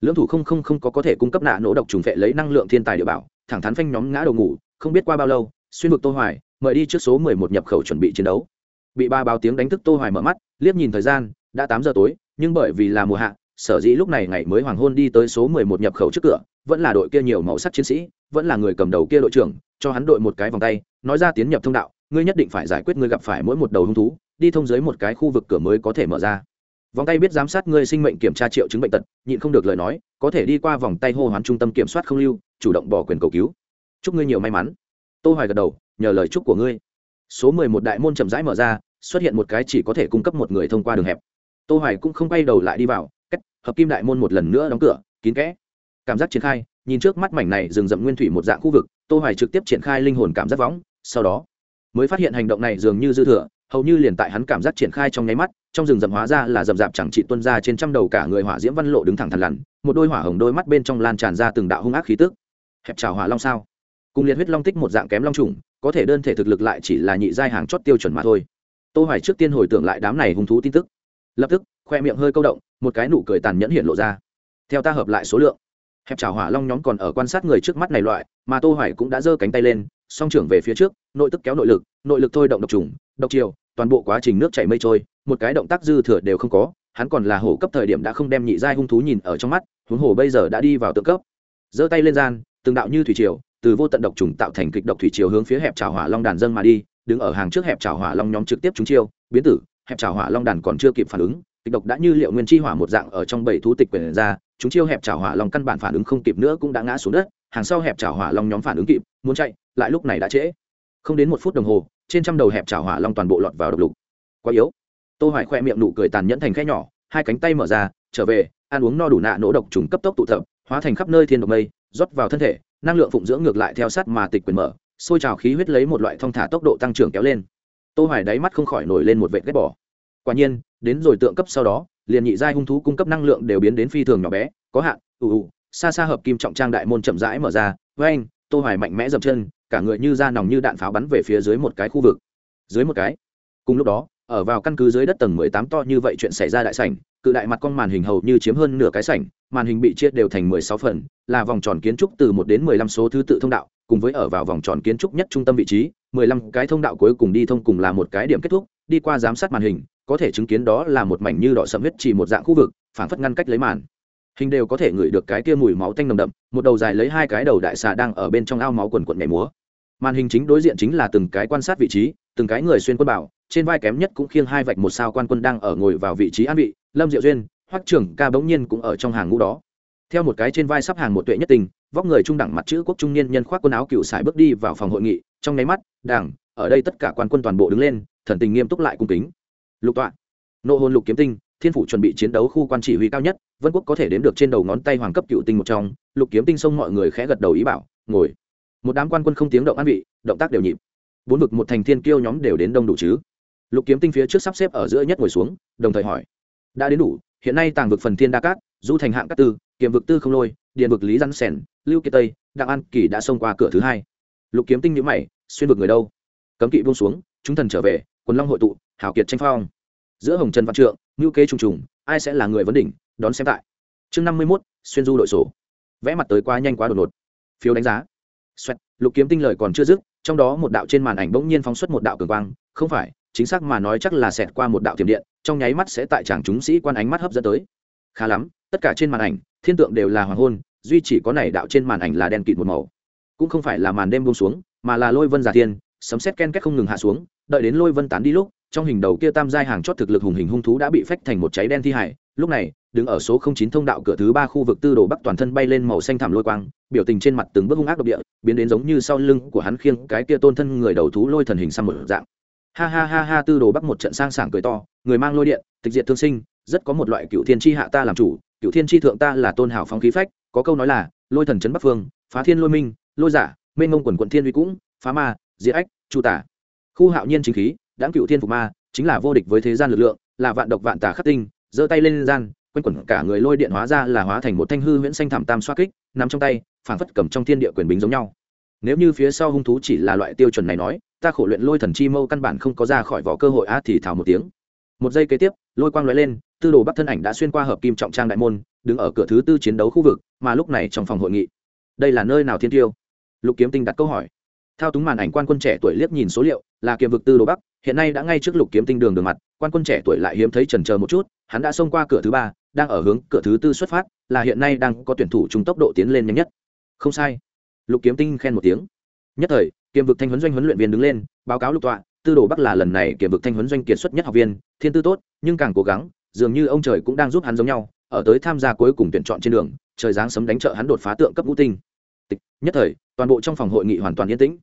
Lưỡng thủ không không không có có thể cung cấp nạ nổ độc trùng vệ lấy năng lượng thiên tài địa bảo, thẳng thắn phanh nhóm ngã đầu ngủ, không biết qua bao lâu, xuyên vực tô hoài, mời đi trước số 11 nhập khẩu chuẩn bị chiến đấu. Bị ba báo tiếng đánh thức tô hoài mở mắt, liếc nhìn thời gian, đã 8 giờ tối, nhưng bởi vì là mùa hạ sở dĩ lúc này ngày mới hoàng hôn đi tới số 11 nhập khẩu trước cửa, vẫn là đội kia nhiều màu sắc chiến sĩ, vẫn là người cầm đầu kia đội trưởng, cho hắn đội một cái vòng tay, nói ra tiến nhập thông đạo, ngươi nhất định phải giải quyết ngươi gặp phải mỗi một đầu hung thú, đi thông dưới một cái khu vực cửa mới có thể mở ra. Vòng tay biết giám sát ngươi sinh mệnh kiểm tra triệu chứng bệnh tật, nhịn không được lời nói, có thể đi qua vòng tay hô hoán trung tâm kiểm soát không lưu, chủ động bỏ quyền cầu cứu. Chúc ngươi nhiều may mắn. Tô hoài gật đầu, nhờ lời chúc của ngươi. Số 11 đại môn chậm rãi mở ra, xuất hiện một cái chỉ có thể cung cấp một người thông qua đường hẹp. Tô hoài cũng không quay đầu lại đi vào hợp kim đại môn một lần nữa đóng cửa, kín kẽ. Cảm giác triển khai, nhìn trước mắt mảnh này rừng rậm nguyên thủy một dạng khu vực, tô hoài trực tiếp triển khai linh hồn cảm giác võng, sau đó mới phát hiện hành động này dường như dư thừa, hầu như liền tại hắn cảm giác triển khai trong nháy mắt, trong rừng rậm hóa ra là rậm rạp chẳng trị tuân ra trên trăm đầu cả người hỏa diễm văn lộ đứng thẳng thần lằn, một đôi hỏa hồng đôi mắt bên trong lan tràn ra từng đạo hung ác khí tức. Hẹp trào hỏa long sao? Cùng liệt huyết long tích một dạng kém long trùng, có thể đơn thể thực lực lại chỉ là nhị giai hàng chót tiêu chuẩn mà thôi. Tô hoài trước tiên hồi tưởng lại đám này hung thú tin tức. Lập tức khoe miệng hơi câu động, một cái nụ cười tàn nhẫn hiện lộ ra. Theo ta hợp lại số lượng. Hẹp trào hỏa long nhóm còn ở quan sát người trước mắt này loại, mà tô hoài cũng đã giơ cánh tay lên, song trưởng về phía trước, nội tức kéo nội lực nội lực thôi động độc trùng, độc chiều toàn bộ quá trình nước chảy mây trôi, một cái động tác dư thừa đều không có, hắn còn là hổ cấp thời điểm đã không đem nhị giai hung thú nhìn ở trong mắt, huống hồ bây giờ đã đi vào tượng cấp. Giơ tay lên gian, từng đạo như thủy triều, từ vô tận độc trùng tạo thành kịch độc thủy triều hướng phía hẹp trào hỏa long đàn dâng mà đi, đứng ở hàng trước hẹp trào hỏa long nhóm trực tiếp trúng chiêu, biến tử, hẹp trào hỏa long đàn còn chưa kịp phản ứng kịch độc đã như liệu nguyên chi hỏa một dạng ở trong bảy thú tịch quyền ra, chúng chiêu hẹp chảo hỏa long căn bản phản ứng không kịp nữa cũng đã ngã xuống đất, hàng sau hẹp chảo hỏa long nhóm phản ứng kịp, muốn chạy, lại lúc này đã trễ. Không đến một phút đồng hồ, trên trăm đầu hẹp chảo hỏa long toàn bộ lọt vào độc lục. Quá yếu. Tô hoài khoe miệng nụ cười tàn nhẫn thành khe nhỏ, hai cánh tay mở ra, trở về, ăn uống no đủ nạ nổ độc trùng cấp tốc tụ tập, hóa thành khắp nơi thiên độc mây, rót vào thân thể, năng lượng phụng dưỡng ngược lại theo sát mà tịch quyền mở, sôi trào khí huyết lấy một loại thông thả tốc độ tăng trưởng kéo lên. Tô hoài đáy mắt không khỏi nổi lên một vệt ghét bỏ. Quả nhiên đến rồi tượng cấp sau đó, liền nhị giai hung thú cung cấp năng lượng đều biến đến phi thường nhỏ bé, có hạn, ù ù, xa xa hợp kim trọng trang đại môn chậm rãi mở ra với anh tô hoài mạnh mẽ dậm chân, cả người như da nòng như đạn pháo bắn về phía dưới một cái khu vực. Dưới một cái. Cùng lúc đó, ở vào căn cứ dưới đất tầng 18 to như vậy chuyện xảy ra đại sảnh, cự đại mặt con màn hình hầu như chiếm hơn nửa cái sảnh, màn hình bị chia đều thành 16 phần, là vòng tròn kiến trúc từ 1 đến 15 số thứ tự thông đạo, cùng với ở vào vòng tròn kiến trúc nhất trung tâm vị trí 15 cái thông đạo cuối cùng đi thông cùng là một cái điểm kết thúc, đi qua giám sát màn hình có thể chứng kiến đó là một mảnh như đỏ sầm huyết chỉ một dạng khu vực phản phất ngăn cách lấy màn. Hình đều có thể ngửi được cái kia mùi máu tanh nồng đậm, một đầu dài lấy hai cái đầu đại xà đang ở bên trong ao máu quần quận nhảy múa. Màn hình chính đối diện chính là từng cái quan sát vị trí, từng cái người xuyên quân bảo, trên vai kém nhất cũng khiêng hai vạch một sao quan quân đang ở ngồi vào vị trí an vị, lâm diệu duyên, hoắc trưởng ca bỗng nhiên cũng ở trong hàng ngũ đó. Theo một cái trên vai sắp hàng một tuệ nhất tình, vóc người trung đẳng mặt chữ quốc trung niên nhân khoác quần áo cựu sải bước đi vào phòng hội nghị, trong nháy mắt, đảng, ở đây tất cả quan quân toàn bộ đứng lên, thần tình nghiêm túc lại cung kính lục tọa. Nộ hồn lục kiếm tinh, thiên phủ chuẩn bị chiến đấu khu quan chỉ huy cao nhất, vân quốc có thể đếm được trên đầu ngón tay hoàng cấp cựu tinh một trong, lục kiếm tinh xông mọi người khẽ gật đầu ý bảo, ngồi. Một đám quan quân không tiếng động an vị, động tác đều nhịp. Bốn vực một thành thiên kiêu nhóm đều đến đông đủ chứ. Lục kiếm tinh phía trước sắp xếp ở giữa nhất ngồi xuống, đồng thời hỏi, đã đến đủ, hiện nay tàng vực phần thiên đa cát, du thành hạng các tư, kiềm vực tư không lôi điện vực lý răn sẻn, lưu kiệt tây, đặng an kỳ đã xông qua cửa thứ hai. Lục kiếm tinh nhữ mày, xuyên vực người đâu? Cấm kỵ buông xuống, chúng thần trở về, quần long hội tụ hào kiệt tranh phong. Giữa hồng trần văn trượng ngữ kế trùng trùng ai sẽ là người vấn đỉnh đón xem tại. Chương năm mươi mốt xuyên du đội sổ. Vẽ mặt tới quá nhanh quá đột ngột. Phiếu đánh giá. Xoẹt, lục kiếm tinh lời còn chưa dứt trong đó một đạo trên màn ảnh bỗng nhiên phóng xuất một đạo cường quang. Không phải chính xác mà nói chắc là xẹt qua một đạo tiềm điện trong nháy mắt sẽ tại chàng chúng sĩ quan ánh mắt hấp dẫn tới. Khá lắm tất cả trên màn ảnh thiên tượng đều là hoàng hôn duy chỉ có này đạo trên màn ảnh là đen kịt một màu. Cũng không phải là màn đêm buông xuống mà là lôi vân giả thiên sấm xét ken két không ngừng hạ xuống đợi đến lôi vân tán đi lúc trong hình đầu kia tam giai hàng chót thực lực hùng hình hung thú đã bị phách thành một cháy đen thi hải. Lúc này, đứng ở số chín thông đạo cửa thứ ba khu vực tư đồ bắc toàn thân bay lên màu xanh thảm lôi quang, biểu tình trên mặt từng bước hung ác độc địa, biến đến giống như sau lưng của hắn khiêng cái kia tôn thân người đầu thú lôi thần hình sang một dạng. Ha ha ha ha, tư đồ bắc một trận sang sảng cười to, người mang lôi điện, tịch diệt thương sinh, rất có một loại cựu thiên tri hạ ta làm chủ, cựu thiên tri thượng ta là tôn hảo phóng khí phách, có câu nói là, lôi thần trấn bắc phương, phá thiên lôi minh, lôi giả, mênh ngông quần quận thiên uy cũng, phá ma, diệt ách, chu tả. Khu hạo nhiên chính khí đáng cựu thiên phục ma chính là vô địch với thế gian lực lượng, là vạn độc vạn tà khắc tinh, giơ tay lên gian, quanh quẩn cả người lôi điện hóa ra là hóa thành một thanh hư huyễn xanh thảm tam xoa kích nằm trong tay phản phất cầm trong thiên địa quyền bính giống nhau. Nếu như phía sau hung thú chỉ là loại tiêu chuẩn này nói, ta khổ luyện lôi thần chi mâu căn bản không có ra khỏi vỏ cơ hội á thì thảo một tiếng. Một giây kế tiếp, lôi quang lóe lên, tư đồ bắc thân ảnh đã xuyên qua hợp kim trọng trang đại môn, đứng ở cửa thứ tư chiến đấu khu vực, mà lúc này trong phòng hội nghị. Đây là nơi nào thiên tiêu? Lục kiếm tinh đặt câu hỏi thao túng màn ảnh quan quân trẻ tuổi liếc nhìn số liệu, là kiềm vực tư đồ bắc, hiện nay đã ngay trước lục kiếm tinh đường đường mặt, quan quân trẻ tuổi lại hiếm thấy trần chờ một chút, hắn đã xông qua cửa thứ ba, đang ở hướng cửa thứ tư xuất phát, là hiện nay đang có tuyển thủ trung tốc độ tiến lên nhanh nhất. Không sai. Lục kiếm tinh khen một tiếng. Nhất thời kiềm vực thanh huấn doanh huấn luyện viên đứng lên, báo cáo lục tọa, tư đồ bắc là lần này kiềm vực thanh huấn doanh kiệt xuất nhất học viên, thiên tư tốt, nhưng càng cố gắng, dường như ông trời cũng đang giúp hắn giống nhau, ở tới tham gia cuối cùng tuyển chọn trên đường, trời giáng sấm đánh trợ hắn đột phá tượng cấp ngũ tinh nhất thời, toàn bộ trong phòng hội nghị hoàn toàn yên tĩnh.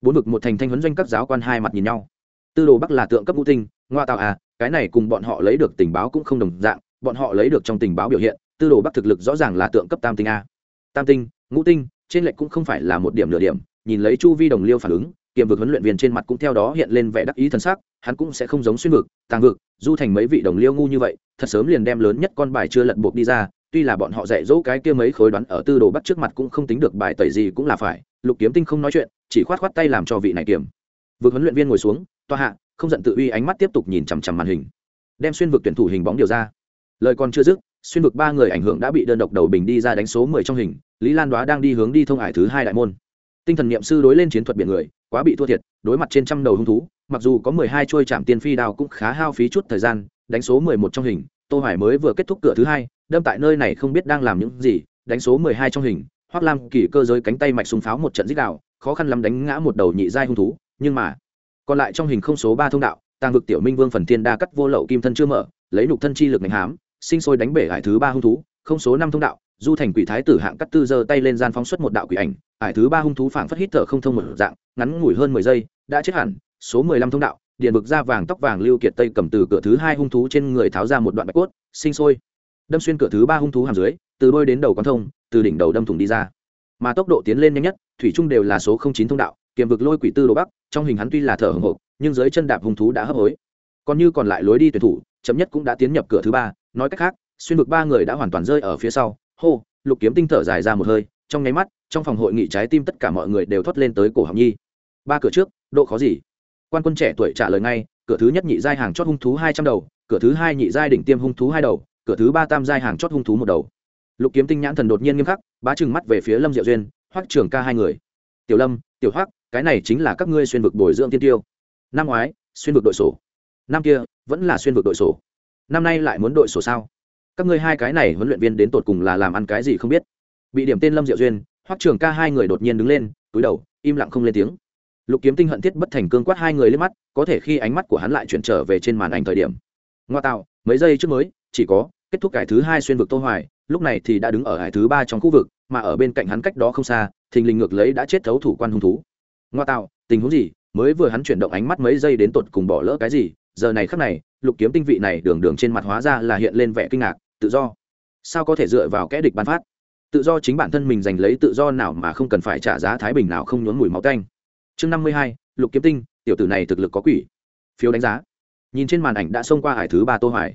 Bốn vực một thành thanh huấn doanh các giáo quan hai mặt nhìn nhau. Tư đồ bắc là tượng cấp ngũ tinh, ngoa tạo à cái này cùng bọn họ lấy được tình báo cũng không đồng dạng, bọn họ lấy được trong tình báo biểu hiện, tư đồ bắc thực lực rõ ràng là tượng cấp tam tinh a. Tam tinh, ngũ tinh, trên lệch cũng không phải là một điểm nửa điểm, nhìn lấy chu vi đồng liêu phản ứng, kiềm vực huấn luyện viên trên mặt cũng theo đó hiện lên vẻ đắc ý thân xác hắn cũng sẽ không giống xuyên vực, tàng vực, du thành mấy vị đồng liêu ngu như vậy, thật sớm liền đem lớn nhất con bài chưa lật buộc đi ra tuy là bọn họ dạy dỗ cái kia mấy khối đoán ở tư đồ bắt trước mặt cũng không tính được bài tẩy gì cũng là phải, lục kiếm tinh không nói chuyện, chỉ khoát khoát tay làm cho vị này kiểm. Vực huấn luyện viên ngồi xuống, toa hạ, không giận tự uy ánh mắt tiếp tục nhìn chằm chằm màn hình. Đem xuyên vực tuyển thủ hình bóng điều ra. Lời còn chưa dứt, xuyên vực ba người ảnh hưởng đã bị đơn độc đầu bình đi ra đánh số mười trong hình, lý lan đoá đang đi hướng đi thông ải thứ hai đại môn. Tinh thần n i ệ m sư đối lên chiến thuật biển người, quá bị thua thiệt, đối mặt trên trăm đầu hung thú, mặc dù có mười hai trôi chạm tiên phi đao cũng khá hao phí chút thời gian, đánh số mười một trong hình, tô hoài mới vừa kết thúc cửa thứ hai đâm tại nơi này không biết đang làm những gì, đánh số 12 trong hình, hoắc lam kỳ cơ giới cánh tay mạch súng pháo một trận dích đạo, khó khăn lắm đánh ngã một đầu nhị giai hung thú, nhưng mà còn lại trong hình không số ba thông đạo, tàng vực tiểu minh vương phần thiên đa cắt vô lậu kim thân chưa mở, lấy nục thân chi lực đánh hám, sinh sôi đánh bể hải thứ ba hung thú, không số năm thông đạo, du thành quỷ thái tử hạng cắt tư giơ tay lên gian phóng xuất một đạo quỷ ảnh, hải thứ ba hung thú phảng phất hít thở không thông một dạng, ngắn ngủi hơn mười giây, đã chết hẳn, số mười lăm thông đạo, điện vực da vàng tóc vàng lưu kiệt tây cầm từ cửa thứ hai hung thú trên người tháo ra một đoạn bạch cốt, sinh sôi đâm xuyên cửa thứ ba hung thú hàm dưới, từ đôi đến đầu con thông, từ đỉnh đầu đâm thủng đi ra. Mà tốc độ tiến lên nhanh nhất, thủy trung đều là số chín thông đạo, kiềm vực lôi quỷ tư đồ bắc, trong hình hắn tuy là thở hồng hộc, nhưng dưới chân đạp hung thú đã hấp hối. Còn như còn lại lối đi tuyển thủ, chậm nhất cũng đã tiến nhập cửa thứ ba, nói cách khác, xuyên vực ba người đã hoàn toàn rơi ở phía sau. Hô, lục kiếm tinh thở dài ra một hơi, trong nháy mắt, trong phòng hội nghị trái tim tất cả mọi người đều thoát lên tới cổ học nhi. Ba cửa trước, độ khó gì? Quan quân trẻ tuổi trả lời ngay, cửa thứ nhất nhị giai hàng chót hung thú hai trăm đầu, cửa thứ hai nhị giai đỉnh tiêm hung thú hai đầu cửa thứ ba tam giai hàng chót hung thú một đầu. Lục kiếm tinh nhãn thần đột nhiên nghiêm khắc, bá trừng mắt về phía lâm diệu duyên, hoắc trường ca hai người. Tiểu lâm, tiểu hoắc, cái này chính là các ngươi xuyên vực bồi dưỡng tiên tiêu. Năm ngoái, xuyên vực đội sổ. Năm kia, vẫn là xuyên vực đội sổ. Năm nay lại muốn đội sổ sao? Các ngươi hai cái này huấn luyện viên đến tột cùng là làm ăn cái gì không biết. Bị điểm tên lâm diệu duyên, hoắc trường ca hai người đột nhiên đứng lên, túi đầu, im lặng không lên tiếng. Lục kiếm tinh hận thiết bất thành cương quát hai người lên mắt, có thể khi ánh mắt của hắn lại chuyển trở về trên màn ảnh thời điểm. Ngoa tạo, mấy giây trước mới chỉ có kết thúc cải thứ hai xuyên vực tô hoài, lúc này thì đã đứng ở hải thứ ba trong khu vực, mà ở bên cạnh hắn cách đó không xa, thình lình ngược lấy đã chết thấu thủ quan hung thú. Ngoa tạo, tình huống gì? Mới vừa hắn chuyển động ánh mắt mấy giây đến tột cùng bỏ lỡ cái gì, giờ này khắc này, lục kiếm tinh vị này đường đường trên mặt hóa ra là hiện lên vẻ kinh ngạc, tự do. Sao có thể dựa vào kẽ địch ban phát? Tự do chính bản thân mình giành lấy tự do nào mà không cần phải trả giá thái bình nào không nhốn mùi máu tanh. Chương năm mươi hai, lục kiếm tinh, tiểu tử này thực lực có quỷ. Phiếu đánh giá. Nhìn trên màn ảnh đã xông qua hải thứ ba tô hoài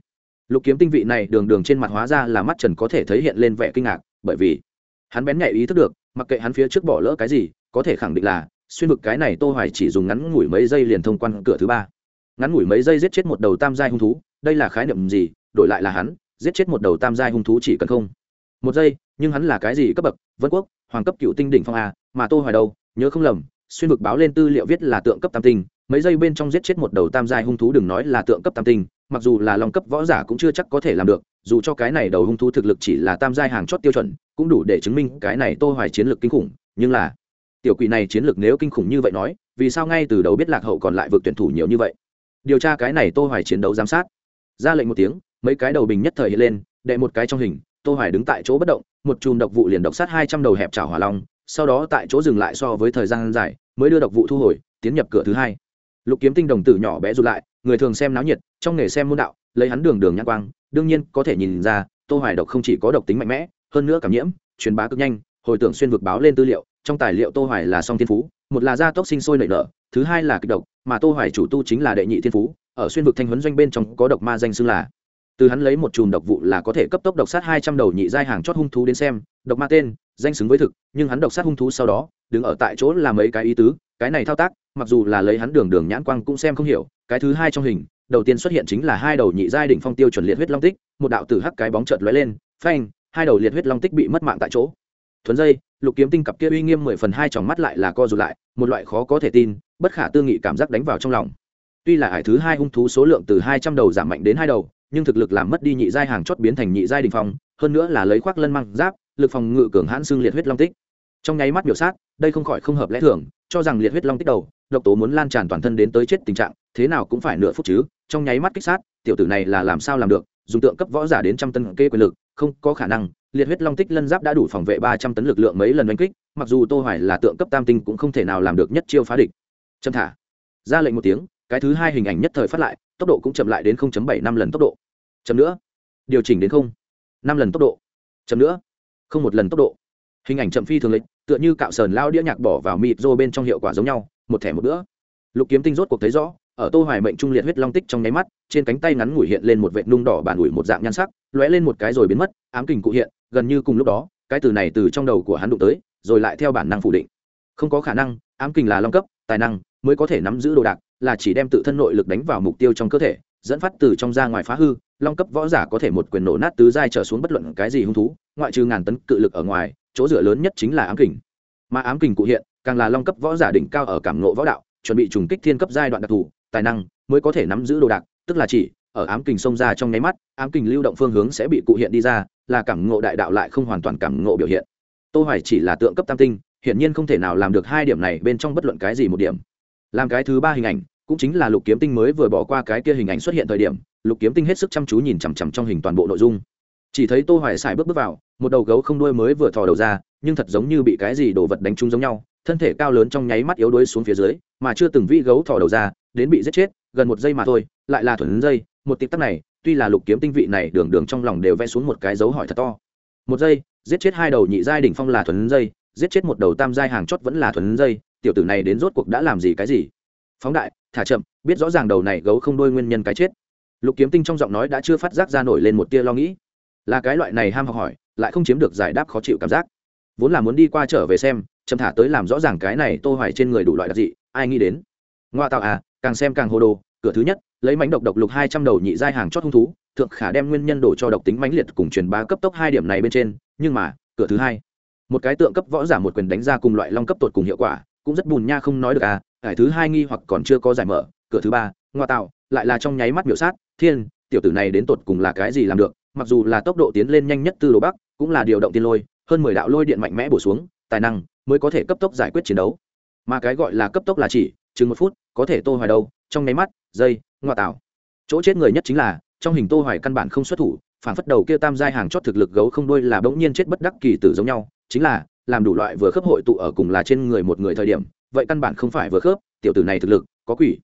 lục kiếm tinh vị này đường đường trên mặt hóa ra là mắt trần có thể thấy hiện lên vẻ kinh ngạc, bởi vì hắn bén nhạy ý thức được, mặc kệ hắn phía trước bỏ lỡ cái gì, có thể khẳng định là xuyên vực cái này tô hoài chỉ dùng ngắn ngủi mấy giây liền thông quan cửa thứ ba. Ngắn ngủi mấy giây giết chết một đầu tam giai hung thú, đây là khái niệm gì? Đổi lại là hắn, giết chết một đầu tam giai hung thú chỉ cần không. Một giây, nhưng hắn là cái gì cấp bậc? Vân quốc, hoàng cấp cựu tinh đỉnh phong a, mà tô hoài đâu? Nhớ không lầm, xuyên vực báo lên tư liệu viết là tượng cấp tam tinh, mấy giây bên trong giết chết một đầu tam giai hung thú đừng nói là tượng cấp tam tinh mặc dù là long cấp võ giả cũng chưa chắc có thể làm được, dù cho cái này đầu hung thú thực lực chỉ là tam giai hàng chót tiêu chuẩn, cũng đủ để chứng minh cái này tô hoài chiến lược kinh khủng, nhưng là, tiểu quỷ này chiến lược nếu kinh khủng như vậy nói, vì sao ngay từ đầu biết lạc hậu còn lại vượt tuyển thủ nhiều như vậy? Điều tra cái này tô hoài chiến đấu giám sát. Ra lệnh một tiếng, mấy cái đầu bình nhất thời hiện lên, đệ một cái trong hình, tô hoài đứng tại chỗ bất động, một chùm độc vụ liền độc sát 200 đầu hẹp chảo hỏa long, sau đó tại chỗ dừng lại so với thời gian dài, mới đưa độc vụ thu hồi, tiến nhập cửa thứ hai. Lục kiếm tinh đồng tử nhỏ bé rụt lại người thường xem náo nhiệt, trong nghề xem môn đạo, lấy hắn đường đường nhãn quang, đương nhiên có thể nhìn ra, tô hoài độc không chỉ có độc tính mạnh mẽ, hơn nữa cảm nhiễm, truyền bá cực nhanh, hồi tưởng xuyên vực báo lên tư liệu, trong tài liệu tô hoài là song thiên phú, một là gia tốc sinh sôi nảy nở, thứ hai là kịch độc, mà tô hoài chủ tu chính là đệ nhị thiên phú, ở xuyên vực thanh huấn doanh bên trong có độc ma danh xưng là. Từ hắn lấy một chùm độc vụ là có thể cấp tốc độc sát 200 đầu nhị giai hàng chót hung thú đến xem, độc ma tên, danh xứng với thực, nhưng hắn độc sát hung thú sau đó, đứng ở tại chỗ là mấy cái ý tứ, cái này thao tác, mặc dù là lấy hắn đường đường nhãn quang cũng xem không hiểu cái thứ hai trong hình, đầu tiên xuất hiện chính là hai đầu nhị giai đỉnh phong tiêu chuẩn liệt huyết long tích, một đạo tử hắc cái bóng chợt lóe lên, phanh, hai đầu liệt huyết long tích bị mất mạng tại chỗ. Thuấn dây, lục kiếm tinh cặp kia uy nghiêm mười phần hai tròng mắt lại là co rụt lại, một loại khó có thể tin, bất khả tư nghị cảm giác đánh vào trong lòng. Tuy là hải thứ hai hung thú số lượng từ hai trăm đầu giảm mạnh đến hai đầu, nhưng thực lực làm mất đi nhị giai hàng chót biến thành nhị giai đình phong, hơn nữa là lấy khoác lân măng giáp, lực phòng ngự cường hãn xương liệt huyết long tích. Trong nháy mắt biểu sát, đây không khỏi không hợp lẽ thường, cho rằng liệt huyết long tích đầu, độc tố muốn lan tràn toàn thân đến tới chết tình trạng thế nào cũng phải nửa phút chứ, trong nháy mắt kích sát, tiểu tử này là làm sao làm được, dùng tượng cấp võ giả đến trăm tân kê quyền lực, không có khả năng, liệt huyết long tích lân giáp đã đủ phòng vệ ba trăm tấn lực lượng mấy lần đánh kích, mặc dù tô hoài là tượng cấp tam tinh cũng không thể nào làm được nhất chiêu phá địch. Châm thả. Ra lệnh một tiếng, cái thứ hai hình ảnh nhất thời phát lại, tốc độ cũng chậm lại đến 0.7 năm lần tốc độ. Chậm nữa. Điều chỉnh đến không. Năm lần tốc độ. Chậm nữa. Không một lần tốc độ. Hình ảnh chậm phi thường lịch tựa như cạo sờn lao đĩa nhạc bỏ vào mịt rô bên trong hiệu quả giống nhau, một thẻ một bữa. Lục kiếm tinh rốt cuộc thấy rõ ở tô hoài mệnh trung liệt huyết long tích trong nháy mắt, trên cánh tay ngắn ngủi hiện lên một vệt nung đỏ bản ủi một dạng nhan sắc, lóe lên một cái rồi biến mất, ám kình cụ hiện, gần như cùng lúc đó, cái từ này từ trong đầu của hắn đụng tới, rồi lại theo bản năng phủ định. Không có khả năng, ám kình là long cấp, tài năng mới có thể nắm giữ đồ đạc, là chỉ đem tự thân nội lực đánh vào mục tiêu trong cơ thể, dẫn phát từ trong ra ngoài phá hư, long cấp võ giả có thể một quyền nổ nát tứ giai trở xuống bất luận cái gì hung thú, ngoại trừ ngàn tấn cự lực ở ngoài, chỗ dựa lớn nhất chính là ám kình. Mà ám kình cụ hiện, càng là long cấp võ giả đỉnh cao ở cảm ngộ võ đạo, chuẩn bị trùng kích thiên cấp giai đoạn đặc thù tài năng mới có thể nắm giữ đồ đạc, tức là chỉ ở ám kình xông ra trong nháy mắt, ám kình lưu động phương hướng sẽ bị cụ hiện đi ra, là cảm ngộ đại đạo lại không hoàn toàn cảm ngộ biểu hiện. Tô hoài chỉ là tượng cấp tam tinh, hiển nhiên không thể nào làm được hai điểm này bên trong bất luận cái gì một điểm. Làm cái thứ ba hình ảnh, cũng chính là lục kiếm tinh mới vừa bỏ qua cái kia hình ảnh xuất hiện thời điểm, lục kiếm tinh hết sức chăm chú nhìn chằm chằm trong hình toàn bộ nội dung. Chỉ thấy tô hoài xài bước bước vào, một đầu gấu không đuôi mới vừa thò đầu ra, nhưng thật giống như bị cái gì đồ vật đánh trúng giống nhau thân thể cao lớn trong nháy mắt yếu đuối xuống phía dưới, mà chưa từng vi gấu thò đầu ra, đến bị giết chết, gần một giây mà thôi, lại là thuần giây, một tịp tắc này, tuy là lục kiếm tinh vị này đường đường trong lòng đều vẽ xuống một cái dấu hỏi thật to. Một giây, giết chết hai đầu nhị giai đỉnh phong là thuần giây, giết chết một đầu tam giai hàng chót vẫn là thuần giây, tiểu tử này đến rốt cuộc đã làm gì cái gì? Phóng đại, thả chậm, biết rõ ràng đầu này gấu không đôi nguyên nhân cái chết. Lục kiếm tinh trong giọng nói đã chưa phát giác ra nổi lên một tia lo nghĩ. Là cái loại này ham học hỏi, lại không chiếm được giải đáp khó chịu cảm giác. Vốn là muốn đi qua trở về xem chậm thả tới làm rõ ràng cái này tô hoài trên người đủ loại đặc dị, ai nghĩ đến. Ngoa tạo à càng xem càng hồ đồ, cửa thứ nhất, lấy mánh độc độc lục 200 đầu nhị giai hàng chót hung thú, thượng khả đem nguyên nhân đổ cho độc tính mãnh liệt cùng truyền bá cấp tốc hai điểm này bên trên, nhưng mà, cửa thứ hai, một cái tượng cấp võ giả một quyền đánh ra cùng loại long cấp tột cùng hiệu quả, cũng rất bùn nha không nói được à giải thứ hai nghi hoặc còn chưa có giải mở, cửa thứ ba, ngoa tạo, lại là trong nháy mắt biểu sát, thiên, tiểu tử này đến tột cùng là cái gì làm được, mặc dù là tốc độ tiến lên nhanh nhất từ đồ bắc, cũng là điều động tiên lôi, hơn mười đạo lôi điện mạnh mẽ bổ xuống, tài năng mới có thể cấp tốc giải quyết chiến đấu. Mà cái gọi là cấp tốc là chỉ, chừng một phút, có thể tô hoài đâu, trong nháy mắt giây ngoại tạo. Chỗ chết người nhất chính là, trong hình tô hoài căn bản không xuất thủ, phản phất đầu kia tam giai hàng chót thực lực gấu không đuôi là bỗng nhiên chết bất đắc kỳ tử giống nhau, chính là, làm đủ loại vừa khớp hội tụ ở cùng là trên người một người thời điểm, vậy căn bản không phải vừa khớp, tiểu tử này thực lực, có quỷ.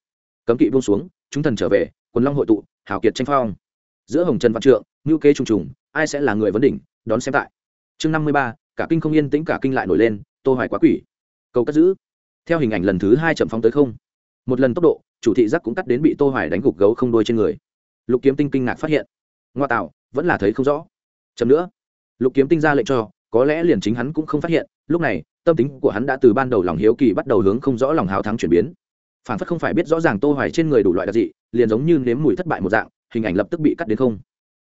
Cấm kỵ buông xuống, chúng thần trở về, quần long hội tụ, hào kiệt tranh phong. Giữa hồng trần văn trượng, ngưu kế trùng trùng, ai sẽ là người vấn đỉnh, đón xem tại. Chương năm mươi ba, cả kinh không yên tĩnh cả kinh lại nổi lên tô hoài quá quỷ. Cầu cất giữ. Theo hình ảnh lần thứ hai chậm phóng tới không. Một lần tốc độ, chủ thị giác cũng cắt đến bị tô hoài đánh gục gấu không đôi trên người. Lục kiếm tinh kinh ngạc phát hiện. Ngoa tạo, vẫn là thấy không rõ. Chậm nữa. Lục kiếm tinh ra lệnh cho, có lẽ liền chính hắn cũng không phát hiện. Lúc này, tâm tính của hắn đã từ ban đầu lòng hiếu kỳ bắt đầu hướng không rõ lòng hào thắng chuyển biến. Phản phất không phải biết rõ ràng tô hoài trên người đủ loại đặc dị liền giống như nếm mùi thất bại một dạng, hình ảnh lập tức bị cắt đến không.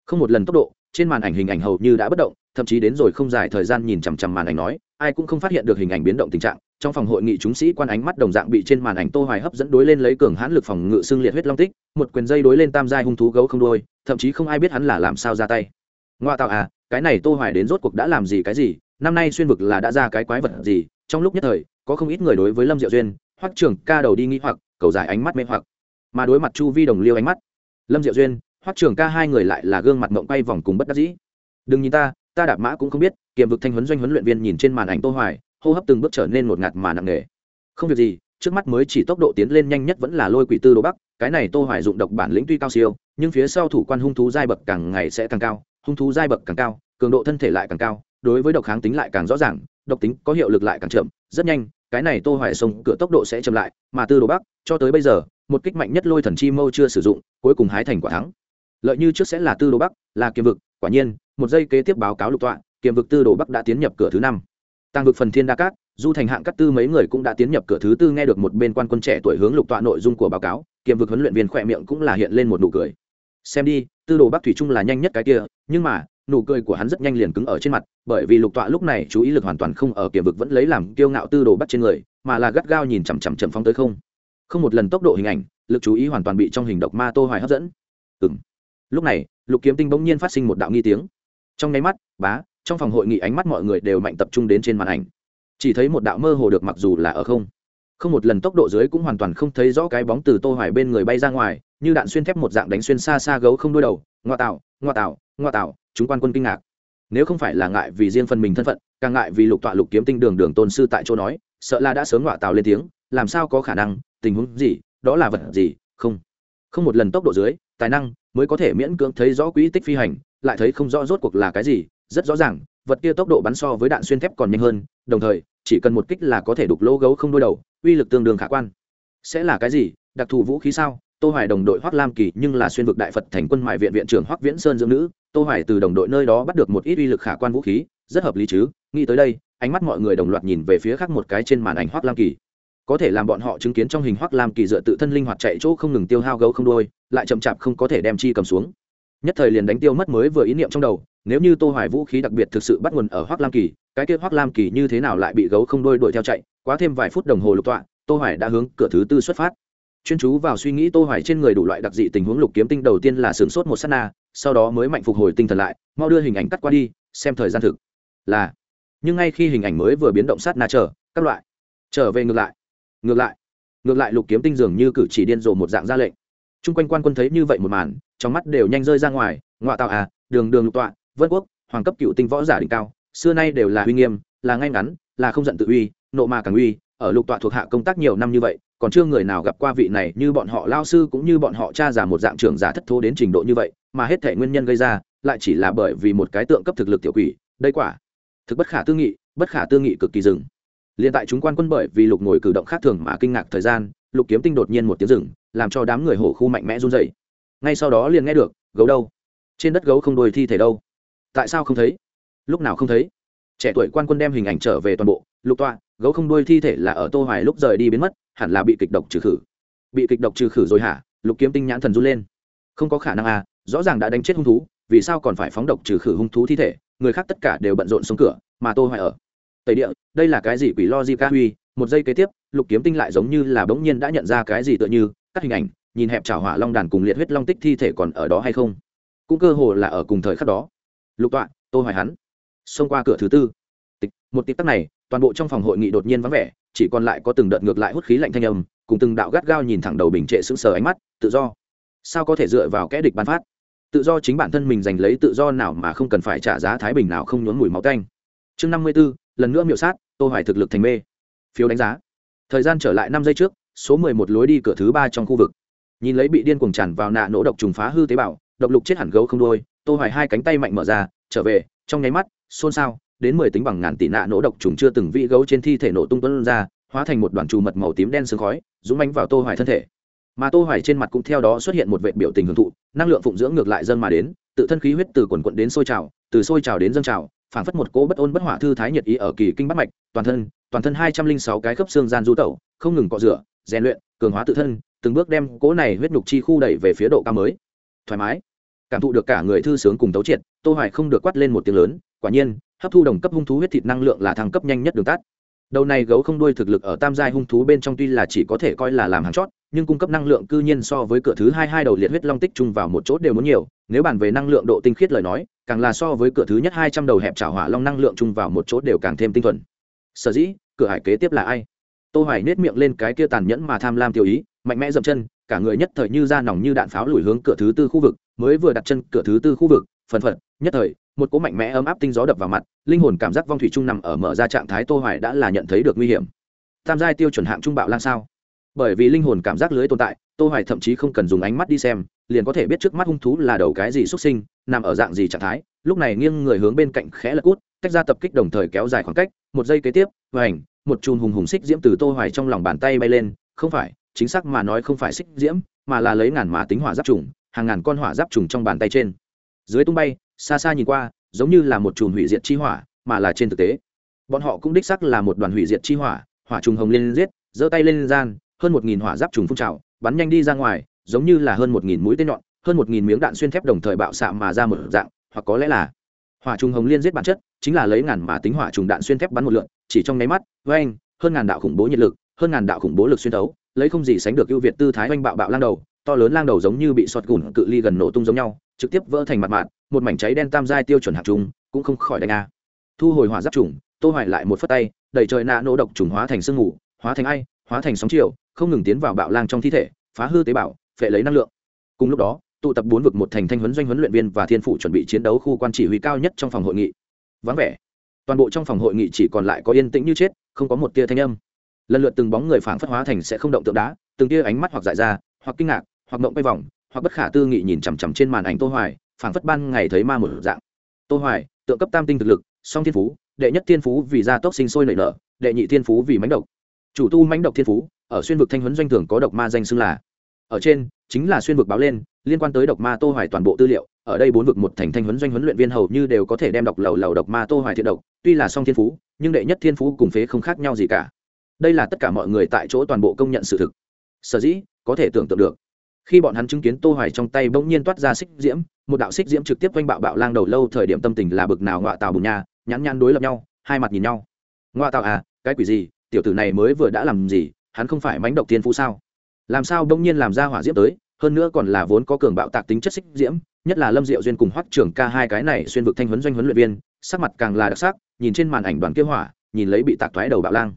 Không một lần tốc độ, trên màn ảnh hình ảnh hầu như đã bất động, thậm chí đến rồi không dài thời gian nhìn chằm chằm màn ảnh nói ai cũng không phát hiện được hình ảnh biến động tình trạng. Trong phòng hội nghị, chúng sĩ quan ánh mắt đồng dạng bị trên màn ảnh tô hoài hấp dẫn đối lên lấy cường hãn lực phòng ngự xương liệt huyết long tích, một quyền dây đối lên tam giai hung thú gấu không đuôi thậm chí không ai biết hắn là làm sao ra tay. Ngoa tạo à cái này tô hoài đến rốt cuộc đã làm gì cái gì? Năm nay xuyên vực là đã ra cái quái vật gì? Trong lúc nhất thời, có không ít người đối với lâm diệu duyên, hoắc trưởng ca đầu đi nghĩ hoặc, cầu giải ánh mắt mê hoặc. Mà đối mặt chu vi đồng liêu ánh mắt, lâm diệu duyên, hoắc trưởng ca hai người lại là gương mặt mộng quay vòng cùng bất đắc dĩ. Đừng nhìn ta ta đạp mã cũng không biết, kiềm vực thanh huấn doanh huấn luyện viên nhìn trên màn ảnh tô hoài, hô hấp từng bước trở nên một ngạt mà nặng nề. Không việc gì, trước mắt mới chỉ tốc độ tiến lên nhanh nhất vẫn là lôi quỷ tư đồ bắc, cái này tô hoài dụng độc bản lĩnh tuy cao siêu, nhưng phía sau thủ quan hung thú giai bậc càng ngày sẽ càng cao, hung thú giai bậc càng cao, cường độ thân thể lại càng cao, đối với độc kháng tính lại càng rõ ràng, độc tính có hiệu lực lại càng chậm, rất nhanh, cái này tô hoài sông cửa tốc độ sẽ chậm lại, mà tư đồ bắc, cho tới bây giờ, một kích mạnh nhất lôi thần chi mâu chưa sử dụng, cuối cùng hái thành quả thắng. Lợi như trước sẽ là tư đồ bắc, là kiềm vực, quả nhiên một giây kế tiếp báo cáo lục tọa, kiềm vực tư đồ bắc đã tiến nhập cửa thứ năm. Tăng vực phần thiên đa cát du thành hạng cát tư mấy người cũng đã tiến nhập cửa thứ tư nghe được một bên quan quân trẻ tuổi hướng lục tọa nội dung của báo cáo, kiềm vực huấn luyện viên khỏe miệng cũng là hiện lên một nụ cười. Xem đi, tư đồ bắc thủy trung là nhanh nhất cái kia, nhưng mà, nụ cười của hắn rất nhanh liền cứng ở trên mặt, bởi vì lục tọa lúc này chú ý lực hoàn toàn không ở kiềm vực vẫn lấy làm kiêu ngạo tư đồ bắc trên người, mà là gắt gao nhìn chằm chằm chậm phong tới không. Không một lần tốc độ hình ảnh, lực chú ý hoàn toàn bị trong hình độc ma tô hoài hấp dẫn. Ừ lúc này, lục kiếm tinh bỗng nhiên phát sinh một đạo nghi tiếng trong nháy mắt, bá, trong phòng hội nghị ánh mắt mọi người đều mạnh tập trung đến trên màn ảnh. Chỉ thấy một đạo mơ hồ được mặc dù là ở không. Không một lần tốc độ dưới cũng hoàn toàn không thấy rõ cái bóng từ tô hoài bên người bay ra ngoài, như đạn xuyên thép một dạng đánh xuyên xa xa gấu không đuôi đầu. Ngoa tạo ngoa tạo ngoa tạo, chúng quan quân kinh ngạc. Nếu không phải là ngại vì riêng phần mình thân phận, càng ngại vì lục tọa lục kiếm tinh đường đường tôn sư tại chỗ nói, sợ là đã sớm ngoa tạo lên tiếng, làm sao có khả năng, tình huống gì, đó là vật gì, không. Không một lần tốc độ dưới, tài năng mới có thể miễn cưỡng thấy rõ quỹ tích phi hành lại thấy không rõ rốt cuộc là cái gì, rất rõ ràng, vật kia tốc độ bắn so với đạn xuyên thép còn nhanh hơn, đồng thời, chỉ cần một kích là có thể đục lỗ gấu không đôi đầu, uy lực tương đương khả quan. Sẽ là cái gì? Đặc thù vũ khí sao? Tô hoài đồng đội hoắc lam kỳ nhưng là xuyên vực đại phật thành quân mại viện viện trưởng hoắc viễn sơn dưỡng nữ, tô hoài từ đồng đội nơi đó bắt được một ít uy lực khả quan vũ khí, rất hợp lý chứ? Nghĩ tới đây, ánh mắt mọi người đồng loạt nhìn về phía khác một cái trên màn ảnh hoắc lam kỳ. Có thể làm bọn họ chứng kiến trong hình hoắc lam kỳ dựa tự thân linh hoạt chạy chỗ không ngừng tiêu hao gấu không đôi, lại chậm chạp không có thể đem chi cầm xuống nhất thời liền đánh tiêu mất mới vừa ý niệm trong đầu, nếu như tô hoài vũ khí đặc biệt thực sự bắt nguồn ở hoắc lam kỳ, cái kia hoắc lam kỳ như thế nào lại bị gấu không đôi đuổi theo chạy, quá thêm vài phút đồng hồ lục tọa, tô hoài đã hướng cửa thứ tư xuất phát. Chuyên chú vào suy nghĩ tô hoài trên người đủ loại đặc dị tình huống lục kiếm tinh đầu tiên là sướng sốt một sát na, sau đó mới mạnh phục hồi tinh thần lại, mau đưa hình ảnh cắt qua đi, xem thời gian thực. Là, nhưng ngay khi hình ảnh mới vừa biến động sát na chờ, các loại, trở về ngược lại ngược lại ngược lại lục kiếm tinh dường như cử chỉ điên rồ một dạng ra lệnh chung quanh quan quân thấy như vậy một màn, trong mắt đều nhanh rơi ra ngoài ngoại tạo à đường đường lục tọa, vân quốc, hoàng cấp cựu tinh võ giả đỉnh cao, xưa nay đều là uy nghiêm, là ngay ngắn, là không giận tự uy, nộ mà càng uy, ở lục tọa thuộc hạ công tác nhiều năm như vậy, còn chưa người nào gặp qua vị này như bọn họ lao sư cũng như bọn họ cha giả một dạng trưởng giả thất thố đến trình độ như vậy, mà hết thể nguyên nhân gây ra, lại chỉ là bởi vì một cái tượng cấp thực lực tiểu quỷ, đây quả, thực bất khả tư nghị, bất khả tư nghị cực kỳ dừng. Liền tại chúng quan quân bởi vì lục ngồi cử động khác thường mà kinh ngạc thời gian lục kiếm tinh đột nhiên một tiếng rừng, làm cho đám người hổ khu mạnh mẽ run dậy ngay sau đó liền nghe được, gấu đâu? Trên đất gấu không đôi thi thể đâu? Tại sao không thấy? Lúc nào không thấy? Trẻ tuổi quan quân đem hình ảnh trở về toàn bộ, lục tọa, gấu không đuôi thi thể là ở tô hoài lúc rời đi biến mất, hẳn là bị kịch độc trừ khử. Bị kịch độc trừ khử rồi hả? Lục kiếm tinh nhãn thần run lên. Không có khả năng à rõ ràng đã đánh chết hung thú, vì sao còn phải phóng độc trừ khử hung thú thi thể? Người khác tất cả đều bận rộn xuống cửa, mà tô hoài ở. Tây địa, đây là cái gì quỷ lo di ca huy? Một giây kế tiếp lục kiếm tinh lại giống như là bỗng nhiên đã nhận ra cái gì tựa như các hình ảnh nhìn hẹp chảo hỏa long đàn cùng liệt huyết long tích thi thể còn ở đó hay không? Cũng cơ hồ là ở cùng thời khắc đó. Lục tọa tôi hỏi hắn. Xông qua cửa thứ tư. Tịch một tịch tắc này toàn bộ trong phòng hội nghị đột nhiên vắng vẻ chỉ còn lại có từng đợt ngược lại hút khí lạnh thanh âm cùng từng đạo gắt gao nhìn thẳng đầu bình trệ sững sờ ánh mắt tự do. Sao có thể dựa vào kẽ địch ban phát? Tự do chính bản thân mình giành lấy tự do nào mà không cần phải trả giá thái bình nào không nhốn mùi máu canh chương năm mươi 54, lần nữa miệu sát tô hoài thực lực thành mê. Phiếu đánh giá thời gian trở lại năm giây trước, số mười một lối đi cửa thứ ba trong khu vực. Nhìn lấy bị điên cuồng tràn vào nạ nổ độc trùng phá hư tế bào, độc lục chết hẳn gấu không đôi, tô hoài hai cánh tay mạnh mở ra, trở về, trong nháy mắt, xôn xao, đến mười tính bằng ngàn tỷ nạ nổ độc trùng chưa từng vị gấu trên thi thể nổ tung tuôn ra, hóa thành một đoàn trù mật màu tím đen sương khói, dũng mánh vào tô hoài thân thể. Mà tô hoài trên mặt cũng theo đó xuất hiện một vệt biểu tình hưởng thụ, năng lượng phụng dưỡng ngược lại dâng mà đến, tự thân khí huyết từ quần quận đến sôi trào, từ sôi trào đến dâng trào, phảng phất một cỗ bất ôn bất hỏa thư thái nhiệt ý ở kỳ kinh bắt mạch toàn thân toàn thân hai trăm linh sáu cái khớp xương gian du tẩu, không ngừng cọ rửa, rèn luyện, cường hóa tự thân, từng bước đem cỗ này huyết nhục chi khu đẩy về phía độ cao mới. Thoải mái. Cảm thụ được cả người thư sướng cùng tấu triệt, tô hoài không được quát lên một tiếng lớn, quả nhiên, hấp thu đồng cấp hung thú huyết thịt năng lượng là thăng cấp nhanh nhất đường tắt. Đầu này gấu không đuôi thực lực ở tam giai hung thú bên trong tuy là chỉ có thể coi là làm hàng chót, nhưng cung cấp năng lượng cư nhiên so với cửa thứ hai hai đầu liệt huyết long tích chung vào một chỗ đều muốn nhiều, nếu bàn về năng lượng độ tinh khiết lời nói, càng là so với cửa thứ nhất hai trăm đầu hẹp trả hỏa long năng lượng chung vào một chỗ đều càng thêm tinh thuần sở dĩ, cửa hải kế tiếp là ai? Tô hoài nết miệng lên cái kia tàn nhẫn mà tham lam tiêu ý, mạnh mẽ dậm chân, cả người nhất thời như ra nòng như đạn pháo lùi hướng cửa thứ tư khu vực, mới vừa đặt chân cửa thứ tư khu vực, phần phật, nhất thời, một cỗ mạnh mẽ ấm áp tinh gió đập vào mặt, linh hồn cảm giác vong thủy trung nằm ở mở ra trạng thái tô hoài đã là nhận thấy được nguy hiểm. Tam giai tiêu chuẩn hạng trung bạo lang sao? Bởi vì linh hồn cảm giác lưới tồn tại, tô hoài thậm chí không cần dùng ánh mắt đi xem, liền có thể biết trước mắt hung thú là đầu cái gì xuất sinh, nằm ở dạng gì trạng thái, lúc này nghiêng người hướng bên cạnh khẽ lật cút tách ra tập kích đồng thời kéo dài khoảng cách, một giây kế tiếp vảnh một chùm hùng hùng xích diễm từ tô hoài trong lòng bàn tay bay lên, không phải, chính xác mà nói không phải xích diễm, mà là lấy ngàn mà tính hỏa giáp trùng, hàng ngàn con hỏa giáp trùng trong bàn tay trên. Dưới tung bay, xa xa nhìn qua, giống như là một chùm hủy diệt chi hỏa, mà là trên thực tế. Bọn họ cũng đích xác là một đoàn hủy diệt chi hỏa hỏa trùng hồng lên giết, giơ tay lên gian, hơn một nghìn hỏa giáp trùng phun trào, bắn nhanh đi ra ngoài, giống như là hơn một nghìn mũi tên nhọn, hơn một nghìn miếng đạn xuyên thép đồng thời bạo xạ mà ra một dạng, hoặc có lẽ là hỏa trùng hồng liên giết bản chất chính là lấy ngàn mà tính hỏa trùng đạn xuyên thép bắn một lượn, chỉ trong nháy mắt với anh hơn ngàn đạo khủng bố nhiệt lực, hơn ngàn đạo khủng bố lực xuyên thấu, lấy không gì sánh được ưu việt tư thái oanh bạo bạo lang đầu, to lớn lang đầu giống như bị sọt gùn cự ly gần nổ tung giống nhau, trực tiếp vỡ thành mặt mạn, một mảnh cháy đen tam giai tiêu chuẩn hạt trùng cũng không khỏi đánh a. Thu hồi hỏa giáp trùng, tô hoài lại một phất tay, đẩy trời nạ nổ độc trùng hóa thành sương mù, hóa thành ai, hóa thành sóng chiều, không ngừng tiến vào bạo lang trong thi thể, phá hư tế bào, phệ lấy năng lượng. Cùng lúc đó, tụ tập bốn vực một thành thanh huấn doanh huấn luyện viên và thiên phụ chuẩn bị chiến đấu khu quan chỉ huy cao nhất trong phòng hội nghị vắng vẻ. Toàn bộ trong phòng hội nghị chỉ còn lại có yên tĩnh như chết, không có một tia thanh âm. Lần lượt từng bóng người phảng phất hóa thành sẽ không động tượng đá, từng tia ánh mắt hoặc dại ra, hoặc kinh ngạc, hoặc mộng quay vòng, hoặc bất khả tư nghị nhìn chằm chằm trên màn ảnh tô hoài, phảng phất ban ngày thấy ma một dạng. Tô hoài, tượng cấp tam tinh thực lực, song thiên phú, đệ nhất thiên phú vì gia tốc sinh sôi nảy nở, đệ nhị thiên phú vì mãnh độc. Chủ tu mãnh độc thiên phú, ở xuyên vực thanh huấn doanh thường có độc ma danh xưng là. Ở trên, chính là xuyên vực báo lên, liên quan tới độc ma tô hoài toàn bộ tư liệu ở đây bốn vực một thành thanh huấn doanh huấn luyện viên hầu như đều có thể đem đọc lầu lầu độc ma tô hoài thiện độc, tuy là song thiên phú, nhưng đệ nhất thiên phú cùng phế không khác nhau gì cả. Đây là tất cả mọi người tại chỗ toàn bộ công nhận sự thực. Sở dĩ, có thể tưởng tượng được. Khi bọn hắn chứng kiến tô hoài trong tay bỗng nhiên toát ra xích diễm, một đạo xích diễm trực tiếp quanh bạo bạo lang đầu lâu thời điểm tâm tình là bực nào ngọa tào bùn nha, nhãn nhãn đối lập nhau, hai mặt nhìn nhau. Ngọa tào à cái quỷ gì, tiểu tử này mới vừa đã làm gì, hắn không phải mánh độc thiên phú sao? Làm sao bỗng nhiên làm ra hỏa diễm tới hơn nữa còn là vốn có cường bạo tạc tính chất xích diễm, nhất là lâm diệu duyên cùng hoắc trưởng ca hai cái này xuyên vực thanh huấn doanh huấn luyện viên, sắc mặt càng là đặc sắc, nhìn trên màn ảnh đoàn kia hỏa, nhìn lấy bị tạc thoái đầu bạo lang.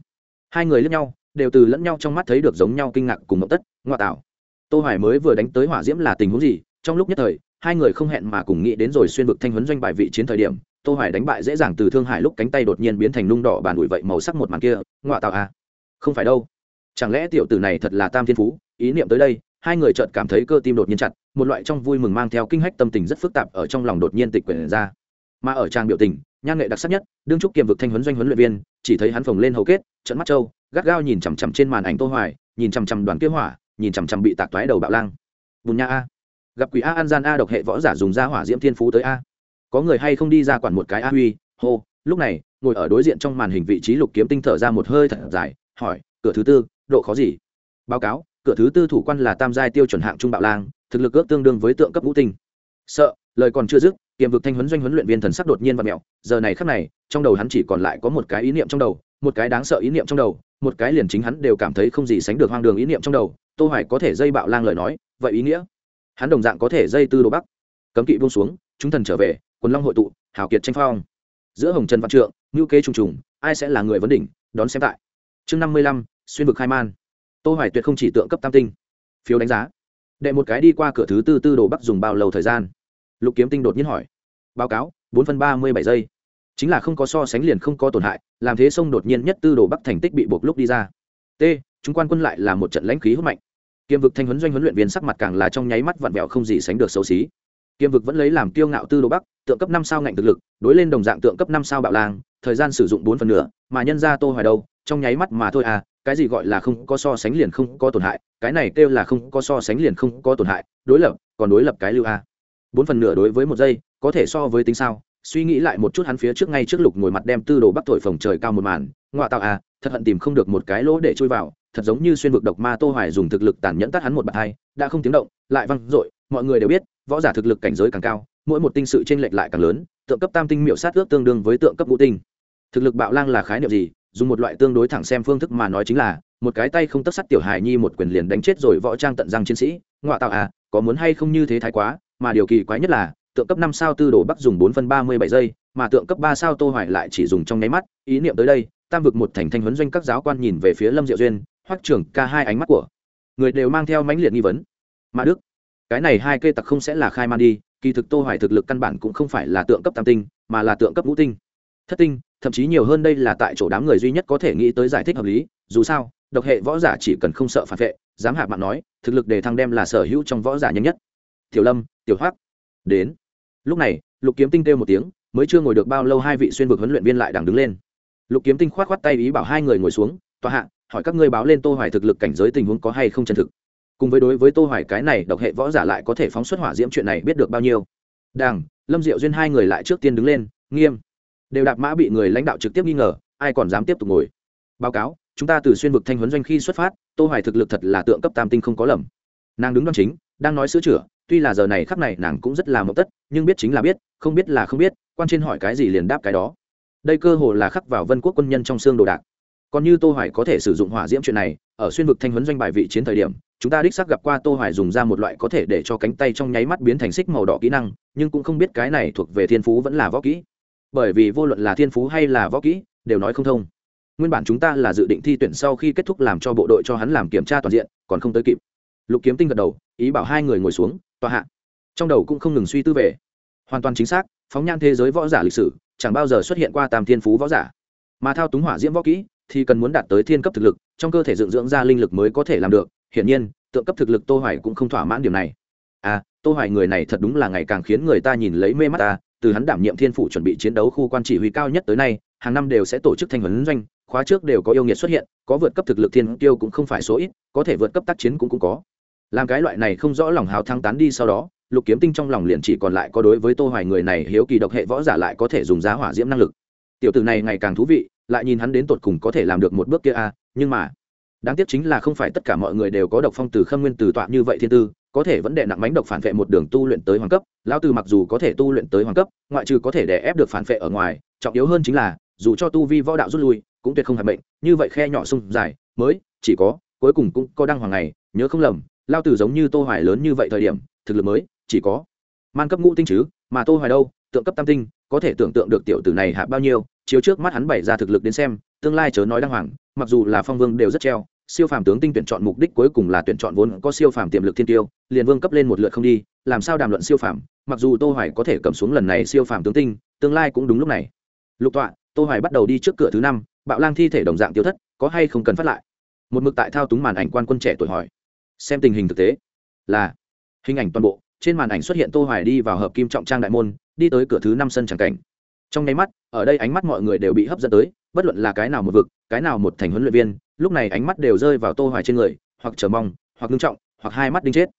Hai người lẫn nhau, đều từ lẫn nhau trong mắt thấy được giống nhau kinh ngạc cùng ngậm tất ngoại tạo. Tô hoài mới vừa đánh tới hỏa diễm là tình huống gì, trong lúc nhất thời, hai người không hẹn mà cùng nghĩ đến rồi xuyên vực thanh huấn doanh bài vị chiến thời điểm, tô hoài đánh bại dễ dàng từ thương hải lúc cánh tay đột nhiên biến thành nung đỏ bàn ủi vậy màu sắc một màn kia ngoại tạo à? Không phải đâu. Chẳng lẽ tiểu tử này thật là tam thiên phú, ý niệm tới đây hai người chợt cảm thấy cơ tim đột nhiên chặt, một loại trong vui mừng mang theo kinh hách tâm tình rất phức tạp ở trong lòng đột nhiên tịch quyển ra. Mà ở trang biểu tình, nhan nghệ đặc sắc nhất, đương trúc kiềm vực thanh huấn doanh huấn luyện viên, chỉ thấy hắn phồng lên hầu kết trận mắt trâu, gắt gao nhìn chằm chằm trên màn ảnh tô hoài, nhìn chằm chằm đoàn kế hỏa, nhìn chằm chằm bị tạc toái đầu bạo lang. Bùn nha a. Gặp quỷ a an gian a độc hệ võ giả dùng ra hỏa diễm thiên phú tới a. Có người hay không đi ra quản một cái a huy, hô, lúc này, ngồi ở đối diện trong màn hình vị trí lục kiếm tinh thở ra một hơi thật dài, hỏi, cửa thứ tư, độ khó gì? Báo cáo cửa thứ tư thủ quan là tam giai tiêu chuẩn hạng trung bạo lang thực lực ước tương đương với tượng cấp ngũ tinh. Sợ lời còn chưa dứt kiềm vực thanh huấn doanh huấn luyện viên thần sắc đột nhiên và mẹo giờ này khắc này trong đầu hắn chỉ còn lại có một cái ý niệm trong đầu một cái đáng sợ ý niệm trong đầu một cái liền chính hắn đều cảm thấy không gì sánh được hoang đường ý niệm trong đầu tô hoài có thể dây bạo lang lời nói vậy ý nghĩa? Hắn đồng dạng có thể dây tư đồ bắc. Cấm kỵ buông xuống chúng thần trở về quần long hội tụ hào kiệt tranh phong. Giữa hồng trần văn trượng ngưu kế trùng trùng ai sẽ là người vấn đỉnh đón xem tại. Chương 55, xuyên vực khai man tô hoài tuyệt không chỉ tượng cấp tam tinh. Phiếu đánh giá. Đệ một cái đi qua cửa thứ tư tư đồ bắc dùng bao lâu thời gian? Lục kiếm tinh đột nhiên hỏi. Báo cáo, bốn phân ba mươi bảy giây. Chính là không có so sánh liền không có tổn hại, làm thế sông đột nhiên nhất tư đồ bắc thành tích bị buộc lúc đi ra. T, chúng quan quân lại là một trận lãnh khí hút mạnh. Kiêm vực thanh huấn doanh huấn luyện viên sắc mặt càng là trong nháy mắt vặn vẹo không gì sánh được xấu xí. Kiêm vực vẫn lấy làm kiêu ngạo tư đồ bắc, tượng cấp năm sao ngạnh thực lực, đối lên đồng dạng tượng cấp năm sao bạo lang, thời gian sử dụng bốn phần nửa, mà nhân ra tô hoài đâu, trong nháy mắt mà thôi à cái gì gọi là không có so sánh liền không có tổn hại, cái này kêu là không có so sánh liền không có tổn hại, đối lập, còn đối lập cái lưu a. Bốn phần nửa đối với một giây, có thể so với tính sao? Suy nghĩ lại một chút hắn phía trước ngay trước lục ngồi mặt đem tư đồ bắc thổi phồng trời cao một màn ngoại tạo a, thật hận tìm không được một cái lỗ để chui vào, thật giống như xuyên vực độc ma tô hoài dùng thực lực tàn nhẫn tát hắn một bạt hai, đã không tiếng động, lại văng dội, mọi người đều biết, võ giả thực lực cảnh giới càng cao, mỗi một tinh sự trên lệch lại càng lớn, tượng cấp tam tinh miệu sát ước tương đương với tượng cấp ngũ tinh. Thực lực bạo lang là khái niệm gì? Dùng một loại tương đối thẳng xem phương thức mà nói chính là, một cái tay không tất sắt tiểu hài nhi một quyền liền đánh chết rồi võ trang tận răng chiến sĩ ngoại tạo à có muốn hay không như thế thái quá, mà điều kỳ quái nhất là, tượng cấp năm sao tư đồ bắc dùng bốn phân ba mươi bảy giây, mà tượng cấp ba sao tô hoài lại chỉ dùng trong nháy mắt, ý niệm tới đây, tam vực một thành thanh huấn doanh các giáo quan nhìn về phía lâm diệu duyên, hoắc trưởng ca hai ánh mắt của người đều mang theo mãnh liệt nghi vấn. Mà đức, cái này hai cây tặc không sẽ là khai man đi, kỳ thực tô hoài thực lực căn bản cũng không phải là tượng cấp tam tinh, mà là tượng cấp ngũ tinh thất tinh, thậm chí nhiều hơn đây là tại chỗ đám người duy nhất có thể nghĩ tới giải thích hợp lý, dù sao, độc hệ võ giả chỉ cần không sợ phản vệ, dám hạ mạng nói, thực lực để thăng đem là sở hữu trong võ giả nhanh nhất. Tiểu lâm, tiểu hoác đến. Lúc này, lục kiếm tinh kêu một tiếng, mới chưa ngồi được bao lâu hai vị xuyên vực huấn luyện viên lại đang đứng lên. Lục kiếm tinh khoát khoát tay ý bảo hai người ngồi xuống, tòa hạ, hỏi các ngươi báo lên tô hoài thực lực cảnh giới tình huống có hay không chân thực. Cùng với đối với tô hoài cái này độc hệ võ giả lại có thể phóng xuất hỏa diễm chuyện này biết được bao nhiêu. Đảng lâm diệu duyên hai người lại trước tiên đứng lên, nghiêm đều đạp mã bị người lãnh đạo trực tiếp nghi ngờ, ai còn dám tiếp tục ngồi? Báo cáo, chúng ta từ xuyên vực thanh huấn doanh khi xuất phát, tô hoài thực lực thật là tượng cấp tam tinh không có lầm. Nàng đứng đoan chính, đang nói sữa chữa, tuy là giờ này khắc này nàng cũng rất là mộng tất, nhưng biết chính là biết, không biết là không biết, quan trên hỏi cái gì liền đáp cái đó. Đây cơ hồ là khắc vào vân quốc quân nhân trong xương đồ đạc. Còn như tô hoài có thể sử dụng hỏa diễm chuyện này, ở xuyên vực thanh huấn doanh bài vị chiến thời điểm, chúng ta đích xác gặp qua tô hoài dùng ra một loại có thể để cho cánh tay trong nháy mắt biến thành xích màu đỏ kỹ năng, nhưng cũng không biết cái này thuộc về thiên phú vẫn là võ kỹ bởi vì vô luận là thiên phú hay là võ kỹ, đều nói không thông. Nguyên bản chúng ta là dự định thi tuyển sau khi kết thúc làm cho bộ đội cho hắn làm kiểm tra toàn diện, còn không tới kịp. Lục kiếm tinh gật đầu, ý bảo hai người ngồi xuống, tòa hạ. Trong đầu cũng không ngừng suy tư về. Hoàn toàn chính xác, phóng nhan thế giới võ giả lịch sử, chẳng bao giờ xuất hiện qua tam thiên phú võ giả. Mà thao túng hỏa diễm võ kỹ, thì cần muốn đạt tới thiên cấp thực lực, trong cơ thể dựng dưỡng ra linh lực mới có thể làm được. Hiển nhiên, tượng cấp thực lực tô hoài cũng không thỏa mãn điều này. À tô hoài người này thật đúng là ngày càng khiến người ta nhìn lấy mê mắt ta từ hắn đảm nhiệm thiên phủ chuẩn bị chiến đấu khu quan chỉ huy cao nhất tới nay hàng năm đều sẽ tổ chức thanh huấn doanh khóa trước đều có yêu nghiệt xuất hiện có vượt cấp thực lực thiên tiêu cũng không phải số ít có thể vượt cấp tác chiến cũng cũng có. Làm cái loại này không rõ lòng hào thắng tán đi sau đó lục kiếm tinh trong lòng liền chỉ còn lại có đối với tô hoài người này hiếu kỳ độc hệ võ giả lại có thể dùng giá hỏa diễm năng lực. Tiểu tử này ngày càng thú vị lại nhìn hắn đến tột cùng có thể làm được một bước kia a à, nhưng mà đáng tiếc chính là không phải tất cả mọi người đều có độc phong từ khâm nguyên từ tọa như vậy thiên tư có thể vẫn đệ nặng mánh độc phản vệ một đường tu luyện tới hoàng cấp lao từ mặc dù có thể tu luyện tới hoàng cấp, ngoại trừ có thể đè ép được phản vệ ở ngoài, trọng yếu hơn chính là, dù cho tu vi võ đạo rút lui, cũng tuyệt không hạt bệnh như vậy khe nhỏ sung dài, mới, chỉ có, cuối cùng cũng có đăng hoàng ngày, nhớ không lầm lao tử giống như tô hoài lớn như vậy thời điểm, thực lực mới, chỉ có man cấp ngũ tinh chứ, mà tô hoài đâu, tượng cấp tam tinh, có thể tưởng tượng được tiểu tử này hạ bao nhiêu, chiếu trước mắt hắn bày ra thực lực đến xem, tương lai chớ nói đăng hoàng, mặc dù là phong vương đều rất treo siêu phàm tướng tinh tuyển chọn mục đích cuối cùng là tuyển chọn vốn có siêu phàm tiềm lực thiên tiêu, liền vương cấp lên một lượt không đi, làm sao đàm luận siêu phàm? Mặc dù tô hoài có thể cầm xuống lần này siêu phàm tướng tinh, tương lai cũng đúng lúc này. Lục tọa, tô hoài bắt đầu đi trước cửa thứ năm, bạo lang thi thể đồng dạng tiêu thất, có hay không cần phát lại? Một mực tại thao túng màn ảnh quan quân trẻ tuổi hỏi. Xem tình hình thực tế. Là. Hình ảnh toàn bộ, trên màn ảnh xuất hiện tô hoài đi vào hợp kim trọng trang đại môn, đi tới cửa thứ năm sân chẳng cảnh. Trong nháy mắt, ở đây ánh mắt mọi người đều bị hấp dẫn tới bất luận là cái nào một vực, cái nào một thành huấn luyện viên, lúc này ánh mắt đều rơi vào tô hoài trên người, hoặc chờ mong, hoặc ngưng trọng, hoặc hai mắt đinh chết.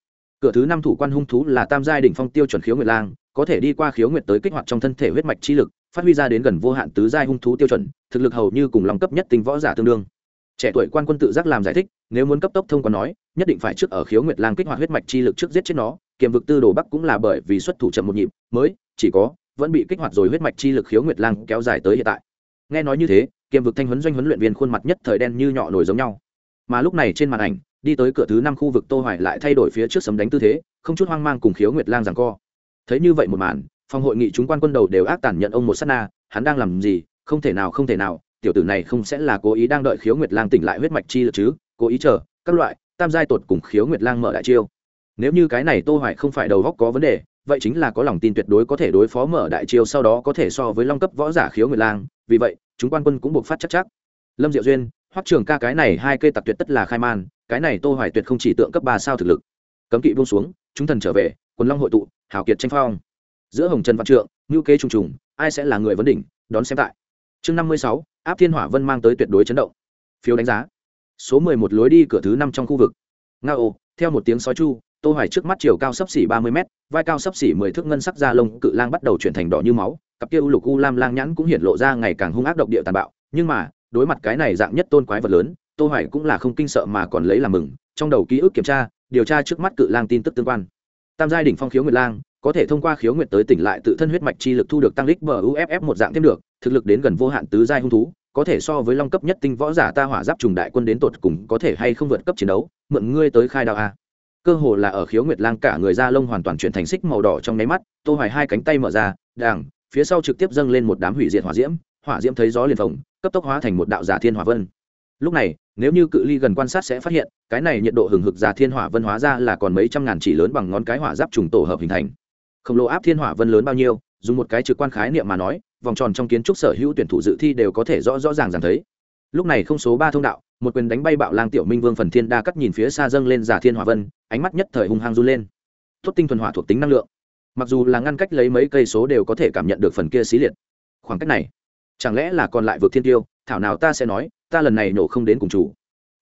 Cửa thứ năm thủ quan hung thú là tam giai đỉnh phong tiêu chuẩn khiếu nguyệt lang, có thể đi qua khiếu nguyệt tới kích hoạt trong thân thể huyết mạch chi lực, phát huy ra đến gần vô hạn tứ giai hung thú tiêu chuẩn, thực lực hầu như cùng lòng cấp nhất tinh võ giả tương đương. Trẻ tuổi quan quân tự giác làm giải thích, nếu muốn cấp tốc thông qua nói, nhất định phải trước ở khiếu nguyệt lang kích hoạt huyết mạch chi lực trước giết chết nó, kiềm vực tư đồ bắc cũng là bởi vì xuất thủ chậm một nhịp, mới, chỉ có, vẫn bị kích hoạt rồi huyết mạch chi lực khiếu nguyệt lang kéo dài tới hiện tại nghe nói như thế kiềm vực thanh huấn doanh huấn luyện viên khuôn mặt nhất thời đen như nhọ nổi giống nhau. Mà lúc này trên màn ảnh, đi tới cửa thứ năm khu vực tô hoài lại thay đổi phía trước sấm đánh tư thế, không chút hoang mang cùng khiếu nguyệt lang giằng co. Thấy như vậy một màn, phòng hội nghị chúng quan quân đầu đều ác tàn nhận ông một sát na, hắn đang làm gì, không thể nào, không thể nào, tiểu tử này không sẽ là cố ý đang đợi khiếu nguyệt lang tỉnh lại huyết mạch chi lực chứ, cố ý chờ, các loại, tam giai tột cùng khiếu nguyệt lang mở đại chiêu. Nếu như cái này tô hoài không phải đầu góc có vấn đề, vậy chính là có lòng tin tuyệt đối có thể đối phó mở đại chiêu sau đó có thể so với long cấp võ giả khiếu nguyệt lang vì vậy chúng quan quân cũng buộc phát chắc chắc. Lâm diệu duyên hoắc trường ca cái này hai cây tặc tuyệt tất là khai man cái này tô hoài tuyệt không chỉ tượng cấp ba sao thực lực. Cấm kỵ buông xuống chúng thần trở về quần long hội tụ hảo kiệt tranh phong. Giữa hồng trần văn trượng ngưu kế trùng trùng ai sẽ là người vấn đỉnh đón xem tại. Chương 56, áp thiên hỏa vân mang tới tuyệt đối chấn động. Phiếu đánh giá. Số 11 lối đi cửa thứ năm trong khu vực. Ngao theo một tiếng sói chu tô hoài trước mắt chiều cao sấp xỉ 30 mét, vai cao sấp xỉ 10 thước ngân sắc da lông cự lang bắt đầu chuyển thành đỏ như máu, cặp kia u lục u lam lang nhãn cũng hiện lộ ra ngày càng hung ác độc địa tàn bạo. Nhưng mà, đối mặt cái này dạng nhất tôn quái vật lớn, tô hoài cũng là không kinh sợ mà còn lấy làm mừng, trong đầu ký ức kiểm tra, điều tra trước mắt cự lang tin tức tương quan. Tam giai đỉnh phong khiếu nguyệt lang, có thể thông qua khiếu nguyệt tới tỉnh lại tự thân huyết mạch chi lực thu được tăng lích bờ uff một dạng thêm được, thực lực đến gần vô hạn tứ giai hung thú, có thể so với long cấp nhất tinh võ giả ta hỏa giáp trùng đại quân đến tột cùng có thể hay không vượt cấp chiến đấu, mượn ngươi tới khai đạo a cơ hồ là ở khiếu nguyệt lang cả người da lông hoàn toàn chuyển thành xích màu đỏ trong nháy mắt, tô hoài hai cánh tay mở ra, đàng, phía sau trực tiếp dâng lên một đám hủy diệt hỏa diễm hỏa diễm thấy gió liền phồng, cấp tốc hóa thành một đạo giả thiên hỏa vân. Lúc này, nếu như cự ly gần quan sát sẽ phát hiện, cái này nhiệt độ hừng hực giả thiên hỏa vân hóa ra là còn mấy trăm ngàn chỉ lớn bằng ngón cái hỏa giáp trùng tổ hợp hình thành. Khổng lồ áp thiên hỏa vân lớn bao nhiêu, dùng một cái trực quan khái niệm mà nói, vòng tròn trong kiến trúc sở hữu tuyển thủ dự thi đều có thể rõ rõ ràng ràng thấy lúc này không số ba thông đạo, một quyền đánh bay bạo lang tiểu minh vương phần thiên đa cắt nhìn phía xa dâng lên giả thiên hỏa vân, ánh mắt nhất thời hung hăng run lên. Tốt tinh thuần hỏa thuộc tính năng lượng. Mặc dù là ngăn cách lấy mấy cây số đều có thể cảm nhận được phần kia xí liệt. Khoảng cách này, chẳng lẽ là còn lại vượt thiên tiêu? Thảo nào ta sẽ nói, ta lần này nổ không đến cùng chủ.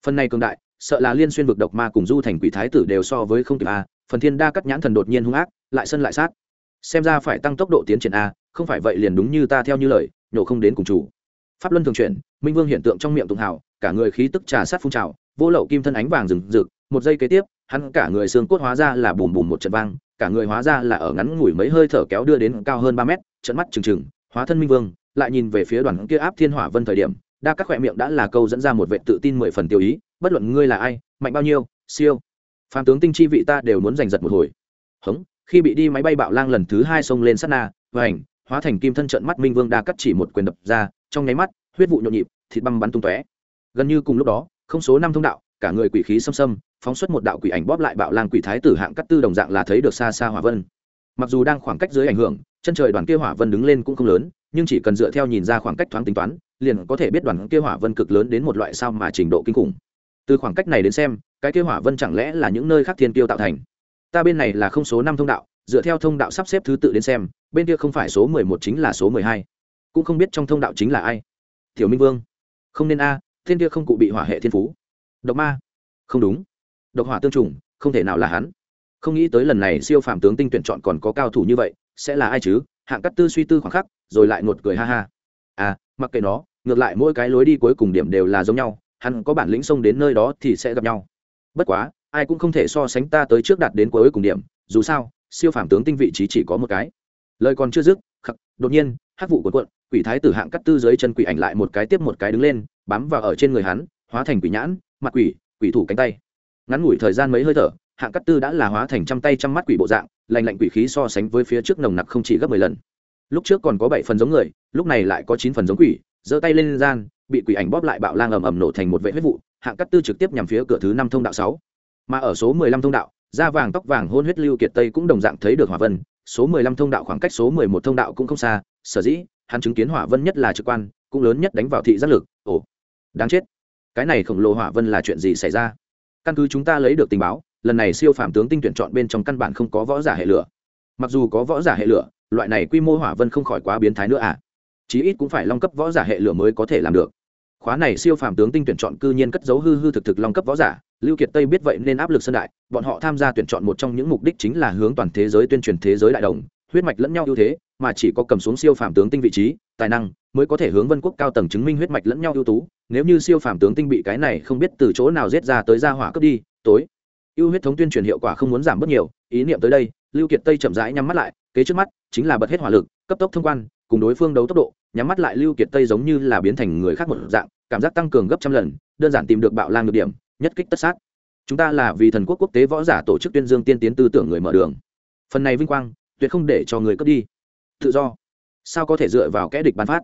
Phần này cường đại, sợ là liên xuyên vực độc ma cùng du thành quỷ thái tử đều so với không kịp a. Phần thiên đa cắt nhãn thần đột nhiên hung ác, lại sân lại sát. Xem ra phải tăng tốc độ tiến triển a, không phải vậy liền đúng như ta theo như lời, nổ không đến cùng chủ pháp luân thường chuyển, minh vương hiện tượng trong miệng tùng hào, cả người khí tức trà sát phun trào, vô lậu kim thân ánh vàng rừng rực, một giây kế tiếp, hắn cả người xương cốt hóa ra là bùm bùm một trận vang, cả người hóa ra là ở ngắn ngủi mấy hơi thở kéo đưa đến cao hơn ba mét, trận mắt trừng trừng, hóa thân minh vương, lại nhìn về phía đoàn kia áp thiên hỏa vân thời điểm, đa các khoe miệng đã là câu dẫn ra một vệ tự tin mười phần tiêu ý, bất luận ngươi là ai, mạnh bao nhiêu, siêu. Phàm tướng tinh chi vị ta đều muốn giành giật một hồi. Hống, khi bị đi máy bay bạo lang lần thứ hai xông lên sát na và ảnh hóa thành kim thân trận mắt minh vương đa cắt chỉ một quyền đập ra trong nháy mắt, huyết vụ nhộn nhịp, thịt băng bắn tung tóe. Gần như cùng lúc đó, không số năm thông đạo, cả người quỷ khí xâm xâm, phóng xuất một đạo quỷ ảnh bóp lại bạo lang quỷ thái tử hạng cắt tư đồng dạng là thấy được xa xa hỏa vân. Mặc dù đang khoảng cách dưới ảnh hưởng, chân trời đoàn kia hỏa vân đứng lên cũng không lớn, nhưng chỉ cần dựa theo nhìn ra khoảng cách thoáng tính toán, liền có thể biết đoàn kia hỏa vân cực lớn đến một loại sao mà trình độ kinh khủng. Từ khoảng cách này đến xem, cái kia hỏa vân chẳng lẽ là những nơi khác thiên tiêu tạo thành? Ta bên này là không số năm thông đạo, dựa theo thông đạo sắp xếp thứ tự đến xem, bên kia không phải số mười một chính là số mười hai cũng không biết trong thông đạo chính là ai. Tiểu minh vương, không nên a, thiên kia không cụ bị hỏa hệ thiên phú. Độc ma, không đúng. Độc hỏa tương trùng, không thể nào là hắn. Không nghĩ tới lần này siêu phàm tướng tinh tuyển chọn còn có cao thủ như vậy, sẽ là ai chứ? Hạng cắt tư suy tư khoảng khắc, rồi lại ngột cười ha ha. À mặc kệ nó, ngược lại mỗi cái lối đi cuối cùng điểm đều là giống nhau, hắn có bản lĩnh xông đến nơi đó thì sẽ gặp nhau. Bất quá, ai cũng không thể so sánh ta tới trước đạt đến cuối cùng điểm, dù sao, siêu phàm tướng tinh vị trí chỉ có một cái. Lời còn chưa dứt, khắc, đột nhiên hắc vụ cuộn cuộn, quỷ thái tử hạng cắt tư dưới chân quỷ ảnh lại một cái tiếp một cái đứng lên, bám vào ở trên người hắn, hóa thành quỷ nhãn, mặt quỷ quỷ thủ cánh tay. Ngắn ngủi thời gian mấy hơi thở, hạng cắt tư đã là hóa thành trăm tay trăm mắt quỷ bộ dạng lành lạnh quỷ khí so sánh với phía trước nồng nặc không chỉ gấp mười lần. Lúc trước còn có bảy phần giống người, lúc này lại có chín phần giống quỷ, giơ tay lên gian, bị quỷ ảnh bóp lại bạo lang ầm ầm nổ thành một vệ huyết vụ, hạng cắt tư trực tiếp nhằm phía cửa thứ năm thông đạo sáu. Mà ở số mười lăm thông đạo, da vàng tóc vàng hôn huyết lưu kiệt tây cũng đồng dạng thấy được hỏa vân, số mười lăm thông đạo khoảng cách số mười một thông đạo cũng không xa sở dĩ hắn chứng kiến hỏa vân nhất là trực quan, cũng lớn nhất đánh vào thị giác lực. Ồ, đáng chết. Cái này khổng lồ hỏa vân là chuyện gì xảy ra? Căn cứ chúng ta lấy được tình báo, lần này siêu phạm tướng tinh tuyển chọn bên trong căn bản không có võ giả hệ lửa. Mặc dù có võ giả hệ lửa, loại này quy mô hỏa vân không khỏi quá biến thái nữa à. Chí ít cũng phải long cấp võ giả hệ lửa mới có thể làm được. Khóa này siêu phàm tướng tinh tuyển chọn cư nhiên cất dấu hư hư thực thực long cấp võ giả, lưu kiệt tây biết vậy nên áp lực sân đại, bọn họ tham gia tuyển chọn một trong những mục đích chính là hướng toàn thế giới tuyên truyền thế giới đại đồng huyết mạch lẫn nhau ưu thế, mà chỉ có cầm xuống siêu phàm tướng tinh vị trí, tài năng mới có thể hướng vân quốc cao tầng chứng minh huyết mạch lẫn nhau ưu tú. Nếu như siêu phàm tướng tinh bị cái này không biết từ chỗ nào giết ra tới ra hỏa cướp đi, tối. Ưu huyết thống tuyên truyền hiệu quả không muốn giảm bớt nhiều, ý niệm tới đây, lưu kiệt tây chậm rãi nhắm mắt lại, kế trước mắt chính là bật hết hỏa lực, cấp tốc thông quan, cùng đối phương đấu tốc độ, nhắm mắt lại lưu kiệt tây giống như là biến thành người khác một dạng, cảm giác tăng cường gấp trăm lần, đơn giản tìm được bạo lang được điểm, nhất kích tất sát. Chúng ta là vì thần quốc quốc tế võ giả tổ chức tuyên dương tiên tiến tư tưởng người mở đường. Phần này vinh quang tuyệt không để cho người cướp đi. Tự do. Sao có thể dựa vào kẽ địch bán phát?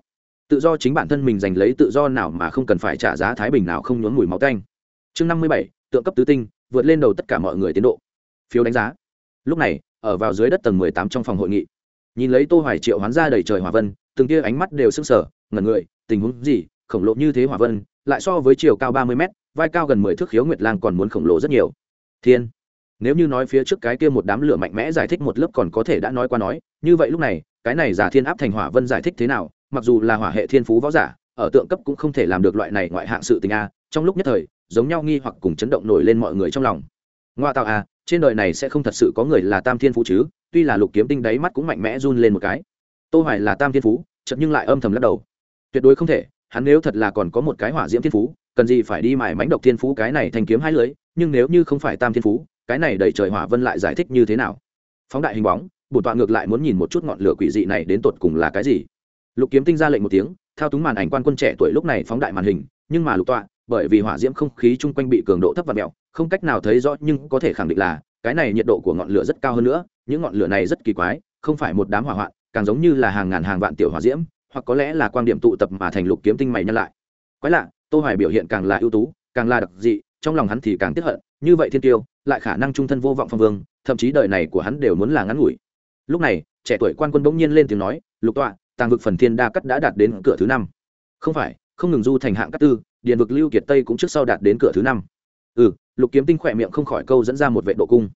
Tự do chính bản thân mình giành lấy tự do nào mà không cần phải trả giá thái bình nào không nhốn mùi máu tanh. Chương năm mươi bảy, tượng cấp tứ tinh, vượt lên đầu tất cả mọi người tiến độ. Phiếu đánh giá. Lúc này, ở vào dưới đất tầng mười tám trong phòng hội nghị, nhìn lấy tô hoài triệu hoán ra đầy trời hỏa vân, từng tia ánh mắt đều sưng sờ, ngẩn người, tình huống gì, khổng lồ như thế hỏa vân, lại so với chiều cao ba mươi mét, vai cao gần mười thước khiếu nguyệt lang còn muốn khổng lồ rất nhiều. Thiên! Nếu như nói phía trước cái kia một đám lửa mạnh mẽ giải thích một lớp còn có thể đã nói qua nói, như vậy lúc này, cái này giả thiên áp thành hỏa vân giải thích thế nào, mặc dù là hỏa hệ thiên phú võ giả, ở tượng cấp cũng không thể làm được loại này ngoại hạng sự tình a, trong lúc nhất thời, giống nhau nghi hoặc cùng chấn động nổi lên mọi người trong lòng. Ngoa tạo a, trên đời này sẽ không thật sự có người là tam thiên phú chứ, tuy là lục kiếm tinh đáy mắt cũng mạnh mẽ run lên một cái. Tô hoài là tam thiên phú, chợt nhưng lại âm thầm lắc đầu. Tuyệt đối không thể, hắn nếu thật là còn có một cái hỏa diễm thiên phú, cần gì phải đi mài mánh độc thiên phú cái này thành kiếm hai lưới, nhưng nếu như không phải tam thiên phú cái này đầy trời hỏa vân lại giải thích như thế nào? Phóng đại hình bóng, bổn tọa ngược lại muốn nhìn một chút ngọn lửa quỷ dị này đến tột cùng là cái gì. Lục kiếm tinh ra lệnh một tiếng, thao túng màn ảnh quan quân trẻ tuổi lúc này phóng đại màn hình, nhưng mà lục tọa, bởi vì hỏa diễm không khí chung quanh bị cường độ thấp và mèo không cách nào thấy rõ nhưng có thể khẳng định là, cái này nhiệt độ của ngọn lửa rất cao hơn nữa, những ngọn lửa này rất kỳ quái, không phải một đám hỏa hoạn, càng giống như là hàng ngàn hàng vạn tiểu hỏa diễm, hoặc có lẽ là quan điểm tụ tập mà thành lục kiếm tinh mày nhân lại. Quái lạ, tô hoài biểu hiện càng là ưu tú, càng là đặc dị trong lòng hắn thì càng tiếc hận, như vậy thiên tiêu, lại khả năng trung thân vô vọng phong vương, thậm chí đời này của hắn đều muốn là ngắn ngủi. Lúc này, trẻ tuổi quan quân bỗng nhiên lên tiếng nói, lục tọa, tàng vực phần thiên đa cắt đã đạt đến cửa thứ năm. Không phải, không ngừng du thành hạng cắt tư, điện vực lưu kiệt tây cũng trước sau đạt đến cửa thứ năm. Ừ. Lục kiếm tinh khỏe miệng không khỏi câu dẫn ra một vệ độ cung.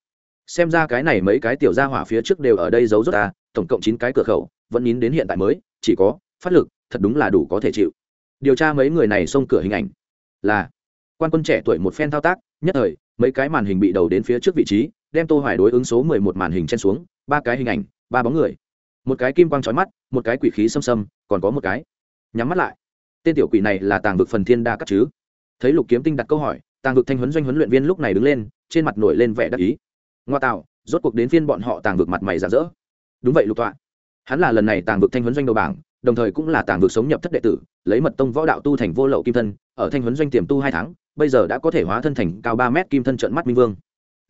Xem ra cái này mấy cái tiểu gia hỏa phía trước đều ở đây giấu rốt ta, tổng cộng chín cái cửa khẩu, vẫn nín đến hiện tại mới, chỉ có phát lực, thật đúng là đủ có thể chịu. Điều tra mấy người này xông cửa hình ảnh là quan quân trẻ tuổi một phen thao tác, nhất thời, mấy cái màn hình bị đầu đến phía trước vị trí, đem tô hoài đối ứng số 11 màn hình trên xuống, ba cái hình ảnh, ba bóng người. Một cái kim quang chói mắt, một cái quỷ khí xâm xâm, còn có một cái. Nhắm mắt lại. Tên tiểu quỷ này là tàng vực phần thiên đa cắt chứ? Thấy lục kiếm tinh đặt câu hỏi, tàng vực thanh huấn doanh huấn luyện viên lúc này đứng lên, trên mặt nổi lên vẻ đắc ý. Ngoa tạo, rốt cuộc đến phiên bọn họ tàng vực mặt mày giả dỡ đúng vậy, lục tọa. Hắn là lần này tàng vực thanh huấn doanh đầu bảng, đồng thời cũng là tàng vực sống nhập thất đệ tử, lấy mật tông võ đạo tu thành vô lậu kim thân, ở thanh huấn doanh tiềm tu hai tháng bây giờ đã có thể hóa thân thành cao ba mét kim thân trận mắt minh vương.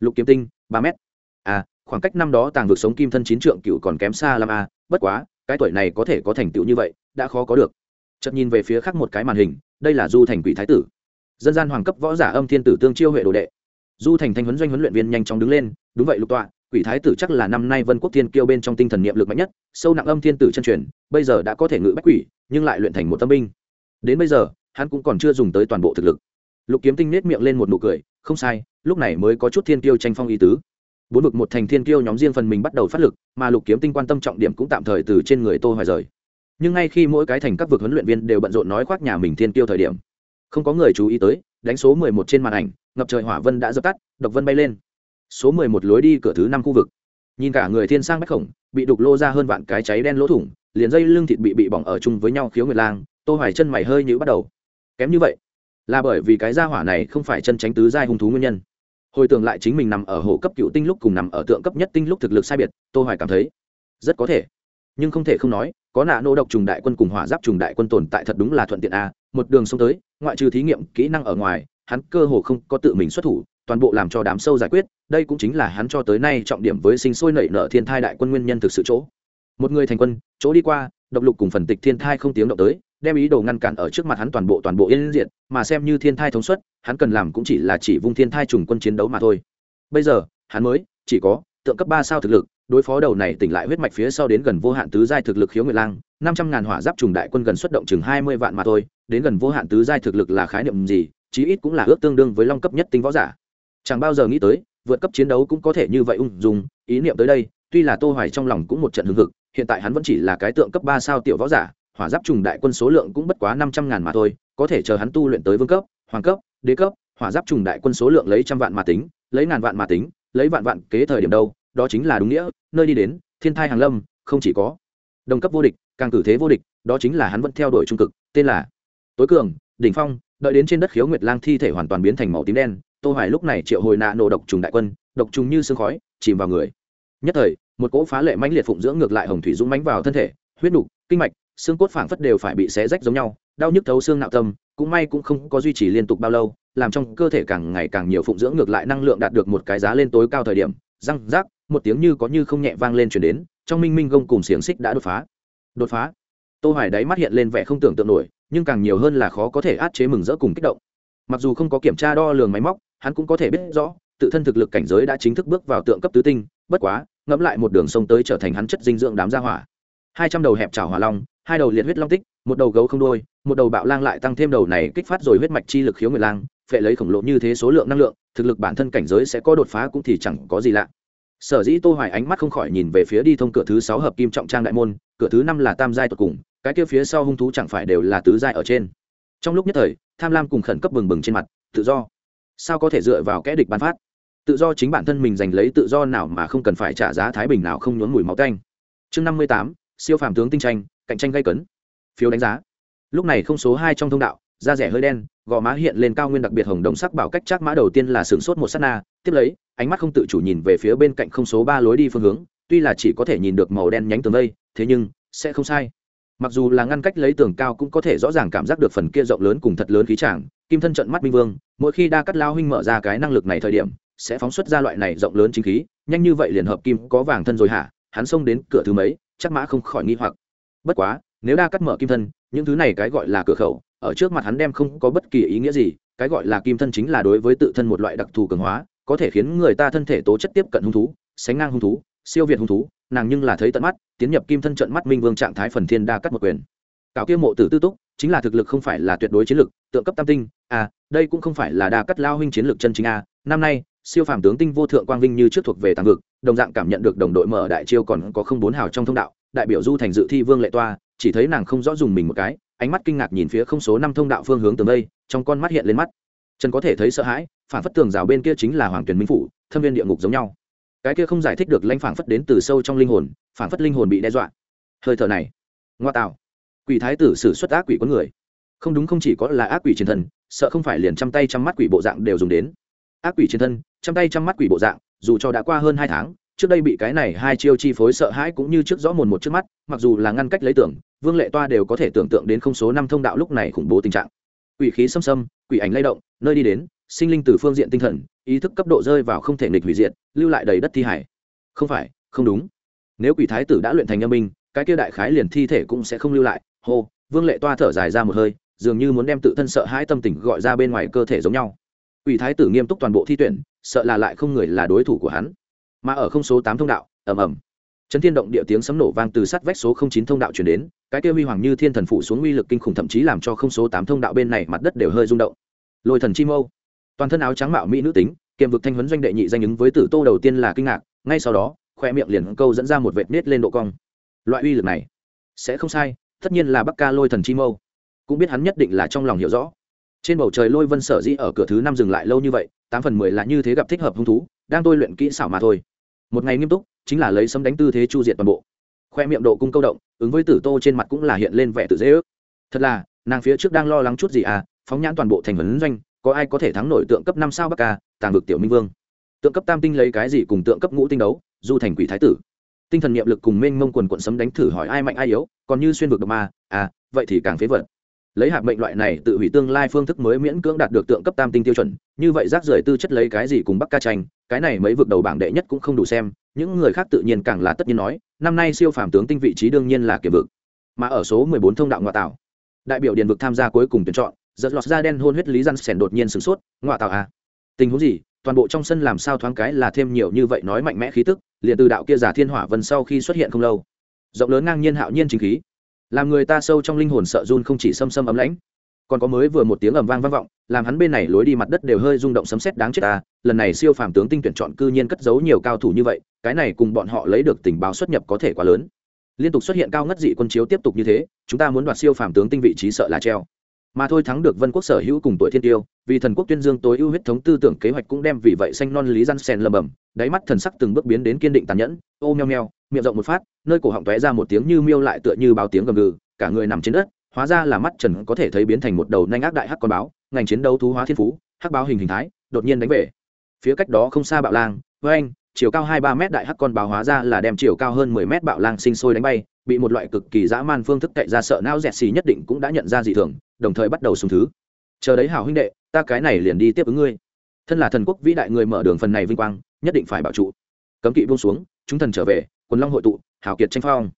Lục kiếm tinh, ba mét. À khoảng cách năm đó tàng vực sống kim thân chín trượng cựu còn kém xa lắm a bất quá, cái tuổi này có thể có thành tựu như vậy, đã khó có được. Chợt nhìn về phía khác một cái màn hình, đây là du thành quỷ thái tử. Dân gian hoàng cấp võ giả âm thiên tử tương chiêu huệ đồ đệ. Du thành thanh huấn doanh huấn luyện viên nhanh chóng đứng lên, đúng vậy lục tọa, quỷ thái tử chắc là năm nay vân quốc thiên kiêu bên trong tinh thần niệm lực mạnh nhất, sâu nặng âm thiên tử chân truyền, bây giờ đã có thể ngự bách quỷ, nhưng lại luyện thành một tâm binh. Đến bây giờ, hắn cũng còn chưa dùng tới toàn bộ thực lực lục kiếm tinh nết miệng lên một nụ cười, không sai, lúc này mới có chút thiên kiêu tranh phong ý tứ. Bốn vực một thành thiên kiêu nhóm riêng phần mình bắt đầu phát lực, mà lục kiếm tinh quan tâm trọng điểm cũng tạm thời từ trên người tô hoài rời. Nhưng ngay khi mỗi cái thành các vực huấn luyện viên đều bận rộn nói khoác nhà mình thiên kiêu thời điểm, không có người chú ý tới, đánh số 11 trên màn ảnh, ngập trời hỏa vân đã dập tắt, độc vân bay lên. Số 11 lối đi cửa thứ năm khu vực. Nhìn cả người thiên sang bách khổng, bị đục lô ra hơn vạn cái cháy đen lỗ thủng, liền dây lưng thịt bị bị bỏng ở chung với nhau khiếu người lang, tô hoài chân mày hơi nhũ bắt đầu. Kém như vậy là bởi vì cái gia hỏa này không phải chân tránh tứ giai hung thú nguyên nhân. Hồi tưởng lại chính mình nằm ở hồ cấp cựu tinh lúc cùng nằm ở tượng cấp nhất tinh lúc thực lực sai biệt, tô hoài cảm thấy rất có thể. Nhưng không thể không nói, có nạ nô độc trùng đại quân cùng hỏa giáp trùng đại quân tồn tại thật đúng là thuận tiện a, một đường sông tới, ngoại trừ thí nghiệm, kỹ năng ở ngoài, hắn cơ hồ không có tự mình xuất thủ, toàn bộ làm cho đám sâu giải quyết, đây cũng chính là hắn cho tới nay trọng điểm với sinh sôi nảy nở thiên thai đại quân nguyên nhân thực sự chỗ. Một người thành quân, chỗ đi qua, độc lục cùng phần tịch thiên thai không tiếng động tới đem ý đồ ngăn cản ở trước mặt hắn toàn bộ toàn bộ yên diện mà xem như thiên thai thống suất, hắn cần làm cũng chỉ là chỉ vung thiên thai trùng quân chiến đấu mà thôi. Bây giờ, hắn mới, chỉ có, tượng cấp ba sao thực lực, đối phó đầu này tỉnh lại huyết mạch phía sau đến gần vô hạn tứ giai thực lực khiếu nguyệt lang, năm trăm ngàn hỏa giáp trùng đại quân gần xuất động chừng hai mươi vạn mà thôi, đến gần vô hạn tứ giai thực lực là khái niệm gì, chí ít cũng là ước tương đương với long cấp nhất tinh võ giả. Chẳng bao giờ nghĩ tới, vượt cấp chiến đấu cũng có thể như vậy ung dung, ý niệm tới đây, tuy là tô hoài trong lòng cũng một trận hưng hực, hiện tại hắn vẫn chỉ là cái tượng cấp ba sao tiểu võ giả hỏa giáp trùng đại quân số lượng cũng bất quá năm trăm ngàn mà thôi, có thể chờ hắn tu luyện tới vương cấp, hoàng cấp, đế cấp, hỏa giáp trùng đại quân số lượng lấy trăm vạn mà tính, lấy ngàn vạn mà tính, lấy vạn vạn kế thời điểm đâu, đó chính là đúng nghĩa, nơi đi đến, thiên thai hàng lâm, không chỉ có đồng cấp vô địch, càng cử thế vô địch, đó chính là hắn vẫn theo đuổi trung cực, tên là tối cường, đỉnh phong, đợi đến trên đất khiếu nguyệt lang thi thể hoàn toàn biến thành màu tím đen, tô hoài lúc này triệu hồi nạ nổ độc trùng đại quân, độc trùng như sương khói, chìm vào người. Nhất thời, một cỗ phá lệ mãnh liệt phụng dưỡng ngược lại hồng thủy dũng mãnh vào thân thể, huyết nục, kinh mạch xương cốt phảng phất đều phải bị xé rách giống nhau, đau nhức thấu xương nạo tâm, cũng may cũng không có duy trì liên tục bao lâu, làm trong cơ thể càng ngày càng nhiều phụng dưỡng ngược lại năng lượng đạt được một cái giá lên tối cao thời điểm, răng, rác, một tiếng như có như không nhẹ vang lên chuyển đến, trong minh minh gông cùng xiềng xích đã đột phá. Đột phá. Tô hoài đáy mắt hiện lên vẻ không tưởng tượng nổi, nhưng càng nhiều hơn là khó có thể át chế mừng rỡ cùng kích động. Mặc dù không có kiểm tra đo lường máy móc, hắn cũng có thể biết rõ, tự thân thực lực cảnh giới đã chính thức bước vào tượng cấp tứ tinh, bất quá, ngẫm lại một đường sông tới trở thành hắn chất dinh dưỡng đám gia hỏa. Hai trăm đầu hẹp trào hỏa long hai đầu liệt huyết long tích, một đầu gấu không đôi, một đầu bạo lang lại tăng thêm đầu này kích phát rồi huyết mạch chi lực khiếu nguyệt lang, phệ lấy khổng lồ như thế số lượng năng lượng, thực lực bản thân cảnh giới sẽ có đột phá cũng thì chẳng có gì lạ. Sở dĩ tô hoài ánh mắt không khỏi nhìn về phía đi thông cửa thứ sáu hợp kim trọng trang đại môn, cửa thứ năm là tam giai tột cùng, cái kia phía sau hung thú chẳng phải đều là tứ giai ở trên. Trong lúc nhất thời, tham lam cùng khẩn cấp bừng bừng trên mặt, tự do. Sao có thể dựa vào kẽ địch ban phát? Tự do chính bản thân mình giành lấy tự do nào mà không cần phải trả giá thái bình nào không nhốn mùi máu tanh. Chương năm mươi tám, siêu phàm tướng tinh tranh cạnh tranh gây cấn. Phiếu đánh giá. Lúc này không số hai trong thông đạo, da rẻ hơi đen, gò má hiện lên cao nguyên đặc biệt hồng đồng sắc bảo cách chắc mã đầu tiên là sửng sốt một s á t na, tiếp lấy, ánh mắt không tự chủ nhìn về phía bên cạnh không số ba lối đi phương hướng, tuy là chỉ có thể nhìn được màu đen nhánh tường vây thế nhưng, sẽ không sai. Mặc dù là ngăn cách lấy tường cao cũng có thể rõ ràng cảm giác được phần kia rộng lớn cùng thật lớn khí trảng kim thân trận mắt minh vương, mỗi khi đa cắt lao huynh mở ra cái năng lực này thời điểm, sẽ phóng xuất ra loại này rộng lớn chính khí, nhanh như vậy liền hợp kim có vàng thân rồi hả? Hắn xông đến cửa thứ mấy, chắc mã không khỏi nghi hoặc bất quá, nếu đa cắt mở kim thân, những thứ này cái gọi là cửa khẩu, ở trước mặt hắn đem không có bất kỳ ý nghĩa gì, cái gọi là kim thân chính là đối với tự thân một loại đặc thù cường hóa, có thể khiến người ta thân thể tố chất tiếp cận hung thú, sánh ngang hung thú, siêu việt hung thú, nàng nhưng là thấy tận mắt, tiến nhập kim thân trận mắt minh vương trạng thái phần thiên đa cắt một quyền. Cạo kia mộ tử tư túc, chính là thực lực không phải là tuyệt đối chiến lực, tượng cấp tam tinh à đây cũng không phải là đa cắt lao huynh chiến lực chân chính a năm nay, siêu phàm tướng tinh vô thượng quang vinh như trước thuộc về tàng vực, đồng dạng cảm nhận được đồng đội mở đại chiêu còn có không bốn hào trong thông đạo đại biểu du thành dự thi vương lệ toa, chỉ thấy nàng không rõ dùng mình một cái, ánh mắt kinh ngạc nhìn phía không số năm thông đạo phương hướng tường đây, trong con mắt hiện lên mắt. Trần có thể thấy sợ hãi phản phất tường rào bên kia chính là hoàng tuyển minh phủ, thâm viên địa ngục giống nhau. Cái kia không giải thích được lãnh phản phất đến từ sâu trong linh hồn phản phất linh hồn bị đe dọa. Hơi thở này. Ngoa tạo. Quỷ thái tử xử xuất ác quỷ có người. Không đúng không chỉ có là ác quỷ chiến thần sợ không phải liền trăm tay trăm mắt quỷ bộ dạng đều dùng đến. Ác quỷ chiến thân, trăm tay trăm mắt quỷ bộ dạng, dù cho đã qua hơn hai tháng trước đây bị cái này hai chiêu chi phối sợ hãi cũng như trước rõ mồn một trước mắt, mặc dù là ngăn cách lấy tưởng, vương lệ toa đều có thể tưởng tượng đến không số năm thông đạo lúc này khủng bố tình trạng. Quỷ khí xâm xâm, quỷ ảnh lay động, nơi đi đến, sinh linh từ phương diện tinh thần, ý thức cấp độ rơi vào không thể nghịch hủy diệt, lưu lại đầy đất thi hải. Không phải, không đúng. Nếu quỷ thái tử đã luyện thành âm minh cái kia đại khái liền thi thể cũng sẽ không lưu lại. Hô, vương lệ toa thở dài ra một hơi, dường như muốn đem tự thân sợ hãi tâm tình gọi ra bên ngoài cơ thể giống nhau. Quỷ thái tử nghiêm túc toàn bộ thi tuyển, sợ là lại không người là đối thủ của hắn mà ở không số tám thông đạo, ầm ầm. Chấn thiên động địa tiếng sấm nổ vang từ sát vách số không chín thông đạo chuyển đến, cái kia huy hoàng như thiên thần phụ xuống uy lực kinh khủng thậm chí làm cho không số tám thông đạo bên này mặt đất đều hơi rung động. Lôi thần chi mâu. Toàn thân áo trắng mạo mỹ nữ tính, kiềm vực thanh huấn doanh đệ nhị danh ứng với tử tô đầu tiên là kinh ngạc, ngay sau đó, khoe miệng liền câu dẫn ra một vệt nết lên độ cong. Loại uy lực này, sẽ không sai, tất nhiên là bắc ca lôi thần chi mâu. Cũng biết hắn nhất định là trong lòng hiểu rõ. Trên bầu trời lôi vân sở dĩ ở cửa thứ năm dừng lại lâu như vậy, tám phần mười là như thế gặp thích hợp hung thú, đang tôi luyện kỹ xảo mà thôi một ngày nghiêm túc, chính là lấy sấm đánh tư thế chu diệt toàn bộ. Khoe miệng độ cung câu động, ứng với tử tô trên mặt cũng là hiện lên vẻ tự dễ ước. Thật là, nàng phía trước đang lo lắng chút gì à phóng nhãn toàn bộ thành vấn doanh, có ai có thể thắng nổi tượng cấp năm sao bắc ca tàng vực tiểu minh vương. Tượng cấp tam tinh lấy cái gì cùng tượng cấp ngũ tinh đấu, du thành quỷ thái tử. Tinh thần niệm lực cùng mênh mông quần quận sấm đánh thử hỏi ai mạnh ai yếu, còn như xuyên vực độc ma à vậy thì càng phế vật lấy hạt mệnh loại này tự hủy tương lai phương thức mới miễn cưỡng đạt được tượng cấp tam tinh tiêu chuẩn, như vậy rác rưởi tư chất lấy cái gì cùng bắc ca tranh, cái này mấy vực đầu bảng đệ nhất cũng không đủ xem, những người khác tự nhiên càng là tất nhiên nói, năm nay siêu phàm tướng tinh vị trí đương nhiên là kiểm vực. Mà ở số 14 thông đạo ngoại tảo, đại biểu điện vực tham gia cuối cùng tuyển chọn, giật lọt ra đen hôn huyết lý răn sèn đột nhiên sửng sốt, ngoại tảo à? Tình huống gì? Toàn bộ trong sân làm sao thoáng cái là thêm nhiều như vậy nói mạnh mẽ khí tức, liền từ đạo kia giả thiên hỏa vân sau khi xuất hiện không lâu. Rộng lớn ngang nhiên hạo nhiên chính khí làm người ta sâu trong linh hồn sợ run không chỉ xâm xâm ấm lãnh. Còn có mới vừa một tiếng ầm vang vang vọng, làm hắn bên này lối đi mặt đất đều hơi rung động sấm sét đáng chết ta, lần này siêu phàm tướng tinh tuyển chọn cư nhiên cất giấu nhiều cao thủ như vậy, cái này cùng bọn họ lấy được tình báo xuất nhập có thể quá lớn. Liên tục xuất hiện cao ngất dị quân chiếu tiếp tục như thế, chúng ta muốn đoạt siêu phàm tướng tinh vị trí sợ là treo mà thôi thắng được vân quốc sở hữu cùng tuổi thiên tiêu, vì thần quốc tuyên dương tối ưu huyết thống tư tưởng kế hoạch cũng đem vì vậy xanh non lý răn sen lầm bầm, đáy mắt thần sắc từng bước biến đến kiên định tàn nhẫn, ô meo meo, miệng rộng một phát, nơi cổ họng tóe ra một tiếng như miêu lại tựa như báo tiếng gầm gừ, cả người nằm trên đất, hóa ra là mắt trần có thể thấy biến thành một đầu nanh ác đại hắc con báo, ngành chiến đấu thú hóa thiên phú, hắc báo hình hình thái, đột nhiên đánh về. Phía cách đó không xa bạo lang, với anh, chiều cao hai ba mét đại hắc con báo hóa ra là đem chiều cao hơn mười mét bạo lang sinh sôi đánh bay, bị một loại cực kỳ dã man phương thức cậy ra sợ não dẹt xì nhất định cũng đã nhận ra dị thường đồng thời bắt đầu xung thứ. Chờ đấy hảo huynh đệ, ta cái này liền đi tiếp ứng ngươi. Thân là thần quốc vĩ đại người mở đường phần này vinh quang, nhất định phải bảo trụ. Cấm kỵ buông xuống, chúng thần trở về, quần long hội tụ hảo kiệt tranh phong.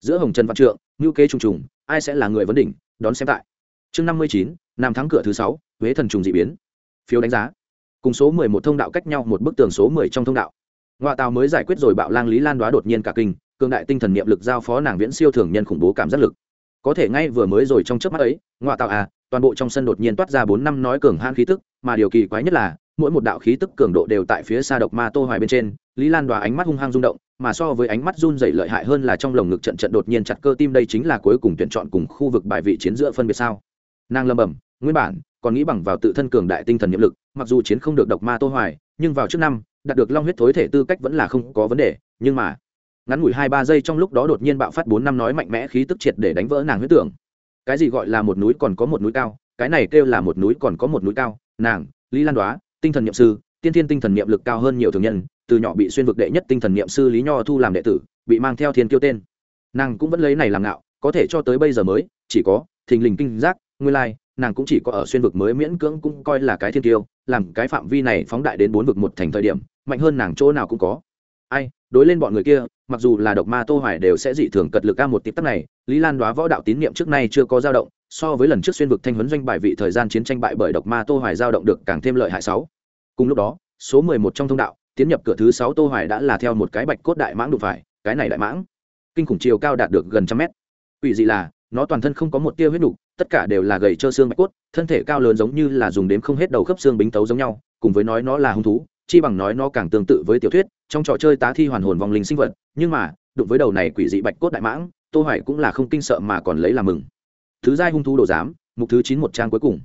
Giữa hồng trần văn trượng ngữ kế trùng trùng, ai sẽ là người vấn đỉnh, đón xem tại. Chương năm mươi chín, nam thắng cửa thứ sáu, huế thần trùng dị biến. Phiếu đánh giá. Cùng số mười một thông đạo cách nhau một bức tường số mười trong thông đạo. Ngoại tàu mới giải quyết rồi bạo lang lý lan đoá đột nhiên cả kinh, cường đại tinh thần niệm lực giao phó nàng viễn siêu thường nhân khủng bố cảm giác lực có thể ngay vừa mới rồi trong trước mắt ấy, ngoại tạo à toàn bộ trong sân đột nhiên toát ra bốn năm nói cường han khí tức, mà điều kỳ quái nhất là, mỗi một đạo khí tức cường độ đều tại phía xa độc ma tô hoài bên trên, lý lan đoá ánh mắt hung hăng rung động, mà so với ánh mắt run dày lợi hại hơn là trong lồng ngực trận trận đột nhiên chặt cơ tim đây chính là cuối cùng tuyển chọn cùng khu vực bài vị chiến giữa phân biệt sao. Nàng lâm bẩm, nguyên bản, còn nghĩ bằng vào tự thân cường đại tinh thần nhiệm lực, mặc dù chiến không được độc ma tô hoài, nhưng vào trước năm, đạt được long huyết thối thể tư cách vẫn là không có vấn đề, nhưng mà ngắn ngủi hai ba giây trong lúc đó đột nhiên bạo phát bốn năm nói mạnh mẽ khí tức triệt để đánh vỡ nàng huyết tưởng. Cái gì gọi là một núi còn có một núi cao, cái này kêu là một núi còn có một núi cao, nàng, lý lan đoá, tinh thần nhậm sư, tiên thiên tinh thần niệm lực cao hơn nhiều thường nhân, từ nhỏ bị xuyên vực đệ nhất tinh thần niệm sư lý nho thu làm đệ tử, bị mang theo thiên kiêu tên. Nàng cũng vẫn lấy này làm ngạo, có thể cho tới bây giờ mới, chỉ có thình lình kinh giác, nguyên lai, nàng cũng chỉ có ở xuyên vực mới miễn cưỡng cũng coi là cái thiên kiêu, làm cái phạm vi này phóng đại đến bốn vực một thành thời điểm, mạnh hơn nàng chỗ nào cũng có. Ai đối lên bọn người kia mặc dù là độc ma tô hoài đều sẽ dị thường cật lực ca một tiếp tắc này lý lan đoá võ đạo tín niệm trước nay chưa có dao động so với lần trước xuyên vực thanh huấn doanh bại vị thời gian chiến tranh bại bởi độc ma tô hoài dao động được càng thêm lợi hại sáu. Cùng lúc đó số 11 trong thông đạo tiến nhập cửa thứ sáu tô hoài đã là theo một cái bạch cốt đại mãng đụng phải cái này đại mãng kinh khủng chiều cao đạt được gần trăm mét. Ủy dị là nó toàn thân không có một tia huyết đủ, tất cả đều là gầy trơ xương bạch cốt thân thể cao lớn giống như là dùng đếm không hết đầu khớp xương bính tấu giống nhau cùng với nói nó là hung thú chi bằng nói nó càng tương tự với tiểu thuyết, trong trò chơi tá thi hoàn hồn vong linh sinh vật, nhưng mà, đụng với đầu này quỷ dị bạch cốt đại mãng, tô hoài cũng là không kinh sợ mà còn lấy làm mừng. Thứ giai hung thú đồ giám, mục thứ chín một trang cuối cùng.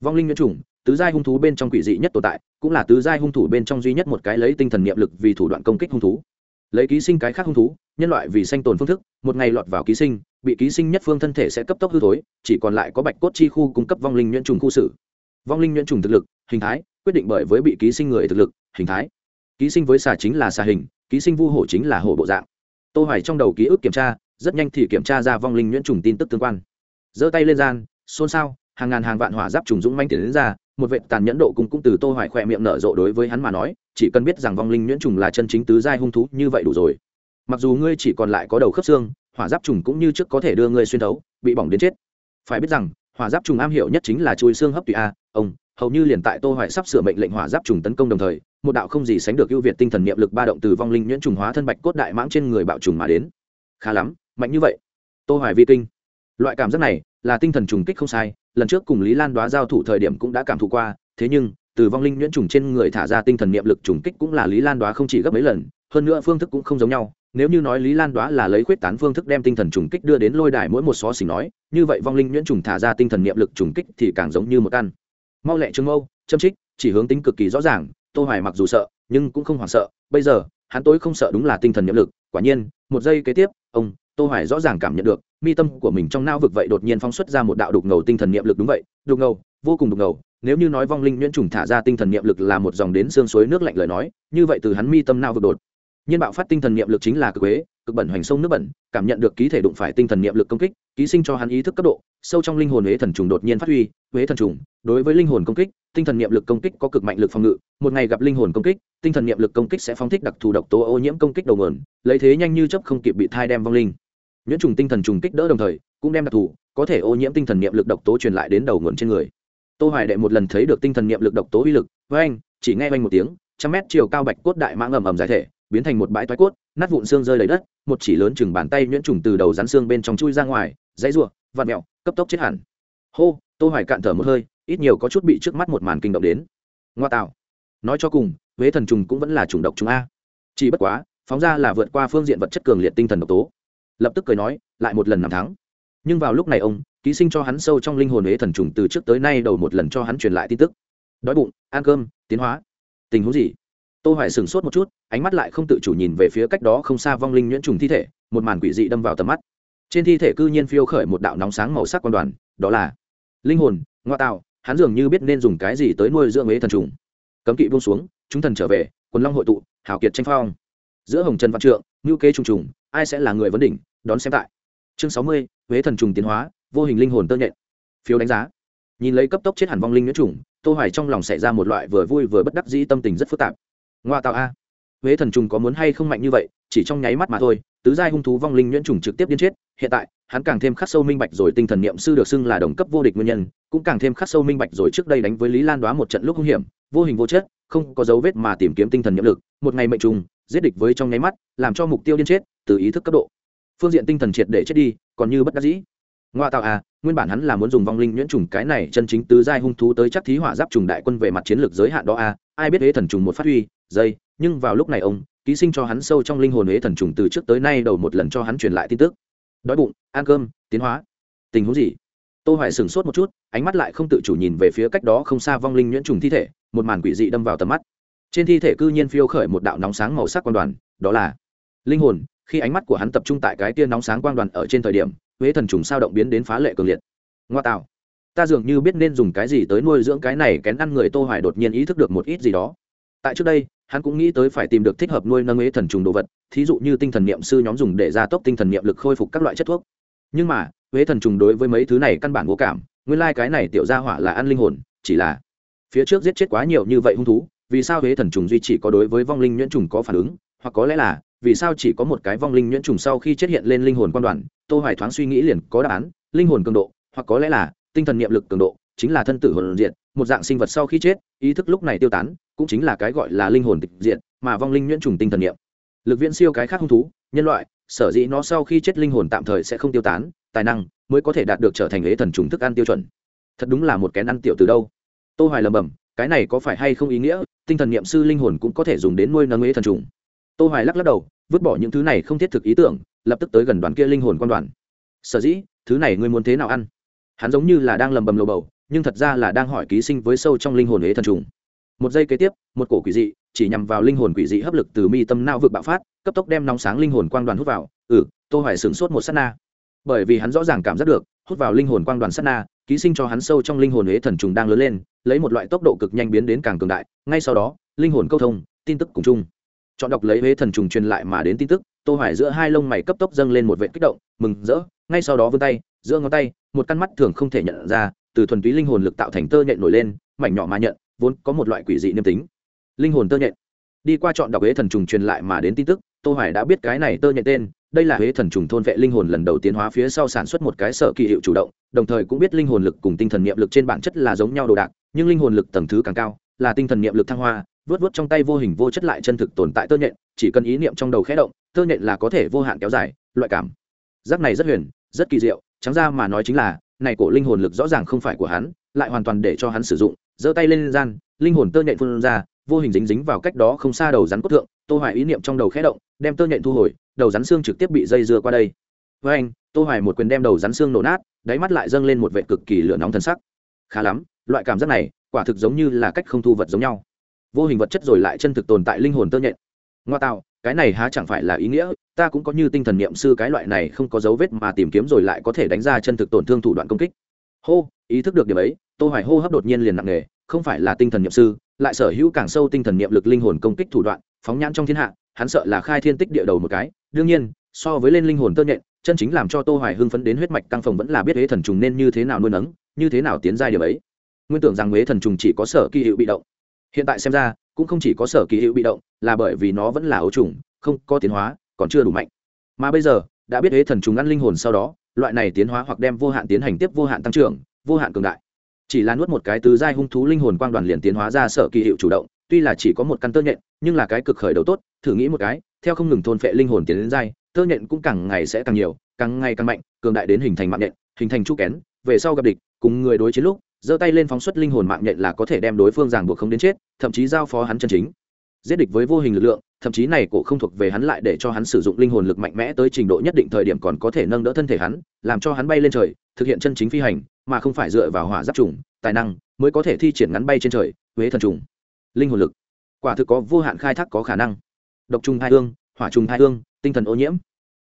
Vong linh nguyên chủng, tứ giai hung thú bên trong quỷ dị nhất tồn tại, cũng là tứ giai hung thủ bên trong duy nhất một cái lấy tinh thần niệm lực vì thủ đoạn công kích hung thú. Lấy ký sinh cái khác hung thú, nhân loại vì sanh tồn phương thức, một ngày lọt vào ký sinh, bị ký sinh nhất phương thân thể sẽ cấp tốc hư thối, chỉ còn lại có bạch cốt chi khu cung cấp vong linh nhuyễn trùng khu xử. Vong linh nhuyễn trùng thực lực hình thái, quyết định bởi với bị ký sinh người thực lực, hình thái. Ký sinh với xà chính là xà hình, ký sinh vu hổ chính là hổ bộ dạng. Tô hoài trong đầu ký ức kiểm tra, rất nhanh thì kiểm tra ra vong linh nhuyễn trùng tin tức tương quan. Giơ tay lên gian, xôn xao, hàng ngàn hàng vạn hỏa giáp trùng dũng manh tiến đến ra, một vệ tàn nhẫn độ cũng cũng từ tô hoài khỏe miệng nở rộ đối với hắn mà nói, chỉ cần biết rằng vong linh nhuyễn trùng là chân chính tứ giai hung thú, như vậy đủ rồi. Mặc dù ngươi chỉ còn lại có đầu khớp xương, hỏa giáp trùng cũng như trước có thể đưa ngươi xuyên thấu, bị bỏng đến chết. Phải biết rằng, hỏa giáp trùng am hiểu nhất chính là chui xương hấp tùy a, ông hầu như liền tại tô hoài sắp sửa mệnh lệnh hỏa giáp trùng tấn công đồng thời, một đạo không gì sánh được ưu việt tinh thần niệm lực ba động từ vong linh nhuyễn trùng hóa thân bạch cốt đại mãng trên người bạo trùng mà đến. Khá lắm, mạnh như vậy. Tô hoài vi kinh. Loại cảm giác này là tinh thần trùng kích không sai, lần trước cùng lý lan đoá giao thủ thời điểm cũng đã cảm thụ qua, thế nhưng, từ vong linh nhuyễn trùng trên người thả ra tinh thần niệm lực trùng kích cũng là lý lan đoá không chỉ gấp mấy lần, hơn nữa phương thức cũng không giống nhau. Nếu như nói lý lan đoá là lấy khuyết tán phương thức đem tinh thần trùng kích đưa đến lôi đài mỗi một xó xỉnh nói, như vậy vong linh nhuyễn trùng thả ra tinh thần niệm lực trùng kích thì càng giống như một căn mau lẹ trương mâu châm trích, chỉ hướng tính cực kỳ rõ ràng, tô hoài mặc dù sợ, nhưng cũng không hoảng sợ, bây giờ, hắn tối không sợ đúng là tinh thần niệm lực, quả nhiên, một giây kế tiếp, ông, tô hoài rõ ràng cảm nhận được, mi tâm của mình trong não vực vậy đột nhiên phong xuất ra một đạo đục ngầu tinh thần niệm lực đúng vậy, đục ngầu, vô cùng đục ngầu, nếu như nói vong linh nhuyễn trùng thả ra tinh thần niệm lực là một dòng đến xương suối nước lạnh lời nói, như vậy từ hắn mi tâm não vực đột nhiên bạo phát tinh thần niệm lực chính là cực quế, cực bẩn hoành sông nước bẩn, cảm nhận được ký thể đụng phải tinh thần niệm lực công kích ký sinh cho hắn ý thức cấp độ, sâu trong linh hồn huế thần trùng đột nhiên phát huy, huế thần trùng, đối với linh hồn công kích, tinh thần niệm lực công kích có cực mạnh lực phòng ngự, một ngày gặp linh hồn công kích, tinh thần niệm lực công kích sẽ phóng thích đặc thù độc tố ô nhiễm công kích đầu nguồn, lấy thế nhanh như chấp không kịp bị thai đem vong linh. Nhuyễn trùng tinh thần trùng kích đỡ đồng thời, cũng đem đặc thù, có thể ô nhiễm tinh thần niệm lực độc tố truyền lại đến đầu nguồn trên người. Tô hoài đệ một lần thấy được tinh thần niệm lực độc tố uy lực với anh chỉ nghe anh một tiếng, trăm mét chiều cao bạch cốt đại mãng ầm ầm giải thể, biến thành một bãi toái cốt nát vụn xương rơi đầy đất, một chỉ lớn chừng bàn tay nhuyễn trùng từ đầu rắn xương bên trong chui ra ngoài, dãy rủa, vặn mèo, cấp tốc chết hẳn. Hô, tô hoài cạn thở một hơi, ít nhiều có chút bị trước mắt một màn kinh động đến. Ngoa tạo. Nói cho cùng, huế thần trùng cũng vẫn là trùng độc chúng a. Chỉ bất quá, phóng ra là vượt qua phương diện vật chất cường liệt tinh thần độc tố. Lập tức cười nói, lại một lần nằm thắng. Nhưng vào lúc này ông, ký sinh cho hắn sâu trong linh hồn huế thần trùng từ trước tới nay đầu một lần cho hắn truyền lại tin tức. Đói bụng, ăn cơm, tiến hóa. Tình huống gì? Tô hoài sừng sốt một chút, ánh mắt lại không tự chủ nhìn về phía cách đó không xa vong linh nhuyễn trùng thi thể, một màn quỷ dị đâm vào tầm mắt. Trên thi thể cư nhiên phiêu khởi một đạo nóng sáng màu sắc quan đoàn, đó là linh hồn, ngoa tạo, hắn dường như biết nên dùng cái gì tới nuôi dưỡng ế thần trùng. Cấm kỵ buông xuống, chúng thần trở về, quần long hội tụ hảo kiệt tranh phong. Giữa hồng trần văn trượng ngữ kế trùng trùng, ai sẽ là người vấn đỉnh, đón xem tại. Chương sáu mươi huế thần trùng tiến hóa, vô hình linh hồn tơ nhện. Phiếu đánh giá. Nhìn lấy cấp tốc chết hẳn vong linh nhuyễn trùng, tô hoài trong lòng xảy ra một loại vừa vui vừa bất đắc dĩ tâm tình rất phức tạp ngoa tạo a. Huế thần trùng có muốn hay không mạnh như vậy, chỉ trong nháy mắt mà thôi, tứ giai hung thú vong linh nhuyễn trùng trực tiếp điên chết. Hiện tại, hắn càng thêm khắc sâu minh bạch rồi tinh thần niệm sư được xưng là đồng cấp vô địch nguyên nhân, cũng càng thêm khắc sâu minh bạch rồi trước đây đánh với lý lan đoá một trận lúc hung hiểm, vô hình vô chất, không có dấu vết mà tìm kiếm tinh thần niệm lực, một ngày mệnh trùng, giết địch với trong nháy mắt, làm cho mục tiêu điên chết, từ ý thức cấp độ. Phương diện tinh thần triệt để chết đi, còn như bất đắc dĩ. Ngoa tạo à nguyên bản hắn là muốn dùng vong linh nhuyễn trùng cái này chân chính tứ giai hung thú tới chắc thí hỏa giáp trùng đại quân về mặt chiến lược giới hạn đó à ai biết hế thần trùng một phát huy dây, nhưng vào lúc này ông, ký sinh cho hắn sâu trong linh hồn huế thần trùng từ trước tới nay đầu một lần cho hắn truyền lại tin tức. Đói bụng, ăn cơm, tiến hóa. Tình huống gì? Tô hoài sửng sốt một chút, ánh mắt lại không tự chủ nhìn về phía cách đó không xa vong linh nhuyễn trùng thi thể, một màn quỷ dị đâm vào tầm mắt. Trên thi thể cư nhiên phiêu khởi một đạo nóng sáng màu sắc quan đoàn, đó là linh hồn. Khi ánh mắt của hắn tập trung tại cái tia nóng sáng quang đoàn ở trên thời điểm huế thần trùng sao động biến đến phá lệ cường liệt. Ngoa tạo. Ta dường như biết nên dùng cái gì tới nuôi dưỡng cái này kén ăn người tô hoài đột nhiên ý thức được một ít gì đó. Tại trước đây hắn cũng nghĩ tới phải tìm được thích hợp nuôi nâng ế thần trùng đồ vật, thí dụ như tinh thần niệm sư nhóm dùng để gia tốc tinh thần niệm lực khôi phục các loại chất thuốc. Nhưng mà, ế thần trùng đối với mấy thứ này căn bản vô cảm, nguyên lai cái này tiểu gia hỏa là ăn linh hồn, chỉ là phía trước giết chết quá nhiều như vậy hung thú, vì sao ế thần trùng duy chỉ có đối với vong linh nhuyễn trùng có phản ứng, hoặc có lẽ là vì sao chỉ có một cái vong linh nhuyễn trùng sau khi chết hiện lên linh hồn quan đoàn, tô hoài thoáng suy nghĩ liền có đáp án, linh hồn cường độ, hoặc có lẽ là tinh thần niệm lực cường độ, chính là thân tử hồn diệt một dạng sinh vật sau khi chết, ý thức lúc này tiêu tán, cũng chính là cái gọi là linh hồn tịch diệt, mà vong linh nhuyễn trùng tinh thần niệm. Lực viễn siêu cái khác hung thú, nhân loại, sở dĩ nó sau khi chết linh hồn tạm thời sẽ không tiêu tán, tài năng mới có thể đạt được trở thành ế thần trùng thức ăn tiêu chuẩn. Thật đúng là một kén ăn tiểu từ đâu. Tô hoài lầm bầm cái này có phải hay không ý nghĩa, tinh thần niệm sư linh hồn cũng có thể dùng đến nuôi nâng ế thần trùng. Tô hoài lắc lắc đầu, vứt bỏ những thứ này không thiết thực ý tưởng, lập tức tới gần đoàn kia linh hồn quan đoàn. Sở dĩ, thứ này ngươi muốn thế nào ăn? Hắn giống như là đang lầm bầm lầu bầu nhưng thật ra là đang hỏi ký sinh với sâu trong linh hồn ế thần trùng. Một giây kế tiếp, một cổ quỷ dị, chỉ nhằm vào linh hồn quỷ dị hấp lực từ mi tâm não vực bạo phát, cấp tốc đem nóng sáng linh hồn quang đoàn hút vào. Ừ tô hoài sửng sốt một sát na. Bởi vì hắn rõ ràng cảm giác được, hút vào linh hồn quang đoàn sát na, ký sinh cho hắn sâu trong linh hồn huế thần trùng đang lớn lên, lấy một loại tốc độ cực nhanh biến đến càng cường đại. Ngay sau đó, linh hồn câu thông, tin tức cùng chung. Chọn đọc lấy huế thần trùng truyền lại mà đến tin tức, tô hoài giữa hai lông mày cấp tốc dâng lên một vệt kích động, mừng rỡ, ngay sau đó vươn tay giữa ngón tay, một căn mắt thường không thể nhận ra từ thuần túy linh hồn lực tạo thành tơ nhện nổi lên, mảnh nhỏ mà nhận, vốn có một loại quỷ dị niêm tính. Linh hồn tơ nhện. Đi qua chọn đọc huế thần trùng truyền lại mà đến tin tức, tô hoài đã biết cái này tơ nhện tên, đây là huế thần trùng thôn vệ linh hồn lần đầu tiến hóa phía sau sản xuất một cái sở kỳ hiệu chủ động, đồng thời cũng biết linh hồn lực cùng tinh thần niệm lực trên bản chất là giống nhau đồ đạc, nhưng linh hồn lực tầng thứ càng cao, là tinh thần niệm lực thăng hoa vớt vớt trong tay vô hình vô chất lại chân thực tồn tại tơ nhện, chỉ cần ý niệm trong đầu khẽ động, tơ nhện là có thể vô hạn kéo dài, loại cảm. Giác này rất huyền, rất kỳ diệu, trắng ra mà nói chính là này cổ linh hồn lực rõ ràng không phải của hắn, lại hoàn toàn để cho hắn sử dụng, giơ tay lên gian, linh hồn tơ nhện phun ra, vô hình dính dính vào cách đó không xa đầu rắn cốt thượng, tô hoài ý niệm trong đầu khẽ động, đem tơ nhện thu hồi, đầu rắn xương trực tiếp bị dây dưa qua đây. Với anh, tô hoài một quyền đem đầu rắn xương nổ nát, đáy mắt lại dâng lên một vẻ cực kỳ lửa nóng thần sắc. Khá lắm, loại cảm giác này, quả thực giống như là cách không thu vật giống nhau. Vô hình vật chất rồi lại chân thực tồn tại linh hồn tơ nhện ngoa tạo, cái này há chẳng phải là ý nghĩa, ta cũng có như tinh thần niệm sư cái loại này không có dấu vết mà tìm kiếm rồi lại có thể đánh ra chân thực tổn thương thủ đoạn công kích. Hô, ý thức được điểm ấy, tô hoài hô hấp đột nhiên liền nặng nề, không phải là tinh thần niệm sư, lại sở hữu càng sâu tinh thần niệm lực linh hồn công kích thủ đoạn, phóng nhãn trong thiên hạ, hắn sợ là khai thiên tích địa đầu một cái. Đương nhiên, so với lên linh hồn tơ nhện, chân chính làm cho tô hoài hưng phấn đến huyết mạch tăng phồng vẫn là biết huế thần trùng nên như thế nào nuôi nấng, như thế nào tiến giai điểm ấy. Nguyên tưởng rằng huế thần trùng chỉ có sở kỳ hiệu bị động hiện tại xem ra, cũng không chỉ có sở kỳ hiệu bị động, là bởi vì nó vẫn là ấu trùng, không có tiến hóa, còn chưa đủ mạnh. Mà bây giờ, đã biết hế thần trùng ăn linh hồn sau đó, loại này tiến hóa hoặc đem vô hạn tiến hành tiếp vô hạn tăng trưởng, vô hạn cường đại. Chỉ là nuốt một cái tứ giai hung thú linh hồn quang đoàn liền tiến hóa ra sở kỳ hiệu chủ động, tuy là chỉ có một căn tơ nhện, nhưng là cái cực khởi đầu tốt, thử nghĩ một cái, theo không ngừng thôn phệ linh hồn tiến đến giai, tơ nhện cũng càng ngày sẽ càng nhiều, càng ngày càng mạnh, cường đại đến hình thành mạng nhện, hình thành chu kén, về sau gặp địch, cùng người đối chiến lúc giơ tay lên phóng xuất linh hồn mạng nhện là có thể đem đối phương ràng buộc không đến chết, thậm chí giao phó hắn chân chính. Giết địch với vô hình lực lượng, thậm chí này cổ không thuộc về hắn lại để cho hắn sử dụng linh hồn lực mạnh mẽ tới trình độ nhất định thời điểm còn có thể nâng đỡ thân thể hắn, làm cho hắn bay lên trời, thực hiện chân chính phi hành, mà không phải dựa vào hỏa giáp trùng, tài năng mới có thể thi triển ngắn bay trên trời, huế thần trùng. Linh hồn lực. Quả thực có vô hạn khai thác có khả năng. Độc trùng hai hương, hỏa trùng hai hương, tinh thần ô nhiễm.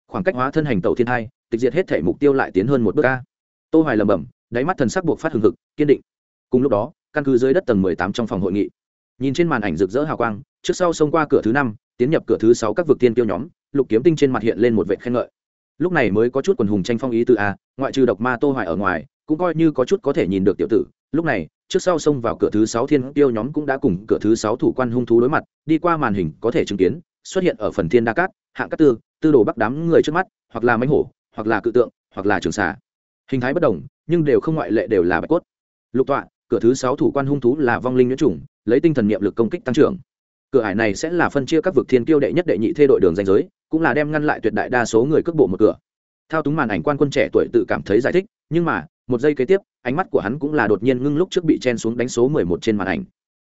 Khoảng cách hóa thân hành tàu thiên hai, tịch diệt hết thể mục tiêu lại tiến hơn một bước ca tô hoài lầm bẩm đáy mắt thần sắc buộc phát hừng hực, kiên định. Cùng lúc đó, căn cứ dưới đất tầng 18 trong phòng hội nghị, nhìn trên màn ảnh rực rỡ hào quang, trước sau xông qua cửa thứ năm, tiến nhập cửa thứ sáu các vực tiên tiêu nhóm, lục kiếm tinh trên mặt hiện lên một vệ khen ngợi. Lúc này mới có chút quần hùng tranh phong ý từ a à, ngoại trừ độc ma tô hoài ở ngoài, cũng coi như có chút có thể nhìn được tiểu tử. Lúc này, trước sau xông vào cửa thứ sáu thiên tiêu nhóm cũng đã cùng cửa thứ sáu thủ quan hung thú đối mặt, đi qua màn hình có thể chứng kiến, xuất hiện ở phần thiên đa cát, hạng cát tư tư đồ bắc đám người trước mắt, hoặc là mánh hổ, hoặc là cự tượng, hoặc là trường xà. Hình thái bất đồng nhưng đều không ngoại lệ đều là bạch cốt. Lục tọa, cửa thứ sáu thủ quan hung thú là vong linh nhuyễn chủng, lấy tinh thần niệm lực công kích tăng trưởng. Cửa ải này sẽ là phân chia các vực thiên kiêu đệ nhất đệ nhị thê đội đường danh giới, cũng là đem ngăn lại tuyệt đại đa số người cước bộ một cửa. Thao túng màn ảnh quan quân trẻ tuổi tự cảm thấy giải thích, nhưng mà, một giây kế tiếp, ánh mắt của hắn cũng là đột nhiên ngưng lúc trước bị chen xuống đánh số mười một trên màn ảnh.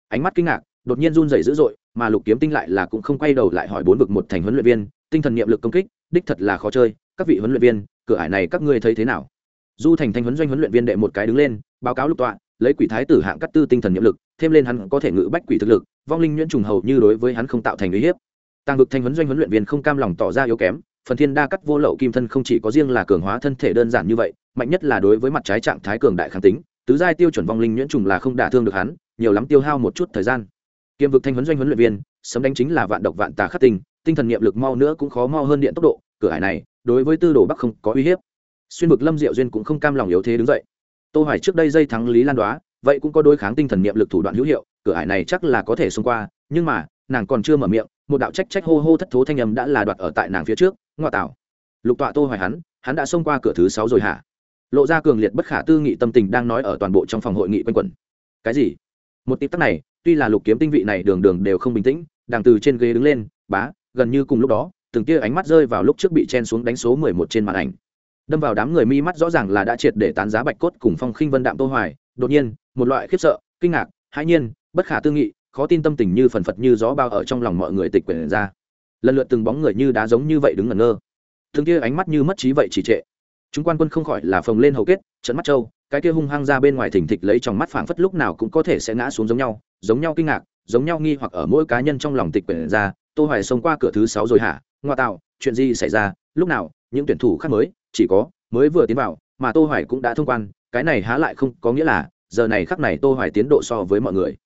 Ánh mắt kinh ngạc, đột nhiên run rẩy dữ dội, mà lục kiếm tinh lại là cũng không quay đầu lại hỏi bốn vực một thành huấn luyện viên, tinh thần niệm lực công kích, đích thật là khó chơi, các vị huấn luyện viên, cửa ải này các ngươi thấy thế nào? Du thành thanh huấn doanh huấn luyện viên đệ một cái đứng lên, báo cáo lục tọa, lấy quỷ thái tử hạng cắt tư tinh thần nhiệm lực, thêm lên hắn có thể ngự bách quỷ thực lực, vong linh nhuyễn trùng hầu như đối với hắn không tạo thành uy hiếp. Tàng vực thanh huấn doanh huấn luyện viên không cam lòng tỏ ra yếu kém, phần thiên đa cắt vô lậu kim thân không chỉ có riêng là cường hóa thân thể đơn giản như vậy, mạnh nhất là đối với mặt trái trạng thái cường đại kháng tính, tứ giai tiêu chuẩn vong linh nhuyễn trùng là không đả thương được hắn, nhiều lắm tiêu hao một chút thời gian. Kiêm vực thanh huấn doanh huấn luyện viên sấm đánh chính là vạn độc vạn tà khắc tinh tinh thần niệm lực mau nữa cũng khó mau hơn điện tốc độ, cửa hải này, đối với tư đồ bắc không có uy hiếp xuyên vực lâm diệu duyên cũng không cam lòng yếu thế đứng dậy. Tô hoài trước đây dây thắng lý lan đoá, vậy cũng có đối kháng tinh thần niệm lực thủ đoạn hữu hiệu, cửa ải này chắc là có thể xông qua, nhưng mà, nàng còn chưa mở miệng, một đạo trách trách hô hô thất thố thanh âm đã là đoạt ở tại nàng phía trước ngoại tảo lục tọa tô hoài hắn hắn đã xông qua cửa thứ sáu rồi hả? Lộ ra cường liệt bất khả tư nghị tâm tình đang nói ở toàn bộ trong phòng hội nghị quanh quẩn. Cái gì? Một tịp tắc này, tuy là lục kiếm tinh vị này đường đường đều không bình tĩnh đang từ trên ghế đứng lên, bá, gần như cùng lúc đó, từng tia ánh mắt rơi vào lúc trước bị chen xuống đánh số 11 trên màn ảnh đâm vào đám người mi mắt rõ ràng là đã triệt để tán giá bạch cốt cùng phong khinh vân đạm tô hoài. Đột nhiên, một loại khiếp sợ, kinh ngạc, hãi nhiên, bất khả tư nghị, khó tin tâm tình như phần phật như gió bao ở trong lòng mọi người tịch quyển ra. Lần lượt từng bóng người như đá giống như vậy đứng ngẩn ngơ. Thường kia ánh mắt như mất trí vậy chỉ trệ. Chúng quan quân không khỏi là phồng lên hầu kết trận mắt trâu, cái kia hung hăng ra bên ngoài thỉnh thịch lấy trong mắt phảng phất lúc nào cũng có thể sẽ ngã xuống giống nhau giống nhau kinh ngạc, giống nhau nghi hoặc ở mỗi cá nhân trong lòng tịch quyển ra. Tô hoài xông qua cửa thứ sáu rồi hả? Ngoa tạo, chuyện gì xảy ra? Lúc nào? Những tuyển thủ khác mới? Chỉ có, mới vừa tiến vào, mà tô hoài cũng đã thông quan, cái này há lại không có nghĩa là, giờ này khắc này tô hoài tiến độ so với mọi người.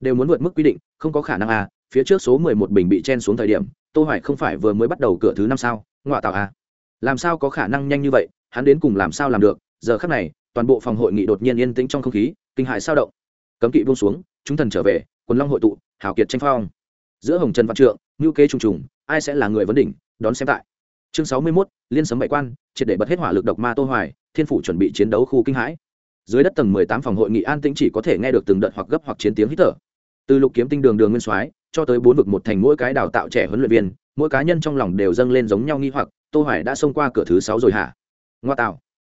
Đều muốn vượt mức quy định, không có khả năng à phía trước số 11 bình bị chen xuống thời điểm, tô hoài không phải vừa mới bắt đầu cửa thứ năm sao, ngọa tạo à làm sao có khả năng nhanh như vậy, hắn đến cùng làm sao làm được, giờ khắc này, toàn bộ phòng hội nghị đột nhiên yên tĩnh trong không khí, kinh hại sao động. Cấm kỵ buông xuống, chúng thần trở về, quần long hội tụ, hào kiệt tranh phong. Giữa hồng trần văn trượng, ngưu kế trùng trùng, ai sẽ là người vấn đỉnh, đón xem tại chương 61, liên sấm bảy quan triệt để bật hết hỏa lực độc ma tô hoài thiên phủ chuẩn bị chiến đấu khu kinh hãi. Dưới đất tầng 18 phòng hội nghị an tĩnh chỉ có thể nghe được từng đợt hoặc gấp hoặc chiến tiếng hít thở. Từ lục kiếm tinh đường đường nguyên soái cho tới bốn vực một thành mỗi cái đào tạo trẻ huấn luyện viên mỗi cá nhân trong lòng đều dâng lên giống nhau nghi hoặc tô hoài đã xông qua cửa thứ sáu rồi hả? Ngoa tạo.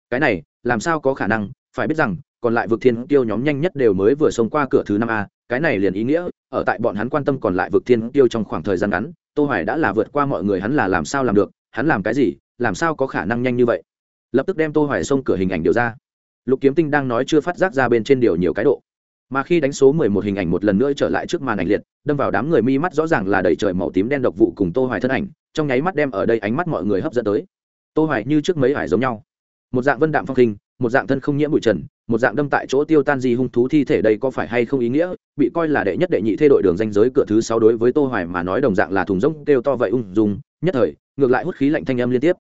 Cái này làm sao có khả năng? Phải biết rằng còn lại vực thiên tiêu nhóm nhanh nhất đều mới vừa xông qua cửa thứ năm a cái này liền ý nghĩa ở tại bọn hắn quan tâm còn lại vực thiên tiêu trong khoảng thời gian ngắn tô hoài đã là vượt qua mọi người hắn là làm sao làm được hắn làm cái gì, làm sao có khả năng nhanh như vậy? Lập tức đem tô hoài xông cửa hình ảnh điều ra. Lục kiếm tinh đang nói chưa phát giác ra bên trên điều nhiều cái độ. Mà khi đánh số 11 hình ảnh một lần nữa trở lại trước màn ảnh liệt, đâm vào đám người mi mắt rõ ràng là đầy trời màu tím đen độc vụ cùng tô hoài thân ảnh, trong nháy mắt đem ở đây ánh mắt mọi người hấp dẫn tới. Tô hoài như trước mấy hải giống nhau. Một dạng vân đạm phong kinh một dạng thân không nhiễm bụi trần, một dạng đâm tại chỗ tiêu tan gì hung thú thi thể đây có phải hay không ý nghĩa, bị coi là đệ nhất đệ nhị thay đội đường danh giới cửa thứ sáu đối với tô hoài mà nói đồng dạng là thùng rỗng kêu to vậy ung dung, nhất thời ngược lại hút khí lạnh thanh âm liên tiếp.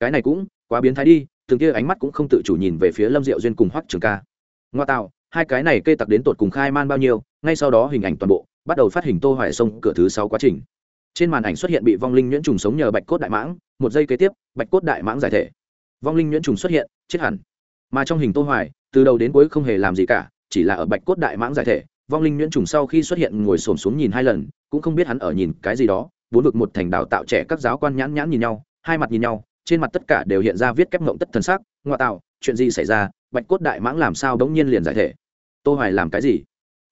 Cái này cũng quá biến thái đi, từng kia ánh mắt cũng không tự chủ nhìn về phía lâm diệu duyên cùng hoắc trường ca. Ngoa tạo, hai cái này kê tặc đến tột cùng khai man bao nhiêu, ngay sau đó hình ảnh toàn bộ bắt đầu phát hình tô hoài sông cửa thứ sáu quá trình. Trên màn ảnh xuất hiện bị vong linh nhuyễn trùng sống nhờ bạch cốt đại mãng, một giây kế tiếp, bạch cốt đại mãng giải thể. Vong linh nhuyễn trùng xuất hiện, chết hẳn. Mà trong hình tô hoài, từ đầu đến cuối không hề làm gì cả, chỉ là ở bạch cốt đại mãng giải thể, vong linh nhuyễn trùng sau khi xuất hiện ngồi xổm xuống nhìn hai lần, cũng không biết hắn ở nhìn cái gì đó bốn vực một thành đào tạo trẻ các giáo quan nhãn nhãn nhìn nhau, hai mặt nhìn nhau, trên mặt tất cả đều hiện ra viết kép ngộng tất thần sắc, ngoại tạo, chuyện gì xảy ra, bạch cốt đại mãng làm sao đống nhiên liền giải thể? Tô hoài làm cái gì?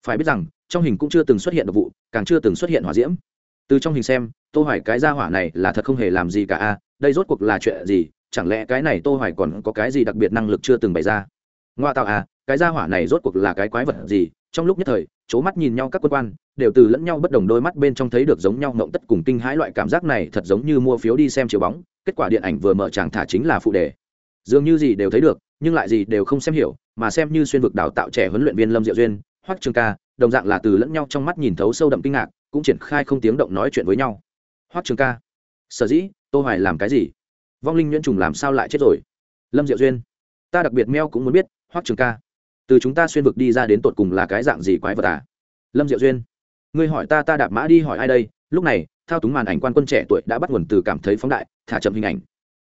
Phải biết rằng, trong hình cũng chưa từng xuất hiện độc vụ, càng chưa từng xuất hiện hỏa diễm. Từ trong hình xem, tô hoài cái gia hỏa này là thật không hề làm gì cả a, đây rốt cuộc là chuyện gì? Chẳng lẽ cái này tô hoài còn có cái gì đặc biệt năng lực chưa từng bày ra? Ngoa tạo à cái gia hỏa này rốt cuộc là cái quái vật gì? Trong lúc nhất thời c mắt nhìn nhau các quân quan, đều từ lẫn nhau bất đồng đôi mắt bên trong thấy được giống nhau mộng tất cùng kinh hãi loại cảm giác này thật giống như mua phiếu đi xem chiếu bóng. Kết quả điện ảnh vừa mở tràng thả chính là phụ đề. Dường như gì đều thấy được, nhưng lại gì đều không xem hiểu, mà xem như xuyên vực đào tạo trẻ huấn luyện viên lâm diệu duyên, hoắc trường ca, đồng dạng là từ lẫn nhau trong mắt nhìn thấu sâu đậm kinh ngạc, cũng triển khai không tiếng động nói chuyện với nhau. Hoắc trường ca, sở dĩ, tô hoài làm cái gì? Vong linh nhuyễn trùng làm sao lại chết rồi? Lâm diệu duyên, ta đặc biệt meo cũng muốn biết hoắc trường ca. Từ chúng ta xuyên vực đi ra đến tột cùng là cái dạng gì quái vật à? Lâm diệu duyên. Ngươi hỏi ta ta đạp mã đi hỏi ai đây? Lúc này, thao túng màn ảnh quan quân trẻ tuổi đã bắt nguồn từ cảm thấy phóng đại, thả chậm hình ảnh.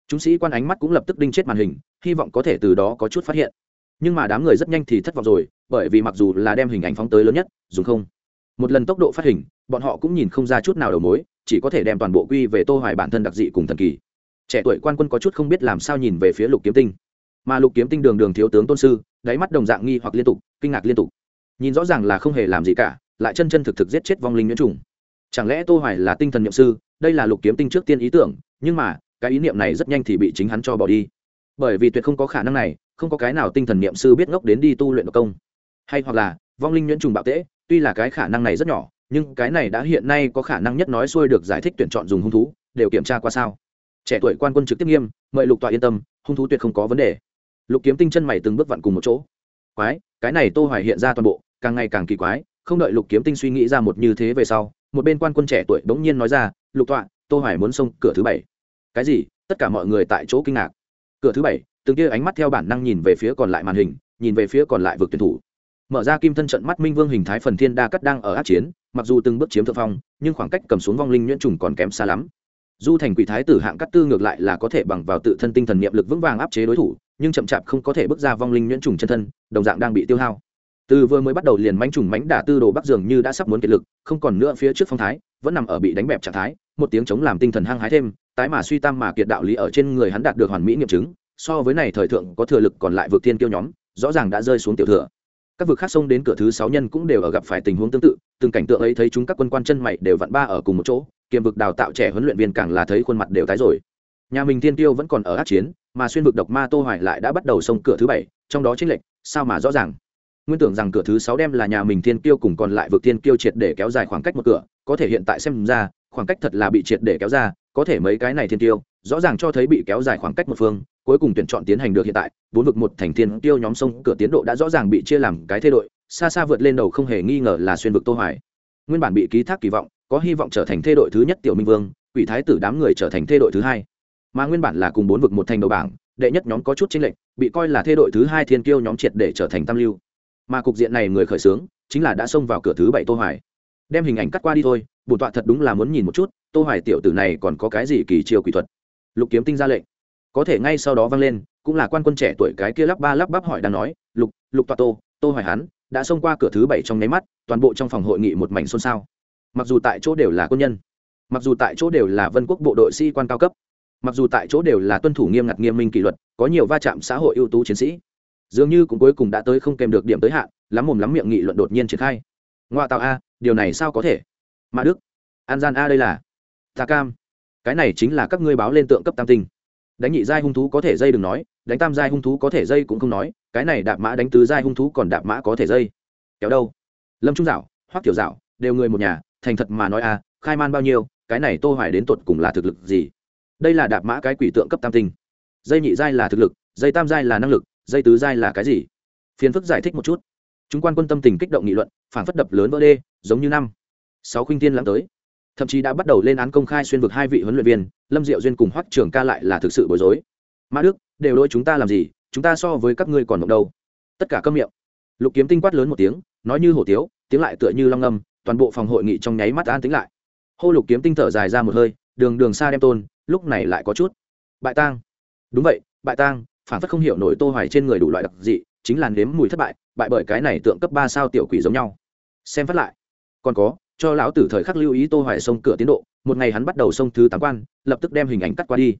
Chúng sĩ quan ánh mắt cũng lập tức đinh chết màn hình, hy vọng có thể từ đó có chút phát hiện. Nhưng mà đám người rất nhanh thì thất vọng rồi, bởi vì mặc dù là đem hình ảnh phóng tới lớn nhất, dùng không. Một lần tốc độ phát hình, bọn họ cũng nhìn không ra chút nào đầu mối, chỉ có thể đem toàn bộ quy về tô hoài bản thân đặc dị cùng thần kỳ. Trẻ tuổi quan quân có chút không biết làm sao nhìn về phía lục kiếm tinh mà lục kiếm tinh đường đường thiếu tướng tôn sư, đáy mắt đồng dạng nghi hoặc liên tục, kinh ngạc liên tục. Nhìn rõ ràng là không hề làm gì cả, lại chân chân thực thực giết chết vong linh nhuyễn trùng. Chẳng lẽ tô hoài là tinh thần niệm sư, đây là lục kiếm tinh trước tiên ý tưởng, nhưng mà, cái ý niệm này rất nhanh thì bị chính hắn cho bỏ đi. Bởi vì tuyệt không có khả năng này, không có cái nào tinh thần niệm sư biết ngốc đến đi tu luyện độc công. Hay hoặc là, vong linh nhuyễn trùng bạo tễ, tuy là cái khả năng này rất nhỏ, nhưng cái này đã hiện nay có khả năng nhất nói xuôi được giải thích tuyển chọn dùng hung thú, đều kiểm tra qua sao. Trẻ tuổi quan quân trực tiếp nghiêm, mời lục tọa yên tâm, hung thú tuyệt không có vấn đề lục kiếm tinh chân mày từng bước vặn cùng một chỗ. Quái, cái này tô hoài hiện ra toàn bộ, càng ngày càng kỳ quái, không đợi lục kiếm tinh suy nghĩ ra một như thế về sau, một bên quan quân trẻ tuổi bỗng nhiên nói ra, lục tọa, tô hoài muốn xông cửa thứ bảy. Cái gì? Tất cả mọi người tại chỗ kinh ngạc. Cửa thứ bảy? Từng kia ánh mắt theo bản năng nhìn về phía còn lại màn hình, nhìn về phía còn lại vực tuyển thủ. Mở ra kim thân trận mắt minh vương hình thái phần thiên đa cắt đang ở át chiến, mặc dù từng bước chiếm thượng phong, nhưng khoảng cách cầm xuống vong linh nhuyễn trùng còn kém xa lắm. Du thành quỷ thái tử hạng cắt tư ngược lại là có thể bằng vào tự thân tinh thần niệm lực vững vàng áp chế đối thủ nhưng chậm chạp không có thể bước ra vong linh nhuyễn trùng chân thân, đồng dạng đang bị tiêu hao. Từ vừa mới bắt đầu liền mánh trùng mánh đả tư đồ bắc dường như đã sắp muốn kiệt lực, không còn nữa phía trước phong thái, vẫn nằm ở bị đánh bẹp trạng thái, một tiếng chống làm tinh thần hăng hái thêm, tái mà suy tam mà kiệt đạo lý ở trên người hắn đạt được hoàn mỹ nghiệm chứng, so với này thời thượng có thừa lực còn lại vượt thiên kiêu nhóm, rõ ràng đã rơi xuống tiểu thừa. Các vực khác xông đến cửa thứ sáu nhân cũng đều ở gặp phải tình huống tương tự, từng cảnh tượng ấy thấy chúng các quân quan chân mày đều vặn ba ở cùng một chỗ, kiềm vực đào tạo trẻ huấn luyện viên càng là thấy khuôn mặt đều tái rồi. Nhà mình thiên tiêu vẫn còn ở át chiến mà xuyên vực độc ma tô hoài lại đã bắt đầu xông cửa thứ bảy, trong đó chính lệnh sao mà rõ ràng? Nguyên tưởng rằng cửa thứ sáu đem là nhà mình thiên tiêu cùng còn lại vực thiên tiêu triệt để kéo dài khoảng cách một cửa, có thể hiện tại xem ra, khoảng cách thật là bị triệt để kéo ra, có thể mấy cái này thiên tiêu rõ ràng cho thấy bị kéo dài khoảng cách một phương, cuối cùng tuyển chọn tiến hành được hiện tại, bốn vực một thành thiên tiêu nhóm sông cửa tiến độ đã rõ ràng bị chia làm cái thay đội xa xa vượt lên đầu không hề nghi ngờ là xuyên vực tô hoài. Nguyên bản bị ký thác kỳ vọng, có hy vọng trở thành thê đội thứ nhất tiểu minh vương, quỷ thái tử đám người trở thành thê đội thứ hai mà nguyên bản là cùng bốn vực một thành đầu bảng, đệ nhất nhóm có chút chênh lệch, bị coi là thê đội thứ hai thiên kiêu nhóm triệt để trở thành tam lưu. Mà cục diện này người khởi xướng, chính là đã xông vào cửa thứ bảy tô hoài. Đem hình ảnh cắt qua đi thôi bổn tọa thật đúng là muốn nhìn một chút, tô hoài tiểu tử này còn có cái gì kỳ chiêu quỷ thuật. Lục kiếm tinh ra lệnh. Có thể ngay sau đó vang lên, cũng là quan quân trẻ tuổi cái kia lắp ba lắp bắp hỏi đang nói, lục lục tọa tô tô hoài hắn, đã xông qua cửa thứ bảy trong nháy mắt, toàn bộ trong phòng hội nghị một mảnh xôn xao. Mặc dù tại chỗ đều là quân nhân, mặc dù tại chỗ đều là vân quốc bộ đội sĩ quan cao cấp mặc dù tại chỗ đều là tuân thủ nghiêm ngặt nghiêm minh kỷ luật, có nhiều va chạm xã hội ưu tú chiến sĩ, dường như cũng cuối cùng đã tới không kèm được điểm tới hạn, lắm mồm lắm miệng nghị luận đột nhiên triển khai. Ngoa tạo a, điều này sao có thể? Mà đức, an gian a đây là? Ta cam. Cái này chính là các ngươi báo lên tượng cấp tam tinh. Đánh nhị giai hung thú có thể dây đừng nói, đánh tam giai hung thú có thể dây cũng không nói, cái này đạp mã đánh tứ giai hung thú còn đạp mã có thể dây. Kéo đâu? Lâm trung dạo, hoắc tiểu dạo, đều người một nhà, thành thật mà nói a, khai man bao nhiêu, cái này tô hoài đến tột cùng là thực lực gì? Đây là đạp mã cái quỷ tượng cấp tam tinh. Dây nhị giai là thực lực, dây tam giai là năng lực, dây tứ giai là cái gì? Phiền phức giải thích một chút. Chúng quan quân tâm tình kích động nghị luận phản phất đập lớn vỡ đê, giống như năm, sáu khuynh tiên lãng tới. Thậm chí đã bắt đầu lên án công khai xuyên vực hai vị huấn luyện viên, lâm diệu duyên cùng hoắc trường ca lại là thực sự bối rối. Mã đức, đều đôi chúng ta làm gì? Chúng ta so với các ngươi còn động đâu. Tất cả câm miệng. Lục kiếm tinh quát lớn một tiếng, nói như hổ tiếu, tiếng lại tựa như long âm, toàn bộ phòng hội nghị trong nháy mắt an tính lại. Hô lục kiếm tinh thở dài ra một hơi đường đường xa đem tôn, lúc này lại có chút. Bại tang. Đúng vậy, bại tang, phản phất không hiểu nổi tô hoài trên người đủ loại đặc dị, chính là nếm mùi thất bại bại bởi cái này tượng cấp ba sao tiểu quỷ giống nhau. Xem phát lại. Còn có, cho lão tử thời khắc lưu ý tô hoài sông cửa tiến độ, một ngày hắn bắt đầu sông thứ tám quan, lập tức đem hình ảnh cắt qua đi.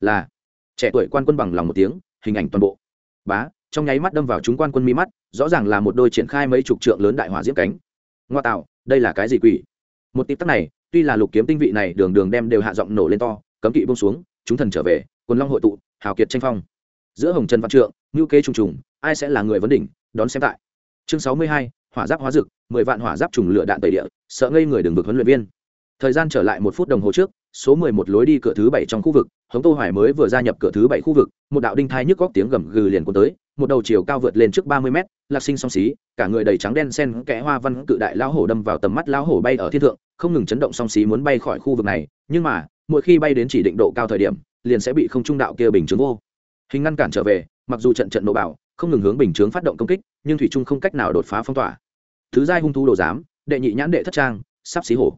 Là, trẻ tuổi quan quân bằng lòng một tiếng, hình ảnh toàn bộ. Bá, trong nháy mắt đâm vào chúng quan quân mi mắt, rõ ràng là một đôi triển khai mấy chục trượng lớn đại hỏa diễm cánh. Ngoa tạo, đây là cái gì quỷ? Một tịp tắc này tuy là lục kiếm tinh vị này đường đường đem đều hạ giọng nổ lên to, cấm kỵ bông xuống, chúng thần trở về quần long hội tụ, hào kiệt tranh phong. Giữa hồng trần văn trượng ngữ kế trùng trùng, ai sẽ là người vấn đỉnh, đón xem tại. Chương sáu mươi hai, hỏa giáp hóa dực, mười vạn hỏa giáp trùng lửa đạn tẩy địa, sợ ngây người đường vực huấn luyện viên. Thời gian trở lại một phút đồng hồ trước, số mười một lối đi cửa thứ bảy trong khu vực, hống tô hoài mới vừa gia nhập cửa thứ bảy khu vực, một đạo đinh thai nhức góc tiếng gầm gừ liền cuốn tới một đầu chiều cao vượt lên trước ba mươi mét, lạc sinh song xí, cả người đầy trắng đen sen kẽ hoa văn cự đại lão hổ đâm vào tầm mắt lão hổ bay ở thiên thượng, không ngừng chấn động song xí muốn bay khỏi khu vực này, nhưng mà, mỗi khi bay đến chỉ định độ cao thời điểm, liền sẽ bị không trung đạo kia bình chứng vô. Hình ngăn cản trở về, mặc dù trận trận nổ bảo không ngừng hướng bình chướng phát động công kích, nhưng thủy trung không cách nào đột phá phong tỏa. Thứ giai hung thú đồ giám, đệ nhị nhãn đệ thất trang, sắp xí hổ.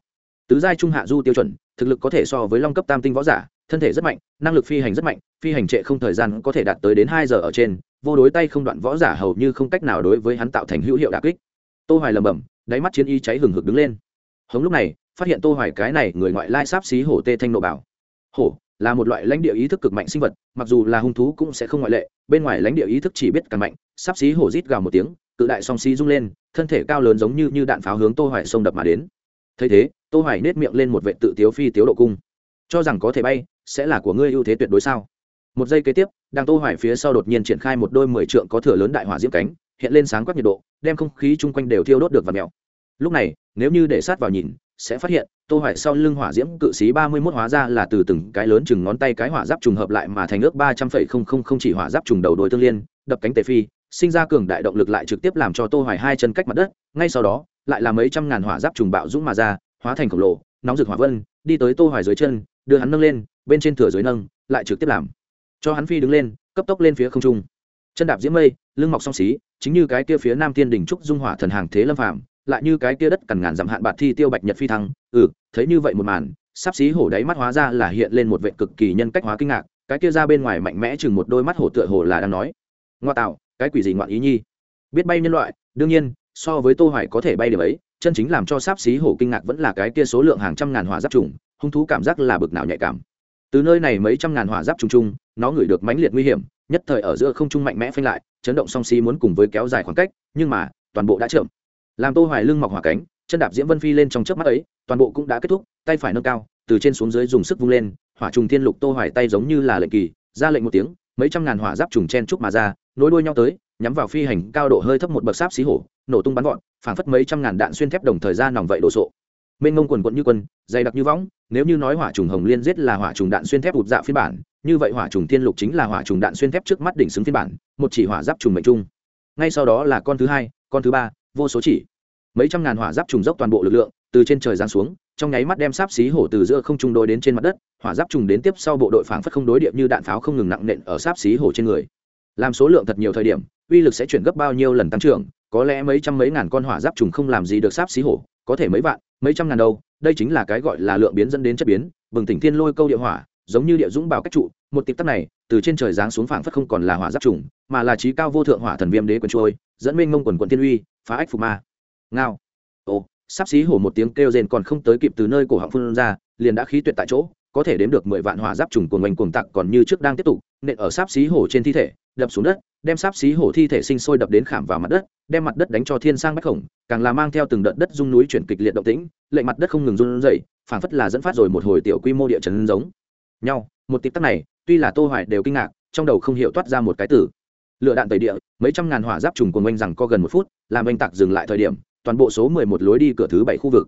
Tứ giai trung hạ du tiêu chuẩn, thực lực có thể so với long cấp tam tinh võ giả, thân thể rất mạnh, năng lực phi hành rất mạnh, phi hành trệ không thời gian có thể đạt tới đến hai giờ ở trên vô đối tay không đoạn võ giả hầu như không cách nào đối với hắn tạo thành hữu hiệu đà kích. Tô hoài lầm bầm đáy mắt chiến y cháy hừng hực đứng lên. Hống lúc này, phát hiện tô hoài cái này người ngoại lai sáp xí hổ tê thanh nộ bảo. Hổ, là một loại lãnh địa ý thức cực mạnh sinh vật, mặc dù là hung thú cũng sẽ không ngoại lệ, bên ngoài lãnh địa ý thức chỉ biết càng mạnh, sáp xí hổ rít gào một tiếng, cự đại song xí rung lên, thân thể cao lớn giống như như đạn pháo hướng tô hoài xông đập mà đến. Thấy thế, tô hoài nết miệng lên một vệ tự tiếu phi tiếu độ cung. Cho rằng có thể bay, sẽ là của ngươi ưu thế tuyệt đối sao? Một giây kế tiếp đàng tô hoài phía sau đột nhiên triển khai một đôi mười trượng có thừa lớn đại hỏa diễm cánh hiện lên sáng quắc nhiệt độ đem không khí chung quanh đều thiêu đốt được và mèo. Lúc này nếu như để sát vào nhìn sẽ phát hiện tô hoài sau lưng hỏa diễm cự sĩ 31 hóa ra là từ từng cái lớn chừng ngón tay cái hỏa giáp trùng hợp lại mà thành ước 300,000 chỉ hỏa giáp trùng đầu đôi tương liên đập cánh tề phi sinh ra cường đại động lực lại trực tiếp làm cho tô hoài hai chân cách mặt đất ngay sau đó lại là mấy trăm ngàn hỏa giáp trùng bạo dũng mà ra hóa thành khổng lồ nóng rực hỏa vân đi tới tô hoài dưới chân đưa hắn nâng lên bên trên thừa dưới nâng lại trực tiếp làm cho hắn phi đứng lên, cấp tốc lên phía không trung. Chân đạp diễm mây, lưng mọc song xí, chính như cái kia phía nam tiên đỉnh trúc dung hỏa thần hàng thế lâm phàm, lại như cái kia đất cằn ngàn dặm hạn bạt thi tiêu bạch nhật phi thăng. Ừ thấy như vậy một màn, sắp xí hổ đáy mắt hóa ra là hiện lên một vệ cực kỳ nhân cách hóa kinh ngạc, cái kia ra bên ngoài mạnh mẽ chừng một đôi mắt hổ tựa hồ là đang nói, ngoa tạo, cái quỷ gì ngoạn ý nhi? Biết bay nhân loại, đương nhiên, so với tô hoài có thể bay điểm ấy, chân chính làm cho sáp xí hổ kinh ngạc vẫn là cái kia số lượng hàng trăm ngàn hỏa giáp trùng, hung thú cảm giác là bực nào nhạy cảm. Từ nơi này mấy trăm ngàn hỏa giáp trùng chung nó ngửi được mãnh liệt nguy hiểm, nhất thời ở giữa không trung mạnh mẽ phanh lại, chấn động song xí muốn cùng với kéo dài khoảng cách, nhưng mà, toàn bộ đã chậm. Làm tô hoài lưng mọc hỏa cánh, chân đạp diễm vân phi lên trong chớp mắt ấy, toàn bộ cũng đã kết thúc, tay phải nâng cao, từ trên xuống dưới dùng sức vung lên, hỏa trùng thiên lục tô hoài tay giống như là lệnh kỳ, ra lệnh một tiếng, mấy trăm ngàn hỏa giáp trùng chen trúc mà ra, nối đuôi nhau tới, nhắm vào phi hành cao độ hơi thấp một bậc sáp xí hổ, nổ tung bắn gọn phảng phất mấy trăm ngàn đạn xuyên thép đồng thời ra nòng vậy đổ sộ mênh ngông quần quận như quân, dày đặc như võng, nếu như nói hỏa trùng hồng liên giết là hỏa trùng đạn xuyên thép ụt dạ phiên bản, như vậy hỏa trùng thiên lục chính là hỏa trùng đạn xuyên thép trước mắt đỉnh xứng phiên bản, một chỉ hỏa giáp trùng mệnh trung. Ngay sau đó là con thứ hai, con thứ ba, vô số chỉ. Mấy trăm ngàn hỏa giáp trùng dốc toàn bộ lực lượng, từ trên trời giáng xuống, trong nháy mắt đem sáp xí hổ từ giữa không trung đối đến trên mặt đất, hỏa giáp trùng đến tiếp sau bộ đội phảng phất không đối điệp như đạn pháo không ngừng nặng nện ở sáp xí hổ trên người. Làm số lượng thật nhiều thời điểm, uy lực sẽ chuyển gấp bao nhiêu lần tăng trưởng, có lẽ mấy trăm mấy ngàn con hỏa giáp trùng không làm gì được sáp xí hổ có thể mấy vạn, mấy trăm ngàn đâu, đây chính là cái gọi là lượng biến dẫn đến chất biến, bừng tỉnh thiên lôi câu địa hỏa, giống như địa dũng bảo cách trụ, một tịp tắc này, từ trên trời giáng xuống phảng phất không còn là hỏa giáp trùng, mà là trí cao vô thượng hỏa thần viêm đế quần trôi, dẫn minh ngông quần quần thiên uy, phá ách phù ma. Ngao. Ô sắp xí hổ một tiếng kêu rền còn không tới kịp từ nơi cổ họng phun ra, liền đã khí tuyệt tại chỗ có thể đếm được mười vạn hỏa giáp trùng cuồng oanh cuồng tặc còn như trước đang tiếp tục nện ở sáp xí hổ trên thi thể đập xuống đất đem sáp xí hổ thi thể sinh sôi đập đến khảm vào mặt đất đem mặt đất đánh cho thiên sang bách khổng càng là mang theo từng đợt đất rung núi chuyển kịch liệt động tĩnh lệ mặt đất không ngừng run dậy, phảng phất là dẫn phát rồi một hồi tiểu quy mô địa chấn giống. Nhau một tịp tắc này tuy là tô hoài đều kinh ngạc trong đầu không hiểu toát ra một cái tử lựa đạn tẩy địa mấy trăm ngàn hỏa giáp trùng cuồng oanh rằng co gần một phút làm oanh tạc dừng lại thời điểm toàn bộ số 11 lối đi cửa thứ bảy khu vực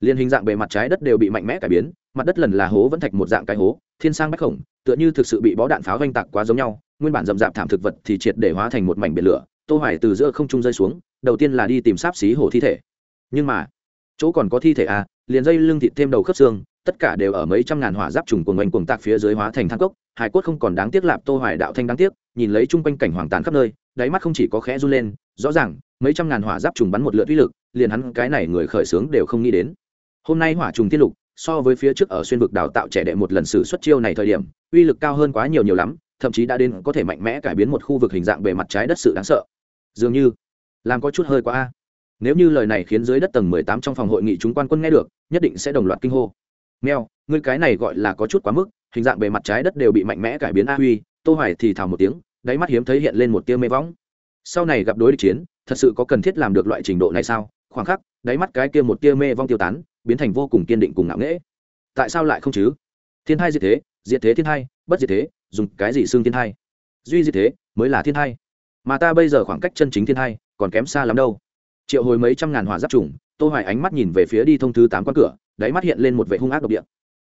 liên hình dạng bề mặt trái đất đều bị mạnh mẽ cải biến, mặt đất lần là hố vẫn thạch một dạng cái hố, thiên sang bách khổng, tựa như thực sự bị bó đạn pháo vanh tạc quá giống nhau, nguyên bản rậm rạp thảm thực vật thì triệt để hóa thành một mảnh biển lửa, tô hoài từ giữa không trung rơi xuống, đầu tiên là đi tìm sáp xí hổ thi thể. Nhưng mà, chỗ còn có thi thể à liền dây lưng thịt thêm đầu khớp xương, tất cả đều ở mấy trăm ngàn hỏa giáp trùng cuồng oanh cuồng tạc phía dưới hóa thành thang cốc, hải cốt không còn đáng tiếc lạp tô hoài đạo thanh đáng tiếc, nhìn lấy chung quanh cảnh hoàng tàn khắp nơi, đáy mắt không chỉ có khẽ run lên, rõ ràng, mấy trăm ngàn hỏa giáp trùng bắn một lượt uy lực, liền hắn cái này người khởi sướng đều không nghĩ đến hôm nay hỏa trùng tiên lục, so với phía trước ở xuyên vực đào tạo trẻ đệ một lần sử xuất chiêu này thời điểm, uy lực cao hơn quá nhiều nhiều lắm, thậm chí đã đến có thể mạnh mẽ cải biến một khu vực hình dạng bề mặt trái đất sự đáng sợ. Dường như, làm có chút hơi quá a. Nếu như lời này khiến dưới đất tầng mười tám trong phòng hội nghị chúng quan quân nghe được, nhất định sẽ đồng loạt kinh hô. Mèo, ngươi cái này gọi là có chút quá mức, hình dạng bề mặt trái đất đều bị mạnh mẽ cải biến a huy, tô hoài thì thào một tiếng, đáy mắt hiếm thấy hiện lên một tia mê võng. Sau này gặp đối địch chiến, thật sự có cần thiết làm được loại trình độ này sao? Khoảng khắc, đáy mắt cái kia một tia mê vong tiêu tán biến thành vô cùng kiên định cùng ngạo nghễ. Tại sao lại không chứ? Thiên thai diệt thế diệt thế thiên thai, bất diệt thế, dùng cái gì xương thiên thai? Duy diệt thế mới là thiên thai. Mà ta bây giờ khoảng cách chân chính thiên thai còn kém xa lắm đâu. Triệu hồi mấy trăm ngàn hỏa giáp trùng, tô hoài ánh mắt nhìn về phía đi thông thứ tám quan cửa, đáy mắt hiện lên một vệ hung ác độc địa.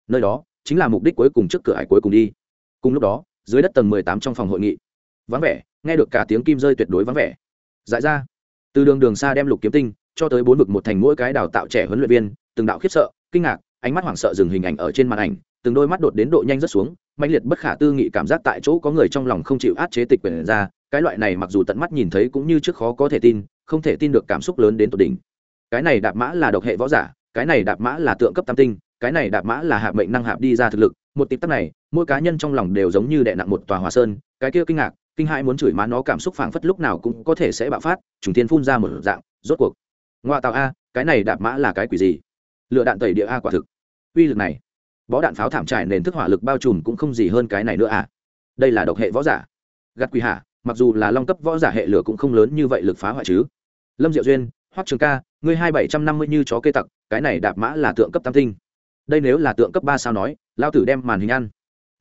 Nơi đó chính là mục đích cuối cùng trước cửa hải cuối cùng đi. Cùng lúc đó, dưới đất tầng 18 trong phòng hội nghị, vắng vẻ, nghe được cả tiếng kim rơi tuyệt đối vắng vẻ. Dại ra, từ đường đường xa đem lục kiếm tinh cho tới bốn vực một thành mỗi cái đào tạo trẻ huấn luyện viên, từng đạo khiếp sợ, kinh ngạc, ánh mắt hoảng sợ dừng hình ảnh ở trên màn ảnh, từng đôi mắt đột đến độ nhanh rất xuống mạnh liệt bất khả tư nghị cảm giác tại chỗ có người trong lòng không chịu át chế tịch quyền ra, cái loại này mặc dù tận mắt nhìn thấy cũng như trước khó có thể tin, không thể tin được cảm xúc lớn đến tột đỉnh. Cái này đạp mã là độc hệ võ giả, cái này đạp mã là tượng cấp tam tinh, cái này đạp mã là hạ mệnh năng hạp đi ra thực lực, một tịp tắc này, mỗi cá nhân trong lòng đều giống như đè nặng một tòa hòa sơn, cái kia kinh ngạc, kinh hãi muốn chửi má nó cảm xúc phảng phất lúc nào cũng có thể sẽ bạo phát, trùng thiên phun ra một dạng, rốt cuộc ngoa tạo a, cái này đạp mã là cái quỷ gì? Lựa đạn tẩy địa a quả thực. Uy lực này, bó đạn pháo thảm trải nền thức hỏa lực bao trùm cũng không gì hơn cái này nữa à? Đây là độc hệ võ giả. Gặt quỷ hạ mặc dù là long cấp võ giả hệ lửa cũng không lớn như vậy lực phá hoại chứ. Lâm diệu duyên, hoắc trường ca, ngươi hai bảy trăm năm mươi như chó cây tặc, cái này đạp mã là tượng cấp tam tinh. Đây nếu là tượng cấp ba sao nói, lao tử đem màn hình ăn.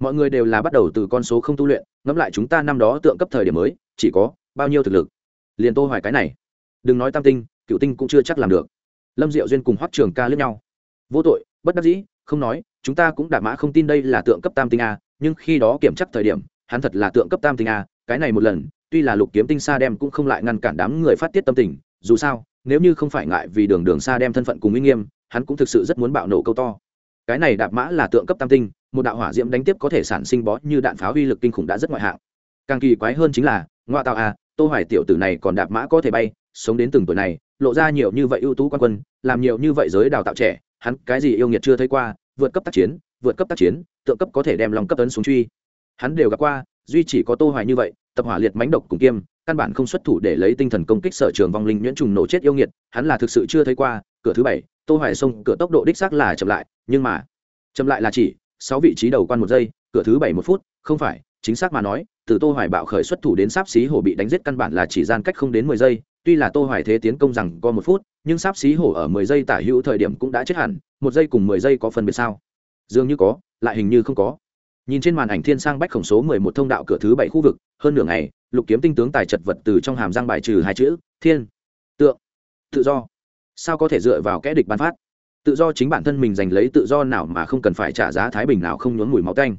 Mọi người đều là bắt đầu từ con số không tu luyện, ngẫm lại chúng ta năm đó tượng cấp thời điểm mới, chỉ có bao nhiêu thực lực. Liền tô hoài cái này. Đừng nói tam tinh cựu tinh cũng chưa chắc làm được. Lâm diệu duyên cùng hoắc trường ca lướt nhau. Vô tội, bất đắc dĩ, không nói, chúng ta cũng đạp mã không tin đây là tượng cấp tam tinh a, nhưng khi đó kiểm chắc thời điểm, hắn thật là tượng cấp tam tinh a, cái này một lần, tuy là lục kiếm tinh sa đem cũng không lại ngăn cản đám người phát tiết tâm tình, dù sao, nếu như không phải ngại vì đường đường sa đem thân phận cùng uy nghiêm, hắn cũng thực sự rất muốn bạo nổ câu to. Cái này đạp mã là tượng cấp tam tinh, một đạo hỏa diễm đánh tiếp có thể sản sinh bó như đạn pháo uy lực kinh khủng đã rất ngoại hạng. Càng kỳ quái hơn chính là, ngoại tạo a, tô hoài tiểu tử này còn đạp mã có thể bay, sống đến từng tuổi này lộ ra nhiều như vậy ưu tú quan quân, làm nhiều như vậy giới đào tạo trẻ, hắn cái gì yêu nghiệt chưa thấy qua, vượt cấp tác chiến, vượt cấp tác chiến, tượng cấp có thể đem lòng cấp tấn xuống truy. Hắn đều gặp qua, duy chỉ có tô hoài như vậy, tập hỏa liệt mãnh độc cùng kiêm, căn bản không xuất thủ để lấy tinh thần công kích sở trường vong linh nhuyễn trùng nổ chết yêu nghiệt, hắn là thực sự chưa thấy qua, cửa thứ bảy, tô hoài xông cửa tốc độ đích xác là chậm lại, nhưng mà, chậm lại là chỉ sáu vị trí đầu quan một giây, cửa thứ bảy một phút, không phải, chính xác mà nói, từ tô hoài bạo khởi xuất thủ đến sáp xí hổ bị đánh giết căn bản là chỉ gian cách không đến 10 giây tuy là tô hoài thế tiến công rằng có một phút, nhưng sáp xí hổ ở 10 giây tả hữu thời điểm cũng đã chết hẳn, một giây cùng 10 giây có phần biệt sao? Dường như có, lại hình như không có. Nhìn trên màn ảnh thiên sang bách khổng số 11 thông đạo cửa thứ bảy khu vực, hơn nửa ngày, lục kiếm tinh tướng tài chật vật từ trong hàm răng bài trừ hai chữ, thiên, tượng, tự do. Sao có thể dựa vào kẽ địch ban phát? Tự do chính bản thân mình giành lấy tự do nào mà không cần phải trả giá thái bình nào không nhốn mùi máu tanh.